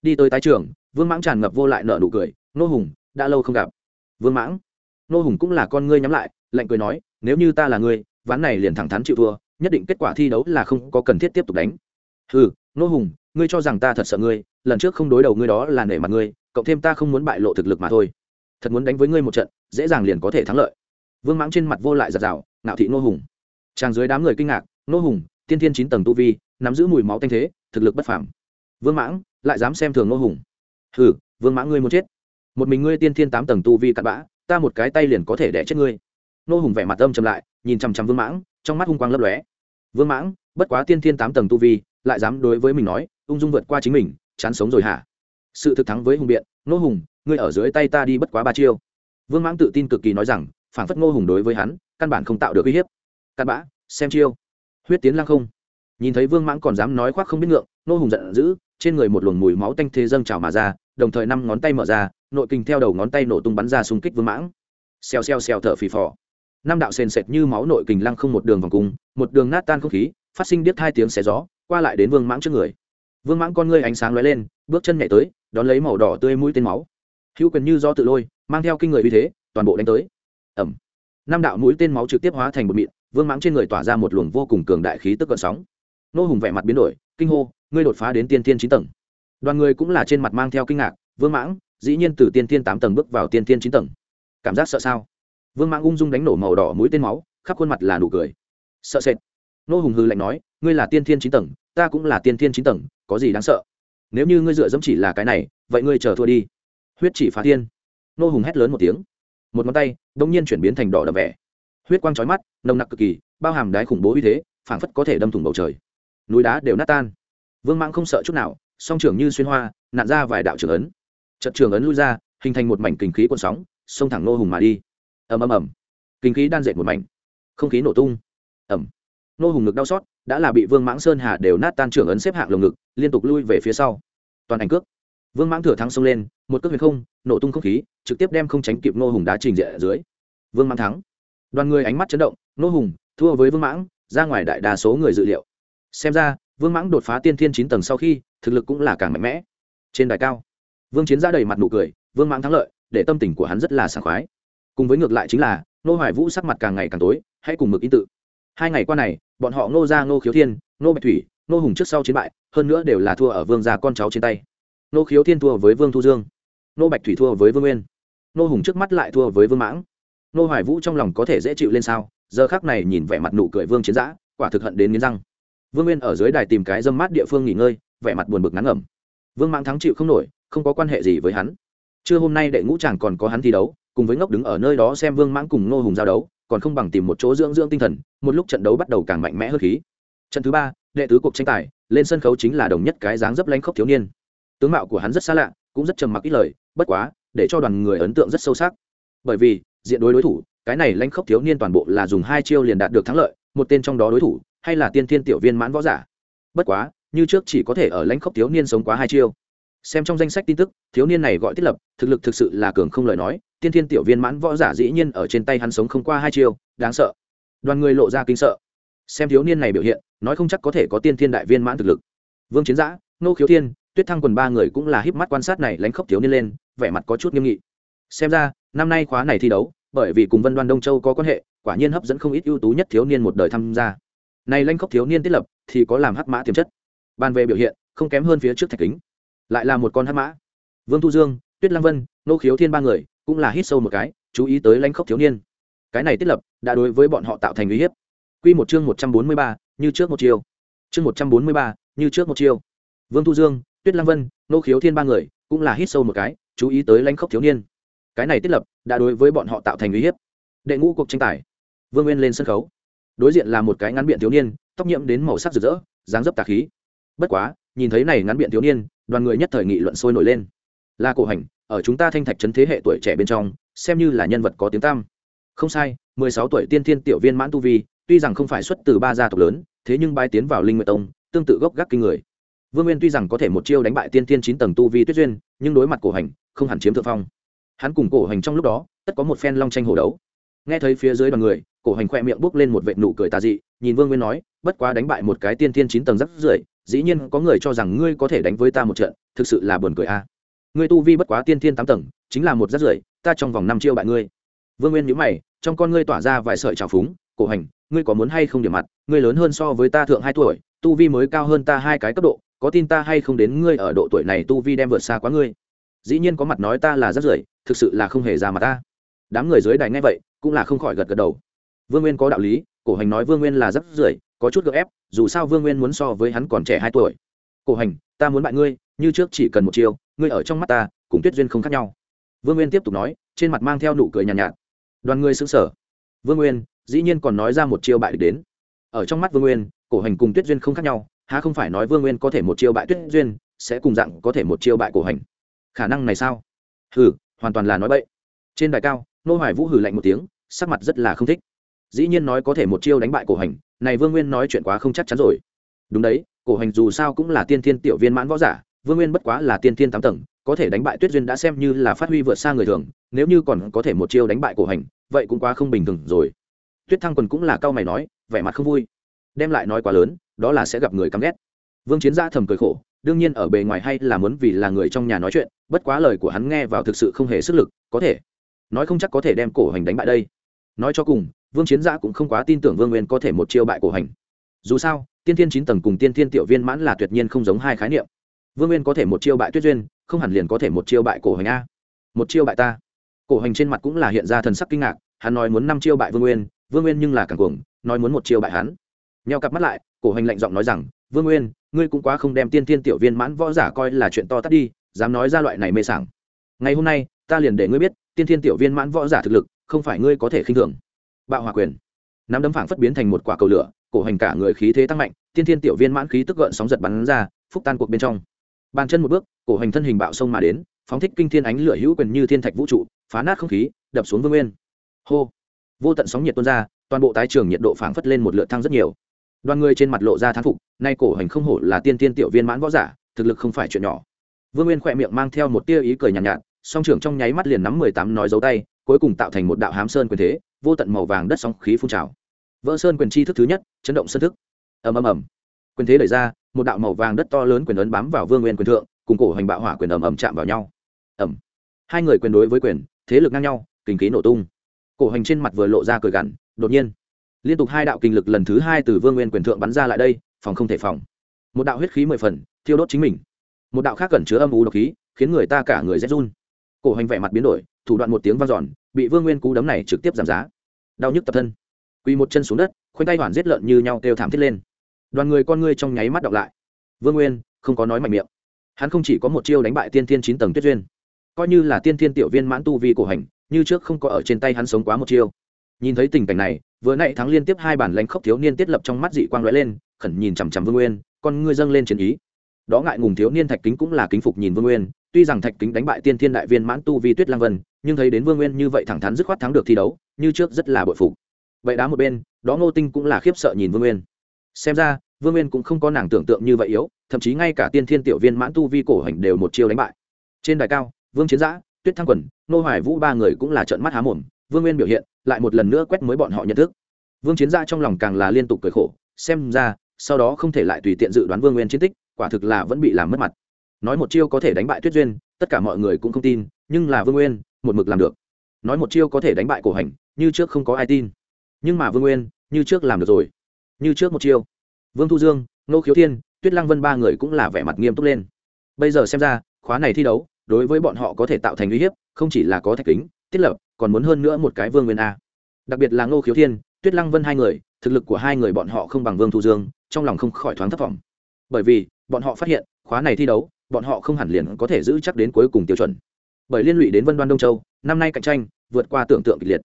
Đi tới tái trường vương mãng tràn ngập vô lại nợ nụ cười. Ngô hùng, đã lâu không gặp. Vương mãng. Ngô hùng cũng là con ngươi nhắm lại, lạnh cười nói, nếu như ta là ngươi, ván này liền thẳng thắn chịu thua, nhất định kết quả thi đấu là không có cần thiết tiếp tục đánh. Ừ ngô hùng ngươi cho rằng ta thật sợ ngươi, lần trước không đối đầu ngươi đó là nể mặt ngươi, cộng thêm ta không muốn bại lộ thực lực mà thôi. Thật muốn đánh với ngươi một trận, dễ dàng liền có thể thắng lợi. Vương mãng trên mặt vô lại giặt rào nạo thị ngô hùng. Tràng dưới đám người kinh ngạc ngô hùng, tiên thiên chín tầng tu vi, nắm giữ mùi máu tanh thế, thực lực bất phẳng vương mãng lại dám xem thường ngô hùng. Hừ, vương mãng ngươi muốn chết. Một mình ngươi tiên thiên tám tầng tu vi cặn bã, ta một cái tay liền có thể đẻ chết ngươi. Ngô hùng vẻ mặt âm chầm lại, nhìn chằm chằm vương mãng, trong mắt hung quang lấp lóe. Vương mãng, bất quá tiên thiên tám tầng tu vi lại dám đối với mình nói, ung dung vượt qua chính mình, chán sống rồi hả? Sự thực thắng với hùng biện, ngô hùng, ngươi ở dưới tay ta đi bất quá ba chiêu. Vương mãng tự tin cực kỳ nói rằng, phản phất ngô hùng đối với hắn, căn bản không tạo được uy hiếp. Cặn bã, xem chiêu. Huyết tiến lăng không. Nhìn thấy vương mãng còn dám nói khoác không biết ngượng, ngô hùng giận dữ, trên người một luồng mùi máu tanh thế dâng trào mà ra, đồng thời năm ngón tay mở ra, nội kinh theo đầu ngón tay nổ tung bắn ra xung kích vương mãng. Xèo xèo xèo thở phì phò. Năm đạo sền sệt như máu nội kình lăng không một đường vòng cung, một đường nát tan không khí, phát sinh điếc hai tiếng xé gió qua lại đến vương mãng trước người. Vương mãng con ngươi ánh sáng lóe lên, bước chân nhảy tới, đón lấy màu đỏ tươi mũi tên máu. Hữu quyền như do tự lôi, mang theo kinh người uy thế, toàn bộ đánh tới. Ẩm năm đạo mũi tên máu trực tiếp hóa thành một mịn, vương mãng trên người tỏa ra một luồng vô cùng cường đại khí tức cận sóng. Nô hùng vẻ mặt biến đổi, kinh hô, ngươi đột phá đến tiên thiên chín tầng. Đoàn người cũng là trên mặt mang theo kinh ngạc, vương mãng, dĩ nhiên từ tiên thiên tám tầng bước vào tiên thiên chín tầng. Cảm giác sợ sao? Vương mãng ung dung đánh nổ màu đỏ mũi tên máu, khắp khuôn mặt là nụ cười. Sợ sệt. Nô hùng hư lạnh nói ngươi là tiên thiên chín tầng, ta cũng là tiên thiên chín tầng, có gì đáng sợ? Nếu như ngươi dựa dẫm chỉ là cái này, vậy ngươi chờ thua đi. Huyết chỉ phá thiên. Nô hùng hét lớn một tiếng. Một ngón tay đ ỗ n g nhiên chuyển biến thành đỏ đậm vẻ. Huyết quang trói mắt, nồng nặc cực kỳ, bao hàm đái khủng bố uy thế, phảng phất có thể đâm thủng bầu trời. Núi đá đều nát tan. Vương mãng không sợ chút nào, song trưởng như xuyên hoa nạn ra vài đạo trưởng ấn. Trận trường ấn lui ra, hình thành một mảnh kinh khí cuộn sóng, xông thẳng nô hùng mà đi. Ầm ầm ầm. Kinh khí đan dệt một mảnh. Không khí nổ tung. Ầm. Nô hùng ngực đau xót đã là bị vương mãng sơn hà đều nát tan trưởng ấn xếp hạng lồng ngực, liên tục lui về phía sau. Toàn ảnh cước. Vương mãng thừa thắng xông lên, một cước huyền không, nổ tung không khí, trực tiếp đem không tránh kịp nô hùng đá trình diện ở dưới. Vương mãng thắng. Đoàn người ánh mắt chấn động nô hùng, thua với vương mãng, ra ngoài đại đa số người dự liệu. Xem ra, vương mãng đột phá tiên thiên chín tầng sau khi, thực lực cũng là càng mạnh mẽ. Trên đài cao, vương chiến ra đầy mặt nụ cười, vương mãng thắng lợi, để tâm tình của hắn rất là sảng khoái. Cùng với ngược lại chính là nô hoài vũ sắc mặt càng ngày càng tối, hãy cùng mực ý tự. Hai ngày qua này bọn họ ngô ra ngô khiếu thiên, ngô bạch thủy, ngô hùng trước sau chiến bại, hơn nữa đều là thua ở vương gia con cháu trên tay. Ngô khiếu thiên thua với vương thu dương, ngô bạch thủy thua với vương nguyên, ngô hùng trước mắt lại thua với vương mãng. Ngô hoài vũ trong lòng có thể dễ chịu lên sao? Giờ khác này nhìn vẻ mặt nụ cười vương chiến giã, quả thực hận đến nghiến răng. Vương nguyên ở dưới đài tìm cái dâm mát địa phương nghỉ ngơi, vẻ mặt buồn bực ngắn ngẩm. Vương mãng thắng chịu không nổi, không có quan hệ gì với hắn. Trưa hôm nay đệ ngũ chàng còn có hắn thi đấu, cùng với ngốc đứng ở nơi đó xem vương mãng cùng ngô hùng giao đấu còn không bằng tìm một chỗ dưỡng dưỡng tinh thần, một lúc trận đấu bắt đầu càng mạnh mẽ hơn khí. Trận thứ ba, đệ tứ cuộc tranh tài, lên sân khấu chính là đồng nhất cái dáng dấp lanh khốc thiếu niên. Tướng mạo của hắn rất xa lạ, cũng rất trầm mặc ít lời, bất quá, để cho đoàn người ấn tượng rất sâu sắc. Bởi vì, diện đối đối thủ, cái này lanh khốc thiếu niên toàn bộ là dùng hai chiêu liền đạt được thắng lợi, một tên trong đó đối thủ, hay là tiên thiên tiểu viên mãn võ giả. Bất quá, như trước chỉ có thể ở lãnh khốc thiếu niên sống quá hai chiêu xem trong danh sách tin tức, thiếu niên này gọi thiết lập, thực lực thực sự là cường không lời nói, tiên thiên tiểu viên mãn võ giả dĩ nhiên ở trên tay hắn sống không qua hai chiêu, đáng sợ. Đoàn người lộ ra kinh sợ. Xem thiếu niên này biểu hiện, nói không chắc có thể có tiên thiên đại viên mãn thực lực. Vương chiến giã nô khiếu thiên, tuyết thăng quần ba người cũng là híp mắt quan sát này lánh khóc thiếu niên lên, vẻ mặt có chút nghiêm nghị. Xem ra, năm nay khóa này thi đấu, bởi vì cùng vân đoan đông châu có quan hệ, quả nhiên hấp dẫn không ít ưu tú nhất thiếu niên một đời tham gia. Này lanh khóc thiếu niên thiết lập thì có làm hắc mã tiềm chất. Bàn về biểu hiện, không kém hơn phía trước thạch kính lại là một con hắc mã. Vương thu dương, tuyết Lang vân, nô khiếu thiên ba người cũng là hít sâu một cái, chú ý tới lãnh khốc thiếu niên. Cái này thiết lập đã đối với bọn họ tạo thành uy hiếp. Q một chương một trăm bốn mươi ba, như trước một chiều. chương một trăm bốn mươi ba, như trước một chiều. vương thu dương, tuyết Lang vân, nô khiếu thiên ba người cũng là hít sâu một cái, chú ý tới lãnh khốc thiếu niên. Cái này thiết lập đã đối với bọn họ tạo thành uy hiếp. Đệ ngũ cuộc tranh tài. Vương nguyên lên sân khấu. Đối diện là một cái ngắn biện thiếu niên, tóc nhiễm đến màu sắc rực rỡ, dáng dấp tà khí. Bất quá, nhìn thấy này ngắn biện thiếu niên đoàn người nhất thời nghị luận sôi nổi lên. Là cổ hành, ở chúng ta thanh thạch trấn thế hệ tuổi trẻ bên trong, xem như là nhân vật có tiếng tam không sai, mười sáu tuổi tiên thiên tiểu viên mãn tu vi, tuy rằng không phải xuất từ ba gia tộc lớn, thế nhưng bái tiến vào linh nguyệt tông, tương tự gốc gác kinh người. Vương nguyên tuy rằng có thể một chiêu đánh bại tiên thiên chín tầng tu vi tuyết duyên, nhưng đối mặt cổ hành, không hẳn chiếm thượng phong. Hắn cùng cổ hành trong lúc đó, tất có một phen long tranh hổ đấu. Nghe thấy phía dưới đoàn người, cổ hành khoe miệng bốc lên một vệt nụ cười tà dị, nhìn vương nguyên nói, bất quá đánh bại một cái tiên thiên chín tầng rất rưỡi dĩ nhiên có người cho rằng ngươi có thể đánh với ta một trận thực sự là buồn cười a. Ngươi tu vi bất quá tiên thiên tám tầng chính là một rất rưởi. ta trong vòng năm chiêu bại ngươi. Vương nguyên nhữ mày trong con ngươi tỏa ra vài sợi trào phúng cổ hành ngươi có muốn hay không điểm mặt? Ngươi lớn hơn so với ta thượng hai tuổi tu vi mới cao hơn ta hai cái cấp độ có tin ta hay không đến ngươi ở độ tuổi này tu vi đem vượt xa quá ngươi? Dĩ nhiên có mặt nói ta là rất rưởi, thực sự là không hề ra mà ta. Đám người dưới đài nghe vậy cũng là không khỏi gật gật đầu. Vương nguyên có đạo lý cổ hành nói vương nguyên là rất rưởi có chút gượng ép dù sao vương nguyên muốn so với hắn còn trẻ hai tuổi. Cổ hành ta muốn bại ngươi như trước chỉ cần một chiều ngươi ở trong mắt ta cùng tuyết duyên không khác nhau. Vương nguyên tiếp tục nói trên mặt mang theo nụ cười nhàn nhạt, nhạt. Đoàn ngươi xứng sở vương nguyên dĩ nhiên còn nói ra một chiêu bại đến. Ở trong mắt vương nguyên cổ hành cùng tuyết duyên không khác nhau há không phải nói vương nguyên có thể một chiêu bại tuyết duyên sẽ cùng dạng có thể một chiêu bại cổ hành. Khả năng này sao? Hừ hoàn toàn là nói bậy. Trên đài cao nô hoài vũ hừ lạnh một tiếng sắc mặt rất là không thích dĩ nhiên nói có thể một chiêu đánh bại cổ hành, này vương nguyên nói chuyện quá không chắc chắn rồi. Đúng đấy, cổ hành dù sao cũng là tiên thiên tiểu viên mãn võ giả, vương nguyên bất quá là tiên thiên tám tầng, có thể đánh bại tuyết duyên đã xem như là phát huy vượt xa người thường, nếu như còn có thể một chiêu đánh bại cổ hành, vậy cũng quá không bình thường rồi. Tuyết thăng quần cũng là cao mày nói, vẻ mặt không vui. Đem lại nói quá lớn, đó là sẽ gặp người căm ghét. Vương chiến gia thầm cười khổ, đương nhiên ở bề ngoài hay là muốn vì là người trong nhà nói chuyện, bất quá lời của hắn nghe vào thực sự không hề sức lực, có thể. Nói không chắc có thể đem cổ hành đánh bại đây. Nói cho cùng vương chiến giã cũng không quá tin tưởng vương nguyên có thể một chiêu bại cổ hành. Dù sao, tiên thiên chín tầng cùng tiên thiên tiểu viên mãn là tuyệt nhiên không giống hai khái niệm. Vương nguyên có thể một chiêu bại tuyết duyên, không hẳn liền có thể một chiêu bại cổ hành a. Một chiêu bại ta. Cổ hành trên mặt cũng là hiện ra thần sắc kinh ngạc, hắn nói muốn năm chiêu bại vương nguyên vương nguyên nhưng là càng cuồng, nói muốn một chiêu bại hắn. Nheo cặp mắt lại, cổ hành lạnh giọng nói rằng, vương nguyên, ngươi cũng quá không đem tiên thiên tiểu viên mãn võ giả coi là chuyện to tắt đi, dám nói ra loại này mê sảng. Ngày hôm nay, ta liền để ngươi biết, tiên thiên tiểu viên mãn võ giả thực lực, không phải ngươi có thể khinh thường bạo hòa quyền. Nắm đấm phảng phất biến thành một quả cầu lửa cổ hành cả người khí thế tăng mạnh tiên thiên tiểu viên mãn khí tức gợn sóng giật bắn ra phúc tan cuộc bên trong. Bàn chân một bước cổ hành thân hình bạo sông mà đến phóng thích kinh thiên ánh lửa hữu quyền như thiên thạch vũ trụ phá nát không khí đập xuống vương nguyên. Hô! Vô tận sóng nhiệt tuôn ra toàn bộ tái trường nhiệt độ phảng phất lên một lượt thăng rất nhiều. Đoàn người trên mặt lộ ra thán phục nay cổ hành không hổ là tiên tiên tiểu viên mãn võ giả thực lực không phải chuyện nhỏ. Vương nguyên khỏe miệng mang theo một tia ý cười nhàn nhạt, nhạt song trưởng trong nháy mắt liền nắm mười tám nói dấu tay cuối cùng tạo thành một đạo hám sơn quyền thế vô tận màu vàng đất sóng khí phun trào. Vỡ sơn quyền chi thức thứ nhất, chấn động sân thức. Ầm ầm ầm. Quyền thế đẩy ra, một đạo màu vàng đất to lớn quyền ấn bám vào vương nguyên quyền thượng, cùng cổ hành bạo hỏa quyền ầm ầm chạm vào nhau. Ầm. Hai người quyền đối với quyền, thế lực ngang nhau, kinh khí nổ tung. Cổ hành trên mặt vừa lộ ra cười gằn, đột nhiên, liên tục hai đạo kinh lực lần thứ hai từ vương nguyên quyền thượng bắn ra lại đây, phòng không thể phòng. Một đạo huyết khí mười phần, thiêu đốt chính mình. Một đạo khác cẩn chứa âm u độc khí, khiến người ta cả người rét run. Cổ hành vẻ mặt biến đổi, thủ đoạn một tiếng vang dọn, bị vương nguyên cú đấm này trực tiếp giảm giá đau nhức tập thân. Quỳ một chân xuống đất, khoanh tay hoàn giết lợn như nhau kêu thảm thiết lên. Đoàn người con ngươi trong nháy mắt đọc lại. Vương nguyên, không có nói mạnh miệng. Hắn không chỉ có một chiêu đánh bại tiên thiên chín tầng tuyết duyên, coi như là tiên thiên tiểu viên mãn tu vi cổ hành, như trước không có ở trên tay hắn sống quá một chiêu. Nhìn thấy tình cảnh này, vừa nãy thắng liên tiếp hai bản lãnh khốc thiếu niên tiết lập trong mắt dị quang lóe lên, khẩn nhìn chằm chằm vương nguyên, con ngươi dâng lên chiến ý. Đó ngại ngùng thiếu niên thạch kính cũng là kính phục nhìn vương nguyên, tuy rằng thạch kính đánh bại tiên thiên đại viên mãn tu vi tuyết lang vân nhưng thấy đến vương nguyên như vậy thẳng thắn dứt khoát thắng được thi đấu, như trước rất là bội phục. Vậy đá một bên, đó ngô tinh cũng là khiếp sợ nhìn vương nguyên. Xem ra, vương nguyên cũng không có nàng tưởng tượng như vậy yếu, thậm chí ngay cả tiên thiên tiểu viên mãn tu vi cổ hành đều một chiêu đánh bại. Trên đài cao, vương chiến giã, tuyết thăng quần nô hoài vũ ba người cũng là trợn mắt há mồm, vương nguyên biểu hiện lại một lần nữa quét mới bọn họ nhận thức. Vương chiến giã trong lòng càng là liên tục cười khổ, xem ra, sau đó không thể lại tùy tiện dự đoán vương nguyên chiến tích, quả thực là vẫn bị làm mất mặt. Nói một chiêu có thể đánh bại tuyết duyên, tất cả mọi người cũng không tin, nhưng là vương nguyên một mực làm được. Nói một chiêu có thể đánh bại cổ hành, như trước không có ai tin. Nhưng mà vương nguyên, như trước làm được rồi. Như trước một chiêu. Vương thu dương nô khiếu thiên, tuyết lăng vân ba người cũng là vẻ mặt nghiêm túc lên. Bây giờ xem ra, khóa này thi đấu, đối với bọn họ có thể tạo thành uy hiếp, không chỉ là có thạch kính tiết lập, còn muốn hơn nữa một cái vương nguyên a. Đặc biệt là ngô khiếu thiên, tuyết lăng vân hai người, thực lực của hai người bọn họ không bằng vương thu dương, trong lòng không khỏi thoáng thất vọng bởi vì, bọn họ phát hiện, khóa này thi đấu, bọn họ không hẳn liền có thể giữ chắc đến cuối cùng tiêu chuẩn bởi liên lụy đến vân đoan đông châu, năm nay cạnh tranh vượt qua tưởng tượng kịch liệt.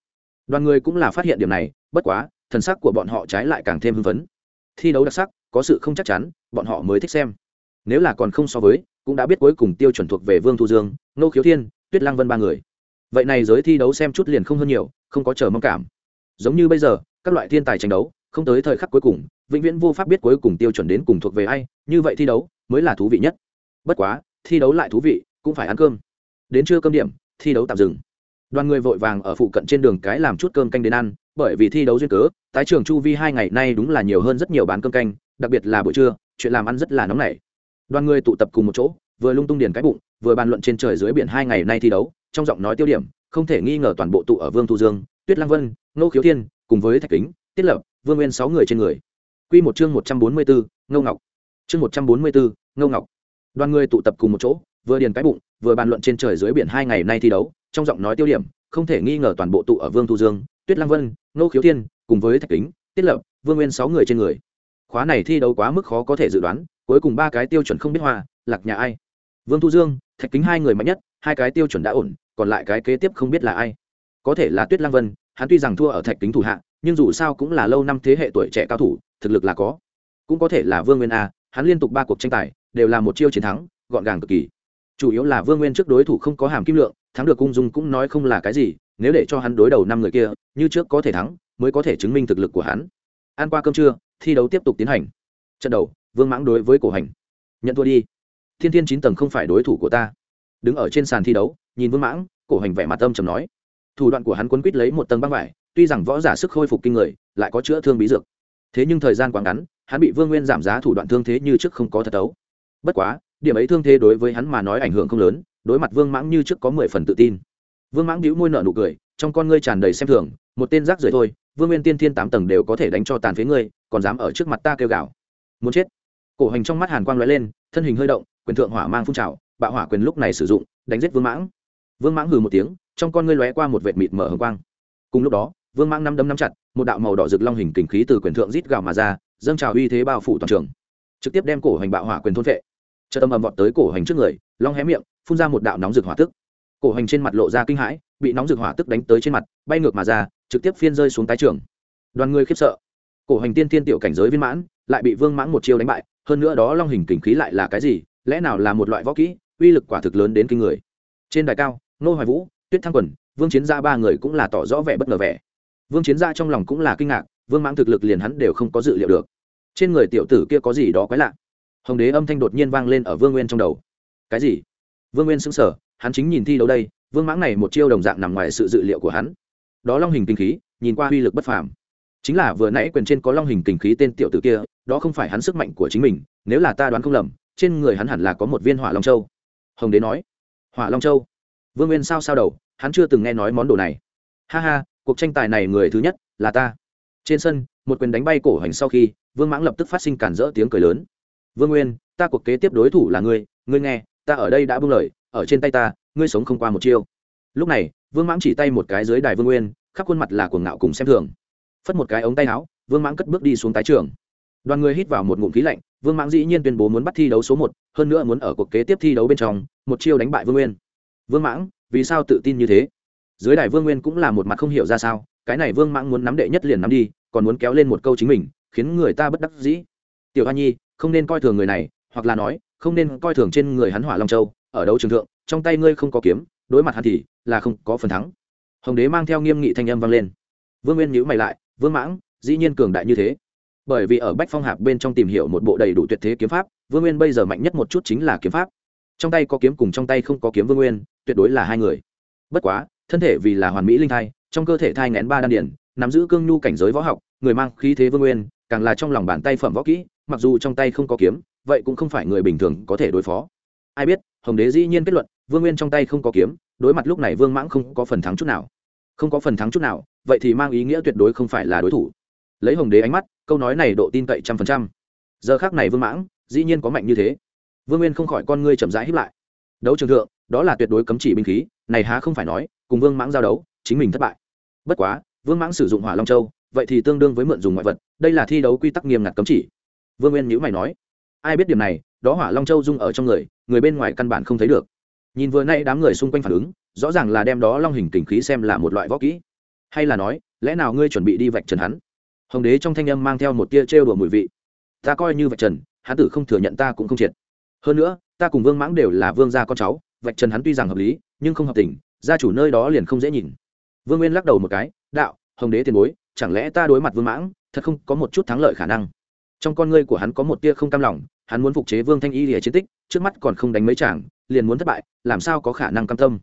Đoàn người cũng là phát hiện điểm này, bất quá, thần sắc của bọn họ trái lại càng thêm hưng phấn. Thi đấu đặc sắc, có sự không chắc chắn, bọn họ mới thích xem. Nếu là còn không so với, cũng đã biết cuối cùng tiêu chuẩn thuộc về vương thu dương, nô khiếu thiên, tuyết lăng vân ba người. Vậy này giới thi đấu xem chút liền không hơn nhiều, không có chờ mong cảm. Giống như bây giờ, các loại thiên tài tranh đấu, không tới thời khắc cuối cùng, vĩnh viễn vô pháp biết cuối cùng tiêu chuẩn đến cùng thuộc về ai, như vậy thi đấu mới là thú vị nhất. Bất quá, thi đấu lại thú vị, cũng phải ăn cơm đến trưa cơm điểm, thi đấu tạm dừng. Đoàn người vội vàng ở phụ cận trên đường cái làm chút cơm canh đến ăn, bởi vì thi đấu duyên cớ, tái trường chu vi hai ngày nay đúng là nhiều hơn rất nhiều bán cơm canh, đặc biệt là buổi trưa, chuyện làm ăn rất là nóng nảy. Đoàn người tụ tập cùng một chỗ, vừa lung tung điền cái bụng, vừa bàn luận trên trời dưới biển hai ngày nay thi đấu, trong giọng nói tiêu điểm, không thể nghi ngờ toàn bộ tụ ở vương thu dương, tuyết Lang vân, Ngô khiếu thiên, cùng với thạch kính, tiết lập, vương nguyên sáu người trên người. Q một chương một trăm bốn mươi bốn ngô ngọc. Chương một trăm bốn mươi bốn ngô ngọc. Đoàn người tụ tập cùng một chỗ vừa điền cái bụng, vừa bàn luận trên trời dưới biển hai ngày nay thi đấu, trong giọng nói tiêu điểm, không thể nghi ngờ toàn bộ tụ ở vương thu dương, tuyết Lang vân nô khiếu thiên, cùng với thạch kính, tiết lập, vương nguyên sáu người trên người. Khóa này thi đấu quá mức khó có thể dự đoán, cuối cùng ba cái tiêu chuẩn không biết hoa lạc nhà ai? Vương thu dương, thạch kính hai người mạnh nhất, hai cái tiêu chuẩn đã ổn, còn lại cái kế tiếp không biết là ai. Có thể là tuyết Lang vân, hắn tuy rằng thua ở thạch kính thủ hạ, nhưng dù sao cũng là lâu năm thế hệ tuổi trẻ cao thủ, thực lực là có. Cũng có thể là vương nguyên a, hắn liên tục ba cuộc tranh tài, đều là một chiêu chiến thắng, gọn gàng cực kỳ chủ yếu là vương nguyên trước đối thủ không có hàm kim lượng, thắng được cung dung cũng nói không là cái gì, nếu để cho hắn đối đầu năm người kia, như trước có thể thắng, mới có thể chứng minh thực lực của hắn. Ăn qua cơm trưa, thi đấu tiếp tục tiến hành. Trận đầu, vương mãng đối với cổ hành. Nhận thua đi. Thiên thiên chín tầng không phải đối thủ của ta. Đứng ở trên sàn thi đấu, nhìn vương mãng, cổ hành vẻ mặt âm trầm nói. Thủ đoạn của hắn quấn quýt lấy một tầng băng vải, tuy rằng võ giả sức khôi phục kinh người, lại có chữa thương bí dược. Thế nhưng thời gian quá ngắn, hắn bị vương nguyên giảm giá thủ đoạn thương thế như trước không có thật đấu. Bất quá điểm ấy thương thế đối với hắn mà nói ảnh hưởng không lớn, đối mặt vương mãng như trước có mười phần tự tin. Vương mãng đĩu môi nợ nụ cười, trong con ngươi tràn đầy xem thường, một tên rác rưởi thôi, vương nguyên tiên thiên tám tầng đều có thể đánh cho tàn phế ngươi, còn dám ở trước mặt ta kêu gào. Muốn chết. Cổ hành trong mắt hàn quang lóe lên, thân hình hơi động, quyền thượng hỏa mang phun trào, bạo hỏa quyền lúc này sử dụng, đánh giết vương mãng. Vương mãng hừ một tiếng, trong con ngươi lóe qua một vệt mịt mở hồng quang. Cùng lúc đó, vương mãng năm đấm năm chặt, một đạo màu đỏ rực long hình kình khí từ quyền thượng rít gào mà ra, dâng trào uy thế bao phủ toàn trường. Trực tiếp đem cổ hành bạo hỏa quyền thôn vệ chợt âm ầm vọt tới cổ hành trước người, long hé miệng, phun ra một đạo nóng rực hỏa tức. Cổ hành trên mặt lộ ra kinh hãi, bị nóng rực hỏa tức đánh tới trên mặt, bay ngược mà ra, trực tiếp phiên rơi xuống tái trường. Đoàn người khiếp sợ. Cổ hành tiên tiên tiểu cảnh giới viên mãn, lại bị vương mãng một chiêu đánh bại, hơn nữa đó long hình kình khí lại là cái gì, lẽ nào là một loại võ kỹ, uy lực quả thực lớn đến kinh người. Trên đài cao nô hoài vũ, tuyết thăng quần, vương chiến gia ba người cũng là tỏ rõ vẻ bất ngờ vẻ. Vương chiến gia trong lòng cũng là kinh ngạc, vương mãng thực lực liền hắn đều không có dự liệu được. Trên người tiểu tử kia có gì đó quái lạ hồng đế âm thanh đột nhiên vang lên ở vương nguyên trong đầu. Cái gì? Vương nguyên sững sờ, hắn chính nhìn thi đấu đây, vương mãng này một chiêu đồng dạng nằm ngoài sự dự liệu của hắn. Đó long hình kinh khí, nhìn qua uy lực bất phàm. Chính là vừa nãy quyền trên có long hình kinh khí tên tiểu tử kia, đó không phải hắn sức mạnh của chính mình, nếu là ta đoán không lầm, trên người hắn hẳn là có một viên hỏa long châu. Hồng đế nói. Hỏa long châu? Vương nguyên sao sao đầu, hắn chưa từng nghe nói món đồ này. Ha ha, cuộc tranh tài này người thứ nhất là ta. Trên sân, một quyền đánh bay cổ hành sau khi, vương mãng lập tức phát sinh cản rỡ tiếng cười lớn vương nguyên, ta cuộc kế tiếp đối thủ là ngươi ngươi nghe, ta ở đây đã buông lời, ở trên tay ta, ngươi sống không qua một chiêu. Lúc này, vương mãng chỉ tay một cái dưới đài vương nguyên, khắp khuôn mặt là cuồng ngạo cùng xem thường. Phất một cái ống tay áo, vương mãng cất bước đi xuống tái trường. Đoàn người hít vào một ngụm khí lạnh, vương mãng dĩ nhiên tuyên bố muốn bắt thi đấu số một, hơn nữa muốn ở cuộc kế tiếp thi đấu bên trong, một chiêu đánh bại vương nguyên. Vương mãng, vì sao tự tin như thế? Dưới đài vương nguyên cũng là một mặt không hiểu ra sao, cái này vương mãng muốn nắm đệ nhất liền nắm đi, còn muốn kéo lên một câu chính mình, khiến người ta bất đắc dĩ. Tiểu hoa nhi không nên coi thường người này, hoặc là nói, không nên coi thường trên người hắn hỏa long châu, ở đấu trường thượng, trong tay ngươi không có kiếm, đối mặt hắn thì là không có phần thắng. Hồng đế mang theo nghiêm nghị thanh âm vang lên. Vương nguyên nhữ mày lại, vương mãng, dĩ nhiên cường đại như thế. Bởi vì ở bách phong hạp bên trong tìm hiểu một bộ đầy đủ tuyệt thế kiếm pháp, vương nguyên bây giờ mạnh nhất một chút chính là kiếm pháp. Trong tay có kiếm cùng trong tay không có kiếm vương nguyên, tuyệt đối là hai người. Bất quá, thân thể vì là hoàn mỹ linh thai, trong cơ thể thai ngén ba đan điển, nắm giữ cương nhu cảnh giới võ học, người mang khí thế vương nguyên, càng là trong lòng bàn tay phẩm võ kỹ mặc dù trong tay không có kiếm, vậy cũng không phải người bình thường có thể đối phó. Ai biết, hồng đế dĩ nhiên kết luận, vương nguyên trong tay không có kiếm, đối mặt lúc này vương mãng không có phần thắng chút nào. Không có phần thắng chút nào, vậy thì mang ý nghĩa tuyệt đối không phải là đối thủ. Lấy hồng đế ánh mắt, câu nói này độ tin cậy trăm phần trăm. Giờ khác này vương mãng, dĩ nhiên có mạnh như thế. Vương nguyên không khỏi con ngươi chậm rãi hiếp lại. Đấu trường thượng, đó là tuyệt đối cấm chỉ binh khí, này há không phải nói, cùng vương mãng giao đấu, chính mình thất bại. Bất quá, vương mãng sử dụng hỏa long châu, vậy thì tương đương với mượn dùng ngoại vật, đây là thi đấu quy tắc nghiêm ngặt cấm chỉ vương nguyên nhữ mày nói, ai biết điểm này, đó hỏa long châu dung ở trong người người bên ngoài căn bản không thấy được. Nhìn vừa nay đám người xung quanh phản ứng, rõ ràng là đem đó long hình kình khí xem là một loại võ kỹ. Hay là nói, lẽ nào ngươi chuẩn bị đi vạch trần hắn? Hồng đế trong thanh âm mang theo một tia trêu đùa mùi vị. Ta coi như vạch trần, hắn tử không thừa nhận ta cũng không triệt. Hơn nữa, ta cùng vương mãng đều là vương gia con cháu, vạch trần hắn tuy rằng hợp lý, nhưng không hợp tình, gia chủ nơi đó liền không dễ nhìn. Vương nguyên lắc đầu một cái, đạo, hồng đế tiền bối, chẳng lẽ ta đối mặt vương mãng, thật không có một chút thắng lợi khả năng? Trong con ngươi của hắn có một tia không cam lòng, hắn muốn phục chế vương thanh y lìa chiến tích, trước mắt còn không đánh mấy chàng, liền muốn thất bại, làm sao có khả năng cam tâm?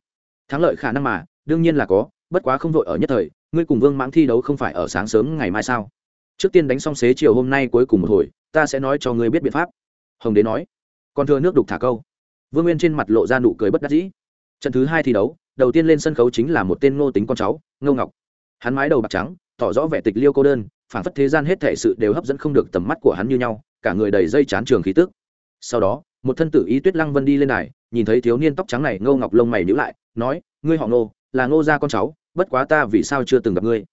Thắng lợi khả năng mà, đương nhiên là có, bất quá không vội ở nhất thời, ngươi cùng vương mãng thi đấu không phải ở sáng sớm ngày mai sao? Trước tiên đánh xong xế chiều hôm nay cuối cùng một hồi, ta sẽ nói cho ngươi biết biện pháp. Hồng đế nói. Còn thừa nước đục thả câu. Vương nguyên trên mặt lộ ra nụ cười bất đắc dĩ. Trận thứ hai thi đấu, đầu tiên lên sân khấu chính là một tên ngô tính con cháu, ngô ngọc. Hắn mái đầu bạc trắng, tỏ rõ vẻ tịch liêu cô đơn phản phất thế gian hết thể sự đều hấp dẫn không được tầm mắt của hắn như nhau, cả người đầy dây chán trường khí tức. Sau đó, một thân tử ý tuyết lăng vân đi lên này nhìn thấy thiếu niên tóc trắng này ngô ngọc lông mày nhữ lại, nói, ngươi họ ngô, là ngô gia con cháu, bất quá ta vì sao chưa từng gặp ngươi?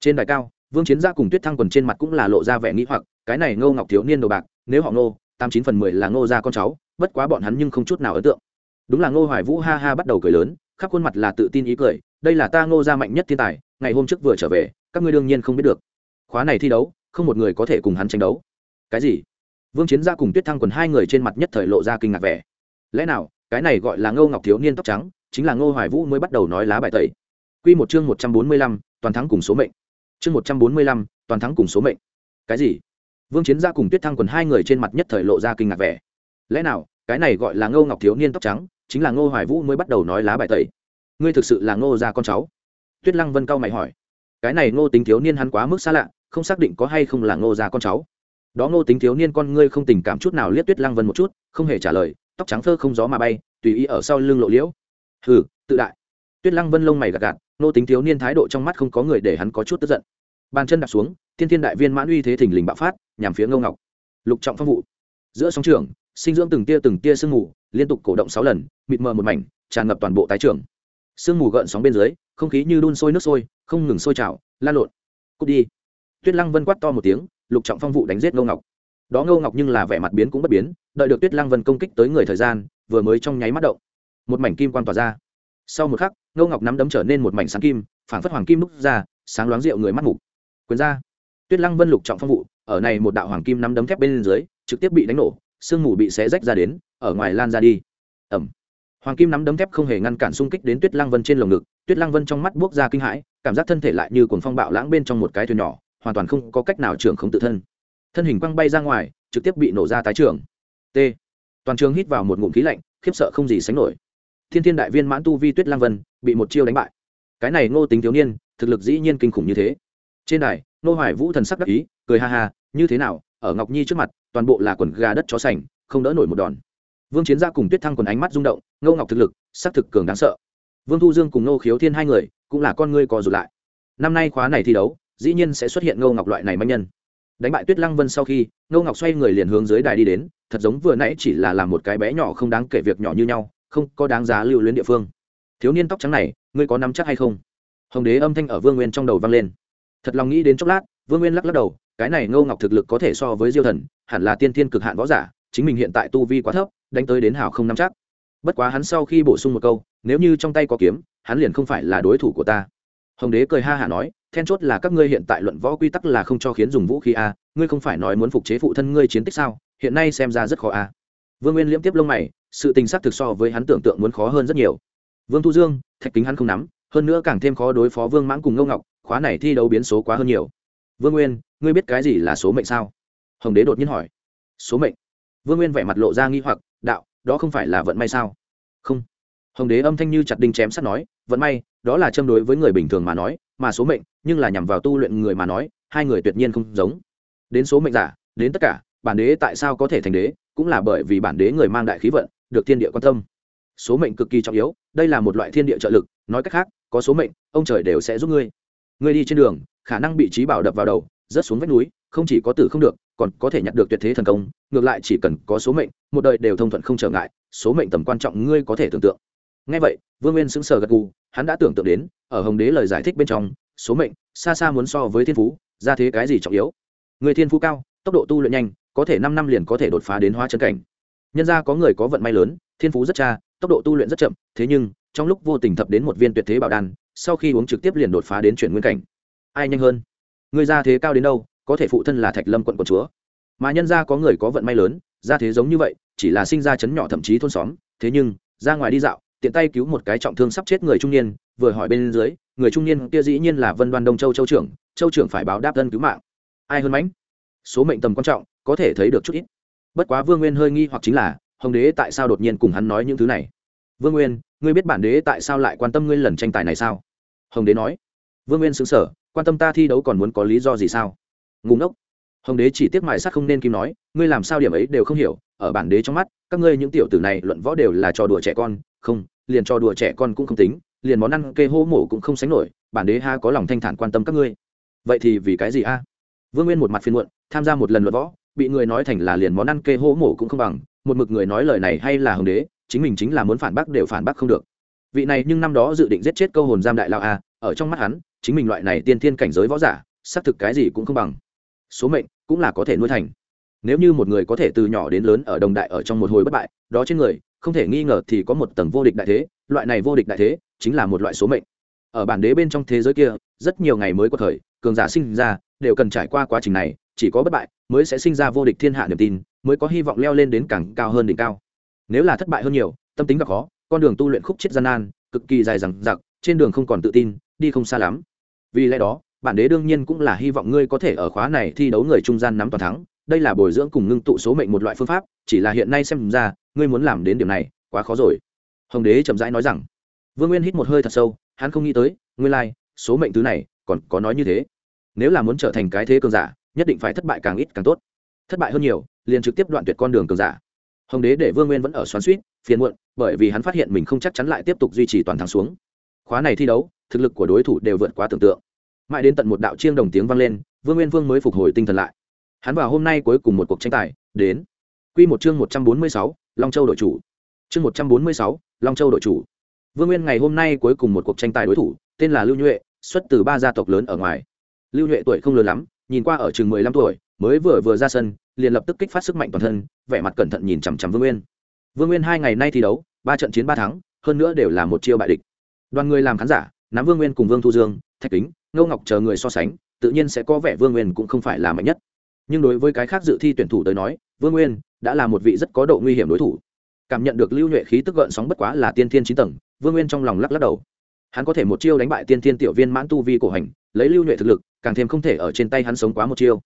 Trên đài cao, vương chiến gia cùng tuyết thăng quần trên mặt cũng là lộ ra vẻ nghĩ hoặc, cái này ngô ngọc thiếu niên đồ bạc, nếu họ ngô, tám chín phần mười là ngô gia con cháu, bất quá bọn hắn nhưng không chút nào ấn tượng. Đúng là ngô hoài vũ ha ha bắt đầu cười lớn, khắp khuôn mặt là tự tin ý cười, đây là ta ngô gia mạnh nhất thiên tài, ngày hôm trước vừa trở về, các ngươi đương nhiên không biết được khóa này thi đấu, không một người có thể cùng hắn tranh đấu. Cái gì? Vương chiến gia cùng tuyết thăng quần hai người trên mặt nhất thời lộ ra kinh ngạc vẻ. Lẽ nào, cái này gọi là ngô ngọc thiếu niên tóc trắng, chính là ngô hoài vũ mới bắt đầu nói lá bài tẩy. Q một chương một trăm bốn mươi lăm, toàn thắng cùng số mệnh. Chương một trăm bốn mươi lăm, toàn thắng cùng số mệnh. Cái gì? Vương chiến gia cùng tuyết thăng quần hai người trên mặt nhất thời lộ ra kinh ngạc vẻ. Lẽ nào, cái này gọi là ngô ngọc thiếu niên tóc trắng, chính là ngô hoài vũ mới bắt đầu nói lá bài tẩy? Ngươi thực sự là ngô gia con cháu. Tuyết lăng vân cao mày hỏi. Cái này ngô tính thiếu niên hắn quá mức xa lạ không xác định có hay không là ngô gia con cháu. Đó ngô tính thiếu niên con ngươi không tình cảm chút nào liếc tuyết lăng vân một chút, không hề trả lời, tóc trắng phơ không gió mà bay, tùy ý ở sau lưng lộ liễu. Hừ, tự đại. Tuyết lăng vân lông mày gạt gạt, ngô tính thiếu niên thái độ trong mắt không có người để hắn có chút tức giận. Bàn chân đặt xuống, thiên thiên đại viên mãn uy thế thình lình bạo phát, nhằm phía ngô ngọc. Lục trọng phong vụ. Giữa sóng trường, sinh dưỡng từng tia từng tia sương mù, liên tục cổ động sáu lần, mịt mờ một mảnh, tràn ngập toàn bộ tái trường. Sương mù gợn sóng bên dưới, không khí như đun sôi nước sôi, không ngừng sôi trào, lan lộn. Cút đi tuyết lăng vân quát to một tiếng, lục trọng phong vụ đánh giết ngô ngọc. Đó ngô ngọc nhưng là vẻ mặt biến cũng bất biến, đợi được tuyết lăng vân công kích tới người thời gian, vừa mới trong nháy mắt động. Một mảnh kim quan tỏa ra. Sau một khắc, ngô ngọc nắm đấm trở nên một mảnh sáng kim phản phất hoàng kim đúc ra, sáng loáng rượu người mắt mục. Quyền ra. Tuyết lăng vân lục trọng phong vụ, ở này một đạo hoàng kim nắm đấm thép bên dưới, trực tiếp bị đánh nổ, sương mù bị xé rách ra đến, ở ngoài lan ra đi. Ẩm hoàng kim nắm đấm thép không hề ngăn cản xung kích đến tuyết lăng vân trên lồng ngực, tuyết lăng vân trong mắt buốc ra kinh hãi, cảm giác thân thể lại như cuồng phong bạo lãng bên trong một cái thuyền nhỏ hoàn toàn không có cách nào trưởng không tự thân. Thân hình quăng bay ra ngoài, trực tiếp bị nổ ra tái trường t. Toàn trường hít vào một ngụm khí lạnh, khiếp sợ không gì sánh nổi. Thiên thiên đại viên mãn tu vi tuyết lang vân, bị một chiêu đánh bại. Cái này ngô tính thiếu niên, thực lực dĩ nhiên kinh khủng như thế. Trên đài nô hoài vũ thần sắc đắc ý, cười ha ha, như thế nào, ở ngọc nhi trước mặt, toàn bộ là quần gà đất chó sành, không đỡ nổi một đòn. Vương chiến gia cùng tuyết thăng quần ánh mắt rung động, ngô ngọc thực lực sắc thực cường đáng sợ. Vương thu dương cùng nô khiếu thiên hai người, cũng là con ngươi co rụt lại. Năm nay khóa này thi đấu dĩ nhiên sẽ xuất hiện ngô ngọc loại này manh nhân. Đánh bại tuyết lăng vân sau khi, ngô ngọc xoay người liền hướng dưới đài đi đến, thật giống vừa nãy chỉ là làm một cái bé nhỏ không đáng kể việc nhỏ như nhau, không có đáng giá lưu luyến địa phương. Thiếu niên tóc trắng này, ngươi có nắm chắc hay không? Hồng đế âm thanh ở vương nguyên trong đầu vang lên. Thật lòng nghĩ đến chốc lát, vương nguyên lắc lắc đầu, cái này ngô ngọc thực lực có thể so với diêu thần, hẳn là tiên thiên cực hạn võ giả, chính mình hiện tại tu vi quá thấp, đánh tới đến hào không nắm chắc. Bất quá hắn sau khi bổ sung một câu, nếu như trong tay có kiếm, hắn liền không phải là đối thủ của ta. Hồng đế cười ha hả nói then chốt là các ngươi hiện tại luận võ quy tắc là không cho khiến dùng vũ khí a, ngươi không phải nói muốn phục chế phụ thân ngươi chiến tích sao? Hiện nay xem ra rất khó a. Vương nguyên liễm tiếp lông mày, sự tình xác thực so với hắn tưởng tượng muốn khó hơn rất nhiều. Vương thu dương, thạch kính hắn không nắm, hơn nữa càng thêm khó đối phó vương mãng cùng ngô ngọc, khóa này thi đấu biến số quá hơn nhiều. Vương nguyên, ngươi biết cái gì là số mệnh sao? Hồng đế đột nhiên hỏi. Số mệnh? Vương nguyên vẻ mặt lộ ra nghi hoặc, đạo, đó không phải là vận may sao? Không. Hồng đế âm thanh như chặt đinh chém sắt nói, vận may, đó là châm đối với người bình thường mà nói, mà số mệnh nhưng là nhằm vào tu luyện người mà nói, hai người tuyệt nhiên không giống. Đến số mệnh giả, đến tất cả, bản đế tại sao có thể thành đế, cũng là bởi vì bản đế người mang đại khí vận, được thiên địa quan tâm. Số mệnh cực kỳ trọng yếu, đây là một loại thiên địa trợ lực, nói cách khác, có số mệnh, ông trời đều sẽ giúp ngươi. Ngươi đi trên đường, khả năng bị trí bảo đập vào đầu, rớt xuống vách núi, không chỉ có tử không được, còn có thể nhặt được tuyệt thế thần công, ngược lại chỉ cần có số mệnh, một đời đều thông thuận không trở ngại, số mệnh tầm quan trọng ngươi có thể tưởng tượng. Ngay vậy, vương nguyên sững sờ gật gù, hắn đã tưởng tượng đến, ở hồng đế lời giải thích bên trong số mệnh, xa xa muốn so với thiên phú, ra thế cái gì trọng yếu? Người thiên phú cao, tốc độ tu luyện nhanh, có thể năm năm liền có thể đột phá đến hóa chân cảnh. Nhân ra có người có vận may lớn, thiên phú rất cha, tốc độ tu luyện rất chậm, thế nhưng, trong lúc vô tình thập đến một viên tuyệt thế bảo đan, sau khi uống trực tiếp liền đột phá đến chuyển nguyên cảnh. Ai nhanh hơn? Người ra thế cao đến đâu, có thể phụ thân là thạch lâm quận quận chúa. Mà nhân ra có người có vận may lớn ra thế giống như vậy, chỉ là sinh ra chấn nhỏ thậm chí thôn xóm, thế nhưng, ra ngoài đi dạo tiện tay cứu một cái trọng thương sắp chết người trung niên vừa hỏi bên dưới người trung niên kia dĩ nhiên là vân đoan đông châu châu trưởng châu trưởng phải báo đáp dân cứu mạng. Ai hơn mánh, số mệnh tầm quan trọng có thể thấy được chút ít. Bất quá vương nguyên hơi nghi hoặc chính là hồng đế tại sao đột nhiên cùng hắn nói những thứ này? Vương nguyên ngươi biết bản đế tại sao lại quan tâm ngươi lần tranh tài này sao? Hồng đế nói. Vương nguyên xứng sở quan tâm ta thi đấu còn muốn có lý do gì sao? Ngùng ốc hồng đế chỉ tiếc mài sát không nên kim nói ngươi làm sao điểm ấy đều không hiểu ở bản đế trong mắt các ngươi những tiểu tử này luận võ đều là trò đùa trẻ con không liền cho đùa trẻ con cũng không tính, liền món ăn kê hô mổ cũng không sánh nổi, bản đế ha có lòng thanh thản quan tâm các ngươi. Vậy thì vì cái gì a? Vương nguyên một mặt phiên muộn, tham gia một lần luật võ, bị người nói thành là liền món ăn kê hô mổ cũng không bằng, một mực người nói lời này hay là hồng đế, chính mình chính là muốn phản bác đều phản bác không được. Vị này nhưng năm đó dự định giết chết câu hồn giam đại lao a, ở trong mắt hắn, chính mình loại này tiên thiên cảnh giới võ giả, xác thực cái gì cũng không bằng. Số mệnh cũng là có thể nuôi thành. Nếu như một người có thể từ nhỏ đến lớn ở đồng đại ở trong một hồi bất bại, đó trên người không thể nghi ngờ thì có một tầng vô địch đại thế, loại này vô địch đại thế chính là một loại số mệnh. Ở bản đế bên trong thế giới kia, rất nhiều ngày mới có thời, cường giả sinh ra đều cần trải qua quá trình này, chỉ có bất bại mới sẽ sinh ra vô địch thiên hạ niềm tin, mới có hy vọng leo lên đến càng cao hơn đỉnh cao. Nếu là thất bại hơn nhiều, tâm tính gặp khó, con đường tu luyện khúc chết gian nan, cực kỳ dài dằng dặc, trên đường không còn tự tin, đi không xa lắm. Vì lẽ đó, bản đế đương nhiên cũng là hy vọng ngươi có thể ở khóa này thi đấu người trung gian nắm toàn thắng, đây là bồi dưỡng cùng ngưng tụ số mệnh một loại phương pháp, chỉ là hiện nay xem ra ngươi muốn làm đến điểm này, quá khó rồi. Hồng đế chậm rãi nói rằng. Vương nguyên hít một hơi thật sâu, hắn không nghĩ tới, nguyên lai, số mệnh thứ này còn có nói như thế. Nếu là muốn trở thành cái thế cường giả, nhất định phải thất bại càng ít càng tốt. Thất bại hơn nhiều, liền trực tiếp đoạn tuyệt con đường cường giả. Hồng đế để vương nguyên vẫn ở xoắn suýt phiền muộn, bởi vì hắn phát hiện mình không chắc chắn lại tiếp tục duy trì toàn thắng xuống. Khóa này thi đấu, thực lực của đối thủ đều vượt quá tưởng tượng. Mãi đến tận một đạo chiêng đồng tiếng vang lên, vương nguyên vương mới phục hồi tinh thần lại. Hắn vào hôm nay cuối cùng một cuộc tranh tài, đến. Q một chương một trăm bốn mươi sáu long châu đội chủ. Chương một trăm bốn mươi sáu, long châu đội chủ. Vương nguyên ngày hôm nay cuối cùng một cuộc tranh tài đối thủ, tên là lưu nhuệ, xuất từ ba gia tộc lớn ở ngoài. Lưu nhuệ tuổi không lớn lắm, nhìn qua ở chừng mười lăm tuổi, mới vừa vừa ra sân, liền lập tức kích phát sức mạnh toàn thân, vẻ mặt cẩn thận nhìn chằm chằm vương nguyên. Vương nguyên hai ngày nay thi đấu, ba trận chiến ba thắng, hơn nữa đều là một chiêu bại địch. Đoàn người làm khán giả, nắm vương nguyên cùng vương thu dương, thạch kính, ngô ngọc chờ người so sánh, tự nhiên sẽ có vẻ vương nguyên cũng không phải là mạnh nhất nhưng đối với cái khác dự thi tuyển thủ tới nói, vương nguyên đã là một vị rất có độ nguy hiểm đối thủ. Cảm nhận được lưu nhuệ khí tức gợn sóng bất quá là tiên thiên chín tầng, vương nguyên trong lòng lắc lắc đầu. Hắn có thể một chiêu đánh bại tiên thiên tiểu viên mãn tu vi cổ hành, lấy lưu nhuệ thực lực, càng thêm không thể ở trên tay hắn sống quá một chiêu.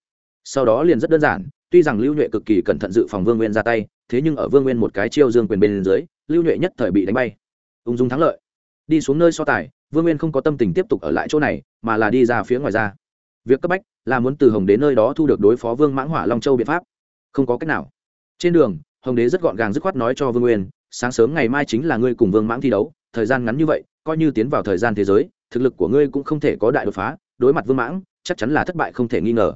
Sau đó liền rất đơn giản, tuy rằng lưu nhuệ cực kỳ cẩn thận dự phòng vương nguyên ra tay, thế nhưng ở vương nguyên một cái chiêu dương quyền bên dưới, lưu nhuệ nhất thời bị đánh bay. Ung dung thắng lợi. Đi xuống nơi so tài, vương nguyên không có tâm tình tiếp tục ở lại chỗ này, mà là đi ra phía ngoài ra việc cấp bách là muốn từ hồng Đế nơi đó thu được đối phó vương mãng hỏa long châu biện pháp. Không có cách nào. Trên đường, hồng đế rất gọn gàng dứt khoát nói cho vương nguyên, sáng sớm ngày mai chính là ngươi cùng vương mãng thi đấu, thời gian ngắn như vậy, coi như tiến vào thời gian thế giới, thực lực của ngươi cũng không thể có đại đột phá, đối mặt vương mãng, chắc chắn là thất bại không thể nghi ngờ.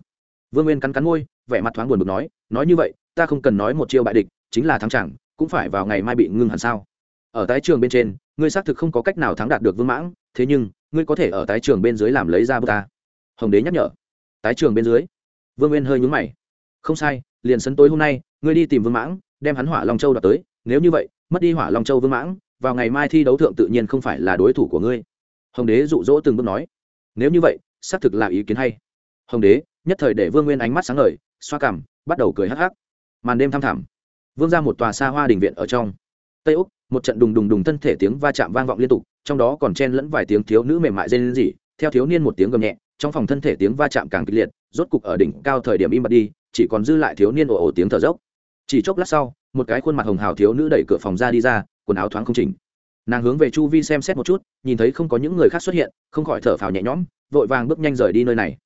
Vương nguyên cắn cắn môi, vẻ mặt thoáng buồn bực nói nói như vậy, ta không cần nói một chiêu bại địch, chính là thắng chẳng, cũng phải vào ngày mai bị ngưng hẳn sao? Ở tái trường bên trên, ngươi xác thực không có cách nào thắng đạt được vương mãng, thế nhưng, ngươi có thể ở tái trường bên dưới làm lấy ra bờ ta hồng đế nhắc nhở. Tái trường bên dưới, vương nguyên hơi nhúng mày. Không sai, liền sấn tối hôm nay, ngươi đi tìm vương mãng, đem hắn hỏa long châu đoạt tới. Nếu như vậy, mất đi hỏa long châu vương mãng, vào ngày mai thi đấu thượng tự nhiên không phải là đối thủ của ngươi. Hồng đế dụ dỗ từng bước nói. Nếu như vậy, xác thực là ý kiến hay. Hồng đế, nhất thời để vương nguyên ánh mắt sáng ngời, xoa cằm, bắt đầu cười hắc hắc. Màn đêm thăm thẳm, vương ra một tòa xa hoa đình viện ở trong. Tây úc, một trận đùng đùng đùng thân thể tiếng va chạm vang vọng liên tục, trong đó còn chen lẫn vài tiếng thiếu nữ mềm mại dây lên gì theo thiếu niên một tiếng gầm nhẹ trong phòng thân thể tiếng va chạm càng kịch liệt, rốt cục ở đỉnh cao thời điểm im bặt đi, chỉ còn dư lại thiếu niên ồ ồ tiếng thở dốc. Chỉ chốc lát sau, một cái khuôn mặt hồng hào thiếu nữ đẩy cửa phòng ra đi ra, quần áo thoáng không chỉnh. Nàng hướng về chu vi xem xét một chút, nhìn thấy không có những người khác xuất hiện, không khỏi thở phào nhẹ nhõm, vội vàng bước nhanh rời đi nơi này.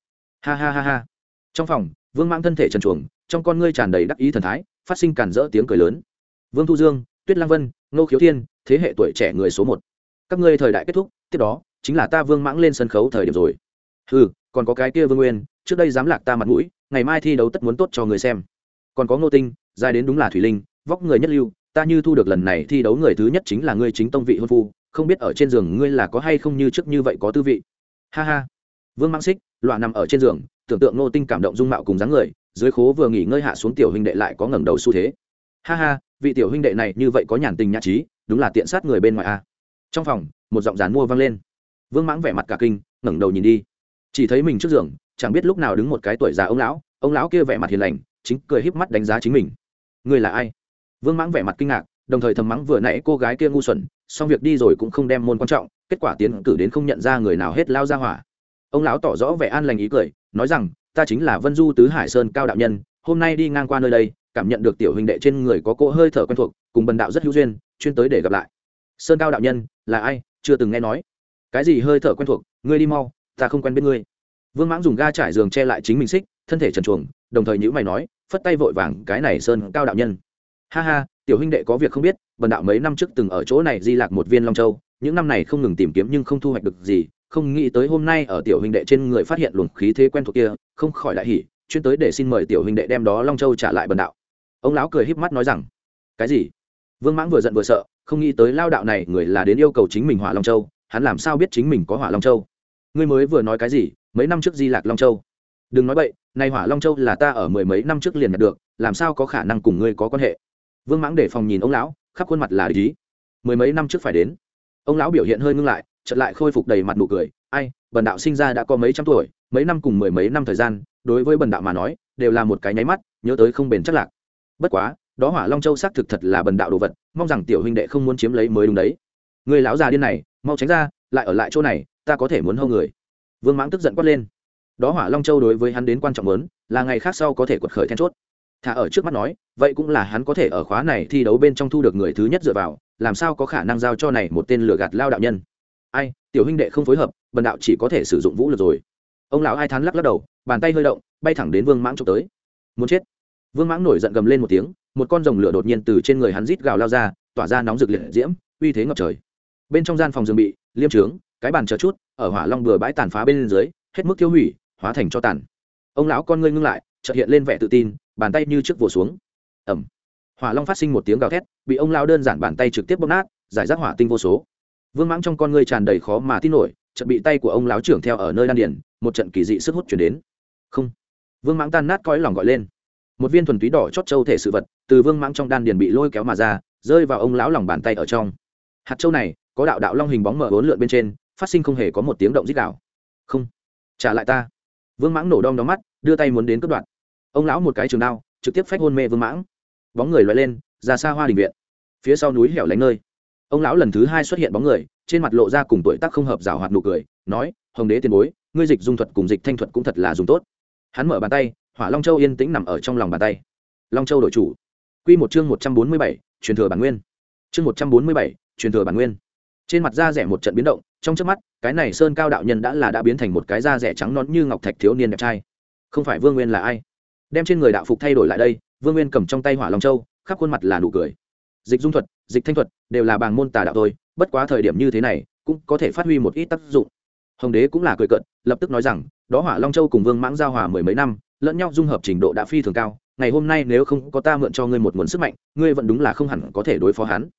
Ha ha ha ha. Trong phòng, vương mang thân thể trần chuồng trong con ngươi tràn đầy đắc ý thần thái, phát sinh cản rỡ tiếng cười lớn. Vương thu dương, tuyết lang vân nô khiếu thiên, thế hệ tuổi trẻ người số một. Các ngươi thời đại kết thúc, tiếp đó, chính là ta vương mãng lên sân khấu thời điểm rồi ừ còn có cái kia vương nguyên, trước đây dám lạc ta mặt mũi, ngày mai thi đấu tất muốn tốt cho người xem. Còn có ngô tinh, dài đến đúng là thủy linh, vóc người nhất lưu, ta như thu được lần này thi đấu người thứ nhất chính là ngươi chính tông vị hôn phu, không biết ở trên giường ngươi là có hay không như trước như vậy có tư vị. Ha ha. Vương mãng xích loạn nằm ở trên giường, tưởng tượng ngô tinh cảm động dung mạo cùng dáng người, dưới khố vừa nghỉ ngơi hạ xuống tiểu huynh đệ lại có ngẩng đầu xu thế. Ha ha, vị tiểu huynh đệ này như vậy có nhàn tình nhã trí, đúng là tiện sát người bên ngoài a. Trong phòng, một giọng dán mua vang lên. Vương mãng vẻ mặt cả kinh, ngẩng đầu nhìn đi chỉ thấy mình trước giường, chẳng biết lúc nào đứng một cái tuổi già ông lão ông lão kia vẻ mặt hiền lành, chính cười híp mắt đánh giá chính mình. Người là ai? Vương mãng vẻ mặt kinh ngạc, đồng thời thầm mắng vừa nãy cô gái kia ngu xuẩn, xong việc đi rồi cũng không đem môn quan trọng, kết quả tiến cử đến không nhận ra người nào hết lao ra hỏa. Ông lão tỏ rõ vẻ an lành ý cười, nói rằng, ta chính là vân du tứ hải sơn cao đạo nhân, hôm nay đi ngang qua nơi đây, cảm nhận được tiểu huynh đệ trên người có cỗ hơi thở quen thuộc, cùng bần đạo rất hữu duyên, chuyên tới để gặp lại. Sơn cao đạo nhân, là ai? Chưa từng nghe nói. Cái gì hơi thở quen thuộc? Ngươi đi mau ta không quen biết ngươi. Vương mãng dùng ga trải giường che lại chính mình xích, thân thể trần chuồng đồng thời nhữ mày nói, phất tay vội vàng, cái này sơn cao đạo nhân. Ha ha, tiểu huynh đệ có việc không biết, bần đạo mấy năm trước từng ở chỗ này di lạc một viên long châu, những năm này không ngừng tìm kiếm nhưng không thu hoạch được gì, không nghĩ tới hôm nay ở tiểu huynh đệ trên người phát hiện luồng khí thế quen thuộc kia, không khỏi đại hỉ, chuyên tới để xin mời tiểu huynh đệ đem đó long châu trả lại bần đạo. Ông lão cười híp mắt nói rằng, cái gì? Vương mãng vừa giận vừa sợ, không nghĩ tới lao đạo này người là đến yêu cầu chính mình hỏa long châu, hắn làm sao biết chính mình có hỏa long châu? Ngươi mới vừa nói cái gì, mấy năm trước di lạc long châu. Đừng nói vậy nay hỏa long châu là ta ở mười mấy năm trước liền nhận được, làm sao có khả năng cùng ngươi có quan hệ? Vương mãng để phòng nhìn ông lão, khắp khuôn mặt là lý mười mấy năm trước phải đến. Ông lão biểu hiện hơi ngưng lại, chợt lại khôi phục đầy mặt nụ cười. Ai, bần đạo sinh ra đã có mấy trăm tuổi, mấy năm cùng mười mấy năm thời gian, đối với bần đạo mà nói, đều là một cái nháy mắt, nhớ tới không bền chắc lạc. Bất quá, đó hỏa long châu xác thực thật là bần đạo đồ vật, mong rằng tiểu huynh đệ không muốn chiếm lấy mới đúng đấy. Người lão già điên này, mau tránh ra, lại ở lại chỗ này ta có thể muốn hâu người. Vương mãng tức giận quát lên. Đó hỏa long châu đối với hắn đến quan trọng lớn là ngày khác sau có thể quật khởi then chốt. Thả ở trước mắt nói, vậy cũng là hắn có thể ở khóa này thi đấu bên trong thu được người thứ nhất dựa vào, làm sao có khả năng giao cho này một tên lừa gạt lao đạo nhân? Ai, tiểu huynh đệ không phối hợp, bần đạo chỉ có thể sử dụng vũ lực rồi. Ông lão ai thán lắc lắc đầu, bàn tay hơi động, bay thẳng đến vương mãng trộm tới. Muốn chết. Vương mãng nổi giận gầm lên một tiếng, một con rồng lửa đột nhiên từ trên người hắn rít gào lao ra, tỏa ra nóng rực liệt diễm, uy thế ngập trời. Bên trong gian phòng giường bị, liêm trướng cái bàn chờ chút, ở hỏa long bừa bãi tàn phá bên dưới, hết mức tiêu hủy, hóa thành cho tàn. Ông lão con ngươi ngưng lại, chợt hiện lên vẻ tự tin, bàn tay như trước vồ xuống. Ẩm hỏa long phát sinh một tiếng gào thét, bị ông lão đơn giản bàn tay trực tiếp bóp nát, giải rác hỏa tinh vô số. Vương mãng trong con ngươi tràn đầy khó mà tin nổi, chợt bị tay của ông lão trưởng theo ở nơi đan điền, một trận kỳ dị sức hút chuyển đến. Không. Vương mãng tan nát cõi lòng gọi lên. Một viên thuần túy đỏ chót châu thể sự vật, từ vương mãng trong đan điền bị lôi kéo mà ra, rơi vào ông lão lòng bàn tay ở trong. Hạt châu này, có đạo đạo long hình bóng mở bốn lượn bên trên phát sinh không hề có một tiếng động rít đạo không. Trả lại ta. Vương mãng nổ đom đóm mắt, đưa tay muốn đến cướp đoạt. Ông lão một cái trường đao, trực tiếp phách hôn mê vương mãng. Bóng người loại lên, ra xa hoa đình viện. Phía sau núi hẻo lánh nơi. Ông lão lần thứ hai xuất hiện bóng người, trên mặt lộ ra cùng tuổi tác không hợp rào hoạt nụ cười, nói, hồng đế tiền bối, ngươi dịch dung thuật cùng dịch thanh thuật cũng thật là dùng tốt. Hắn mở bàn tay, hỏa long châu yên tĩnh nằm ở trong lòng bàn tay. Long châu đội chủ. Q một chương một trăm bốn mươi bảy, truyền thừa bản nguyên. Chương một trăm bốn mươi bảy, truyền thừa bản nguyên trên mặt da rẻ một trận biến động, trong trước mắt, cái này sơn cao đạo nhân đã là đã biến thành một cái da rẻ trắng nón như ngọc thạch thiếu niên đẹp trai. Không phải vương nguyên là ai? Đem trên người đạo phục thay đổi lại đây, vương nguyên cầm trong tay hỏa long châu, khắp khuôn mặt là nụ cười. Dịch dung thuật, dịch thanh thuật, đều là bàng môn tà đạo thôi, bất quá thời điểm như thế này, cũng có thể phát huy một ít tác dụng. Hồng đế cũng là cười cận lập tức nói rằng, đó hỏa long châu cùng vương mãng giao hòa mười mấy năm, lẫn nhau dung hợp trình độ đã phi thường cao, ngày hôm nay nếu không có ta mượn cho ngươi một nguồn sức mạnh, ngươi vẫn đúng là không hẳn có thể đối phó hắn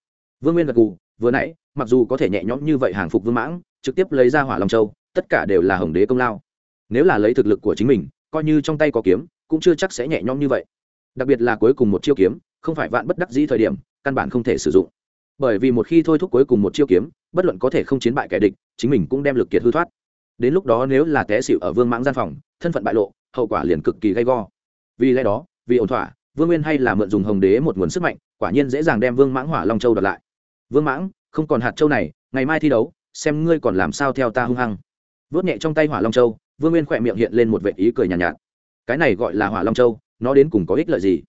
vương nguyên gật gù, vừa nãy, mặc dù có thể nhẹ nhõm như vậy hàng phục vương mãng, trực tiếp lấy ra hỏa long châu, tất cả đều là hồng đế công lao. Nếu là lấy thực lực của chính mình, coi như trong tay có kiếm, cũng chưa chắc sẽ nhẹ nhõm như vậy. Đặc biệt là cuối cùng một chiêu kiếm, không phải vạn bất đắc dĩ thời điểm, căn bản không thể sử dụng. Bởi vì một khi thôi thúc cuối cùng một chiêu kiếm, bất luận có thể không chiến bại kẻ địch, chính mình cũng đem lực kiệt hư thoát. Đến lúc đó nếu là té xịu ở vương mãng gian phòng, thân phận bại lộ, hậu quả liền cực kỳ gay go. Vì lẽ đó, vì ổn thỏa, vương nguyên hay là mượn dùng hồng đế một nguồn sức mạnh, quả nhiên dễ dàng đem vương mãng hỏa long châu đoạt lại vương mãng không còn hạt châu này ngày mai thi đấu xem ngươi còn làm sao theo ta hung hăng. Vớt nhẹ trong tay hỏa long châu vương nguyên khỏe miệng hiện lên một vệ ý cười nhàn nhạt, nhạt. Cái này gọi là hỏa long châu nó đến cùng có ích lợi gì?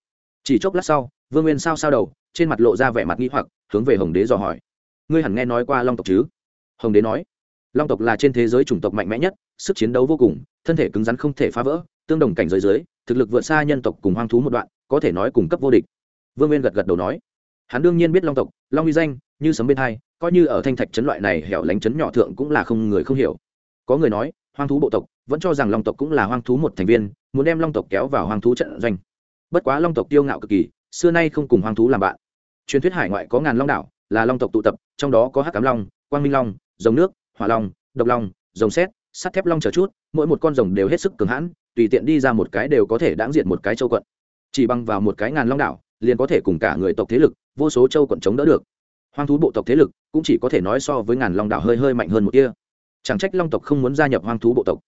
Chỉ chốc lát sau vương nguyên sao sao đầu trên mặt lộ ra vẻ mặt nghi hoặc hướng về hồng đế dò hỏi. Ngươi hẳn nghe nói qua long tộc chứ? Hồng đế nói long tộc là trên thế giới chủng tộc mạnh mẽ nhất sức chiến đấu vô cùng thân thể cứng rắn không thể phá vỡ tương đồng cảnh giới dưới thực lực vượt xa nhân tộc cùng hoang thú một đoạn có thể nói cùng cấp vô địch. Vương nguyên gật gật đầu nói hắn đương nhiên biết long tộc long uy danh như sấm bên hai, coi như ở thanh thạch trấn loại này hẻo lánh trấn nhỏ thượng cũng là không người không hiểu. Có người nói, hoang thú bộ tộc, vẫn cho rằng long tộc cũng là hoang thú một thành viên, muốn đem long tộc kéo vào hoang thú trận doanh. Bất quá long tộc tiêu ngạo cực kỳ, xưa nay không cùng hoang thú làm bạn. Truyền thuyết hải ngoại có ngàn long đảo, là long tộc tụ tập, trong đó có hắc cám long, quang minh long dòng nước, hỏa long, độc long, rồng xét sắt thép long chờ chút, mỗi một con rồng đều hết sức cường hãn, tùy tiện đi ra một cái đều có thể đáng diện một cái châu quận. Chỉ bằng vào một cái ngàn long đảo, liền có thể cùng cả người tộc thế lực, vô số châu quận chống đỡ được hoang thú bộ tộc thế lực cũng chỉ có thể nói so với ngàn long đảo hơi hơi mạnh hơn một kia. Chẳng trách long tộc không muốn gia nhập hoang thú bộ tộc.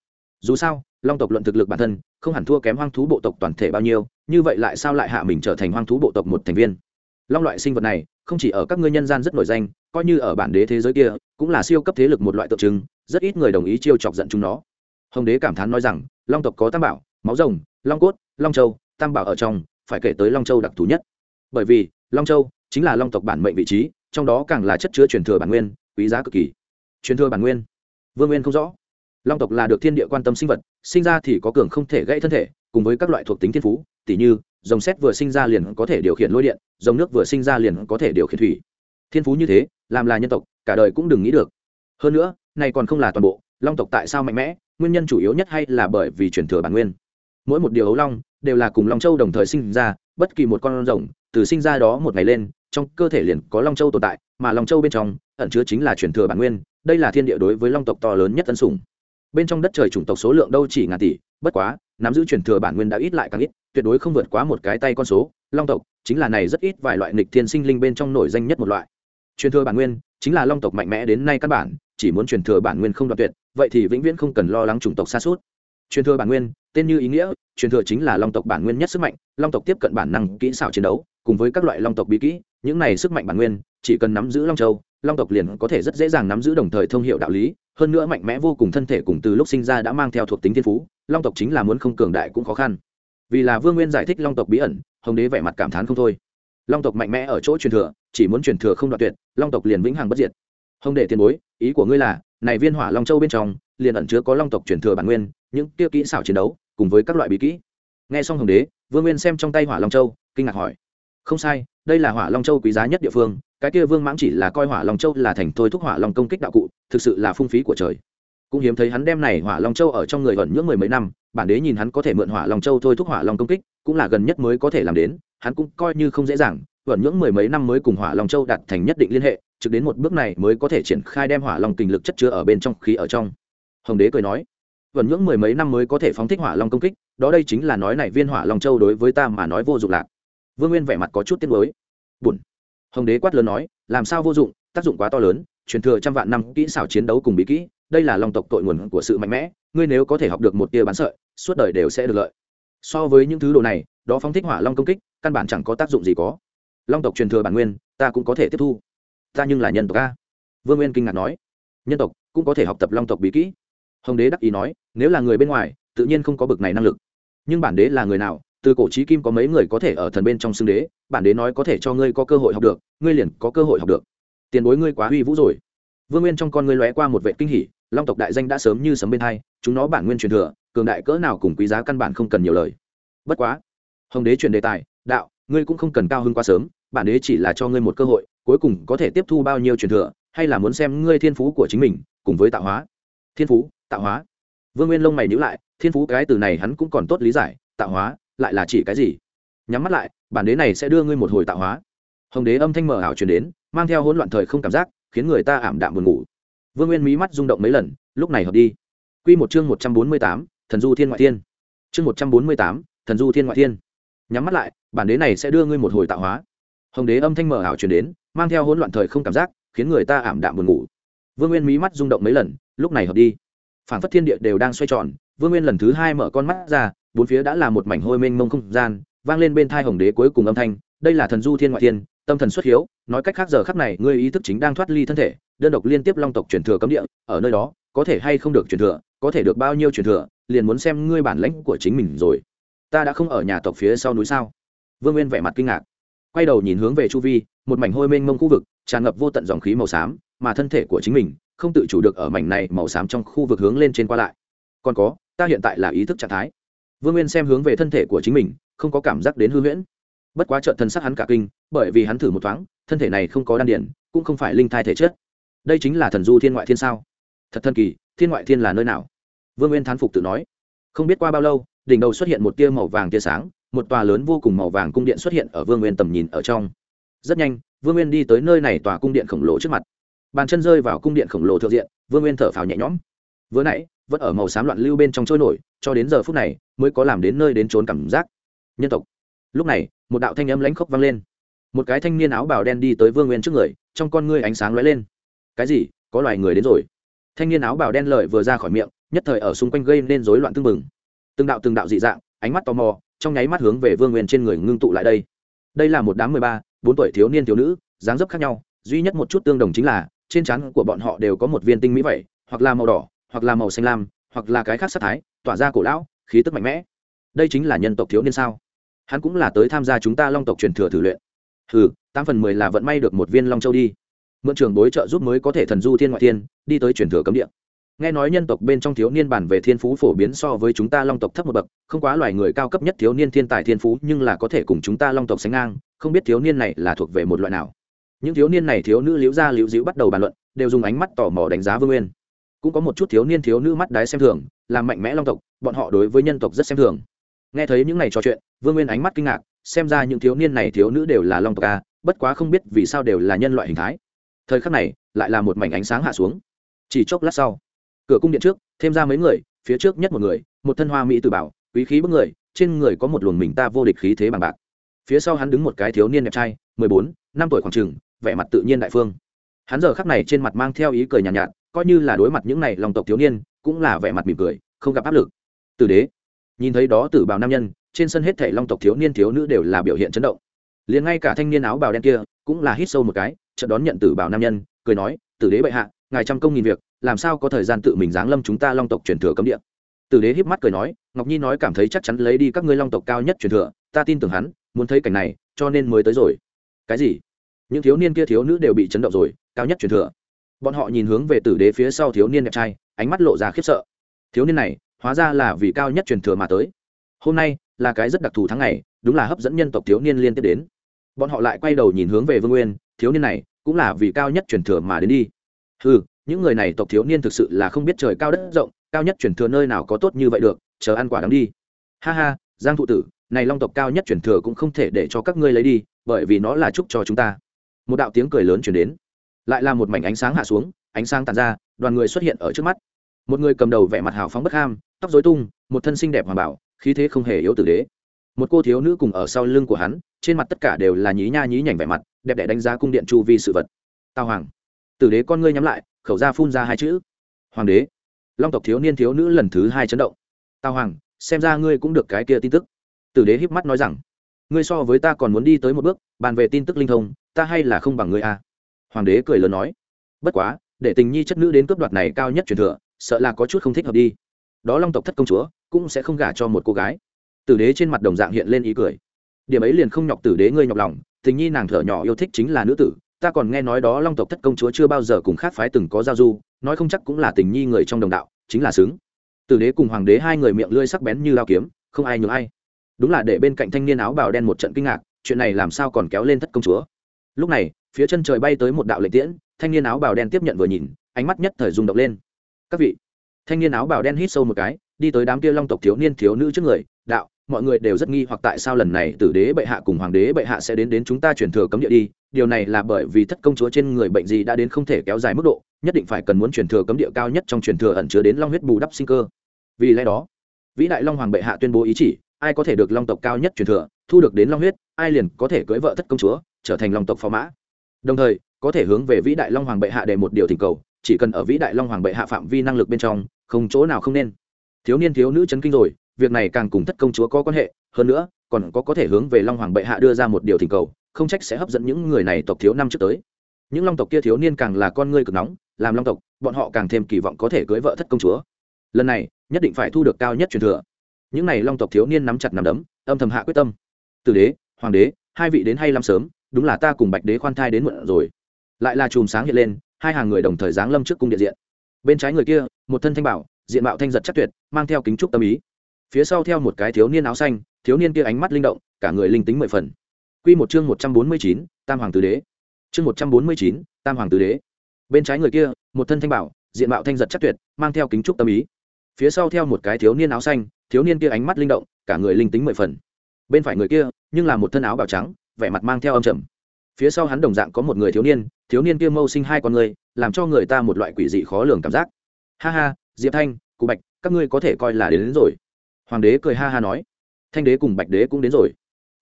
Dù sao, long tộc luận thực lực bản thân, không hẳn thua kém hoang thú bộ tộc toàn thể bao nhiêu, như vậy lại sao lại hạ mình trở thành hoang thú bộ tộc một thành viên? Long loại sinh vật này, không chỉ ở các ngươi nhân gian rất nổi danh, coi như ở bản đế thế giới kia, cũng là siêu cấp thế lực một loại tượng trưng, rất ít người đồng ý chiêu chọc giận chúng nó. Hồng đế cảm thán nói rằng, long tộc có tam bảo, máu rồng, long cốt, long châu, tam bảo ở trong, phải kể tới long châu đặc thù nhất. Bởi vì, long châu chính là long tộc bản mệnh vị trí, trong đó càng là chất chứa truyền thừa bản nguyên, quý giá cực kỳ. Truyền thừa bản nguyên? Vương nguyên không rõ. Long tộc là được thiên địa quan tâm sinh vật, sinh ra thì có cường không thể gãy thân thể, cùng với các loại thuộc tính thiên phú, tỉ như, dòng xét vừa sinh ra liền có thể điều khiển lôi điện, dòng nước vừa sinh ra liền có thể điều khiển thủy. Thiên phú như thế, làm là nhân tộc, cả đời cũng đừng nghĩ được. Hơn nữa này còn không là toàn bộ, long tộc tại sao mạnh mẽ, nguyên nhân chủ yếu nhất hay là bởi vì truyền thừa bản nguyên. Mỗi một điều ấu long, đều là cùng long châu đồng thời sinh ra, bất kỳ một con rồng, từ sinh ra đó một ngày lên trong cơ thể liền có long châu tồn tại, mà long châu bên trong, ẩn chứa chính là truyền thừa bản nguyên, đây là thiên địa đối với long tộc to lớn nhất tân sủng. Bên trong đất trời chủng tộc số lượng đâu chỉ ngàn tỷ, bất quá, nắm giữ truyền thừa bản nguyên đã ít lại càng ít, tuyệt đối không vượt quá một cái tay con số, long tộc chính là này rất ít vài loại nghịch thiên sinh linh bên trong nổi danh nhất một loại. Truyền thừa bản nguyên chính là long tộc mạnh mẽ đến nay căn bản, chỉ muốn truyền thừa bản nguyên không đoạt tuyệt, vậy thì vĩnh viễn không cần lo lắng chủng tộc xa suốt. Truyền thừa bản nguyên, tên như ý nghĩa, truyền thừa chính là long tộc bản nguyên nhất sức mạnh, long tộc tiếp cận bản năng kỹ xảo chiến đấu, cùng với các loại long tộc bí kỹ những này sức mạnh bản nguyên, chỉ cần nắm giữ long châu, long tộc liền có thể rất dễ dàng nắm giữ đồng thời thông hiệu đạo lý. Hơn nữa mạnh mẽ vô cùng thân thể cùng từ lúc sinh ra đã mang theo thuộc tính thiên phú, long tộc chính là muốn không cường đại cũng khó khăn. Vì là vương nguyên giải thích long tộc bí ẩn, hồng đế vẻ mặt cảm thán không thôi. Long tộc mạnh mẽ ở chỗ truyền thừa, chỉ muốn truyền thừa không đoạn tuyệt, long tộc liền vĩnh hằng bất diệt. Hồng đệ tiền bối, ý của ngươi là, này viên hỏa long châu bên trong, liền ẩn chứa có long tộc truyền thừa bản nguyên, những tiêu kỹ xảo chiến đấu, cùng với các loại bí kỹ. Nghe xong hồng đế, vương nguyên xem trong tay hỏa long châu, kinh ngạc hỏi không sai đây là hỏa long châu quý giá nhất địa phương cái kia vương mãng chỉ là coi hỏa long châu là thành thôi thúc hỏa long công kích đạo cụ thực sự là phung phí của trời cũng hiếm thấy hắn đem này hỏa long châu ở trong người gần nhưỡng mười mấy năm bản đế nhìn hắn có thể mượn hỏa long châu thôi thúc hỏa long công kích cũng là gần nhất mới có thể làm đến hắn cũng coi như không dễ dàng gần nhưỡng mười mấy năm mới cùng hỏa long châu đạt thành nhất định liên hệ trực đến một bước này mới có thể triển khai đem hỏa long kình lực chất chứa ở bên trong khí ở trong hồng đế cười nói gần nhưỡng mười mấy năm mới có thể phóng thích hỏa long công kích đó đây chính là nói này viên hỏa long châu đối với ta mà nói vô dụng lạc vương nguyên vẻ mặt có chút tiếc mới buồn. Hồng đế quát lớn nói, làm sao vô dụng? Tác dụng quá to lớn, truyền thừa trăm vạn năm kỹ xảo chiến đấu cùng bí kỹ, đây là long tộc tội nguồn của sự mạnh mẽ, ngươi nếu có thể học được một tia bán sợi, suốt đời đều sẽ được lợi. So với những thứ đồ này, đó phóng thích hỏa long công kích, căn bản chẳng có tác dụng gì có. Long tộc truyền thừa bản nguyên, ta cũng có thể tiếp thu. Ta nhưng là nhân tộc a. Vương nguyên kinh ngạc nói, nhân tộc cũng có thể học tập long tộc bí kỹ. Hồng đế đắc ý nói, nếu là người bên ngoài, tự nhiên không có bực này năng lực. Nhưng bản đế là người nào từ cổ trí kim có mấy người có thể ở thần bên trong xưng đế, bản đế nói có thể cho ngươi có cơ hội học được, ngươi liền có cơ hội học được. Tiền bối ngươi quá uy vũ rồi. Vương nguyên trong con ngươi lóe qua một vệ kinh hỉ, long tộc đại danh đã sớm như sấm bên hai, chúng nó bản nguyên truyền thừa, cường đại cỡ nào cùng quý giá căn bản không cần nhiều lời. Bất quá, hồng đế truyền đề tài, đạo, ngươi cũng không cần cao hơn quá sớm, bản đế chỉ là cho ngươi một cơ hội, cuối cùng có thể tiếp thu bao nhiêu truyền thừa, hay là muốn xem ngươi thiên phú của chính mình, cùng với tạo hóa. Thiên phú, tạo hóa. Vương nguyên lông mày nhữ lại, thiên phú cái từ này hắn cũng còn tốt lý giải, tạo hóa lại là chỉ cái gì? Nhắm mắt lại, bản đế này sẽ đưa ngươi một hồi tạo hóa. Hồng đế âm thanh mở ảo truyền đến, mang theo hỗn loạn thời không cảm giác, khiến người ta ảm đạm buồn ngủ. Vương nguyên mí mắt rung động mấy lần, lúc này hợp đi. Q một chương một trăm bốn mươi tám, thần du thiên ngoại thiên. Chương một trăm bốn mươi tám, thần du thiên ngoại thiên. Nhắm mắt lại, bản đế này sẽ đưa ngươi một hồi tạo hóa. Hồng đế âm thanh mở ảo truyền đến, mang theo hỗn loạn thời không cảm giác, khiến người ta ảm đạm buồn ngủ. Vương nguyên mí mắt rung động mấy lần, lúc này hợp đi. Phản phất thiên địa đều đang xoay tròn, vương nguyên lần thứ hai mở con mắt ra bốn phía đã là một mảnh hôi mênh mông không gian, vang lên bên thai hồng đế cuối cùng âm thanh, đây là thần du thiên ngoại thiên, tâm thần xuất hiếu, nói cách khác giờ khắc này ngươi ý thức chính đang thoát ly thân thể, đơn độc liên tiếp long tộc truyền thừa cấm địa, ở nơi đó, có thể hay không được truyền thừa, có thể được bao nhiêu truyền thừa, liền muốn xem ngươi bản lãnh của chính mình rồi. Ta đã không ở nhà tộc phía sau núi sao? Vương nguyên vẻ mặt kinh ngạc. Quay đầu nhìn hướng về chu vi, một mảnh hôi mênh mông khu vực, tràn ngập vô tận dòng khí màu xám, mà thân thể của chính mình không tự chủ được ở mảnh này màu xám trong khu vực hướng lên trên qua lại. Còn có, ta hiện tại là ý thức trạng thái vương nguyên xem hướng về thân thể của chính mình, không có cảm giác đến hư huyễn. Bất quá trợ thân sắc hắn cả kinh, bởi vì hắn thử một thoáng, thân thể này không có đan điển, cũng không phải linh thai thể chất. Đây chính là thần du thiên ngoại thiên sao? Thật thần kỳ, thiên ngoại thiên là nơi nào? Vương nguyên thán phục tự nói. Không biết qua bao lâu, đỉnh đầu xuất hiện một tia màu vàng tia sáng, một tòa lớn vô cùng màu vàng cung điện xuất hiện ở vương nguyên tầm nhìn ở trong. Rất nhanh, vương nguyên đi tới nơi này tòa cung điện khổng lồ trước mặt. Bàn chân rơi vào cung điện khổng lồ thượng diện, vương nguyên thở phào nhẹ nhõm. Vừa nãy vẫn ở màu xám loạn lưu bên trong trôi nổi, cho đến giờ phút này mới có làm đến nơi đến trốn cảm giác. Nhân tộc. Lúc này, một đạo thanh âm lãnh khốc vang lên. Một cái thanh niên áo bào đen đi tới vương nguyên trước người, trong con ngươi ánh sáng lóe lên. Cái gì? Có loài người đến rồi. Thanh niên áo bào đen lợi vừa ra khỏi miệng, nhất thời ở xung quanh gây nên rối loạn tương mừng từng đạo từng đạo dị dạng, ánh mắt tò mò, trong nháy mắt hướng về vương nguyên trên người ngưng tụ lại đây. Đây là một đám mười ba, bốn tuổi thiếu niên thiếu nữ, dáng dấp khác nhau, duy nhất một chút tương đồng chính là, trên trán của bọn họ đều có một viên tinh mỹ vậy, hoặc là màu đỏ hoặc là màu xanh lam, hoặc là cái khác sắc thái, tỏa ra cổ lão, khí tức mạnh mẽ. Đây chính là nhân tộc thiếu niên sao? Hắn cũng là tới tham gia chúng ta long tộc truyền thừa thử luyện. Ừ tám phần mười là vận may được một viên long châu đi. Mượn trường bối trợ giúp mới có thể thần du thiên ngoại thiên, đi tới truyền thừa cấm địa. Nghe nói nhân tộc bên trong thiếu niên bản về thiên phú phổ biến so với chúng ta long tộc thấp một bậc, không quá loài người cao cấp nhất thiếu niên thiên tài thiên phú, nhưng là có thể cùng chúng ta long tộc sánh ngang, không biết thiếu niên này là thuộc về một loại nào. Những thiếu niên này thiếu nữ liễu gia liễu dĩu bắt đầu bàn luận, đều dùng ánh mắt tò mò đánh giá vương nguyên cũng có một chút thiếu niên thiếu nữ mắt đái xem thường làm mạnh mẽ long tộc bọn họ đối với nhân tộc rất xem thường. Nghe thấy những này trò chuyện vương nguyên ánh mắt kinh ngạc xem ra những thiếu niên này thiếu nữ đều là long tộc a bất quá không biết vì sao đều là nhân loại hình thái. Thời khắc này lại là một mảnh ánh sáng hạ xuống. Chỉ chốc lát sau cửa cung điện trước thêm ra mấy người phía trước nhất một người một thân hoa mỹ từ bảo quý khí bức người trên người có một luồng mình ta vô địch khí thế bằng bạc. Phía sau hắn đứng một cái thiếu niên đẹp trai mười bốn năm tuổi khoảng trừng vẻ mặt tự nhiên đại phương. Hắn giờ khắc này trên mặt mang theo ý cười nhàn nhạt, nhạt coi như là đối mặt những này lòng tộc thiếu niên, cũng là vẻ mặt mỉm cười, không gặp áp lực. Tử đế, nhìn thấy đó tử bào nam nhân, trên sân hết thể long tộc thiếu niên thiếu nữ đều là biểu hiện chấn động. Liền ngay cả thanh niên áo bào đen kia, cũng là hít sâu một cái, chợt đón nhận tử bào nam nhân, cười nói, tử đế bệ hạ, ngài trăm công nghìn việc, làm sao có thời gian tự mình giáng lâm chúng ta long tộc truyền thừa cấm địa? Tử đế híp mắt cười nói, ngọc nhi nói cảm thấy chắc chắn lấy đi các ngươi long tộc cao nhất truyền thừa, ta tin tưởng hắn, muốn thấy cảnh này, cho nên mới tới rồi. Cái gì? Những thiếu niên kia thiếu nữ đều bị chấn động rồi, cao nhất truyền thừa bọn họ nhìn hướng về tử đế phía sau thiếu niên đẹp trai, ánh mắt lộ ra khiếp sợ. Thiếu niên này, hóa ra là vì cao nhất truyền thừa mà tới. Hôm nay, là cái rất đặc thù tháng ngày, đúng là hấp dẫn nhân tộc thiếu niên liên tiếp đến. Bọn họ lại quay đầu nhìn hướng về vương nguyên, thiếu niên này, cũng là vì cao nhất truyền thừa mà đến đi. Ừ những người này tộc thiếu niên thực sự là không biết trời cao đất rộng, cao nhất truyền thừa nơi nào có tốt như vậy được, chờ ăn quả đắng đi. Ha ha, giang thụ tử, này long tộc cao nhất truyền thừa cũng không thể để cho các ngươi lấy đi, bởi vì nó là chúc cho chúng ta. Một đạo tiếng cười lớn chuyển đến lại là một mảnh ánh sáng hạ xuống, ánh sáng tàn ra, đoàn người xuất hiện ở trước mắt. Một người cầm đầu vẻ mặt hào phóng bất ham, tóc dối tung, một thân xinh đẹp hoàn bảo, khí thế không hề yếu tử đế. Một cô thiếu nữ cùng ở sau lưng của hắn, trên mặt tất cả đều là nhí nha nhí nhảnh vẻ mặt, đẹp đẽ đánh giá cung điện chu vi sự vật. Tào hoàng, tử đế con ngươi nhắm lại, khẩu ra phun ra hai chữ. Hoàng đế, long tộc thiếu niên thiếu nữ lần thứ hai chấn động. Tào hoàng, xem ra ngươi cũng được cái kia tin tức. Tử đế híp mắt nói rằng, ngươi so với ta còn muốn đi tới một bước, bàn về tin tức linh thông, ta hay là không bằng ngươi à? Hoàng đế cười lớn nói, bất quá, để tình nhi chất nữ đến cướp đoạt này cao nhất truyền thừa, sợ là có chút không thích hợp đi. Đó long tộc thất công chúa, cũng sẽ không gả cho một cô gái. Tử đế trên mặt đồng dạng hiện lên ý cười. Điểm ấy liền không nhọc tử đế ngươi nhọc lòng, tình nhi nàng thở nhỏ yêu thích chính là nữ tử, ta còn nghe nói đó long tộc thất công chúa chưa bao giờ cùng khác phái từng có giao du, nói không chắc cũng là tình nhi người trong đồng đạo, chính là xứng. Tử đế cùng hoàng đế hai người miệng lưỡi sắc bén như lao kiếm, không ai nhường ai. Đúng là để bên cạnh thanh niên áo bào đen một trận kinh ngạc, chuyện này làm sao còn kéo lên thất công chúa? Lúc này phía chân trời bay tới một đạo lệnh tiễn, thanh niên áo bào đen tiếp nhận vừa nhìn, ánh mắt nhất thời rung động lên. Các vị, thanh niên áo bào đen hít sâu một cái, đi tới đám kia long tộc thiếu niên thiếu nữ trước người, đạo, mọi người đều rất nghi hoặc tại sao lần này tử đế bệ hạ cùng hoàng đế bệ hạ sẽ đến đến chúng ta chuyển thừa cấm địa đi. Điều này là bởi vì thất công chúa trên người bệnh gì đã đến không thể kéo dài mức độ, nhất định phải cần muốn chuyển thừa cấm địa cao nhất trong chuyển thừa ẩn chứa đến long huyết bù đắp sinh cơ. Vì lẽ đó, vĩ đại long hoàng bệ hạ tuyên bố ý chỉ, ai có thể được long tộc cao nhất truyền thừa, thu được đến long huyết, ai liền có thể cưới vợ thất công chúa, trở thành long tộc phò mã đồng thời, có thể hướng về vĩ đại long hoàng bệ hạ để một điều thỉnh cầu, chỉ cần ở vĩ đại long hoàng bệ hạ phạm vi năng lực bên trong, không chỗ nào không nên. Thiếu niên thiếu nữ chấn kinh rồi, việc này càng cùng thất công chúa có quan hệ, hơn nữa, còn có có thể hướng về long hoàng bệ hạ đưa ra một điều thỉnh cầu, không trách sẽ hấp dẫn những người này tộc thiếu năm trước tới. Những long tộc kia thiếu niên càng là con ngươi cực nóng, làm long tộc, bọn họ càng thêm kỳ vọng có thể cưới vợ thất công chúa. Lần này, nhất định phải thu được cao nhất truyền thừa. Những n à y long tộc thiếu niên nắm chặt nắm đấm, âm thầm hạ quyết tâm. Từ đế, hoàng đế, hai vị đến hay lắm sớm đúng là ta cùng bạch đế khoan thai đến muộn rồi. Lại là chùm sáng hiện lên, hai hàng người đồng thời giáng lâm trước cung điện diện. Bên trái người kia, một thân thanh bảo, diện mạo thanh giật chắc tuyệt, mang theo kính trúc tâm ý. Phía sau theo một cái thiếu niên áo xanh, thiếu niên kia ánh mắt linh động, cả người linh tính mười phần. Q một chương một trăm bốn mươi chín, tam hoàng tứ đế. Chương một trăm bốn mươi chín, tam hoàng tứ đế. Bên trái người kia, một thân thanh bảo, diện mạo thanh giật chắc tuyệt, mang theo kính trúc tâm ý. Phía sau theo một cái thiếu niên áo xanh, thiếu niên kia ánh mắt linh động, cả người linh tính mười phần. Bên phải người kia, nhưng là một thân áo bào trắng vẻ mặt mang theo âm trầm. Phía sau hắn đồng dạng có một người thiếu niên thiếu niên kia mâu sinh hai con người làm cho người ta một loại quỷ dị khó lường cảm giác. Ha ha diệp thanh cụ bạch các ngươi có thể coi là đến, đến rồi. Hoàng đế cười ha ha nói. Thanh đế cùng bạch đế cũng đến rồi.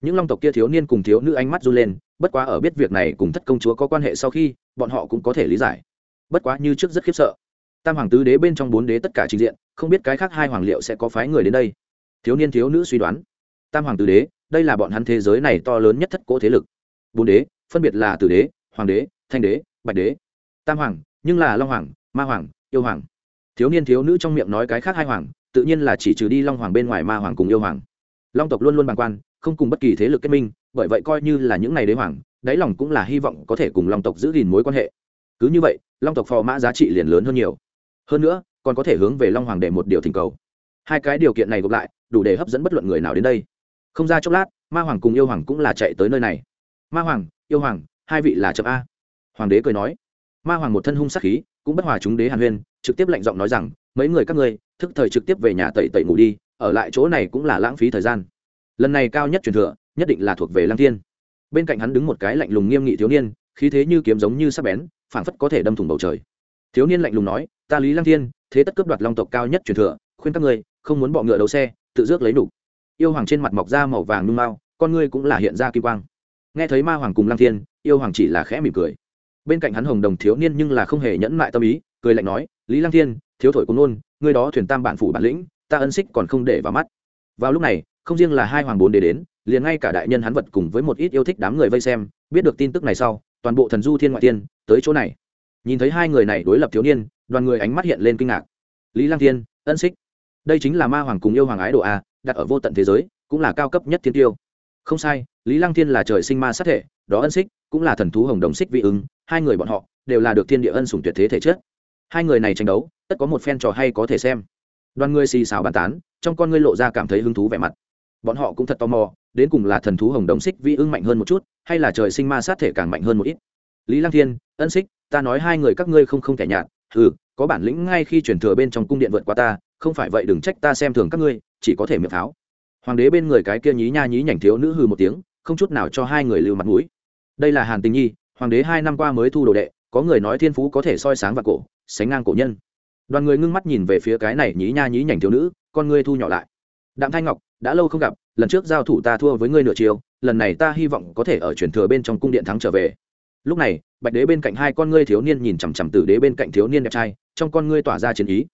Những long tộc kia thiếu niên cùng thiếu nữ ánh mắt run lên bất quá ở biết việc này cùng thất công chúa có quan hệ sau khi bọn họ cũng có thể lý giải. Bất quá như trước rất khiếp sợ. Tam hoàng tứ đế bên trong bốn đế tất cả trình diện không biết cái khác hai hoàng liệu sẽ có phái người đến đây. Thiếu niên thiếu nữ suy đoán. Tam hoàng tứ đế đây là bọn hắn thế giới này to lớn nhất thất cỗ thế lực. Bốn đế, phân biệt là tử đế, hoàng đế, thanh đế, bạch đế, tam hoàng, nhưng là long hoàng, ma hoàng, yêu hoàng. Thiếu niên thiếu nữ trong miệng nói cái khác hai hoàng, tự nhiên là chỉ trừ đi long hoàng bên ngoài ma hoàng cùng yêu hoàng. Long tộc luôn luôn bàng quan, không cùng bất kỳ thế lực kết minh, bởi vậy coi như là những ngày đế hoàng, đáy lòng cũng là hy vọng có thể cùng long tộc giữ gìn mối quan hệ. Cứ như vậy, long tộc phò mã giá trị liền lớn hơn nhiều. Hơn nữa, còn có thể hướng về long hoàng để một điều thỉnh cầu. Hai cái điều kiện này gộp lại, đủ để hấp dẫn bất luận người nào đến đây không ra chốc lát, ma hoàng cùng yêu hoàng cũng là chạy tới nơi này. Ma hoàng, yêu hoàng, hai vị là chậm a. Hoàng đế cười nói. Ma hoàng một thân hung sắc khí, cũng bất hòa chúng đế hàn huyên, trực tiếp lạnh giọng nói rằng, mấy người các ngươi, thức thời trực tiếp về nhà tẩy tẩy ngủ đi, ở lại chỗ này cũng là lãng phí thời gian. Lần này cao nhất truyền thừa, nhất định là thuộc về lăng thiên. Bên cạnh hắn đứng một cái lạnh lùng nghiêm nghị thiếu niên, khí thế như kiếm giống như sắc bén, phảng phất có thể đâm thủng bầu trời. Thiếu niên lạnh lùng nói, ta lý lăng thiên, thế tất cướp đoạt long tộc cao nhất truyền thừa, khuyên các ngươi, không muốn bọ ngựa đầu xe, tự rước lấy đủ yêu hoàng trên mặt mọc da màu vàng nung mau con ngươi cũng là hiện ra kỳ quang. Nghe thấy ma hoàng cùng lăng thiên, yêu hoàng chỉ là khẽ mỉm cười. Bên cạnh hắn hồng đồng thiếu niên nhưng là không hề nhẫn mại tâm ý, cười lạnh nói, lý lăng thiên, thiếu thổi cũng nôn ngươi đó thuyền tam bản phủ bản lĩnh, ta ân xích còn không để vào mắt. Vào lúc này, không riêng là hai hoàng bốn để đến, liền ngay cả đại nhân hắn vật cùng với một ít yêu thích đám người vây xem, biết được tin tức này sau, toàn bộ thần du thiên ngoại tiên tới chỗ này. Nhìn thấy hai người này đối lập thiếu niên, đoàn người ánh mắt hiện lên kinh ngạc. Lý lăng thiên, ân xích, đây chính là ma hoàng cùng yêu hoàng ái độ a đặt ở vô tận thế giới, cũng là cao cấp nhất thiên tiêu. Không sai, lý lăng thiên là trời sinh ma sát thể, đó ân xích, cũng là thần thú hồng đồng xích vị ứng, hai người bọn họ đều là được thiên địa ân sủng tuyệt thế thể chất. Hai người này tranh đấu, tất có một phen trò hay có thể xem. Đoàn người xì xào bàn tán, trong con ngươi lộ ra cảm thấy hứng thú vẻ mặt. Bọn họ cũng thật tò mò, đến cùng là thần thú hồng đồng xích vị ưng mạnh hơn một chút, hay là trời sinh ma sát thể càng mạnh hơn một ít. Lý lăng thiên, ân xích, ta nói hai người các ngươi không không thể nhạt ừ có bản lĩnh ngay khi chuyển thừa bên trong cung điện vượt qua ta, không phải vậy đừng trách ta xem thường các ngươi chỉ có thể miệng pháo. Hoàng đế bên người cái kia nhí nha nhí nhảnh thiếu nữ hừ một tiếng, không chút nào cho hai người lưu mặt mũi. Đây là hàn tình nhi, hoàng đế hai năm qua mới thu đồ đệ, có người nói thiên phú có thể soi sáng và cổ, sánh ngang cổ nhân. Đoàn người ngưng mắt nhìn về phía cái này nhí nha nhí nhảnh thiếu nữ, con ngươi thu nhỏ lại. Đặng thanh ngọc, đã lâu không gặp, lần trước giao thủ ta thua với ngươi nửa chiều, lần này ta hy vọng có thể ở chuyển thừa bên trong cung điện thắng trở về. Lúc này, bạch đế bên cạnh hai con ngươi thiếu niên nhìn chằm chằm tử đế bên cạnh thiếu niên đẹp trai, trong con ngươi tỏa ra chiến ý.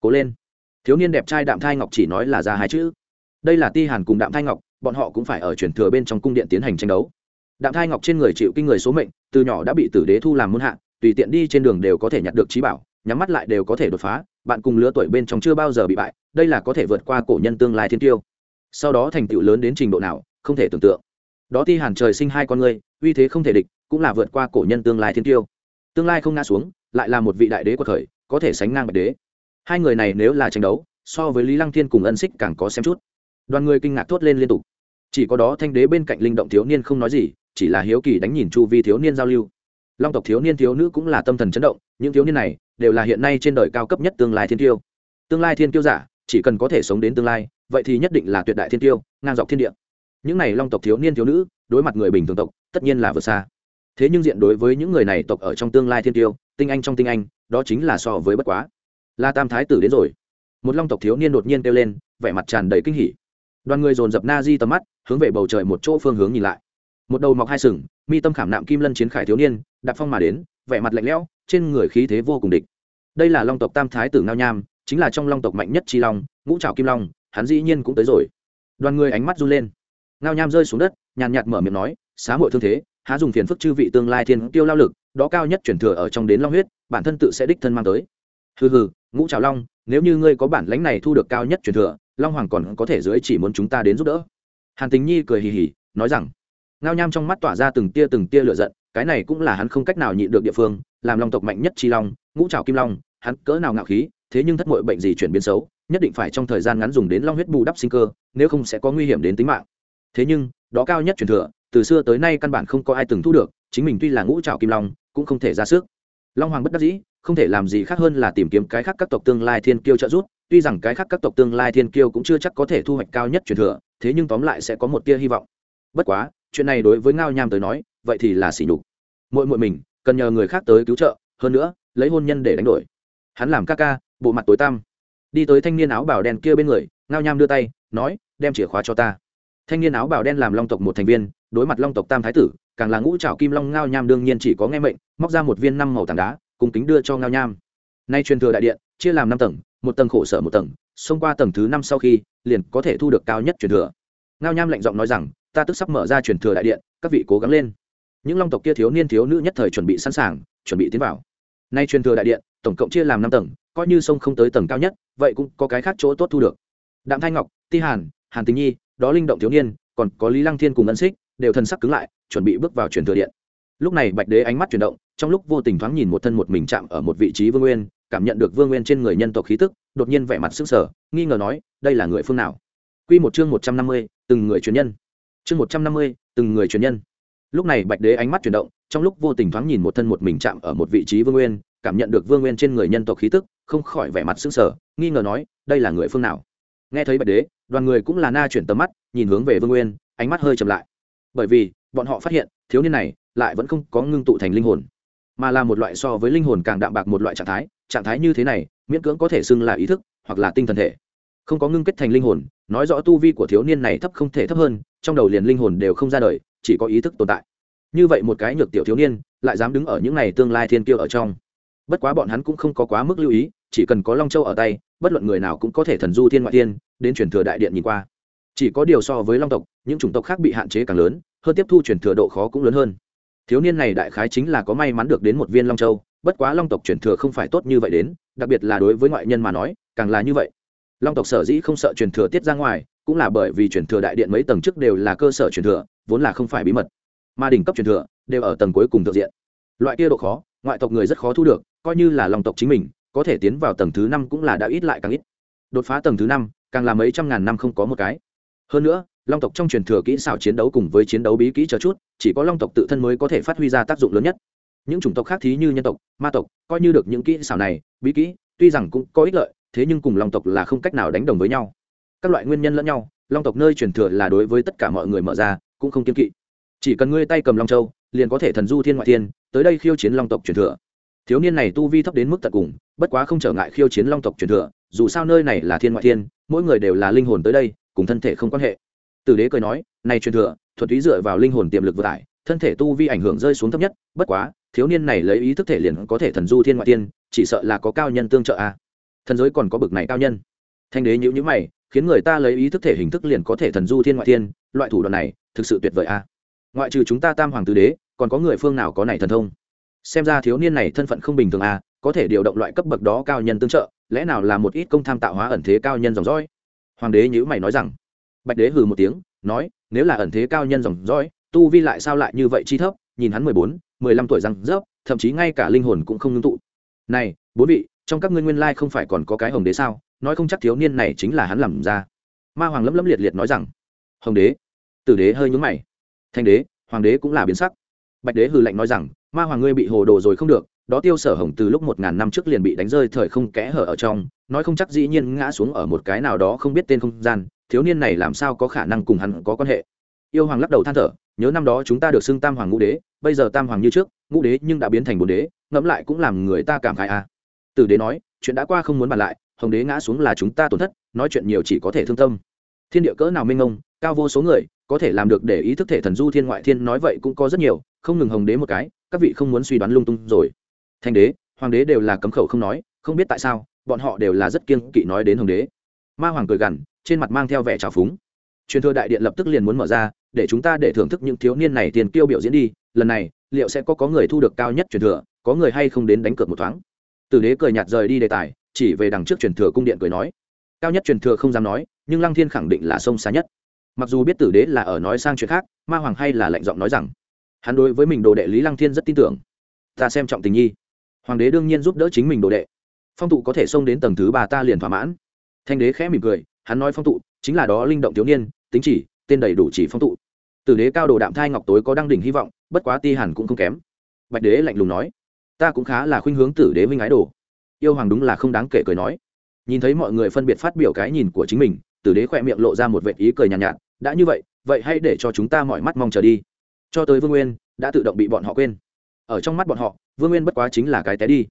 Cố lên thiếu niên đẹp trai đạm thai ngọc chỉ nói là ra hai chữ. Đây là ti hàn cùng đạm thai ngọc, bọn họ cũng phải ở truyền thừa bên trong cung điện tiến hành tranh đấu. Đạm thai ngọc trên người chịu kinh người số mệnh, từ nhỏ đã bị tử đế thu làm muôn hạ, tùy tiện đi trên đường đều có thể nhặt được trí bảo, nhắm mắt lại đều có thể đột phá, bạn cùng lứa tuổi bên trong chưa bao giờ bị bại, đây là có thể vượt qua cổ nhân tương lai thiên tiêu. Sau đó thành tựu lớn đến trình độ nào, không thể tưởng tượng. Đó ti hàn trời sinh hai con người uy thế không thể địch, cũng là vượt qua cổ nhân tương lai thiên tiêu. Tương lai không ngã xuống, lại là một vị đại đế của thời, có thể sánh ngang bạch đế hai người này nếu là tranh đấu, so với lý lăng thiên cùng ân xích càng có xem chút. Đoàn người kinh ngạc thốt lên liên tục. Chỉ có đó thanh đế bên cạnh linh động thiếu niên không nói gì, chỉ là hiếu kỳ đánh nhìn chu vi thiếu niên giao lưu. Long tộc thiếu niên thiếu nữ cũng là tâm thần chấn động, những thiếu niên này đều là hiện nay trên đời cao cấp nhất tương lai thiên tiêu. Tương lai thiên tiêu giả, chỉ cần có thể sống đến tương lai, vậy thì nhất định là tuyệt đại thiên tiêu, ngang dọc thiên địa. Những này long tộc thiếu niên thiếu nữ, đối mặt người bình thường tộc, tất nhiên là vượt xa. Thế nhưng diện đối với những người này tộc ở trong tương lai thiên tiêu, tinh anh trong tinh anh, đó chính là so với bất quá la tam thái tử đến rồi. Một long tộc thiếu niên đột nhiên kêu lên, vẻ mặt tràn đầy kinh hỉ. Đoàn người dồn dập na di tầm mắt, hướng về bầu trời một chỗ phương hướng nhìn lại. Một đầu mọc hai sừng, mi tâm khảm nạm kim lân chiến khải thiếu niên, đạp phong mà đến, vẻ mặt lạnh lẽo, trên người khí thế vô cùng địch. Đây là long tộc tam thái tử ngao nham, chính là trong long tộc mạnh nhất chi long, ngũ trào kim long, hắn dĩ nhiên cũng tới rồi. Đoàn người ánh mắt run lên. Ngao nham rơi xuống đất, nhàn nhạt mở miệng nói, xá hội thương thế, há dùng phiền phức chư vị tương lai thiên tiêu lao lực, đó cao nhất chuyển thừa ở trong đến long huyết, bản thân tự sẽ đích thân mang tới. Hừ hừ ngũ trào long, nếu như ngươi có bản lãnh này thu được cao nhất truyền thừa, long hoàng còn có thể dưới chỉ muốn chúng ta đến giúp đỡ. Hàn tính nhi cười hì hì, nói rằng, ngao nham trong mắt tỏa ra từng tia từng tia lửa giận, cái này cũng là hắn không cách nào nhịn được địa phương, làm long tộc mạnh nhất chi long, ngũ trào kim long, hắn cỡ nào ngạo khí, thế nhưng thất mọi bệnh gì chuyển biến xấu, nhất định phải trong thời gian ngắn dùng đến long huyết bù đắp sinh cơ, nếu không sẽ có nguy hiểm đến tính mạng. Thế nhưng, đó cao nhất truyền thừa, từ xưa tới nay căn bản không có ai từng thu được, chính mình tuy là ngũ trào kim long, cũng không thể ra sức. Long hoàng bất đắc dĩ không thể làm gì khác hơn là tìm kiếm cái khác các tộc tương lai thiên kiêu trợ giúp, tuy rằng cái khác các tộc tương lai thiên kiêu cũng chưa chắc có thể thu hoạch cao nhất truyền thừa, thế nhưng tóm lại sẽ có một tia hy vọng. Bất quá, chuyện này đối với ngao nham tới nói, vậy thì là xỉ nhục. Mỗi mỗi mình, cần nhờ người khác tới cứu trợ, hơn nữa, lấy hôn nhân để đánh đổi. Hắn làm ca ca, bộ mặt tối tăm. Đi tới thanh niên áo bào đen kia bên người, ngao nham đưa tay, nói, đem chìa khóa cho ta. Thanh niên áo bào đen làm long tộc một thành viên, đối mặt long tộc tam thái tử, càng là ngũ trảo kim long ngao nham đương nhiên chỉ có nghe mệnh, móc ra một viên năm màu tảng đá cùng kính đưa cho ngao nham. Nay truyền thừa đại điện, chia làm năm tầng, một tầng khổ sở một tầng, xông qua tầng thứ năm sau khi, liền có thể thu được cao nhất truyền thừa. Ngao nham lạnh giọng nói rằng, ta tức sắp mở ra truyền thừa đại điện, các vị cố gắng lên. Những long tộc kia thiếu niên thiếu nữ nhất thời chuẩn bị sẵn sàng, chuẩn bị tiến vào. Nay truyền thừa đại điện, tổng cộng chia làm năm tầng, coi như sông không tới tầng cao nhất, vậy cũng có cái khác chỗ tốt thu được. Đạm thanh ngọc, ti hàn hàn tình nhi, đó linh động thiếu niên, còn có lý lăng thiên cùng ân xích, đều thân sắc cứng lại, chuẩn bị bước vào truyền thừa điện. Lúc này bạch đế ánh mắt chuyển động trong lúc vô tình thoáng nhìn một thân một mình chạm ở một vị trí vương nguyên, cảm nhận được vương nguyên trên người nhân tộc khí tức, đột nhiên vẻ mặt sức sở nghi ngờ nói, đây là người phương nào? Q một chương một trăm năm mươi, từng người truyền nhân. Chương một trăm năm mươi, từng người truyền nhân. Lúc này bạch đế ánh mắt chuyển động, trong lúc vô tình thoáng nhìn một thân một mình chạm ở một vị trí vương nguyên, cảm nhận được vương nguyên trên người nhân tộc khí tức, không khỏi vẻ mặt sững sờ, nghi ngờ nói, đây là người phương nào? Nghe thấy bạch đế, đoàn người cũng là na chuyển tầm mắt, nhìn hướng về vương nguyên, ánh mắt hơi chậm lại. Bởi vì, bọn họ phát hiện, thiếu niên này lại vẫn không có ngưng tụ thành linh hồn mà là một loại so với linh hồn càng đạm bạc một loại trạng thái trạng thái như thế này, miễn cưỡng có thể xưng là ý thức, hoặc là tinh thần thể. Không có ngưng kết thành linh hồn, nói rõ tu vi của thiếu niên này thấp không thể thấp hơn, trong đầu liền linh hồn đều không ra đời, chỉ có ý thức tồn tại. Như vậy một cái nhược tiểu thiếu niên, lại dám đứng ở những này tương lai thiên kiêu ở trong. Bất quá bọn hắn cũng không có quá mức lưu ý, chỉ cần có long châu ở tay, bất luận người nào cũng có thể thần du thiên ngoại thiên, đến truyền thừa đại điện nhìn qua. Chỉ có điều so với long tộc, những chủng tộc khác bị hạn chế càng lớn, hơn tiếp thu truyền thừa độ khó cũng lớn hơn thiếu niên này đại khái chính là có may mắn được đến một viên long châu, bất quá long tộc truyền thừa không phải tốt như vậy đến, đặc biệt là đối với ngoại nhân mà nói, càng là như vậy. Long tộc sở dĩ không sợ truyền thừa tiết ra ngoài, cũng là bởi vì truyền thừa đại điện mấy tầng trước đều là cơ sở truyền thừa, vốn là không phải bí mật. Mà đỉnh cấp truyền thừa, đều ở tầng cuối cùng thượng diện. Loại kia độ khó, ngoại tộc người rất khó thu được, coi như là long tộc chính mình, có thể tiến vào tầng thứ năm cũng là đã ít lại càng ít. Đột phá tầng thứ năm, càng là mấy trăm ngàn năm không có một cái. Hơn nữa long tộc trong truyền thừa kỹ xảo chiến đấu cùng với chiến đấu bí kỹ chờ chút, chỉ có long tộc tự thân mới có thể phát huy ra tác dụng lớn nhất. Những chủng tộc khác thí như nhân tộc, ma tộc, coi như được những kỹ xảo này, bí kỹ, tuy rằng cũng có ích lợi, thế nhưng cùng long tộc là không cách nào đánh đồng với nhau. Các loại nguyên nhân lẫn nhau, long tộc nơi truyền thừa là đối với tất cả mọi người mở ra, cũng không kiên kỵ. Chỉ cần ngươi tay cầm long châu, liền có thể thần du thiên ngoại thiên, tới đây khiêu chiến long tộc truyền thừa. Thiếu niên này tu vi thấp đến mức tận cùng, bất quá không trở ngại khiêu chiến long tộc truyền thừa, dù sao nơi này là thiên ngoại thiên, mỗi người đều là linh hồn tới đây, cùng thân thể không quan hệ tử đế cười nói, này truyền thừa thuật ý dựa vào linh hồn tiềm lực vừa tải, thân thể tu vi ảnh hưởng rơi xuống thấp nhất, bất quá, thiếu niên này lấy ý thức thể liền có thể thần du thiên ngoại tiên, chỉ sợ là có cao nhân tương trợ a. À. thần giới còn có bực này cao nhân. Thanh đế nhữ nhữ mày, khiến người ta lấy ý thức thể hình thức liền có thể thần du thiên ngoại thiên loại thủ đoạn này, thực sự tuyệt vời a. Ngoại trừ chúng ta tam hoàng tứ đế, còn có người phương nào có này thần thông? Xem ra thiếu niên này thân phận không bình thường a, có thể điều động loại cấp bậc đó cao nhân tương trợ, lẽ nào là một ít công tham tạo hóa ẩn thế cao nhân dòng dõi? Hoàng đế nhữ mày nói rằng bạch đế hừ một tiếng, nói, nếu là ẩn thế cao nhân dòng dõi, tu vi lại sao lại như vậy chi thấp, nhìn hắn mười bốn, mười lăm tuổi răng rớp, thậm chí ngay cả linh hồn cũng không ngưng tụ. Này, bốn vị, trong các ngươi nguyên lai không phải còn có cái hồng đế sao? Nói không chắc thiếu niên này chính là hắn làm ra. Ma hoàng lấm lấm liệt liệt nói rằng, hồng đế? Tử đế hơi nhúng mày. Thanh đế, hoàng đế cũng là biến sắc. Bạch đế hừ lạnh nói rằng, ma hoàng ngươi bị hồ đồ rồi không được, đó tiêu sở hồng từ lúc một ngàn năm trước liền bị đánh rơi thời không kẽ hở ở trong, nói không chắc dĩ nhiên ngã xuống ở một cái nào đó không biết tên không gian thiếu niên này làm sao có khả năng cùng hắn có quan hệ? Yêu hoàng lắc đầu than thở, nhớ năm đó chúng ta được xưng tam hoàng ngũ đế, bây giờ tam hoàng như trước, ngũ đế nhưng đã biến thành bốn đế, ngẫm lại cũng làm người ta cảm khai à. tử đế nói, chuyện đã qua không muốn bàn lại, hồng đế ngã xuống là chúng ta tổn thất, nói chuyện nhiều chỉ có thể thương tâm. Thiên địa cỡ nào minh ông cao vô số người, có thể làm được để ý thức thể thần du thiên ngoại thiên nói vậy cũng có rất nhiều, không ngừng hồng đế một cái, các vị không muốn suy đoán lung tung rồi. Thanh đế, hoàng đế đều là cấm khẩu không nói, không biết tại sao, bọn họ đều là rất kiên kỵ nói đến hồng đế. Ma hoàng cười gằn trên mặt mang theo vẻ trào phúng. Truyền thừa đại điện lập tức liền muốn mở ra, để chúng ta để thưởng thức những thiếu niên này tiền tiêu biểu diễn đi, lần này, liệu sẽ có có người thu được cao nhất truyền thừa, có người hay không đến đánh cược một thoáng? Tử đế cười nhạt rời đi đề tài, chỉ về đằng trước truyền thừa cung điện cười nói. Cao nhất truyền thừa không dám nói, nhưng lăng thiên khẳng định là sông xa nhất. Mặc dù biết tử đế là ở nói sang chuyện khác, ma hoàng hay là lệnh giọng nói rằng, hắn đối với mình đồ đệ lý lăng thiên rất tin tưởng. Ta xem trọng tình nhi. Hoàng đế đương nhiên giúp đỡ chính mình đồ đệ. Phong tụ có thể xông đến tầng thứ ba ta liền thỏa mãn. Thanh đế khẽ mỉm cười hắn nói phong tụ chính là đó linh động thiếu niên tính chỉ tên đầy đủ chỉ phong tụ. Tử đế cao đồ đạm thai ngọc tối có đăng đỉnh hy vọng bất quá ti hàn cũng không kém. Bạch đế lạnh lùng nói ta cũng khá là khuynh hướng tử đế minh ái đồ. Yêu hoàng đúng là không đáng kể cười nói. Nhìn thấy mọi người phân biệt phát biểu cái nhìn của chính mình tử đế khỏe miệng lộ ra một vệ ý cười nhàn nhạt, nhạt đã như vậy vậy hãy để cho chúng ta mọi mắt mong chờ đi. Cho tới vương nguyên đã tự động bị bọn họ quên. Ở trong mắt bọn họ vương nguyên bất quá chính là cái té đi.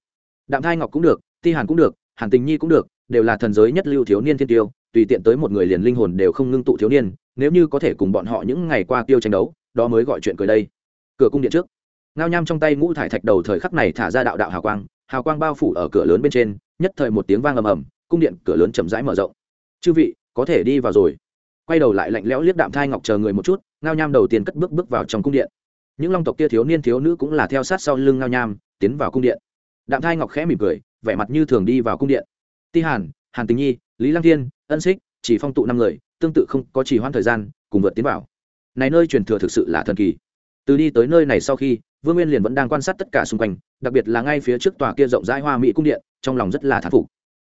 Đạm thai ngọc cũng được ti hàn cũng được hàn tình nhi cũng được đều là thần giới nhất lưu thiếu niên thiên tiêu tùy tiện tới một người liền linh hồn đều không ngưng tụ thiếu niên, nếu như có thể cùng bọn họ những ngày qua tiêu tranh đấu, đó mới gọi chuyện cười đây. Cửa cung điện trước. Ngao nham trong tay ngũ thải thạch đầu thời khắc này thả ra đạo đạo hào quang hào quang bao phủ ở cửa lớn bên trên, nhất thời một tiếng vang ầm ầm, cung điện cửa lớn chậm rãi mở rộng. Chư vị, có thể đi vào rồi. Quay đầu lại lạnh lẽo liếc đạm thai ngọc chờ người một chút, ngao nham đầu tiên cất bước bước vào trong cung điện. Những long tộc kia thiếu niên thiếu nữ cũng là theo sát sau lưng ngao nham, tiến vào cung điện. Đạm thai ngọc khẽ mỉm cười, vẻ mặt như thường đi vào cung điện. Ti hàn hàn tình nhi, lý lăng thiên, ân xích chỉ phong tụ năm người, tương tự không có chỉ hoãn thời gian, cùng vượt tiến vào. Này nơi truyền thừa thực sự là thần kỳ. Từ đi tới nơi này sau khi, vương nguyên liền vẫn đang quan sát tất cả xung quanh, đặc biệt là ngay phía trước tòa kia rộng rãi hoa mỹ cung điện, trong lòng rất là thán phục.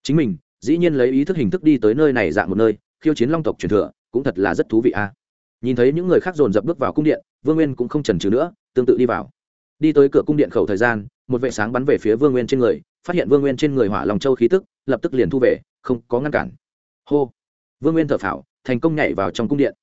Chính mình, dĩ nhiên lấy ý thức hình thức đi tới nơi này dạng một nơi, khiêu chiến long tộc truyền thừa, cũng thật là rất thú vị a. Nhìn thấy những người khác dồn dập bước vào cung điện, vương nguyên cũng không chần chừ nữa, tương tự đi vào. Đi tới cửa cung điện khẩu thời gian, một vệ sáng bắn về phía vương nguyên trên người, phát hiện vương nguyên trên người hỏa lòng châu khí tức lập tức liền thu về, không có ngăn cản. Hô. Vương nguyên thở phào, thành công nhảy vào trong cung điện.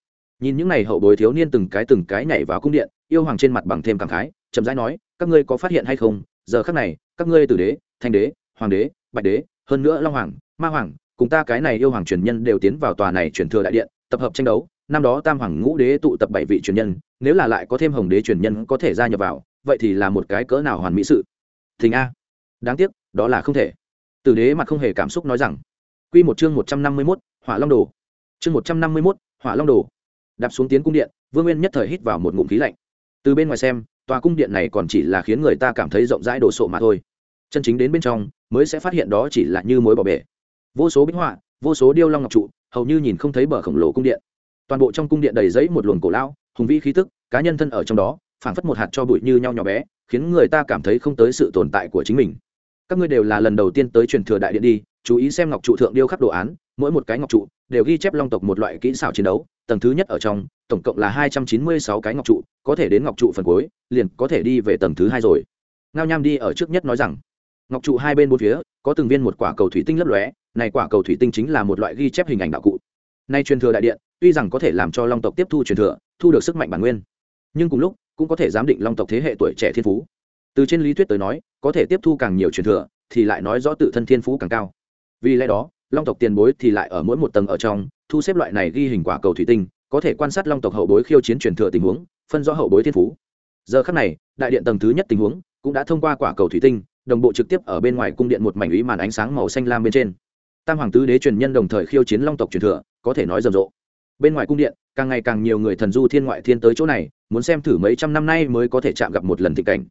Nhìn những n à y hậu bối thiếu niên từng cái từng cái nhảy vào cung điện, yêu hoàng trên mặt bằng thêm cảm khái, chậm rãi nói, các ngươi có phát hiện hay không? Giờ khác này, các ngươi tử đế, thanh đế, hoàng đế, bạch đế, hơn nữa long hoàng, ma hoàng, cùng ta cái này yêu hoàng truyền nhân đều tiến vào tòa này truyền thừa đại điện, tập hợp tranh đấu, năm đó tam hoàng ngũ đế tụ tập bảy vị truyền nhân, nếu là lại có thêm hồng đế truyền nhân có thể gia nhập vào, vậy thì là một cái cỡ nào hoàn mỹ sự. Thình a. Đáng tiếc, đó là không thể tử đế mặt không hề cảm xúc nói rằng q một chương một trăm năm mươi mốt, hỏa long đồ. Chương một trăm năm mươi mốt, hỏa long đồ. Đạp xuống tiến cung điện, vương nguyên nhất thời hít vào một ngụm khí lạnh. Từ bên ngoài xem, tòa cung điện này còn chỉ là khiến người ta cảm thấy rộng rãi đồ sộ mà thôi. Chân chính đến bên trong, mới sẽ phát hiện đó chỉ là như mối bỏ bể. Vô số bích họa, vô số điêu long ngọc trụ, hầu như nhìn không thấy bờ khổng lồ cung điện. Toàn bộ trong cung điện đầy giấy một luồng cổ lão, hùng vĩ khí tức, cá nhân thân ở trong đó, phảng phất một hạt cho bụi như nhau nhỏ bé, khiến người ta cảm thấy không tới sự tồn tại của chính mình các ngươi đều là lần đầu tiên tới truyền thừa đại điện đi, chú ý xem ngọc trụ thượng điêu khắc đồ án, mỗi một cái ngọc trụ đều ghi chép long tộc một loại kỹ xảo chiến đấu, tầng thứ nhất ở trong, tổng cộng là hai trăm chín mươi sáu cái ngọc trụ, có thể đến ngọc trụ phần cuối, liền có thể đi về tầng thứ hai rồi. Ngao nham đi ở trước nhất nói rằng, ngọc trụ hai bên bốn phía, có từng viên một quả cầu thủy tinh lấp lóe, này quả cầu thủy tinh chính là một loại ghi chép hình ảnh đạo cụ. Nay truyền thừa đại điện, tuy rằng có thể làm cho long tộc tiếp thu truyền thừa, thu được sức mạnh bản nguyên, nhưng cùng lúc cũng có thể giám định long tộc thế hệ tuổi trẻ thiên phú từ trên lý thuyết tới nói, có thể tiếp thu càng nhiều truyền thừa, thì lại nói rõ tự thân thiên phú càng cao. Vì lẽ đó, long tộc tiền bối thì lại ở mỗi một tầng ở trong, thu xếp loại này ghi hình quả cầu thủy tinh, có thể quan sát long tộc hậu bối khiêu chiến truyền thừa tình huống, phân rõ hậu bối thiên phú. Giờ khắc này, đại điện tầng thứ nhất tình huống cũng đã thông qua quả cầu thủy tinh, đồng bộ trực tiếp ở bên ngoài cung điện một mảnh ý màn ánh sáng màu xanh lam bên trên. Tam hoàng tứ đế truyền nhân đồng thời khiêu chiến long tộc truyền thừa, có thể nói rầm rộ. Bên ngoài cung điện, càng ngày càng nhiều người thần du thiên ngoại thiên tới chỗ này, muốn xem thử mấy trăm năm nay mới có thể chạm gặp một lần thị cảnh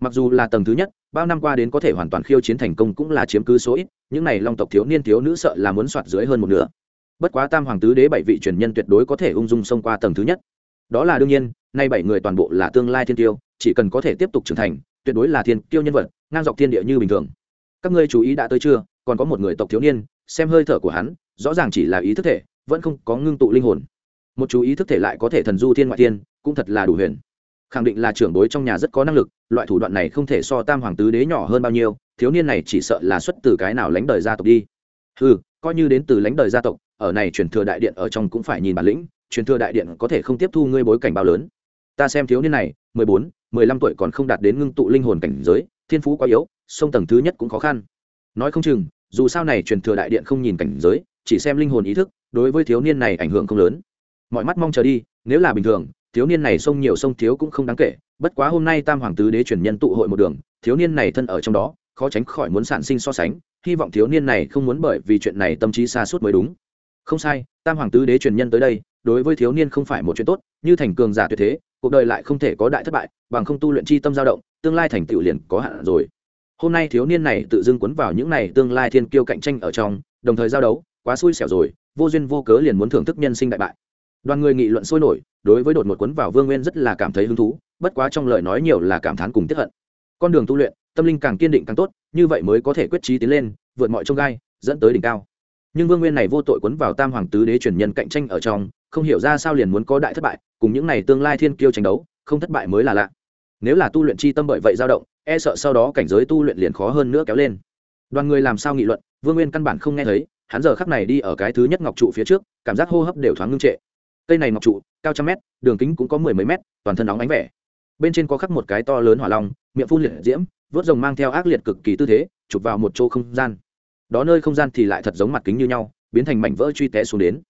mặc dù là tầng thứ nhất, bao năm qua đến có thể hoàn toàn khiêu chiến thành công cũng là chiếm cứ số ít, những này long tộc thiếu niên thiếu nữ sợ là muốn soạt dưới hơn một nửa. Bất quá tam hoàng tứ đế bảy vị truyền nhân tuyệt đối có thể ung dung xông qua tầng thứ nhất. Đó là đương nhiên, nay bảy người toàn bộ là tương lai thiên tiêu, chỉ cần có thể tiếp tục trưởng thành, tuyệt đối là thiên tiêu nhân vật, ngang dọc thiên địa như bình thường. Các ngươi chú ý đã tới chưa? Còn có một người tộc thiếu niên, xem hơi thở của hắn, rõ ràng chỉ là ý thức thể, vẫn không có ngưng tụ linh hồn. Một chú ý thức thể lại có thể thần du thiên ngoại thiên, cũng thật là đủ huyền khẳng định là trưởng bối trong nhà rất có năng lực, loại thủ đoạn này không thể so tam hoàng tứ đế nhỏ hơn bao nhiêu, thiếu niên này chỉ sợ là xuất từ cái nào lánh đời gia tộc đi. Ừ coi như đến từ lánh đời gia tộc, ở này truyền thừa đại điện ở trong cũng phải nhìn bản lĩnh, truyền thừa đại điện có thể không tiếp thu ngươi bối cảnh bao lớn. Ta xem thiếu niên này, mười bốn, mười lăm tuổi còn không đạt đến ngưng tụ linh hồn cảnh giới, thiên phú quá yếu, sông tầng thứ nhất cũng khó khăn. Nói không chừng, dù sao này truyền thừa đại điện không nhìn cảnh giới, chỉ xem linh hồn ý thức, đối với thiếu niên này ảnh hưởng không lớn. Mọi mắt mong chờ đi, nếu là bình thường thiếu niên này sông nhiều sông thiếu cũng không đáng kể, bất quá hôm nay tam hoàng tứ đế truyền nhân tụ hội một đường, thiếu niên này thân ở trong đó, khó tránh khỏi muốn sản sinh so sánh, hy vọng thiếu niên này không muốn bởi vì chuyện này tâm trí xa suốt mới đúng. Không sai, tam hoàng tứ đế truyền nhân tới đây, đối với thiếu niên không phải một chuyện tốt, như thành cường giả tuyệt thế, cuộc đời lại không thể có đại thất bại, bằng không tu luyện chi tâm giao động, tương lai thành tựu liền có hạn rồi. Hôm nay thiếu niên này tự dưng quấn vào những này tương lai thiên kiêu cạnh tranh ở trong, đồng thời giao đấu, quá xui xẻo rồi, vô duyên vô cớ liền muốn thưởng thức nhân sinh đại bại đoàn người nghị luận sôi nổi, đối với đột một quấn vào vương nguyên rất là cảm thấy hứng thú, bất quá trong lời nói nhiều là cảm thán cùng tiếp hận. Con đường tu luyện, tâm linh càng kiên định càng tốt, như vậy mới có thể quyết trí tiến lên, vượt mọi trông gai, dẫn tới đỉnh cao. Nhưng vương nguyên này vô tội quấn vào tam hoàng tứ đế truyền nhân cạnh tranh ở trong, không hiểu ra sao liền muốn có đại thất bại, cùng những này tương lai thiên kiêu tranh đấu, không thất bại mới là lạ. Nếu là tu luyện chi tâm bởi vậy dao động e sợ sau đó cảnh giới tu luyện liền khó hơn nữa kéo lên. Đoàn người làm sao nghị luận, vương nguyên căn bản không nghe thấy, hắn giờ khắc này đi ở cái thứ nhất ngọc trụ phía trước, cảm giác hô hấp đều thoáng ngưng trệ cây này ngọc trụ, cao trăm mét, đường kính cũng có mười mấy mét, toàn thân nóng ánh vẻ. Bên trên có khắc một cái to lớn hỏa long, miệng phun liệt diễm, vớt rồng mang theo ác liệt cực kỳ tư thế, chụp vào một chỗ không gian. Đó nơi không gian thì lại thật giống mặt kính như nhau, biến thành mảnh vỡ truy té xuống đến.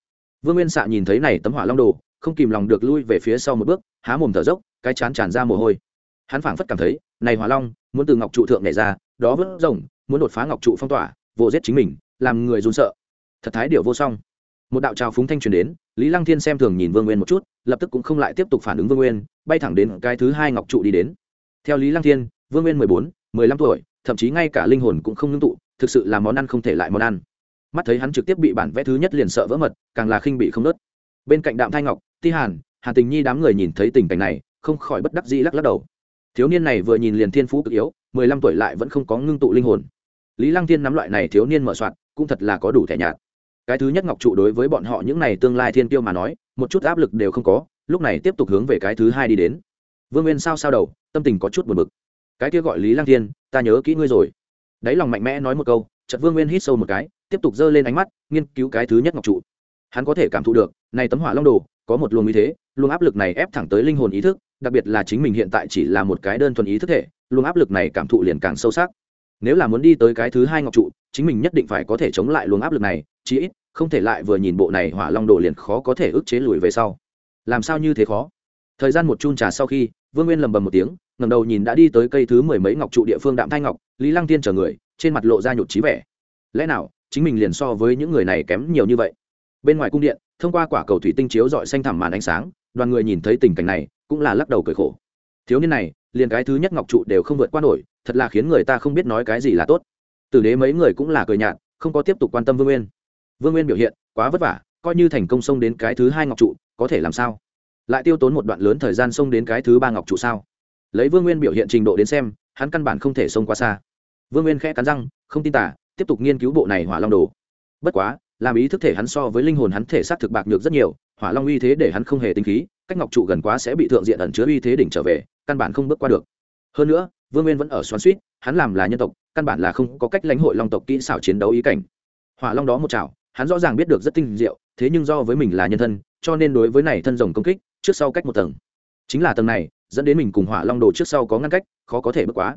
Vương nguyên xạ nhìn thấy này tấm hỏa long đồ, không kìm lòng được lui về phía sau một bước, há mồm thở dốc, cái chán tràn ra mồ hôi. Hắn phảng phất cảm thấy, này hỏa long, muốn từ ngọc trụ thượng nhảy ra, đó vớt rồng, muốn đột phá ngọc trụ phong tỏa vô giết chính mình, làm người run sợ. Thật thái điều vô song một đạo trào phúng thanh truyền đến, lý lăng thiên xem thường nhìn vương nguyên một chút, lập tức cũng không lại tiếp tục phản ứng vương nguyên, bay thẳng đến cái thứ hai ngọc trụ đi đến. Theo lý lăng thiên, vương nguyên mười bốn, mười lăm tuổi, thậm chí ngay cả linh hồn cũng không ngưng tụ, thực sự là món ăn không thể lại món ăn. Mắt thấy hắn trực tiếp bị bản vẽ thứ nhất liền sợ vỡ mật, càng là khinh bị không nớt. Bên cạnh đạm thanh ngọc, ti hàn hàn tình nhi đám người nhìn thấy tình cảnh này, không khỏi bất đắc dĩ lắc lắc đầu. Thiếu niên này vừa nhìn liền thiên phú cực yếu, mười lăm tuổi lại vẫn không có ngưng tụ linh hồn. Lý lăng thiên nắm loại này thiếu niên mở soạn, cũng thật là có đủ thẻ nhạt cái thứ nhất ngọc trụ đối với bọn họ những này tương lai thiên tiêu mà nói, một chút áp lực đều không có, lúc này tiếp tục hướng về cái thứ hai đi đến. Vương nguyên sao sao đầu, tâm tình có chút buồn bực. Cái kia gọi lý lang thiên, ta nhớ kỹ ngươi rồi. Đáy lòng mạnh mẽ nói một câu chật vương nguyên hít sâu một cái, tiếp tục giơ lên ánh mắt, nghiên cứu cái thứ nhất ngọc trụ. Hắn có thể cảm thụ được, này tấm hỏa long đồ, có một luồng ý thế, luồng áp lực này ép thẳng tới linh hồn ý thức, đặc biệt là chính mình hiện tại chỉ là một cái đơn thuần ý thức thể, luồng áp lực này cảm thụ liền càng sâu sắc. Nếu là muốn đi tới cái thứ hai ngọc trụ chính mình nhất định phải có thể chống lại luồng áp lực này, chí ít, không thể lại vừa nhìn bộ này hỏa long đồ liền khó có thể ức chế lùi về sau. Làm sao như thế khó? Thời gian một chun trà sau khi, vương nguyên lầm bầm một tiếng ngầm đầu nhìn đã đi tới cây thứ mười mấy ngọc trụ địa phương đạm thanh ngọc, lý lăng tiên chờ người, trên mặt lộ ra nhụt trí vẻ. Lẽ nào, chính mình liền so với những người này kém nhiều như vậy? Bên ngoài cung điện, thông qua quả cầu thủy tinh chiếu dọi xanh thẳm màn ánh sáng, đoàn người nhìn thấy tình cảnh này, cũng là lắc đầu cười khổ. Thiếu niên này, liền cái thứ nhất ngọc trụ đều không vượt qua nổi, thật là khiến người ta không biết nói cái gì là tốt tử đế mấy người cũng là cười nhạt, không có tiếp tục quan tâm vương nguyên. Vương nguyên biểu hiện quá vất vả, coi như thành công xông đến cái thứ hai ngọc trụ, có thể làm sao? Lại tiêu tốn một đoạn lớn thời gian xông đến cái thứ ba ngọc trụ sao? Lấy vương nguyên biểu hiện trình độ đến xem, hắn căn bản không thể xông qua xa. Vương nguyên khẽ cắn răng, không tin tả tiếp tục nghiên cứu bộ này hỏa long đồ. Bất quá, làm ý thức thể hắn so với linh hồn hắn thể xác thực bạc nhược rất nhiều, hỏa long uy thế để hắn không hề tinh khí, cách ngọc trụ gần quá sẽ bị thượng diện ẩn chứa uy thế đỉnh trở về, căn bản không bước qua được. Hơn nữa vương nguyên vẫn ở xoắn suýt, hắn làm là nhân tộc, căn bản là không có cách lãnh hội long tộc kỹ xảo chiến đấu ý cảnh. Hỏa long đó một chảo, hắn rõ ràng biết được rất tinh diệu, thế nhưng do với mình là nhân thân, cho nên đối với này thân rồng công kích, trước sau cách một tầng. Chính là tầng này, dẫn đến mình cùng hỏa long đồ trước sau có ngăn cách, khó có thể bước quá.